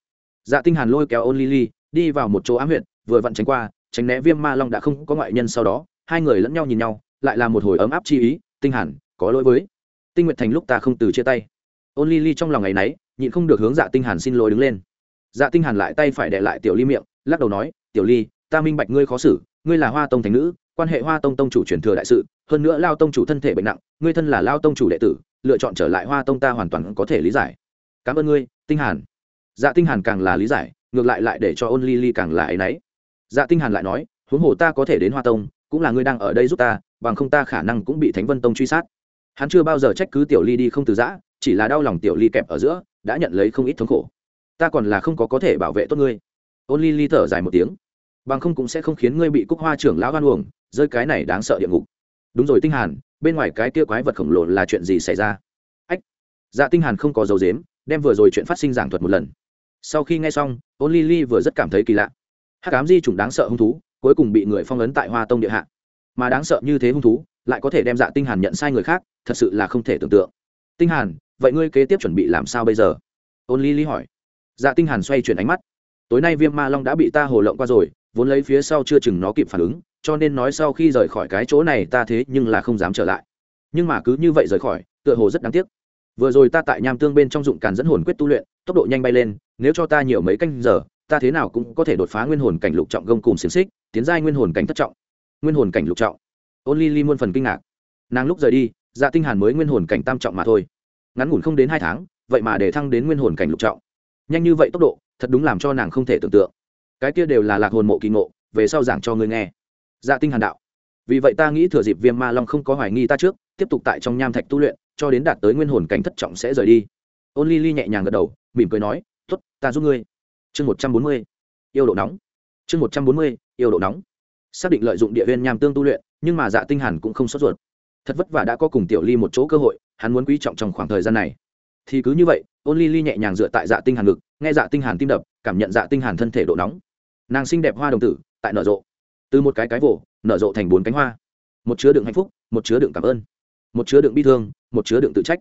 Dạ tinh hàn lôi kéo ôn ly ly đi vào một chỗ ám huyện vừa vặn tránh qua, tránh né viêm ma long đã không có ngoại nhân sau đó, hai người lẫn nhau nhìn nhau, lại là một hồi ấm áp chi ý, tinh hàn, có lỗi với tinh nguyệt thành lúc ta không từ chia tay. Ôn ly ly trong lòng ngày nấy, nhịn không được hướng dạ tinh hàn xin lỗi đứng lên. Dạ tinh hàn lại tay phải đè lại tiểu ly miệng, lắc đầu nói, tiểu ly, ta minh bạch ngươi khó xử, ngươi là hoa tông thành nữ, quan hệ hoa tông tông chủ truyền thừa đại sự, hơn nữa lao tông chủ thân thể bệnh nặng, ngươi thân là lao tông chủ đệ tử, lựa chọn trở lại hoa tông ta hoàn toàn có thể lý giải cảm ơn ngươi, tinh hàn. Dạ tinh hàn càng là lý giải, ngược lại lại để cho ôn ly ly càng là ấy nấy dạ tinh hàn lại nói, huống hồ ta có thể đến hoa tông, cũng là ngươi đang ở đây giúp ta, bằng không ta khả năng cũng bị thánh vân tông truy sát. Hắn chưa bao giờ trách cứ tiểu ly đi không từ giã, chỉ là đau lòng tiểu ly kẹp ở giữa, đã nhận lấy không ít thống khổ. Ta còn là không có có thể bảo vệ tốt ngươi. Ôn ly ly thở dài một tiếng. Bằng không cũng sẽ không khiến ngươi bị cúc hoa trưởng lão gan uổng, rơi cái này đáng sợ địa ngục. Đúng rồi tinh hàn, bên ngoài cái kia quái vật khổng lồ là chuyện gì xảy ra? Ách. Dạ tinh hàn không có dấu dếm đem vừa rồi chuyện phát sinh giảng thuật một lần. Sau khi nghe xong ôn ly ly vừa rất cảm thấy kỳ lạ. Hắc ám di chủng đáng sợ hung thú, cuối cùng bị người phong ấn tại hoa tông địa hạ. Mà đáng sợ như thế hung thú, lại có thể đem dạ tinh hàn nhận sai người khác, thật sự là không thể tưởng tượng. Tinh hàn, vậy ngươi kế tiếp chuẩn bị làm sao bây giờ? Ôn ly ly hỏi. Dạ tinh hàn xoay chuyển ánh mắt. Tối nay viêm ma long đã bị ta hồ lộng qua rồi, vốn lấy phía sau chưa chừng nó kịp phản ứng, cho nên nói sau khi rời khỏi cái chỗ này ta thế nhưng là không dám trở lại. Nhưng mà cứ như vậy rời khỏi, tựa hồ rất đáng tiếc vừa rồi ta tại nham tương bên trong dụng càn dẫn hồn quyết tu luyện, tốc độ nhanh bay lên, nếu cho ta nhiều mấy canh giờ, ta thế nào cũng có thể đột phá nguyên hồn cảnh lục trọng gông cùng xiềng xích, tiến giai nguyên hồn cảnh thất trọng. Nguyên hồn cảnh lục trọng. Ôn ly ly muôn phần kinh ngạc. Nàng lúc rời đi dạ tinh hàn mới nguyên hồn cảnh tam trọng mà thôi. Ngắn ngủn không đến hai tháng, vậy mà để thăng đến nguyên hồn cảnh lục trọng. Nhanh như vậy tốc độ, thật đúng làm cho nàng không thể tưởng tượng. Cái kia đều là lạc hồn mộ kỳ ngộ, về sau giảng cho ngươi nghe. Dạ tinh hàn đạo. Vì vậy ta nghĩ thừa dịp viêm ma long không có hoài nghi ta trước, tiếp tục tại trong nham thạch tu luyện cho đến đạt tới nguyên hồn cảnh thất trọng sẽ rời đi. Ôn ly ly nhẹ nhàng gật đầu, mỉm cười nói, tốt, ta giúp ngươi. Chương một trăm bốn mươi, yêu độ nóng. Chương một trăm bốn mươi, yêu độ nóng. Xác định lợi dụng địa viên nham tương tu luyện, nhưng mà dạ tinh hàn cũng không sốt ruột. Thật vất vả đã có cùng tiểu ly một chỗ cơ hội, hắn muốn quý trọng trong khoảng thời gian này. Thì cứ như vậy, ôn ly ly nhẹ nhàng dựa tại dạ tinh hàn ngực, nghe dạ tinh hàn tim đập, cảm nhận dạ tinh hàn thân thể độ nóng. Nàng xinh đẹp hoa đồng tử, tại nở rộ. Từ một cái cái vỗ nở rộ thành bốn cánh hoa. Một chứa đựng hạnh phúc, một chứa đựng cảm ơn một chứa đựng bi thương, một chứa đựng tự trách.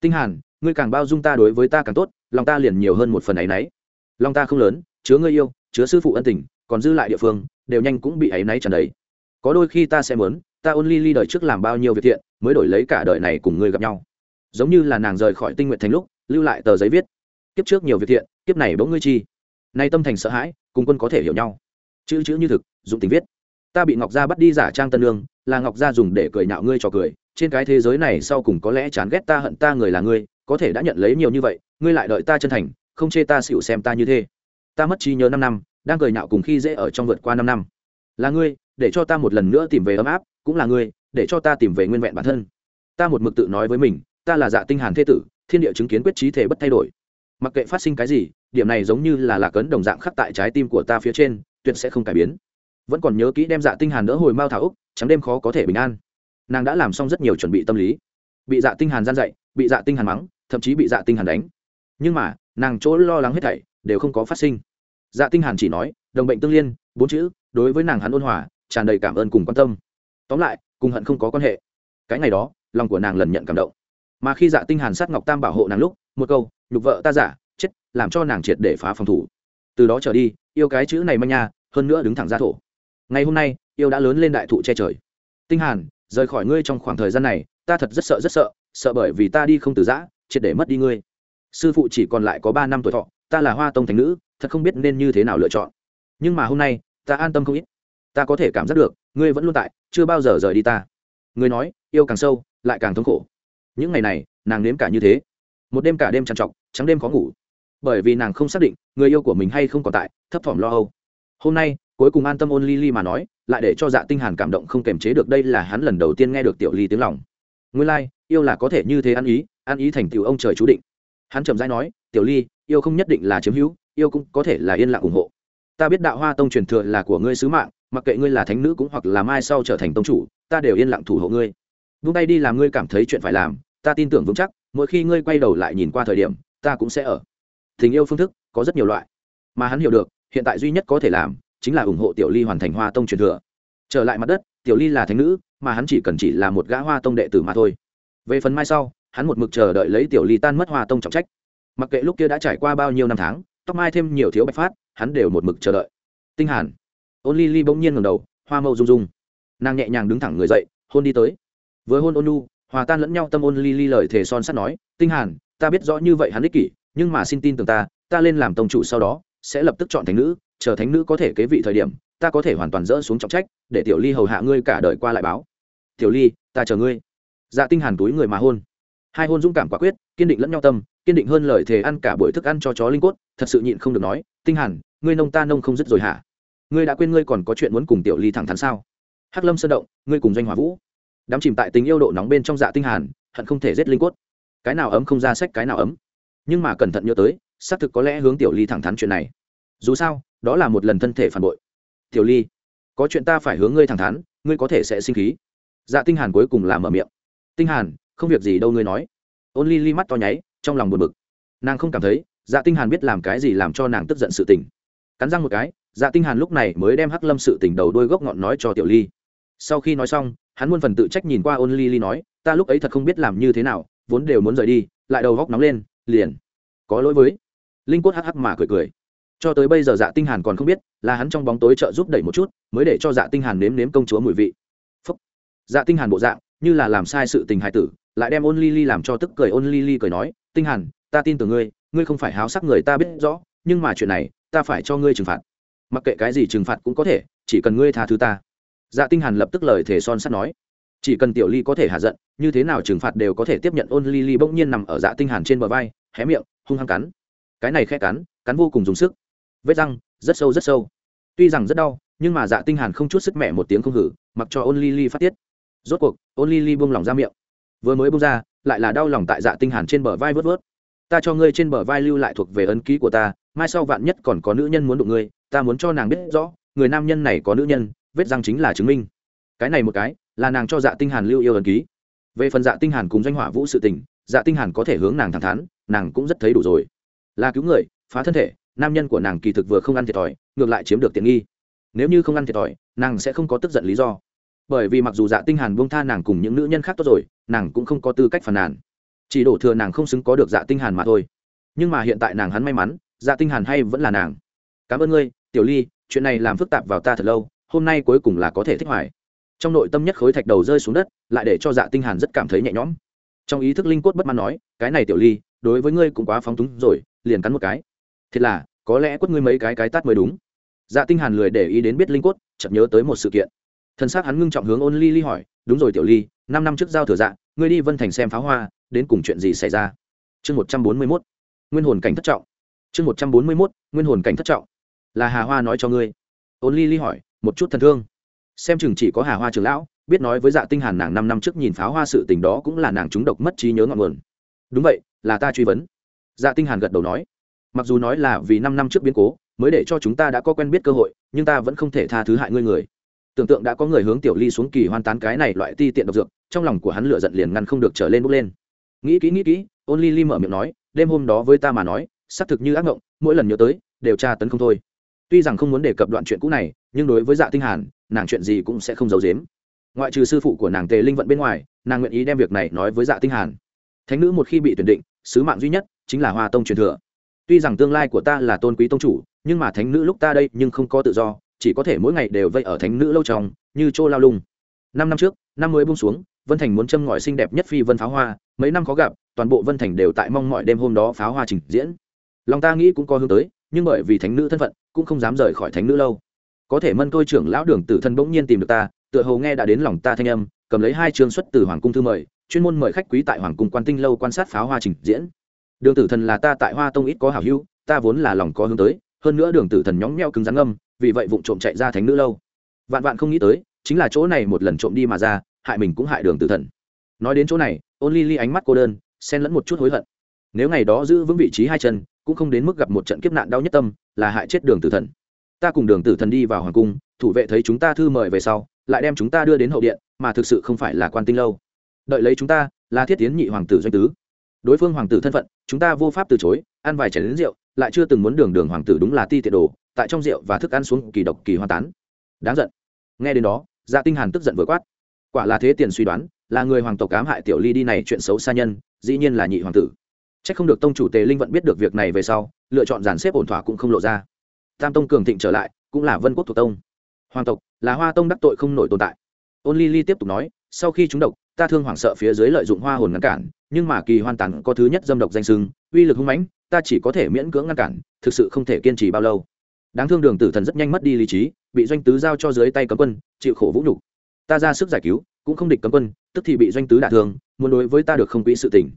Tinh hàn, ngươi càng bao dung ta đối với ta càng tốt, lòng ta liền nhiều hơn một phần ấy nấy. Lòng ta không lớn, chứa ngươi yêu, chứa sư phụ ân tình, còn dư lại địa phương, đều nhanh cũng bị ấy nấy tràn đầy. Có đôi khi ta sẽ muốn, ta ôn ly ly đời trước làm bao nhiêu việc thiện, mới đổi lấy cả đời này cùng ngươi gặp nhau. Giống như là nàng rời khỏi tinh nguyện thành lúc, lưu lại tờ giấy viết. Kiếp trước nhiều việc thiện, kiếp này bỗng ngươi chi. Nay tâm thành sợ hãi, cùng quân có thể hiểu nhau. Chữ chữ như thực, dụng tình viết. Ta bị ngọc gia bắt đi giả trang tân lương, là ngọc gia dùng để cười nhạo ngươi cho cười trên cái thế giới này sau cùng có lẽ chán ghét ta hận ta người là ngươi, có thể đã nhận lấy nhiều như vậy, ngươi lại đợi ta chân thành, không chê ta xịu xem ta như thế. Ta mất trí nhớ năm năm, đang cười nhạo cùng khi dễ ở trong vượt qua năm năm. Là ngươi, để cho ta một lần nữa tìm về ấm áp, cũng là ngươi, để cho ta tìm về nguyên vẹn bản thân. Ta một mực tự nói với mình, ta là dạ tinh hàn thế tử, thiên địa chứng kiến quyết trí thể bất thay đổi. Mặc kệ phát sinh cái gì, điểm này giống như là lạc ấn đồng dạng khắc tại trái tim của ta phía trên, tuyệt sẽ không cải biến. Vẫn còn nhớ kỹ đem dạ tinh hàn đỡ hồi mao thảo úc, trắng đêm khó có thể bình an nàng đã làm xong rất nhiều chuẩn bị tâm lý. Bị dạ tinh hàn gian dạy, bị dạ tinh hàn mắng, thậm chí bị dạ tinh hàn đánh. Nhưng mà, nàng chỗ lo lắng hết thảy đều không có phát sinh. Dạ tinh hàn chỉ nói, đồng bệnh tương liên, bốn chữ, đối với nàng hắn ôn hòa, tràn đầy cảm ơn cùng quan tâm. Tóm lại, cùng hận không có quan hệ. Cái ngày đó, lòng của nàng lần nhận cảm động. Mà khi dạ tinh hàn sát ngọc tam bảo hộ nàng lúc, một câu, nhục vợ ta giả, chết, làm cho nàng triệt để phá phòng thủ. Từ đó trở đi, yêu cái chữ này manh nha, hơn nữa đứng thẳng ra thổ. Ngày hôm nay, yêu đã lớn lên đại thụ che trời. Tinh hàn rời khỏi ngươi trong khoảng thời gian này, ta thật rất sợ rất sợ sợ bởi vì ta đi không từ giã, triệt để mất đi ngươi. Sư phụ chỉ còn lại có ba năm tuổi thọ, ta là hoa tông thành nữ, thật không biết nên như thế nào lựa chọn. Nhưng mà hôm nay, ta an tâm không ít. Ta có thể cảm giác được, ngươi vẫn luôn tại, chưa bao giờ rời đi ta. Ngươi nói, yêu càng sâu, lại càng thống khổ. Những ngày này, nàng nếm cả như thế. Một đêm cả đêm trằn trọc, trắng đêm khó ngủ. Bởi vì nàng không xác định, người yêu của mình hay không còn tại, thấp thỏm lo âu. Hôm nay cuối cùng an tâm ôn ly ly mà nói lại để cho dạ tinh hàn cảm động không kềm chế được đây là hắn lần đầu tiên nghe được tiểu ly tiếng lòng. Nguyên lai like, yêu là có thể như thế ăn ý ăn ý thành tiểu ông trời chú định. Hắn trầm rãi nói tiểu ly yêu không nhất định là chiếm hữu yêu cũng có thể là yên lặng ủng hộ. Ta biết đạo hoa tông truyền thừa là của ngươi sứ mạng mặc kệ ngươi là thánh nữ cũng hoặc là mai sau trở thành tông chủ ta đều yên lặng thủ hộ ngươi. Vung tay đi làm ngươi cảm thấy chuyện phải làm ta tin tưởng vững chắc mỗi khi ngươi quay đầu lại nhìn qua thời điểm ta cũng sẽ ở. Tình yêu phương thức có rất nhiều loại mà hắn hiểu được hiện tại duy nhất có thể làm chính là ủng hộ tiểu ly hoàn thành hoa tông truyền thừa. Trở lại mặt đất, tiểu ly là thánh nữ, mà hắn chỉ cần chỉ là một gã hoa tông đệ tử mà thôi. Về phần mai sau, hắn một mực chờ đợi lấy tiểu ly tan mất hoa tông trọng trách. Mặc kệ lúc kia đã trải qua bao nhiêu năm tháng, tóc mai thêm nhiều thiếu bạch phát, hắn đều một mực chờ đợi. Tinh hàn. Ôn ly ly bỗng nhiên ngẩng đầu, hoa mâu rung rung. Nàng nhẹ nhàng đứng thẳng người dậy, hôn đi tới. Với hôn ôn nu hòa tan lẫn nhau tâm ôn ly ly lời thề son sắt nói, tinh hàn, ta biết rõ như vậy hắn ích kỷ, nhưng mà xin tin tưởng ta ta lên làm tông chủ sau đó, sẽ lập tức chọn thánh nữ chờ thánh nữ có thể kế vị thời điểm, ta có thể hoàn toàn dỡ xuống trọng trách, để tiểu ly hầu hạ ngươi cả đời qua lại báo. Tiểu ly, ta chờ ngươi. Dạ tinh hàn túi người mà hôn. Hai hôn dũng cảm quả quyết, kiên định lẫn nhau tâm, kiên định hơn lời thề ăn cả buổi thức ăn cho chó linh cốt, thật sự nhịn không được nói, tinh hàn, ngươi nông ta nông không dứt rồi hả? Ngươi đã quên ngươi còn có chuyện muốn cùng tiểu ly thẳng thắn sao? Hắc lâm sơn động, ngươi cùng doanh hòa vũ. Đắm chìm tại tình yêu độ nóng bên trong dạ tinh hàn, hận không thể giết linh cốt. Cái nào ấm không ra sách, cái nào ấm. Nhưng mà cẩn thận nhớ tới, xác thực có lẽ hướng tiểu ly thẳng thắn chuyện này dù sao, đó là một lần thân thể phản bội. Tiểu ly, có chuyện ta phải hướng ngươi thẳng thắn, ngươi có thể sẽ sinh khí. Dạ tinh hàn cuối cùng là mở miệng. Tinh hàn, không việc gì đâu ngươi nói. Ôn ly ly mắt to nháy, trong lòng buồn bực. Nàng không cảm thấy dạ tinh hàn biết làm cái gì làm cho nàng tức giận sự tình. Cắn răng một cái dạ tinh hàn lúc này mới đem hắc lâm sự tình đầu đuôi gốc ngọn nói cho tiểu ly. Sau khi nói xong, hắn muôn phần tự trách nhìn qua ôn ly ly nói, ta lúc ấy thật không biết làm như thế nào, vốn đều muốn rời đi, lại đầu góc nóng lên, liền có lỗi với. Linh Cốt hắc hắc mà cười cười cho tới bây giờ dạ tinh hàn còn không biết là hắn trong bóng tối trợ giúp đẩy một chút mới để cho dạ tinh hàn nếm nếm công chúa mùi vị. Phúc. dạ tinh hàn bộ dạng, như là làm sai sự tình hài tử, lại đem ôn ly ly làm cho tức cười. Ôn ly ly cười nói, tinh hàn, ta tin tưởng ngươi ngươi không phải háo sắc người ta biết rõ, nhưng mà chuyện này, ta phải cho ngươi trừng phạt. Mặc kệ cái gì trừng phạt cũng có thể, chỉ cần ngươi tha thứ ta. Dạ tinh hàn lập tức lời thể son sắt nói, chỉ cần tiểu ly có thể hạ giận, như thế nào trừng phạt đều có thể tiếp nhận. Ôn ly ly bỗng nhiên nằm ở dạ tinh hàn trên bờ vai, hé miệng, hung hăng cắn. Cái này khẽ cắn cắn vô cùng dùng sức vết răng, rất sâu rất sâu. Tuy rằng rất đau, nhưng mà dạ tinh hàn không chút sức mẹ một tiếng không hử, mặc cho ôn ly ly phát tiết. Rốt cuộc ôn ly ly buông lỏng ra miệng. Vừa mới buông ra, lại là đau lòng tại dạ tinh hàn trên bờ vai vớt vớt. Ta cho ngươi trên bờ vai lưu lại thuộc về ấn ký của ta, mai sau vạn nhất còn có nữ nhân muốn đụng ngươi, ta muốn cho nàng biết rõ, người nam nhân này có nữ nhân, vết răng chính là chứng minh. Cái này một cái, là nàng cho dạ tinh hàn lưu yêu ấn ký. Về phần dạ tinh hàn cùng doanh hỏa vũ sự tình dạ tinh hàn có thể hướng nàng thẳng thắn, nàng cũng rất thấy đủ rồi. Là cứu người, phá thân thể nam nhân của nàng kỳ thực vừa không ăn thiệt thòi, ngược lại chiếm được tiện nghi. Nếu như không ăn thiệt thòi, nàng sẽ không có tức giận lý do. Bởi vì mặc dù dạ tinh hàn buông tha nàng cùng những nữ nhân khác tốt rồi, nàng cũng không có tư cách phản nàn. Chỉ đổ thừa nàng không xứng có được dạ tinh hàn mà thôi. Nhưng mà hiện tại nàng hắn may mắn dạ tinh hàn hay vẫn là nàng. Cảm ơn ngươi, tiểu ly, chuyện này làm phức tạp vào ta thật lâu, hôm nay cuối cùng là có thể thích hoài. Trong nội tâm nhất khối thạch đầu rơi xuống đất, lại để cho dạ tinh hàn rất cảm thấy nhẹ nhõm. Trong ý thức linh cốt bất mãn nói, cái này tiểu ly, đối với ngươi cũng quá phóng túng rồi, liền cắn một cái. Thật là có lẽ quất ngươi mấy cái cái tát mới đúng. Dạ tinh hàn lười để ý đến biết linh cốt, chợt nhớ tới một sự kiện. Thân xác hắn ngưng trọng hướng ôn ly ly hỏi, đúng rồi, tiểu ly, năm năm trước giao thừa dạ ngươi đi vân thành xem pháo hoa, đến cùng chuyện gì xảy ra? Chương một trăm bốn mươi 141 nguyên hồn cảnh thất trọng. Chương một trăm bốn mươi 141 nguyên hồn cảnh thất trọng. Là hà hoa nói cho ngươi. Ôn ly ly hỏi, một chút thân thương. Xem chừng chỉ có hà hoa trưởng lão, biết nói với dạ tinh hàn nàng năm năm trước nhìn pháo hoa sự tình đó cũng là nàng trúng độc mất trí nhớ ngọn nguồn. Đúng vậy, là ta truy vấn. Dạ tinh hàn gật đầu nói mặc dù nói là vì năm năm trước biến cố, mới để cho chúng ta đã có quen biết cơ hội, nhưng ta vẫn không thể tha thứ hại ngươi người. Tưởng tượng đã có người hướng tiểu ly xuống kỳ hoan tán cái này loại ti tiện độc dược, trong lòng của hắn lửa giận liền ngăn không được trở lên bốc lên. Nghĩ kỹ nghĩ kỹ, ôn ly ly mở miệng nói, đêm hôm đó với ta mà nói, xác thực như ác ngộng, mỗi lần nhớ tới, đều tra tấn không thôi. Tuy rằng không muốn đề cập đoạn chuyện cũ này, nhưng đối với dạ tinh hàn, nàng chuyện gì cũng sẽ không giấu giếm. Ngoại trừ sư phụ của nàng tề linh vận bên ngoài, nàng nguyện ý đem việc này nói với dạ tinh hàn. Thánh nữ một khi bị tuyển định, sứ mạng duy nhất chính là hoa tông truyền thừa tuy rằng tương lai của ta là tôn quý tông chủ, nhưng mà thánh nữ lúc ta đây nhưng không có tự do, chỉ có thể mỗi ngày đều vây ở thánh nữ lâu trong, như chô lao lung. Năm năm trước, năm mới buông xuống, vân thành muốn châm ngòi xinh đẹp nhất phi vân pháo hoa, mấy năm khó gặp, toàn bộ vân thành đều tại mong mọi đêm hôm đó pháo hoa trình diễn. Lòng ta nghĩ cũng có hướng tới, nhưng bởi vì thánh nữ thân phận, cũng không dám rời khỏi thánh nữ lâu. Có thể mân tôi trưởng lão đường tử thân bỗng nhiên tìm được ta, tựa hồ nghe đã đến lòng ta thanh âm, cầm lấy hai chương xuất từ hoàng cung thư mời, chuyên môn mời khách quý tại hoàng cung quan tinh lâu quan sát pháo hoa trình diễn đường tử thần là ta tại hoa tông ít có hảo hữu, ta vốn là lòng có hướng tới, hơn nữa đường tử thần nhóng nheo cứng rắn âm vì vậy vụng trộm chạy ra thánh nữ lâu. Vạn vạn không nghĩ tới, chính là chỗ này một lần trộm đi mà ra, hại mình cũng hại đường tử thần. Nói đến chỗ này, ôn ly ly ánh mắt cô đơn, xen lẫn một chút hối hận. Nếu ngày đó giữ vững vị trí hai chân, cũng không đến mức gặp một trận kiếp nạn đau nhất tâm, là hại chết đường tử thần. Ta cùng đường tử thần đi vào hoàng cung, thủ vệ thấy chúng ta thư mời về sau, lại đem chúng ta đưa đến hậu điện, mà thực sự không phải là quan tinh lâu. Đợi lấy chúng ta, là thiết tiến nhị hoàng tử doanh tứ đối phương hoàng tử thân phận, chúng ta vô pháp từ chối, ăn vài chén đến rượu, lại chưa từng muốn đường đường hoàng tử đúng là ti tiện đồ, tại trong rượu và thức ăn xuống kỳ độc kỳ hoa tán. Đáng giận. Nghe đến đó dạ tinh hàn tức giận vừa quát. Quả là thế tiền suy đoán, là người hoàng tộc cám hại tiểu ly đi này chuyện xấu xa nhân, dĩ nhiên là nhị hoàng tử. Chắc không được tông chủ tề linh vận biết được việc này về sau, lựa chọn dàn xếp ổn thỏa cũng không lộ ra. Tam tông cường thịnh trở lại, cũng là vân quốc thuộc tông. Hoàng tộc là hoa tông đắc tội không nổi tồn tại. Ôn ly ly tiếp tục nói, sau khi chúng độc ta thương hoảng sợ phía dưới lợi dụng hoa hồn ngăn cản, nhưng mà kỳ hoàn tản có thứ nhất dâm độc danh sưng, uy lực hung mãnh, ta chỉ có thể miễn cưỡng ngăn cản, thực sự không thể kiên trì bao lâu. Đáng thương đường tử thần rất nhanh mất đi lý trí, bị doanh tứ giao cho dưới tay cấm quân, chịu khổ vũ nhục. Ta ra sức giải cứu, cũng không địch cấm quân, tức thì bị doanh tứ đả thương, muốn đối với ta được không quỹ sự tình.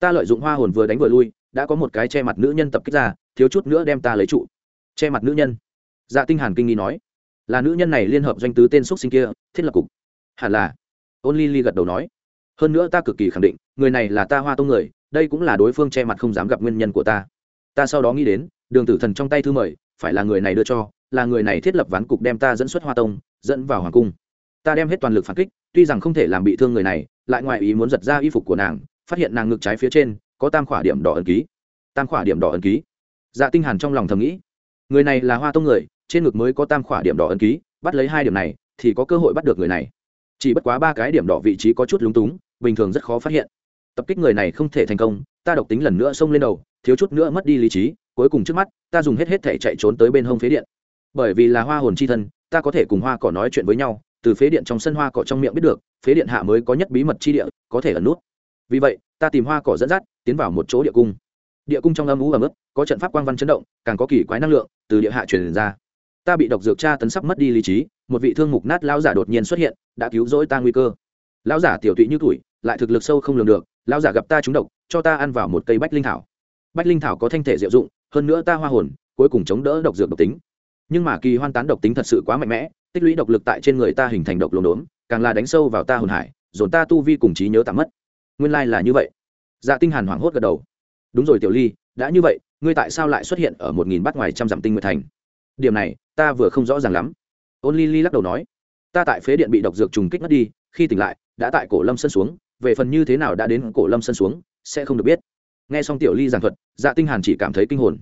Ta lợi dụng hoa hồn vừa đánh vừa lui, đã có một cái che mặt nữ nhân tập kích ra, thiếu chút nữa đem ta lấy trụ. Che mặt nữ nhân. Dạ tinh hàn kinh nghi nói. Là nữ nhân này liên hợp doanh tứ tên xuất sinh kia, thiết lập cục. Hẳn là ôn ly ly gật đầu nói, hơn nữa ta cực kỳ khẳng định, người này là ta hoa tông người, đây cũng là đối phương che mặt không dám gặp nguyên nhân của ta. Ta sau đó nghĩ đến, đường tử thần trong tay thư mời, phải là người này đưa cho, là người này thiết lập ván cục đem ta dẫn xuất hoa tông, dẫn vào hoàng cung. Ta đem hết toàn lực phản kích, tuy rằng không thể làm bị thương người này, lại ngoại ý muốn giật ra y phục của nàng, phát hiện nàng ngực trái phía trên có tam khỏa điểm đỏ ẩn ký. Tam khỏa điểm đỏ ẩn ký. Dạ tinh hàn trong lòng thầm nghĩ, người này là hoa tông người, trên ngực mới có tam khỏa điểm đỏ ẩn ký, bắt lấy hai điểm này thì có cơ hội bắt được người này chỉ bất quá ba cái điểm đỏ vị trí có chút lúng túng, bình thường rất khó phát hiện. Tập kích người này không thể thành công, ta độc tính lần nữa xông lên đầu, thiếu chút nữa mất đi lý trí, cuối cùng trước mắt, ta dùng hết hết thể chạy trốn tới bên hông phế điện. Bởi vì là hoa hồn chi thân, ta có thể cùng hoa cỏ nói chuyện với nhau, từ phế điện trong sân hoa cỏ trong miệng biết được, phế điện hạ mới có nhất bí mật chi địa, có thể ẩn nút. Vì vậy, ta tìm hoa cỏ dẫn dắt, tiến vào một chỗ địa cung. Địa cung trong âm ú ẩm ướt, có trận pháp quang văn chấn động, càng có kỳ quái năng lượng từ địa hạ truyền ra ta bị độc dược tra tấn sắp mất đi lý trí, một vị thương mục nát lão giả đột nhiên xuất hiện, đã cứu rỗi ta nguy cơ. Lão giả tiểu tụy như tuổi, lại thực lực sâu không lường được, lão giả gặp ta trúng độc, cho ta ăn vào một cây bách linh thảo. Bách linh thảo có thanh thể diệu dụng, hơn nữa ta hoa hồn, cuối cùng chống đỡ độc dược độc tính. Nhưng mà kỳ hoan tán độc tính thật sự quá mạnh mẽ, tích lũy độc lực tại trên người ta hình thành độc lồn đốn, càng là đánh sâu vào ta hồn hải, dồn ta tu vi cùng trí nhớ tạm mất. Nguyên lai là như vậy. Dạ tinh hàn hoảng hốt gật đầu. Đúng rồi, tiểu ly, đã như vậy, ngươi tại sao lại xuất hiện ở một nghìn bát ngoài trăm dặm tinh nguyệt thành? Điểm này ta vừa không rõ ràng lắm. Ôn ly ly lắc đầu nói, ta tại phế điện bị độc dược trùng kích mất đi, khi tỉnh lại, đã tại cổ lâm sân xuống, về phần như thế nào đã đến cổ lâm sân xuống, sẽ không được biết. Nghe xong tiểu ly giảng thuật dạ tinh hàn chỉ cảm thấy kinh hồn.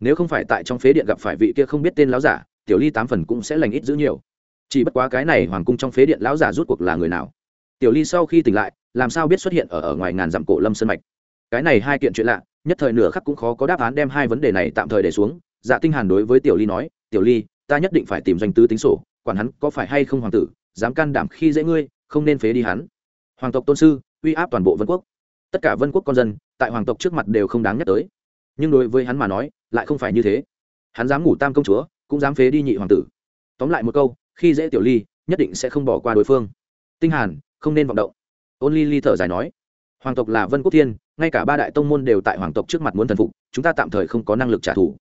Nếu không phải tại trong phế điện gặp phải vị kia không biết tên lão giả, tiểu ly tám phần cũng sẽ lành ít dữ nhiều. Chỉ bất quá cái này hoàng cung trong phế điện lão giả rút cuộc là người nào? Tiểu ly sau khi tỉnh lại, làm sao biết xuất hiện ở ở ngoài ngàn dặm cổ lâm sân mạch? Cái này hai kiện chuyện lạ, nhất thời nửa khắc cũng khó có đáp án đem hai vấn đề này tạm thời để xuống. Dạ tinh hàn đối với tiểu ly nói, tiểu ly ta nhất định phải tìm doanh tứ tính sổ, quản hắn có phải hay không hoàng tử, dám can đảm khi dễ ngươi, không nên phế đi hắn. Hoàng tộc tôn sư, uy áp toàn bộ vân quốc. Tất cả vân quốc con dân, tại hoàng tộc trước mặt đều không đáng nhắc tới. Nhưng đối với hắn mà nói, lại không phải như thế. Hắn dám ngủ tam công chúa, cũng dám phế đi nhị hoàng tử. Tóm lại một câu, khi dễ tiểu ly, nhất định sẽ không bỏ qua đối phương. Tinh hàn, không nên vọng động. Ôn ly ly thở dài nói, hoàng tộc là vân quốc thiên, ngay cả ba đại tông môn đều tại hoàng tộc trước mặt muốn thần phục, chúng ta tạm thời không có năng lực trả thù.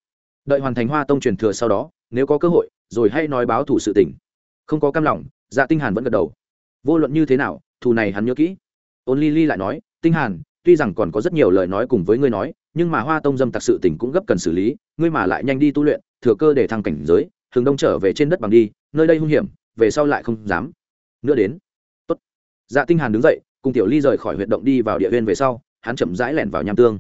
Đợi hoàn thành hoa tông truyền thừa sau đó nếu có cơ hội, rồi hay nói báo thủ sự tình. Không có cam lòng dạ tinh hàn vẫn gật đầu. Vô luận như thế nào, thù này hắn nhớ kỹ. Ôn ly ly lại nói, tinh hàn, tuy rằng còn có rất nhiều lời nói cùng với ngươi nói, nhưng mà hoa tông dâm tặc sự tình cũng gấp cần xử lý, ngươi mà lại nhanh đi tu luyện, thừa cơ để thăng cảnh giới thường đông trở về trên đất bằng đi, nơi đây hung hiểm, về sau lại không dám. Nữa đến. Tốt. Dạ tinh hàn đứng dậy, cùng tiểu ly rời khỏi huyệt động đi vào địa viên về sau, hắn chậm rãi lẻn vào nham tương.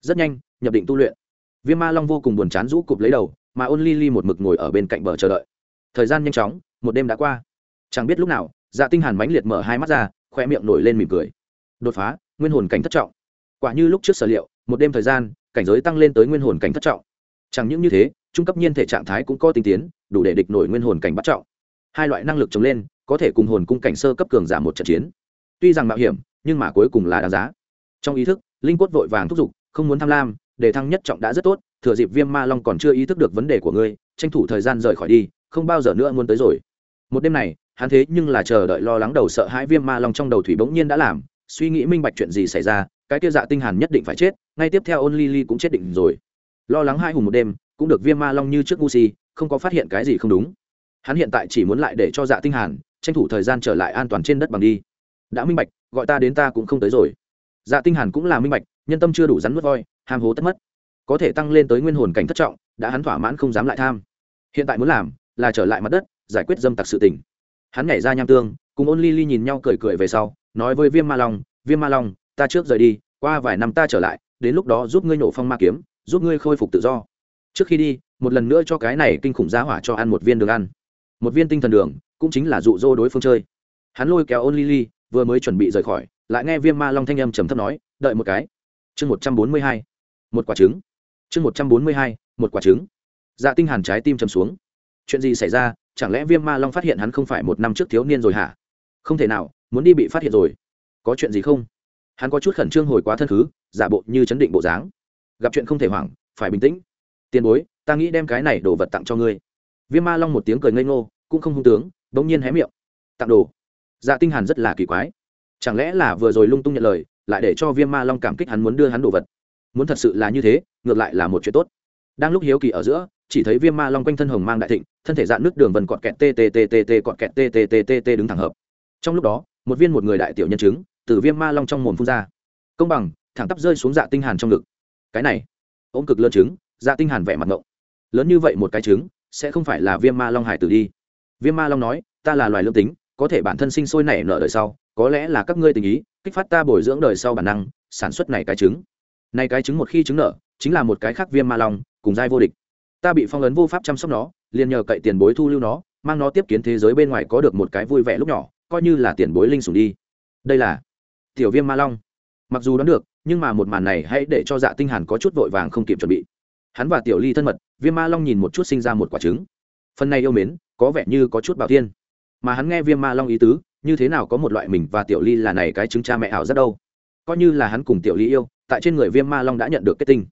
Rất nhanh, nhập định tu luyện. Viêm ma long vô cùng buồn chán rũ cụp lấy đầu mà ôn ly ly một mực ngồi ở bên cạnh bờ chờ đợi. Thời gian nhanh chóng, một đêm đã qua. Chẳng biết lúc nào dạ tinh hàn mãnh liệt mở hai mắt ra khoe miệng nổi lên mỉm cười. Đột phá, nguyên hồn cảnh thất trọng. Quả như lúc trước sở liệu, một đêm thời gian, cảnh giới tăng lên tới nguyên hồn cảnh thất trọng. Chẳng những như thế, trung cấp nhiên thể trạng thái cũng có tinh tiến, đủ để địch nổi nguyên hồn cảnh bắt trọng. Hai loại năng lực chống lên, có thể cùng hồn cung cảnh sơ cấp cường giảm một trận chiến. Tuy rằng mạo hiểm, nhưng mà cuối cùng là đáng giá. Trong ý thức, linh quất vội vàng thúc giục, không muốn tham lam để thăng nhất trọng đã rất tốt, thừa dịp viêm ma long còn chưa ý thức được vấn đề của ngươi, tranh thủ thời gian rời khỏi đi, không bao giờ nữa muốn tới rồi. Một đêm này, hắn thế nhưng là chờ đợi lo lắng đầu sợ hãi viêm ma long trong đầu thủy bỗng nhiên đã làm, suy nghĩ minh bạch chuyện gì xảy ra, cái kia dạ tinh hàn nhất định phải chết, ngay tiếp theo ôn ly ly cũng chết định rồi. Lo lắng hai hùng một đêm, cũng được viêm ma long như trước ngu si, không có phát hiện cái gì không đúng. Hắn hiện tại chỉ muốn lại để cho dạ tinh hàn, tranh thủ thời gian trở lại an toàn trên đất bằng đi. Đã minh bạch, gọi ta đến ta cũng không tới rồi. Dạ tinh hàn cũng là minh bạch, nhân tâm chưa đủ rắn nuốt voi ham hố tất mất. Có thể tăng lên tới nguyên hồn cảnh thất trọng, đã hắn thỏa mãn không dám lại tham. Hiện tại muốn làm là trở lại mặt đất, giải quyết dâm tặc sự tình. Hắn nhảy ra nham tương, cùng ôn ly ly nhìn nhau cười cười về sau, nói với viêm ma long, viêm ma long, ta trước rời đi, qua vài năm ta trở lại, đến lúc đó giúp ngươi nổ phong ma kiếm, giúp ngươi khôi phục tự do. Trước khi đi, một lần nữa cho cái này kinh khủng giá hỏa cho ăn một viên đường ăn. Một viên tinh thần đường, cũng chính là dụ dỗ đối phương chơi. Hắn lôi kéo ôn ly ly, vừa mới chuẩn bị rời khỏi, lại nghe viêm ma long thanh âm trầm thấp nói, đợi một cái. Chương một trăm bốn mươi hai một quả trứng. Chương một trăm bốn mươi hai, một quả trứng. Dạ tinh hàn trái tim chầm xuống. Chuyện gì xảy ra? Chẳng lẽ viêm ma long phát hiện hắn không phải một năm trước thiếu niên rồi hả? Không thể nào, muốn đi bị phát hiện rồi. Có chuyện gì không? Hắn có chút khẩn trương hồi quá thân thứ, giả bộ như chấn định bộ dáng. Gặp chuyện không thể hoảng, phải bình tĩnh. Tiền bối, ta nghĩ đem cái này đồ vật tặng cho ngươi. Viêm ma long một tiếng cười ngây ngô, cũng không hung tướng, bỗng nhiên hé miệng. Tặng đồ? Dạ tinh hàn rất là kỳ quái. Chẳng lẽ là vừa rồi lung tung nhận lời, lại để cho viêm ma long cảm kích hắn muốn đưa hắn đồ vật? Muốn thật sự là như thế, ngược lại là một chuyện tốt. Đang lúc hiếu kỳ ở giữa, chỉ thấy viêm ma long quanh thân hồng mang đại thịnh, thân thể dạn nước đường vần cọt kẹt t cọt kẹt t đứng thẳng hợp. Trong lúc đó, một viên một người đại tiểu nhân chứng từ viêm ma long trong mồm phun ra. Công bằng, thẳng tắp rơi xuống dạ tinh hàn trong ngực. Cái này, ôm cực lớn trứng dạ tinh hàn vẻ mặt ngộng. Lớn như vậy một cái trứng sẽ không phải là viêm ma long hải tử đi. Viêm ma long nói, ta là loài lương tính, có thể bản thân sinh sôi nảy nở đời sau, có lẽ là các ngươi tình ý, kích phát ta bồi dưỡng đời sau bản năng, sản xuất này cái trứng này cái trứng một khi trứng nở, chính là một cái khác viêm ma long, cùng giai vô địch. Ta bị phong ấn vô pháp chăm sóc nó, liền nhờ cậy tiền bối thu lưu nó, mang nó tiếp kiến thế giới bên ngoài có được một cái vui vẻ lúc nhỏ, coi như là tiền bối linh sủng đi. Đây là tiểu viêm ma long. Mặc dù đoán được, nhưng mà một màn này hãy để cho dạ tinh hàn có chút vội vàng không kịp chuẩn bị. Hắn và tiểu ly thân mật, viêm ma long nhìn một chút sinh ra một quả trứng. Phần này yêu mến, có vẻ như có chút bảo thiên. Mà hắn nghe viêm ma long ý tứ, như thế nào có một loại mình và tiểu ly là này cái trứng cha mẹ ảo rất đâu? Coi như là hắn cùng tiểu ly yêu tại trên người viêm ma long đã nhận được kết tinh.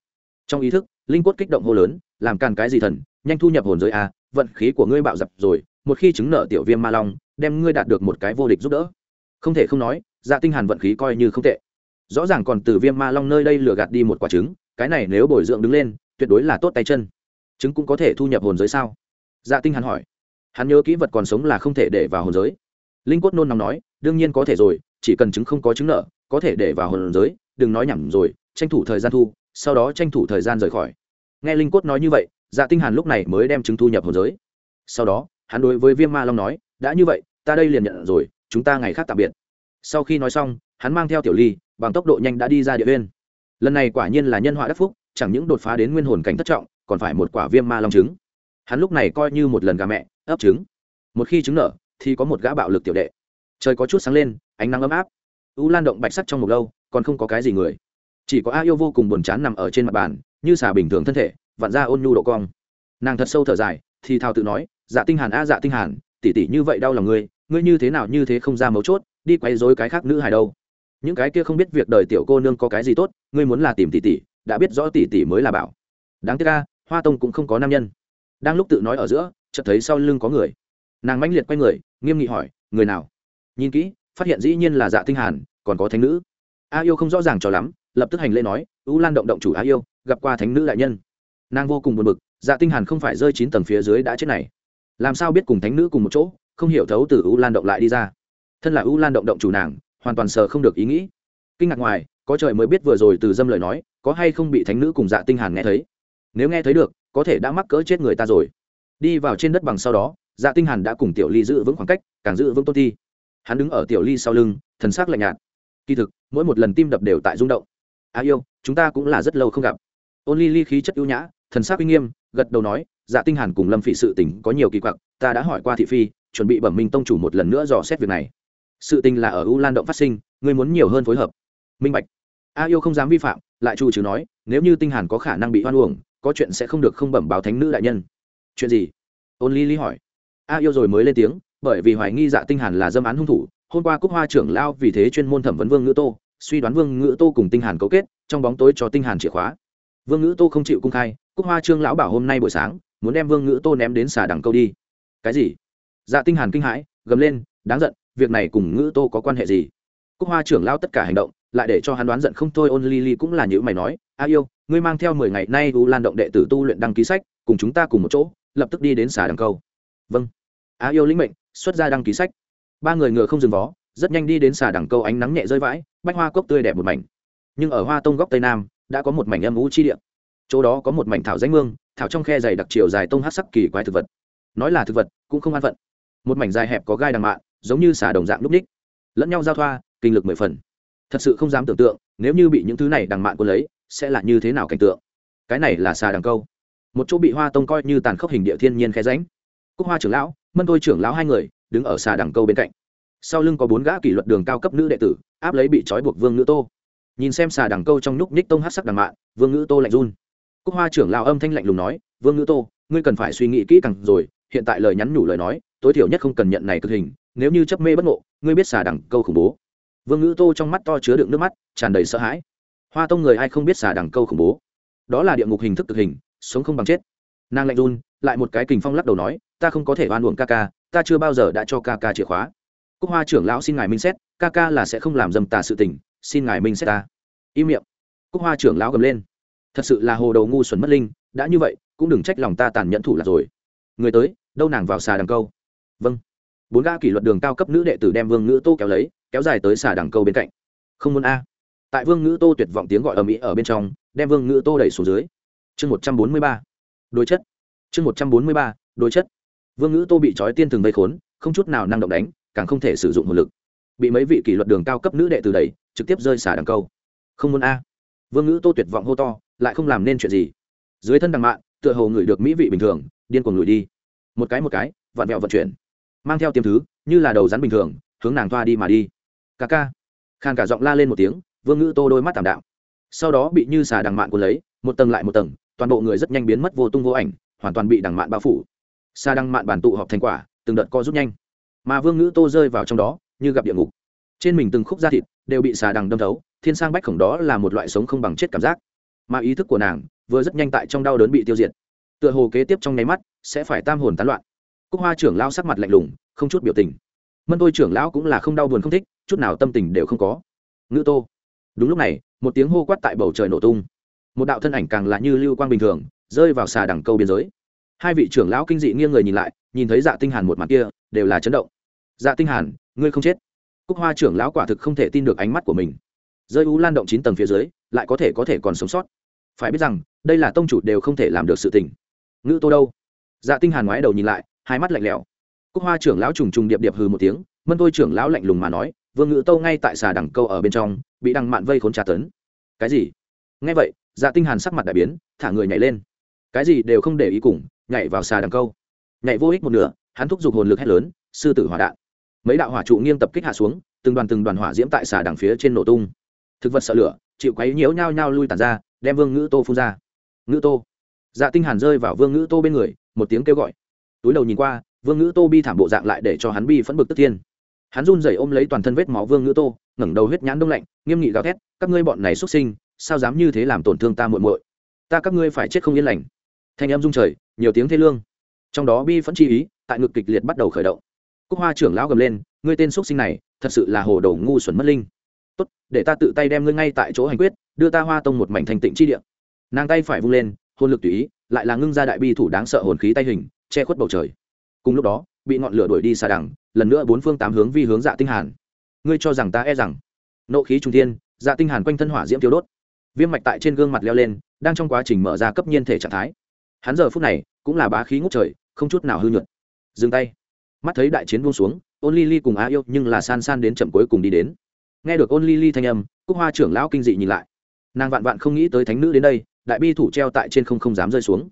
Trong ý thức, linh quất kích động hô lớn, làm càn cái gì thần, nhanh thu nhập hồn giới a, vận khí của ngươi bạo dập rồi, một khi chứng nợ tiểu viêm ma long, đem ngươi đạt được một cái vô địch giúp đỡ. Không thể không nói dạ tinh hàn vận khí coi như không tệ. Rõ ràng còn từ viêm ma long nơi đây lừa gạt đi một quả trứng, cái này nếu bồi dưỡng đứng lên, tuyệt đối là tốt tay chân. Trứng cũng có thể thu nhập hồn giới sao? Dạ tinh hàn hỏi. Hắn nhớ kỹ vật còn sống là không thể để vào hồn giới. Linh quất nôn nóng nói, đương nhiên có thể rồi, chỉ cần trứng không có trứng nợ, có thể để vào hồn giới đừng nói nhảm rồi, tranh thủ thời gian thu, sau đó tranh thủ thời gian rời khỏi. Nghe linh cốt nói như vậy dạ tinh hàn lúc này mới đem trứng thu nhập hồn giới. Sau đó, hắn đối với viêm ma long nói, đã như vậy, ta đây liền nhận rồi, chúng ta ngày khác tạm biệt. Sau khi nói xong, hắn mang theo tiểu ly, bằng tốc độ nhanh đã đi ra địa viên lần này quả nhiên là nhân họa đắc phúc, chẳng những đột phá đến nguyên hồn cảnh thất trọng, còn phải một quả viêm ma long trứng. Hắn lúc này coi như một lần gà mẹ, ấp trứng. Một khi trứng nở, thì có một gã bạo lực tiểu đệ. Trời có chút sáng lên, ánh nắng ấm áp. U lan động bạch sắc trong một lâu còn không có cái gì người. Chỉ có a yêu vô cùng buồn chán nằm ở trên mặt bàn, như xà bình thường thân thể, vặn ra ôn nhu độ cong. Nàng thật sâu thở dài, thì thào tự nói dạ tinh hàn a dạ tinh hàn, tỷ tỷ như vậy đau lòng ngươi ngươi như thế nào như thế không ra mấu chốt, đi quay dối cái khác nữ hài đâu. Những cái kia không biết việc đời tiểu cô nương có cái gì tốt, ngươi muốn là tìm tỷ tỷ, đã biết rõ tỷ tỷ mới là bảo. Đáng tiếc a, hoa tông cũng không có nam nhân. Đang lúc tự nói ở giữa, chợt thấy sau lưng có người. Nàng mãnh liệt quay người, nghiêm nghị hỏi, người nào? Nhìn kỹ, phát hiện dĩ nhiên là dạ tinh hàn, còn có thánh nữ a yêu không rõ ràng cho lắm, lập tức hành lễ nói, u lan động động chủ a yêu, gặp qua thánh nữ đại nhân. Nàng vô cùng buồn bực dạ tinh hàn không phải rơi chín tầng phía dưới đã chết này. Làm sao biết cùng thánh nữ cùng một chỗ, không hiểu thấu từ u lan động lại đi ra. Thân là u lan động động chủ nàng, hoàn toàn sờ không được ý nghĩ. Kinh ngạc ngoài, có trời mới biết vừa rồi từ dâm lời nói, có hay không bị thánh nữ cùng dạ tinh hàn nghe thấy. Nếu nghe thấy được, có thể đã mắc cỡ chết người ta rồi. Đi vào trên đất bằng sau đó dạ tinh hàn đã cùng tiểu ly giữ vững khoảng cách, càng giữ vững tôn thi hắn đứng ở tiểu ly sau lưng, thần sắc lạnh nhạt. Kỳ thực mỗi một lần tim đập đều tại rung động. A yêu, chúng ta cũng là rất lâu không gặp. Ôn ly ly khí chất ưu nhã, thần sắc uy nghiêm, gật đầu nói dạ tinh hàn cùng lâm phỉ sự tình có nhiều kỳ quặc, ta đã hỏi qua thị phi, chuẩn bị bẩm minh tông chủ một lần nữa dò xét việc này. Sự tình là ở u lan động phát sinh, ngươi muốn nhiều hơn phối hợp. Minh bạch. A yêu không dám vi phạm, lại chủ trừ nói, nếu như tinh hàn có khả năng bị hoan uổng, có chuyện sẽ không được không bẩm báo thánh nữ đại nhân. Chuyện gì? Ôn ly ly hỏi. A yêu rồi mới lên tiếng, bởi vì hoài nghi dạ tinh hàn là dâm án hung thủ hôm qua cúc hoa trưởng lao vì thế chuyên môn thẩm vấn vương ngữ tô, suy đoán vương ngữ tô cùng tinh hàn cấu kết, trong bóng tối cho tinh hàn chìa khóa. Vương ngữ tô không chịu công khai, cúc hoa trương lão bảo hôm nay buổi sáng, muốn đem vương ngữ tô ném đến xà đằng câu đi. Cái gì? Dạ tinh hàn kinh hãi, gầm lên, đáng giận, việc này cùng ngữ tô có quan hệ gì? Cúc hoa trưởng lao tất cả hành động, lại để cho hắn đoán giận không thôi, ôn ly ly cũng là những mày nói, a yêu, ngươi mang theo mười ngày nay u lan động đệ tử tu luyện đăng ký sách, cùng chúng ta cùng một chỗ, lập tức đi đến xà đằng câu. Vâng. A yêu lĩnh mệnh, xuất ra đăng ký sách ba người ngựa không dừng vó, rất nhanh đi đến xà đẳng câu ánh nắng nhẹ rơi vãi, bách hoa cốc tươi đẹp một mảnh. Nhưng ở hoa tông góc tây nam, đã có một mảnh âm ú chi địa. Chỗ đó có một mảnh thảo danh mương, thảo trong khe dày đặc chiều dài tông hát sắc kỳ quái thực vật. Nói là thực vật, cũng không an phận. Một mảnh dài hẹp có gai đằng mạn giống như xà đồng dạng núp ních. Lẫn nhau giao thoa, kinh lực mười phần. Thật sự không dám tưởng tượng, nếu như bị những thứ này đằng mạn quân lấy, sẽ là như thế nào cảnh tượng. Cái này là xà đằng câu. Một chỗ bị hoa tông coi như tàn khốc hình địa thiên nhiên khe ránh cúc hoa trưởng lão, mân tôi trưởng lão hai người đứng ở xà đằng câu bên cạnh. Sau lưng có bốn gã kỷ luật đường cao cấp nữ đệ tử áp lấy bị trói buộc vương nữ tô. Nhìn xem xà đằng câu trong núc ních tông hát sắc đằng mạ, vương nữ tô lạnh run. Cúc hoa trưởng lao âm thanh lạnh lùng nói vương nữ tô ngươi cần phải suy nghĩ kỹ càng rồi hiện tại lời nhắn nhủ lời nói tối thiểu nhất không cần nhận này cực hình nếu như chấp mê bất ngộ ngươi biết xà đằng câu khủng bố. Vương ngữ tô trong mắt to chứa đựng nước mắt tràn đầy sợ hãi. Hoa tông người ai không biết xà đằng câu khủng bố? Đó là địa ngục hình thức cực hình sống không bằng chết. Nàng lạnh run lại một cái kình phong lắc đầu nói ta không có thể oan uổng ca ca ta chưa bao giờ đã cho ca ca chìa khóa. Cúc hoa trưởng lão xin ngài minh xét, ca ca là sẽ không làm dầm tà sự tình, xin ngài minh xét ta. Im miệng. Cúc hoa trưởng lão gầm lên. Thật sự là hồ đầu ngu xuẩn mất linh, đã như vậy, cũng đừng trách lòng ta tàn nhẫn thủ là rồi. Người tới, đâu nàng vào xà đằng câu? Vâng. Bốn ga kỷ luật đường cao cấp nữ đệ tử đem vương ngữ tô kéo lấy, kéo dài tới xà đằng câu bên cạnh. Không muốn a. Tại vương ngữ tô tuyệt vọng tiếng gọi ở mỹ ở bên trong, đem vương ngữ tô đẩy xuống dưới. Chương một trăm bốn mươi ba. Đối chất. Chương một trăm bốn mươi ba. Đối chất vương ngữ tô bị trói tiên thường vây khốn, không chút nào năng động đánh, càng không thể sử dụng hồn lực. Bị mấy vị kỷ luật đường cao cấp nữ đệ từ đầy trực tiếp rơi xả đằng câu. Không muốn a. Vương ngữ tô tuyệt vọng hô to, lại không làm nên chuyện gì. Dưới thân đằng mạn, tựa hồ ngửi được mỹ vị bình thường, điên cuồng lùi đi. Một cái một cái, vặn vẹo vận chuyển. Mang theo tiêm thứ, như là đầu rắn bình thường, hướng nàng thoa đi mà đi. Ca ca. Khàn cả giọng la lên một tiếng, vương ngữ tô đôi mắt tảm đạo sau đó bị như xà đằng mạn cuốn lấy, một tầng lại một tầng, toàn bộ người rất nhanh biến mất vô tung vô ảnh, hoàn toàn bị đằng mạn bao phủ xa đăng mạn bản tụ họp thành quả, từng đợt co rút nhanh. Mà vương ngữ tô rơi vào trong đó, như gặp địa ngục. Trên mình từng khúc da thịt đều bị xà đằng đâm thấu, thiên sang bách khổng đó là một loại sống không bằng chết cảm giác. Mà ý thức của nàng vừa rất nhanh tại trong đau đớn bị tiêu diệt. Tựa hồ kế tiếp trong nháy mắt sẽ phải tam hồn tán loạn. Cúc hoa trưởng lao sắc mặt lạnh lùng, không chút biểu tình. Mân tôi trưởng lão cũng là không đau buồn không thích, chút nào tâm tình đều không có. Ngữ tô. Đúng lúc này, một tiếng hô quát tại bầu trời nổ tung. Một đạo thân ảnh càng là như lưu quang bình thường, rơi vào xà đằng câu biên giới hai vị trưởng lão kinh dị nghiêng người nhìn lại, nhìn thấy dạ tinh hàn một mặt kia, đều là chấn động. Dạ tinh hàn, ngươi không chết. Cúc hoa trưởng lão quả thực không thể tin được ánh mắt của mình. Rơi u lan động chín tầng phía dưới, lại có thể có thể còn sống sót. Phải biết rằng, đây là tông chủ đều không thể làm được sự tình. Ngữ tô đâu? Dạ tinh hàn ngoái đầu nhìn lại, hai mắt lạnh lẽo. Cúc hoa trưởng lão trùng trùng điệp điệp hừ một tiếng, mân tôi trưởng lão lạnh lùng mà nói, vương ngữ tô ngay tại xà đằng câu ở bên trong, bị đằng mạn vây khốn tra tấn. Cái gì? Nghe vậy dạ tinh hàn sắc mặt đại biến, thả người nhảy lên. Cái gì đều không để ý cùng nhảy vào xà đằng câu. Nhảy vô ích một nửa, hắn thúc giục hồn lực hét lớn, sư tử hỏa đạn. Mấy đạo hỏa trụ nghiêng tập kích hạ xuống, từng đoàn từng đoàn hỏa diễm tại xà đằng phía trên nổ tung. Thực vật sợ lửa, chịu quấy nhiễu nhao nhao lui tàn ra, đem vương ngữ tô phun ra. Ngữ tô? Dạ tinh hàn rơi vào vương ngữ tô bên người, một tiếng kêu gọi. Túi đầu nhìn qua, vương ngữ tô bi thảm bộ dạng lại để cho hắn bi phẫn bực tức thiên. Hắn run rẩy ôm lấy toàn thân vết máu vương ngữ tô, ngẩng đầu huyết nhãn đông lạnh, nghiêm nghị gào thét, các ngươi bọn này xuất sinh, sao dám như thế làm tổn thương ta muội muội? Ta các ngươi phải chết không yên lành. Thanh em rung trời nhiều tiếng thê lương. Trong đó bi phẫn chi ý, tại ngực kịch liệt bắt đầu khởi động. Cúc hoa trưởng lão gầm lên, ngươi tên xuất sinh này, thật sự là hồ đồ ngu xuẩn mất linh. Tốt, để ta tự tay đem ngươi ngay tại chỗ hành quyết, đưa ta hoa tông một mảnh thành tịnh chi địa. Nàng tay phải vung lên hôn lực tùy ý, lại là ngưng ra đại bi thủ đáng sợ hồn khí tay hình, che khuất bầu trời. Cùng lúc đó, bị ngọn lửa đuổi đi xa đằng, lần nữa bốn phương tám hướng vi hướng dạ tinh hàn. Ngươi cho rằng ta e rằng? Nộ khí trung thiên dạ tinh hàn quanh thân hỏa diễm tiêu đốt. Viêm mạch tại trên gương mặt leo lên, đang trong quá trình mở ra cấp nhiên thể trạng thái hắn giờ phút này cũng là bá khí ngút trời, không chút nào hư nhuận dừng tay. Mắt thấy đại chiến buông xuống, ôn ly ly cùng á yêu nhưng là san san đến chậm cuối cùng đi đến. Nghe được ôn ly ly thanh âm, cúc hoa trưởng lão kinh dị nhìn lại. Nàng vạn vạn không nghĩ tới thánh nữ đến đây, đại bi thủ treo tại trên không không dám rơi xuống.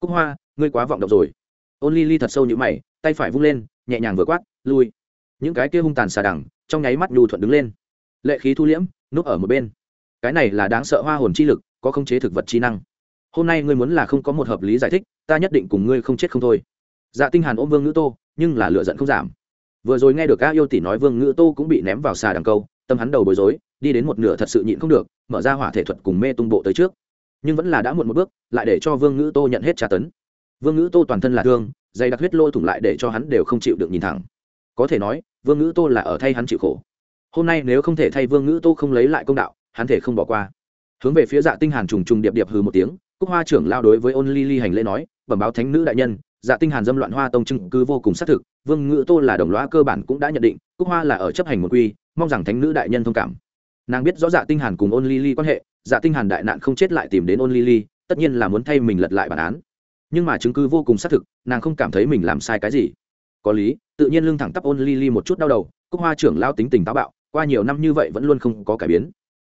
Cúc hoa, ngươi quá vọng động rồi. Ôn ly ly thật sâu như mày, tay phải vung lên, nhẹ nhàng vừa quát, lui. Những cái kia hung tàn xà đẳng trong nháy mắt nhu thuận đứng lên. Lệ khí thu liễm, núp ở một bên. Cái này là đáng sợ hoa hồn chi lực, có khống chế thực vật chi năng hôm nay ngươi muốn là không có một hợp lý giải thích, ta nhất định cùng ngươi không chết không thôi. Dạ tinh hàn ôm vương ngữ tô, nhưng là lựa giận không giảm. Vừa rồi nghe được a yêu tỷ nói vương ngữ tô cũng bị ném vào xà đằng câu, tâm hắn đầu bối rối, đi đến một nửa thật sự nhịn không được, mở ra hỏa thể thuật cùng mê tung bộ tới trước. Nhưng vẫn là đã muộn một bước, lại để cho vương ngữ tô nhận hết tra tấn. Vương ngữ tô toàn thân là thương, dày đặc huyết lôi thủng lại để cho hắn đều không chịu được nhìn thẳng. Có thể nói, vương ngữ tô là ở thay hắn chịu khổ. Hôm nay nếu không thể thay vương ngữ tô không lấy lại công đạo, hắn thể không bỏ qua. Hướng về phía dạ tinh hàn trùng trùng điệp điệp hừ một tiếng cúc hoa trưởng lao đối với ôn ly ly hành lễ nói, bẩm báo thánh nữ đại nhân dạ tinh hàn dâm loạn hoa tông chứng cứ vô cùng xác thực, vương ngữ tô là đồng lõa cơ bản cũng đã nhận định, cúc hoa là ở chấp hành một quy, mong rằng thánh nữ đại nhân thông cảm. Nàng biết rõ dạ tinh hàn cùng ôn ly ly quan hệ dạ tinh hàn đại nạn không chết lại tìm đến ôn ly ly, tất nhiên là muốn thay mình lật lại bản án. Nhưng mà chứng cứ vô cùng xác thực, nàng không cảm thấy mình làm sai cái gì. Có lý, tự nhiên lưng thẳng tắp ôn ly ly một chút đau đầu, cúc hoa trưởng lao tính tình táo bạo, qua nhiều năm như vậy vẫn luôn không có cải biến.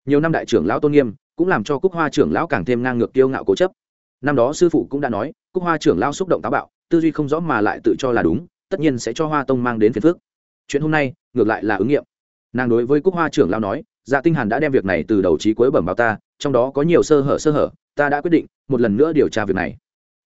Nhiều năm đại trưởng lão tôn nghiêm cũng làm cho cúc hoa trưởng lão càng thêm ngang ngược kiêu ngạo cố chấp. Năm đó sư phụ cũng đã nói, cúc hoa trưởng lão xúc động táo bạo, tư duy không rõ mà lại tự cho là đúng, tất nhiên sẽ cho hoa tông mang đến phiền phước chuyện hôm nay, ngược lại là ứng nghiệm. Nàng đối với cúc hoa trưởng lão nói dạ tinh hàn đã đem việc này từ đầu chí cuối bẩm báo ta, trong đó có nhiều sơ hở sơ hở, ta đã quyết định một lần nữa điều tra việc này.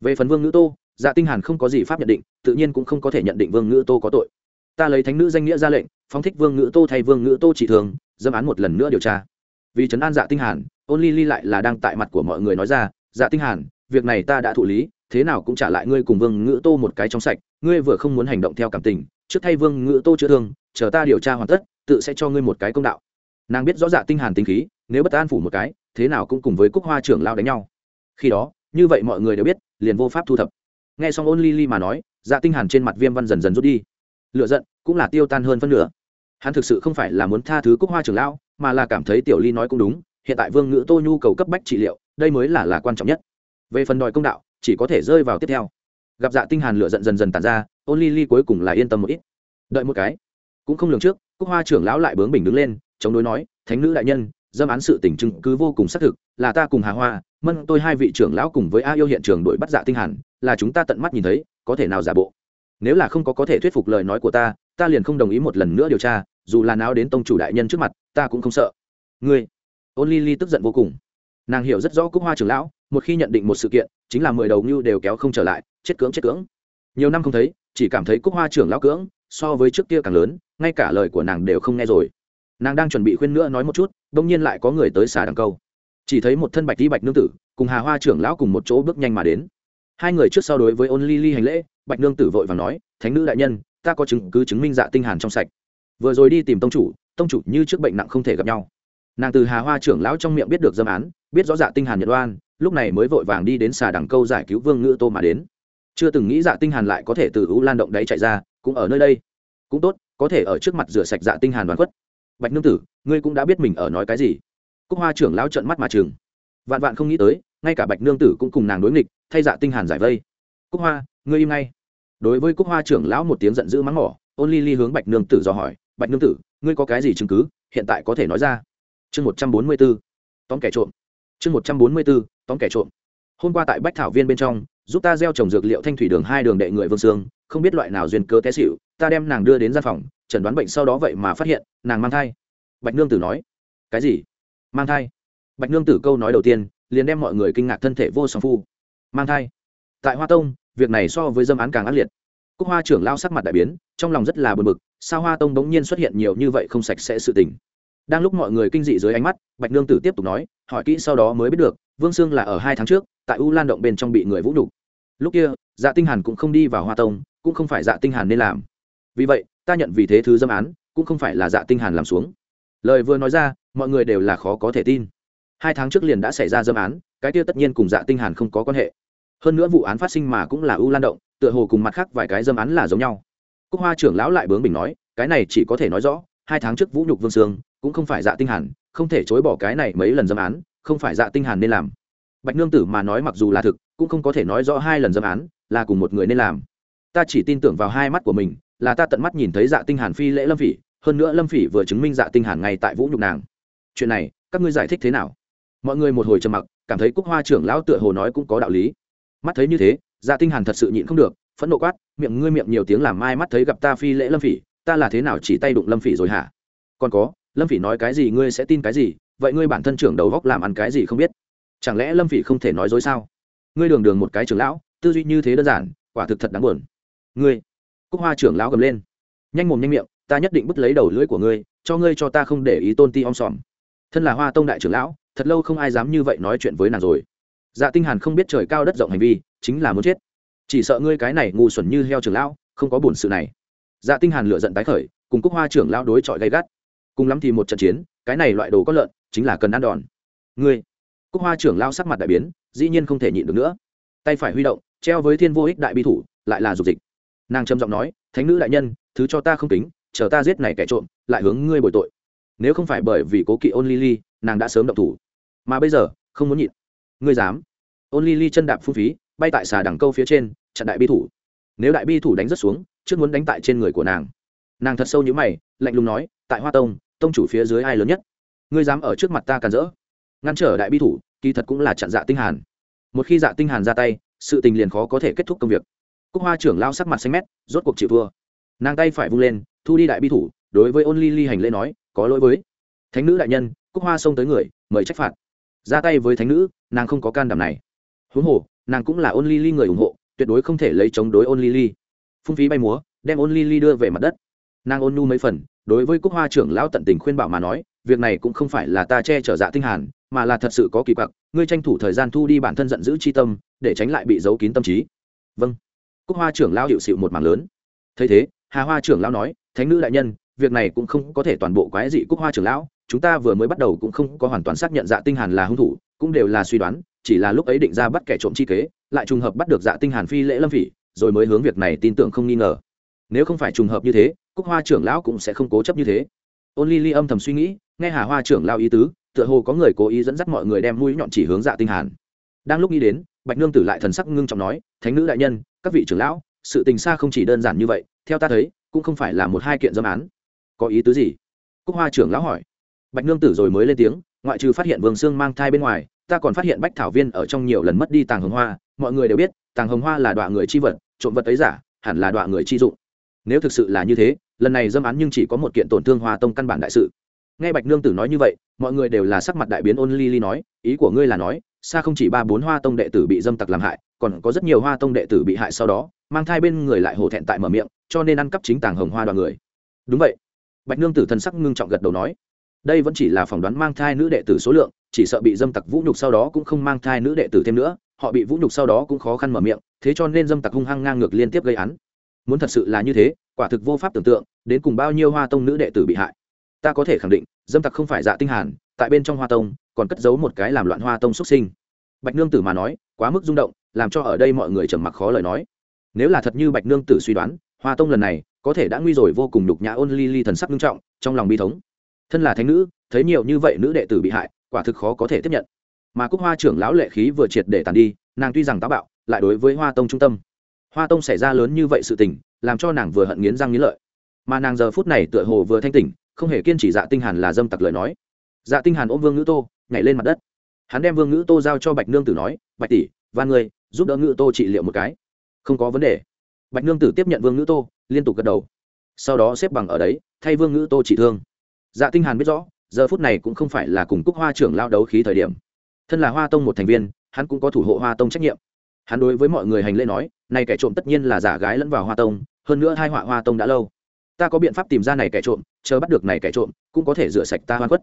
Về phần vương ngữ tô dạ tinh hàn không có gì pháp nhận định, tự nhiên cũng không có thể nhận định vương ngữ tô có tội. Ta lấy thánh nữ danh nghĩa ra lệnh, phóng thích vương ngữ tô thay vương ngữ tô trị thường, dâm án một lần nữa điều tra. Vì trấn an dạ tinh hàn ôn ly ly lại là đang tại mặt của mọi người nói ra dạ tinh hàn, việc này ta đã thụ lý, thế nào cũng trả lại ngươi cùng vương ngữ tô một cái trong sạch, ngươi vừa không muốn hành động theo cảm tình, trước thay vương ngữ tô chữa thương, chờ ta điều tra hoàn tất, tự sẽ cho ngươi một cái công đạo. Nàng biết rõ dạ tinh hàn tính khí, nếu bất an phủ một cái, thế nào cũng cùng với cúc hoa trưởng lao đánh nhau. Khi đó, như vậy mọi người đều biết, liền vô pháp thu thập. Nghe xong ôn ly ly mà nói dạ tinh hàn trên mặt viêm văn dần dần rút đi. Lửa giận cũng là tiêu tan hơn phân nửa. Hắn thực sự không phải là muốn tha thứ cúc hoa trưởng lão, mà là cảm thấy tiểu ly nói cũng đúng hiện tại vương ngữ tô nhu cầu cấp bách trị liệu, đây mới là là quan trọng nhất. Về phần đòi công đạo, chỉ có thể rơi vào tiếp theo. Gặp dạ tinh hàn lửa giận dần dần tàn ra ôn ly ly cuối cùng là yên tâm một ít. Đợi một cái, cũng không lường trước, cúc hoa trưởng lão lại bướng bỉnh đứng lên, chống đối nói, thánh nữ đại nhân, dâm án sự tình chứng cứ vô cùng xác thực, là ta cùng hà hoa, mân tôi hai vị trưởng lão cùng với a yêu hiện trường đội bắt dạ tinh hàn, là chúng ta tận mắt nhìn thấy, có thể nào giả bộ? Nếu là không có có thể thuyết phục lời nói của ta ta liền không đồng ý một lần nữa điều tra, dù là nào đến tông chủ đại nhân trước mặt, ta cũng không sợ. Ngươi ôn ly ly tức giận vô cùng. Nàng hiểu rất rõ cúc hoa trưởng lão, một khi nhận định một sự kiện, chính là mười đầu như đều kéo không trở lại, chết cưỡng chết cưỡng. Nhiều năm không thấy, chỉ cảm thấy cúc hoa trưởng lão cưỡng, so với trước kia càng lớn, ngay cả lời của nàng đều không nghe rồi. Nàng đang chuẩn bị khuyên nữa nói một chút bỗng nhiên lại có người tới xả đằng câu. Chỉ thấy một thân bạch đi bạch nương tử, cùng hà hoa trưởng lão cùng một chỗ bước nhanh mà đến. Hai người trước sau đối với ôn ly ly hành lễ, bạch nương tử vội và nói, thánh nữ đại nhân, ta có chứng cứ chứng minh dạ tinh hàn trong sạch. Vừa rồi đi tìm tông chủ tông chủ như trước bệnh nặng không thể gặp nhau nàng từ hà hoa trưởng lão trong miệng biết được dâm án, biết rõ dạ tinh hàn nhận oan, lúc này mới vội vàng đi đến xà đằng câu giải cứu vương ngữ tô mà đến. Chưa từng nghĩ dạ tinh hàn lại có thể từ u lan động đấy chạy ra, cũng ở nơi đây. Cũng tốt, có thể ở trước mặt rửa sạch dạ tinh hàn đoàn quất bạch nương tử, ngươi cũng đã biết mình ở nói cái gì. Cúc hoa trưởng lão trợn mắt mà chừng vạn vạn không nghĩ tới, ngay cả bạch nương tử cũng cùng nàng đối nghịch, thay dạ tinh hàn giải vây. Cúc hoa, ngươi im ngay. Đối với cúc hoa trưởng lão một tiếng giận dữ mắng mỏ, ôn ly ly hướng bạch nương tử dò hỏi, bạch nương tử, ngươi có cái gì chứng cứ hiện tại có thể nói ra? Chương một trăm bốn mươi b ố tóm kẻ trộm. Chương một trăm bốn mươi b ố tóm kẻ trộm. Hôm qua tại bách thảo viên bên trong, giúp ta gieo trồng dược liệu thanh thủy đường hai đường đệ người vương sương, không biết loại nào duyên cơ té xịu ta đem nàng đưa đến gian phòng, chẩn đoán bệnh sau đó vậy mà phát hiện, nàng mang thai. Bạch nương tử nói, cái gì? Mang thai? Bạch nương tử câu nói đầu tiên, liền đem mọi người kinh ngạc thân thể vô song phu. Mang thai? Tại hoa tông, việc này so với dâm án càng ác liệt. Cúc hoa trưởng lao sắc mặt đại biến, trong lòng rất là bực bực, sao hoa tông bỗng nhiên xuất hiện nhiều như vậy không sạch sẽ sự tình? Đang lúc mọi người kinh dị dưới ánh mắt, bạch nương tử tiếp tục nói, hỏi kỹ sau đó mới biết được, vương sương là ở hai tháng trước, tại u lan động bên trong bị người vũ đục lúc kia dạ tinh hàn cũng không đi vào hoa tông, cũng không phải dạ tinh hàn nên làm. Vì vậy, ta nhận vì thế thứ dâm án, cũng không phải là dạ tinh hàn làm xuống. Lời vừa nói ra, mọi người đều là khó có thể tin. Hai tháng trước liền đã xảy ra dâm án, cái kia tất nhiên cùng dạ tinh hàn không có quan hệ. Hơn nữa vụ án phát sinh mà cũng là u lan động, tựa hồ cùng mặt khác vài cái dâm án là giống nhau. Cúc hoa trưởng lão lại bướng bình nói, cái này chỉ có thể nói rõ, hai tháng trước vũ nhục vương sương cũng không phải dạ tinh hàn, không thể chối bỏ cái này mấy lần dâm án, không phải dạ tinh hàn nên làm. Bạch nương tử mà nói mặc dù là thực, cũng không có thể nói rõ hai lần dâm án, là cùng một người nên làm. Ta chỉ tin tưởng vào hai mắt của mình, là ta tận mắt nhìn thấy dạ tinh hàn phi lễ lâm phỉ, hơn nữa lâm phỉ vừa chứng minh dạ tinh hàn ngay tại vũ nhục nàng. Chuyện này, các ngươi giải thích thế nào? Mọi người một hồi trầm mặc, cảm thấy cúc hoa trưởng lão tựa hồ nói cũng có đạo lý. Mắt thấy như thế dạ tinh hàn thật sự nhịn không được, phẫn nộ quát, miệng ngươi miệng nhiều tiếng làm mai mắt thấy gặp ta phi lễ lâm phỉ, ta là thế nào chỉ tay đụng lâm phỉ rồi hả? Còn có lâm phỉ nói cái gì ngươi sẽ tin cái gì, vậy ngươi bản thân trưởng đầu góc làm ăn cái gì không biết? Chẳng lẽ lâm phỉ không thể nói dối sao? Ngươi đường đường một cái trưởng lão, tư duy như thế đơn giản, quả thực thật đáng buồn. Ngươi, cúc hoa trưởng lão gầm lên. Nhanh mồm nhanh miệng, ta nhất định bứt lấy đầu lưỡi của ngươi, cho ngươi cho ta không để ý tôn ti om sòm. Thân là hoa tông đại trưởng lão, thật lâu không ai dám như vậy nói chuyện với nàng rồi. Dạ tinh hàn không biết trời cao đất rộng hành vi, chính là muốn chết. Chỉ sợ ngươi cái này ngu xuẩn như heo trưởng lão, không có buồn sự này. Dạ tinh hàn lựa giận tái khởi, cùng cúc hoa trưởng lão đối chọi gay gắt cùng lắm thì một trận chiến, cái này loại đồ có lợn, chính là cần ăn đòn. Ngươi, cúc hoa trưởng lao sắc mặt đại biến, dĩ nhiên không thể nhịn được nữa. Tay phải huy động, treo với thiên vô ích đại bi thủ, lại là dục dịch. Nàng trầm giọng nói, thánh nữ đại nhân, thứ cho ta không tính chờ ta giết này kẻ trộm, lại hướng ngươi bồi tội. Nếu không phải bởi vì cố kỵ ôn ly ly nàng đã sớm động thủ. Mà bây giờ, không muốn nhịn. Ngươi dám. Ôn ly ly chân đạp phung phí, bay tại xà đằng câu phía trên, chặn đại bi thủ. Nếu đại bi thủ đánh rất xuống, trước muốn đánh tại trên người của nàng. Nàng thật sâu như mày, lạnh lùng nói, tại hoa tông tông chủ phía dưới ai lớn nhất? Ngươi dám ở trước mặt ta càn rỡ? Ngăn trở đại bi thủ, kỳ thật cũng là chặn dạ tinh hàn. Một khi dạ tinh hàn ra tay, sự tình liền khó có thể kết thúc công việc. Cúc hoa trưởng lao sắc mặt xanh mét, rốt cuộc chịu thua. Nàng tay phải vung lên, thu đi đại bi thủ, đối với ôn ly ly hành lễ nói, có lỗi với thánh nữ đại nhân, cúc hoa xông tới người, mời trách phạt. Ra tay với thánh nữ, nàng không có can đảm này. Huống hồ, nàng cũng là ôn ly ly người ủng hộ, tuyệt đối không thể lấy chống đối ôn ly ly. Phung phí bay múa, đem ôn ly ly đưa về mặt đất. Nàng ôn nhu mấy phần đối với cúc hoa trưởng lão tận tình khuyên bảo mà nói, việc này cũng không phải là ta che chở dạ tinh hàn, mà là thật sự có kỳ quặc, ngươi tranh thủ thời gian thu đi bản thân giận dữ chi tâm, để tránh lại bị giấu kín tâm trí. Vâng. Cúc hoa trưởng lão hiệu sự một mảng lớn. Thấy thế, hà hoa trưởng lão nói, thánh nữ đại nhân, việc này cũng không có thể toàn bộ quái dị cúc hoa trưởng lão, chúng ta vừa mới bắt đầu cũng không có hoàn toàn xác nhận dạ tinh hàn là hung thủ, cũng đều là suy đoán, chỉ là lúc ấy định ra bắt kẻ trộm chi kế, lại trùng hợp bắt được dạ tinh hàn phi lễ lâm phỉ, rồi mới hướng việc này tin tưởng không nghi ngờ. Nếu không phải trùng hợp như thế cúc hoa trưởng lão cũng sẽ không cố chấp như thế. Ôn ly ly âm thầm suy nghĩ, nghe hà hoa trưởng lao ý tứ, tựa hồ có người cố ý dẫn dắt mọi người đem mũi nhọn chỉ hướng dạ tinh hàn. Đang lúc nghĩ đến, bạch nương tử lại thần sắc ngưng trọng nói, thánh nữ đại nhân, các vị trưởng lão, sự tình xa không chỉ đơn giản như vậy, theo ta thấy, cũng không phải là một hai kiện dâm án. Có ý tứ gì? Cúc hoa trưởng lão hỏi. Bạch nương tử rồi mới lên tiếng, ngoại trừ phát hiện vương sương mang thai bên ngoài, ta còn phát hiện bách thảo viên ở trong nhiều lần mất đi tàng hồng hoa, mọi người đều biết, tàng hồng hoa là đọa người chi vật, trộm vật ấy giả, hẳn là đọa người chi dụng. Nếu thực sự là như thế lần này dâm án nhưng chỉ có một kiện tổn thương hoa tông căn bản đại sự. Nghe bạch nương tử nói như vậy, mọi người đều là sắc mặt đại biến ôn ly ly nói, ý của ngươi là nói, xa không chỉ ba bốn hoa tông đệ tử bị dâm tặc làm hại, còn có rất nhiều hoa tông đệ tử bị hại sau đó, mang thai bên người lại hổ thẹn tại mở miệng, cho nên ăn cắp chính tàng hồng hoa đoàn người. Đúng vậy. Bạch nương tử thân sắc ngưng trọng gật đầu nói, đây vẫn chỉ là phỏng đoán mang thai nữ đệ tử số lượng, chỉ sợ bị dâm tặc vũ nhục sau đó cũng không mang thai nữ đệ tử thêm nữa, họ bị vũ nhục sau đó cũng khó khăn mở miệng, thế cho nên dâm tặc hung hăng ngang ngược liên tiếp gây án. Muốn thật sự là như thế quả thực vô pháp tưởng tượng, đến cùng bao nhiêu hoa tông nữ đệ tử bị hại. Ta có thể khẳng định, dâm tặc không phải dạ tinh hàn, tại bên trong hoa tông, còn cất giấu một cái làm loạn hoa tông xuất sinh. Bạch nương tử mà nói, quá mức rung động, làm cho ở đây mọi người trầm mặc khó lời nói. Nếu là thật như bạch nương tử suy đoán, hoa tông lần này, có thể đã nguy rồi vô cùng đục nhã ôn ly ly thần sắc nghiêm trọng, trong lòng bi thống. Thân là thánh nữ, thấy nhiều như vậy nữ đệ tử bị hại, quả thực khó có thể tiếp nhận. Mà cúc hoa trưởng lão lệ khí vừa triệt để tàn đi, nàng tuy rằng táo bạo, lại đối với hoa tông trung tâm hoa tông xảy ra lớn như vậy sự tình, làm cho nàng vừa hận nghiến răng nghiến lợi. Mà nàng giờ phút này tựa hồ vừa thanh tỉnh, không hề kiên trì dạ tinh hàn là dâm tặc lời nói. Dạ tinh hàn ôm vương ngữ tô, nhảy lên mặt đất. Hắn đem vương ngữ tô giao cho bạch nương tử nói, bạch tỷ và người giúp đỡ ngữ tô trị liệu một cái. Không có vấn đề. Bạch nương tử tiếp nhận vương ngữ tô, liên tục gật đầu. Sau đó xếp bằng ở đấy, thay vương ngữ tô trị thương. Dạ tinh hàn biết rõ, giờ phút này cũng không phải là cùng cúc hoa trưởng lao đấu khí thời điểm. Thân là hoa tông một thành viên, hắn cũng có thủ hộ hoa tông trách nhiệm. Hắn đối với mọi người hành lễ nói này kẻ trộm tất nhiên là giả gái lẫn vào hoa tông, hơn nữa hai họa hoa tông đã lâu. Ta có biện pháp tìm ra này kẻ trộm, chờ bắt được này kẻ trộm, cũng có thể rửa sạch ta hoa quất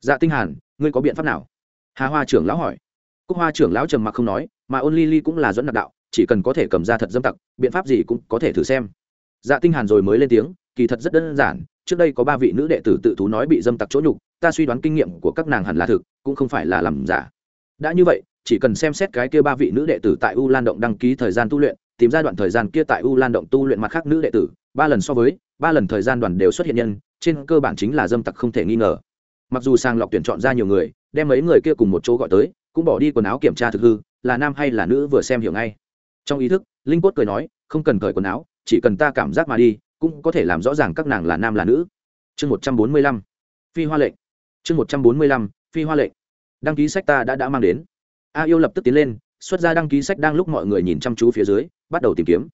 dạ tinh hàn, ngươi có biện pháp nào? Hà hoa trưởng lão hỏi. Cúc hoa trưởng lão trầm mặc không nói, mà ôn ly ly cũng là dẫn nạp đạo, chỉ cần có thể cầm ra thật dâm tặc, biện pháp gì cũng có thể thử xem. Dạ tinh hàn rồi mới lên tiếng, kỳ thật rất đơn giản, trước đây có ba vị nữ đệ tử tự thú nói bị dâm tặc chỗ nhục, ta suy đoán kinh nghiệm của các nàng hẳn là thực, cũng không phải là làm giả. Đã như vậy, chỉ cần xem xét cái kia ba vị nữ đệ tử tại u lan động đăng ký thời gian tu luyện tìm ra đoạn thời gian kia tại u lan động tu luyện mặt khác nữ đệ tử, ba lần so với, ba lần thời gian đoàn đều xuất hiện nhân, trên cơ bản chính là dâm tặc không thể nghi ngờ. Mặc dù sàng lọc tuyển chọn ra nhiều người, đem mấy người kia cùng một chỗ gọi tới, cũng bỏ đi quần áo kiểm tra thực hư, là nam hay là nữ vừa xem hiểu ngay. Trong ý thức, linh cốt cười nói, không cần cởi quần áo, chỉ cần ta cảm giác mà đi, cũng có thể làm rõ ràng các nàng là nam là nữ. Chương một trăm bốn mươi lăm, phi hoa lệnh. Chương một trăm bốn mươi lăm, phi hoa lệnh. Đăng ký sách ta đã đã mang đến. A yêu lập tức tiến lên, xuất ra đăng ký sách đang lúc mọi người nhìn chăm chú phía dưới bắt đầu tìm kiếm.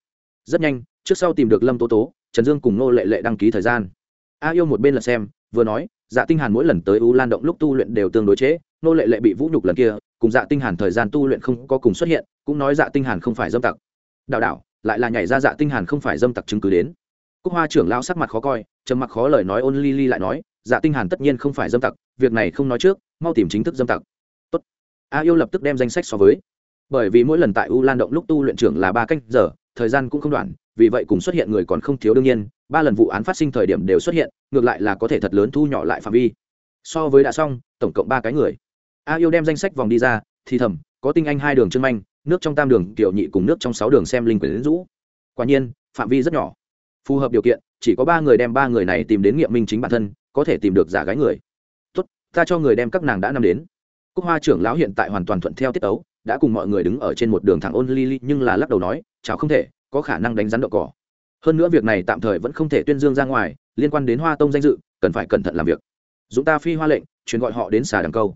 Rất nhanh trước sau tìm được lâm tố tố trần dương cùng nô lệ lệ đăng ký thời gian. A yêu một bên là xem vừa nói dạ tinh hàn mỗi lần tới u lan động lúc tu luyện đều tương đối chế, nô lệ lệ bị vũ nhục lần kia cùng dạ tinh hàn thời gian tu luyện không có cùng xuất hiện cũng nói dạ tinh hàn không phải dâm tặc. Đạo đạo lại là nhảy ra dạ tinh hàn không phải dâm tặc chứng cứ đến. Cúc hoa trưởng lão sắc mặt khó coi trầm mặc khó lời nói ôn ly ly lại nói dạ tinh hàn tất nhiên không phải dâm tặc việc này không nói trước mau tìm chính thức dâm tặc. Tốt. A yêu lập tức đem danh sách so với bởi vì mỗi lần tại u lan động lúc tu luyện trưởng là ba canh giờ, thời gian cũng không đoạn, vì vậy cùng xuất hiện người còn không thiếu đương nhiên, ba lần vụ án phát sinh thời điểm đều xuất hiện, ngược lại là có thể thật lớn thu nhỏ lại phạm vi. So với đã xong, tổng cộng ba cái người. A yêu đem danh sách vòng đi ra, thì thầm, có tinh anh hai đường chân manh, nước trong tam đường tiểu nhị cùng nước trong sáu đường xem linh quyền rũ. Quả nhiên, phạm vi rất nhỏ. Phù hợp điều kiện, chỉ có ba người đem ba người này tìm đến nghiệm minh chính bản thân, có thể tìm được giả gái người. Tốt, ta cho người đem các nàng đã nằm đến. Cúc hoa trưởng lão hiện tại hoàn toàn thuận theo tiết tấu đã cùng mọi người đứng ở trên một đường thẳng ôn ly ly nhưng là lắc đầu nói, chào không thể, có khả năng đánh rắn đậu cỏ. Hơn nữa việc này tạm thời vẫn không thể tuyên dương ra ngoài, liên quan đến hoa tông danh dự, cần phải cẩn thận làm việc. Dũng ta phi hoa lệnh, truyền gọi họ đến xà đằng câu.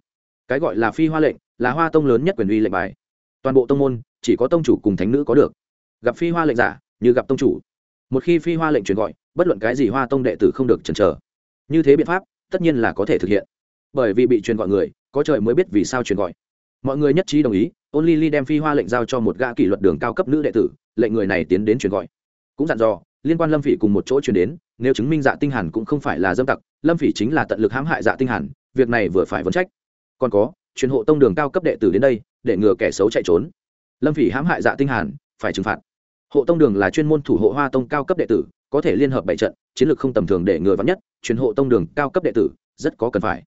Cái gọi là phi hoa lệnh, là hoa tông lớn nhất quyền uy lệnh bài. Toàn bộ tông môn, chỉ có tông chủ cùng thánh nữ có được. Gặp phi hoa lệnh giả, như gặp tông chủ. Một khi phi hoa lệnh truyền gọi, bất luận cái gì hoa tông đệ tử không được chần chờ. Như thế biện pháp, tất nhiên là có thể thực hiện. Bởi vì bị truyền gọi người, có trời mới biết vì sao truyền gọi mọi người nhất trí đồng ý, ôn ly ly đem phi hoa lệnh giao cho một gã kỷ luật đường cao cấp nữ đệ tử, lệnh người này tiến đến truyền gọi. Cũng dặn dò, liên quan lâm phỉ cùng một chỗ truyền đến, nếu chứng minh dạ tinh hàn cũng không phải là dâm tặc, lâm phỉ chính là tận lực hãm hại dạ tinh hàn, việc này vừa phải vấn trách. Còn có, truyền hộ tông đường cao cấp đệ tử đến đây, để ngừa kẻ xấu chạy trốn. Lâm phỉ hãm hại dạ tinh hàn, phải trừng phạt. Hộ tông đường là chuyên môn thủ hộ hoa tông cao cấp đệ tử, có thể liên hợp bảy trận, chiến lược không tầm thường để ngừa vắng nhất, truyền hộ tông đường cao cấp đệ tử, rất có cần phải.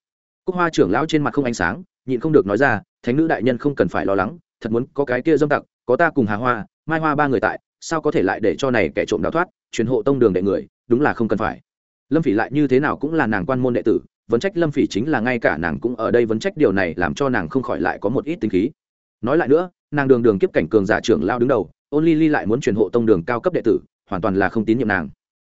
Cúc hoa trưởng lão trên mặt không ánh sáng nhịn không được nói ra, thánh nữ đại nhân không cần phải lo lắng, thật muốn có cái kia dâm tặc, có ta cùng hà hoa, mai hoa ba người tại, sao có thể lại để cho này kẻ trộm đào thoát, truyền hộ tông đường đệ người, đúng là không cần phải. Lâm phỉ lại như thế nào cũng là nàng quan môn đệ tử, vấn trách lâm phỉ chính là ngay cả nàng cũng ở đây vấn trách điều này làm cho nàng không khỏi lại có một ít tính khí. Nói lại nữa, nàng đường đường kiếp cảnh cường giả trưởng lao đứng đầu, ôn ly ly lại muốn truyền hộ tông đường cao cấp đệ tử, hoàn toàn là không tín nhiệm nàng.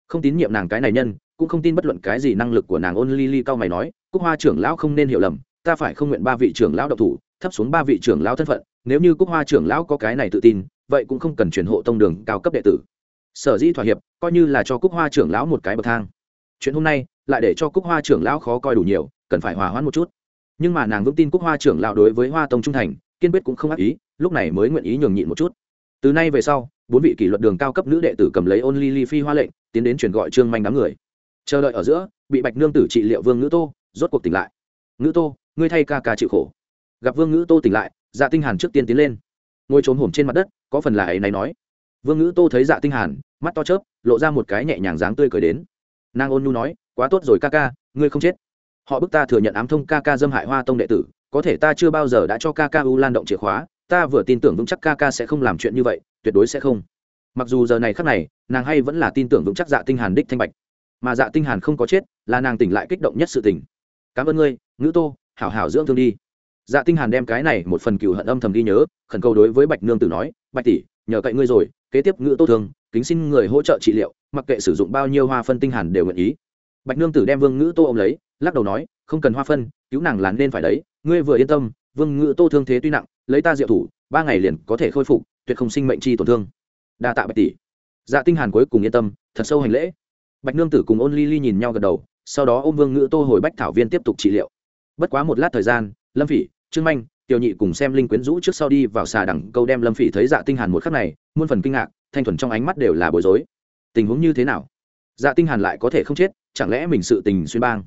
Không tín nhiệm nàng cái này nhân, cũng không tin bất luận cái gì năng lực của nàng. Ôn ly ly cao mày nói, cúc hoa trưởng lão không nên hiểu lầm ta phải không nguyện ba vị trưởng lão độc thủ, thấp xuống ba vị trưởng lão thân phận, nếu như cúc hoa trưởng lão có cái này tự tin, vậy cũng không cần truyền hộ tông đường cao cấp đệ tử. Sở dĩ thỏa hiệp, coi như là cho cúc hoa trưởng lão một cái bậc thang. Chuyện hôm nay, lại để cho cúc hoa trưởng lão khó coi đủ nhiều, cần phải hòa hoãn một chút. Nhưng mà nàng vững tin cúc hoa trưởng lão đối với hoa tông trung thành, kiên quyết cũng không ác ý, lúc này mới nguyện ý nhường nhịn một chút. Từ nay về sau, bốn vị kỷ luật đường cao cấp nữ đệ tử cầm lấy ôn ly ly phi hoa lệnh, tiến đến truyền gọi trương manh đám người. Chờ đợi ở giữa, bị bạch nương tử trị liệu vương ngữ tô, rốt cuộc tỉnh lại. Ngữ tô ngươi thay ca ca chịu khổ. Gặp vương ngữ tô tỉnh lại dạ tinh hàn trước tiên tiến lên. Ngồi trốn hổm trên mặt đất, có phần là ấy này nói. Vương ngữ tô thấy dạ tinh hàn, mắt to chớp, lộ ra một cái nhẹ nhàng dáng tươi cười đến. Nàng ôn nhu nói, quá tốt rồi ca ca, ngươi không chết. Họ bức ta thừa nhận ám thông ca ca dâm hại hoa tông đệ tử, có thể ta chưa bao giờ đã cho ca ca u lan động chìa khóa, ta vừa tin tưởng vững chắc ca ca sẽ không làm chuyện như vậy, tuyệt đối sẽ không. Mặc dù giờ này khắc này, nàng hay vẫn là tin tưởng vững chắc dạ tinh hàn đích thanh bạch. Mà dạ tinh hàn không có chết, là nàng tỉnh lại kích động nhất sự tình. Cảm ơn ngươi, ngữ tô hảo hảo dưỡng thương đi. Dạ tinh hàn đem cái này một phần cửu hận âm thầm ghi nhớ, khẩn cầu đối với bạch nương tử nói, bạch tỷ, nhờ cậy ngươi rồi, kế tiếp ngựa tô thương, kính xin người hỗ trợ trị liệu, mặc kệ sử dụng bao nhiêu hoa phân tinh hàn đều nguyện ý. Bạch nương tử đem vương ngữ tô ôm lấy, lắc đầu nói, không cần hoa phân, cứu nàng làn nên phải đấy, ngươi vừa yên tâm, vương ngữ tô thương thế tuy nặng, lấy ta diệu thủ, ba ngày liền có thể khôi phục, tuyệt không sinh mệnh chi tổn thương. Đa tạ bạch tỷ. Dạ tinh hàn cuối cùng yên tâm, thật sâu hành lễ. Bạch nương tử cùng ôn ly ly nhìn nhau gật đầu, sau đó ôm vương ngữ tô hồi bách thảo viên tiếp tục trị liệu bất quá một lát thời gian, lâm phỉ, trương manh, tiểu nhị cùng xem linh quyến rũ trước sau đi vào xà đẳng câu đem lâm phỉ thấy dạ tinh hàn một khắc này, muôn phần kinh ngạc, thanh thuần trong ánh mắt đều là bối rối. Tình huống như thế nào? Dạ tinh hàn lại có thể không chết, chẳng lẽ mình sự tình xuyên bang?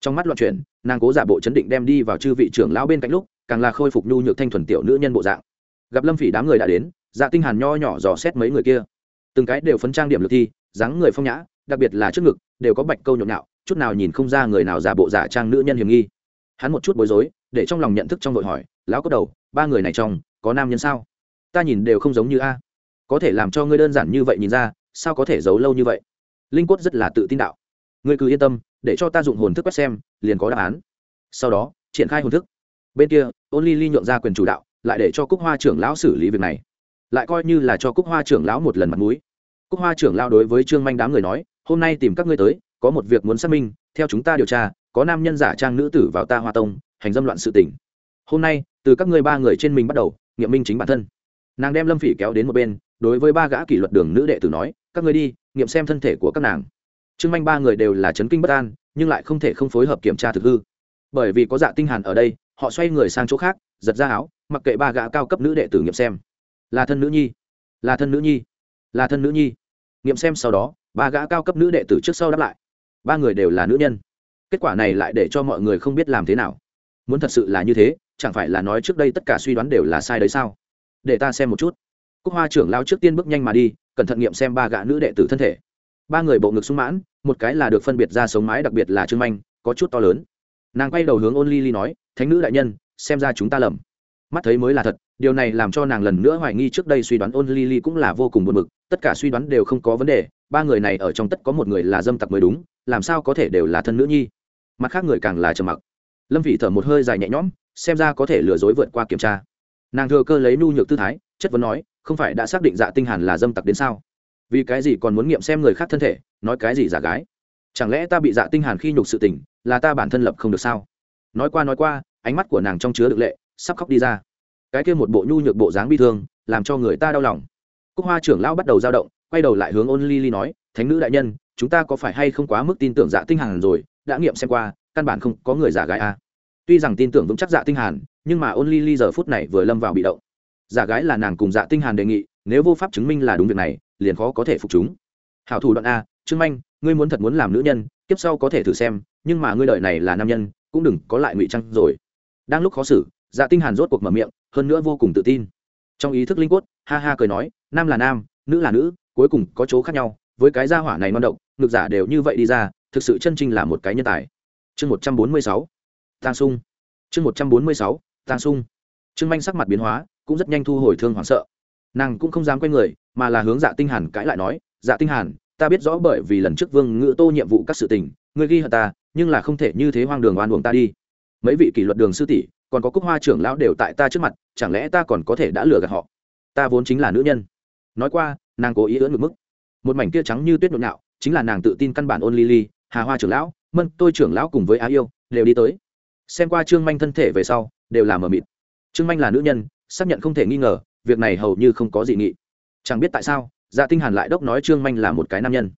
Trong mắt loạn chuyện nàng cố giả bộ chấn định đem đi vào chư vị trưởng lão bên cạnh lúc, càng là khôi phục nhu nhược thanh thuần tiểu nữ nhân bộ dạng. Gặp lâm phỉ đám người đã đến dạ tinh hàn nho nhỏ dò xét mấy người kia. Từng cái đều phấn trang điểm lực thi, dáng người phong nhã, đặc biệt là trước ngực, đều có bạch câu nhộn nhạo, chút nào nhìn không ra người nào giả bộ giả trang nữ nhân hiểm nghi hắn một chút bối rối, để trong lòng nhận thức trong đội hỏi, lão có đầu, ba người này trong, có nam nhân sao? Ta nhìn đều không giống như a. Có thể làm cho ngươi đơn giản như vậy nhìn ra, sao có thể giấu lâu như vậy? Linh quất rất là tự tin đạo. Ngươi cứ yên tâm, để cho ta dụng hồn thức quét xem, liền có đáp án. Sau đó, triển khai hồn thức. Bên kia ôn ly ly nhượng ra quyền chủ đạo, lại để cho cúc hoa trưởng lão xử lý việc này. Lại coi như là cho cúc hoa trưởng lão một lần mặt mũi. Cúc hoa trưởng lão đối với trương manh đám người nói, hôm nay tìm các ngươi tới, có một việc muốn xác minh, theo chúng ta điều tra có nam nhân giả trang nữ tử vào ta hoa tông, hành dâm loạn sự tình. Hôm nay, từ các ngươi ba người trên mình bắt đầu, nghiệm minh chính bản thân. Nàng đem lâm phỉ kéo đến một bên, đối với ba gã kỷ luật đường nữ đệ tử nói, các ngươi đi, nghiệm xem thân thể của các nàng. Trương manh ba người đều là chấn kinh bất an, nhưng lại không thể không phối hợp kiểm tra thực hư. Bởi vì có dạ tinh hàn ở đây, họ xoay người sang chỗ khác, giật ra áo, mặc kệ ba gã cao cấp nữ đệ tử nghiệm xem. Là thân nữ nhi, là thân nữ nhi, là thân nữ nhi. Nghiệm xem sau đó, ba gã cao cấp nữ đệ tử trước sau đáp lại. Ba người đều là nữ nhân kết quả này lại để cho mọi người không biết làm thế nào. Muốn thật sự là như thế, chẳng phải là nói trước đây tất cả suy đoán đều là sai đấy sao? Để ta xem một chút. Cúc hoa trưởng lao trước tiên bước nhanh mà đi, cẩn thận nghiệm xem ba gã nữ đệ tử thân thể. Ba người bộ ngực sung mãn, một cái là được phân biệt ra sống mái đặc biệt là trương manh, có chút to lớn. Nàng quay đầu hướng ôn ly ly nói, thánh nữ đại nhân, xem ra chúng ta lầm. Mắt thấy mới là thật, điều này làm cho nàng lần nữa hoài nghi trước đây suy đoán ôn ly ly cũng là vô cùng buồn mực tất cả suy đoán đều không có vấn đề, ba người này ở trong tất có một người là dâm tặc mới đúng, làm sao có thể đều là thân nữ nhi? Mặt khác người càng là trầm mặc. Lâm vị thở một hơi dài nhẹ nhõm, xem ra có thể lừa dối vượt qua kiểm tra. Nàng thừa cơ lấy nu nhược tư thái, chất vấn nói, không phải đã xác định dạ tinh hàn là dâm tặc đến sao? Vì cái gì còn muốn nghiệm xem người khác thân thể, nói cái gì giả gái? Chẳng lẽ ta bị dạ tinh hàn khi nhục sự tình, là ta bản thân lập không được sao? Nói qua nói qua, ánh mắt của nàng trong chứa được lệ, sắp khóc đi ra. Cái kia một bộ nhu nhược bộ dáng bi thương, làm cho người ta đau lòng. Cúc hoa trưởng lão bắt đầu dao động, quay đầu lại hướng ôn ly ly nói, thánh nữ đại nhân, chúng ta có phải hay không quá mức tin tưởng dạ tinh hàn rồi đã nghiệm xem qua, căn bản không có người giả gái a. Tuy rằng tin tưởng vững chắc dạ tinh hàn, nhưng mà ôn ly ly giờ phút này vừa lâm vào bị động. Giả gái là nàng cùng dạ tinh hàn đề nghị, nếu vô pháp chứng minh là đúng việc này, liền khó có thể phục chúng. Hảo thủ đoạn a, trương manh, ngươi muốn thật muốn làm nữ nhân tiếp sau có thể thử xem, nhưng mà ngươi đợi này là nam nhân, cũng đừng có lại ngụy trang rồi. Đang lúc khó xử dạ tinh hàn rốt cuộc mở miệng, hơn nữa vô cùng tự tin. Trong ý thức linh quất ha ha cười nói, nam là nam, nữ là nữ, cuối cùng có chỗ khác nhau, với cái gia hỏa này non động, ngược giả đều như vậy đi ra thực sự chân chính là một cái nhân tài. Chương một trăm bốn mươi sáu, tang sung. Chương một trăm bốn mươi sáu, tang sung. Trương manh sắc mặt biến hóa, cũng rất nhanh thu hồi thương hoảng sợ. Nàng cũng không dám quay người, mà là hướng dạ tinh hàn cãi lại nói dạ tinh hàn, ta biết rõ bởi vì lần trước vương ngự tô nhiệm vụ các sự tình, ngươi ghi hận ta, nhưng là không thể như thế hoang đường oan uổng ta đi. Mấy vị kỷ luật đường sư tỷ, còn có cúc hoa trưởng lão đều tại ta trước mặt, chẳng lẽ ta còn có thể đã lừa gạt họ? Ta vốn chính là nữ nhân. Nói qua, nàng cố ý ưỡn ngược mức. Một mảnh kia trắng như tuyết nhộn nhạo, chính là nàng tự tin căn bản ôn ly ly hà hoa trưởng lão, mân tôi trưởng lão cùng với á yêu, đều đi tới. Xem qua trương manh thân thể về sau, đều là mờ mịt. Trương manh là nữ nhân, xác nhận không thể nghi ngờ, việc này hầu như không có dị nghị. Chẳng biết tại sao dạ tinh hàn lại đốc nói trương manh là một cái nam nhân.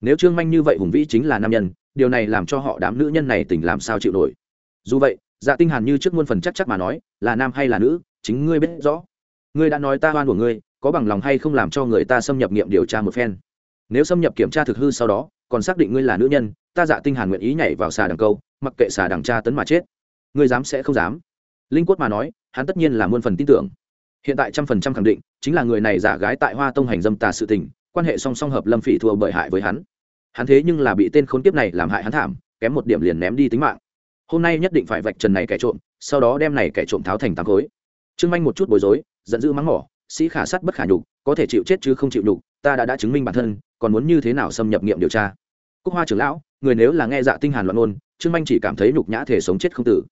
Nếu trương manh như vậy hùng vĩ chính là nam nhân, điều này làm cho họ đám nữ nhân này tỉnh làm sao chịu nổi. Dù vậy dạ tinh hàn như trước muôn phần chắc chắc mà nói, là nam hay là nữ, chính ngươi biết rõ. Ngươi đã nói ta oan của ngươi, có bằng lòng hay không làm cho người ta xâm nhập nghiệm điều tra một phen. Nếu xâm nhập kiểm tra thực hư sau đó còn xác định ngươi là nữ nhân, ta dạ tinh hàn nguyện ý nhảy vào xà đằng câu, mặc kệ xà đằng tra tấn mà chết. Ngươi dám sẽ không dám. Linh quất mà nói, hắn tất nhiên là muôn phần tin tưởng. Hiện tại trăm phần trăm khẳng định, chính là người này giả gái tại hoa tông hành dâm tà sự tình, quan hệ song song hợp lâm phỉ thua bởi hại với hắn. Hắn thế nhưng là bị tên khốn kiếp này làm hại hắn thảm, kém một điểm liền ném đi tính mạng. Hôm nay nhất định phải vạch trần này kẻ trộm, sau đó đem này kẻ trộm tháo thành tám khối. Trương manh một chút bối rối, giận dữ mắng mỏ, sĩ khả sắt bất khả nhục, có thể chịu chết chứ không chịu nhục, ta đã đã chứng minh bản thân còn muốn như thế nào xâm nhập nghiệm điều tra? Cúc hoa trưởng lão, người nếu là nghe dạ tinh hàn loạn ngôn, trương manh chỉ cảm thấy nhục nhã thể sống chết không tử.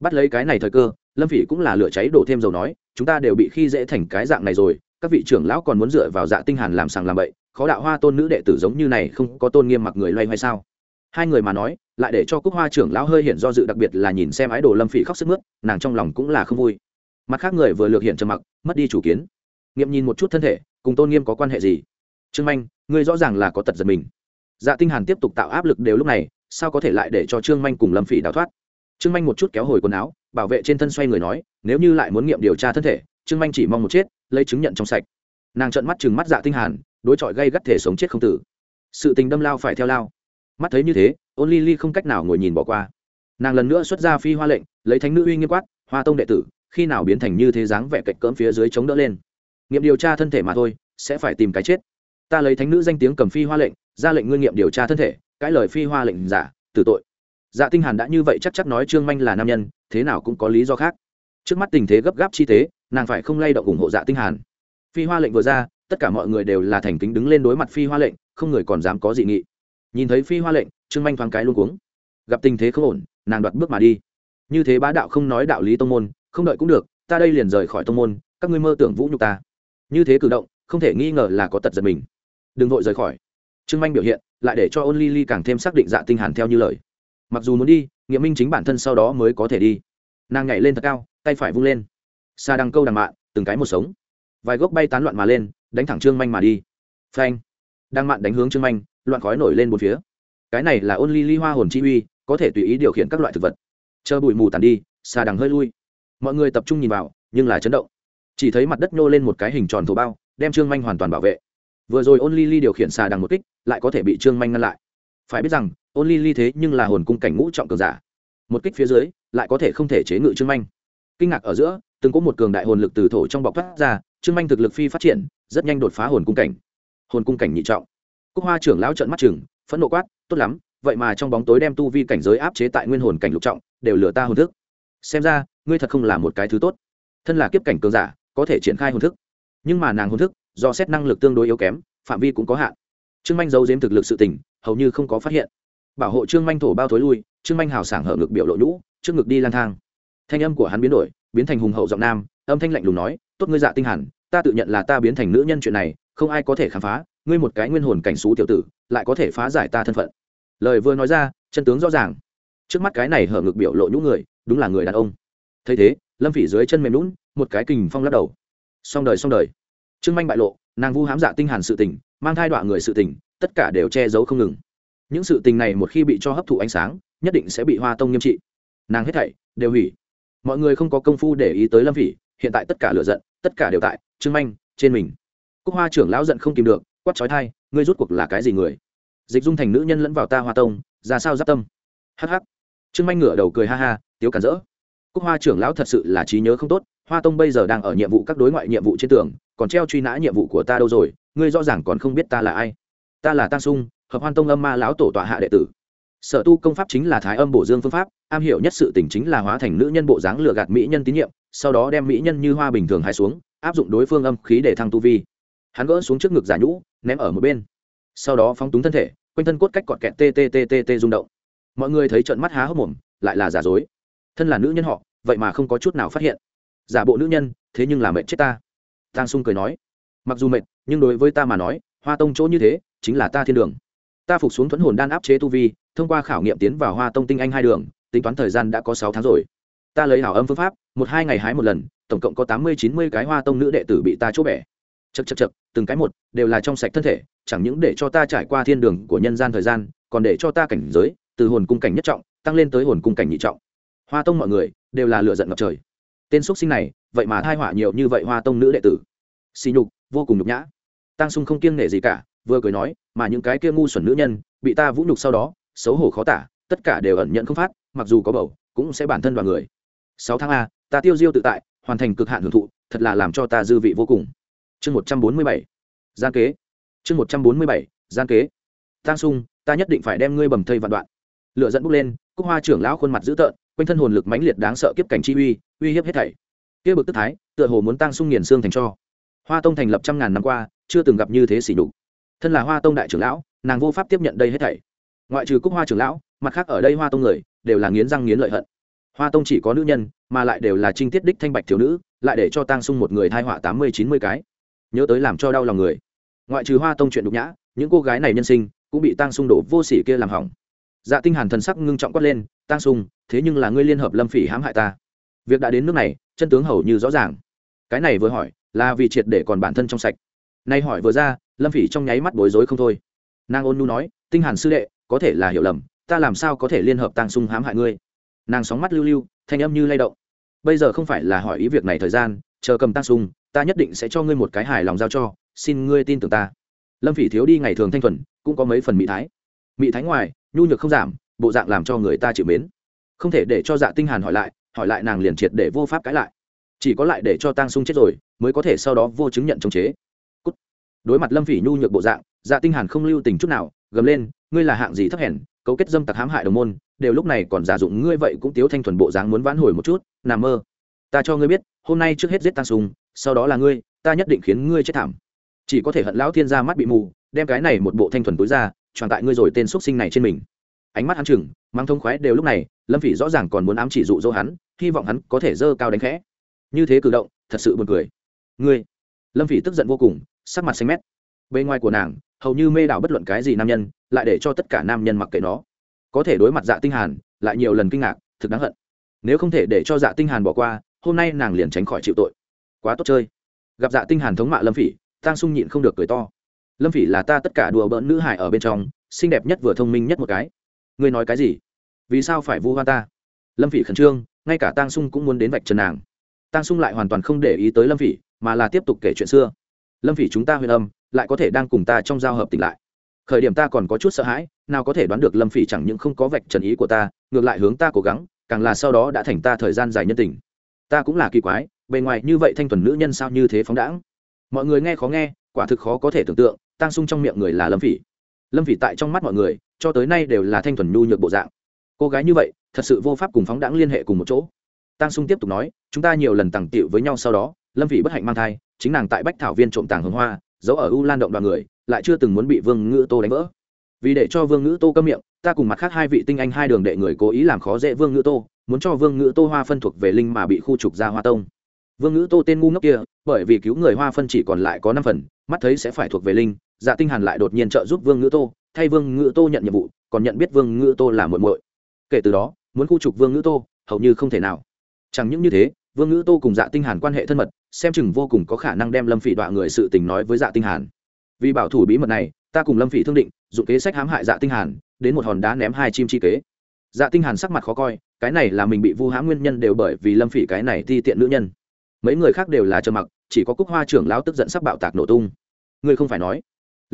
Bắt lấy cái này thời cơ, lâm phỉ cũng là lửa cháy đổ thêm dầu nói, chúng ta đều bị khi dễ thành cái dạng này rồi, các vị trưởng lão còn muốn dựa vào dạ tinh hàn làm sàng làm bậy, khó đạo hoa tôn nữ đệ tử giống như này không có tôn nghiêm mặc người loay hoay sao? Hai người mà nói, lại để cho cúc hoa trưởng lão hơi hiện do dự đặc biệt là nhìn xem ái đồ lâm phỉ khóc sức mướt, nàng trong lòng cũng là không vui. Mặt khác người vừa lược hiện trầm mặc, mất đi chủ kiến. Nghiệm nhìn một chút thân thể, cùng tôn nghiêm có quan hệ gì? Trương manh, ngươi rõ ràng là có tật giật mình. Dạ tinh hàn tiếp tục tạo áp lực đều lúc này, sao có thể lại để cho trương manh cùng lâm phỉ đào thoát? Trương manh một chút kéo hồi quần áo, bảo vệ trên thân xoay người nói, nếu như lại muốn nghiệm điều tra thân thể, trương manh chỉ mong một chết, lấy chứng nhận trong sạch. Nàng trợn mắt chừng mắt dạ tinh hàn, đối chọi gây gắt thể sống chết không tử. Sự tình đâm lao phải theo lao. Mắt thấy như thế, ôn ly ly không cách nào ngồi nhìn bỏ qua. Nàng lần nữa xuất ra phi hoa lệnh, lấy thánh nữ uy nghiêm quát, hoa tông đệ tử, khi nào biến thành như thế dáng vẻ cạnh cỡm phía dưới chống đỡ lên? Nghiệm điều tra thân thể mà thôi, sẽ phải tìm cái chết ta lấy thánh nữ danh tiếng cầm phi hoa lệnh, ra lệnh ngươi nghiệm điều tra thân thể cãi lời phi hoa lệnh giả, tử tội. Dạ tinh hàn đã như vậy chắc chắc nói trương manh là nam nhân, thế nào cũng có lý do khác. Trước mắt tình thế gấp gáp chi tế nàng phải không lay động ủng hộ dạ tinh hàn. Phi hoa lệnh vừa ra, tất cả mọi người đều là thành kính đứng lên đối mặt phi hoa lệnh, không người còn dám có dị nghị. Nhìn thấy phi hoa lệnh, trương manh thoáng cái luôn cuống. Gặp tình thế không ổn, nàng đoạt bước mà đi. Như thế bá đạo không nói đạo lý tông môn, không đợi cũng được, ta đây liền rời khỏi tông môn, các ngươi mơ tưởng vũ nhục ta. Như thế cử động, không thể nghi ngờ là có tật giật mình đừng vội rời khỏi. Trương manh biểu hiện lại để cho ôn ly ly càng thêm xác định dạ tinh hàn theo như lời. Mặc dù muốn đi nghĩa minh chính bản thân sau đó mới có thể đi. Nàng nhảy lên thật cao, tay phải vung lên. Xa đằng câu đằng mạn từng cái một sống. Vài gốc bay tán loạn mà lên, đánh thẳng trương manh mà đi. Phanh. Đang mạn đánh hướng trương manh, loạn khói nổi lên một phía. Cái này là ôn ly ly hoa hồn chi uy, có thể tùy ý điều khiển các loại thực vật. Chờ bụi mù tàn đi xa đằng hơi lui. Mọi người tập trung nhìn vào, nhưng là chấn động. Chỉ thấy mặt đất nhô lên một cái hình tròn thổ bao, đem trương manh hoàn toàn bảo vệ vừa rồi ôn ly ly điều khiển xà đằng một kích, lại có thể bị trương manh ngăn lại. Phải biết rằng, ôn ly ly thế nhưng là hồn cung cảnh ngũ trọng cường giả. Một kích phía dưới, lại có thể không thể chế ngự trương manh. Kinh ngạc ở giữa, từng có một cường đại hồn lực từ thổ trong bọc thoát ra, trương manh thực lực phi phát triển, rất nhanh đột phá hồn cung cảnh. Hồn cung cảnh nhị trọng. Cúc hoa trưởng lão trận mắt chừng, phẫn nộ quát, tốt lắm, vậy mà trong bóng tối đem tu vi cảnh giới áp chế tại nguyên hồn cảnh lục trọng, đều lừa ta hồn thức. Xem ra, ngươi thật không là một cái thứ tốt. Thân là kiếp cảnh cường giả, có thể triển khai hồn thức. Nhưng mà nàng hồn thức do xét năng lực tương đối yếu kém, phạm vi cũng có hạn. Trương manh giấu giếm thực lực sự tình, hầu như không có phát hiện. Bảo hộ trương manh thổ bao thối lui, trương manh hào sảng hở ngực biểu lộ nhũ, trước ngực đi lang thang. Thanh âm của hắn biến đổi, biến thành hùng hậu giọng nam, âm thanh lạnh lùng nói, tốt ngươi dạ tinh hẳn, ta tự nhận là ta biến thành nữ nhân chuyện này, không ai có thể khám phá, ngươi một cái nguyên hồn cảnh xú tiểu tử, lại có thể phá giải ta thân phận. Lời vừa nói ra, chân tướng rõ ràng. Trước mắt cái này hở ngực biểu lộ nhũ người, đúng là người đàn ông. Thấy thế, lâm phỉ dưới chân mềm lún một cái kình phong lắc đầu. Xong đời xong đời trương manh bại lộ, nàng vu hám dạ tinh hàn sự tình, mang thai đoạn người sự tình, tất cả đều che giấu không ngừng. Những sự tình này một khi bị cho hấp thụ ánh sáng, nhất định sẽ bị hoa tông nghiêm trị. Nàng hết thảy đều hủy. Mọi người không có công phu để ý tới lâm phỉ, hiện tại tất cả lựa giận, tất cả đều tại trương manh trên mình. Cúc hoa trưởng lão giận không kìm được, quát trói thai, ngươi rút cuộc là cái gì người? Dịch dung thành nữ nhân lẫn vào ta hoa tông, ra sao giáp tâm? Hắc hắc. Trương manh ngửa đầu cười ha ha, tiếu cản rỡ cúc hoa trưởng lão thật sự là trí nhớ không tốt, hoa tông bây giờ đang ở nhiệm vụ các đối ngoại nhiệm vụ trên tường, còn treo truy nã nhiệm vụ của ta đâu rồi, ngươi rõ ràng còn không biết ta là ai. Ta là tăng sung, hợp hoan tông âm ma lão tổ tọa hạ đệ tử. Sở tu công pháp chính là thái âm bổ dương phương pháp, am hiểu nhất sự tỉnh chính là hóa thành nữ nhân bộ dáng lừa gạt mỹ nhân tín nhiệm, sau đó đem mỹ nhân như hoa bình thường hai xuống, áp dụng đối phương âm khí để thăng tu vi. Hắn gỡ xuống trước ngực giả nhũ, ném ở một bên. Sau đó phóng túng thân thể, quanh thân cốt cách cọt kẹt tê tê rung động. Mọi người thấy trận mắt há hốc mồm, lại là giả dối thân là nữ nhân họ, vậy mà không có chút nào phát hiện. Giả bộ nữ nhân, thế nhưng là mệt chết ta. Tang sung cười nói, mặc dù mệt nhưng đối với ta mà nói, hoa tông chỗ như thế, chính là ta thiên đường. Ta phục xuống thuẫn hồn đan áp chế tu vi, thông qua khảo nghiệm tiến vào hoa tông tinh anh hai đường, tính toán thời gian đã có sáu tháng rồi. Ta lấy hảo âm phương pháp, một hai ngày hái một lần, tổng cộng có tám mươi chín mươi cái hoa tông nữ đệ tử bị ta chỗ bẻ. Chật chật chật từng cái một, đều là trong sạch thân thể, chẳng những để cho ta trải qua thiên đường của nhân gian thời gian, còn để cho ta cảnh giới, từ hồn cung cảnh nhất trọng, tăng lên tới hồn cung cảnh nhị trọng hoa tông mọi người đều là lựa giận ngập trời tên x sinh này vậy mà thai họa nhiều như vậy hoa tông nữ đệ tử xì nhục vô cùng nhục nhã tăng sung không kiêng nể gì cả vừa cười nói mà những cái kia ngu xuẩn nữ nhân bị ta vũ nhục sau đó xấu hổ khó tả tất cả đều ẩn nhận không phát mặc dù có bầu cũng sẽ bản thân vào người sáu tháng a ta tiêu diêu tự tại hoàn thành cực hạn hưởng thụ thật là làm cho ta dư vị vô cùng chương một trăm bốn mươi bảy gian kế chương một trăm bốn mươi bảy gian kế tăng sung ta nhất định phải đem ngươi bầm thây vạn đoạn lựa dẫn bốc lên cúc hoa trưởng lão khuôn mặt dữ tợn quanh thân hồn lực mãnh liệt đáng sợ kiếp cảnh chi uy uy hiếp hết thảy. Kia bực tức thái, tựa hồ muốn tăng sung nghiền xương thành cho. Hoa tông thành lập trăm ngàn năm qua, chưa từng gặp như thế xỉ đục thân là hoa tông đại trưởng lão, nàng vô pháp tiếp nhận đây hết thảy. Ngoại trừ cúc hoa trưởng lão, mặt khác ở đây hoa tông người, đều là nghiến răng nghiến lợi hận. Hoa tông chỉ có nữ nhân, mà lại đều là trinh tiết đích thanh bạch thiếu nữ, lại để cho tăng sung một người thai họa tám mươi, chín mươi cái. Nhớ tới làm cho đau lòng người. Ngoại trừ hoa tông chuyện đục nhã, những cô gái này nhân sinh, cũng bị tăng sung đổ vô sỉ kia làm hỏng dạ tinh hàn thần sắc ngưng trọng quát lên tăng sung thế nhưng là ngươi liên hợp lâm phỉ hãm hại ta. Việc đã đến nước này, chân tướng hầu như rõ ràng. Cái này vừa hỏi, là vì triệt để còn bản thân trong sạch. Nay hỏi vừa ra, lâm phỉ trong nháy mắt bối rối không thôi. Nàng ôn nu nói, tinh hàn sư đệ, có thể là hiểu lầm, ta làm sao có thể liên hợp tăng sung hãm hại ngươi? Nàng sóng mắt lưu lưu, thanh âm như lay động. Bây giờ không phải là hỏi ý việc này thời gian, chờ cầm tăng sung ta nhất định sẽ cho ngươi một cái hài lòng giao cho, xin ngươi tin tưởng ta. Lâm phỉ thiếu đi ngày thường thanh thuần, cũng có mấy phần mỹ thái. Mỹ thái ngoài nhu nhược không giảm, bộ dạng làm cho người ta chịu mến. Không thể để cho dạ tinh hàn hỏi lại hỏi lại nàng liền triệt để vô pháp cãi lại. Chỉ có lại để cho tang sung chết rồi, mới có thể sau đó vô chứng nhận chống chế. Cút. đối mặt lâm phỉ nhu nhược bộ dạng dạ tinh hàn không lưu tình chút nào, gầm lên, ngươi là hạng gì thấp hèn, cấu kết dâm tặc hãm hại đồng môn, đều lúc này còn giả dụng ngươi vậy cũng tiếu thanh thuần bộ dáng muốn vãn hồi một chút, nằm mơ. Ta cho ngươi biết, hôm nay trước hết giết tang sung, sau đó là ngươi, ta nhất định khiến ngươi chết thảm. Chỉ có thể hận lão thiên gia mắt bị mù, đem cái này một bộ thanh thuần túi ra tròn tại ngươi rồi tên xuất sinh này trên mình. Ánh mắt hắn chừng, mang thông khoái đều lúc này, lâm phỉ rõ ràng còn muốn ám chỉ dụ dỗ hắn, hy vọng hắn có thể dơ cao đánh khẽ. Như thế cử động, thật sự buồn cười. Ngươi? Lâm phỉ tức giận vô cùng, sắc mặt xanh mét. Bề ngoài của nàng, hầu như mê đảo bất luận cái gì nam nhân, lại để cho tất cả nam nhân mặc kệ nó. Có thể đối mặt dạ tinh hàn, lại nhiều lần kinh ngạc, thực đáng hận. Nếu không thể để cho dạ tinh hàn bỏ qua, hôm nay nàng liền tránh khỏi chịu tội. Quá tốt chơi. Gặp dạ tinh hàn thống mạ lâm phỉ, tang sung nhịn không được cười to lâm phỉ là ta tất cả đùa bỡn nữ hải ở bên trong, xinh đẹp nhất vừa thông minh nhất một cái. Ngươi nói cái gì? Vì sao phải vu hoa ta? Lâm phỉ khẩn trương, ngay cả tang sung cũng muốn đến vạch trần nàng. Tang sung lại hoàn toàn không để ý tới lâm phỉ, mà là tiếp tục kể chuyện xưa. Lâm phỉ chúng ta huyền âm, lại có thể đang cùng ta trong giao hợp tỉnh lại. Khởi điểm ta còn có chút sợ hãi, nào có thể đoán được lâm phỉ chẳng những không có vạch trần ý của ta, ngược lại hướng ta cố gắng, càng là sau đó đã thành ta thời gian dài nhân tình. Ta cũng là kỳ quái, bề ngoài như vậy thanh thuần nữ nhân sao như thế phóng đãng? Mọi người nghe khó nghe, quả thực khó có thể tưởng tượng tang sung trong miệng người là lâm phỉ. Lâm phỉ tại trong mắt mọi người, cho tới nay đều là thanh thuần nhu nhược bộ dạng. Cô gái như vậy, thật sự vô pháp cùng phóng đãng liên hệ cùng một chỗ. Tang sung tiếp tục nói, chúng ta nhiều lần tàng tiệu với nhau sau đó, lâm phỉ bất hạnh mang thai, chính nàng tại bách thảo viên trộm tàng hương hoa, giấu ở u lan động đoàn người, lại chưa từng muốn bị vương ngữ tô đánh vỡ. Vì để cho vương ngữ tô câm miệng, ta cùng mặt khác hai vị tinh anh hai đường đệ người cố ý làm khó dễ vương ngữ tô, muốn cho vương ngữ tô hoa phân thuộc về linh mà bị khu trục ra hoa tông. Vương ngữ tô tên ngu ngốc kia, bởi vì cứu người hoa phân chỉ còn lại có năm phần, mắt thấy sẽ phải thuộc về linh dạ tinh hàn lại đột nhiên trợ giúp vương ngữ tô, thay vương ngữ tô nhận nhiệm vụ, còn nhận biết vương ngữ tô là muội muội. Kể từ đó, muốn khu trục vương ngữ tô, hầu như không thể nào. Chẳng những như thế, vương ngữ tô cùng dạ tinh hàn quan hệ thân mật, xem chừng vô cùng có khả năng đem lâm phỉ đọa người sự tình nói với dạ tinh hàn. Vì bảo thủ bí mật này, ta cùng lâm phỉ thương định dụng kế sách hãm hại dạ tinh hàn, đến một hòn đá ném hai chim chi kế. Dạ tinh hàn sắc mặt khó coi, cái này là mình bị vu hãm nguyên nhân đều bởi vì lâm phỉ cái này thi tiện nữ nhân. Mấy người khác đều là trơ mặc, chỉ có cúc hoa trưởng lão tức giận sắc bạo tạc nổ tung. Ngươi không phải nói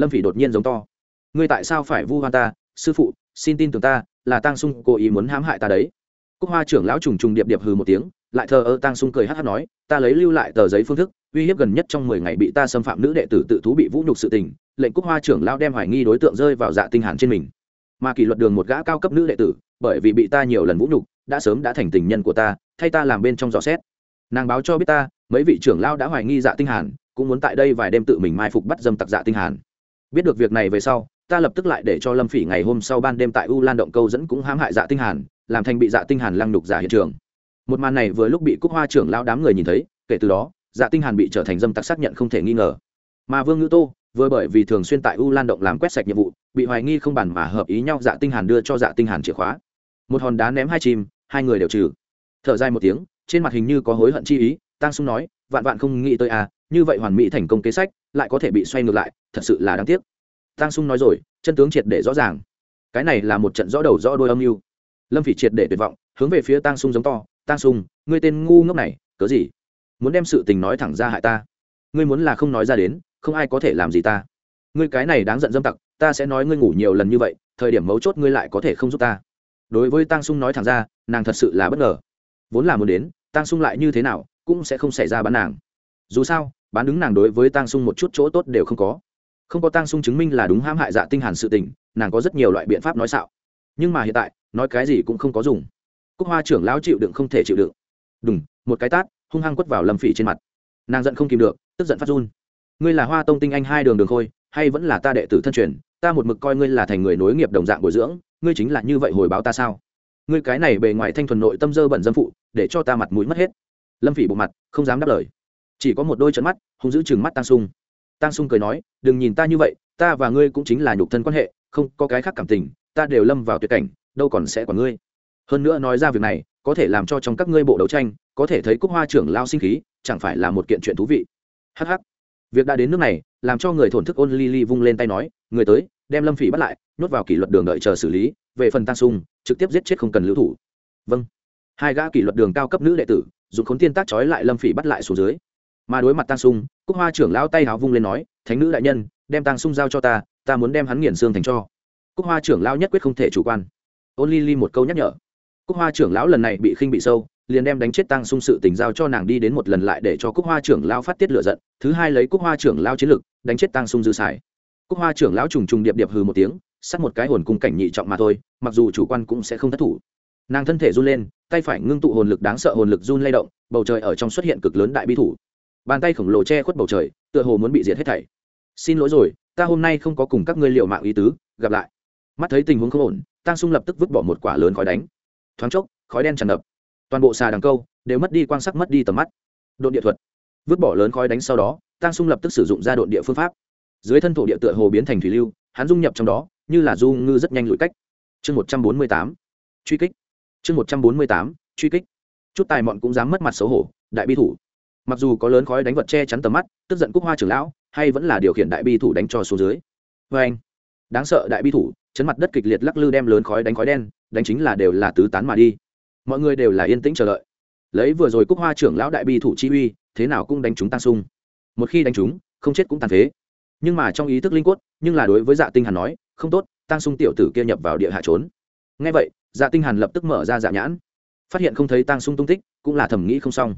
lâm phỉ đột nhiên giống to. Ngươi tại sao phải vu hoan ta? Sư phụ, xin tin tưởng ta, là tăng sung cố ý muốn hãm hại ta đấy. Cúc hoa trưởng lão trùng trùng điệp điệp hừ một tiếng, lại thờ ơ tăng sung cười hát hát nói, ta lấy lưu lại tờ giấy phương thức, uy hiếp gần nhất trong mười ngày bị ta xâm phạm nữ đệ tử tự thú bị vũ nhục sự tình, lệnh cúc hoa trưởng lão đem hoài nghi đối tượng rơi vào dạ tinh hàn trên mình. Mà kỷ luật đường một gã cao cấp nữ đệ tử, bởi vì bị ta nhiều lần vũ nhục, đã sớm đã thành tình nhân của ta, thay ta làm bên trong dò xét. Nàng báo cho biết ta, mấy vị trưởng lão đã hoài nghi dạ tinh hàn, cũng muốn tại đây vài đêm tự mình mai phục bắt dâm tặc dạ tinh hàn biết được việc này về sau, ta lập tức lại để cho lâm phỉ ngày hôm sau ban đêm tại u lan động câu dẫn cũng hãm hại dạ tinh hàn, làm thành bị dạ tinh hàn lăng đục giả hiện trường. Một màn này vừa lúc bị cúc hoa trưởng lão đám người nhìn thấy, kể từ đó dạ tinh hàn bị trở thành dâm tặc xác nhận không thể nghi ngờ. Mà vương ngữ tô, vừa bởi vì thường xuyên tại u lan động làm quét sạch nhiệm vụ, bị hoài nghi không bản mà hợp ý nhau dạ tinh hàn đưa cho dạ tinh hàn chìa khóa. Một hòn đá ném hai chim hai người đều trừ. Thở dài một tiếng, trên mặt hình như có hối hận chi ý tăng sung nói, vạn vạn không nghĩ tới à như vậy hoàn mỹ thành công kế sách, lại có thể bị xoay ngược lại, thật sự là đáng tiếc. Tăng sung nói rồi, chân tướng triệt để rõ ràng. Cái này là một trận rõ đầu rõ đôi âm mưu. Lâm phỉ triệt để tuyệt vọng, hướng về phía tăng sung giống to tăng sung, ngươi tên ngu ngốc này, cớ gì? Muốn đem sự tình nói thẳng ra hại ta? Ngươi muốn là không nói ra đến, không ai có thể làm gì ta? Ngươi cái này đáng giận dâm tặc, ta sẽ nói ngươi ngủ nhiều lần như vậy, thời điểm mấu chốt ngươi lại có thể không giúp ta. Đối với tang sung nói thẳng ra, nàng thật sự là bất ngờ. Vốn là muốn đến, tang sung lại như thế nào, cũng sẽ không xảy ra bán nàng. Dù sao bán đứng nàng đối với tang sung một chút chỗ tốt đều không có. Không có tang sung chứng minh là đúng hãm hại dạ tinh hàn sự tình, nàng có rất nhiều loại biện pháp nói xạo. Nhưng mà hiện tại, nói cái gì cũng không có dùng. Cúc hoa trưởng lão chịu đựng không thể chịu đựng. Đùng, một cái tát, hung hăng quất vào lâm phỉ trên mặt. Nàng giận không kìm được, tức giận phát run. Ngươi là hoa tông tinh anh hai đường đường khôi, hay vẫn là ta đệ tử thân truyền, ta một mực coi ngươi là thành người nối nghiệp đồng dạng bồi dưỡng, ngươi chính là như vậy hồi báo ta sao? Ngươi cái này bề ngoài thanh thuần nội tâm dơ bẩn dâm phụ, để cho ta mặt mũi mất hết. Lâm phỉ bộ mặt, không dám đáp lời chỉ có một đôi trận mắt, hung giữ chừng mắt tăng sung. Tăng sung cười nói, đừng nhìn ta như vậy, ta và ngươi cũng chính là nhục thân quan hệ, không có cái khác cảm tình, ta đều lâm vào tuyệt cảnh, đâu còn sẽ còn ngươi. Hơn nữa nói ra việc này, có thể làm cho trong các ngươi bộ đấu tranh, có thể thấy cúc hoa trưởng lao sinh khí, chẳng phải là một kiện chuyện thú vị. Hh việc đã đến nước này, làm cho người thổn thức ôn li li vung lên tay nói, người tới, đem lâm phỉ bắt lại, nhốt vào kỷ luật đường đợi chờ xử lý, về phần tăng sung, trực tiếp giết chết không cần lưu thủ. Vâng. Hai gã kỷ luật đường cao cấp nữ đệ tử, dùng khốn tiên tác trói lại lâm phỉ bắt lại xuống dưới mà đối mặt Tang sung, cúc hoa trưởng lão tay háo vung lên nói, thánh nữ đại nhân, đem Tang sung giao cho ta ta muốn đem hắn nghiền xương thành cho. Cúc hoa trưởng lão nhất quyết không thể chủ quan. Ôn ly ly một câu nhắc nhở. Cúc hoa trưởng lão lần này bị khinh bị sâu, liền đem đánh chết tăng sung sự tình giao cho nàng đi đến một lần lại để cho cúc hoa trưởng lão phát tiết lửa giận, thứ hai lấy cúc hoa trưởng lão chiến lực, đánh chết tăng sung dư xài. Cúc hoa trưởng lão trùng trùng điệp điệp hừ một tiếng sát một cái hồn cung cảnh nhị trọng mà thôi, mặc dù chủ quan cũng sẽ không thất thủ. Nàng thân thể run lên, tay phải ngưng tụ hồn lực đáng sợ hồn lực run lay động, bầu trời ở trong xuất hiện cực lớn đại bi thủ bàn tay khổng lồ che khuất bầu trời tựa hồ muốn bị diệt hết thảy. Xin lỗi rồi ta hôm nay không có cùng các ngươi liệu mạng ý tứ gặp lại. Mắt thấy tình huống không ổn tăng sung lập tức vứt bỏ một quả lớn khói đánh. Thoáng chốc khói đen tràn ngập. Toàn bộ xà đằng câu đều mất đi quan sắc, mất đi tầm mắt. Độn địa thuật. Vứt bỏ lớn khói đánh sau đó tăng sung lập tức sử dụng ra độn địa phương pháp. Dưới thân thổ địa tựa hồ biến thành thủy lưu hắn dung nhập trong đó như là du ngư rất nhanh lụi cách. Chương một trăm bốn mươi tám. Truy kích. Chương một trăm bốn mươi tám. Truy kích. Chút tài mọn cũng dám mất mặt xấu hổ đại bi thủ mặc dù có lớn khói đánh vật che chắn tầm mắt, tức giận cúc hoa trưởng lão, hay vẫn là điều khiển đại bi thủ đánh cho xuống dưới. Vê anh. Đáng sợ đại bi thủ, chấn mặt đất kịch liệt lắc lư đem lớn khói đánh khói đen, đánh chính là đều là tứ tán mà đi. Mọi người đều là yên tĩnh chờ đợi. Lấy vừa rồi cúc hoa trưởng lão đại bi thủ chi uy, thế nào cũng đánh chúng tăng sung. Một khi đánh chúng, không chết cũng tàn phế. Nhưng mà trong ý thức linh quất nhưng là đối với dạ tinh hàn nói, không tốt tăng sung tiểu tử kia nhập vào địa hạ trốn. Ngay vậy dạ tinh hàn lập tức mở ra dạ nhãn. Phát hiện không thấy tăng sung tung tích, cũng là thầm nghĩ không xong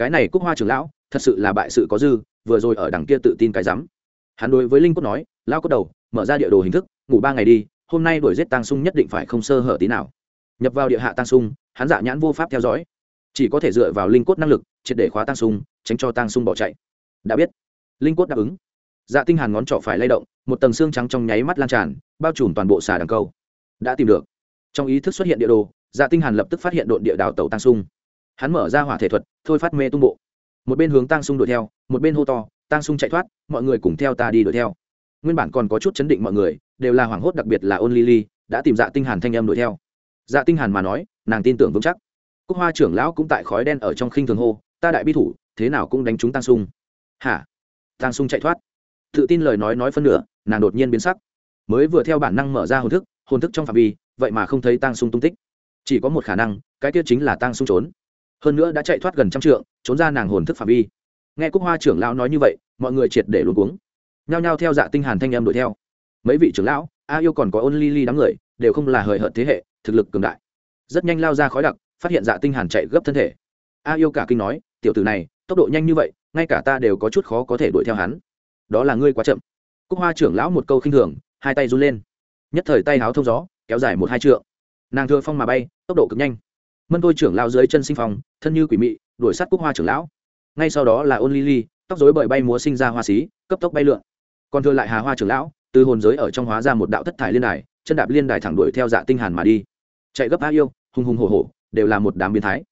cái này cúc hoa trưởng lão, thật sự là bại sự có dư, vừa rồi ở đằng kia tự tin cái rắm. Hắn đối với linh cốt nói, lão có đầu, mở ra địa đồ hình thức, ngủ ba ngày đi, hôm nay đuổi giết tăng sung nhất định phải không sơ hở tí nào. Nhập vào địa hạ tăng sung, hắn dạ nhãn vô pháp theo dõi. Chỉ có thể dựa vào linh cốt năng lực, triệt để khóa tăng sung, tránh cho tăng sung bỏ chạy. Đã biết. Linh cốt đáp ứng. Dạ tinh hàn ngón trỏ phải lay động, một tầng xương trắng trong nháy mắt lan tràn, bao trùm toàn bộ xà đằng câu. Đã tìm được. Trong ý thức xuất hiện địa đồ dạ tinh hàn lập tức phát hiện độn địa đào tàu tăng sung hắn mở ra hỏa thể thuật, thôi phát mê tung bộ. Một bên hướng tăng sung đuổi theo, một bên hô to tăng sung chạy thoát, mọi người cùng theo ta đi đuổi theo. Nguyên bản còn có chút chấn định mọi người, đều là hoảng hốt, đặc biệt là ôn lily, đã tìm dạ tinh hàn thanh âm đuổi theo. Dạ tinh hàn mà nói, nàng tin tưởng vững chắc. Cúc hoa trưởng lão cũng tại khói đen ở trong khinh thường hô, ta đại bi thủ, thế nào cũng đánh chúng tăng sung. Hả? Tăng sung chạy thoát. Tự tin lời nói nói phân nửa, nàng đột nhiên biến sắc. Mới vừa theo bản năng mở ra hồn thức hồn thức trong phạm vi, vậy mà không thấy tăng sung tung tích. Chỉ có một khả năng, cái kia chính là tăng sung trốn hơn nữa đã chạy thoát gần trăm trượng, trốn ra nàng hồn thức phạm vi. Nghe cúc hoa trưởng lão nói như vậy, mọi người triệt để luôn cuống. Nhao nhao theo dạ tinh hàn thanh em đuổi theo. Mấy vị trưởng lão, a yêu còn có ôn ly ly đám người, đều không là hời hợt thế hệ, thực lực cường đại. Rất nhanh lao ra khói đặc, phát hiện dạ tinh hàn chạy gấp thân thể. A yêu cả kinh nói, tiểu tử này, tốc độ nhanh như vậy, ngay cả ta đều có chút khó có thể đuổi theo hắn. Đó là ngươi quá chậm. Cúc hoa trưởng lão một câu khinh thường, hai tay run lên. Nhất thời tay háo thông gió, kéo dài một hai trượng. Nàng thừa phong mà bay, tốc độ cực nhanh mân tôi trưởng lao dưới chân sinh phong, thân như quỷ mị, đuổi sát cúc hoa trưởng lão. Ngay sau đó là ôn ly ly tóc rối bởi bay múa sinh ra hoa xí, cấp tốc bay lượn. Còn thừa lại hà hoa trưởng lão, từ hồn giới ở trong hóa ra một đạo thất thải liên đài, chân đạp liên đài thẳng đuổi theo dạ tinh hàn mà đi. Chạy gấp a yêu hùng hùng hổ hổ, đều là một đám biến thái.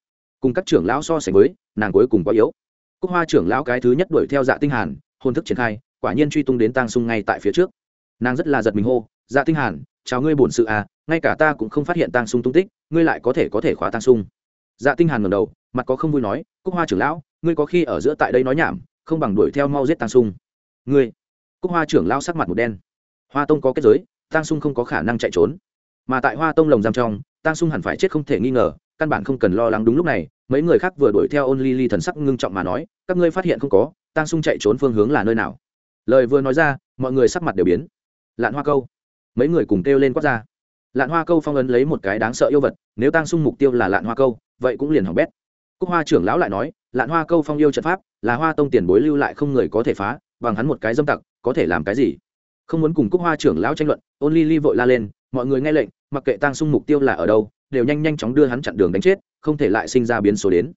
Cùng các trưởng lão so sánh với, nàng cuối cùng quá yếu. Cúc hoa trưởng lão cái thứ nhất đuổi theo dạ tinh hàn, hồn thức triển khai, quả nhiên truy tung đến tang sung ngay tại phía trước. Nàng rất là giật mình hô dạ tinh hàn, chào ngươi bổn sự à ngay cả ta cũng không phát hiện tang sung tung tích, ngươi lại có thể có thể khóa tang sung. Dạ tinh hàn ngẩng đầu, mặt có không vui nói, cúc hoa trưởng lão, ngươi có khi ở giữa tại đây nói nhảm, không bằng đuổi theo mau giết tang sung. Ngươi? Cúc hoa trưởng lão sắc mặt một đen. Hoa tông có kết giới, tang sung không có khả năng chạy trốn. Mà tại hoa tông lồng giam trong, tang sung hẳn phải chết không thể nghi ngờ, căn bản không cần lo lắng đúng lúc này, mấy người khác vừa đuổi theo ôn ly ly thần sắc ngưng trọng mà nói, các ngươi phát hiện không có, tang sung chạy trốn phương hướng là nơi nào? Lời vừa nói ra, mọi người sắc mặt đều biến. Lạn hoa câu, mấy người cùng kêu lên quát ra lạn hoa câu phong ấn lấy một cái đáng sợ yêu vật, nếu tăng sung mục tiêu là lạn hoa câu, vậy cũng liền hỏng bét. Cúc hoa trưởng lão lại nói, lạn hoa câu phong yêu trận pháp, là hoa tông tiền bối lưu lại không người có thể phá, bằng hắn một cái dâm tặc, có thể làm cái gì? Không muốn cùng cúc hoa trưởng lão tranh luận, ôn ly ly vội la lên, mọi người nghe lệnh, mặc kệ tăng sung mục tiêu là ở đâu, đều nhanh nhanh chóng đưa hắn chặn đường đánh chết, không thể lại sinh ra biến số đến.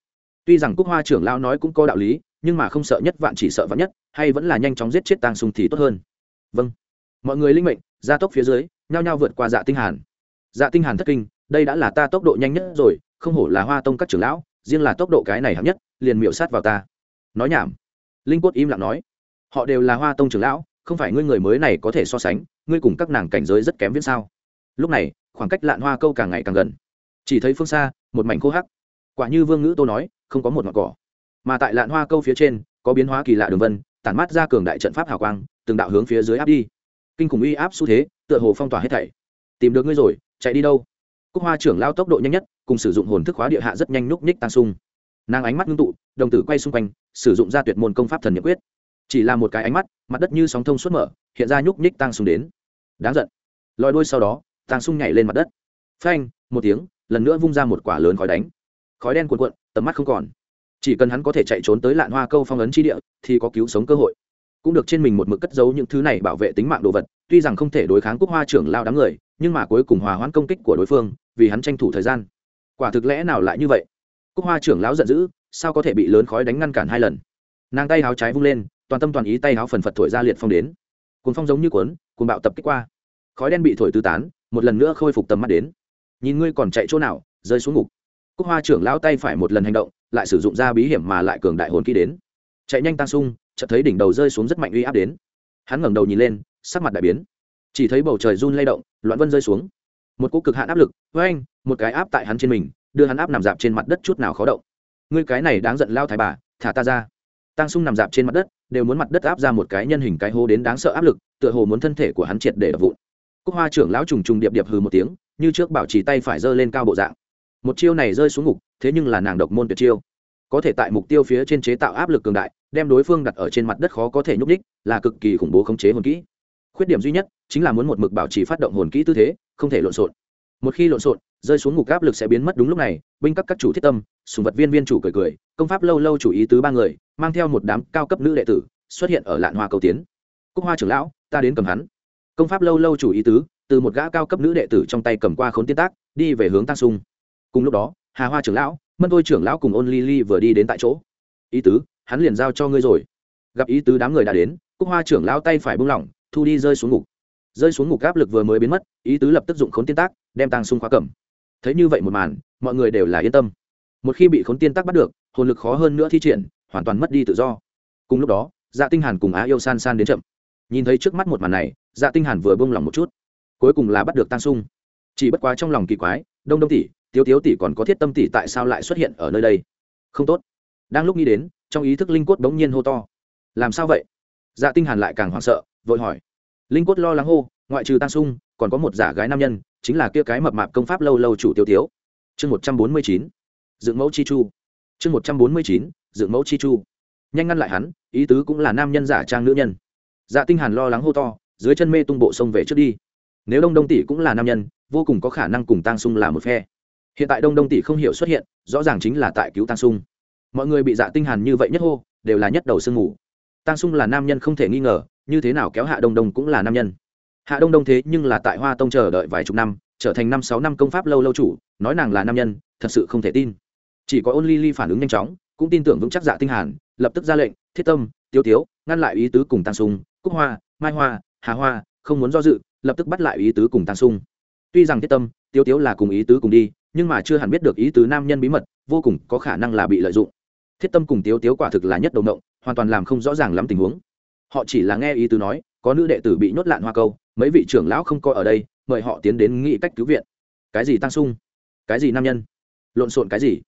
Tuy rằng cúc hoa trưởng lão nói cũng có đạo lý, nhưng mà không sợ nhất vạn chỉ sợ vạn nhất, hay vẫn là nhanh chóng giết chết tăng sung thì tốt hơn. Vâng. Mọi người linh mệnh, gia tốc phía dưới nhao nhao vượt qua dạ tinh hàn. Dạ tinh hàn thất kinh, đây đã là ta tốc độ nhanh nhất rồi, không hổ là hoa tông các trưởng lão, riêng là tốc độ cái này hạng nhất, liền miểu sát vào ta. Nói nhảm. Linh quất im lặng nói. Họ đều là hoa tông trưởng lão, không phải ngươi người mới này có thể so sánh, ngươi cùng các nàng cảnh giới rất kém viễn sao. Lúc này, khoảng cách lạn hoa câu càng ngày càng gần. Chỉ thấy phương xa, một mảnh khô hắc. Quả như vương ngữ tô nói, không có một ngọn cỏ. Mà tại lạn hoa câu phía trên, có biến hóa kỳ lạ đường vân, tản mát ra cường đại trận pháp hào quang, từng đạo hướng phía dưới áp đi kinh khủng uy áp xu thế, tựa hồ phong tỏa hết thảy. Tìm được ngươi rồi, chạy đi đâu? Cúc hoa trưởng lao tốc độ nhanh nhất, cùng sử dụng hồn thức hóa địa hạ rất nhanh núc ních tăng sung. Nàng ánh mắt ngưng tụ, đồng tử quay xung quanh, sử dụng ra tuyệt môn công pháp thần nhiệm quyết. Chỉ là một cái ánh mắt, mặt đất như sóng thông suốt mở, hiện ra nhúc nhích tăng sung đến. Đáng giận. Lòi đuôi sau đó, tăng sung nhảy lên mặt đất. Phanh, một tiếng, lần nữa vung ra một quả lớn khói đánh. Khói đen cuộn cuộn, tầm mắt không còn. Chỉ cần hắn có thể chạy trốn tới lạn hoa câu phong ấn chi địa, thì có cứu sống cơ hội cũng được trên mình một mực cất giấu những thứ này bảo vệ tính mạng đồ vật, tuy rằng không thể đối kháng quốc hoa trưởng lao đám người, nhưng mà cuối cùng hòa hoãn công kích của đối phương, vì hắn tranh thủ thời gian. Quả thực lẽ nào lại như vậy? Quốc hoa trưởng lão giận dữ, sao có thể bị lớn khói đánh ngăn cản hai lần? Nàng tay háo trái vung lên, toàn tâm toàn ý tay háo phần phật thổi ra liệt phong đến. Cuốn phong giống như cuốn cuốn bạo tập kích qua. Khói đen bị thổi tứ tán, một lần nữa khôi phục tầm mắt đến. Nhìn ngươi còn chạy chỗ nào, rơi xuống ngục. Cúc hoa trưởng lão tay phải một lần hành động, lại sử dụng ra bí hiểm mà lại cường đại hồn kỹ đến. Chạy nhanh tăng sung chợt thấy đỉnh đầu rơi xuống rất mạnh uy áp đến. Hắn ngẩng đầu nhìn lên, sắc mặt đại biến. Chỉ thấy bầu trời run lay động, loạn vân rơi xuống. Một cú cực hạn áp lực với anh một cái áp tại hắn trên mình, đưa hắn áp nằm dạp trên mặt đất chút nào khó động. Ngươi cái này đáng giận lao thái bà, thả ta ra. Tăng sung nằm dạp trên mặt đất, đều muốn mặt đất áp ra một cái nhân hình cái hố đến đáng sợ áp lực, tựa hồ muốn thân thể của hắn triệt để đập vụn. Cúc hoa trưởng lão trùng trùng điệp điệp hừ một tiếng, như trước bảo trì tay phải giơ lên cao bộ dạng. Một chiêu này rơi xuống ngục, thế nhưng là nàng độc môn tuyệt chiêu. Có thể tại mục tiêu phía trên chế tạo áp lực cường đại đem đối phương đặt ở trên mặt đất khó có thể nhúc đích là cực kỳ khủng bố khống chế hồn kỹ. Khuyết điểm duy nhất chính là muốn một mực bảo trì phát động hồn kỹ tư thế, không thể lộn xộn. Một khi lộn xộn, rơi xuống ngục áp lực sẽ biến mất đúng lúc này, binh các các chủ thiết tâm, sùng vật viên viên chủ cười cười, công pháp lâu lâu chủ ý tứ ba người, mang theo một đám cao cấp nữ đệ tử, xuất hiện ở lạn hoa cầu tiến. Cúc hoa trưởng lão, ta đến cầm hắn. Công pháp lâu lâu chủ ý tứ, từ một gã cao cấp nữ đệ tử trong tay cầm qua khốn tiên tác, đi về hướng tăng sung. Cùng lúc đó, hà hoa trưởng lão, mân thôi trưởng lão cùng ôn ly ly vừa đi đến tại chỗ. Ý tứ hắn liền giao cho ngươi rồi. Gặp ý tứ đám người đã đến, cúc hoa trưởng lao tay phải bung lỏng, thu đi rơi xuống ngục. Rơi xuống ngục áp lực vừa mới biến mất, ý tứ lập tức dụng khốn tiên tác, đem tàng xung khóa cầm. Thấy như vậy một màn, mọi người đều là yên tâm. Một khi bị khốn tiên tác bắt được, hồn lực khó hơn nữa thi triển, hoàn toàn mất đi tự do. Cùng lúc đó dạ tinh hàn cùng á yêu san san đến chậm. Nhìn thấy trước mắt một màn này dạ tinh hàn vừa buông lòng một chút. Cuối cùng là bắt được Tang sung. Chỉ bất quá trong lòng kỳ quái, đông đông tỷ, tiếu tiếu tỷ còn có thiết tâm tỷ tại sao lại xuất hiện ở nơi đây? Không tốt. Đang lúc nghĩ đến trong ý thức linh cốt bỗng nhiên hô to. Làm sao vậy? Dạ tinh hàn lại càng hoảng sợ, vội hỏi. Linh cốt lo lắng hô, ngoại trừ tăng sung, còn có một giả gái nam nhân, chính là kia cái mập mạp công pháp lâu lâu chủ tiêu tiếu. Chương một trăm bốn mươi chín, dựng mẫu chi chu. Chương một trăm bốn mươi chín, dựng mẫu chi chu. Nhanh ngăn lại hắn, ý tứ cũng là nam nhân giả trang nữ nhân. Dạ tinh hàn lo lắng hô to, dưới chân mê tung bộ sông về trước đi. Nếu đông đông tỷ cũng là nam nhân, vô cùng có khả năng cùng tăng sung là một phe. Hiện tại đông đông tỷ không hiểu xuất hiện, rõ ràng chính là tại cứu tăng sung mọi người bị dạ tinh hàn như vậy nhất hô, đều là nhất đầu sương ngủ tăng sung là nam nhân không thể nghi ngờ, như thế nào kéo hạ đông đông cũng là nam nhân. Hạ đông đông thế nhưng là tại hoa tông chờ đợi vài chục năm, trở thành năm sáu năm công pháp lâu lâu chủ, nói nàng là nam nhân, thật sự không thể tin. Chỉ có ôn ly ly phản ứng nhanh chóng, cũng tin tưởng vững chắc dạ tinh hàn, lập tức ra lệnh, thiết tâm tiêu tiếu, ngăn lại ý tứ cùng tăng sung, cúc hoa, mai hoa, hà hoa, không muốn do dự, lập tức bắt lại ý tứ cùng tăng sung. Tuy rằng thiết tâm tiêu tiếu là cùng ý tứ cùng đi, nhưng mà chưa hẳn biết được ý tứ nam nhân bí mật, vô cùng có khả năng là bị lợi dụng thiết tâm cùng tiếu tiếu quả thực là nhất đầu động hoàn toàn làm không rõ ràng lắm tình huống. Họ chỉ là nghe ý tứ nói, có nữ đệ tử bị nhốt lạn hoa câu, mấy vị trưởng lão không coi ở đây, mời họ tiến đến nghị cách cứu viện. Cái gì tăng sung? Cái gì nam nhân? Lộn xộn cái gì?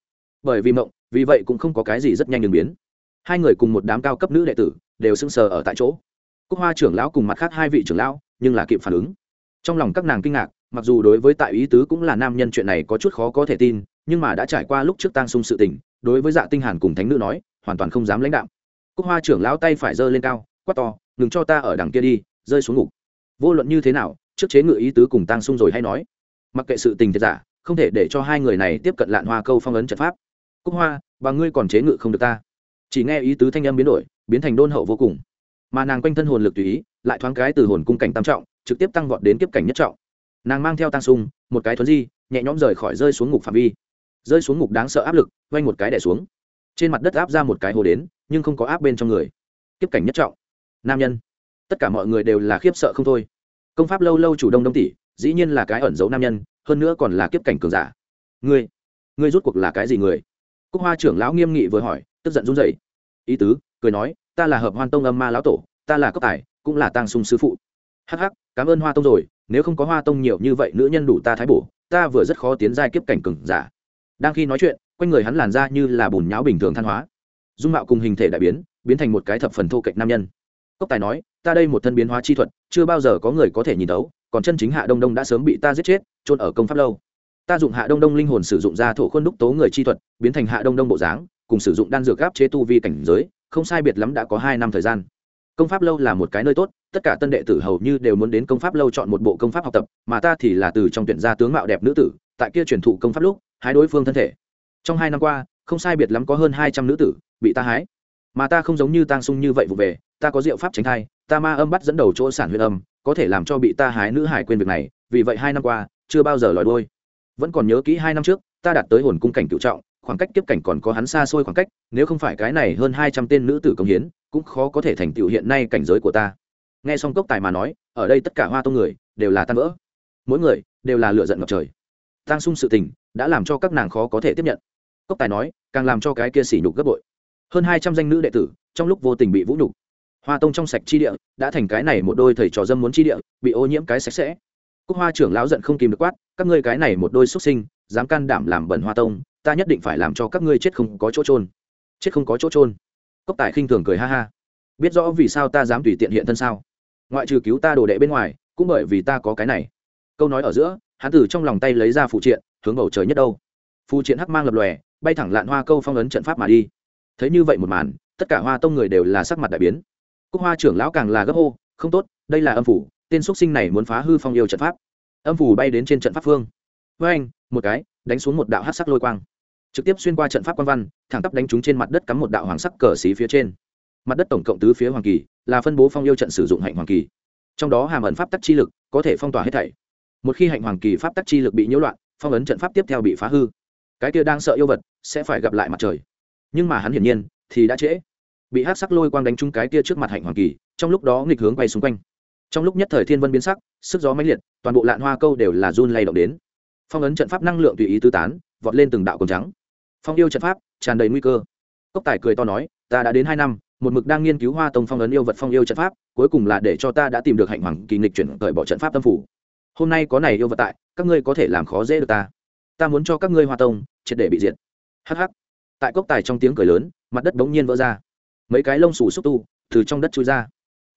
Bởi vì mộng, vì vậy cũng không có cái gì rất nhanh đường biến. Hai người cùng một đám cao cấp nữ đệ tử, đều sững sờ ở tại chỗ. Cúc hoa trưởng lão cùng mặt khác hai vị trưởng lão, nhưng là kịp phản ứng. Trong lòng các nàng kinh ngạc, mặc dù đối với tại ý tứ cũng là nam nhân chuyện này có chút khó có thể tin, nhưng mà đã trải qua lúc trước tang sung sự tình đối với dạ tinh hàn cùng thánh nữ nói, hoàn toàn không dám lãnh đạo cúc hoa trưởng lão tay phải giơ lên cao, quát to đừng cho ta ở đằng kia đi, rơi xuống ngục. Vô luận như thế nào, trước chế ngự ý tứ cùng tăng sung rồi hay nói. Mặc kệ sự tình thiệt giả, không thể để cho hai người này tiếp cận lạn hoa câu phong ấn trận pháp. Cúc hoa, và ngươi còn chế ngự không được ta. Chỉ nghe ý tứ thanh âm biến đổi, biến thành đôn hậu vô cùng. Mà nàng quanh thân hồn lực tùy ý, lại thoáng cái từ hồn cung cảnh tam trọng, trực tiếp tăng vọt đến kiếp cảnh nhất trọng. Nàng mang theo tăng sung, một cái thuấn di, nhẹ nhõm rời khỏi, rơi xuống ngục phạm vi rơi xuống ngục đáng sợ áp lực quanh một cái đẻ xuống. Trên mặt đất áp ra một cái hồ đến, nhưng không có áp bên trong người. Kiếp cảnh nhất trọng. Nam nhân. Tất cả mọi người đều là khiếp sợ không thôi. Công pháp lâu lâu chủ đông đông tỷ, dĩ nhiên là cái ẩn giấu nam nhân, hơn nữa còn là kiếp cảnh cường giả. Ngươi ngươi rút cuộc là cái gì người? Cúc hoa trưởng lão nghiêm nghị vừa hỏi, tức giận run rẩy. Ý tứ, cười nói, ta là hợp hoan tông âm ma lão tổ, ta là cấp tài, cũng là tăng sung sư phụ. Hắc hắc, cảm ơn hoa tông rồi, nếu không có hoa tông nhiều như vậy nữ nhân đủ ta thái bổ, ta vừa rất khó tiến giai kiếp cảnh cường giả đang khi nói chuyện, quanh người hắn làn ra như là bùn nháo bình thường than hóa. Dung mạo cùng hình thể đại biến biến thành một cái thập phần thô kệch nam nhân. Cốc tài nói, ta đây một thân biến hóa chi thuật, chưa bao giờ có người có thể nhìn tấu còn chân chính hạ đông đông đã sớm bị ta giết chết trôn ở công pháp lâu. Ta dụng hạ đông đông linh hồn sử dụng ra thổ khuôn đúc tố người chi thuật, biến thành hạ đông đông bộ dáng, cùng sử dụng đan dược gáp chế tu vi cảnh giới, không sai biệt lắm đã có hai năm thời gian. Công pháp lâu là một cái nơi tốt, tất cả tân đệ tử hầu như đều muốn đến công pháp lâu chọn một bộ công pháp học tập, mà ta thì là từ trong tuyển gia tướng mạo đẹp nữ tử, tại kia truyền thụ công pháp lúc hái đối phương thân thể. Trong hai năm qua, không sai biệt lắm có hơn hai trăm nữ tử bị ta hái. Mà ta không giống như tang sung như vậy vụ về, ta có diệu pháp tránh thai, ta ma âm bắt dẫn đầu chỗ sản huyết âm, có thể làm cho bị ta hái nữ hải quên việc này, vì vậy hai năm qua, chưa bao giờ lòi đôi vẫn còn nhớ kỹ hai năm trước, ta đạt tới hồn cung cảnh cựu trọng, khoảng cách tiếp cảnh còn có hắn xa xôi khoảng cách, nếu không phải cái này hơn hai trăm tên nữ tử công hiến, cũng khó có thể thành tựu hiện nay cảnh giới của ta. Nghe xong cốc tài mà nói, ở đây tất cả hoa tông người, đều là tan vỡ. Mỗi người, đều là lựa giận ngập trời. Tăng sung sự tình đã làm cho các nàng khó có thể tiếp nhận. Cốc tài nói, càng làm cho cái kia sỉ nhục gấp bội. Hơn hai trăm danh nữ đệ tử, trong lúc vô tình bị vũ nhục. Hoa tông trong sạch chi địa, đã thành cái này một đôi thầy trò dâm muốn chi địa, bị ô nhiễm cái sạch sẽ. Cúc hoa trưởng lão giận không kìm được quát, các ngươi cái này một đôi xuất sinh, dám can đảm làm bẩn hoa tông, ta nhất định phải làm cho các ngươi chết không có chỗ trôn chết không có chỗ trôn cốc tài khinh thường cười ha ha. Biết rõ vì sao ta dám tùy tiện hiện thân sao? Ngoại trừ cứu ta đồ đệ bên ngoài, cũng bởi vì ta có cái này. Câu nói ở giữa hắn từ trong lòng tay lấy ra phụ triện, hướng bầu trời nhất đâu. Phụ triện hắc mang lập lòe, bay thẳng lạn hoa câu phong ấn trận pháp mà đi. Thấy như vậy một màn, tất cả hoa tông người đều là sắc mặt đại biến. Cúc hoa trưởng lão càng là gấp hô, không tốt, đây là âm phủ, tên x sinh này muốn phá hư phong yêu trận pháp. Âm phủ bay đến trên trận pháp phương. Với anh, một cái, đánh xuống một đạo hát sắc lôi quang. Trực tiếp xuyên qua trận pháp quan văn, thẳng tắp đánh trúng trên mặt đất cắm một đạo hoàng sắc cờ xí phía trên. Mặt đất tổng cộng tứ phía hoàng kỳ, là phân bố phong yêu trận sử dụng hạnh hoàng kỳ. Trong đó hàm ẩn pháp tắc chi lực, có thể phong tỏa hết thảy một khi hạnh hoàng kỳ pháp tắc chi lực bị nhiễu loạn, phong ấn trận pháp tiếp theo bị phá hư. Cái kia đang sợ yêu vật sẽ phải gặp lại mặt trời. Nhưng mà hắn hiển nhiên thì đã trễ. Bị hát sắc lôi quang đánh trúng cái kia trước mặt hạnh hoàng kỳ, trong lúc đó nghịch hướng quay xung quanh. Trong lúc nhất thời thiên vân biến sắc, sức gió mãnh liệt, toàn bộ lạn hoa câu đều là run lay động đến. Phong ấn trận pháp năng lượng tùy ý tứ tán, vọt lên từng đạo cồn trắng. Phong yêu trận pháp tràn đầy nguy cơ. Cốc tài cười to nói, ta đã đến hai năm, một mực đang nghiên cứu hoa tông phong ấn yêu vật phong yêu trận pháp, cuối cùng là để cho ta đã tìm được hạnh hoàng kỳ nghịch chuyển cởi bỏ trận pháp tâm phủ hôm nay có này yêu vật tại, các ngươi có thể làm khó dễ được ta. Ta muốn cho các ngươi hoa tông, triệt để bị diệt. Hh tại cốc tài trong tiếng cười lớn, mặt đất bỗng nhiên vỡ ra. Mấy cái lông xù xúc tu, từ trong đất chui ra.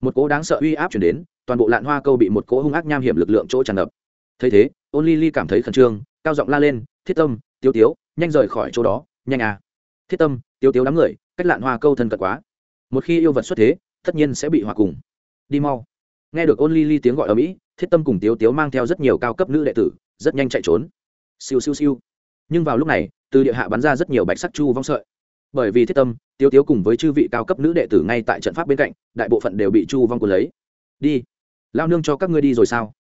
Một cỗ đáng sợ uy áp chuyển đến, toàn bộ lạn hoa câu bị một cỗ hung ác nham hiểm lực lượng chỗ tràn ngập. Thấy thế, ôn ly ly cảm thấy khẩn trương, cao giọng la lên, thiết tâm tiêu tiếu, nhanh rời khỏi chỗ đó, nhanh à. Thiết tâm tiêu tiếu đám người, cách lạn hoa câu thân cận quá. Một khi yêu vật xuất thế, tất nhiên sẽ bị hòa cùng. Đi mau. Nghe được ôn ly ly tiếng gọi ở mỹ thiết tâm cùng tiếu tiếu mang theo rất nhiều cao cấp nữ đệ tử, rất nhanh chạy trốn. Siêu siêu siêu. Nhưng vào lúc này, từ địa hạ bắn ra rất nhiều bạch sắc chu vong sợi. Bởi vì thiết tâm, tiếu tiếu cùng với chư vị cao cấp nữ đệ tử ngay tại trận pháp bên cạnh, đại bộ phận đều bị chu vong cuốn lấy. Đi. Lao nương cho các ngươi đi rồi sao?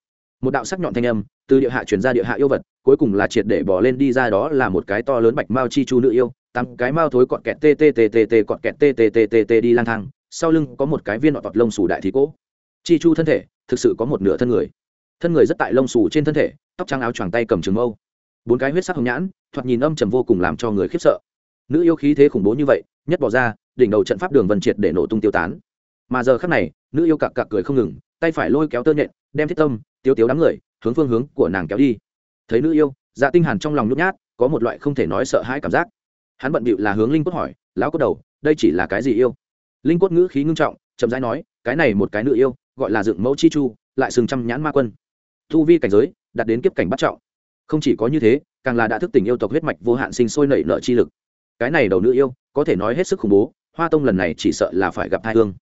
Một đạo sắc nhọn thanh âm từ địa hạ chuyển ra địa hạ yêu vật, cuối cùng là triệt để bỏ lên đi ra đó là một cái to lớn bạch mao chi chu nữ yêu, tám cái mao thối cọt kẹt tê tê tê tê tê cọt kẹt tê tê tê tê tê đi lang thang, sau lưng có một cái viên nọ tọt lông xù đại thí cỗ. Chi chu thân thể thực sự có một nửa thân người. Thân người rất tại lông xù trên thân thể, tóc trắng áo choàng tay cầm trường mâu. Bốn cái huyết sắc hồng nhãn, thoạt nhìn âm trầm vô cùng làm cho người khiếp sợ. Nữ yêu khí thế khủng bố như vậy, nhất bỏ ra, đỉnh đầu trận pháp đường vân triệt để nổ tung tiêu tán. Mà giờ khắc này, nữ yêu cặc cặc cười không ngừng, tay phải lôi kéo tơ nhện, đem thiết tâm tiêu tiếu đám người, hướng phương hướng của nàng kéo đi. Thấy nữ yêu dạ tinh hàn trong lòng nhút nhát, có một loại không thể nói sợ hãi cảm giác. Hắn bận bịu là hướng linh cốt hỏi, lão cốt đầu, đây chỉ là cái gì yêu? Linh cốt ngữ khí ngưng trọng, chậm rãi nói, cái này một cái nữ yêu gọi là dựng mẫu chi chu, lại sừng trăm nhãn ma quân. Thu vi cảnh giới, đạt đến kiếp cảnh bắt trọng. Không chỉ có như thế, càng là đã thức tỉnh yêu tộc huyết mạch vô hạn sinh sôi nảy nở chi lực. Cái này đầu nữ yêu, có thể nói hết sức khủng bố, hoa tông lần này chỉ sợ là phải gặp thai hương.